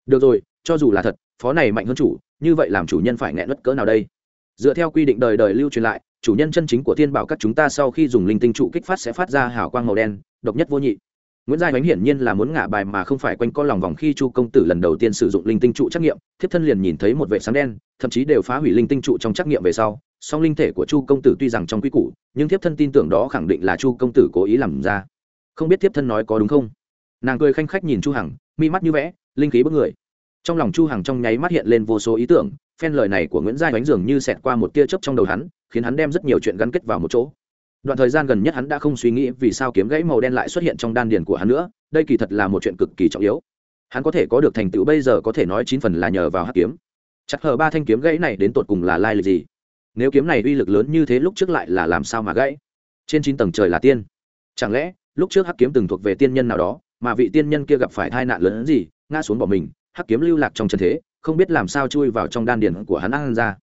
Được rồi, cho dù là thật, phó này mạnh hơn chủ, như vậy làm chủ nhân phải nghẹn mất cỡ nào đây? Dựa theo quy định đời đời lưu truyền lại, chủ nhân chân chính của thiên bảo các chúng ta sau khi dùng linh tinh trụ kích phát sẽ phát ra hào quang màu đen, độc nhất vô nhị. Nguyễn giai ánh hiển nhiên là muốn ngả bài mà không phải quanh co lòng vòng khi chu công tử lần đầu tiên sử dụng linh tinh trụ trắc nghiệm, thiếp thân liền nhìn thấy một vệ sáng đen, thậm chí đều phá hủy linh tinh trụ trong trắc nghiệm về sau song linh thể của chu công tử tuy rằng trong quy củ, nhưng thiếp thân tin tưởng đó khẳng định là chu công tử cố ý làm ra. Không biết thiếp thân nói có đúng không? Nàng cười khanh khách nhìn chu hằng, mi mắt như vẽ, linh khí bức người. Trong lòng chu hằng trong nháy mắt hiện lên vô số ý tưởng, phen lời này của nguyễn giai Đánh dường như xẹt qua một tia chớp trong đầu hắn, khiến hắn đem rất nhiều chuyện gắn kết vào một chỗ. Đoạn thời gian gần nhất hắn đã không suy nghĩ vì sao kiếm gãy màu đen lại xuất hiện trong đan điền của hắn nữa, đây kỳ thật là một chuyện cực kỳ trọng yếu. Hắn có thể có được thành tựu bây giờ có thể nói chín phần là nhờ vào hắc kiếm. Chặt hờ ba thanh kiếm gãy này đến tột cùng là lai lịch gì? Nếu kiếm này uy lực lớn như thế lúc trước lại là làm sao mà gãy? Trên chín tầng trời là tiên. Chẳng lẽ, lúc trước hắc kiếm từng thuộc về tiên nhân nào đó, mà vị tiên nhân kia gặp phải tai nạn lớn hơn gì, ngã xuống bỏ mình, hắc kiếm lưu lạc trong trần thế, không biết làm sao chui vào trong đan điền của hắn ăn ra.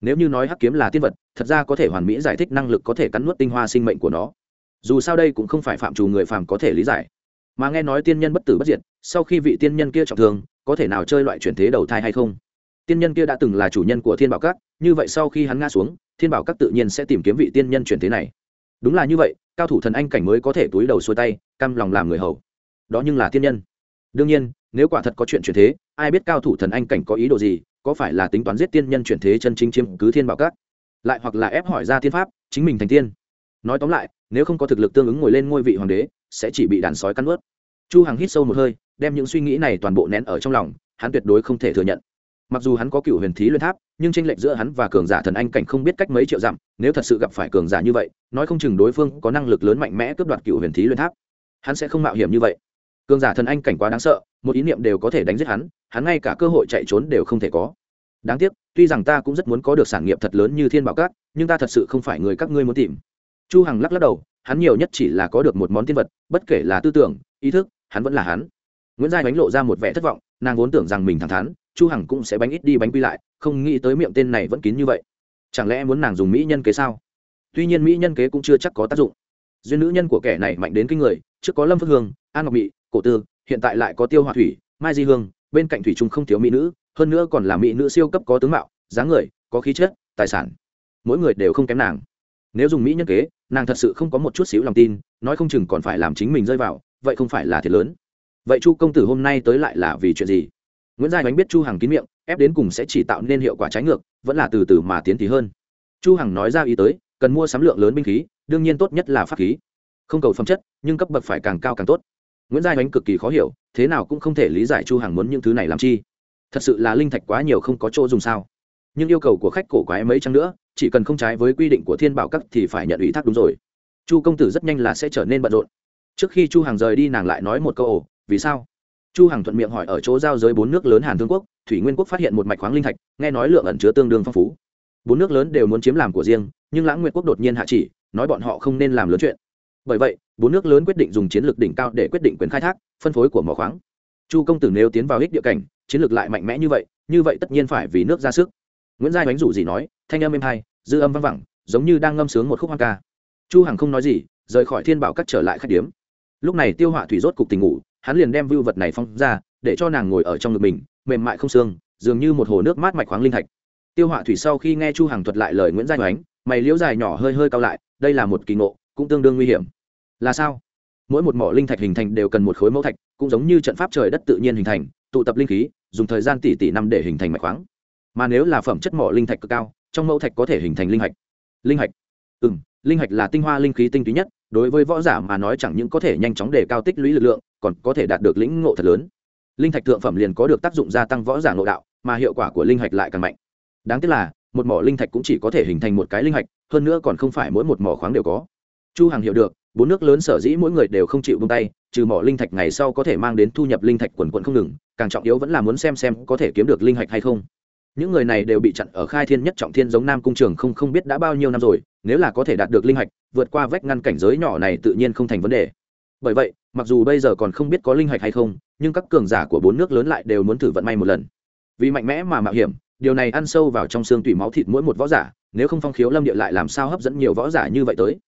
Nếu như nói hắc kiếm là tiên vật, thật ra có thể hoàn mỹ giải thích năng lực có thể cắn nuốt tinh hoa sinh mệnh của nó. Dù sao đây cũng không phải phạm trù người phàm có thể lý giải. Mà nghe nói tiên nhân bất tử bất diệt, sau khi vị tiên nhân kia trọng thương, có thể nào chơi loại chuyển thế đầu thai hay không? Tiên nhân kia đã từng là chủ nhân của thiên bảo các như vậy sau khi hắn ngã xuống, thiên bảo các tự nhiên sẽ tìm kiếm vị tiên nhân chuyển thế này. Đúng là như vậy, cao thủ thần anh cảnh mới có thể túi đầu xuôi tay căm lòng làm người hầu. Đó nhưng là tiên nhân. Đương nhiên, nếu quả thật có chuyện chuyển thế, ai biết cao thủ thần anh cảnh có ý đồ gì, có phải là tính toán giết tiên nhân chuyển thế chân chính chiếm cứ thiên bảo các? Lại hoặc là ép hỏi ra tiên pháp, chính mình thành tiên. Nói tóm lại, nếu không có thực lực tương ứng ngồi lên ngôi vị hoàng đế, sẽ chỉ bị đàn sói cắn ướt chu hằng hít sâu một hơi, đem những suy nghĩ này toàn bộ nén ở trong lòng, hắn tuyệt đối không thể thừa nhận. Mặc dù hắn có cựu huyền thí luyện tháp nhưng tranh lệch giữa hắn và cường giả thần anh cảnh không biết cách mấy triệu dặm, nếu thật sự gặp phải cường giả như vậy, nói không chừng đối phương có năng lực lớn mạnh mẽ cướp đoạt cựu huyền thí luyện tháp. Hắn sẽ không mạo hiểm như vậy. Cường giả thần anh cảnh quá đáng sợ, một ý niệm đều có thể đánh giết hắn hắn ngay cả cơ hội chạy trốn đều không thể có. Đáng tiếc, tuy rằng ta cũng rất muốn có được sản nghiệp thật lớn như thiên bảo cát nhưng ta thật sự không phải người các ngươi muốn tìm. Chu hằng lắc lắc đầu, hắn nhiều nhất chỉ là có được một món tiên vật, bất kể là tư tưởng, ý thức, hắn vẫn là hắn. Nguyễn giai bánh lộ ra một vẻ thất vọng, nàng vốn tưởng rằng mình thẳng thắn chu hằng cũng sẽ bánh ít đi bánh quy lại, không nghĩ tới miệng tên này vẫn kín như vậy. Chẳng lẽ muốn nàng dùng mỹ nhân kế sao? Tuy nhiên mỹ nhân kế cũng chưa chắc có tác dụng. Duyên nữ nhân của kẻ này mạnh đến kinh người, trước có lâm phước hương, an ngọc mỹ cổ tư, hiện tại lại có tiêu Hoa thủy, mai di hương, bên cạnh thủy trung không thiếu mỹ nữ, hơn nữa còn là mỹ nữ siêu cấp có tướng mạo, dáng người, có khí chất, tài sản. Mỗi người đều không kém nàng. Nếu dùng mỹ nhân kế, nàng thật sự không có một chút xíu lòng tin, nói không chừng còn phải làm chính mình rơi vào, vậy không phải là thiệt lớn. Vậy chu công tử hôm nay tới lại là vì chuyện gì? Nguyễn giai bánh biết chu hằng kín miệng, ép đến cùng sẽ chỉ tạo nên hiệu quả trái ngược, vẫn là từ từ mà tiến thì hơn. Chu hằng nói ra ý tới, cần mua sắm lượng lớn binh khí, đương nhiên tốt nhất là pháp khí. Không cầu phẩm chất, nhưng cấp bậc phải càng cao càng tốt. Nguyễn giai bánh cực kỳ khó hiểu, thế nào cũng không thể lý giải chu hằng muốn những thứ này làm chi. Thật sự là linh thạch quá nhiều không có chỗ dùng sao. Nhưng yêu cầu của khách cổ quái mấy chăng nữa, chỉ cần không trái với quy định của thiên bảo các thì phải nhận ủy thác đúng rồi. Chu công tử rất nhanh là sẽ trở nên bận rộn. Trước khi chu hằng rời đi, nàng lại nói một câu, ồ, vì sao? Chu hằng thuận miệng hỏi ở chỗ giao giới bốn nước lớn hàn thương quốc, thủy nguyên quốc phát hiện một mạch khoáng linh thạch, nghe nói lượng ẩn chứa tương đương phong phú. Bốn nước lớn đều muốn chiếm làm của riêng, nhưng lãng nguyệt quốc đột nhiên hạ chỉ, nói bọn họ không nên làm lớn chuyện. Bởi vậy, bốn nước lớn quyết định dùng chiến lược đỉnh cao để quyết định quyền khai thác, phân phối của mỏ khoáng. Chu công tử nếu tiến vào hích địa cảnh, chiến lược lại mạnh mẽ như vậy như vậy tất nhiên phải vì nước ra sức. Nguyễn giai đánh rủ gì nói, thanh âm êm hai dư âm văng vẳng, giống như đang ngâm sướng một khúc hoang ca. Chu hằng không nói gì, rời khỏi thiên bảo cắt trở lại khách điếm. Lúc này tiêu họa thủy rốt cục tình ngủ hắn liền đem vưu vật này phong ra, để cho nàng ngồi ở trong ngực mình, mềm mại không xương, dường như một hồ nước mát mạch khoáng linh thạch. Tiêu họa thủy sau khi nghe chu hằng thuật lại lời nguyễn giai oánh mày liễu dài nhỏ hơi hơi cao lại, đây là một kỳ ngộ, cũng tương đương nguy hiểm. Là sao? Mỗi một mỏ linh thạch hình thành đều cần một khối mẫu thạch, cũng giống như trận pháp trời đất tự nhiên hình thành, tụ tập linh khí, dùng thời gian tỷ tỷ năm để hình thành mạch khoáng. Mà nếu là phẩm chất mỏ linh thạch cực cao, trong mẫu thạch có thể hình thành linh hạch. Linh hạch? Ừ linh hạch là tinh hoa linh khí tinh túy nhất đối với võ giả mà nói chẳng những có thể nhanh chóng để cao tích lũy lực lượng, còn có thể đạt được lĩnh ngộ thật lớn. Linh thạch thượng phẩm liền có được tác dụng gia tăng võ giả ngộ đạo, mà hiệu quả của linh hạch lại càng mạnh. Đáng tiếc là, một mỏ linh thạch cũng chỉ có thể hình thành một cái linh hạch, hơn nữa còn không phải mỗi một mỏ khoáng đều có. Chu hằng hiểu được, bốn nước lớn sở dĩ mỗi người đều không chịu buông tay, trừ mỏ linh thạch ngày sau có thể mang đến thu nhập linh thạch quần quận không ngừng, càng trọng yếu vẫn là muốn xem xem có thể kiếm được linh hạch hay không những người này đều bị chặn ở khai thiên nhất trọng thiên giống nam cung trường không không biết đã bao nhiêu năm rồi, nếu là có thể đạt được linh hạch, vượt qua vách ngăn cảnh giới nhỏ này tự nhiên không thành vấn đề. Bởi vậy, mặc dù bây giờ còn không biết có linh hạch hay không, nhưng các cường giả của bốn nước lớn lại đều muốn thử vận may một lần. Vì mạnh mẽ mà mạo hiểm, điều này ăn sâu vào trong xương tủy máu thịt mỗi một võ giả, nếu không phong khiếu lâm địa lại làm sao hấp dẫn nhiều võ giả như vậy tới?